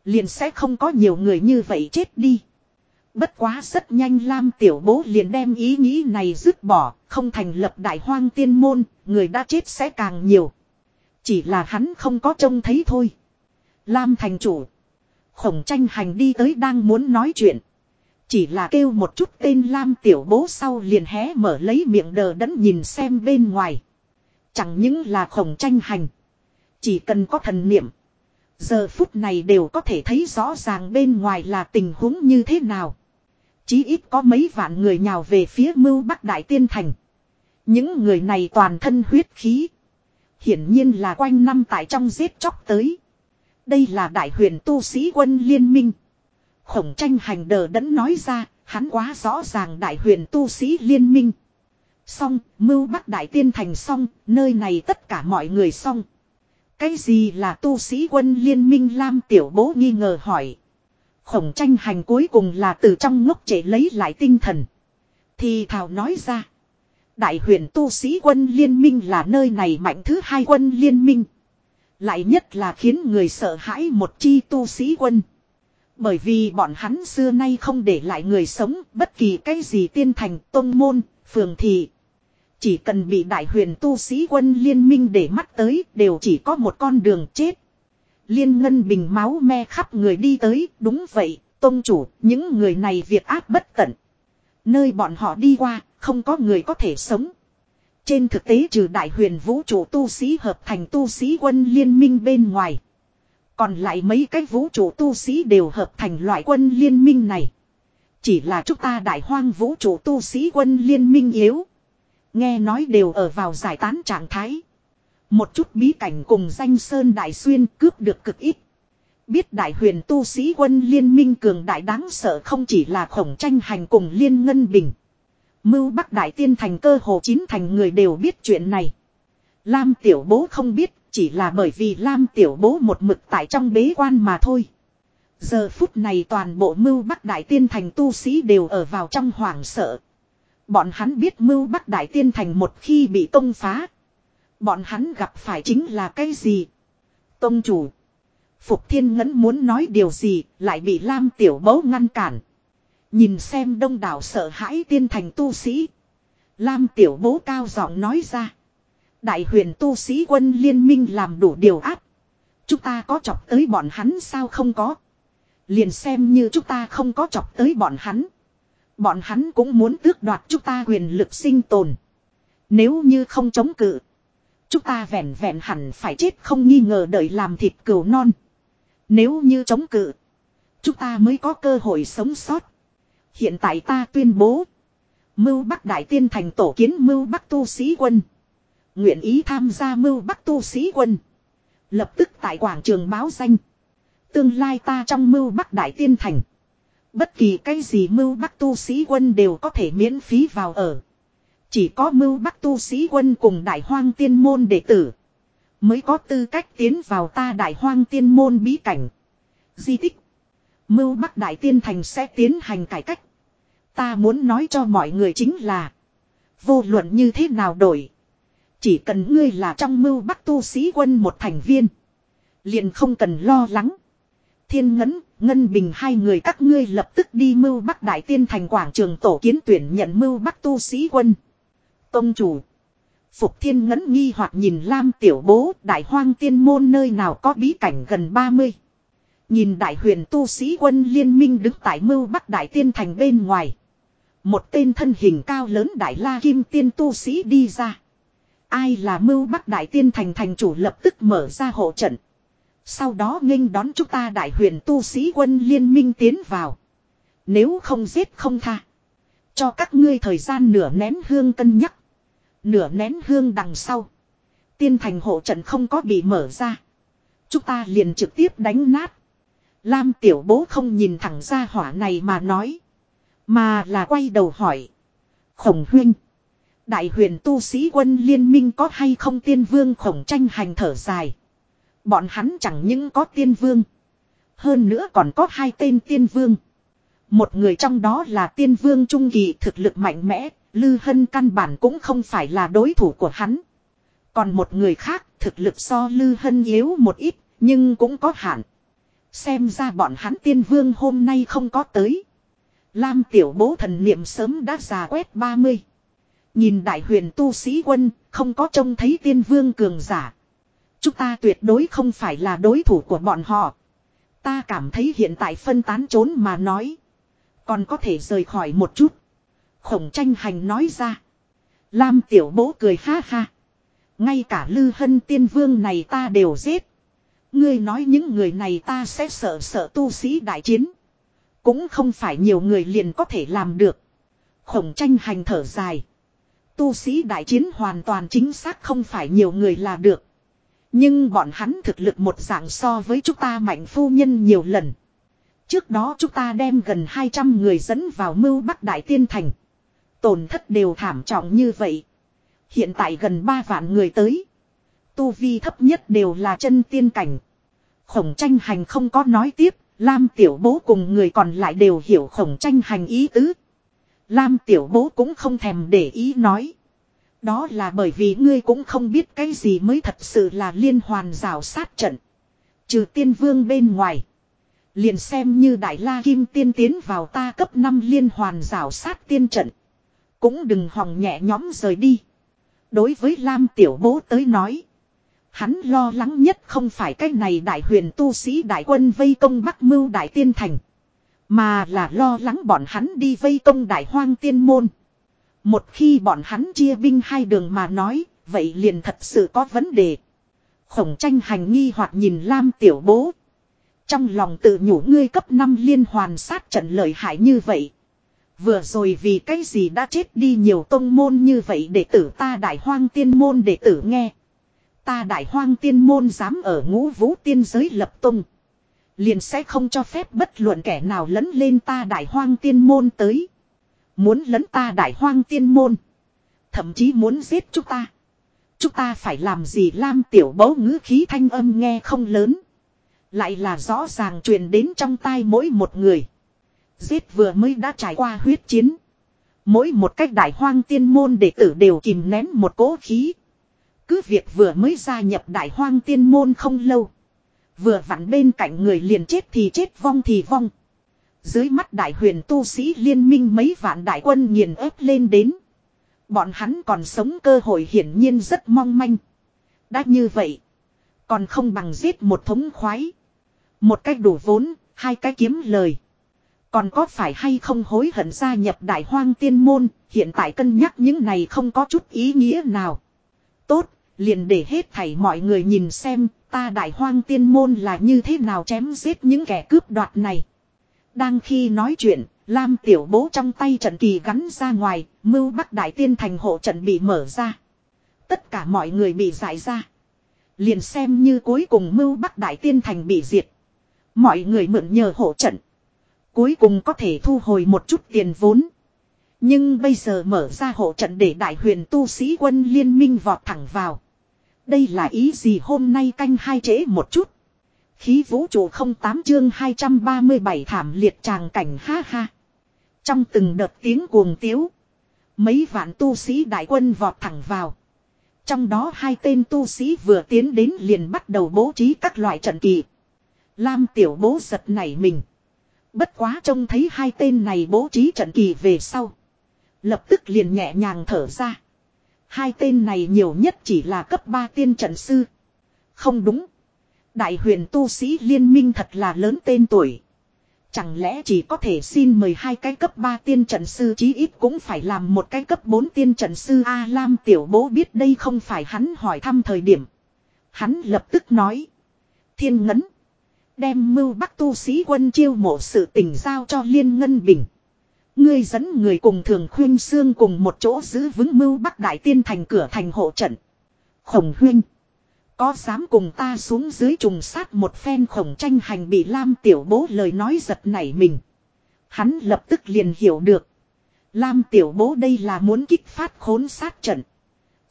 Liền sẽ không có nhiều người như vậy chết đi. Bất quá rất nhanh Lam tiểu bố liền đem ý nghĩ này dứt bỏ, không thành lập đại hoang tiên môn, người đã chết sẽ càng nhiều. Chỉ là hắn không có trông thấy thôi. Lam thành chủ. Khổng tranh hành đi tới đang muốn nói chuyện. Chỉ là kêu một chút tên Lam tiểu bố sau liền hé mở lấy miệng đờ đẫn nhìn xem bên ngoài. Chẳng những là khổng tranh hành. Chỉ cần có thần niệm. Giờ phút này đều có thể thấy rõ ràng bên ngoài là tình huống như thế nào. Chí ít có mấy vạn người nhào về phía mưu bắc đại tiên thành. Những người này toàn thân huyết khí. Hiển nhiên là quanh năm tại trong giết chóc tới. Đây là đại huyền tu sĩ quân liên minh. Khổng tranh hành đờ đẫn nói ra, hắn quá rõ ràng đại huyền tu sĩ liên minh. Xong, mưu bắc đại tiên thành xong, nơi này tất cả mọi người xong. Cái gì là tu sĩ quân liên minh Lam Tiểu Bố nghi ngờ hỏi. Khổng tranh hành cuối cùng là từ trong ngốc trẻ lấy lại tinh thần. Thì Thảo nói ra. Đại huyền tu sĩ quân liên minh là nơi này mạnh thứ hai quân liên minh. Lại nhất là khiến người sợ hãi một chi tu sĩ quân. Bởi vì bọn hắn xưa nay không để lại người sống bất kỳ cái gì tiên thành, tôn môn, phường thị. Chỉ cần bị đại huyền tu sĩ quân liên minh để mắt tới đều chỉ có một con đường chết. Liên ngân bình máu me khắp người đi tới, đúng vậy, tôn chủ, những người này việc ác bất tận. Nơi bọn họ đi qua, không có người có thể sống. Trên thực tế trừ đại huyền vũ trụ tu sĩ hợp thành tu sĩ quân liên minh bên ngoài. Còn lại mấy cái vũ trụ tu sĩ đều hợp thành loại quân liên minh này. Chỉ là chúng ta đại hoang vũ trụ tu sĩ quân liên minh yếu. Nghe nói đều ở vào giải tán trạng thái. Một chút bí cảnh cùng danh sơn đại xuyên cướp được cực ít. Biết đại huyền tu sĩ quân liên minh cường đại đáng sợ không chỉ là khổng tranh hành cùng liên ngân bình. Mưu bắc đại tiên thành cơ hồ chín thành người đều biết chuyện này. Lam tiểu bố không biết, chỉ là bởi vì Lam tiểu bố một mực tại trong bế quan mà thôi. Giờ phút này toàn bộ mưu bắc đại tiên thành tu sĩ đều ở vào trong hoảng sợ. Bọn hắn biết mưu bắc đại tiên thành một khi bị công phá. Bọn hắn gặp phải chính là cái gì? Tông chủ. Phục thiên ngấn muốn nói điều gì, lại bị Lam tiểu bố ngăn cản. Nhìn xem đông đảo sợ hãi tiên thành tu sĩ. Lam tiểu bố cao giọng nói ra. Đại huyền tu sĩ quân liên minh làm đủ điều áp. Chúng ta có chọc tới bọn hắn sao không có. Liền xem như chúng ta không có chọc tới bọn hắn. Bọn hắn cũng muốn tước đoạt chúng ta quyền lực sinh tồn. Nếu như không chống cự. Chúng ta vẹn vẹn hẳn phải chết không nghi ngờ đợi làm thịt cừu non. Nếu như chống cự. Chúng ta mới có cơ hội sống sót. Hiện tại ta tuyên bố. Mưu Bắc Đại Tiên thành tổ kiến Mưu Bắc Tu Sĩ Quân. Nguyện ý tham gia Mưu Bắc Tu Sĩ Quân. Lập tức tại quảng trường báo danh. Tương lai ta trong Mưu Bắc Đại Tiên thành. Bất kỳ cái gì Mưu Bắc Tu Sĩ Quân đều có thể miễn phí vào ở. Chỉ có Mưu Bắc Tu Sĩ Quân cùng Đại Hoang Tiên Môn đệ tử. Mới có tư cách tiến vào ta Đại Hoang Tiên Môn bí cảnh. Di tích. Mưu Bắc Đại Tiên Thành sẽ tiến hành cải cách. Ta muốn nói cho mọi người chính là. Vô luận như thế nào đổi. Chỉ cần ngươi là trong mưu Bắc tu sĩ quân một thành viên. Liền không cần lo lắng. Thiên Ngấn, Ngân Bình hai người các ngươi lập tức đi mưu Bắc Đại Tiên thành quảng trường tổ kiến tuyển nhận mưu Bắc tu sĩ quân. Tông chủ. Phục Thiên Ngấn nghi hoặc nhìn Lam Tiểu Bố, Đại Hoang Tiên Môn nơi nào có bí cảnh gần 30. Nhìn đại huyền tu sĩ quân liên minh đứng tại mưu bắc đại tiên thành bên ngoài. Một tên thân hình cao lớn đại la kim tiên tu sĩ đi ra. Ai là mưu bắc đại tiên thành thành chủ lập tức mở ra hộ trận. Sau đó nghênh đón chúng ta đại huyền tu sĩ quân liên minh tiến vào. Nếu không giết không tha. Cho các ngươi thời gian nửa nén hương cân nhắc. Nửa nén hương đằng sau. Tiên thành hộ trận không có bị mở ra. Chúng ta liền trực tiếp đánh nát. Lam tiểu bố không nhìn thẳng ra hỏa này mà nói. Mà là quay đầu hỏi. Khổng huynh. Đại huyền tu sĩ quân liên minh có hay không tiên vương khổng tranh hành thở dài. Bọn hắn chẳng những có tiên vương. Hơn nữa còn có hai tên tiên vương. Một người trong đó là tiên vương trung kỳ thực lực mạnh mẽ, Lư Hân căn bản cũng không phải là đối thủ của hắn. Còn một người khác thực lực so Lư Hân yếu một ít, nhưng cũng có hạn. Xem ra bọn hắn tiên vương hôm nay không có tới. Lam tiểu bố thần niệm sớm đã già quét 30. Nhìn đại huyền tu sĩ quân, không có trông thấy tiên vương cường giả. Chúng ta tuyệt đối không phải là đối thủ của bọn họ. Ta cảm thấy hiện tại phân tán trốn mà nói. Còn có thể rời khỏi một chút. Khổng tranh hành nói ra. Lam tiểu bố cười ha ha. Ngay cả lư hân tiên vương này ta đều giết. Ngươi nói những người này ta sẽ sợ sợ tu sĩ đại chiến. Cũng không phải nhiều người liền có thể làm được. Khổng tranh hành thở dài. Tu sĩ đại chiến hoàn toàn chính xác không phải nhiều người là được. Nhưng bọn hắn thực lực một dạng so với chúng ta mạnh phu nhân nhiều lần. Trước đó chúng ta đem gần 200 người dẫn vào mưu bắc đại tiên thành. Tổn thất đều thảm trọng như vậy. Hiện tại gần 3 vạn người tới. Tu vi thấp nhất đều là chân tiên cảnh. Khổng tranh hành không có nói tiếp. Lam tiểu bố cùng người còn lại đều hiểu khổng tranh hành ý tứ. Lam tiểu bố cũng không thèm để ý nói. Đó là bởi vì ngươi cũng không biết cái gì mới thật sự là liên hoàn rào sát trận. Trừ tiên vương bên ngoài. Liền xem như đại la kim tiên tiến vào ta cấp 5 liên hoàn rào sát tiên trận. Cũng đừng hòng nhẹ nhóm rời đi. Đối với Lam tiểu bố tới nói. Hắn lo lắng nhất không phải cái này đại huyền tu sĩ đại quân vây công Bắc Mưu Đại Tiên Thành. Mà là lo lắng bọn hắn đi vây công đại hoang tiên môn. Một khi bọn hắn chia binh hai đường mà nói, vậy liền thật sự có vấn đề. Khổng tranh hành nghi hoặc nhìn Lam tiểu bố. Trong lòng tự nhủ ngươi cấp 5 liên hoàn sát trận lợi hại như vậy. Vừa rồi vì cái gì đã chết đi nhiều tông môn như vậy để tử ta đại hoang tiên môn để tử nghe. Ta đại hoang tiên môn dám ở ngũ vũ tiên giới lập tung. Liền sẽ không cho phép bất luận kẻ nào lấn lên ta đại hoang tiên môn tới. Muốn lấn ta đại hoang tiên môn. Thậm chí muốn giết chúng ta. Chúng ta phải làm gì Lam tiểu bấu ngữ khí thanh âm nghe không lớn. Lại là rõ ràng truyền đến trong tai mỗi một người. Giết vừa mới đã trải qua huyết chiến. Mỗi một cách đại hoang tiên môn đệ tử đều kìm nén một cố khí. Cứ việc vừa mới gia nhập đại hoang tiên môn không lâu. Vừa vặn bên cạnh người liền chết thì chết vong thì vong. Dưới mắt đại huyền tu sĩ liên minh mấy vạn đại quân nghiền ép lên đến. Bọn hắn còn sống cơ hội hiển nhiên rất mong manh. Đã như vậy. Còn không bằng giết một thống khoái. Một cách đủ vốn, hai cái kiếm lời. Còn có phải hay không hối hận gia nhập đại hoang tiên môn, hiện tại cân nhắc những này không có chút ý nghĩa nào. Tốt, liền để hết thảy mọi người nhìn xem, ta đại hoang tiên môn là như thế nào chém giết những kẻ cướp đoạt này. Đang khi nói chuyện, Lam tiểu bố trong tay trận kỳ gắn ra ngoài, mưu bắc đại tiên thành hộ trận bị mở ra. Tất cả mọi người bị giải ra. Liền xem như cuối cùng mưu bắc đại tiên thành bị diệt. Mọi người mượn nhờ hộ trận. Cuối cùng có thể thu hồi một chút tiền vốn. Nhưng bây giờ mở ra hộ trận để đại huyền tu sĩ quân liên minh vọt thẳng vào. Đây là ý gì hôm nay canh hai trễ một chút. Khí vũ trụ không tám chương 237 thảm liệt tràng cảnh ha ha. Trong từng đợt tiếng cuồng tiếu. Mấy vạn tu sĩ đại quân vọt thẳng vào. Trong đó hai tên tu sĩ vừa tiến đến liền bắt đầu bố trí các loại trận kỳ. Lam tiểu bố giật nảy mình. Bất quá trông thấy hai tên này bố trí trận kỳ về sau. Lập tức liền nhẹ nhàng thở ra. Hai tên này nhiều nhất chỉ là cấp 3 tiên trận sư. Không đúng. Đại huyền tu sĩ liên minh thật là lớn tên tuổi. Chẳng lẽ chỉ có thể xin mời hai cái cấp 3 tiên trận sư chí ít cũng phải làm một cái cấp 4 tiên trận sư A Lam tiểu bố biết đây không phải hắn hỏi thăm thời điểm. Hắn lập tức nói. Thiên ngấn. Đem mưu bắc tu sĩ quân chiêu mộ sự tình giao cho liên ngân bình. Ngươi dẫn người cùng thường khuyên xương cùng một chỗ giữ vững mưu bắc đại tiên thành cửa thành hộ trận. Khổng huyên. Có dám cùng ta xuống dưới trùng sát một phen khổng tranh hành bị Lam tiểu bố lời nói giật nảy mình. Hắn lập tức liền hiểu được. Lam tiểu bố đây là muốn kích phát khốn sát trận.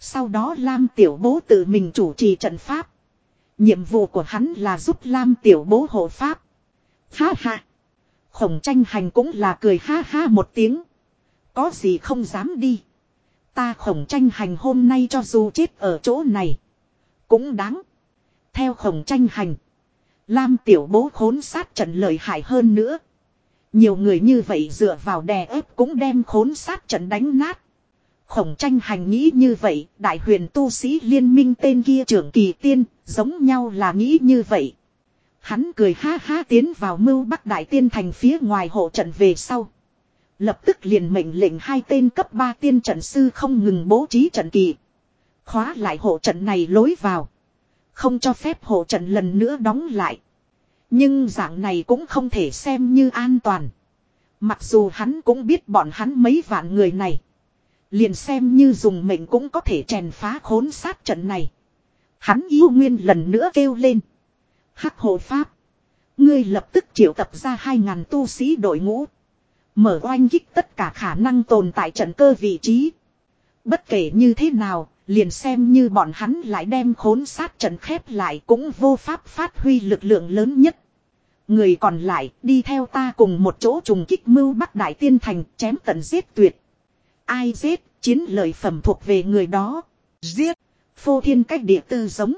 Sau đó Lam tiểu bố tự mình chủ trì trận pháp. Nhiệm vụ của hắn là giúp Lam tiểu bố hộ pháp. Ha ha. Khổng tranh hành cũng là cười ha ha một tiếng. Có gì không dám đi. Ta khổng tranh hành hôm nay cho dù chết ở chỗ này. Cũng đáng. Theo khổng tranh hành. Lam tiểu bố khốn sát trận lợi hại hơn nữa. Nhiều người như vậy dựa vào đè ép cũng đem khốn sát trận đánh nát. Khổng tranh hành nghĩ như vậy, đại huyền tu sĩ liên minh tên kia trưởng kỳ tiên, giống nhau là nghĩ như vậy. Hắn cười ha ha tiến vào mưu bắc đại tiên thành phía ngoài hộ trận về sau. Lập tức liền mệnh lệnh hai tên cấp 3 tiên trận sư không ngừng bố trí trận kỳ. Khóa lại hộ trận này lối vào. Không cho phép hộ trận lần nữa đóng lại. Nhưng dạng này cũng không thể xem như an toàn. Mặc dù hắn cũng biết bọn hắn mấy vạn người này. Liền xem như dùng mệnh cũng có thể chèn phá khốn sát trận này. Hắn yêu nguyên lần nữa kêu lên. Hắc hộ pháp. Ngươi lập tức triệu tập ra hai ngàn tu sĩ đội ngũ. Mở oanh kích tất cả khả năng tồn tại trận cơ vị trí. Bất kể như thế nào, liền xem như bọn hắn lại đem khốn sát trận khép lại cũng vô pháp phát huy lực lượng lớn nhất. Người còn lại đi theo ta cùng một chỗ trùng kích mưu bắc đại tiên thành chém tận giết tuyệt. Ai giết, chiến lợi phẩm thuộc về người đó. Giết, phô thiên cách địa tư giống.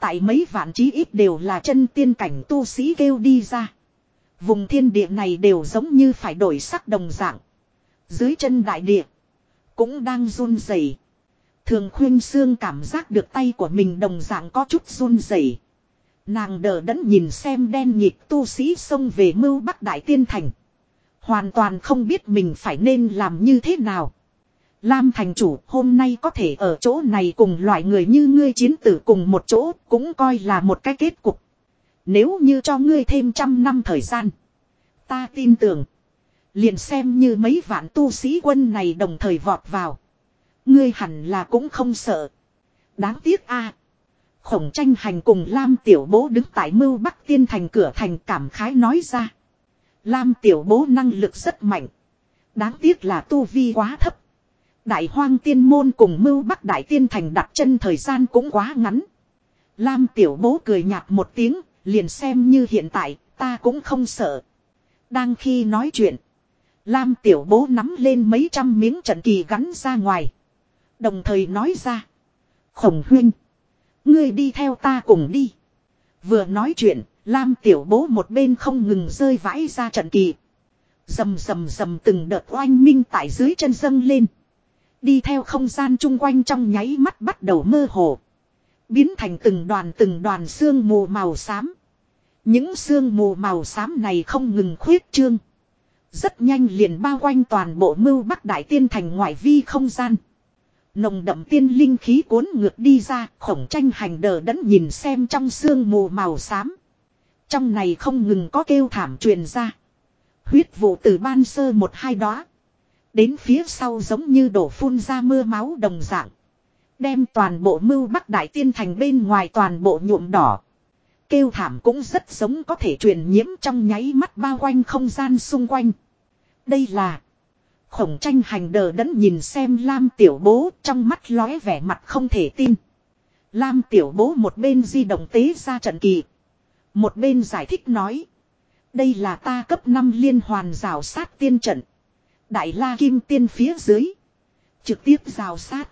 Tại mấy vạn chí ít đều là chân tiên cảnh tu sĩ kêu đi ra. Vùng thiên địa này đều giống như phải đổi sắc đồng dạng. Dưới chân đại địa. Cũng đang run rẩy. Thường khuyên xương cảm giác được tay của mình đồng dạng có chút run rẩy. Nàng đờ đẫn nhìn xem đen nhịp tu sĩ xông về mưu bắc đại tiên thành. Hoàn toàn không biết mình phải nên làm như thế nào. Lam thành chủ, hôm nay có thể ở chỗ này cùng loại người như ngươi chiến tử cùng một chỗ cũng coi là một cái kết cục. Nếu như cho ngươi thêm trăm năm thời gian. Ta tin tưởng. Liền xem như mấy vạn tu sĩ quân này đồng thời vọt vào. Ngươi hẳn là cũng không sợ. Đáng tiếc a Khổng tranh hành cùng Lam tiểu bố đứng tại mưu bắc tiên thành cửa thành cảm khái nói ra. Lam tiểu bố năng lực rất mạnh. Đáng tiếc là tu vi quá thấp. Đại hoang tiên môn cùng mưu bắc đại tiên thành đặt chân thời gian cũng quá ngắn. Lam tiểu bố cười nhạt một tiếng, liền xem như hiện tại, ta cũng không sợ. Đang khi nói chuyện, Lam tiểu bố nắm lên mấy trăm miếng trận kỳ gắn ra ngoài. Đồng thời nói ra. Khổng huynh. Ngươi đi theo ta cùng đi. Vừa nói chuyện, Lam tiểu bố một bên không ngừng rơi vãi ra trận kỳ. Dầm dầm dầm từng đợt oanh minh tại dưới chân dâng lên. Đi theo không gian chung quanh trong nháy mắt bắt đầu mơ hồ. Biến thành từng đoàn từng đoàn xương mù màu xám. Những xương mù màu xám này không ngừng khuyết trương. Rất nhanh liền bao quanh toàn bộ mưu bắc đại tiên thành ngoại vi không gian. Nồng đậm tiên linh khí cuốn ngược đi ra, khổng tranh hành đờ đẫn nhìn xem trong xương mù màu xám. Trong này không ngừng có kêu thảm truyền ra. Huyết vụ từ ban sơ một hai đó. Đến phía sau giống như đổ phun ra mưa máu đồng dạng. Đem toàn bộ mưu bắc đại tiên thành bên ngoài toàn bộ nhuộm đỏ. Kêu thảm cũng rất giống có thể truyền nhiễm trong nháy mắt bao quanh không gian xung quanh. Đây là Khổng tranh hành đờ đẫn nhìn xem Lam tiểu bố, trong mắt lóe vẻ mặt không thể tin. Lam tiểu bố một bên di động tế ra trận kỳ. Một bên giải thích nói. Đây là ta cấp 5 liên hoàn rào sát tiên trận. Đại la kim tiên phía dưới. Trực tiếp rào sát.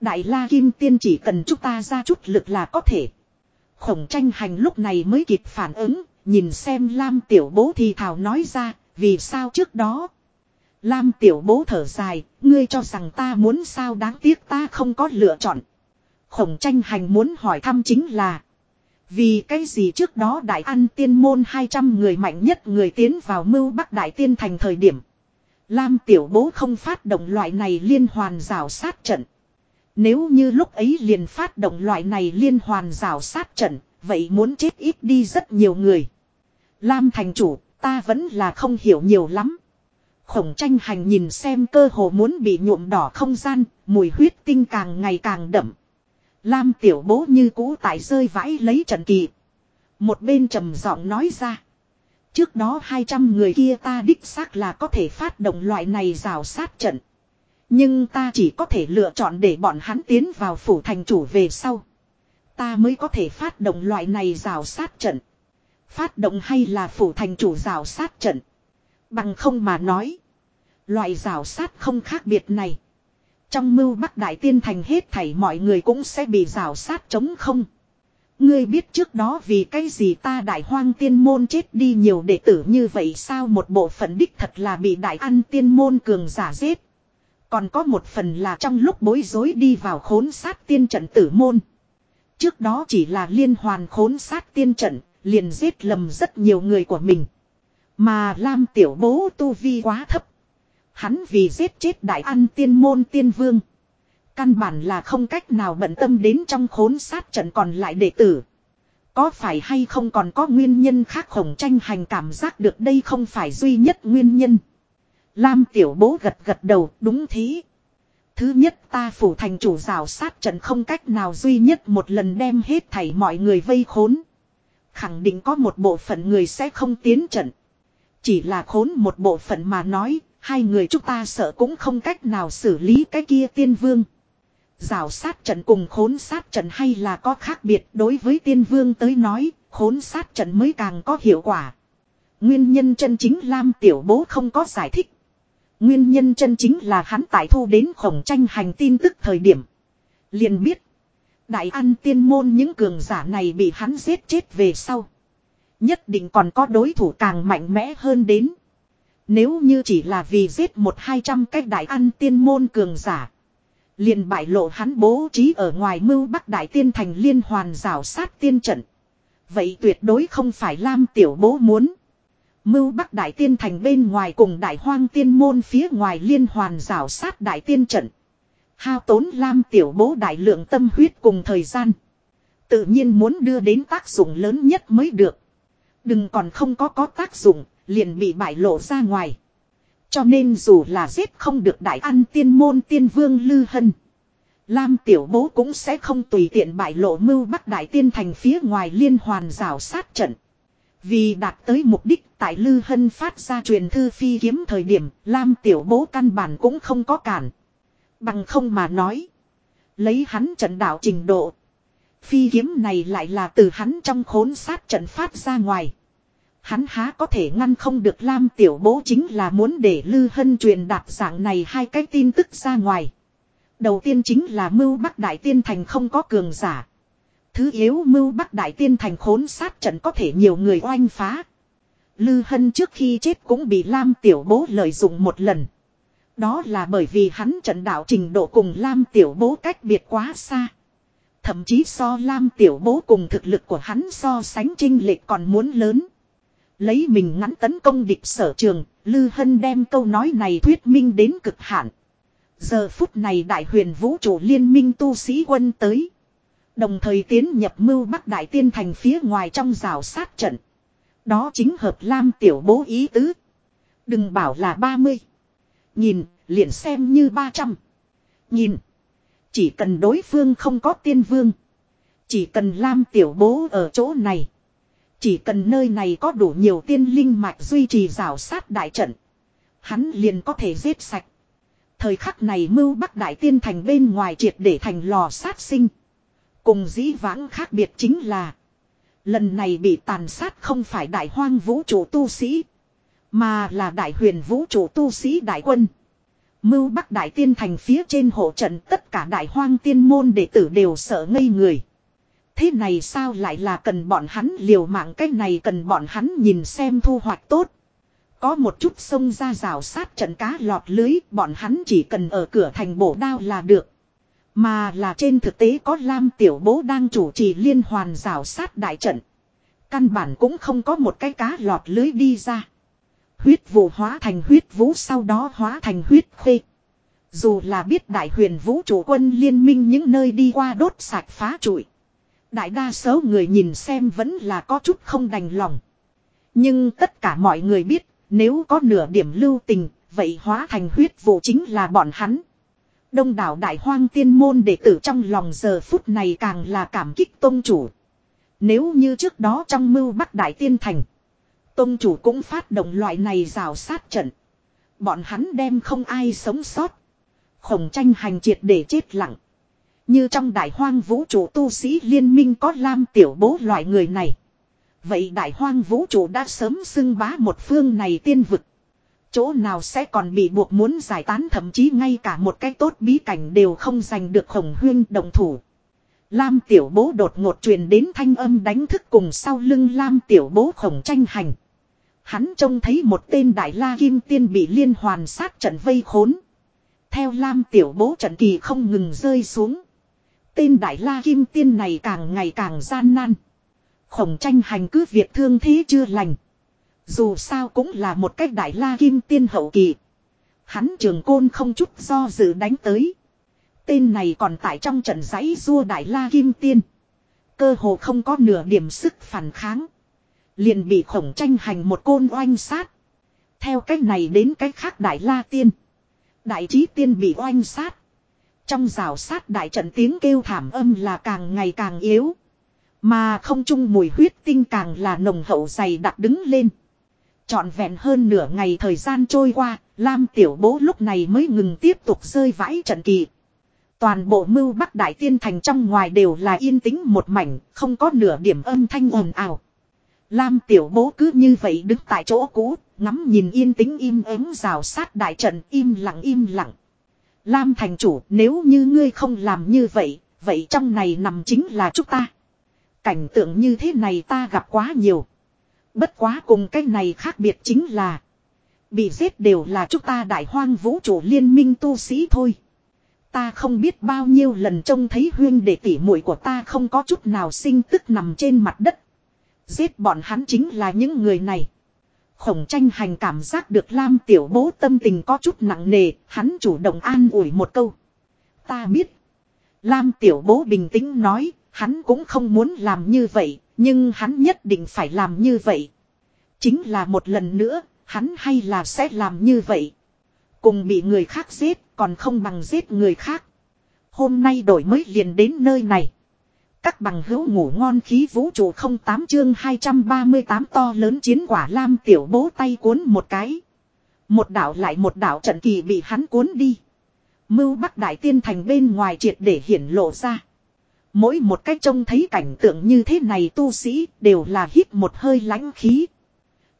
Đại la kim tiên chỉ cần chúng ta ra chút lực là có thể. Khổng tranh hành lúc này mới kịp phản ứng. Nhìn xem Lam tiểu bố thì thảo nói ra. Vì sao trước đó Lam tiểu bố thở dài, ngươi cho rằng ta muốn sao đáng tiếc ta không có lựa chọn. Khổng tranh hành muốn hỏi thăm chính là. Vì cái gì trước đó đại ăn tiên môn 200 người mạnh nhất người tiến vào mưu bắc đại tiên thành thời điểm. Lam tiểu bố không phát động loại này liên hoàn rào sát trận. Nếu như lúc ấy liền phát động loại này liên hoàn rào sát trận, vậy muốn chết ít đi rất nhiều người. Lam thành chủ, ta vẫn là không hiểu nhiều lắm. Khổng tranh hành nhìn xem cơ hồ muốn bị nhuộm đỏ không gian, mùi huyết tinh càng ngày càng đậm. Lam tiểu bố như cũ tại rơi vãi lấy trận kỳ. Một bên trầm giọng nói ra. Trước đó 200 người kia ta đích xác là có thể phát động loại này rào sát trận. Nhưng ta chỉ có thể lựa chọn để bọn hắn tiến vào phủ thành chủ về sau. Ta mới có thể phát động loại này rào sát trận. Phát động hay là phủ thành chủ rào sát trận. Bằng không mà nói. Loại rào sát không khác biệt này. Trong mưu bắc đại tiên thành hết thảy mọi người cũng sẽ bị rào sát chống không. Ngươi biết trước đó vì cái gì ta đại hoang tiên môn chết đi nhiều đệ tử như vậy sao một bộ phận đích thật là bị đại ăn tiên môn cường giả giết. Còn có một phần là trong lúc bối rối đi vào khốn sát tiên trận tử môn. Trước đó chỉ là liên hoàn khốn sát tiên trận, liền giết lầm rất nhiều người của mình. Mà Lam tiểu bố tu vi quá thấp. Hắn vì giết chết đại ăn tiên môn tiên vương. Căn bản là không cách nào bận tâm đến trong khốn sát trận còn lại đệ tử. Có phải hay không còn có nguyên nhân khác khổng tranh hành cảm giác được đây không phải duy nhất nguyên nhân. Lam tiểu bố gật gật đầu đúng thế. Thứ nhất ta phủ thành chủ rào sát trận không cách nào duy nhất một lần đem hết thảy mọi người vây khốn. Khẳng định có một bộ phận người sẽ không tiến trận. Chỉ là khốn một bộ phận mà nói, hai người chúng ta sợ cũng không cách nào xử lý cái kia tiên vương. Rào sát trận cùng khốn sát trận hay là có khác biệt đối với tiên vương tới nói, khốn sát trận mới càng có hiệu quả. Nguyên nhân chân chính Lam Tiểu Bố không có giải thích. Nguyên nhân chân chính là hắn tại thu đến khổng tranh hành tin tức thời điểm. liền biết. Đại an tiên môn những cường giả này bị hắn giết chết về sau. Nhất định còn có đối thủ càng mạnh mẽ hơn đến. Nếu như chỉ là vì giết một hai trăm cách đại ăn tiên môn cường giả. Liền bại lộ hắn bố trí ở ngoài mưu bắc đại tiên thành liên hoàn rào sát tiên trận. Vậy tuyệt đối không phải Lam tiểu bố muốn. Mưu bắc đại tiên thành bên ngoài cùng đại hoang tiên môn phía ngoài liên hoàn rào sát đại tiên trận. Hao tốn Lam tiểu bố đại lượng tâm huyết cùng thời gian. Tự nhiên muốn đưa đến tác dụng lớn nhất mới được. Đừng còn không có có tác dụng, liền bị bại lộ ra ngoài. Cho nên dù là giết không được đại ăn tiên môn tiên vương Lư Hân. Lam tiểu bố cũng sẽ không tùy tiện bại lộ mưu bắt đại tiên thành phía ngoài liên hoàn rào sát trận. Vì đạt tới mục đích tại Lư Hân phát ra truyền thư phi kiếm thời điểm, Lam tiểu bố căn bản cũng không có cản. Bằng không mà nói. Lấy hắn trận đạo trình độ. Phi kiếm này lại là từ hắn trong khốn sát trận phát ra ngoài. Hắn há có thể ngăn không được Lam Tiểu Bố chính là muốn để Lư Hân truyền đạt dạng này hai cái tin tức ra ngoài. Đầu tiên chính là mưu bắc đại tiên thành không có cường giả. Thứ yếu mưu bắc đại tiên thành khốn sát trận có thể nhiều người oanh phá. Lư Hân trước khi chết cũng bị Lam Tiểu Bố lợi dụng một lần. Đó là bởi vì hắn trận đạo trình độ cùng Lam Tiểu Bố cách biệt quá xa. Thậm chí so Lam Tiểu Bố cùng thực lực của hắn so sánh trinh lệch còn muốn lớn. Lấy mình ngắn tấn công địch sở trường, Lư Hân đem câu nói này thuyết minh đến cực hạn. Giờ phút này đại huyền vũ trụ liên minh tu sĩ quân tới. Đồng thời tiến nhập mưu bắc đại tiên thành phía ngoài trong rào sát trận. Đó chính hợp Lam tiểu bố ý tứ. Đừng bảo là 30. Nhìn, liền xem như 300. Nhìn. Chỉ cần đối phương không có tiên vương. Chỉ cần Lam tiểu bố ở chỗ này. Chỉ cần nơi này có đủ nhiều tiên linh mạch duy trì rào sát đại trận. Hắn liền có thể giết sạch. Thời khắc này mưu bắc đại tiên thành bên ngoài triệt để thành lò sát sinh. Cùng dĩ vãng khác biệt chính là. Lần này bị tàn sát không phải đại hoang vũ trụ tu sĩ. Mà là đại huyền vũ trụ tu sĩ đại quân. Mưu bắc đại tiên thành phía trên hộ trận tất cả đại hoang tiên môn đệ tử đều sợ ngây người. Thế này sao lại là cần bọn hắn liều mạng cái này cần bọn hắn nhìn xem thu hoạch tốt. Có một chút sông ra rào sát trận cá lọt lưới, bọn hắn chỉ cần ở cửa thành bổ đao là được. Mà là trên thực tế có Lam Tiểu Bố đang chủ trì liên hoàn rào sát đại trận. Căn bản cũng không có một cái cá lọt lưới đi ra. Huyết vụ hóa thành huyết vũ, sau đó hóa thành huyết khê. Dù là biết đại huyền vũ trụ quân liên minh những nơi đi qua đốt sạch phá trụi. Đại đa số người nhìn xem vẫn là có chút không đành lòng. Nhưng tất cả mọi người biết, nếu có nửa điểm lưu tình, vậy hóa thành huyết vụ chính là bọn hắn. Đông đảo đại hoang tiên môn đệ tử trong lòng giờ phút này càng là cảm kích tôn chủ. Nếu như trước đó trong mưu bắc đại tiên thành, tôn chủ cũng phát động loại này rào sát trận. Bọn hắn đem không ai sống sót. Khổng tranh hành triệt để chết lặng. Như trong đại hoang vũ trụ tu sĩ liên minh có lam tiểu bố loại người này. Vậy đại hoang vũ trụ đã sớm xưng bá một phương này tiên vực. Chỗ nào sẽ còn bị buộc muốn giải tán, thậm chí ngay cả một cái tốt bí cảnh đều không giành được khổng huyên đồng thủ. Lam tiểu bố đột ngột truyền đến thanh âm đánh thức cùng sau lưng Lam tiểu bố khổng tranh hành. Hắn trông thấy một tên đại la kim tiên bị liên hoàn sát trận vây khốn. Theo Lam tiểu bố trận kỳ không ngừng rơi xuống. Tên đại la kim tiên này càng ngày càng gian nan. Khổng tranh hành cứ việc thương thế chưa lành. Dù sao cũng là một cách đại la kim tiên hậu kỳ. Hắn trường côn không chút do dự đánh tới. Tên này còn tại trong trận giấy rua đại la kim tiên. Cơ hồ không có nửa điểm sức phản kháng. Liền bị khổng tranh hành một côn oanh sát. Theo cách này đến cách khác đại la tiên. Đại trí tiên bị oanh sát. Trong rào sát đại trận tiếng kêu thảm âm là càng ngày càng yếu. Mà không chung mùi huyết tinh càng là nồng hậu dày đặc đứng lên. Trọn vẹn hơn nửa ngày thời gian trôi qua, Lam tiểu bố lúc này mới ngừng tiếp tục rơi vãi trận kỳ. Toàn bộ mưu bắc đại tiên thành trong ngoài đều là yên tĩnh một mảnh, không có nửa điểm âm thanh ồn ào. Lam tiểu bố cứ như vậy đứng tại chỗ cũ, ngắm nhìn yên tĩnh im ắng rào sát đại trận im lặng im lặng. Lam thành chủ nếu như ngươi không làm như vậy, vậy trong này nằm chính là chúng ta. Cảnh tượng như thế này ta gặp quá nhiều. Bất quá cùng cái này khác biệt chính là. Bị giết đều là chúng ta đại hoang vũ trụ liên minh tu sĩ thôi. Ta không biết bao nhiêu lần trông thấy huyên để tỉ muội của ta không có chút nào sinh tức nằm trên mặt đất. Giết bọn hắn chính là những người này. Khổng tranh hành cảm giác được Lam tiểu bố tâm tình có chút nặng nề, hắn chủ động an ủi một câu. Ta biết. Lam tiểu bố bình tĩnh nói, hắn cũng không muốn làm như vậy, nhưng hắn nhất định phải làm như vậy. Chính là một lần nữa, hắn hay là sẽ làm như vậy. Cùng bị người khác giết, còn không bằng giết người khác. Hôm nay đổi mới liền đến nơi này. Các bằng hữu ngủ ngon khí vũ trụ không tám chương 238 to lớn chiến quả lam tiểu bố tay cuốn một cái. Một đảo lại một đảo trận kỳ bị hắn cuốn đi. Mưu bắc đại tiên thành bên ngoài triệt để hiển lộ ra. Mỗi một cách trông thấy cảnh tượng như thế này tu sĩ đều là hít một hơi lãnh khí.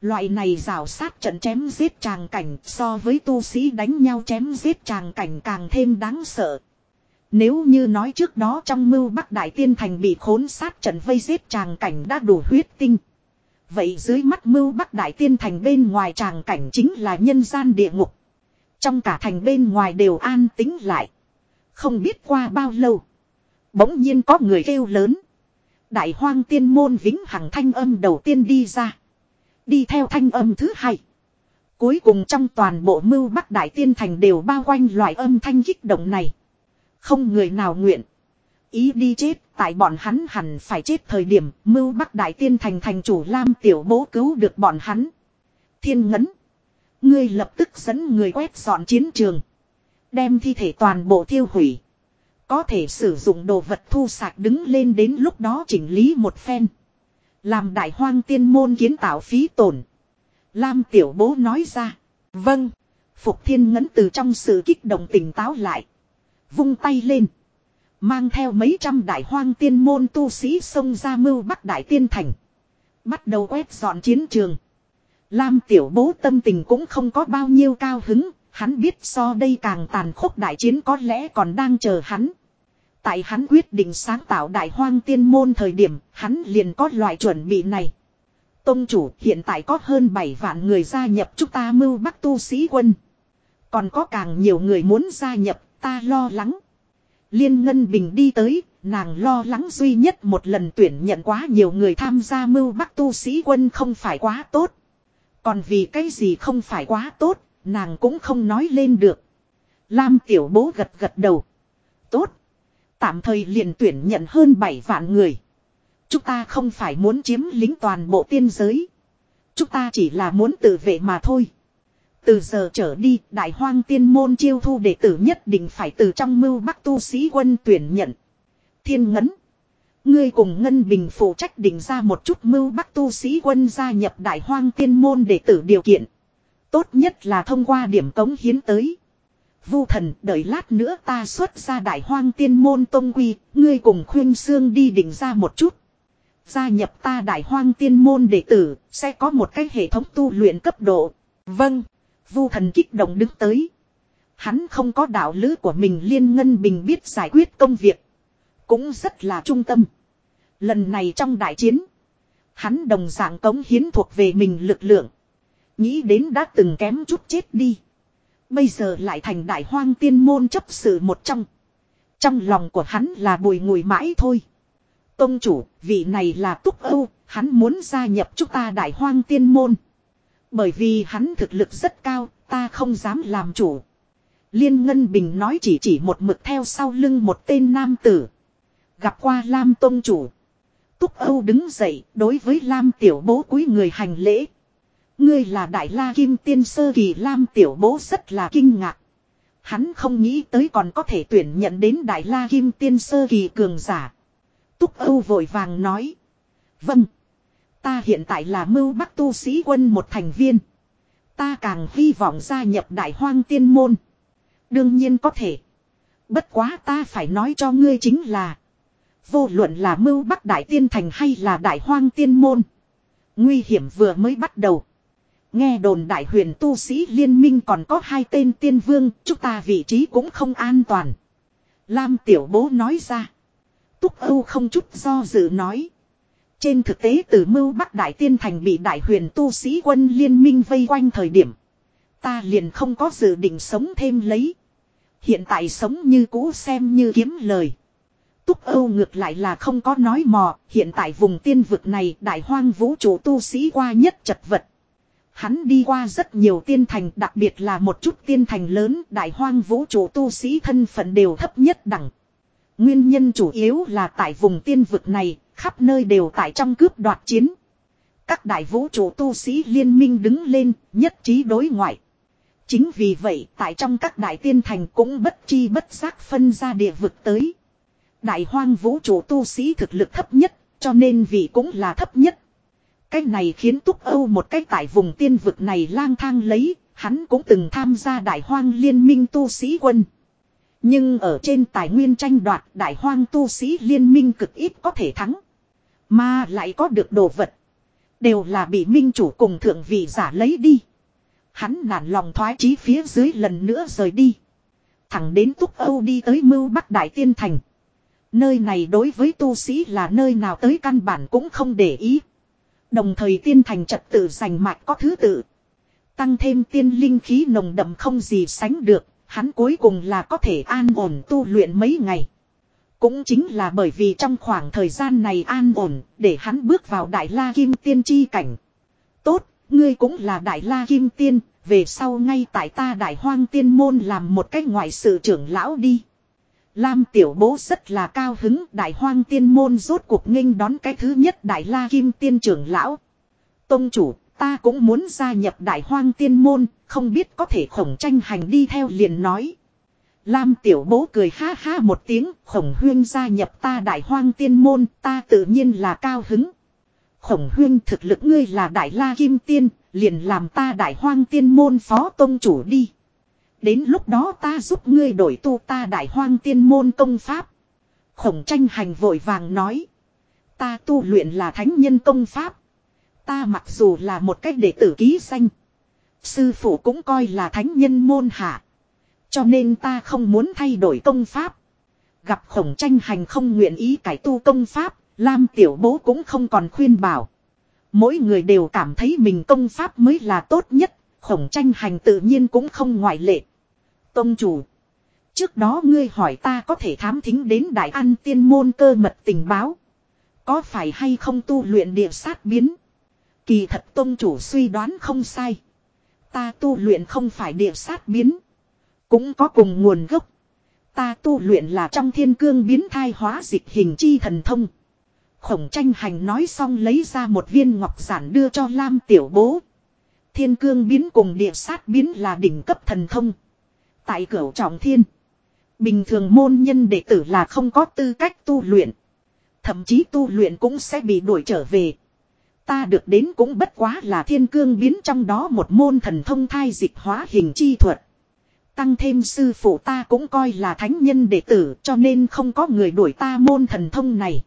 Loại này rào sát trận chém giết tràng cảnh so với tu sĩ đánh nhau chém giết tràng cảnh càng thêm đáng sợ. Nếu như nói trước đó trong mưu bắc đại tiên thành bị khốn sát trận vây giết tràng cảnh đã đủ huyết tinh. Vậy dưới mắt mưu bắc đại tiên thành bên ngoài tràng cảnh chính là nhân gian địa ngục. Trong cả thành bên ngoài đều an tính lại. Không biết qua bao lâu. Bỗng nhiên có người kêu lớn. Đại hoang tiên môn vĩnh hằng thanh âm đầu tiên đi ra. Đi theo thanh âm thứ hai. Cuối cùng trong toàn bộ mưu bắc đại tiên thành đều bao quanh loại âm thanh kích động này. Không người nào nguyện. Ý đi chết, tại bọn hắn hẳn phải chết thời điểm mưu bắc đại tiên thành thành chủ Lam tiểu bố cứu được bọn hắn. Thiên ngấn. Ngươi lập tức dẫn người quét dọn chiến trường. Đem thi thể toàn bộ tiêu hủy. Có thể sử dụng đồ vật thu sạc đứng lên đến lúc đó chỉnh lý một phen. Làm đại hoang tiên môn kiến tạo phí tổn. Lam tiểu bố nói ra. Vâng. Phục thiên ngấn từ trong sự kích động tỉnh táo lại. Vung tay lên. Mang theo mấy trăm đại hoang tiên môn tu sĩ xông ra mưu bắc đại tiên thành. Bắt đầu quét dọn chiến trường. Lam tiểu bố tâm tình cũng không có bao nhiêu cao hứng. Hắn biết so đây càng tàn khốc đại chiến có lẽ còn đang chờ hắn. Tại hắn quyết định sáng tạo đại hoang tiên môn thời điểm, hắn liền có loại chuẩn bị này. Tông chủ hiện tại có hơn 7 vạn người gia nhập chúng ta mưu bắc tu sĩ quân. Còn có càng nhiều người muốn gia nhập, ta lo lắng. Liên Ngân Bình đi tới, nàng lo lắng duy nhất một lần tuyển nhận quá nhiều người tham gia mưu bắc tu sĩ quân không phải quá tốt. Còn vì cái gì không phải quá tốt, nàng cũng không nói lên được. Lam tiểu bố gật gật đầu. Tốt. Tạm thời liền tuyển nhận hơn 7 vạn người. Chúng ta không phải muốn chiếm lính toàn bộ tiên giới. Chúng ta chỉ là muốn tự vệ mà thôi. Từ giờ trở đi, đại hoang tiên môn chiêu thu đệ tử nhất định phải từ trong mưu bắc tu sĩ quân tuyển nhận. Thiên ngấn. Ngươi cùng Ngân Bình phụ trách định ra một chút mưu bắc tu sĩ quân gia nhập đại hoang tiên môn đệ tử điều kiện. Tốt nhất là thông qua điểm cống hiến tới. Vu thần đợi lát nữa ta xuất ra đại hoang tiên môn tông quy, ngươi cùng khuyên xương đi định ra một chút. Gia nhập ta đại hoang tiên môn đệ tử, sẽ có một cái hệ thống tu luyện cấp độ. Vâng, vu thần kích động đứng tới. Hắn không có đạo lữ của mình liên ngân bình biết giải quyết công việc. Cũng rất là trung tâm. Lần này trong đại chiến, hắn đồng dạng cống hiến thuộc về mình lực lượng. Nghĩ đến đã từng kém chút chết đi. Bây giờ lại thành đại hoang tiên môn chấp sự một trong. Trong lòng của hắn là bùi ngùi mãi thôi. Tông chủ, vị này là Túc Âu, hắn muốn gia nhập chúng ta đại hoang tiên môn. Bởi vì hắn thực lực rất cao, ta không dám làm chủ. Liên Ngân Bình nói chỉ chỉ một mực theo sau lưng một tên nam tử. Gặp qua Lam Tông chủ. Túc Âu đứng dậy, đối với Lam Tiểu Bố cúi người hành lễ. Ngươi là Đại La Kim Tiên Sơ Kỳ Lam Tiểu Bố rất là kinh ngạc. Hắn không nghĩ tới còn có thể tuyển nhận đến Đại La Kim Tiên Sơ Kỳ cường giả. Túc Âu vội vàng nói. Vâng. Ta hiện tại là mưu bắc tu sĩ quân một thành viên. Ta càng hy vọng gia nhập đại hoang tiên môn. Đương nhiên có thể. Bất quá ta phải nói cho ngươi chính là. Vô luận là mưu bắc đại tiên thành hay là đại hoang tiên môn. Nguy hiểm vừa mới bắt đầu. Nghe đồn đại huyền tu sĩ liên minh còn có hai tên tiên vương, chúng ta vị trí cũng không an toàn. Lam tiểu bố nói ra. Túc Âu không chút do dự nói. Trên thực tế từ mưu Bắc Đại Tiên Thành bị đại huyền tu sĩ quân liên minh vây quanh thời điểm. Ta liền không có dự định sống thêm lấy. Hiện tại sống như cũ xem như kiếm lời. Túc Âu ngược lại là không có nói mò, hiện tại vùng tiên vực này đại hoang vũ trụ tu sĩ qua nhất chật vật. Hắn đi qua rất nhiều tiên thành đặc biệt là một chút tiên thành lớn đại hoang vũ trụ tu sĩ thân phận đều thấp nhất đẳng. Nguyên nhân chủ yếu là tại vùng tiên vực này, khắp nơi đều tại trong cướp đoạt chiến. Các đại vũ trụ tu sĩ liên minh đứng lên, nhất trí đối ngoại. Chính vì vậy, tại trong các đại tiên thành cũng bất chi bất giác phân ra địa vực tới. Đại hoang vũ trụ tu sĩ thực lực thấp nhất, cho nên vị cũng là thấp nhất. Cái này khiến Túc Âu một cách tại vùng tiên vực này lang thang lấy, hắn cũng từng tham gia đại hoang liên minh tu sĩ quân. Nhưng ở trên tài nguyên tranh đoạt đại hoang tu sĩ liên minh cực ít có thể thắng. Mà lại có được đồ vật. Đều là bị minh chủ cùng thượng vị giả lấy đi. Hắn nản lòng thoái chí phía dưới lần nữa rời đi. Thẳng đến Túc Âu đi tới mưu Bắc Đại Tiên Thành. Nơi này đối với tu sĩ là nơi nào tới căn bản cũng không để ý. Đồng thời tiên thành trật tự giành mạch có thứ tự. Tăng thêm tiên linh khí nồng đậm không gì sánh được, hắn cuối cùng là có thể an ổn tu luyện mấy ngày. Cũng chính là bởi vì trong khoảng thời gian này an ổn, để hắn bước vào Đại La Kim Tiên chi cảnh. Tốt, ngươi cũng là Đại La Kim Tiên, về sau ngay tại ta Đại Hoang Tiên Môn làm một cách ngoại sự trưởng lão đi. Lam tiểu bố rất là cao hứng Đại Hoang Tiên Môn rốt cuộc nghênh đón cái thứ nhất Đại La Kim Tiên trưởng lão. Tông chủ, ta cũng muốn gia nhập Đại Hoang Tiên Môn, không biết có thể khổng tranh hành đi theo liền nói. Lam tiểu bố cười ha ha một tiếng, khổng huyên gia nhập ta đại hoang tiên môn, ta tự nhiên là cao hứng. Khổng huyên thực lực ngươi là đại la kim tiên, liền làm ta đại hoang tiên môn phó tông chủ đi. Đến lúc đó ta giúp ngươi đổi tu ta đại hoang tiên môn công pháp. Khổng tranh hành vội vàng nói. Ta tu luyện là thánh nhân công pháp. Ta mặc dù là một cách đệ tử ký danh. Sư phụ cũng coi là thánh nhân môn hạ. Cho nên ta không muốn thay đổi công pháp. Gặp khổng tranh hành không nguyện ý cải tu công pháp, Lam tiểu bố cũng không còn khuyên bảo. Mỗi người đều cảm thấy mình công pháp mới là tốt nhất, khổng tranh hành tự nhiên cũng không ngoại lệ. Tông chủ, Trước đó ngươi hỏi ta có thể thám thính đến đại an tiên môn cơ mật tình báo. Có phải hay không tu luyện địa sát biến? Kỳ thật tông chủ suy đoán không sai. Ta tu luyện không phải địa sát biến. Cũng có cùng nguồn gốc. Ta tu luyện là trong thiên cương biến thai hóa dịch hình chi thần thông. Khổng tranh hành nói xong lấy ra một viên ngọc giản đưa cho Lam tiểu bố. Thiên cương biến cùng địa sát biến là đỉnh cấp thần thông. Tại cửu trọng thiên. Bình thường môn nhân đệ tử là không có tư cách tu luyện. Thậm chí tu luyện cũng sẽ bị đuổi trở về. Ta được đến cũng bất quá là thiên cương biến trong đó một môn thần thông thai dịch hóa hình chi thuật. Tăng thêm sư phụ ta cũng coi là thánh nhân đệ tử cho nên không có người đuổi ta môn thần thông này.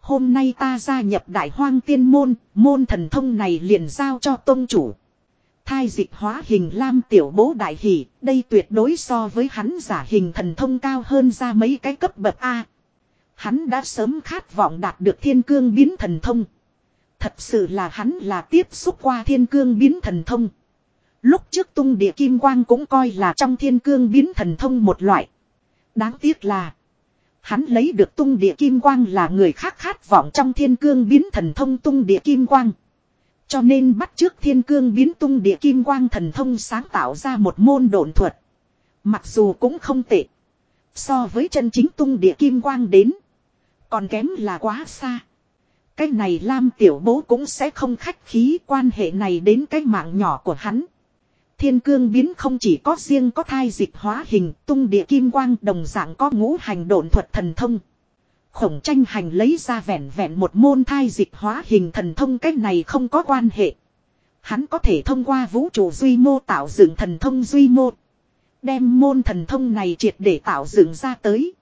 Hôm nay ta gia nhập đại hoang tiên môn, môn thần thông này liền giao cho tôn chủ. Thai dịch hóa hình lam tiểu bố đại hỷ, đây tuyệt đối so với hắn giả hình thần thông cao hơn ra mấy cái cấp bậc A. Hắn đã sớm khát vọng đạt được thiên cương biến thần thông. Thật sự là hắn là tiếp xúc qua thiên cương biến thần thông. Lúc trước tung địa kim quang cũng coi là trong thiên cương biến thần thông một loại. Đáng tiếc là. Hắn lấy được tung địa kim quang là người khác khát vọng trong thiên cương biến thần thông tung địa kim quang. Cho nên bắt trước thiên cương biến tung địa kim quang thần thông sáng tạo ra một môn độn thuật. Mặc dù cũng không tệ. So với chân chính tung địa kim quang đến. Còn kém là quá xa. Cái này Lam tiểu bố cũng sẽ không khách khí quan hệ này đến cái mạng nhỏ của hắn. Thiên cương biến không chỉ có riêng có thai dịch hóa hình, tung địa kim quang đồng dạng có ngũ hành độn thuật thần thông. Khổng tranh hành lấy ra vẹn vẹn một môn thai dịch hóa hình thần thông cách này không có quan hệ. Hắn có thể thông qua vũ trụ duy mô tạo dựng thần thông duy mô. Đem môn thần thông này triệt để tạo dựng ra tới.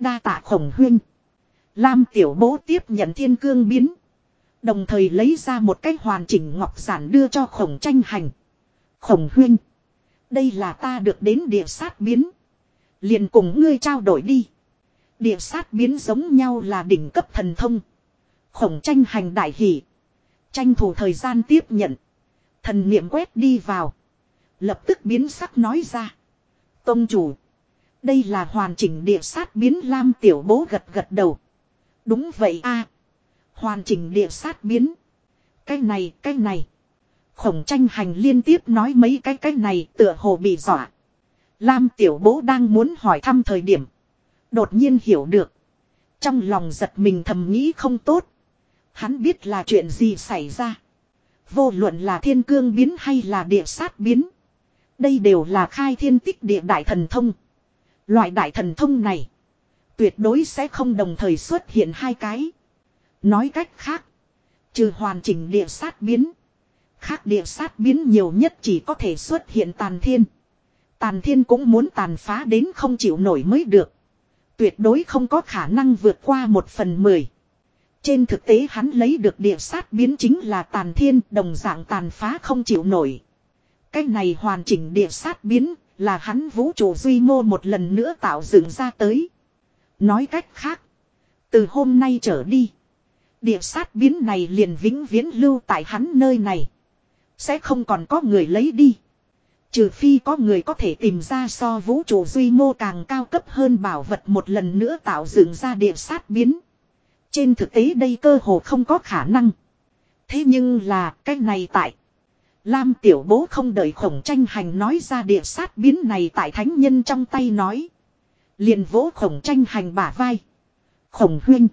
Đa tạ khổng huyên. Lam tiểu bố tiếp nhận thiên cương biến. Đồng thời lấy ra một cách hoàn chỉnh ngọc giản đưa cho khổng tranh hành. Khổng huyên. Đây là ta được đến địa sát biến. liền cùng ngươi trao đổi đi. Địa sát biến giống nhau là đỉnh cấp thần thông. Khổng tranh hành đại hỷ. Tranh thủ thời gian tiếp nhận. Thần niệm quét đi vào. Lập tức biến sắc nói ra. Tông chủ. Đây là hoàn chỉnh địa sát biến lam tiểu bố gật gật đầu. Đúng vậy a Hoàn chỉnh địa sát biến. Cái này, cái này. Khổng tranh hành liên tiếp nói mấy cái cái này tựa hồ bị dọa. Lam tiểu bố đang muốn hỏi thăm thời điểm. Đột nhiên hiểu được. Trong lòng giật mình thầm nghĩ không tốt. Hắn biết là chuyện gì xảy ra. Vô luận là thiên cương biến hay là địa sát biến. Đây đều là khai thiên tích địa đại thần thông. Loại đại thần thông này. Tuyệt đối sẽ không đồng thời xuất hiện hai cái. Nói cách khác. Trừ hoàn chỉnh địa sát biến. Khác địa sát biến nhiều nhất chỉ có thể xuất hiện tàn thiên. Tàn thiên cũng muốn tàn phá đến không chịu nổi mới được. Tuyệt đối không có khả năng vượt qua một phần mười. Trên thực tế hắn lấy được địa sát biến chính là tàn thiên, đồng dạng tàn phá không chịu nổi. Cái này hoàn chỉnh địa sát biến là hắn vũ trụ duy mô một lần nữa tạo dựng ra tới. Nói cách khác. Từ hôm nay trở đi. Địa sát biến này liền vĩnh viễn lưu tại hắn nơi này. Sẽ không còn có người lấy đi. Trừ phi có người có thể tìm ra so vũ trụ duy mô càng cao cấp hơn bảo vật một lần nữa tạo dựng ra địa sát biến. Trên thực tế đây cơ hồ không có khả năng. Thế nhưng là, cái này tại. Lam tiểu bố không đợi khổng tranh hành nói ra địa sát biến này tại thánh nhân trong tay nói. Liền vỗ khổng tranh hành bả vai. Khổng huynh.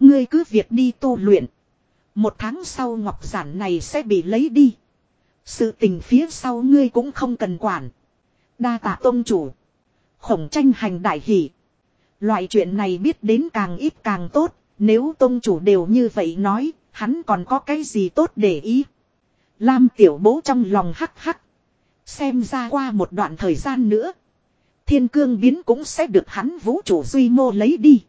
Ngươi cứ việc đi tu luyện. Một tháng sau ngọc giản này sẽ bị lấy đi. Sự tình phía sau ngươi cũng không cần quản. Đa tạ tôn chủ. Khổng tranh hành đại hỷ. Loại chuyện này biết đến càng ít càng tốt. Nếu tôn chủ đều như vậy nói, hắn còn có cái gì tốt để ý. Lam tiểu bố trong lòng hắc hắc. Xem ra qua một đoạn thời gian nữa. Thiên cương biến cũng sẽ được hắn vũ trụ duy mô lấy đi.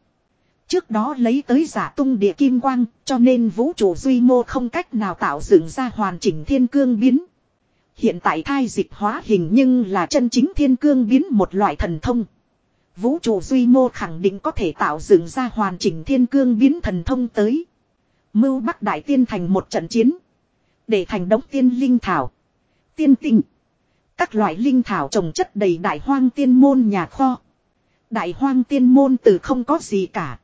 Trước đó lấy tới giả tung địa kim quang, cho nên vũ trụ duy mô không cách nào tạo dựng ra hoàn chỉnh thiên cương biến. Hiện tại thai dịch hóa hình nhưng là chân chính thiên cương biến một loại thần thông. Vũ trụ duy mô khẳng định có thể tạo dựng ra hoàn chỉnh thiên cương biến thần thông tới. Mưu Bắc Đại Tiên thành một trận chiến. Để thành đống tiên linh thảo. Tiên tinh. Các loại linh thảo trồng chất đầy đại hoang tiên môn nhà kho. Đại hoang tiên môn từ không có gì cả.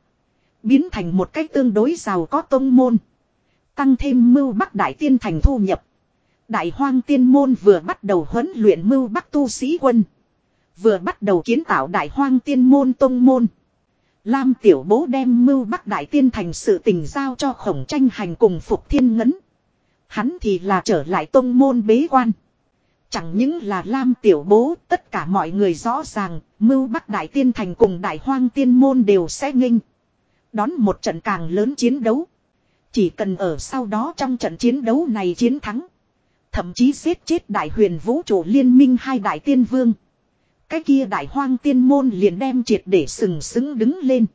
Biến thành một cách tương đối giàu có tông môn. Tăng thêm mưu bắc đại tiên thành thu nhập. Đại hoang tiên môn vừa bắt đầu huấn luyện mưu bắc tu sĩ quân. Vừa bắt đầu kiến tạo đại hoang tiên môn tông môn. Lam tiểu bố đem mưu bắc đại tiên thành sự tình giao cho khổng tranh hành cùng phục thiên ngấn. Hắn thì là trở lại tông môn bế quan. Chẳng những là Lam tiểu bố, tất cả mọi người rõ ràng, mưu bắc đại tiên thành cùng đại hoang tiên môn đều sẽ nghinh, Đón một trận càng lớn chiến đấu. Chỉ cần ở sau đó trong trận chiến đấu này chiến thắng. Thậm chí giết chết đại huyền vũ trụ liên minh hai đại tiên vương. Cái kia đại hoang tiên môn liền đem triệt để sừng sững đứng lên.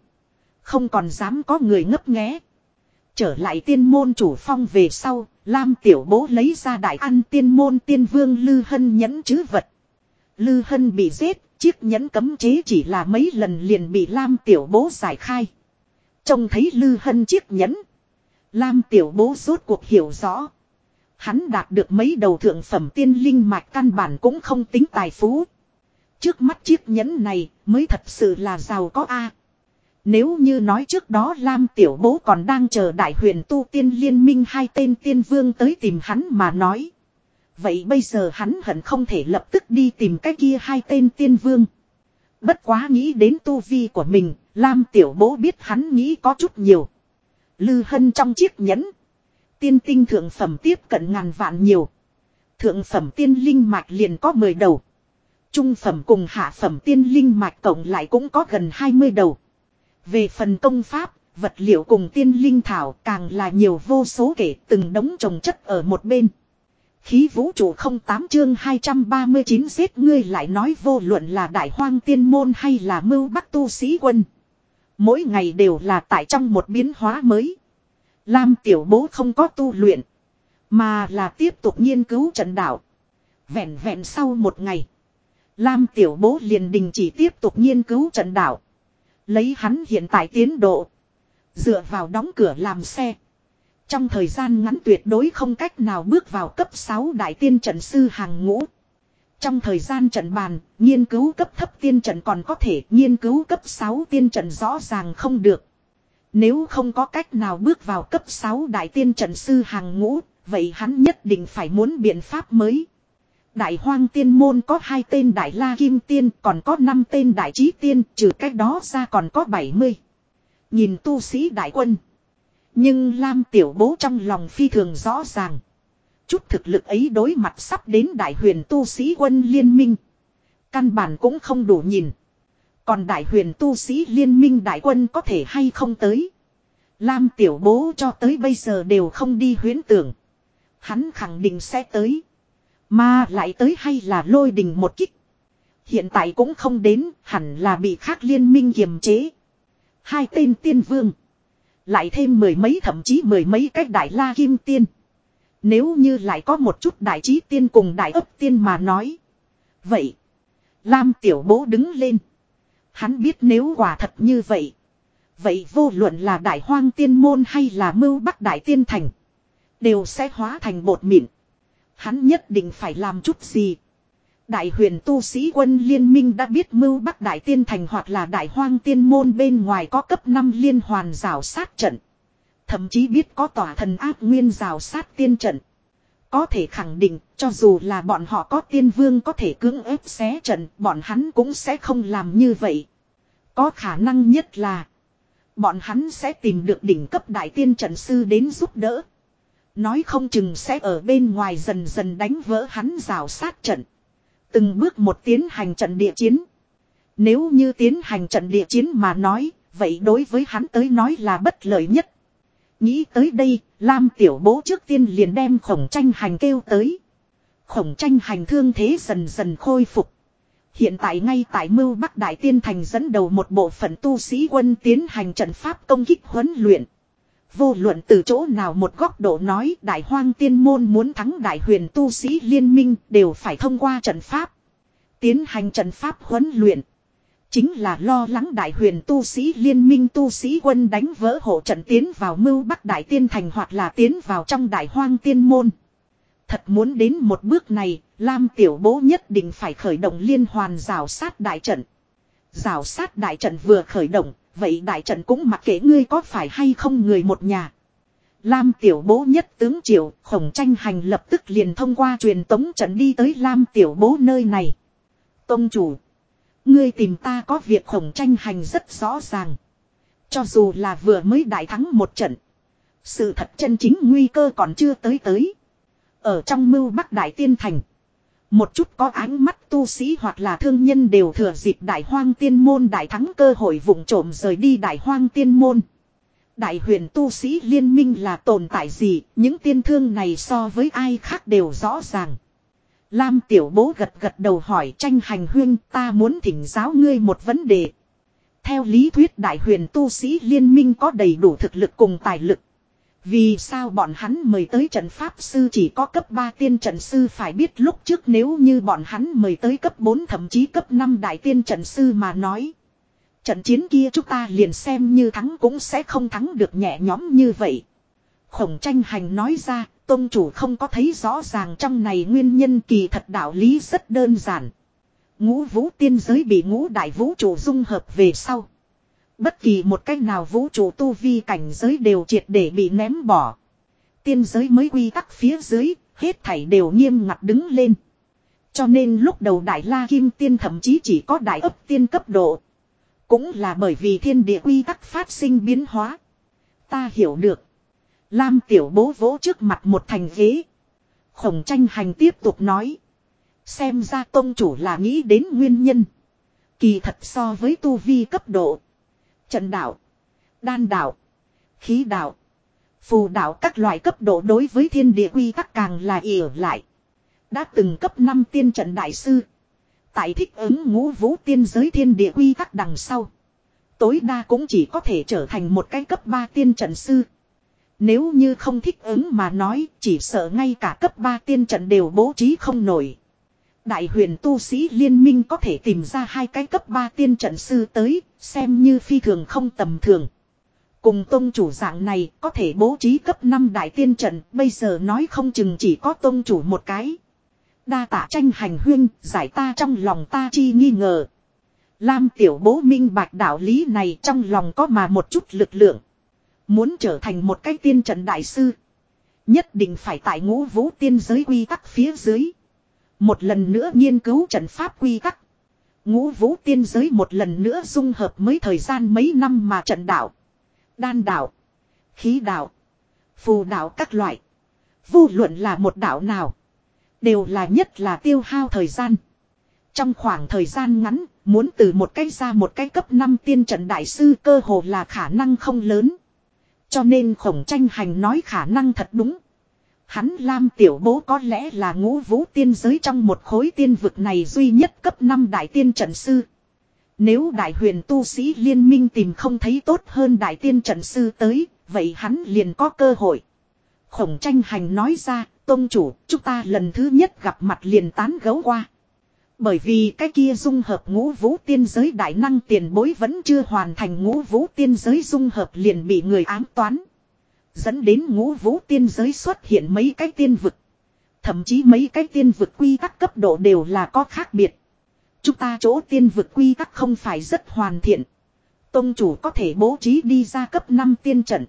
Không còn dám có người ngấp nghé. Trở lại tiên môn chủ phong về sau, Lam tiểu bố lấy ra đại ăn tiên môn tiên vương Lư Hân nhẫn chứ vật. Lư Hân bị giết, chiếc nhẫn cấm chế chỉ là mấy lần liền bị Lam tiểu bố giải khai. Trông thấy Lư Hân chiếc nhẫn. Lam tiểu bố rốt cuộc hiểu rõ. Hắn đạt được mấy đầu thượng phẩm tiên linh mạch căn bản cũng không tính tài phú. Trước mắt chiếc nhẫn này mới thật sự là giàu có a. Nếu như nói trước đó Lam Tiểu Bố còn đang chờ đại huyền tu tiên liên minh hai tên tiên vương tới tìm hắn mà nói. Vậy bây giờ hắn hận không thể lập tức đi tìm cái kia hai tên tiên vương. Bất quá nghĩ đến tu vi của mình, Lam Tiểu Bố biết hắn nghĩ có chút nhiều. Lư hân trong chiếc nhẫn. Tiên tinh thượng phẩm tiếp cận ngàn vạn nhiều. Thượng phẩm tiên linh mạch liền có 10 đầu. Trung phẩm cùng hạ phẩm tiên linh mạch cộng lại cũng có gần 20 đầu. Về phần công pháp, vật liệu cùng tiên linh thảo càng là nhiều vô số kể từng đống trồng chất ở một bên. Khí vũ trụ không tám chương 239 giết ngươi lại nói vô luận là đại hoang tiên môn hay là mưu bắc tu sĩ quân. Mỗi ngày đều là tại trong một biến hóa mới. Lam tiểu bố không có tu luyện. Mà là tiếp tục nghiên cứu trận đạo. Vẹn vẹn sau một ngày. Lam tiểu bố liền đình chỉ tiếp tục nghiên cứu trận đạo. Lấy hắn hiện tại tiến độ. Dựa vào đóng cửa làm xe. Trong thời gian ngắn tuyệt đối không cách nào bước vào cấp 6 đại tiên trận sư hàng ngũ. Trong thời gian trận bàn, nghiên cứu cấp thấp tiên trận còn có thể, nghiên cứu cấp 6 tiên trận rõ ràng không được. Nếu không có cách nào bước vào cấp 6 đại tiên trận sư hàng ngũ, vậy hắn nhất định phải muốn biện pháp mới. Đại hoang tiên môn có hai tên đại la kim tiên, còn có năm tên đại trí tiên, trừ cách đó ra còn có 70. Nhìn tu sĩ đại quân. Nhưng Lam tiểu bố trong lòng phi thường rõ ràng. Chút thực lực ấy đối mặt sắp đến đại huyền tu sĩ quân liên minh. Căn bản cũng không đủ nhìn. Còn đại huyền tu sĩ liên minh đại quân có thể hay không tới. Lam tiểu bố cho tới bây giờ đều không đi huyến tưởng. Hắn khẳng định sẽ tới. Mà lại tới hay là lôi đình một kích. Hiện tại cũng không đến, hẳn là bị khác liên minh kiềm chế. Hai tên tiên vương. Lại thêm mười mấy thậm chí mười mấy cách đại la kim tiên. Nếu như lại có một chút đại trí tiên cùng đại ấp tiên mà nói. Vậy. Lam tiểu bố đứng lên. Hắn biết nếu quả thật như vậy. Vậy vô luận là đại hoang tiên môn hay là mưu bắc đại tiên thành. Đều sẽ hóa thành bột mịn. Hắn nhất định phải làm chút gì. Đại huyền tu sĩ quân liên minh đã biết mưu bắc đại tiên thành hoặc là đại hoang tiên môn bên ngoài có cấp 5 liên hoàn rào sát trận. Thậm chí biết có tòa thần áp nguyên rào sát tiên trận. Có thể khẳng định, cho dù là bọn họ có tiên vương có thể cưỡng ép xé trận, bọn hắn cũng sẽ không làm như vậy. Có khả năng nhất là, bọn hắn sẽ tìm được đỉnh cấp đại tiên trận sư đến giúp đỡ. Nói không chừng sẽ ở bên ngoài dần dần đánh vỡ hắn rào sát trận. Từng bước một tiến hành trận địa chiến. Nếu như tiến hành trận địa chiến mà nói, vậy đối với hắn tới nói là bất lợi nhất. Nghĩ tới đây, Lam tiểu bố trước tiên liền đem khổng tranh hành kêu tới. Khổng tranh hành thương thế dần dần khôi phục. Hiện tại ngay tại mưu Bắc Đại Tiên Thành dẫn đầu một bộ phận tu sĩ quân tiến hành trận pháp công kích huấn luyện. Vô luận từ chỗ nào một góc độ nói đại hoang tiên môn muốn thắng đại huyền tu sĩ liên minh đều phải thông qua trận pháp. Tiến hành trận pháp huấn luyện. Chính là lo lắng đại huyền tu sĩ liên minh tu sĩ quân đánh vỡ hộ trận tiến vào mưu bắc đại tiên thành hoặc là tiến vào trong đại hoang tiên môn. Thật muốn đến một bước này, Lam Tiểu Bố nhất định phải khởi động liên hoàn rào sát đại trận. Rào sát đại trận vừa khởi động, vậy đại trận cũng mặc kệ ngươi có phải hay không người một nhà. Lam Tiểu Bố nhất tướng triệu, khổng tranh hành lập tức liền thông qua truyền tống trận đi tới Lam Tiểu Bố nơi này. Tông chủ. Ngươi tìm ta có việc khổng tranh hành rất rõ ràng. Cho dù là vừa mới đại thắng một trận. Sự thật chân chính nguy cơ còn chưa tới tới. Ở trong mưu bắc đại tiên thành. Một chút có ánh mắt tu sĩ hoặc là thương nhân đều thừa dịp đại hoang tiên môn đại thắng cơ hội vùng trộm rời đi đại hoang tiên môn. Đại huyền tu sĩ liên minh là tồn tại gì, những tiên thương này so với ai khác đều rõ ràng. Lam tiểu bố gật gật đầu hỏi tranh hành huyên ta muốn thỉnh giáo ngươi một vấn đề. Theo lý thuyết đại huyền tu sĩ liên minh có đầy đủ thực lực cùng tài lực. Vì sao bọn hắn mời tới trận pháp sư chỉ có cấp 3 tiên trận sư phải biết lúc trước nếu như bọn hắn mời tới cấp 4 thậm chí cấp 5 đại tiên trận sư mà nói. Trận chiến kia chúng ta liền xem như thắng cũng sẽ không thắng được nhẹ nhõm như vậy. Khổng tranh hành nói ra, tôn chủ không có thấy rõ ràng trong này nguyên nhân kỳ thật đạo lý rất đơn giản. Ngũ vũ tiên giới bị ngũ đại vũ trụ dung hợp về sau. Bất kỳ một cách nào vũ trụ tu vi cảnh giới đều triệt để bị ném bỏ. Tiên giới mới quy tắc phía dưới, hết thảy đều nghiêm ngặt đứng lên. Cho nên lúc đầu Đại La Kim Tiên thậm chí chỉ có Đại ấp tiên cấp độ. Cũng là bởi vì thiên địa quy tắc phát sinh biến hóa. Ta hiểu được. Lam tiểu bố vỗ trước mặt một thành ghế. Khổng tranh hành tiếp tục nói. Xem ra công chủ là nghĩ đến nguyên nhân. Kỳ thật so với tu vi cấp độ. Trận đạo. Đan đạo. Khí đạo. Phù đạo các loại cấp độ đối với thiên địa quy tắc càng là ỉa lại. Đã từng cấp 5 tiên trận đại sư. Tại thích ứng ngũ vũ tiên giới thiên địa quy tắc đằng sau. Tối đa cũng chỉ có thể trở thành một cái cấp 3 tiên trận sư. Nếu như không thích ứng mà nói chỉ sợ ngay cả cấp 3 tiên trận đều bố trí không nổi. Đại huyền tu sĩ liên minh có thể tìm ra hai cái cấp 3 tiên trận sư tới, xem như phi thường không tầm thường. Cùng tôn chủ dạng này có thể bố trí cấp 5 đại tiên trận, bây giờ nói không chừng chỉ có tôn chủ một cái. Đa tạ tranh hành huyên, giải ta trong lòng ta chi nghi ngờ. Lam tiểu bố minh bạch đạo lý này trong lòng có mà một chút lực lượng. Muốn trở thành một cái tiên trận đại sư. Nhất định phải tại ngũ vũ tiên giới quy tắc phía dưới. Một lần nữa nghiên cứu trận pháp quy tắc. Ngũ vũ tiên giới một lần nữa dung hợp mấy thời gian mấy năm mà trận đạo. Đan đạo. Khí đạo. Phù đạo các loại. Vô luận là một đạo nào. Đều là nhất là tiêu hao thời gian. Trong khoảng thời gian ngắn, muốn từ một cái ra một cái cấp 5 tiên trận đại sư cơ hồ là khả năng không lớn. Cho nên khổng tranh hành nói khả năng thật đúng. Hắn Lam Tiểu Bố có lẽ là ngũ vũ tiên giới trong một khối tiên vực này duy nhất cấp 5 đại tiên trận sư. Nếu đại huyền tu sĩ liên minh tìm không thấy tốt hơn đại tiên trận sư tới, vậy hắn liền có cơ hội. Khổng tranh hành nói ra, tôn chủ, chúng ta lần thứ nhất gặp mặt liền tán gấu qua. Bởi vì cái kia dung hợp ngũ vũ tiên giới đại năng tiền bối vẫn chưa hoàn thành ngũ vũ tiên giới dung hợp liền bị người ám toán. Dẫn đến ngũ vũ tiên giới xuất hiện mấy cái tiên vực. Thậm chí mấy cái tiên vực quy tắc cấp độ đều là có khác biệt. Chúng ta chỗ tiên vực quy tắc không phải rất hoàn thiện. Tông chủ có thể bố trí đi ra cấp 5 tiên trận.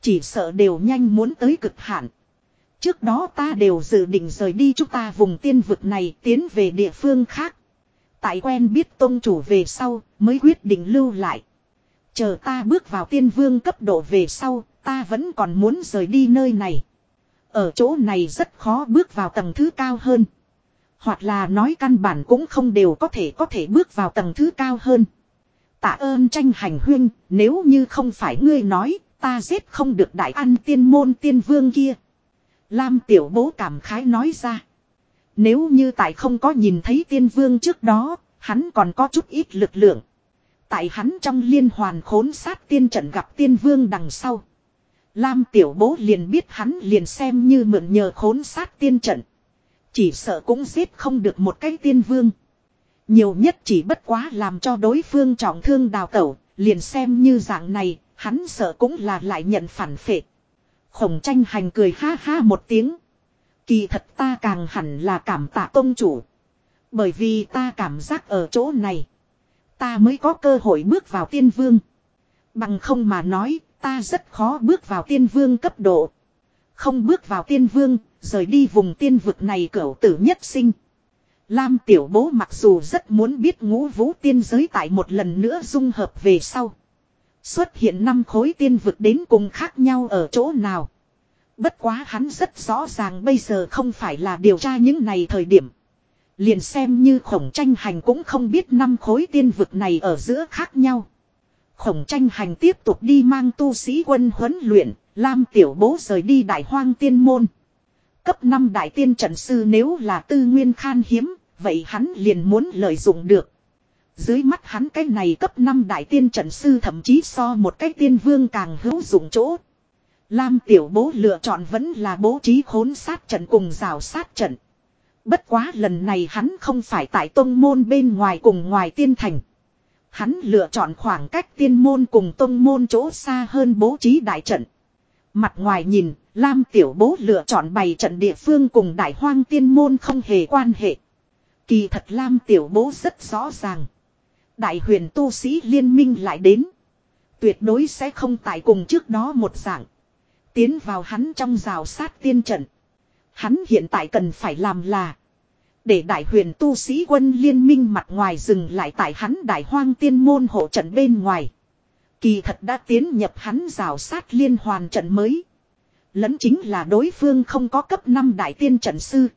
Chỉ sợ đều nhanh muốn tới cực hạn. Trước đó ta đều dự định rời đi chúng ta vùng tiên vực này tiến về địa phương khác. Tại quen biết tôn chủ về sau mới quyết định lưu lại. Chờ ta bước vào tiên vương cấp độ về sau, ta vẫn còn muốn rời đi nơi này. Ở chỗ này rất khó bước vào tầng thứ cao hơn. Hoặc là nói căn bản cũng không đều có thể có thể bước vào tầng thứ cao hơn. Tạ ơn tranh hành huyên, nếu như không phải ngươi nói, ta giết không được đại ăn tiên môn tiên vương kia. Lam tiểu bố cảm khái nói ra. Nếu như tại không có nhìn thấy tiên vương trước đó, hắn còn có chút ít lực lượng. Tại hắn trong liên hoàn khốn sát tiên trận gặp tiên vương đằng sau. Lam tiểu bố liền biết hắn liền xem như mượn nhờ khốn sát tiên trận. Chỉ sợ cũng giết không được một cái tiên vương. Nhiều nhất chỉ bất quá làm cho đối phương trọng thương đào tẩu, liền xem như dạng này, hắn sợ cũng là lại nhận phản phệ. Khổng tranh hành cười ha ha một tiếng. Kỳ thật ta càng hẳn là cảm tạ công chủ. Bởi vì ta cảm giác ở chỗ này. Ta mới có cơ hội bước vào tiên vương. Bằng không mà nói, ta rất khó bước vào tiên vương cấp độ. Không bước vào tiên vương, rời đi vùng tiên vực này cửu tử nhất sinh. Lam tiểu bố mặc dù rất muốn biết ngũ vũ tiên giới tại một lần nữa dung hợp về sau. Xuất hiện năm khối tiên vực đến cùng khác nhau ở chỗ nào. Bất quá hắn rất rõ ràng bây giờ không phải là điều tra những này thời điểm. Liền xem như khổng tranh hành cũng không biết năm khối tiên vực này ở giữa khác nhau. Khổng tranh hành tiếp tục đi mang tu sĩ quân huấn luyện, Lam tiểu bố rời đi đại hoang tiên môn. Cấp 5 đại tiên trận sư nếu là tư nguyên khan hiếm, vậy hắn liền muốn lợi dụng được. Dưới mắt hắn cái này cấp 5 đại tiên trận sư thậm chí so một cái tiên vương càng hữu dụng chỗ. Lam tiểu bố lựa chọn vẫn là bố trí khốn sát trận cùng rào sát trận. Bất quá lần này hắn không phải tại tông môn bên ngoài cùng ngoài tiên thành. Hắn lựa chọn khoảng cách tiên môn cùng tông môn chỗ xa hơn bố trí đại trận. Mặt ngoài nhìn, Lam tiểu bố lựa chọn bày trận địa phương cùng đại hoang tiên môn không hề quan hệ. Kỳ thật Lam tiểu bố rất rõ ràng. Đại huyền tu sĩ liên minh lại đến. Tuyệt đối sẽ không tại cùng trước đó một dạng. Tiến vào hắn trong rào sát tiên trận. Hắn hiện tại cần phải làm là. Để đại huyền tu sĩ quân liên minh mặt ngoài dừng lại tại hắn đại hoang tiên môn hộ trận bên ngoài. Kỳ thật đã tiến nhập hắn rào sát liên hoàn trận mới. Lẫn chính là đối phương không có cấp 5 đại tiên trận sư.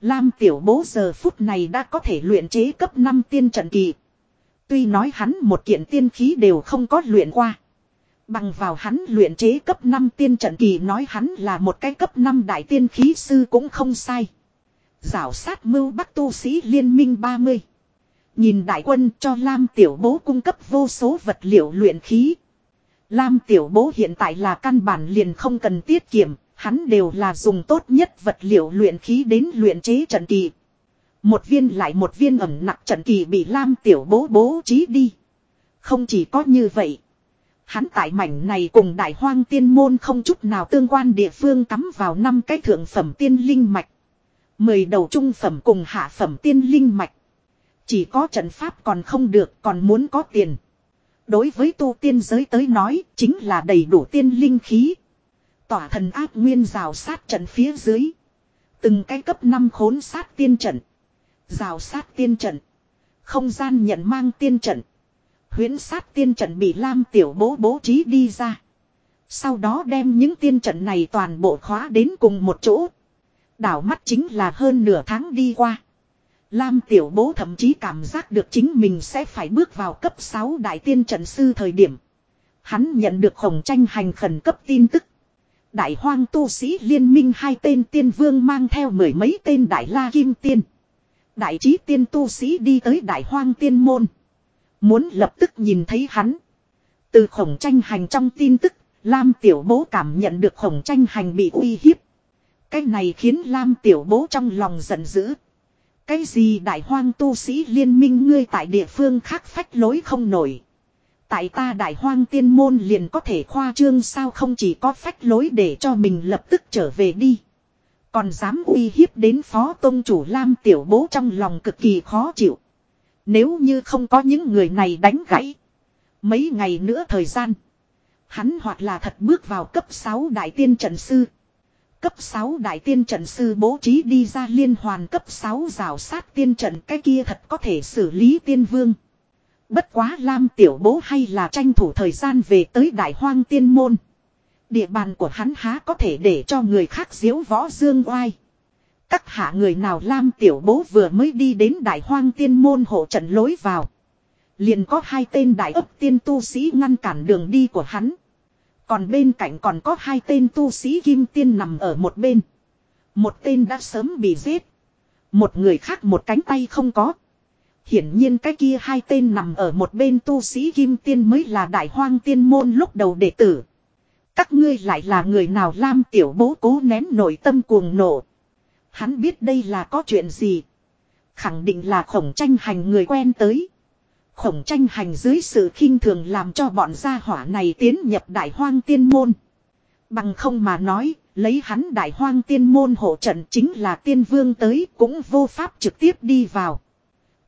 Lam tiểu bố giờ phút này đã có thể luyện chế cấp 5 tiên trận kỳ. Tuy nói hắn một kiện tiên khí đều không có luyện qua. Bằng vào hắn luyện chế cấp 5 tiên trận kỳ nói hắn là một cái cấp 5 đại tiên khí sư cũng không sai. Giảo sát mưu bắc tu sĩ liên minh 30. Nhìn đại quân cho Lam tiểu bố cung cấp vô số vật liệu luyện khí. Lam tiểu bố hiện tại là căn bản liền không cần tiết kiệm, hắn đều là dùng tốt nhất vật liệu luyện khí đến luyện chế trận kỳ. Một viên lại một viên ẩm nặng trận kỳ bị Lam tiểu bố bố trí đi. Không chỉ có như vậy. Hắn tại mảnh này cùng đại hoang tiên môn không chút nào tương quan địa phương cắm vào năm cái thượng phẩm tiên linh mạch. Mười đầu trung phẩm cùng hạ phẩm tiên linh mạch. Chỉ có trận pháp còn không được, còn muốn có tiền. Đối với tu tiên giới tới nói, chính là đầy đủ tiên linh khí. Tỏa thần áp nguyên rào sát trận phía dưới. Từng cái cấp 5 khốn sát tiên trận. Rào sát tiên trận. Không gian nhận mang tiên trận. Huyến sát tiên trận bị Lam tiểu bố bố trí đi ra. Sau đó đem những tiên trận này toàn bộ khóa đến cùng một chỗ. Đảo mắt chính là hơn nửa tháng đi qua. Lam tiểu bố thậm chí cảm giác được chính mình sẽ phải bước vào cấp 6 đại tiên trận sư thời điểm. Hắn nhận được khổng tranh hành khẩn cấp tin tức. Đại hoang tu sĩ liên minh hai tên tiên vương mang theo mười mấy tên đại la kim tiên. Đại trí tiên tu sĩ đi tới đại hoang tiên môn. Muốn lập tức nhìn thấy hắn. Từ khổng tranh hành trong tin tức, Lam tiểu bố cảm nhận được khổng tranh hành bị uy hiếp. Cái này khiến Lam tiểu bố trong lòng giận dữ. Cái gì đại hoang tu sĩ liên minh ngươi tại địa phương khác phách lối không nổi. Tại ta đại hoang tiên môn liền có thể khoa trương sao không chỉ có phách lối để cho mình lập tức trở về đi. Còn dám uy hiếp đến phó tôn chủ Lam tiểu bố trong lòng cực kỳ khó chịu. Nếu như không có những người này đánh gãy. Mấy ngày nữa thời gian. Hắn hoặc là thật bước vào cấp 6 đại tiên trận sư. Cấp 6 đại tiên trận sư bố trí đi ra liên hoàn cấp 6 rào sát tiên trận, cái kia thật có thể xử lý tiên vương. Bất quá Lam tiểu bố hay là tranh thủ thời gian về tới đại hoang tiên môn. Địa bàn của hắn há có thể để cho người khác diếu võ dương oai. Các hạ người nào Lam tiểu bố vừa mới đi đến đại hoang tiên môn hộ trận lối vào. Liền có hai tên đại ấp tiên tu sĩ ngăn cản đường đi của hắn. Còn bên cạnh còn có hai tên tu sĩ kim tiên nằm ở một bên. Một tên đã sớm bị giết. Một người khác một cánh tay không có. Hiển nhiên cái kia hai tên nằm ở một bên tu sĩ kim tiên mới là đại hoang tiên môn lúc đầu đệ tử. Các ngươi lại là người nào lam tiểu bố cố nén nội tâm cuồng nổ Hắn biết đây là có chuyện gì. Khẳng định là khổng tranh hành người quen tới. Khổng tranh hành dưới sự khinh thường làm cho bọn gia hỏa này tiến nhập đại hoang tiên môn. Bằng không mà nói, lấy hắn đại hoang tiên môn hộ trận chính là tiên vương tới cũng vô pháp trực tiếp đi vào.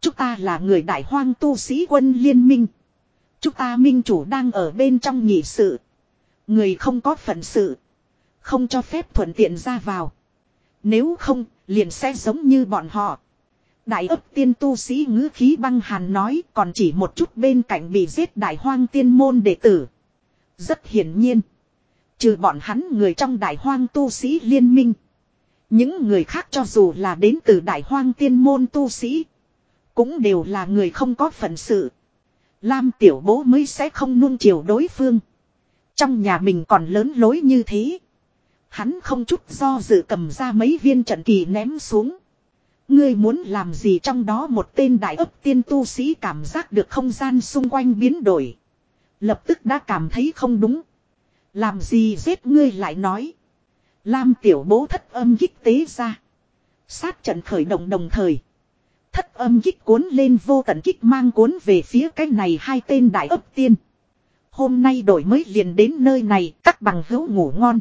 Chúng ta là người đại hoang tu sĩ quân liên minh. Chúng ta minh chủ đang ở bên trong nhị sự. Người không có phận sự. Không cho phép thuận tiện ra vào. Nếu không, liền sẽ giống như bọn họ. Đại ấp tiên tu sĩ ngữ khí băng hàn nói còn chỉ một chút bên cạnh bị giết đại hoang tiên môn đệ tử. Rất hiển nhiên. Trừ bọn hắn người trong đại hoang tu sĩ liên minh. Những người khác cho dù là đến từ đại hoang tiên môn tu sĩ. Cũng đều là người không có phận sự. Lam tiểu bố mới sẽ không nuông chiều đối phương. Trong nhà mình còn lớn lối như thế. Hắn không chút do dự cầm ra mấy viên trận kỳ ném xuống. Ngươi muốn làm gì trong đó một tên đại ấp tiên tu sĩ cảm giác được không gian xung quanh biến đổi. Lập tức đã cảm thấy không đúng. Làm gì giết ngươi lại nói. Lam tiểu bố thất âm gích tế ra. Sát trận khởi động đồng thời. Thất âm gích cuốn lên vô tận kích mang cuốn về phía cái này hai tên đại ấp tiên. Hôm nay đổi mới liền đến nơi này, các bằng hữu ngủ ngon.